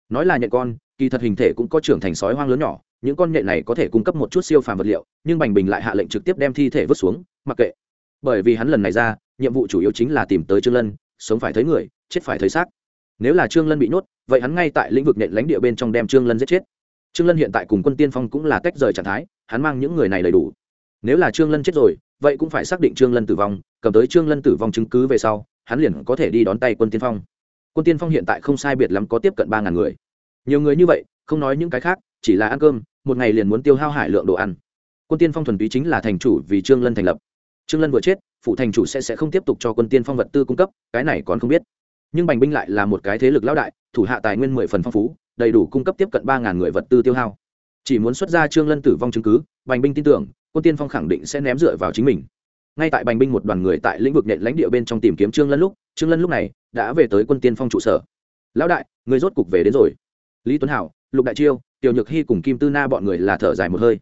Nói là nện con, kỳ thật hình thể cũng có trưởng thành sói hoang lớn nhỏ, những con nhện này có thể cung cấp một chút siêu phàm vật liệu, nhưng bành bình lại hạ lệnh trực tiếp đem thi thể vứt xuống, mặc kệ. Bởi vì hắn lần này ra, nhiệm vụ chủ yếu chính là tìm tới trương lân, sống phải thấy người, chết phải thấy xác. Nếu là trương lân bị nhốt, vậy hắn ngay tại lĩnh vực nhện lãnh địa bên trong đem trương lân giết chết. Trương lân hiện tại cùng quân tiên phong cũng là tách rời trạng thái, hắn mang những người này đầy đủ. Nếu là trương lân chết rồi, vậy cũng phải xác định trương lân tử vong, cầm tới trương lân tử vong chứng cứ về sau, hắn liền có thể đi đón tay quân tiên phong. Quân tiên phong hiện tại không sai biệt lắm có tiếp cận ba ngàn người nhiều người như vậy, không nói những cái khác, chỉ là ăn cơm, một ngày liền muốn tiêu hao hải lượng đồ ăn. Quân tiên phong thuần túy chính là thành chủ vì trương lân thành lập. Trương lân vừa chết, phụ thành chủ sẽ sẽ không tiếp tục cho quân tiên phong vật tư cung cấp, cái này còn không biết. Nhưng bành binh lại là một cái thế lực lão đại, thủ hạ tài nguyên mười phần phong phú, đầy đủ cung cấp tiếp cận ba ngàn người vật tư tiêu hao. Chỉ muốn xuất ra trương lân tử vong chứng cứ, bành binh tin tưởng, quân tiên phong khẳng định sẽ ném dựa vào chính mình. Ngay tại bành binh một đoàn người tại lĩnh vực nhện lãnh địa bên trong tìm kiếm trương lân lúc, trương lân lúc này đã về tới quân tiên phong trụ sở. Lão đại, người rốt cục về đến rồi lý tuấn hảo, lục đại chiêu, tiểu nhược hy cùng kim tư na bọn người là thở dài một hơi.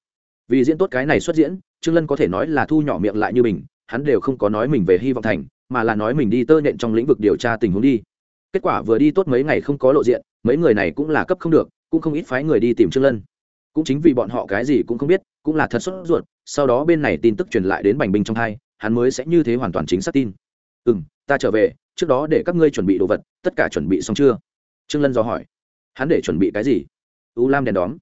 Vì diễn tốt cái này xuất diễn, trương lân có thể nói là thu nhỏ miệng lại như mình, hắn đều không có nói mình về hy vọng thành, mà là nói mình đi tơ nện trong lĩnh vực điều tra tình huống đi. Kết quả vừa đi tốt mấy ngày không có lộ diện, mấy người này cũng là cấp không được, cũng không ít phái người đi tìm trương lân. Cũng chính vì bọn họ cái gì cũng không biết, cũng là thật sốt ruột, sau đó bên này tin tức truyền lại đến bành binh trong hai, hắn mới sẽ như thế hoàn toàn chính xác tin. Ừ m ta trở về, trước đó để các ngươi chuẩn bị đồ vật, tất cả chuẩn bị xong chưa? Trương lân dò hỏi hắn để chuẩn bị cái gì? U lam đèn đóm.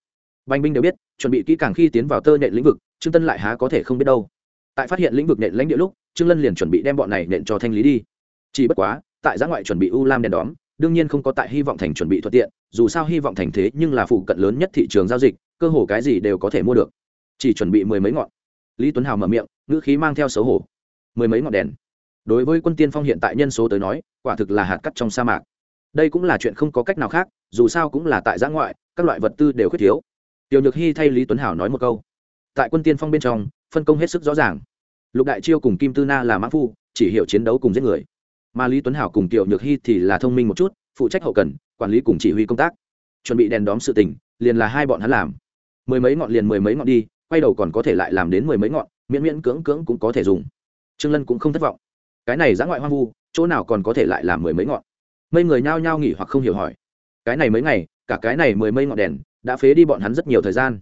Bành binh đều biết, chuẩn bị kỹ càng khi tiến vào tơ nhện lĩnh vực, trương tân lại há có thể không biết đâu. Tại phát hiện lĩnh vực nện lãnh địa lúc, trương lân liền chuẩn bị đem bọn này nện cho thanh lý đi. Chỉ bất quá, tại giã ngoại chuẩn bị u lam đèn đóm, đương nhiên không có tại hy vọng thành chuẩn bị thuận tiện, dù sao hy vọng thành thế nhưng là phụ cận lớn nhất thị trường giao dịch, cơ hồ cái gì đều có thể mua được. Chỉ chuẩn bị mười mấy ngọn. Lý tuấn hào mở miệng, ngữ khí mang theo xấu hổ. Mười mấy ngọn đèn. Đối với quân tiên phong hiện tại nhân số tới nói, quả thực là hạt cắt trong sa mạc đây cũng là chuyện không có cách nào khác, dù sao cũng là tại giã ngoại, các loại vật tư đều khuyết thiếu. Tiểu nhược hy thay lý tuấn hảo nói một câu. Tại quân tiên phong bên trong, phân công hết sức rõ ràng. Lục đại chiêu cùng kim tư na là mã phu, chỉ hiểu chiến đấu cùng giết người. Mà lý tuấn hảo cùng tiểu nhược hy thì là thông minh một chút, phụ trách hậu cần, quản lý cùng chỉ huy công tác. Chuẩn bị đèn đóm sự tình, liền là hai bọn hắn làm. Mười mấy ngọn liền mười mấy ngọn đi, quay đầu còn có thể lại làm đến mười mấy ngọn, miễn miễn cưỡng cưỡng cũng có thể dùng. Trương lân cũng không thất vọng. Cái này giã ngoại hoang vu, chỗ nào còn có thể lại làm mười mấy ngọn? Mấy người nhao nhao nghỉ hoặc không hiểu hỏi. Cái này mấy ngày, cả cái này mười mấy ngọn đèn, đã phế đi bọn hắn rất nhiều thời gian.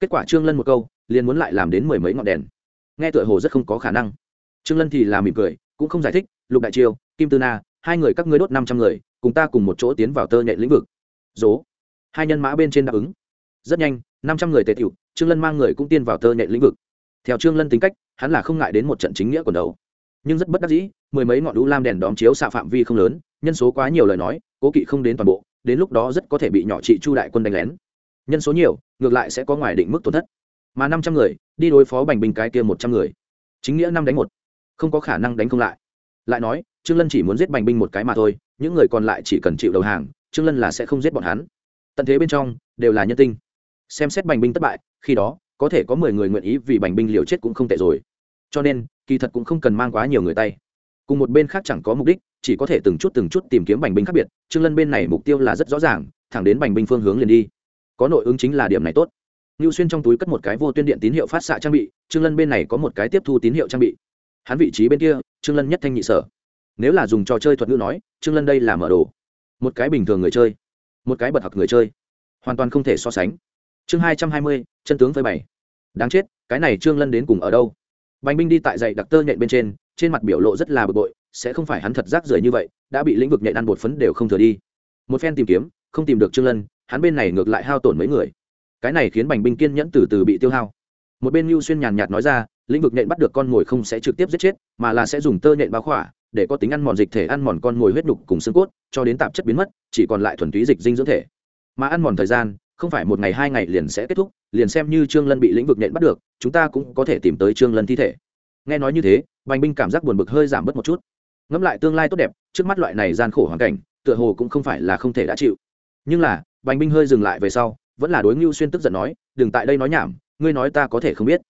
Kết quả trương lân một câu, liền muốn lại làm đến mười mấy ngọn đèn. Nghe tựa hồ rất không có khả năng. Trương lân thì là mỉm cười, cũng không giải thích, lục đại triều, kim tư na, hai người các ngươi đốt năm trăm người, cùng ta cùng một chỗ tiến vào tơ nhện lĩnh vực. Dố. Hai nhân mã bên trên đáp ứng. Rất nhanh, năm trăm người tề tiểu, trương lân mang người cũng tiên vào tơ nhện lĩnh vực. Theo trương lân tính cách, hắn là không ngại đến một trận chính nghĩa quần đầu. Nhưng rất bất đắc dĩ mười mấy ngọn đũ lam đèn đóm chiếu xạ phạm vi không lớn, nhân số quá nhiều lời nói, cố kỵ không đến toàn bộ, đến lúc đó rất có thể bị nhỏ trị chu đại quân đánh lén. Nhân số nhiều, ngược lại sẽ có ngoài định mức tổn thất. Mà năm trăm người, đi đối phó bành binh cái kia một trăm người. Chính nghĩa năm đánh một. Không có khả năng đánh không lại. Lại nói, trương lân chỉ muốn giết bành binh một cái mà thôi, những người còn lại chỉ cần chịu đầu hàng, trương lân là sẽ không giết bọn hắn. Tận thế bên trong, đều là nhân tinh. Xem xét bành binh thất bại, khi đó, có thể có mười người nguyện ý vì bành binh liều chết cũng không tệ rồi. Cho nên, kỳ thật cũng không cần mang quá nhiều người tay cùng một bên khác chẳng có mục đích chỉ có thể từng chút từng chút tìm kiếm bành binh khác biệt trương lân bên này mục tiêu là rất rõ ràng thẳng đến bành binh phương hướng liền đi có nội ứng chính là điểm này tốt Nưu Xuyên trong túi cất một cái vô tuyên điện tín hiệu phát xạ trang bị, Trương Lân bên này có một cái tiếp thu tín hiệu trang bị. Hắn vị trí bên kia, Trương Lân nhất thanh nhị sở. Nếu là dùng trò chơi thuật ngữ nói, Trương Lân đây là mở đồ. Một cái bình thường người chơi, một cái bật học người chơi, hoàn toàn không thể so sánh. Chương hai hai mươi, chân tướng với bảy. Đáng chết, cái này Trương Lân đến cùng ở đâu? Bành binh đi tại dậy đặc tơ nhện bên trên, trên mặt biểu lộ rất là bực bội, sẽ không phải hắn thật rác rưởi như vậy, đã bị lĩnh vực nhạy ăn bột phấn đều không thừa đi. Một phen tìm kiếm, không tìm được Trương Lân, hắn bên này ngược lại hao tổn mấy người. Cái này khiến bành binh kiên nhẫn từ từ bị tiêu hao. Một bên lưu xuyên nhàn nhạt nói ra lĩnh vực nện bắt được con mồi không sẽ trực tiếp giết chết mà là sẽ dùng tơ nện bao khỏa để có tính ăn mòn dịch thể ăn mòn con mồi huyết nhục cùng xương cốt cho đến tạp chất biến mất chỉ còn lại thuần túy dịch dinh dưỡng thể. Mà ăn mòn thời gian không phải một ngày hai ngày liền sẽ kết thúc liền xem như trương lân bị lĩnh vực nện bắt được chúng ta cũng có thể tìm tới trương lân thi thể nghe nói như thế, bành binh cảm giác buồn bực hơi giảm bớt một chút. Ngẫm lại tương lai tốt đẹp, trước mắt loại này gian khổ hoàn cảnh, tựa hồ cũng không phải là không thể đã chịu. Nhưng là, bành binh hơi dừng lại về sau, vẫn là đối ngưu xuyên tức giận nói, đừng tại đây nói nhảm, ngươi nói ta có thể không biết.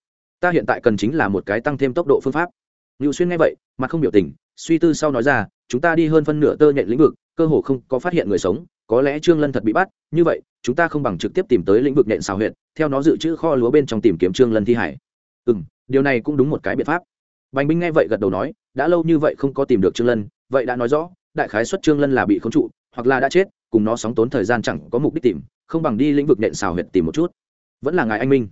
Ta hiện tại cần chính là một cái tăng thêm tốc độ phương pháp. Ngưu xuyên nghe vậy, mặt không biểu tình, suy tư sau nói ra, chúng ta đi hơn phân nửa tơ nhện lĩnh vực, cơ hồ không có phát hiện người sống, có lẽ trương lân thật bị bắt, như vậy, chúng ta không bằng trực tiếp tìm tới lĩnh vực nện xào huyện theo nó dự trữ kho lúa bên trong tìm kiếm trương lân thi hải. Ừ điều này cũng đúng một cái biện pháp. Bành binh nghe vậy gật đầu nói, đã lâu như vậy không có tìm được trương lân, vậy đã nói rõ, đại khái xuất trương lân là bị khống trụ, hoặc là đã chết, cùng nó sóng tốn thời gian chẳng có mục đích tìm, không bằng đi lĩnh vực nện xào huyệt tìm một chút. Vẫn là ngài anh minh.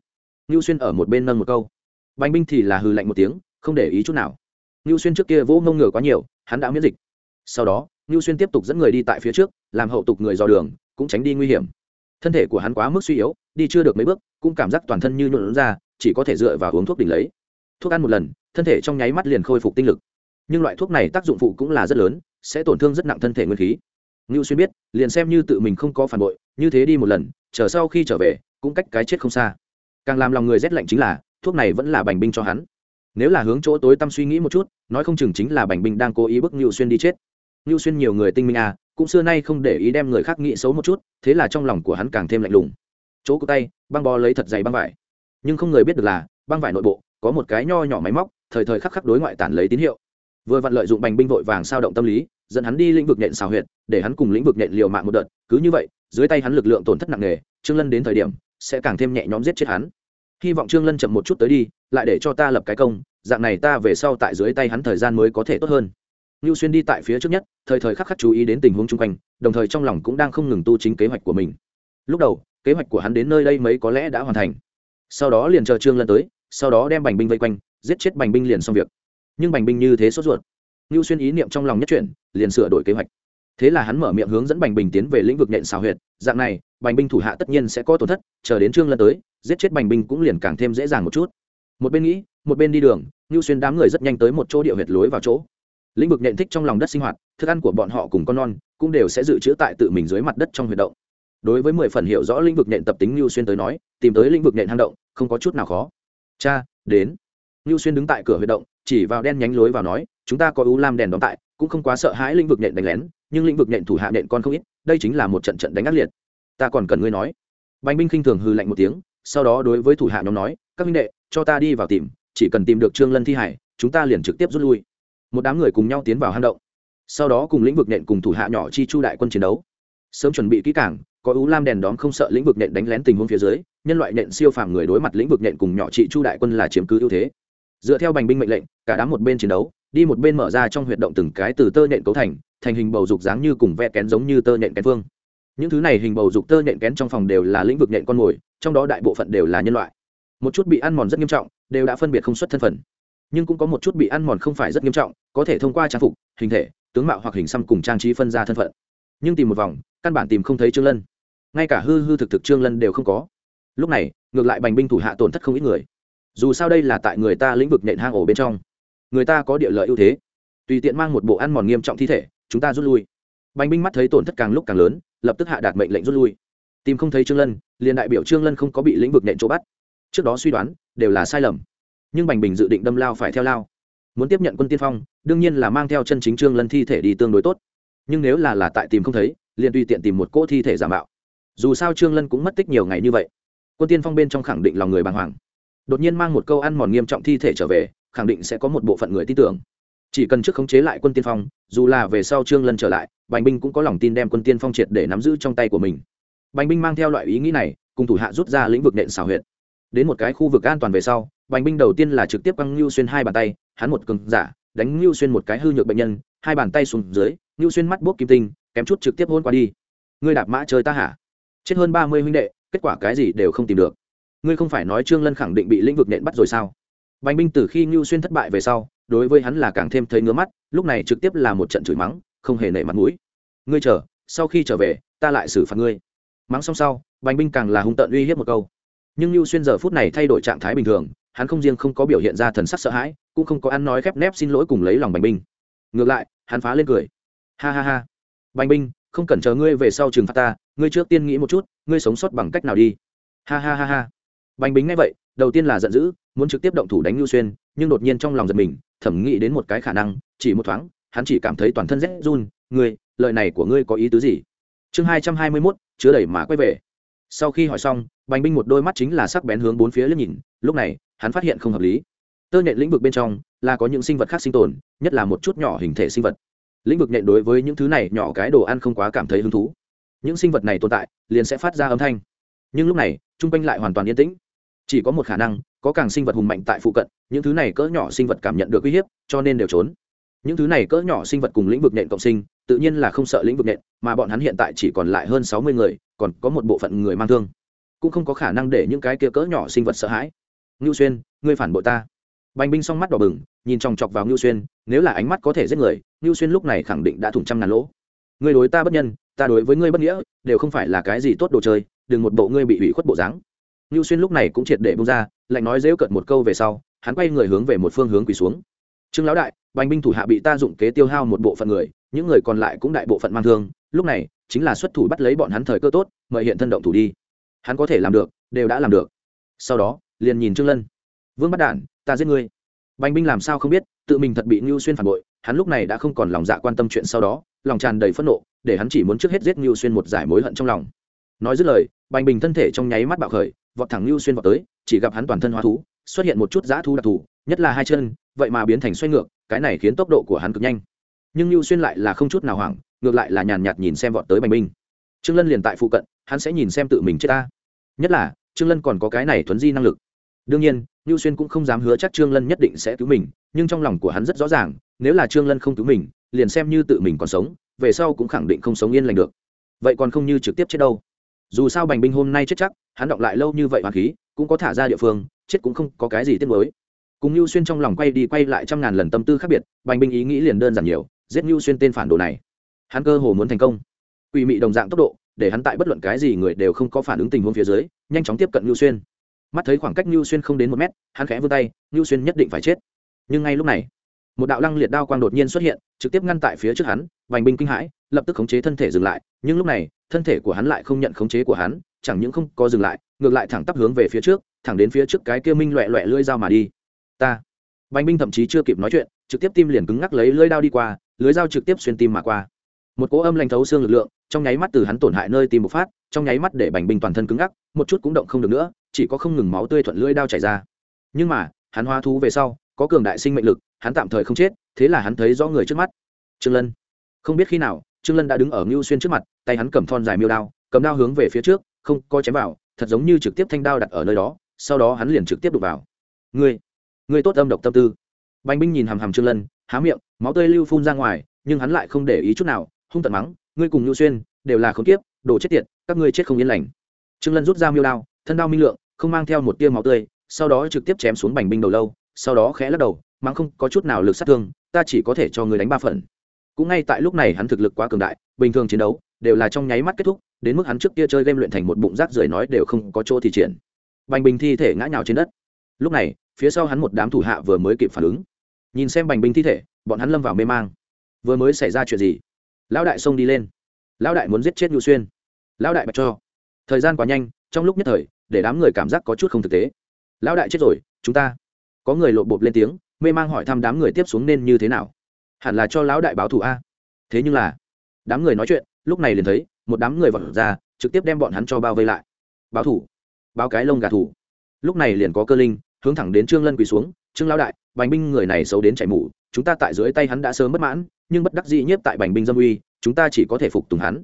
Ngưu xuyên ở một bên nâng một câu. Bành binh thì là hừ lạnh một tiếng, không để ý chút nào. Ngưu xuyên trước kia vỗ mông ngửa quá nhiều, hắn đã miễn dịch. Sau đó, ngưu xuyên tiếp tục dẫn người đi tại phía trước, làm hậu tục người dò đường, cũng tránh đi nguy hiểm. Thân thể của hắn quá mức suy yếu, đi chưa được mấy bước, cũng cảm giác toàn thân như nhuộn ra chỉ có thể dựa vào uống thuốc đỉnh lấy. Thuốc ăn một lần, thân thể trong nháy mắt liền khôi phục tinh lực. Nhưng loại thuốc này tác dụng phụ cũng là rất lớn, sẽ tổn thương rất nặng thân thể nguyên khí. Ngưu xuyên biết, liền xem như tự mình không có phản bội, như thế đi một lần, chờ sau khi trở về, cũng cách cái chết không xa. Càng làm lòng người rét lạnh chính là, thuốc này vẫn là bành binh cho hắn. Nếu là hướng chỗ tối tăm suy nghĩ một chút, nói không chừng chính là bành binh đang cố ý bức ngưu xuyên đi chết. Ngưu xuyên nhiều người tinh minh à cũng xưa nay không để ý đem người khác nghĩ xấu một chút, thế là trong lòng của hắn càng thêm lạnh lùng. Chỗ cụ tay, băng bó lấy thật dày băng vải nhưng không người biết được là băng vải nội bộ có một cái nho nhỏ máy móc thời thời khắc khắc đối ngoại tản lấy tín hiệu vừa vặn lợi dụng bành binh vội vàng sao động tâm lý dẫn hắn đi lĩnh vực nhện xào huyệt để hắn cùng lĩnh vực nhện liều mạng một đợt cứ như vậy dưới tay hắn lực lượng tổn thất nặng nề trương lân đến thời điểm sẽ càng thêm nhẹ nhõm giết chết hắn hy vọng trương lân chậm một chút tới đi lại để cho ta lập cái công dạng này ta về sau tại dưới tay hắn thời gian mới có thể tốt hơn Lưu Xuyên đi tại phía trước nhất, thời thời khắc khắc chú ý đến tình huống chung quanh, đồng thời trong lòng cũng đang không ngừng tu chính kế hoạch của mình. Lúc đầu, kế hoạch của hắn đến nơi đây mấy có lẽ đã hoàn thành. Sau đó liền chờ Trương Lân tới, sau đó đem Bành binh vây quanh, giết chết Bành binh liền xong việc. Nhưng Bành binh như thế sốt ruột. Lưu Xuyên ý niệm trong lòng nhất chuyển, liền sửa đổi kế hoạch thế là hắn mở miệng hướng dẫn bành bình tiến về lĩnh vực nện xào huyệt dạng này bành binh thủ hạ tất nhiên sẽ có tổn thất chờ đến trương lân tới giết chết bành binh cũng liền càng thêm dễ dàng một chút một bên nghĩ một bên đi đường ngưu xuyên đám người rất nhanh tới một chỗ địa huyệt lối vào chỗ lĩnh vực nện thích trong lòng đất sinh hoạt thức ăn của bọn họ cùng con non cũng đều sẽ dự trữ tại tự mình dưới mặt đất trong huyệt động đối với mười phần hiểu rõ lĩnh vực nện tập tính lưu xuyên tới nói, tìm tới lĩnh vực nện hang động, không có chút nào khó. Cha, đến. Lưu xuyên đứng tại cửa huy động, chỉ vào đen nhánh lối vào nói, chúng ta có ưu lam đèn đóng tại, cũng không quá sợ hãi lĩnh vực nện đánh lén, nhưng lĩnh vực nện thủ hạ nện con không ít, đây chính là một trận trận đánh ác liệt. Ta còn cần ngươi nói. Bánh binh khinh thường hư lạnh một tiếng, sau đó đối với thủ hạ nhóm nói, các minh đệ, cho ta đi vào tìm, chỉ cần tìm được trương lân thi hải, chúng ta liền trực tiếp rút lui. Một đám người cùng nhau tiến vào hang động. Sau đó cùng lĩnh vực nện cùng thủ hạ nhỏ chi chu đại quân chiến đấu. Sớm chuẩn bị kỹ cảng có ú lam đèn đóm không sợ lĩnh vực nện đánh lén tình huống phía dưới, nhân loại nện siêu phàm người đối mặt lĩnh vực nện cùng nhỏ trị chu đại quân là chiếm cứ ưu thế. Dựa theo bành binh mệnh lệnh, cả đám một bên chiến đấu, đi một bên mở ra trong huyệt động từng cái từ tơ nện cấu thành thành hình bầu dục dáng như cùng ve kén giống như tơ nện kén phương những thứ này hình bầu dục tơ nện kén trong phòng đều là lĩnh vực nện con mồi, trong đó đại bộ phận đều là nhân loại. Một chút bị ăn mòn rất nghiêm trọng, đều đã phân biệt không xuất thân phận. Nhưng cũng có một chút bị ăn mòn không phải rất nghiêm trọng, có thể thông qua trang phục, hình thể, tướng mạo hoặc hình xăm cùng trang trí phân ra thân phận. Nhưng tìm một vòng căn bản tìm không thấy trương lân. Ngay cả hư hư thực thực trương lân đều không có. Lúc này, ngược lại bành binh thủ hạ tổn thất không ít người. Dù sao đây là tại người ta lĩnh vực nện hang ổ bên trong. Người ta có địa lợi ưu thế. Tùy tiện mang một bộ ăn mòn nghiêm trọng thi thể, chúng ta rút lui. Bành binh mắt thấy tổn thất càng lúc càng lớn, lập tức hạ đạt mệnh lệnh rút lui. Tìm không thấy trương lân, liền đại biểu trương lân không có bị lĩnh vực nện chỗ bắt. Trước đó suy đoán, đều là sai lầm. Nhưng bành bình dự định đâm lao phải theo lao. Muốn tiếp nhận quân tiên phong, đương nhiên là mang theo chân chính trương lân thi thể đi tương đối tốt. Nhưng nếu là là tại tìm không thấy liền tùy tiện tìm một cỗ thi thể giả mạo. Dù sao trương lân cũng mất tích nhiều ngày như vậy, quân tiên phong bên trong khẳng định lòng người bàng hoàng. Đột nhiên mang một câu ăn mòn nghiêm trọng thi thể trở về, khẳng định sẽ có một bộ phận người tin tưởng. Chỉ cần trước khống chế lại quân tiên phong, dù là về sau trương lân trở lại, bành binh cũng có lòng tin đem quân tiên phong triệt để nắm giữ trong tay của mình. Bành binh mang theo loại ý nghĩ này, cùng thủ hạ rút ra lĩnh vực nện xảo huyệt. Đến một cái khu vực an toàn về sau, bành binh đầu tiên là trực tiếp băng lưu xuyên hai bàn tay, hắn một cường giả, đánh lưu xuyên một cái hư nhược bệnh nhân, hai bàn tay xuống dưới lưu xuyên mắt bốc kim tinh kém chút trực tiếp hôn qua đi. Ngươi đạp mã chơi ta hả? Chết hơn ba mươi huynh đệ, kết quả cái gì đều không tìm được. Ngươi không phải nói trương lân khẳng định bị lĩnh vực nện bắt rồi sao? Bành binh từ khi ngưu xuyên thất bại về sau, đối với hắn là càng thêm thấy ngứa mắt, lúc này trực tiếp là một trận chửi mắng, không hề nể mặt mũi. Ngươi chờ, sau khi trở về, ta lại xử phạt ngươi. Mắng xong sau, bành binh càng là hung tợn uy hiếp một câu. Nhưng ngưu xuyên giờ phút này thay đổi trạng thái bình thường, hắn không riêng không có biểu hiện ra thần sắc sợ hãi, cũng không có ăn nói khép nép xin lỗi cùng lấy lòng bành binh. Ngược lại, hắn phá lên cười. Ha ha ha bành binh, không cần chờ ngươi về sau trừng phạt ta, ngươi trước tiên nghĩ một chút, ngươi sống sót bằng cách nào đi. Ha ha ha ha. Bành binh nghe vậy, đầu tiên là giận dữ, muốn trực tiếp động thủ đánh ngưu xuyên, nhưng đột nhiên trong lòng giật mình thẩm nghĩ đến một cái khả năng, chỉ một thoáng, hắn chỉ cảm thấy toàn thân rét run, ngươi, lời này của ngươi có ý tứ gì? Chương hai trăm hai mươi mốt, chứa đẩy mà quay về. Sau khi hỏi xong, bành binh một đôi mắt chính là sắc bén hướng bốn phía liếc nhìn, lúc này, hắn phát hiện không hợp lý. Tơ nhện lĩnh vực bên trong là có những sinh vật khác sinh tồn, nhất là một chút nhỏ hình thể sinh vật lĩnh vực nhện đối với những thứ này nhỏ cái đồ ăn không quá cảm thấy hứng thú. Những sinh vật này tồn tại, liền sẽ phát ra âm thanh. Nhưng lúc này t r u n g quanh lại hoàn toàn yên tĩnh. Chỉ có một khả năng, có càng sinh vật hùng mạnh tại phụ cận, những thứ này cỡ nhỏ sinh vật cảm nhận được uy hiếp, cho nên đều trốn. Những thứ này cỡ nhỏ sinh vật cùng lĩnh vực nện cộng sinh, tự nhiên là không sợ lĩnh vực nện mà bọn hắn hiện tại chỉ còn lại hơn sáu mươi người, còn có một bộ phận người mang thương. Cũng không có khả năng để những cái kia cỡ nhỏ sinh vật sợ hãi. Ngưu xuyên, ngươi phản bội ta bành binh xong mắt đỏ bừng, nhìn chòng chọc vào ngưu xuyên, nếu là ánh mắt có thể giết người, ngưu xuyên lúc này khẳng định đã thủng trăm ngàn lỗ. Ngươi đối ta bất nhân, ta đối với ngươi bất nghĩa, đều không phải là cái gì tốt đồ chơi, đừng một bộ ngươi bị ủy khuất bộ dáng. Ngưu xuyên lúc này cũng triệt để buông ra, lạnh nói dễu cợt một câu về sau, hắn quay người hướng về một phương hướng quỳ xuống. Trương lão đại, bành binh thủ hạ bị ta dụng kế tiêu hao một bộ phận người, những người còn lại cũng đại bộ phận mang thương, lúc này, chính là xuất thủ bắt lấy bọn hắn thời cơ tốt, mời hiện thân động thủ đi. Hắn có thể làm được, đều đã làm được. Sau đó, liền nhìn trương lân. Vương bắt đản ta giết ngươi. Bành binh làm sao không biết, tự mình thật bị ngưu xuyên phản bội, hắn lúc này đã không còn lòng dạ quan tâm chuyện sau đó, lòng tràn đầy phẫn nộ, để hắn chỉ muốn trước hết giết ngưu xuyên một giải mối hận trong lòng. Nói dứt lời, bành bình thân thể trong nháy mắt bạo khởi, vọt thẳng ngưu xuyên vào tới, chỉ gặp hắn toàn thân hóa thú, xuất hiện một chút dã thú đặc thù, nhất là hai chân, vậy mà biến thành xoay ngược, cái này khiến tốc độ của hắn cực nhanh. Nhưng ngưu xuyên lại là không chút nào hoảng, ngược lại là nhàn nhạt nhìn xem vọt tới bành binh trương lân liền tại phụ cận, hắn sẽ nhìn xem tự mình chết ta. Nhất là, trương lân còn có cái này thuấn di năng lực. Đương nhiên Nưu xuyên cũng không dám hứa chắc trương lân nhất định sẽ cứu mình, nhưng trong lòng của hắn rất rõ ràng, nếu là trương lân không cứu mình, liền xem như tự mình còn sống, về sau cũng khẳng định không sống yên lành được. Vậy còn không như trực tiếp chết đâu. Dù sao bành binh hôm nay chết chắc, hắn động lại lâu như vậy hoàn khí, cũng có thả ra địa phương, chết cũng không có cái gì tiếc nuối. cùng Nưu xuyên trong lòng quay đi quay lại trăm ngàn lần tâm tư khác biệt, bành binh ý nghĩ liền đơn giản nhiều, giết Nưu xuyên tên phản đồ này. Hắn cơ hồ muốn thành công. Quỷ mị đồng dạng tốc độ, để hắn tại bất luận cái gì người đều không có phản ứng tình huống phía dưới, nhanh chóng tiếp cận Nưu xuyên mắt thấy khoảng cách Nưu xuyên không đến một mét, hắn khẽ vươn tay Nưu xuyên nhất định phải chết. Nhưng ngay lúc này, một đạo lăng liệt đao quang đột nhiên xuất hiện, trực tiếp ngăn tại phía trước hắn, vành binh kinh hãi, lập tức khống chế thân thể dừng lại. Nhưng lúc này, thân thể của hắn lại không nhận khống chế của hắn, chẳng những không có dừng lại, ngược lại thẳng tắp hướng về phía trước, thẳng đến phía trước cái kia minh loẻ loẻ lưỡi dao mà đi. Ta, vành binh thậm chí chưa kịp nói chuyện, trực tiếp tim liền cứng ngắc lấy lưỡi dao đi qua, lưỡi dao trực tiếp xuyên tim mà qua. Một cỗ âm lạnh thấu xương lực lượng, trong nháy mắt từ hắn tổn hại nơi tim bộc phát, trong nháy mắt để bành binh toàn thân cứng ngắc, một chút cũng động không được nữa chỉ có không ngừng máu tươi thuận lưỡi đao chảy ra. Nhưng mà hắn hóa thú về sau có cường đại sinh mệnh lực hắn tạm thời không chết thế là hắn thấy rõ người trước mắt. Trương lân. Không biết khi nào trương lân đã đứng ở ngưu xuyên trước mặt tay hắn cầm thon dài miêu đao cầm đao hướng về phía trước không có chém vào thật giống như trực tiếp thanh đao đặt ở nơi đó sau đó hắn liền trực tiếp đục vào. Ngươi ngươi tốt âm độc tâm tư. Bành binh nhìn hàm hàm trương lân há miệng máu tươi lưu phun ra ngoài nhưng hắn lại không để ý chút nào hung tận mắng ngươi cùng ngưu xuyên đều là khốn kiếp, đồ chết tiệt các ngươi chết không yên lành. Trương lân rút ra miêu đao thân đao minh lượng, không mang theo một tia máu tươi, sau đó trực tiếp chém xuống bành binh đầu lâu, sau đó khẽ lắc đầu, mắng không có chút nào lực sát thương, ta chỉ có thể cho người đánh ba phần. Cũng ngay tại lúc này hắn thực lực quá cường đại, bình thường chiến đấu đều là trong nháy mắt kết thúc, đến mức hắn trước kia chơi game luyện thành một bụng rác rưởi nói đều không có chỗ thì triển. Bành bình thi thể ngã nhào trên đất. Lúc này, phía sau hắn một đám thủ hạ vừa mới kịp phản ứng. Nhìn xem bành binh thi thể, bọn hắn lâm vào mê mang. Vừa mới xảy ra chuyện gì? Lão đại xông đi lên. Lão đại muốn giết chết nhu xuyên. Lão đại bạch cho. Thời gian quá nhanh trong lúc nhất thời, để đám người cảm giác có chút không thực tế. Lão đại chết rồi, chúng ta. Có người lộ bộp lên tiếng, mê mang hỏi thăm đám người tiếp xuống nên như thế nào. Hẳn là cho lão đại báo thù a. Thế nhưng là, đám người nói chuyện, lúc này liền thấy, một đám người vật ra, trực tiếp đem bọn hắn cho bao vây lại. Báo thủ báo cái lông gà thủ lúc này liền có cơ linh, hướng thẳng đến trương lân quỳ xuống, trương lão đại, bành binh người này xấu đến chảy mũ chúng ta tại dưới tay hắn đã sớm bất mãn, nhưng bất đắc dĩ nhất tại bành binh dâm uy, chúng ta chỉ có thể phục tùng hắn.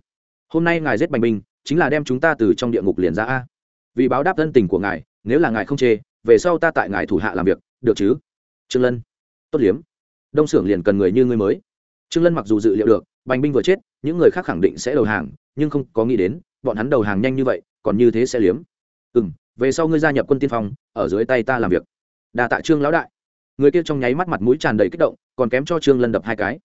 Hôm nay ngài giết bành binh chính là đem chúng ta từ trong địa ngục liền ra a. Vì báo đáp thân tình của ngài, nếu là ngài không chê, về sau ta tại ngài thủ hạ làm việc, được chứ? Trương lân. Tốt liếm. Đông xưởng liền cần người như ngươi mới. Trương lân mặc dù dự liệu được, bành binh vừa chết, những người khác khẳng định sẽ đầu hàng, nhưng không có nghĩ đến, bọn hắn đầu hàng nhanh như vậy, còn như thế sẽ liếm. Ừ về sau ngươi gia nhập quân tiên phong, ở dưới tay ta làm việc. Đà tạ trương lão đại. Người kia trong nháy mắt mặt mũi tràn đầy kích động, còn kém cho trương lân đập hai cái.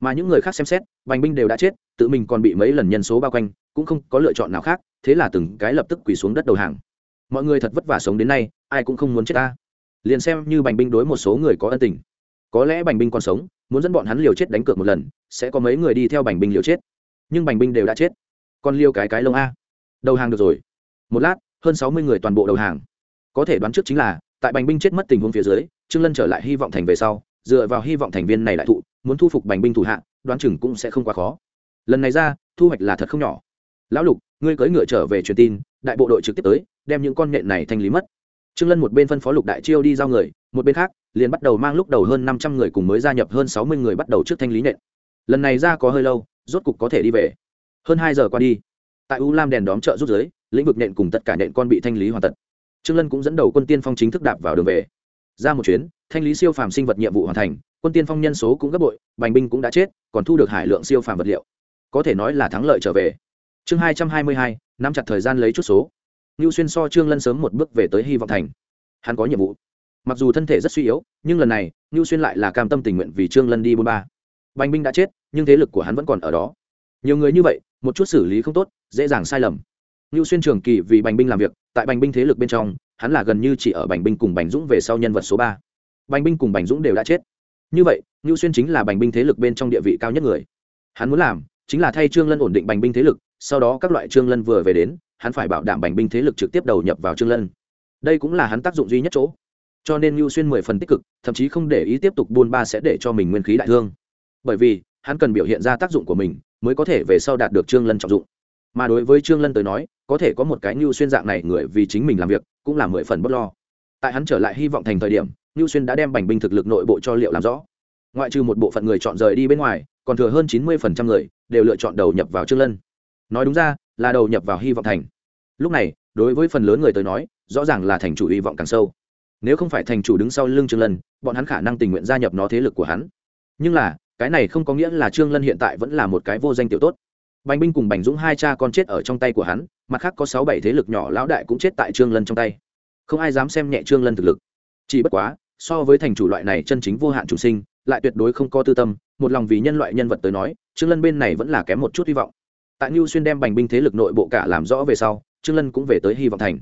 Mà những người khác xem xét, bành binh đều đã chết, tự mình còn bị mấy lần nhân số bao quanh cũng không có lựa chọn nào khác, thế là từng cái lập tức quỳ xuống đất đầu hàng. Mọi người thật vất vả sống đến nay, ai cũng không muốn chết ta. Liền xem như bành binh đối một số người có ân tình. Có lẽ bành binh còn sống, muốn dẫn bọn hắn liều chết đánh cược một lần, sẽ có mấy người đi theo bành binh liều chết. Nhưng bành binh đều đã chết. Còn liêu cái cái lông a. Đầu hàng được rồi. Một lát, hơn sáu mươi người toàn bộ đầu hàng. Có thể đoán trước chính là, tại bành binh chết mất tình huống phía dưới, trương lân trở lại hy vọng thành về sau, dựa vào hy vọng thành viên này đại thụ, muốn thu phục bành binh thủ hạ, đoán chừng cũng sẽ không quá khó. Lần này ra, thu hoạch là thật không nhỏ lão lục, ngươi cưỡi ngựa trở về truyền tin, đại bộ đội trực tiếp tới, đem những con nện này thanh lý mất. Trương lân một bên phân phó lục đại chiêu đi giao người, một bên khác, liền bắt đầu mang lúc đầu hơn năm trăm người cùng mới gia nhập hơn sáu mươi người bắt đầu trước thanh lý nện. lần này ra có hơi lâu, rốt cục có thể đi về. Hơn hai giờ qua đi, tại u lam đèn đóm chợ rút giới lĩnh vực nện cùng tất cả nện con bị thanh lý hoàn tật trương lân cũng dẫn đầu quân tiên phong chính thức đạp vào đường về. Ra một chuyến, thanh lý siêu phàm sinh vật nhiệm vụ hoàn thành, quân tiên phong nhân số cũng gấp bội, bành binh cũng đã chết, còn thu được hải lượng siêu phàm vật liệu. Có thể nói là thắng lợi trở về chương hai trăm hai mươi hai, nắm chặt thời gian lấy chút số. Ngưu xuyên so trương lân sớm một bước về tới hy vọng thành. Hắn có nhiệm vụ. Mặc dù thân thể rất suy yếu, nhưng lần này, ngưu xuyên lại là cam tâm tình nguyện vì trương lân đi bôn ba. Bành binh đã chết, nhưng thế lực của hắn vẫn còn ở đó. Nhiều người như vậy, một chút xử lý không tốt, dễ dàng sai lầm. Ngưu xuyên trường kỳ vì bành binh làm việc, tại bành binh thế lực bên trong, hắn là gần như chỉ ở bành binh cùng bành dũng về sau nhân vật số ba. Bành binh cùng bành dũng đều đã chết. Như vậy, ngưu xuyên chính là bành binh thế lực bên trong địa vị cao nhất người. Hắn muốn làm chính là thay trương lân ổn định bành binh thế lực sau đó các loại trương lân vừa về đến, hắn phải bảo đảm bành binh thế lực trực tiếp đầu nhập vào trương lân. Đây cũng là hắn tác dụng duy nhất chỗ. Cho nên ngưu xuyên mười phần tích cực, thậm chí không để ý tiếp tục buôn ba sẽ để cho mình nguyên khí đại thương. Bởi vì, hắn cần biểu hiện ra tác dụng của mình, mới có thể về sau đạt được trương lân trọng dụng. Mà đối với trương lân tới nói, có thể có một cái ngưu xuyên dạng này người vì chính mình làm việc, cũng là mười phần bất lo. Tại hắn trở lại hy vọng thành thời điểm ngưu xuyên đã đem bành binh thực lực nội bộ cho liệu làm rõ. Ngoại trừ một bộ phận người chọn rời đi bên ngoài, còn thừa hơn chín mươi phần trăm người đều lựa chọn đầu nhập vào trương lân nói đúng ra, là đầu nhập vào hy vọng thành. Lúc này, đối với phần lớn người tới nói, rõ ràng là thành chủ hy vọng càng sâu. Nếu không phải thành chủ đứng sau lưng trương lân, bọn hắn khả năng tình nguyện gia nhập nó thế lực của hắn. Nhưng là, cái này không có nghĩa là trương lân hiện tại vẫn là một cái vô danh tiểu tốt. Bành binh cùng bành dũng hai cha con chết ở trong tay của hắn, mặt khác có sáu bảy thế lực nhỏ lão đại cũng chết tại trương lân trong tay. Không ai dám xem nhẹ trương lân thực lực. Chỉ bất quá, so với thành chủ loại này chân chính vô hạn chủ sinh, lại tuyệt đối không có tư tâm, một lòng vì nhân loại nhân vật tới nói, trương lân bên này vẫn là kém một chút hy vọng tại Nưu Xuyên đem bành binh thế lực nội bộ cả làm rõ về sau, Trương Lân cũng về tới Hy vọng thành.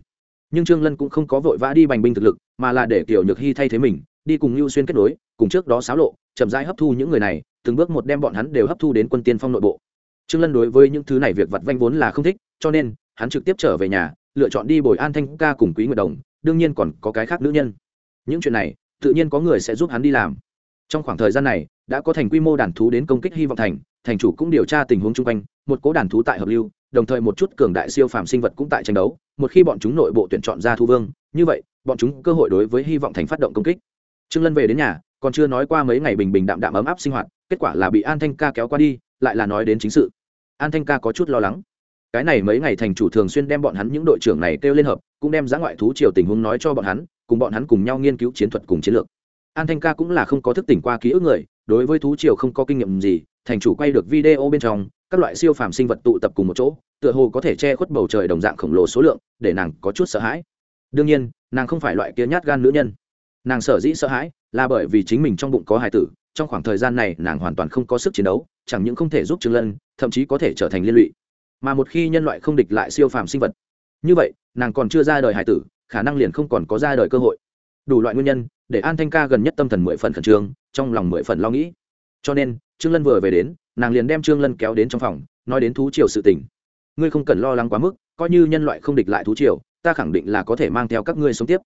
Nhưng Trương Lân cũng không có vội vã đi bành binh thực lực, mà là để Kiều Nhược Hy thay thế mình, đi cùng Nưu Xuyên kết nối, cùng trước đó xáo lộ, chậm rãi hấp thu những người này, từng bước một đem bọn hắn đều hấp thu đến quân tiên phong nội bộ. Trương Lân đối với những thứ này việc vặt vanh vốn là không thích, cho nên hắn trực tiếp trở về nhà, lựa chọn đi bồi An Thanh ca cùng Quý Nguyệt Đồng, đương nhiên còn có cái khác nữ nhân. Những chuyện này, tự nhiên có người sẽ giúp hắn đi làm. Trong khoảng thời gian này, đã có thành quy mô đàn thú đến công kích Hy vọng thành, thành chủ cũng điều tra tình huống chung quanh, một cố đàn thú tại hợp lưu đồng thời một chút cường đại siêu phàm sinh vật cũng tại tranh đấu một khi bọn chúng nội bộ tuyển chọn ra thu vương như vậy bọn chúng cơ hội đối với hy vọng thành phát động công kích. Trương lân về đến nhà còn chưa nói qua mấy ngày bình bình đạm đạm ấm áp sinh hoạt kết quả là bị an thanh ca kéo qua đi lại là nói đến chính sự. An thanh ca có chút lo lắng. Cái này mấy ngày thành chủ thường xuyên đem bọn hắn những đội trưởng này kêu lên hợp cũng đem giã ngoại thú triều tình huống nói cho bọn hắn cùng bọn hắn cùng nhau nghiên cứu chiến thuật cùng chiến lược. An thanh ca cũng là không có thức tỉnh qua ký ức người đối với thú triều không có kinh nghiệm gì thành chủ quay được video bên trong, các loại siêu phàm sinh vật tụ tập cùng một chỗ, tựa hồ có thể che khuất bầu trời đồng dạng khổng lồ số lượng, để nàng có chút sợ hãi. Đương nhiên, nàng không phải loại kia nhát gan nữ nhân. Nàng sở dĩ sợ hãi là bởi vì chính mình trong bụng có hài tử, trong khoảng thời gian này nàng hoàn toàn không có sức chiến đấu, chẳng những không thể giúp trương lân, thậm chí có thể trở thành liên lụy. Mà một khi nhân loại không địch lại siêu phàm sinh vật, như vậy, nàng còn chưa ra đời hài tử, khả năng liền không còn có ra đời cơ hội. Đủ loại nguyên nhân, để an thanh ca gần nhất tâm thần mười phần khẩn trương, trong lòng mười phần lo nghĩ. Cho nên trương lân vừa về đến, nàng liền đem trương lân kéo đến trong phòng, nói đến thú triều sự tình. Ngươi không cần lo lắng quá mức, coi như nhân loại không địch lại thú triều, ta khẳng định là có thể mang theo các ngươi sống tiếp.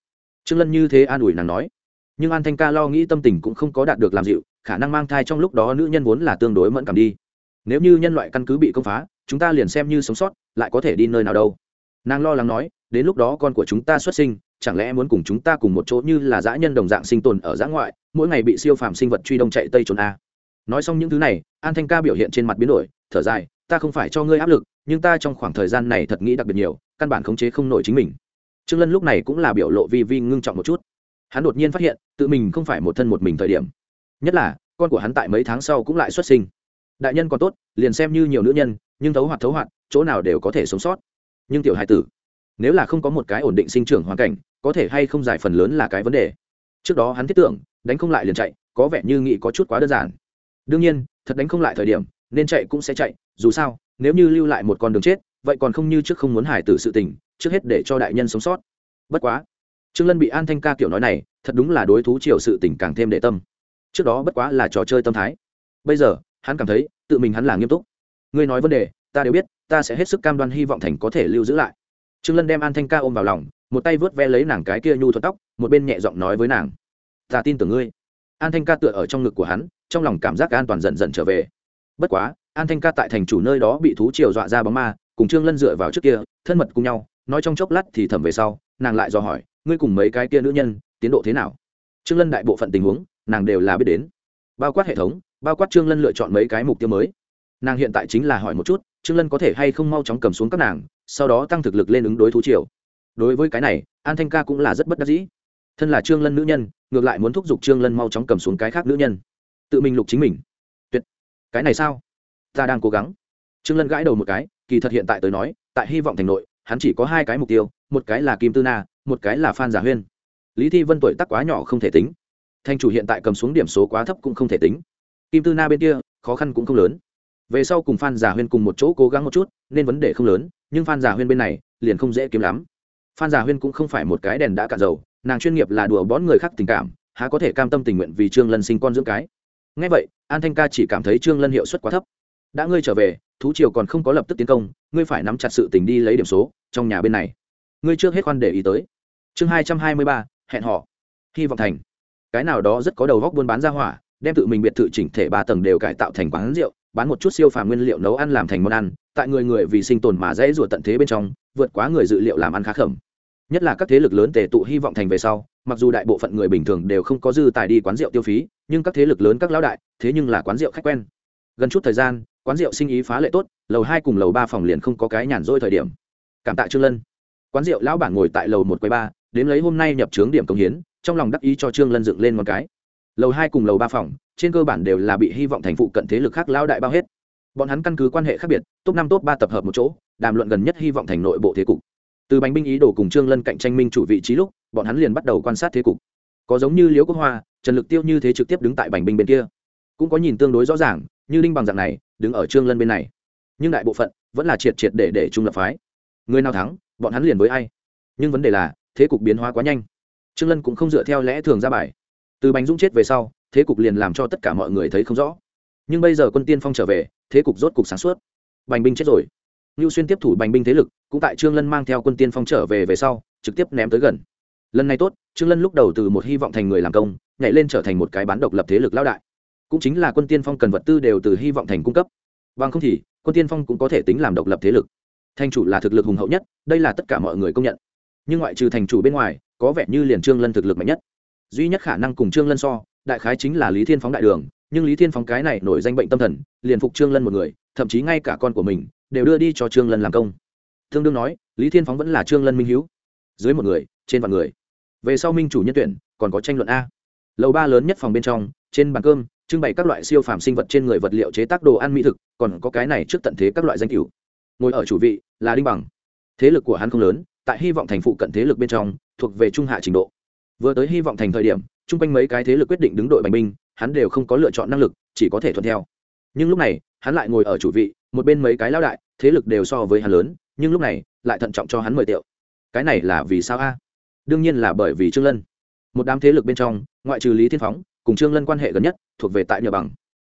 Trương lân như thế an ủi nàng nói. Nhưng an thanh ca lo nghĩ tâm tình cũng không có đạt được làm dịu, khả năng mang thai trong lúc đó nữ nhân vốn là tương đối mẫn cảm đi. Nếu như nhân loại căn cứ bị công phá, chúng ta liền xem như sống sót, lại có thể đi nơi nào đâu. Nàng lo lắng nói, đến lúc đó con của chúng ta xuất sinh, chẳng lẽ muốn cùng chúng ta cùng một chỗ như là dã nhân đồng dạng sinh tồn ở dã ngoại, mỗi ngày bị siêu phàm sinh vật truy đông chạy tây trốn a? Nói xong những thứ này, an thanh ca biểu hiện trên mặt biến đổi, thở dài, ta không phải cho ngươi áp lực, nhưng ta trong khoảng thời gian này thật nghĩ đặc biệt nhiều, căn bản khống chế không nổi chính mình. Trương lân lúc này cũng là biểu lộ vi vi ngưng trọng một chút. Hắn đột nhiên phát hiện, tự mình không phải một thân một mình thời điểm. Nhất là, con của hắn tại mấy tháng sau cũng lại xuất sinh. Đại nhân còn tốt, liền xem như nhiều nữ nhân, nhưng thấu hoạt thấu hoạt, chỗ nào đều có thể sống sót. Nhưng tiểu hải tử, nếu là không có một cái ổn định sinh trưởng hoàn cảnh, có thể hay không giải phần lớn là cái vấn đề. Trước đó hắn thiết tưởng, đánh không lại liền chạy, có vẻ như nghĩ có chút quá đơn giản đương nhiên, thật đánh không lại thời điểm, nên chạy cũng sẽ chạy, dù sao, nếu như lưu lại một con đường chết, vậy còn không như trước không muốn hải tử sự tình, trước hết để cho đại nhân sống sót. Bất quá, trương lân bị an thanh ca kiểu nói này, thật đúng là đối thú triều sự tình càng thêm đệ tâm. Trước đó bất quá là trò chơi tâm thái. Bây giờ, hắn cảm thấy, tự mình hắn là nghiêm túc. Ngươi nói vấn đề, ta đều biết, ta sẽ hết sức cam đoan hy vọng thành có thể lưu giữ lại. Trương lân đem an thanh ca ôm vào lòng, một tay vớt ve lấy nàng cái kia nhu thuật tóc, một bên nhẹ giọng nói với nàng. Ta tin tưởng ngươi. An thanh ca tựa ở trong ngực của hắn trong lòng cảm giác an toàn dần dần trở về. Bất quá, an thanh ca tại thành chủ nơi đó bị thú triều dọa ra bóng ma, cùng trương lân dựa vào trước kia, thân mật cùng nhau, nói trong chốc lát thì thầm về sau, nàng lại dò hỏi, ngươi cùng mấy cái kia nữ nhân, tiến độ thế nào? Trương lân đại bộ phận tình huống, nàng đều là biết đến. Bao quát hệ thống, bao quát trương lân lựa chọn mấy cái mục tiêu mới. Nàng hiện tại chính là hỏi một chút, trương lân có thể hay không mau chóng cầm xuống các nàng, sau đó tăng thực lực lên ứng đối thú triều. Đối với cái này, an thanh ca cũng là rất bất đắc dĩ. Thân là trương lân nữ nhân, ngược lại muốn thúc giục trương lân mau chóng cầm xuống cái khác nữ nhân tự mình lục chính mình. Tuyệt. Cái này sao? Ta đang cố gắng. Trương lân gãi đầu một cái, kỳ thật hiện tại tới nói, tại hy vọng thành nội, hắn chỉ có hai cái mục tiêu, một cái là kim tư na, một cái là phan giả huyên. Lý thi vân tuổi tắc quá nhỏ không thể tính. Thanh chủ hiện tại cầm xuống điểm số quá thấp cũng không thể tính. Kim tư na bên kia, khó khăn cũng không lớn. Về sau cùng phan giả huyên cùng một chỗ cố gắng một chút, nên vấn đề không lớn, nhưng phan giả huyên bên này, liền không dễ kiếm lắm. Phan giả huyên cũng không phải một cái đèn đã cạn dầu, nàng chuyên nghiệp là đùa bón người khác tình cảm, há có thể cam tâm tình nguyện vì trương lân sinh con dưỡng cái ngay vậy, an thanh ca chỉ cảm thấy trương lân hiệu suất quá thấp. Đã ngươi trở về, thú triều còn không có lập tức tiến công, ngươi phải nắm chặt sự tình đi lấy điểm số, trong nhà bên này. Ngươi trước hết khoan để ý tới. Chương hai trăm hai mươi ba, hẹn họ hy vọng thành. Cái nào đó rất có đầu góc buôn bán ra hỏa, đem tự mình biệt thự chỉnh thể ba tầng đều cải tạo thành quán rượu, bán một chút siêu phàm nguyên liệu nấu ăn làm thành món ăn, tại người người vì sinh tồn mà dễ ruột tận thế bên trong, vượt quá người dự liệu làm ăn khá khẩm. Nhất là các thế lực lớn tề tụ hy vọng thành về sau mặc dù đại bộ phận người bình thường đều không có dư tài đi quán rượu tiêu phí, nhưng các thế lực lớn các lão đại, thế nhưng là quán rượu khách quen. Gần chút thời gian, quán rượu sinh ý phá lệ tốt, lầu hai cùng lầu ba phòng liền không có cái nhàn rỗi thời điểm. Cảm tạ trương lân. Quán rượu lão bản ngồi tại lầu một quầy ba, đến lấy hôm nay nhập trướng điểm công hiến, trong lòng đắc ý cho trương lân dựng lên một cái. Lầu hai cùng lầu ba phòng, trên cơ bản đều là bị hy vọng thành phụ cận thế lực khác lão đại bao hết. Bọn hắn căn cứ quan hệ khác biệt, top năm, top ba tập hợp một chỗ, đàm luận gần nhất hy vọng thành nội bộ thế cục. Từ bánh binh ý đồ cùng trương lân cạnh tranh minh chủ vị trí lúc bọn hắn liền bắt đầu quan sát thế cục. Có giống như liễu quốc hoa trần lực tiêu như thế trực tiếp đứng tại bành binh bên kia. Cũng có nhìn tương đối rõ ràng như đinh bằng dạng này đứng ở trương lân bên này. Nhưng đại bộ phận vẫn là triệt triệt để để trung lập phái. Người nào thắng bọn hắn liền với ai. Nhưng vấn đề là thế cục biến hóa quá nhanh. Trương lân cũng không dựa theo lẽ thường ra bài. Từ bánh dũng chết về sau thế cục liền làm cho tất cả mọi người thấy không rõ. Nhưng bây giờ quân tiên phong trở về thế cục rốt cục sáng suốt. Bành binh chết rồi. Ngưu Xuyên tiếp thủ bành binh thế lực, cũng tại Trương Lân mang theo quân tiên phong trở về về sau, trực tiếp ném tới gần. Lần này tốt, Trương Lân lúc đầu từ một hy vọng thành người làm công, nhảy lên trở thành một cái bán độc lập thế lực lão đại. Cũng chính là quân tiên phong cần vật tư đều từ hy vọng thành cung cấp. Bằng không thì, quân tiên phong cũng có thể tính làm độc lập thế lực. Thành chủ là thực lực hùng hậu nhất, đây là tất cả mọi người công nhận. Nhưng ngoại trừ thành chủ bên ngoài, có vẻ như liền Trương Lân thực lực mạnh nhất. Duy nhất khả năng cùng Trương Lân so, đại khái chính là Lý Thiên Phóng đại đường, nhưng Lý Thiên Phóng cái này nổi danh bệnh tâm thần, liền phục Trương Lân một người, thậm chí ngay cả con của mình đều đưa đi cho trương lân làm công thương đương nói lý thiên phóng vẫn là trương lân minh hiếu dưới một người trên vạn người về sau minh chủ nhân tuyển, còn có tranh luận a. Lầu ba lớn nhất phòng bên trong, trên bàn cơm, trưng bày các loại siêu phàm sinh vật trên người vật liệu chế tác đồ ăn mỹ thực, còn có cái này trước tận thế các loại danh cửu ngồi ở chủ vị là đinh bằng. Thế lực của hắn không lớn, tại hy vọng thành phụ cận thế lực bên trong, thuộc về trung hạ trình độ. Vừa tới hy vọng thành thời điểm, chung quanh mấy cái thế lực quyết định đứng đội bành binh, hắn đều không có lựa chọn năng lực, chỉ có thể thuận theo. Nhưng lúc này, hắn lại ngồi ở chủ vị, một bên mấy cái lao đại, thế lực đều so với hắn lớn, nhưng lúc này, lại thận trọng cho hắn mời tiệu. Cái này là vì sao a? Đương nhiên là bởi vì trương lân. Một đám thế lực bên trong, ngoại trừ lý thiên phóng, cùng trương lân quan hệ gần nhất, thuộc về tại nhờ bằng.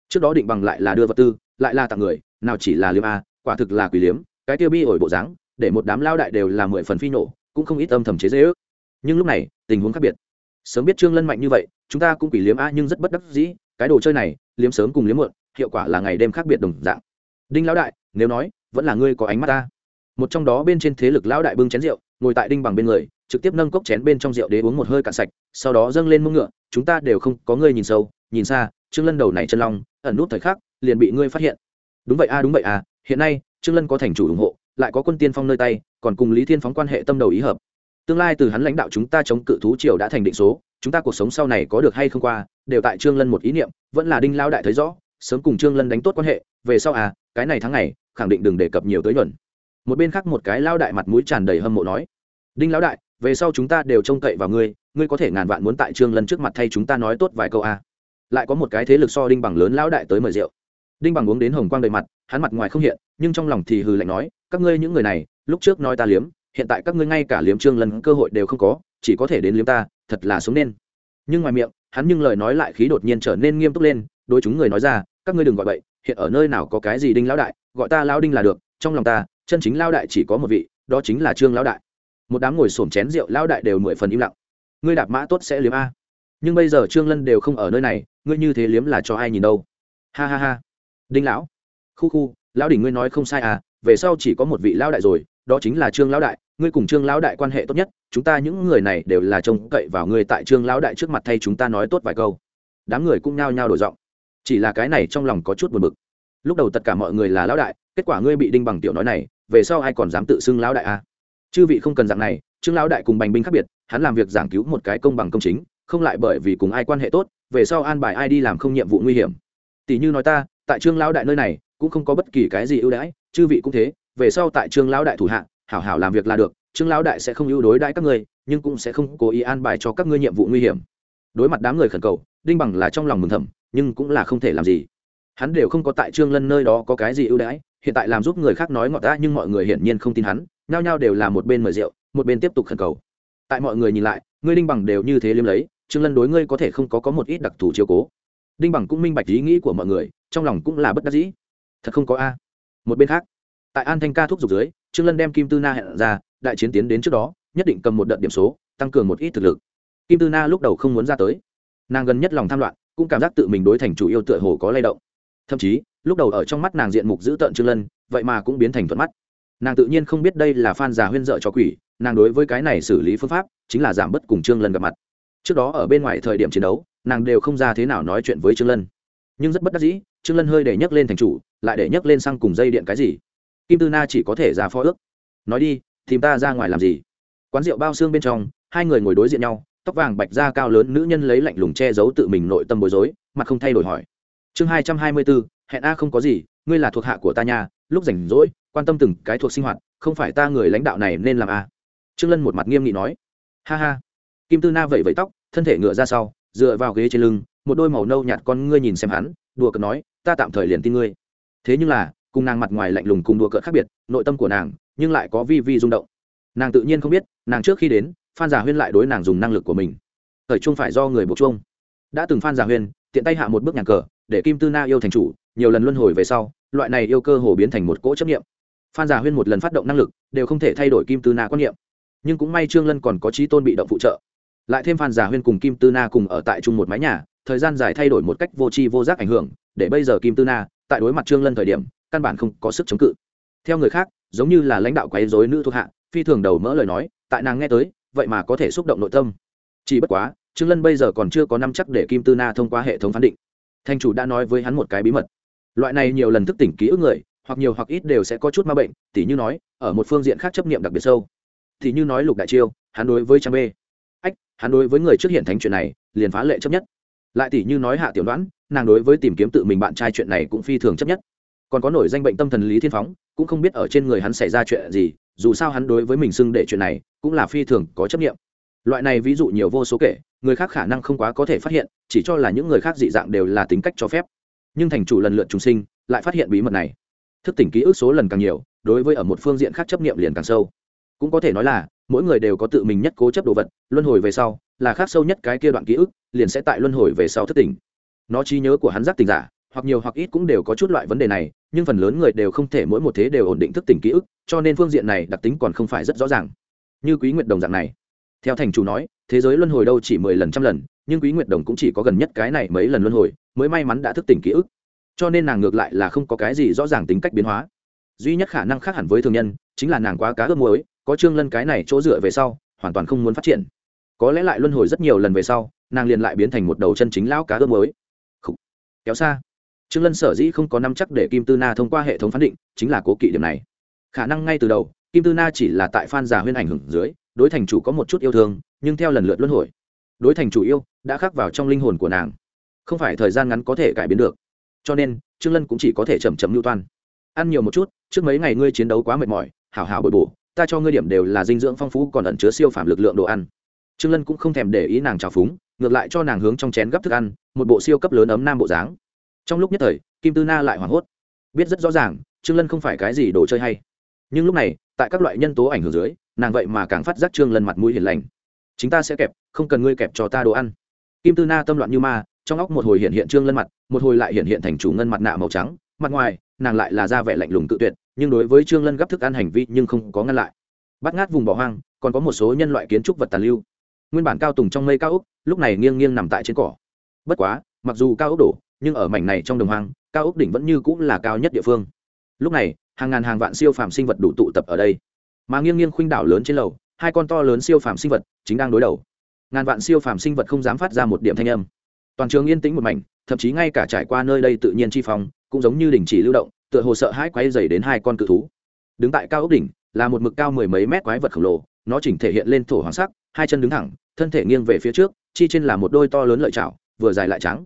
Trước đó định bằng lại là đưa vật tư, lại là tặng người, nào chỉ là liếm a, quả thực là quỷ liếm, cái tiêu bi ổi bộ dáng, để một đám lao đại đều là mười phần phi nổ, cũng không ít âm thầm chế dễ ước nhưng lúc này, tình huống khác biệt. Sớm biết trương lân mạnh như vậy, chúng ta cũng quỷ liếm a nhưng rất bất đắc dĩ, cái đồ chơi này, liếm sớm cùng liếm muộn, hiệu quả là ngày đêm khác biệt đồng dạng. Đinh lão đại, nếu nói, vẫn là ngươi có ánh mắt ta một trong đó bên trên thế lực lão đại bưng chén rượu, ngồi tại đinh bằng bên người, trực tiếp nâng cốc chén bên trong rượu để uống một hơi cạn sạch, sau đó dâng lên mông ngựa, chúng ta đều không có ngươi nhìn sâu, nhìn xa, trương lân đầu này chân long, ẩn nút thời khắc, liền bị ngươi phát hiện. Đúng vậy a đúng vậy a hiện nay, trương lân có thành chủ ủng hộ, lại có quân tiên phong nơi tay, còn cùng lý thiên phóng quan hệ tâm đầu ý hợp. Tương lai từ hắn lãnh đạo chúng ta chống cự thú triều đã thành định số, chúng ta cuộc sống sau này có được hay không qua, đều tại trương lân một ý niệm, vẫn là đinh lao đại thấy rõ, sớm cùng trương lân đánh tốt quan hệ, về sau à cái này tháng này khẳng định đừng đề cập nhiều tới nhuận một bên khác một cái lao đại mặt mũi tràn đầy hâm mộ nói, đinh lão đại, về sau chúng ta đều trông cậy vào ngươi ngươi có thể ngàn vạn muốn tại trương lân trước mặt thay chúng ta nói tốt vài câu à. lại có một cái thế lực so đinh bằng lớn lão đại tới mời rượu đinh bằng uống đến hồng quang đầy mặt, hắn mặt ngoài không hiện, nhưng trong lòng thì hừ lạnh nói, các ngươi những người này, lúc trước nói ta liếm, hiện tại các ngươi ngay cả liếm trương lân cơ hội đều không có, chỉ có thể đến liếm ta, thật là sống nên nhưng ngoài miệng, hắn nhưng lời nói lại khí đột nhiên trở nên nghiêm túc lên đôi chúng người nói ra, các ngươi đừng gọi vậy hiện ở nơi nào có cái gì đinh lão đại, gọi ta lão đinh là được, trong lòng ta chân chính lão đại chỉ có một vị, đó chính là trương lão đại. Một đám ngồi xổm chén rượu lão đại đều mười phần im lặng. Ngươi đạp mã tốt sẽ liếm a. Nhưng bây giờ trương lân đều không ở nơi này, ngươi như thế liếm là cho ai nhìn đâu? Ha ha ha. Đinh lão. Khu khu, lão đỉnh ngươi nói không sai à về sau chỉ có một vị lão đại rồi, đó chính là trương lão đại, ngươi cùng trương lão đại quan hệ tốt nhất, chúng ta những người này đều là trông cậy vào ngươi tại trương lão đại trước mặt thay chúng ta nói tốt vài câu. Đám người cũng nhao nhao đổi giọng. Chỉ là cái này trong lòng có chút buồn bực. Lúc đầu tất cả mọi người là lão đại, kết quả ngươi bị đinh bằng tiểu nói này về sau ai còn dám tự xưng lão đại à? chư vị không cần dạng này, trương lão đại cùng bành binh khác biệt, hắn làm việc giảng cứu một cái công bằng công chính, không lại bởi vì cùng ai quan hệ tốt, về sau an bài ai đi làm không nhiệm vụ nguy hiểm. Tỷ như nói ta, tại trương lão đại nơi này, cũng không có bất kỳ cái gì ưu đãi, chư vị cũng thế, về sau tại trương lão đại thủ hạ, hảo hảo làm việc là được, trương lão đại sẽ không ưu đối đãi các ngươi, nhưng cũng sẽ không cố ý an bài cho các ngươi nhiệm vụ nguy hiểm. Đối mặt đám người khẩn cầu, đinh bằng là trong lòng mừng thầm, nhưng cũng là không thể làm gì. Hắn đều không có tại trương lân nơi đó có cái gì ưu đãi hiện tại làm giúp người khác nói ngọt ta nhưng mọi người hiển nhiên không tin hắn, nhao nhao đều là một bên mời rượu, một bên tiếp tục khẩn cầu. Tại mọi người nhìn lại, ngươi đinh bằng đều như thế liêm lấy, trương lân đối ngươi có thể không có có một ít đặc thù chiếu cố. Đinh bằng cũng minh bạch ý nghĩ của mọi người, trong lòng cũng là bất đắc dĩ. Thật không có a. Một bên khác, tại an thanh ca thúc giục dưới, trương lân đem kim tư na hẹn ra, đại chiến tiến đến trước đó, nhất định cầm một đợt điểm số, tăng cường một ít thực lực. Kim tư na lúc đầu không muốn ra tới. Nàng gần nhất lòng tham loạn, cũng cảm giác tự mình đối thành chủ yêu tựa hồ có lay động thậm chí, lúc đầu ở trong mắt nàng diện mục giữ tợn trương lân, vậy mà cũng biến thành thuận mắt. Nàng tự nhiên không biết đây là phan già huyên dợ cho quỷ, nàng đối với cái này xử lý phương pháp chính là giảm bớt cùng trương lân gặp mặt. Trước đó ở bên ngoài thời điểm chiến đấu, nàng đều không ra thế nào nói chuyện với trương lân. Nhưng rất bất đắc dĩ, trương lân hơi để nhấc lên thành chủ, lại để nhấc lên sang cùng dây điện cái gì? Kim tư na chỉ có thể ra phó ước. Nói đi, tìm ta ra ngoài làm gì? Quán rượu bao xương bên trong, hai người ngồi đối diện nhau, tóc vàng bạch da cao lớn nữ nhân lấy lạnh lùng che giấu tự mình nội tâm bối rối, mặt không thay đổi hỏi chương hai trăm hai mươi bốn hẹn a không có gì, ngươi là thuộc hạ của ta nhà lúc rảnh rỗi, quan tâm từng cái thuộc sinh hoạt, không phải ta người lãnh đạo này nên làm a. Trương lân một mặt nghiêm nghị nói. Ha ha. Kim tư na vẩy vẩy tóc, thân thể ngựa ra sau, dựa vào ghế trên lưng, một đôi màu nâu nhạt con ngươi nhìn xem hắn, đùa cợt nói, ta tạm thời liền tin ngươi. Thế nhưng là, cùng nàng mặt ngoài lạnh lùng cùng đùa cợt khác biệt, nội tâm của nàng, nhưng lại có vi vi rung động. Nàng tự nhiên không biết, nàng trước khi đến, phan giả huyên lại đối nàng dùng năng lực của mình. Thời trung phải do người buộc chung đã từng phan giả huyên, tiện tay hạ một bước nhà cờ, để kim tư na yêu thành chủ, nhiều lần luân hồi về sau, loại này yêu cơ hồ biến thành một cỗ chấp nghiệm phan giả huyên một lần phát động năng lực, đều không thể thay đổi kim tư na quan niệm. Nhưng cũng may trương lân còn có trí tôn bị động phụ trợ. Lại thêm phan giả huyên cùng kim tư na cùng ở tại chung một mái nhà, thời gian dài thay đổi một cách vô tri vô giác ảnh hưởng, để bây giờ kim tư na, tại đối mặt trương lân thời điểm, căn bản không có sức chống cự. Theo người khác, giống như là lãnh đạo quấy dối nữ thuộc hạ, phi thường đầu mỡ lời nói, tại nàng nghe tới, vậy mà có thể xúc động nội tâm. Chỉ bất quá trương lân bây giờ còn chưa có năm chắc để kim tư na thông qua hệ thống phán định. Thanh chủ đã nói với hắn một cái bí mật. Loại này nhiều lần thức tỉnh ký ức người, hoặc nhiều hoặc ít đều sẽ có chút ma bệnh, tỉ như nói, ở một phương diện khác chấp niệm đặc biệt sâu. Thì như nói lục đại chiêu, hắn đối với trang b ách, hắn đối với người trước hiện thánh chuyện này, liền phá lệ chấp nhất. Lại tỷ như nói hạ tiểu đoán nàng đối với tìm kiếm tự mình bạn trai chuyện này cũng phi thường chấp nhất. Còn có nổi danh bệnh tâm thần lý thiên phóng, cũng không biết ở trên người hắn xảy ra chuyện gì, dù sao hắn đối với mình xưng để chuyện này, cũng là phi thường có chấp nghiệm loại này ví dụ nhiều vô số kể người khác khả năng không quá có thể phát hiện, chỉ cho là những người khác dị dạng đều là tính cách cho phép. Nhưng thành chủ lần lượt trùng sinh, lại phát hiện bí mật này. Thức tỉnh ký ức số lần càng nhiều, đối với ở một phương diện khác chấp nghiệm liền càng sâu. Cũng có thể nói là, mỗi người đều có tự mình nhất cố chấp đồ vật, luân hồi về sau, là khác sâu nhất cái kia đoạn ký ức, liền sẽ tại luân hồi về sau thức tỉnh. Nó trí nhớ của hắn giác tỉnh giả, hoặc nhiều hoặc ít cũng đều có chút loại vấn đề này, nhưng phần lớn người đều không thể mỗi một thế đều ổn định thức tỉnh ký ức, cho nên phương diện này đặc tính còn không phải rất rõ ràng. Như quý nguyệt đồng dạng này theo thành chủ nói, thế giới luân hồi đâu chỉ mười lần trăm lần, nhưng quý nguyệt đồng cũng chỉ có gần nhất cái này mấy lần luân hồi, mới may mắn đã thức tỉnh ký ức. Cho nên nàng ngược lại là không có cái gì rõ ràng tính cách biến hóa. Duy nhất khả năng khác hẳn với thường nhân, chính là nàng quá cá ước muối, có trương lân cái này chỗ dựa về sau, hoàn toàn không muốn phát triển. Có lẽ lại luân hồi rất nhiều lần về sau, nàng liền lại biến thành một đầu chân chính lão cá ước muối. Kéo xa. Trương lân sở dĩ không có năm chắc để kim tư na thông qua hệ thống phán định, chính là cố kỵ điểm này. Khả năng ngay từ đầu, kim tư na chỉ là tại phan giả huyên ảnh hưởng dưới đối thành chủ có một chút yêu thương, nhưng theo lần lượt luân hồi, đối thành chủ yêu đã khắc vào trong linh hồn của nàng. Không phải thời gian ngắn có thể cải biến được. Cho nên, trương lân cũng chỉ có thể chậm chậm lưu toan. Ăn nhiều một chút, trước mấy ngày ngươi chiến đấu quá mệt mỏi, hảo hảo bồi bổ, ta cho ngươi điểm đều là dinh dưỡng phong phú, còn ẩn chứa siêu phạm lực lượng đồ ăn. Trương lân cũng không thèm để ý nàng trào phúng, ngược lại cho nàng hướng trong chén gấp thức ăn, một bộ siêu cấp lớn ấm nam bộ dáng. Trong lúc nhất thời, kim tư na lại hoảng hốt. Biết rất rõ ràng, trương lân không phải cái gì đồ chơi hay. Nhưng lúc này, tại các loại nhân tố ảnh hưởng dưới nàng vậy mà càng phát giác trương lân mặt mũi hiền lành. Chính ta sẽ kẹp, không cần ngươi kẹp cho ta đồ ăn. Kim tư na tâm loạn như ma, trong óc một hồi hiện hiện trương lân mặt, một hồi lại hiện hiện thành chủ ngân mặt nạ màu trắng. Mặt ngoài, nàng lại là ra vẻ lạnh lùng tự tuyệt, nhưng đối với trương lân gấp thức ăn hành vi nhưng không có ngăn lại. Bắt ngát vùng bỏ hoang, còn có một số nhân loại kiến trúc vật tàn lưu. Nguyên bản cao tùng trong mây cao ốc, lúc này nghiêng nghiêng nằm tại trên cỏ. Bất quá, mặc dù cao ốc đổ, nhưng ở mảnh này trong đồng hoang, cao ốc đỉnh vẫn như cũng là cao nhất địa phương. Lúc này, hàng ngàn hàng vạn siêu phàm sinh vật đủ tụ tập ở đây mà nghiêng nghiêng khuynh đảo lớn trên lầu, hai con to lớn siêu phàm sinh vật chính đang đối đầu. Ngàn vạn siêu phàm sinh vật không dám phát ra một điểm thanh âm. Toàn trường yên tĩnh một mảnh, thậm chí ngay cả trải qua nơi đây tự nhiên chi phòng, cũng giống như đình chỉ lưu động, tựa hồ sợ hãi quay dày đến hai con cự thú. Đứng tại cao ốc đỉnh, là một mực cao mười mấy mét quái vật khổng lồ, nó chỉnh thể hiện lên thổ hoàng sắc, hai chân đứng thẳng, thân thể nghiêng về phía trước, chi trên là một đôi to lớn lợi chảo, vừa dài lại trắng.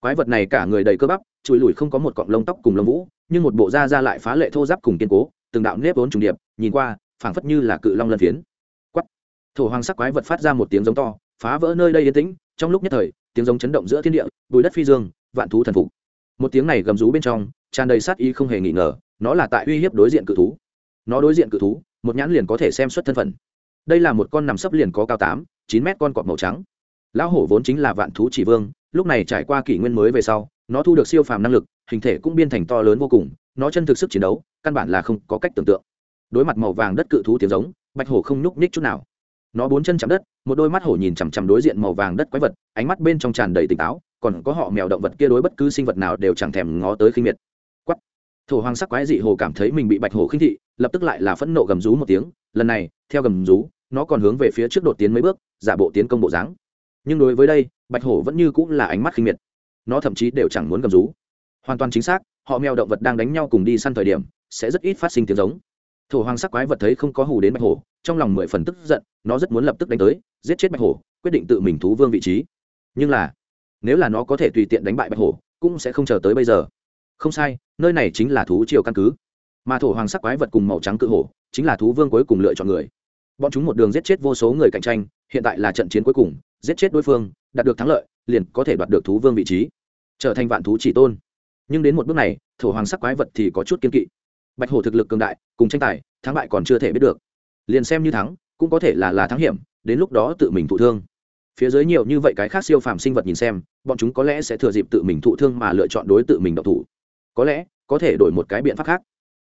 Quái vật này cả người đầy cơ bắp, chùi lùi không có một cọng lông tóc cùng lông vũ, nhưng một bộ da ra lại phá lệ thô giáp cùng kiên cố, từng đạo nếp vốn trùng điệp, nhìn qua phảng phất như là cự long lân phiến. Quắt thổ hoàng sắc quái vật phát ra một tiếng giống to, phá vỡ nơi đây yên tĩnh, trong lúc nhất thời, tiếng giống chấn động giữa thiên địa, bùi đất phi dương, vạn thú thần phục. Một tiếng này gầm rú bên trong, tràn đầy sát ý không hề nghi ngờ, nó là tại uy hiếp đối diện cự thú. Nó đối diện cự thú, một nhãn liền có thể xem xuất thân phận. Đây là một con nằm sấp liền có cao tám, chín mét con cọp màu trắng. Lão hổ vốn chính là vạn thú chỉ vương, lúc này trải qua kỷ nguyên mới về sau, nó thu được siêu phàm năng lực, hình thể cũng biên thành to lớn vô cùng, nó chân thực sức chiến đấu, căn bản là không có cách tưởng tượng đối mặt màu vàng đất cự thú tiếng giống, bạch hổ không nhúc nhích chút nào. Nó bốn chân chạm đất, một đôi mắt hổ nhìn chằm chằm đối diện màu vàng đất quái vật, ánh mắt bên trong tràn đầy tỉnh táo, còn có họ mèo động vật kia đối bất cứ sinh vật nào đều chẳng thèm ngó tới khinh miệt. Quắt thổ hoàng sắc quái dị hồ cảm thấy mình bị bạch hổ khinh thị, lập tức lại là phẫn nộ gầm rú một tiếng, lần này, theo gầm rú, nó còn hướng về phía trước đột tiến mấy bước, giả bộ tiến công bộ dáng. Nhưng đối với đây, bạch hổ vẫn như cũng là ánh mắt khinh miệt. Nó thậm chí đều chẳng muốn gầm rú. Hoàn toàn chính xác, họ mèo động vật đang đánh nhau cùng đi săn thời điểm, sẽ rất ít phát sinh tiếng giống thổ hoàng sắc quái vật thấy không có hù đến bạch hổ, trong lòng mười phần tức giận, nó rất muốn lập tức đánh tới, giết chết bạch hổ, quyết định tự mình thú vương vị trí. Nhưng là, nếu là nó có thể tùy tiện đánh bại bạch hổ, cũng sẽ không chờ tới bây giờ. Không sai, nơi này chính là thú triều căn cứ. Mà thổ hoàng sắc quái vật cùng màu trắng cự hổ, chính là thú vương cuối cùng lựa chọn người. Bọn chúng một đường giết chết vô số người cạnh tranh, hiện tại là trận chiến cuối cùng, giết chết đối phương, đạt được thắng lợi, liền có thể đoạt được thú vương vị trí, trở thành vạn thú chỉ tôn. Nhưng đến một bước này, thổ hoàng sắc quái vật thì có chút kiên kỵ bạch hổ thực lực cường đại, cùng tranh tài, thắng bại còn chưa thể biết được. Liền xem như thắng, cũng có thể là là thắng hiểm, đến lúc đó tự mình thụ thương. Phía dưới nhiều như vậy cái khác siêu phàm sinh vật nhìn xem, bọn chúng có lẽ sẽ thừa dịp tự mình thụ thương mà lựa chọn đối tự mình độc thủ. Có lẽ, có thể đổi một cái biện pháp khác.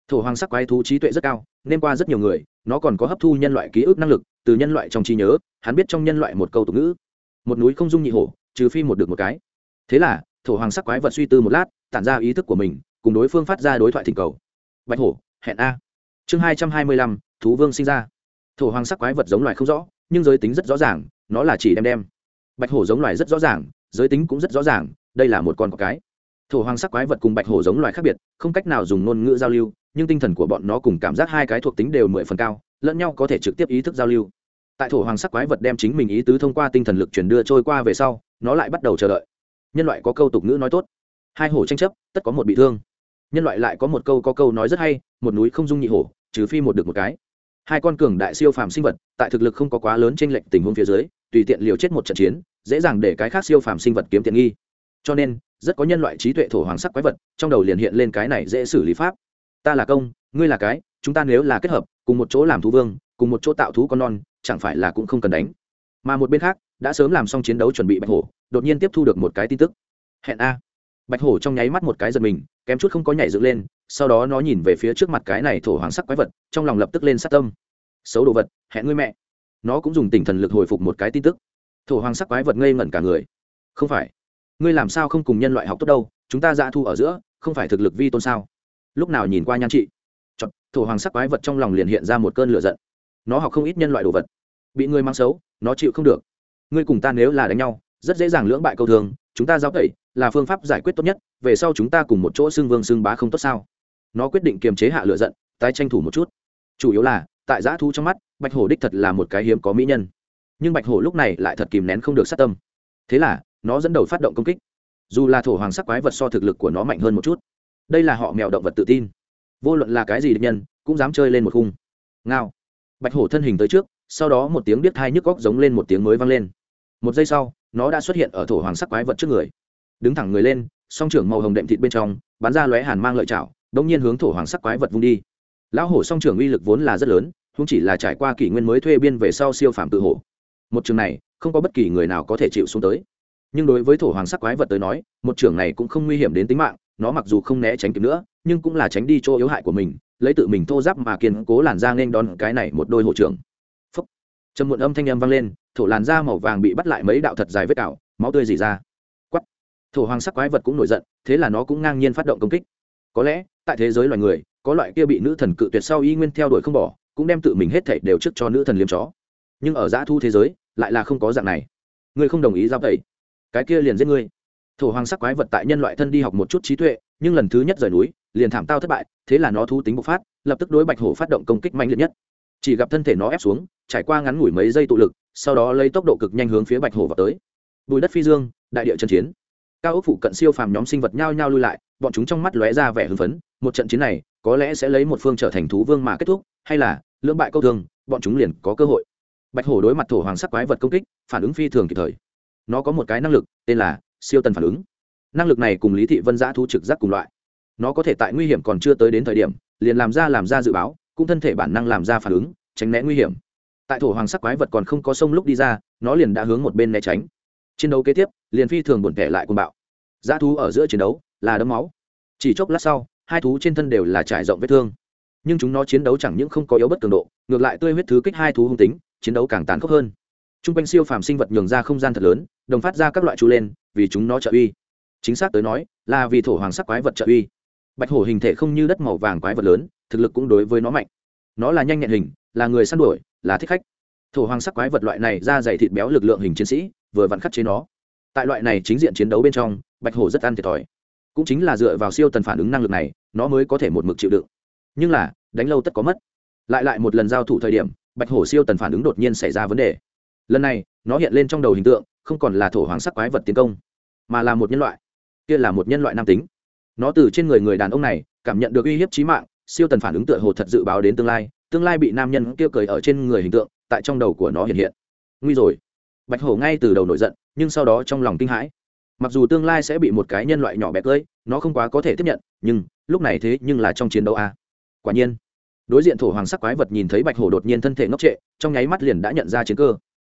Thổ hoàng sắc quái thú trí tuệ rất cao, nên qua rất nhiều người, nó còn có hấp thu nhân loại ký ức năng lực, từ nhân loại trong trí nhớ, hắn biết trong nhân loại một câu tục ngữ. Một núi không dung nhị hổ, trừ phi một được một cái. Thế là, thổ hoàng sắc quái vật suy tư một lát, tản ra ý thức của mình, cùng đối phương phát ra đối thoại thỉnh cầu bạch hổ, hẹn a. Chương hai trăm hai mươi lăm, thú vương sinh ra. Thổ hoàng sắc quái vật giống loài không rõ, nhưng giới tính rất rõ ràng, nó là chỉ đem đem. Bạch hổ giống loài rất rõ ràng, giới tính cũng rất rõ ràng, đây là một con có cái. Thổ hoàng sắc quái vật cùng bạch hổ giống loài khác biệt, không cách nào dùng ngôn ngữ giao lưu, nhưng tinh thần của bọn nó cùng cảm giác hai cái thuộc tính đều mười phần cao, lẫn nhau có thể trực tiếp ý thức giao lưu. Tại thổ hoàng sắc quái vật đem chính mình ý tứ thông qua tinh thần lực chuyển đưa trôi qua về sau, nó lại bắt đầu chờ đợi. Nhân loại có câu tục ngữ nói tốt, hai hổ tranh chấp, tất có một bị thương nhân loại lại có một câu có câu nói rất hay, một núi không dung nhị hổ, trừ phi một được một cái. Hai con cường đại siêu phàm sinh vật, tại thực lực không có quá lớn trên lệnh tình huống phía dưới, tùy tiện liều chết một trận chiến, dễ dàng để cái khác siêu phàm sinh vật kiếm tiện nghi. Cho nên, rất có nhân loại trí tuệ thổ hoàng sắc quái vật, trong đầu liền hiện lên cái này dễ xử lý pháp. Ta là công, ngươi là cái, chúng ta nếu là kết hợp, cùng một chỗ làm thú vương, cùng một chỗ tạo thú con non, chẳng phải là cũng không cần đánh. Mà một bên khác, đã sớm làm xong chiến đấu chuẩn bị bạch hổ, đột nhiên tiếp thu được một cái tin tức. Hẹn a bạch hổ trong nháy mắt một cái giật mình kém chút không có nhảy dựng lên sau đó nó nhìn về phía trước mặt cái này thổ hoàng sắc quái vật trong lòng lập tức lên sát tâm. Xấu đồ vật hẹn ngươi mẹ. Nó cũng dùng tinh thần lực hồi phục một cái tin tức. Thổ hoàng sắc quái vật ngây ngẩn cả người. Không phải. Ngươi làm sao không cùng nhân loại học tốt đâu chúng ta dạ thu ở giữa không phải thực lực vi tôn sao? Lúc nào nhìn qua nhan trị. Chọn, thổ hoàng sắc quái vật trong lòng liền hiện ra một cơn lửa giận. Nó học không ít nhân loại đồ vật. Bị ngươi mang xấu nó chịu không được. Ngươi cùng ta nếu là đánh nhau rất dễ dàng lưỡng bại câu thường chúng ta giao tẩy là phương pháp giải quyết tốt nhất, về sau chúng ta cùng một chỗ xưng vương xưng bá không tốt sao? Nó quyết định kiềm chế hạ lựa giận, tái tranh thủ một chút. Chủ yếu là, tại giã thu trong mắt, bạch hổ đích thật là một cái hiếm có mỹ nhân. Nhưng bạch hổ lúc này lại thật kìm nén không được sát tâm. Thế là, nó dẫn đầu phát động công kích. Dù là thổ hoàng sắc quái vật so thực lực của nó mạnh hơn một chút, đây là họ mèo động vật tự tin. Vô luận là cái gì địch nhân, cũng dám chơi lên một khung. Ngao. Bạch hổ thân hình tới trước, sau đó một tiếng biết thai nhức góc giống lên một tiếng mới vang lên. Một giây sau nó đã xuất hiện ở thổ hoàng sắc quái vật trước người. Đứng thẳng người lên, song trưởng màu hồng đệm thịt bên trong, bắn ra lóe hàn mang lợi chảo, đông nhiên hướng thổ hoàng sắc quái vật vung đi. Lão hổ song trưởng uy lực vốn là rất lớn không chỉ là trải qua kỷ nguyên mới thuê biên về sau siêu phạm tự hổ. Một trường này, không có bất kỳ người nào có thể chịu xuống tới. Nhưng đối với thổ hoàng sắc quái vật tới nói, một trường này cũng không nguy hiểm đến tính mạng, nó mặc dù không né tránh kịp nữa, nhưng cũng là tránh đi chỗ yếu hại của mình, lấy tự mình thô giáp mà kiên cố làn ra nên đón cái này một đôi hộ trưởng. Phúc. Trầm muộn âm thanh âm vang lên thổ làn da màu vàng bị bắt lại mấy đạo thật dài vết cào, máu tươi dì ra. Quắt thổ hoàng sắc quái vật cũng nổi giận, thế là nó cũng ngang nhiên phát động công kích. Có lẽ, tại thế giới loài người, có loại kia bị nữ thần cự tuyệt sau y nguyên theo đuổi không bỏ, cũng đem tự mình hết thảy đều trước cho nữ thần liếm chó. Nhưng ở giã thu thế giới, lại là không có dạng này. Ngươi không đồng ý giao tẩy. Cái kia liền giết ngươi. Thổ hoàng sắc quái vật tại nhân loại thân đi học một chút trí tuệ, nhưng lần thứ nhất rời núi, liền thảm tao thất bại, thế là nó thú tính bộc phát, lập tức đối bạch hổ phát động công kích mạnh liệt nhất. Chỉ gặp thân thể nó ép xuống, trải qua ngắn ngủi mấy giây tụ lực sau đó lấy tốc độ cực nhanh hướng phía bạch hổ vào tới. Bùi đất phi dương, đại địa trần chiến. Cao ốc phụ cận siêu phàm nhóm sinh vật nhao nhao lui lại, bọn chúng trong mắt lóe ra vẻ hưng phấn, một trận chiến này, có lẽ sẽ lấy một phương trở thành thú vương mà kết thúc, hay là, lưỡng bại câu thương bọn chúng liền có cơ hội. Bạch hổ đối mặt thổ hoàng sắc quái vật công kích, phản ứng phi thường kịp thời. Nó có một cái năng lực, tên là siêu tần phản ứng. Năng lực này cùng lý thị vân giã thu trực giác cùng loại. Nó có thể tại nguy hiểm còn chưa tới đến thời điểm, liền làm ra làm ra dự báo, cũng thân thể bản năng làm ra phản ứng, tránh né nguy hiểm tại thổ hoàng sắc quái vật còn không có sông lúc đi ra, nó liền đã hướng một bên né tránh. Chiến đấu kế tiếp, liền phi thường buồn kẻ lại cùng bạo. Dã thú ở giữa chiến đấu là đấm máu. Chỉ chốc lát sau, hai thú trên thân đều là trải rộng vết thương. Nhưng chúng nó chiến đấu chẳng những không có yếu bất cường độ, ngược lại tươi huyết thứ kích hai thú hung tính, chiến đấu càng tàn khốc hơn. T r u n g quanh siêu phàm sinh vật nhường ra không gian thật lớn, đồng phát ra các loại chú lên, vì chúng nó trợ uy. Chính xác tới nói, là vì thổ hoàng sắc quái vật trợ uy. Bạch hổ hình thể không như đất màu vàng quái vật lớn, thực lực cũng đối với nó mạnh. Nó là nhanh nhẹn hình, là người săn đuổi là thích khách. Thổ hoàng sắc quái vật loại này ra dày thịt béo lực lượng hình chiến sĩ, vừa vặn khắc chế nó. Tại loại này chính diện chiến đấu bên trong, bạch hổ rất ăn thiệt thòi. Cũng chính là dựa vào siêu tần phản ứng năng lực này, nó mới có thể một mực chịu đựng. Nhưng là, đánh lâu tất có mất. Lại lại một lần giao thủ thời điểm, bạch hổ siêu tần phản ứng đột nhiên xảy ra vấn đề. Lần này, nó hiện lên trong đầu hình tượng, không còn là thổ hoàng sắc quái vật tiến công, mà là một nhân loại. Kia là một nhân loại nam tính. Nó từ trên người người đàn ông này, cảm nhận được uy hiếp trí mạng, siêu tần phản ứng tựa hồ thật dự báo đến tương lai tương lai bị nam nhân kia cười ở trên người hình tượng, tại trong đầu của nó hiện hiện. Nguy rồi. Bạch hổ ngay từ đầu nổi giận, nhưng sau đó trong lòng kinh hãi. Mặc dù tương lai sẽ bị một cái nhân loại nhỏ bé cưỡi nó không quá có thể tiếp nhận, nhưng, lúc này thế nhưng là trong chiến đấu a. Quả nhiên. Đối diện thổ hoàng sắc quái vật nhìn thấy bạch hổ đột nhiên thân thể ngốc trệ, trong nháy mắt liền đã nhận ra chiến cơ.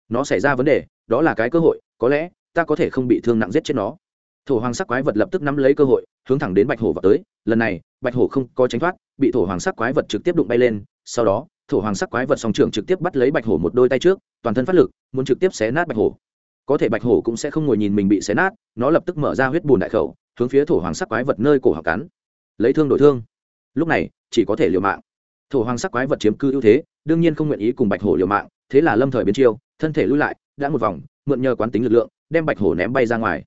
Nó xảy ra vấn đề, đó là cái cơ hội, có lẽ, ta có thể không bị thương nặng giết chết nó. Thổ hoàng sắc quái vật lập tức nắm lấy cơ hội hướng thẳng đến bạch hổ vào tới. Lần này, bạch hổ không có tránh thoát, bị thổ hoàng sắc quái vật trực tiếp đụng bay lên. Sau đó, thổ hoàng sắc quái vật song trưởng trực tiếp bắt lấy bạch hổ một đôi tay trước, toàn thân phát lực, muốn trực tiếp xé nát bạch hổ. Có thể bạch hổ cũng sẽ không ngồi nhìn mình bị xé nát, nó lập tức mở ra huyết bùn đại khẩu, hướng phía thổ hoàng sắc quái vật nơi cổ học cắn. Lấy thương đổi thương. Lúc này, chỉ có thể liều mạng. Thổ hoàng sắc quái vật chiếm cư ưu thế, đương nhiên không nguyện ý cùng bạch hổ liều mạng, thế là lâm thời biến chiêu, thân thể lui lại, đã một vòng, mượn nhờ quán tính lực lượng, đem bạch hổ ném bay ra ngoài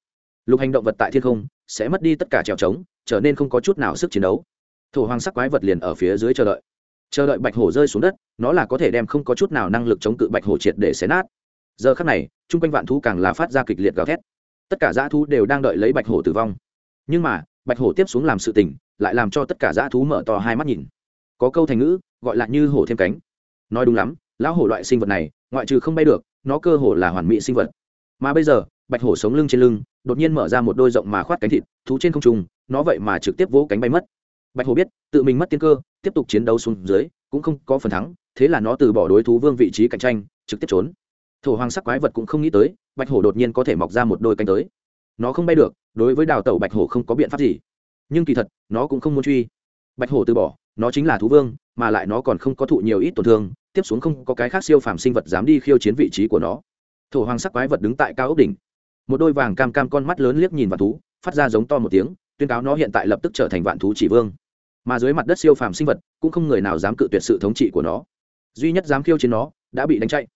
lục hành động vật tại thiên không, sẽ mất đi tất cả trèo trống, trở nên không có chút nào sức chiến đấu. Thổ hoàng sắc quái vật liền ở phía dưới chờ đợi. Chờ đợi bạch hổ rơi xuống đất, nó là có thể đem không có chút nào năng lực chống cự bạch hổ triệt để xé nát. Giờ khắc này, chung quanh vạn thú càng là phát ra kịch liệt gào thét. Tất cả dã thú đều đang đợi lấy bạch hổ tử vong. Nhưng mà, bạch hổ tiếp xuống làm sự tình, lại làm cho tất cả dã thú mở to hai mắt nhìn. Có câu thành ngữ, gọi là như hổ thêm cánh. Nói đúng lắm, lão hổ loại sinh vật này, ngoại trừ không bay được, nó cơ hồ là hoàn mỹ sinh vật. Mà bây giờ bạch hổ sống lưng trên lưng, đột nhiên mở ra một đôi rộng mà khoát cánh thịt, thú trên không trung, nó vậy mà trực tiếp vỗ cánh bay mất. Bạch hổ biết, tự mình mất tiên cơ, tiếp tục chiến đấu xuống dưới, cũng không có phần thắng, thế là nó từ bỏ đối thú vương vị trí cạnh tranh, trực tiếp trốn. Thổ hoàng sắc quái vật cũng không nghĩ tới, bạch hổ đột nhiên có thể mọc ra một đôi cánh tới. Nó không bay được, đối với đào tẩu bạch hổ không có biện pháp gì. Nhưng kỳ thật, nó cũng không muốn truy. Bạch hổ từ bỏ, nó chính là thú vương, mà lại nó còn không có thụ nhiều ít tổn thương, tiếp xuống không có cái khác siêu phàm sinh vật dám đi khiêu chiến vị trí của nó. Thổ hoàng sắc quái vật đứng tại cao ốc đỉnh một đôi vàng cam cam con mắt lớn liếc nhìn vạn thú, phát ra giống to một tiếng, tuyên cáo nó hiện tại lập tức trở thành vạn thú chỉ vương. Mà dưới mặt đất siêu phàm sinh vật, cũng không người nào dám cự tuyệt sự thống trị của nó. Duy nhất dám khiêu chiến nó, đã bị đánh chạy.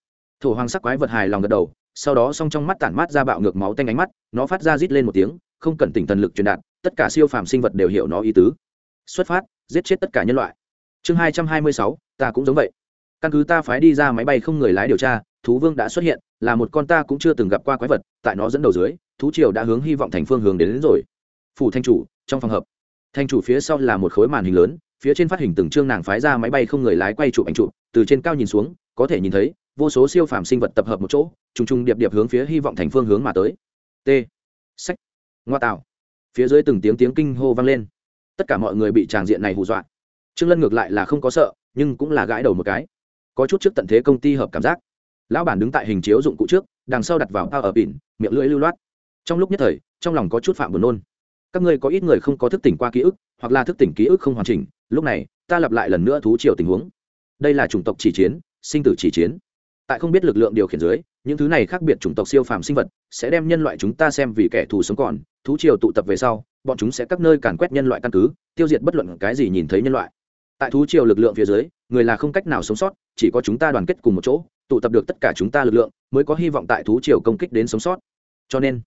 Thổ hoàng sắc quái vật hài lòng gật đầu, sau đó song trong mắt tản mát ra bạo ngược máu tanh ánh mắt, nó phát ra rít lên một tiếng, không cần tỉnh thần lực truyền đạt, tất cả siêu phàm sinh vật đều hiểu nó ý tứ. Xuất phát, giết chết tất cả nhân loại. Chương hai trăm hai mươi sáu, ta cũng giống vậy. Căn cứ ta phái đi ra máy bay không người lái điều tra, thú vương đã xuất hiện là một con ta cũng chưa từng gặp qua quái vật tại nó dẫn đầu dưới thú triều đã hướng hy vọng thành phương hướng đến, đến rồi. Phủ thanh chủ trong phòng hợp thanh chủ phía sau là một khối màn hình lớn phía trên phát hình từng chương nàng phái ra máy bay không người lái quay chụp ảnh chụp từ trên cao nhìn xuống có thể nhìn thấy vô số siêu phàm sinh vật tập hợp một chỗ trùng trùng điệp điệp hướng phía hy vọng thành phương hướng mà tới. T. Sách. Ngoa tạo. Phía dưới từng tiếng tiếng kinh hô vang lên. Tất cả mọi người bị tràng diện này hù dọa. Trương lân ngược lại là không có sợ nhưng cũng là gãi đầu một cái. Có chút trước tận thế công ty hợp cảm giác lão bản đứng tại hình chiếu dụng cụ trước, đằng sau đặt vào bao ở bỉn miệng lưỡi lưu loát. Trong lúc nhất thời, trong lòng có chút phạm buồn nôn. Các ngươi có ít người không có thức tỉnh qua ký ức, hoặc là thức tỉnh ký ức không hoàn chỉnh, lúc này, ta lặp lại lần nữa thú triều tình huống. Đây là chủng tộc chỉ chiến, sinh tử chỉ chiến. Tại không biết lực lượng điều khiển dưới, những thứ này khác biệt chủng tộc siêu phàm sinh vật sẽ đem nhân loại chúng ta xem vì kẻ thù sống còn, thú triều tụ tập về sau, bọn chúng sẽ các nơi càn quét nhân loại căn cứ, tiêu diệt bất luận cái gì nhìn thấy nhân loại. Tại thú triều lực lượng phía dưới, người là không cách nào sống sót, chỉ có chúng ta đoàn kết cùng một chỗ tụ tập được tất cả chúng ta lực lượng, mới có hy vọng tại thú triều công kích đến sống sót. Cho nên,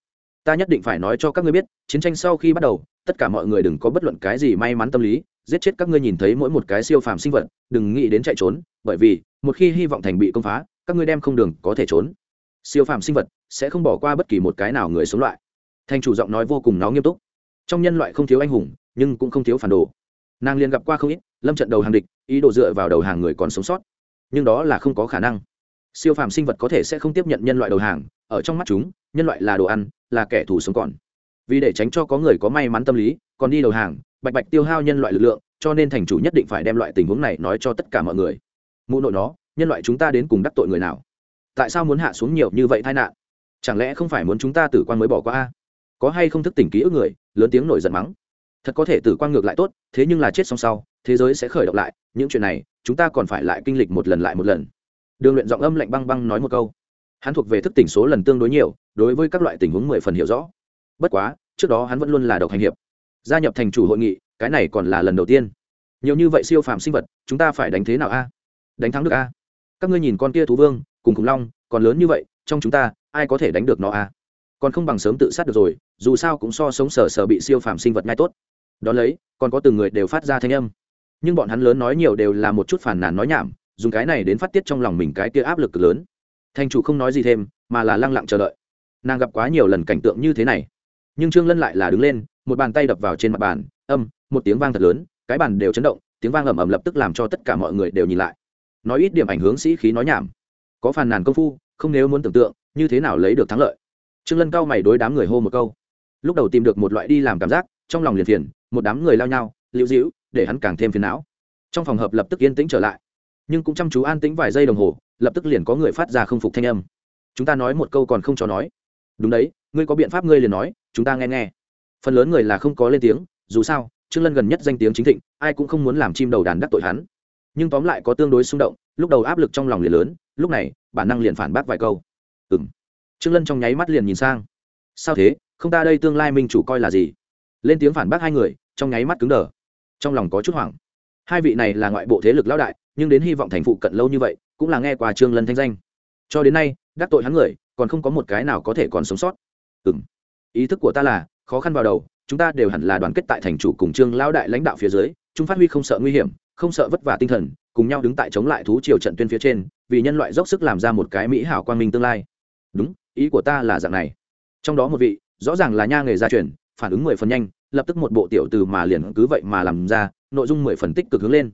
ta nhất định phải nói cho các ngươi biết, chiến tranh sau khi bắt đầu, tất cả mọi người đừng có bất luận cái gì may mắn tâm lý, giết chết các ngươi nhìn thấy mỗi một cái siêu phàm sinh vật, đừng nghĩ đến chạy trốn, bởi vì, một khi hy vọng thành bị công phá, các ngươi đem không đường có thể trốn. Siêu phàm sinh vật sẽ không bỏ qua bất kỳ một cái nào người sống loại thành chủ giọng nói vô cùng nó nghiêm túc. Trong nhân loại không thiếu anh hùng, nhưng cũng không thiếu phản đồ. Nàng liền gặp qua không ít, lâm trận đầu hàng địch, ý đồ dựa vào đầu hàng người còn sống sót. Nhưng đó là không có khả năng siêu phàm sinh vật có thể sẽ không tiếp nhận nhân loại đầu hàng, ở trong mắt chúng, nhân loại là đồ ăn, là kẻ thù sống còn. Vì để tránh cho có người có may mắn tâm lý, còn đi đầu hàng, bạch bạch tiêu hao nhân loại lực lượng, cho nên thành chủ nhất định phải đem loại tình huống này nói cho tất cả mọi người. Mụ nội nó, nhân loại chúng ta đến cùng đắc tội người nào? Tại sao muốn hạ xuống nhiều như vậy tai nạn? Chẳng lẽ không phải muốn chúng ta tử quan mới bỏ qua a? Có hay không thức tỉnh ký ức người, lớn tiếng nổi giận mắng. Thật có thể tử quan ngược lại tốt, thế nhưng là chết xong sau, thế giới sẽ khởi động lại, những chuyện này, chúng ta còn phải lại kinh lịch một lần lại một lần đường luyện giọng âm lạnh băng băng nói một câu. Hắn thuộc về thức tỉnh số lần tương đối nhiều, đối với các loại tình huống mười phần hiểu rõ. Bất quá, trước đó hắn vẫn luôn là độc hành hiệp. Gia nhập thành chủ hội nghị, cái này còn là lần đầu tiên. Nhiều như vậy siêu phàm sinh vật, chúng ta phải đánh thế nào a? Đánh thắng được a? Các ngươi nhìn con kia thú vương, cùng khủng long, còn lớn như vậy, trong chúng ta, ai có thể đánh được nó a? Còn không bằng sớm tự sát được rồi, dù sao cũng so sống sờ sờ bị siêu phàm sinh vật ngay tốt. Đón lấy, còn có từng người đều phát ra thanh âm. Nhưng bọn hắn lớn nói nhiều đều là một chút phản nàn nói nhảm dùng cái này đến phát tiết trong lòng mình cái kia áp lực cực lớn. Thành chủ không nói gì thêm, mà là lăng lặng chờ đợi. Nàng gặp quá nhiều lần cảnh tượng như thế này. Nhưng trương lân lại là đứng lên, một bàn tay đập vào trên mặt bàn, âm, một tiếng vang thật lớn, cái bàn đều chấn động, tiếng vang ầm ầm lập tức làm cho tất cả mọi người đều nhìn lại. Nói ít điểm ảnh hướng sĩ khí nói nhảm. Có phàn nàn công phu, không nếu muốn tưởng tượng, như thế nào lấy được thắng lợi. Trương lân cao mày đối đám người hô một câu. Lúc đầu tìm được một loại đi làm cảm giác, trong lòng liền phiền, một đám người lao nhau, liễu dĩu để hắn càng thêm phiền não. Trong phòng hợp lập tức yên tĩnh trở lại nhưng cũng chăm chú an tĩnh vài giây đồng hồ lập tức liền có người phát ra không phục thanh âm. Chúng ta nói một câu còn không cho nói. Đúng đấy ngươi có biện pháp ngươi liền nói chúng ta nghe nghe. Phần lớn người là không có lên tiếng dù sao trương lân gần nhất danh tiếng chính thịnh ai cũng không muốn làm chim đầu đàn đắc tội hắn. Nhưng tóm lại có tương đối xung động lúc đầu áp lực trong lòng liền lớn lúc này bản năng liền phản bác vài câu. Ừm, trương lân trong nháy mắt liền nhìn sang. Sao thế không ta đây tương lai minh chủ coi là gì? Lên tiếng phản bác hai người trong nháy mắt cứng đờ. Trong lòng có chút hoảng. Hai vị này là ngoại bộ thế lực lão đại nhưng đến hy vọng thành phụ cận lâu như vậy, cũng là nghe qua trương lân thanh danh. Cho đến nay, đắc tội hắn người, còn không có một cái nào có thể còn sống sót. Ừng ý thức của ta là, khó khăn vào đầu, chúng ta đều hẳn là đoàn kết tại thành chủ cùng trương lão đại lãnh đạo phía dưới, chúng phát huy không sợ nguy hiểm, không sợ vất vả tinh thần, cùng nhau đứng tại chống lại thú triều trận tuyên phía trên, vì nhân loại dốc sức làm ra một cái mỹ hảo quang minh tương lai. Đúng, ý của ta là dạng này. Trong đó một vị, rõ ràng là nha nghề gia truyền, phản ứng mười phần nhanh, lập tức một bộ tiểu từ mà liền cứ vậy mà làm ra, nội dung mười phần tích cực hướng lên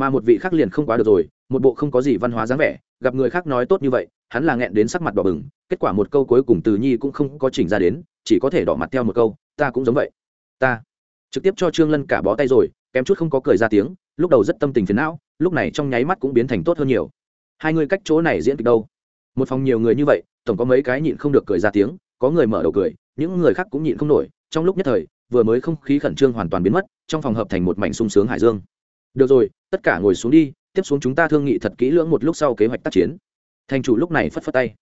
mà một vị khác liền không quá được rồi, một bộ không có gì văn hóa dáng vẻ, gặp người khác nói tốt như vậy, hắn là nghẹn đến sắc mặt đỏ bừng, kết quả một câu cuối cùng từ nhi cũng không có chỉnh ra đến, chỉ có thể đỏ mặt theo một câu, ta cũng giống vậy. Ta. Trực tiếp cho trương lân cả bó tay rồi, kém chút không có cười ra tiếng, lúc đầu rất tâm tình phiền não, lúc này trong nháy mắt cũng biến thành tốt hơn nhiều. Hai người cách chỗ này diễn kịch đâu? Một phòng nhiều người như vậy, tổng có mấy cái nhịn không được cười ra tiếng, có người mở đầu cười, những người khác cũng nhịn không nổi, trong lúc nhất thời, vừa mới không khí khẩn trương hoàn toàn biến mất, trong phòng hợp thành một mảnh sung sướng hải dương được rồi, tất cả ngồi xuống đi, tiếp xuống chúng ta thương nghị thật kỹ lưỡng một lúc sau kế hoạch tác chiến. Thành chủ lúc này phất phất tay.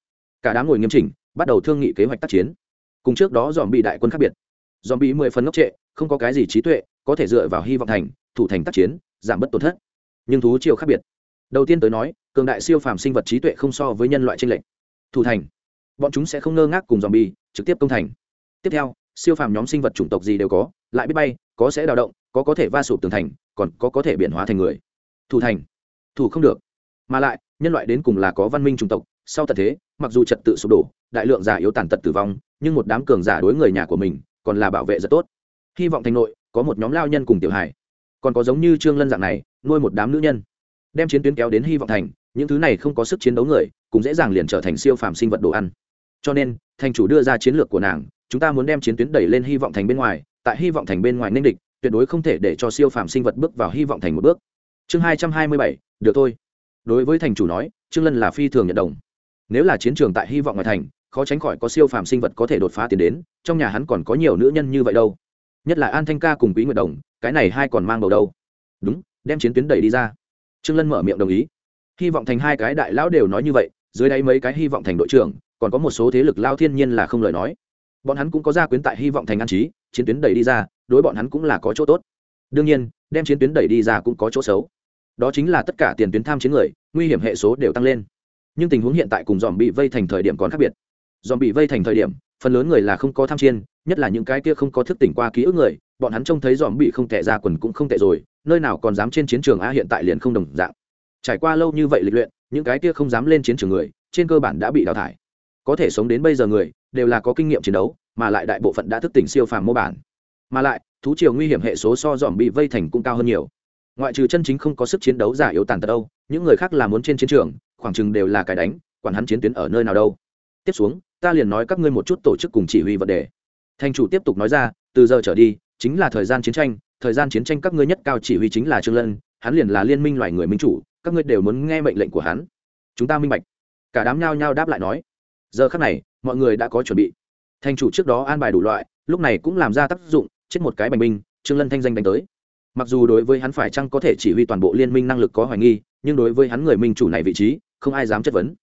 Cả đám ngồi nghiêm chỉnh, bắt đầu thương nghị kế hoạch tác chiến. Cùng trước đó dòm bị đại quân khác biệt. Dòm bị mười phần ngốc trệ, không có cái gì trí tuệ, có thể dựa vào hy vọng thành, thủ thành tác chiến, giảm bất tổn thất. Nhưng thú chiều khác biệt. Đầu tiên tới nói, cường đại siêu phàm sinh vật trí tuệ không so với nhân loại tranh lệch. Thủ thành. Bọn chúng sẽ không ngơ ngác cùng dòm bi trực tiếp công thành. Tiếp theo, siêu phàm nhóm sinh vật chủng tộc gì đều có, lại biết bay, có sẽ đào động, có có thể va sụp tường thành còn có có thể biển hóa thành người. Thủ thành. Thủ không được. Mà lại, nhân loại đến cùng là có văn minh chủng tộc, sau tận thế, mặc dù trật tự sụp đổ, đại lượng giả yếu tàn tật tử vong, nhưng một đám cường giả đối người nhà của mình, còn là bảo vệ rất tốt. Hy vọng thành nội, có một nhóm lao nhân cùng tiểu hải còn có giống như trương lân dạng này, nuôi một đám nữ nhân. Đem chiến tuyến kéo đến hy vọng thành, những thứ này không có sức chiến đấu người, cũng dễ dàng liền trở thành siêu phàm sinh vật đồ ăn. Cho nên, thành chủ đưa ra chiến lược của nàng, chúng ta muốn đem chiến tuyến đẩy lên hy vọng thành bên ngoài, tại hy vọng thành bên ngoài nên địch tuyệt đối không thể để cho siêu phàm sinh vật bước vào hy vọng thành một bước. Chương hai trăm hai mươi bảy, được thôi. Đối với thành chủ nói, trương lân là phi thường nhận đồng. Nếu là chiến trường tại hy vọng ngoài thành, khó tránh khỏi có siêu phàm sinh vật có thể đột phá tiến đến, trong nhà hắn còn có nhiều nữ nhân như vậy đâu. Nhất là an thanh ca cùng quý nguyệt đồng, cái này hai còn mang đầu đâu. Đúng, đem chiến tuyến đẩy đi ra. Trương lân mở miệng đồng ý. Hy vọng thành hai cái đại lão đều nói như vậy, dưới đáy mấy cái hy vọng thành đội trưởng, còn có một số thế lực lao thiên nhiên là không lời nói. Bọn hắn cũng có gia quyến tại hy vọng thành an trí, chiến tuyến đẩy đi ra đối bọn hắn cũng là có chỗ tốt. Đương nhiên đem chiến tuyến đẩy đi ra cũng có chỗ xấu. Đó chính là tất cả tiền tuyến tham chiến người nguy hiểm hệ số đều tăng lên. Nhưng tình huống hiện tại cùng dòm bị vây thành thời điểm còn khác biệt. Dòm bị vây thành thời điểm phần lớn người là không có tham chiến, nhất là những cái kia không có thức tỉnh qua ký ức người bọn hắn trông thấy dòm bị không tệ ra quần cũng không tệ rồi nơi nào còn dám trên chiến trường a hiện tại liền không đồng dạng. Trải qua lâu như vậy lịch luyện những cái kia không dám lên chiến trường người trên cơ bản đã bị đào thải. Có thể sống đến bây giờ người đều là có kinh nghiệm chiến đấu mà lại đại bộ phận đã thức tỉnh siêu phàm mô bản mà lại, thú triều nguy hiểm hệ số so dòm bị vây thành cũng cao hơn nhiều. Ngoại trừ chân chính không có sức chiến đấu giả yếu tàn tật đâu, những người khác là muốn trên chiến trường, khoảng chừng đều là cái đánh, quản hắn chiến tuyến ở nơi nào đâu. Tiếp xuống, ta liền nói các ngươi một chút tổ chức cùng chỉ huy vấn đề. Thành chủ tiếp tục nói ra, từ giờ trở đi, chính là thời gian chiến tranh, thời gian chiến tranh các ngươi nhất cao chỉ huy chính là trương lân, hắn liền là liên minh loài người minh chủ, các ngươi đều muốn nghe mệnh lệnh của hắn. Chúng ta minh bạch. Cả đám nhao nhao đáp lại nói. Giờ khắc này, mọi người đã có chuẩn bị. Thành chủ trước đó an bài đủ loại, lúc này cũng làm ra tác dụng chết một cái bành binh, trương lân thanh danh đánh tới. Mặc dù đối với hắn phải chăng có thể chỉ huy toàn bộ liên minh năng lực có hoài nghi, nhưng đối với hắn người minh chủ này vị trí, không ai dám chất vấn.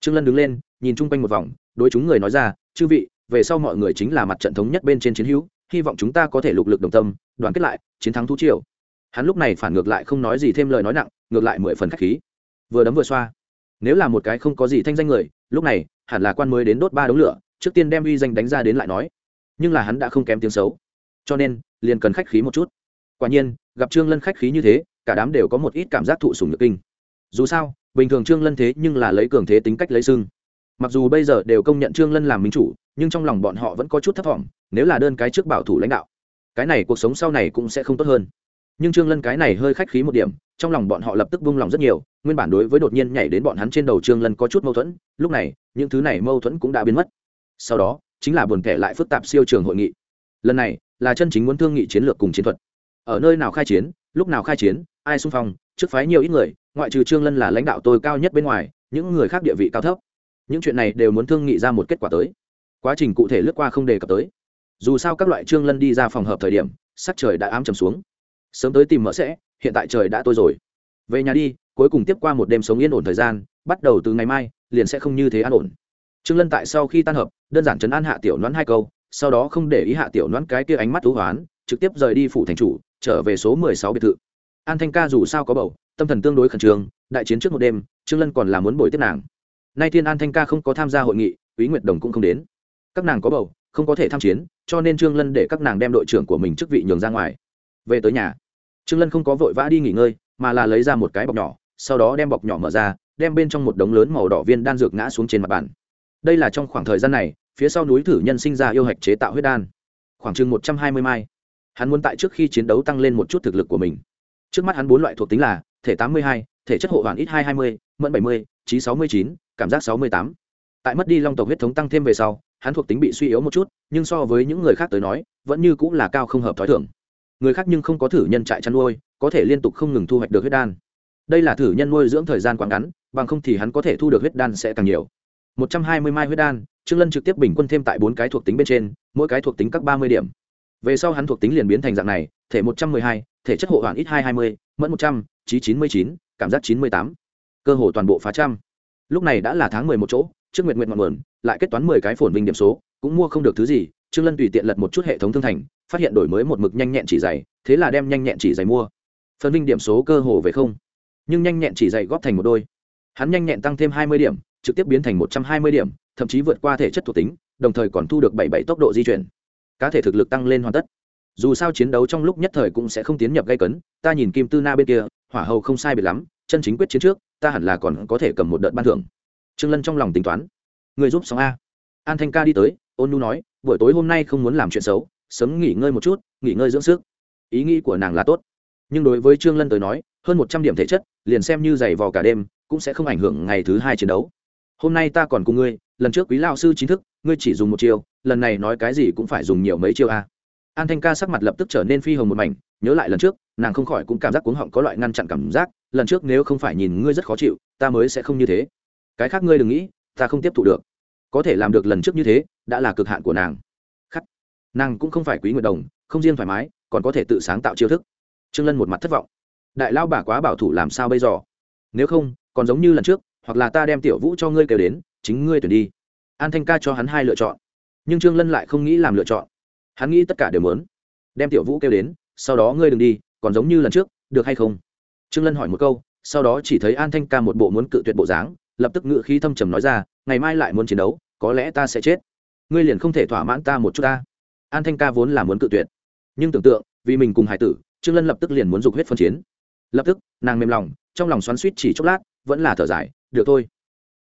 Trương lân đứng lên, nhìn chung quanh một vòng, đối chúng người nói ra, chư vị, về sau mọi người chính là mặt trận thống nhất bên trên chiến hữu, hy vọng chúng ta có thể lục lực đồng tâm, đoàn kết lại, chiến thắng thú triều. Hắn lúc này phản ngược lại không nói gì thêm lời nói nặng, ngược lại mười phần khách khí. Vừa đấm vừa xoa. Nếu là một cái không có gì thanh danh người, lúc này, hẳn là quan mới đến đốt ba đống lửa, trước tiên đem uy danh đánh ra đến lại nói. Nhưng là hắn đã không kém tiếng xấu cho nên, liền cần khách khí một chút. Quả nhiên, gặp trương lân khách khí như thế, cả đám đều có một ít cảm giác thụ sùng nhược kinh. Dù sao, bình thường trương lân thế nhưng là lấy cường thế tính cách lấy sưng mặc dù bây giờ đều công nhận trương lân làm minh chủ, nhưng trong lòng bọn họ vẫn có chút thất vọng nếu là đơn cái trước bảo thủ lãnh đạo, cái này cuộc sống sau này cũng sẽ không tốt hơn. Nhưng trương lân cái này hơi khách khí một điểm, trong lòng bọn họ lập tức buông lòng rất nhiều, nguyên bản đối với đột nhiên nhảy đến bọn hắn trên đầu trương lân có chút mâu thuẫn, lúc này, những thứ này mâu thuẫn cũng đã biến mất. Sau đó, chính là buồn kẻ lại phức tạp siêu trường hội nghị lần này là chân chính muốn thương nghị chiến lược cùng chiến thuật. Ở nơi nào khai chiến, lúc nào khai chiến, ai xung phong, trước phái nhiều ít người, ngoại trừ trương lân là lãnh đạo tôi cao nhất bên ngoài, những người khác địa vị cao thấp. Những chuyện này đều muốn thương nghị ra một kết quả tới. Quá trình cụ thể lướt qua không đề cập tới. Dù sao các loại trương lân đi ra phòng hợp thời điểm, sắc trời đã ám trầm xuống. Sớm tới tìm mỡ sẽ, hiện tại trời đã tôi rồi. Về nhà đi, cuối cùng tiếp qua một đêm sống yên ổn thời gian, bắt đầu từ ngày mai, liền sẽ không như thế an ổn. Trương lân tại sau khi tan hợp, đơn giản chấn an hạ tiểu đoán hai câu sau đó không để ý hạ tiểu noãn cái kia ánh mắt thú hoán, trực tiếp rời đi phủ thành chủ, trở về số mười sáu biệt thự. An thanh ca dù sao có bầu, tâm thần tương đối khẩn trương, đại chiến trước một đêm, trương lân còn là muốn bồi tiếp nàng. Nay thiên an thanh ca không có tham gia hội nghị, quý nguyệt đồng cũng không đến. Các nàng có bầu, không có thể tham chiến, cho nên trương lân để các nàng đem đội trưởng của mình chức vị nhường ra ngoài. Về tới nhà, trương lân không có vội vã đi nghỉ ngơi, mà là lấy ra một cái bọc nhỏ, sau đó đem bọc nhỏ mở ra, đem bên trong một đống lớn màu đỏ viên đan dược ngã xuống trên mặt bàn. Đây là trong khoảng thời gian này phía sau núi thử nhân sinh ra yêu hạch chế tạo huyết đan. Khoảng chừng một trăm hai mươi mai, hắn muốn tại trước khi chiến đấu tăng lên một chút thực lực của mình. Trước mắt hắn bốn loại thuộc tính là thể tám mươi hai, thể chất hộ hoàn ít hai hai mươi, mẫn bảy mươi, trí sáu mươi chín, cảm giác sáu mươi tám. Tại mất đi long tộc huyết thống tăng thêm về sau, hắn thuộc tính bị suy yếu một chút, nhưng so với những người khác tới nói, vẫn như cũng là cao không hợp t h ó i thưởng người khác nhưng không có thử nhân trại chăn nuôi, có thể liên tục không ngừng thu hoạch được huyết đan. Đây là thử nhân nuôi dưỡng thời gian quá ngắn, bằng không thì hắn có thể thu được huyết đan sẽ càng nhiều một trăm hai mươi mai huyết đan, trương lân trực tiếp bình quân thêm tại bốn cái thuộc tính bên trên, mỗi cái thuộc tính các ba mươi điểm. Về sau hắn thuộc tính liền biến thành dạng này, thể một trăm mười hai, thể chất hộ hoàn ít hai hai mươi, mẫn một trăm, trí chín mươi chín, cảm giác chín mươi tám. Cơ hồ toàn bộ phá trăm. Lúc này đã là tháng mười một chỗ, trước nguyện nguyện ngọn nguồn, lại kết toán mười cái phồn vinh điểm số, cũng mua không được thứ gì, trương lân tùy tiện lật một chút hệ thống thương thành, phát hiện đổi mới một mực nhanh nhẹn chỉ dày, thế là đem nhanh nhẹn chỉ dày mua. Phân vinh điểm số cơ hồ về không, nhưng nhanh nhẹn chỉ dày góp thành một đôi. Hắn nhanh nhẹn tăng thêm hai mươi điểm trực tiếp biến thành một trăm hai mươi điểm, thậm chí vượt qua thể chất thuộc tính, đồng thời còn thu được bảy bảy tốc độ di chuyển. Cá thể thực lực tăng lên hoàn tất. Dù sao chiến đấu trong lúc nhất thời cũng sẽ không tiến nhập gây cấn, ta nhìn kim tư na bên kia, hỏa hầu không sai biệt lắm, chân chính quyết chiến trước, ta hẳn là còn có thể cầm một đợt ban thưởng. Trương lân trong lòng tính toán. Người giúp sóng a. An thanh ca đi tới, ôn nu nói, buổi tối hôm nay không muốn làm chuyện xấu, sớm nghỉ ngơi một chút, nghỉ ngơi dưỡng sức. Ý nghĩ của nàng là tốt. Nhưng đối với trương lân tới nói, hơn một trăm điểm thể chất, liền xem như giày vò cả đêm, cũng sẽ không ảnh hưởng ngày thứ hai chiến đấu hôm nay ta còn cùng ngươi, lần trước quý lao sư chính thức, ngươi chỉ dùng một chiêu, lần này nói cái gì cũng phải dùng nhiều mấy chiêu a. An thanh ca sắc mặt lập tức trở nên phi hồng một mảnh, nhớ lại lần trước, nàng không khỏi cũng cảm giác cuống họng có loại ngăn chặn cảm giác, lần trước nếu không phải nhìn ngươi rất khó chịu, ta mới sẽ không như thế. Cái khác ngươi đừng nghĩ, ta không tiếp thụ được. Có thể làm được lần trước như thế, đã là cực hạn của nàng. Khắc. Nàng cũng không phải quý nguyệt đồng, không riêng thoải mái, còn có thể tự sáng tạo chiêu thức. Trương lân một mặt thất vọng. Đại lao bà quá bảo thủ làm sao bây giờ? Nếu không, còn giống như lần trước hoặc là ta đem tiểu vũ cho ngươi kêu đến, chính ngươi tuyển đi. An thanh ca cho hắn hai lựa chọn, nhưng trương lân lại không nghĩ làm lựa chọn. Hắn nghĩ tất cả đều muốn đem tiểu vũ kêu đến, sau đó ngươi đừng đi, còn giống như lần trước, được hay không? Trương lân hỏi một câu, sau đó chỉ thấy an thanh ca một bộ muốn cự tuyệt bộ dáng, lập tức ngự khí thâm trầm nói ra, ngày mai lại muốn chiến đấu, có lẽ ta sẽ chết. Ngươi liền không thể thỏa mãn ta một chút ta. An thanh ca vốn là muốn cự tuyệt, nhưng tưởng tượng, vì mình cùng hải tử, trương lân lập tức liền muốn dục huyết phân chiến. Lập tức, nàng mềm lòng, trong lòng xoắn suýt chỉ chốc lát, vẫn là thở dài được thôi.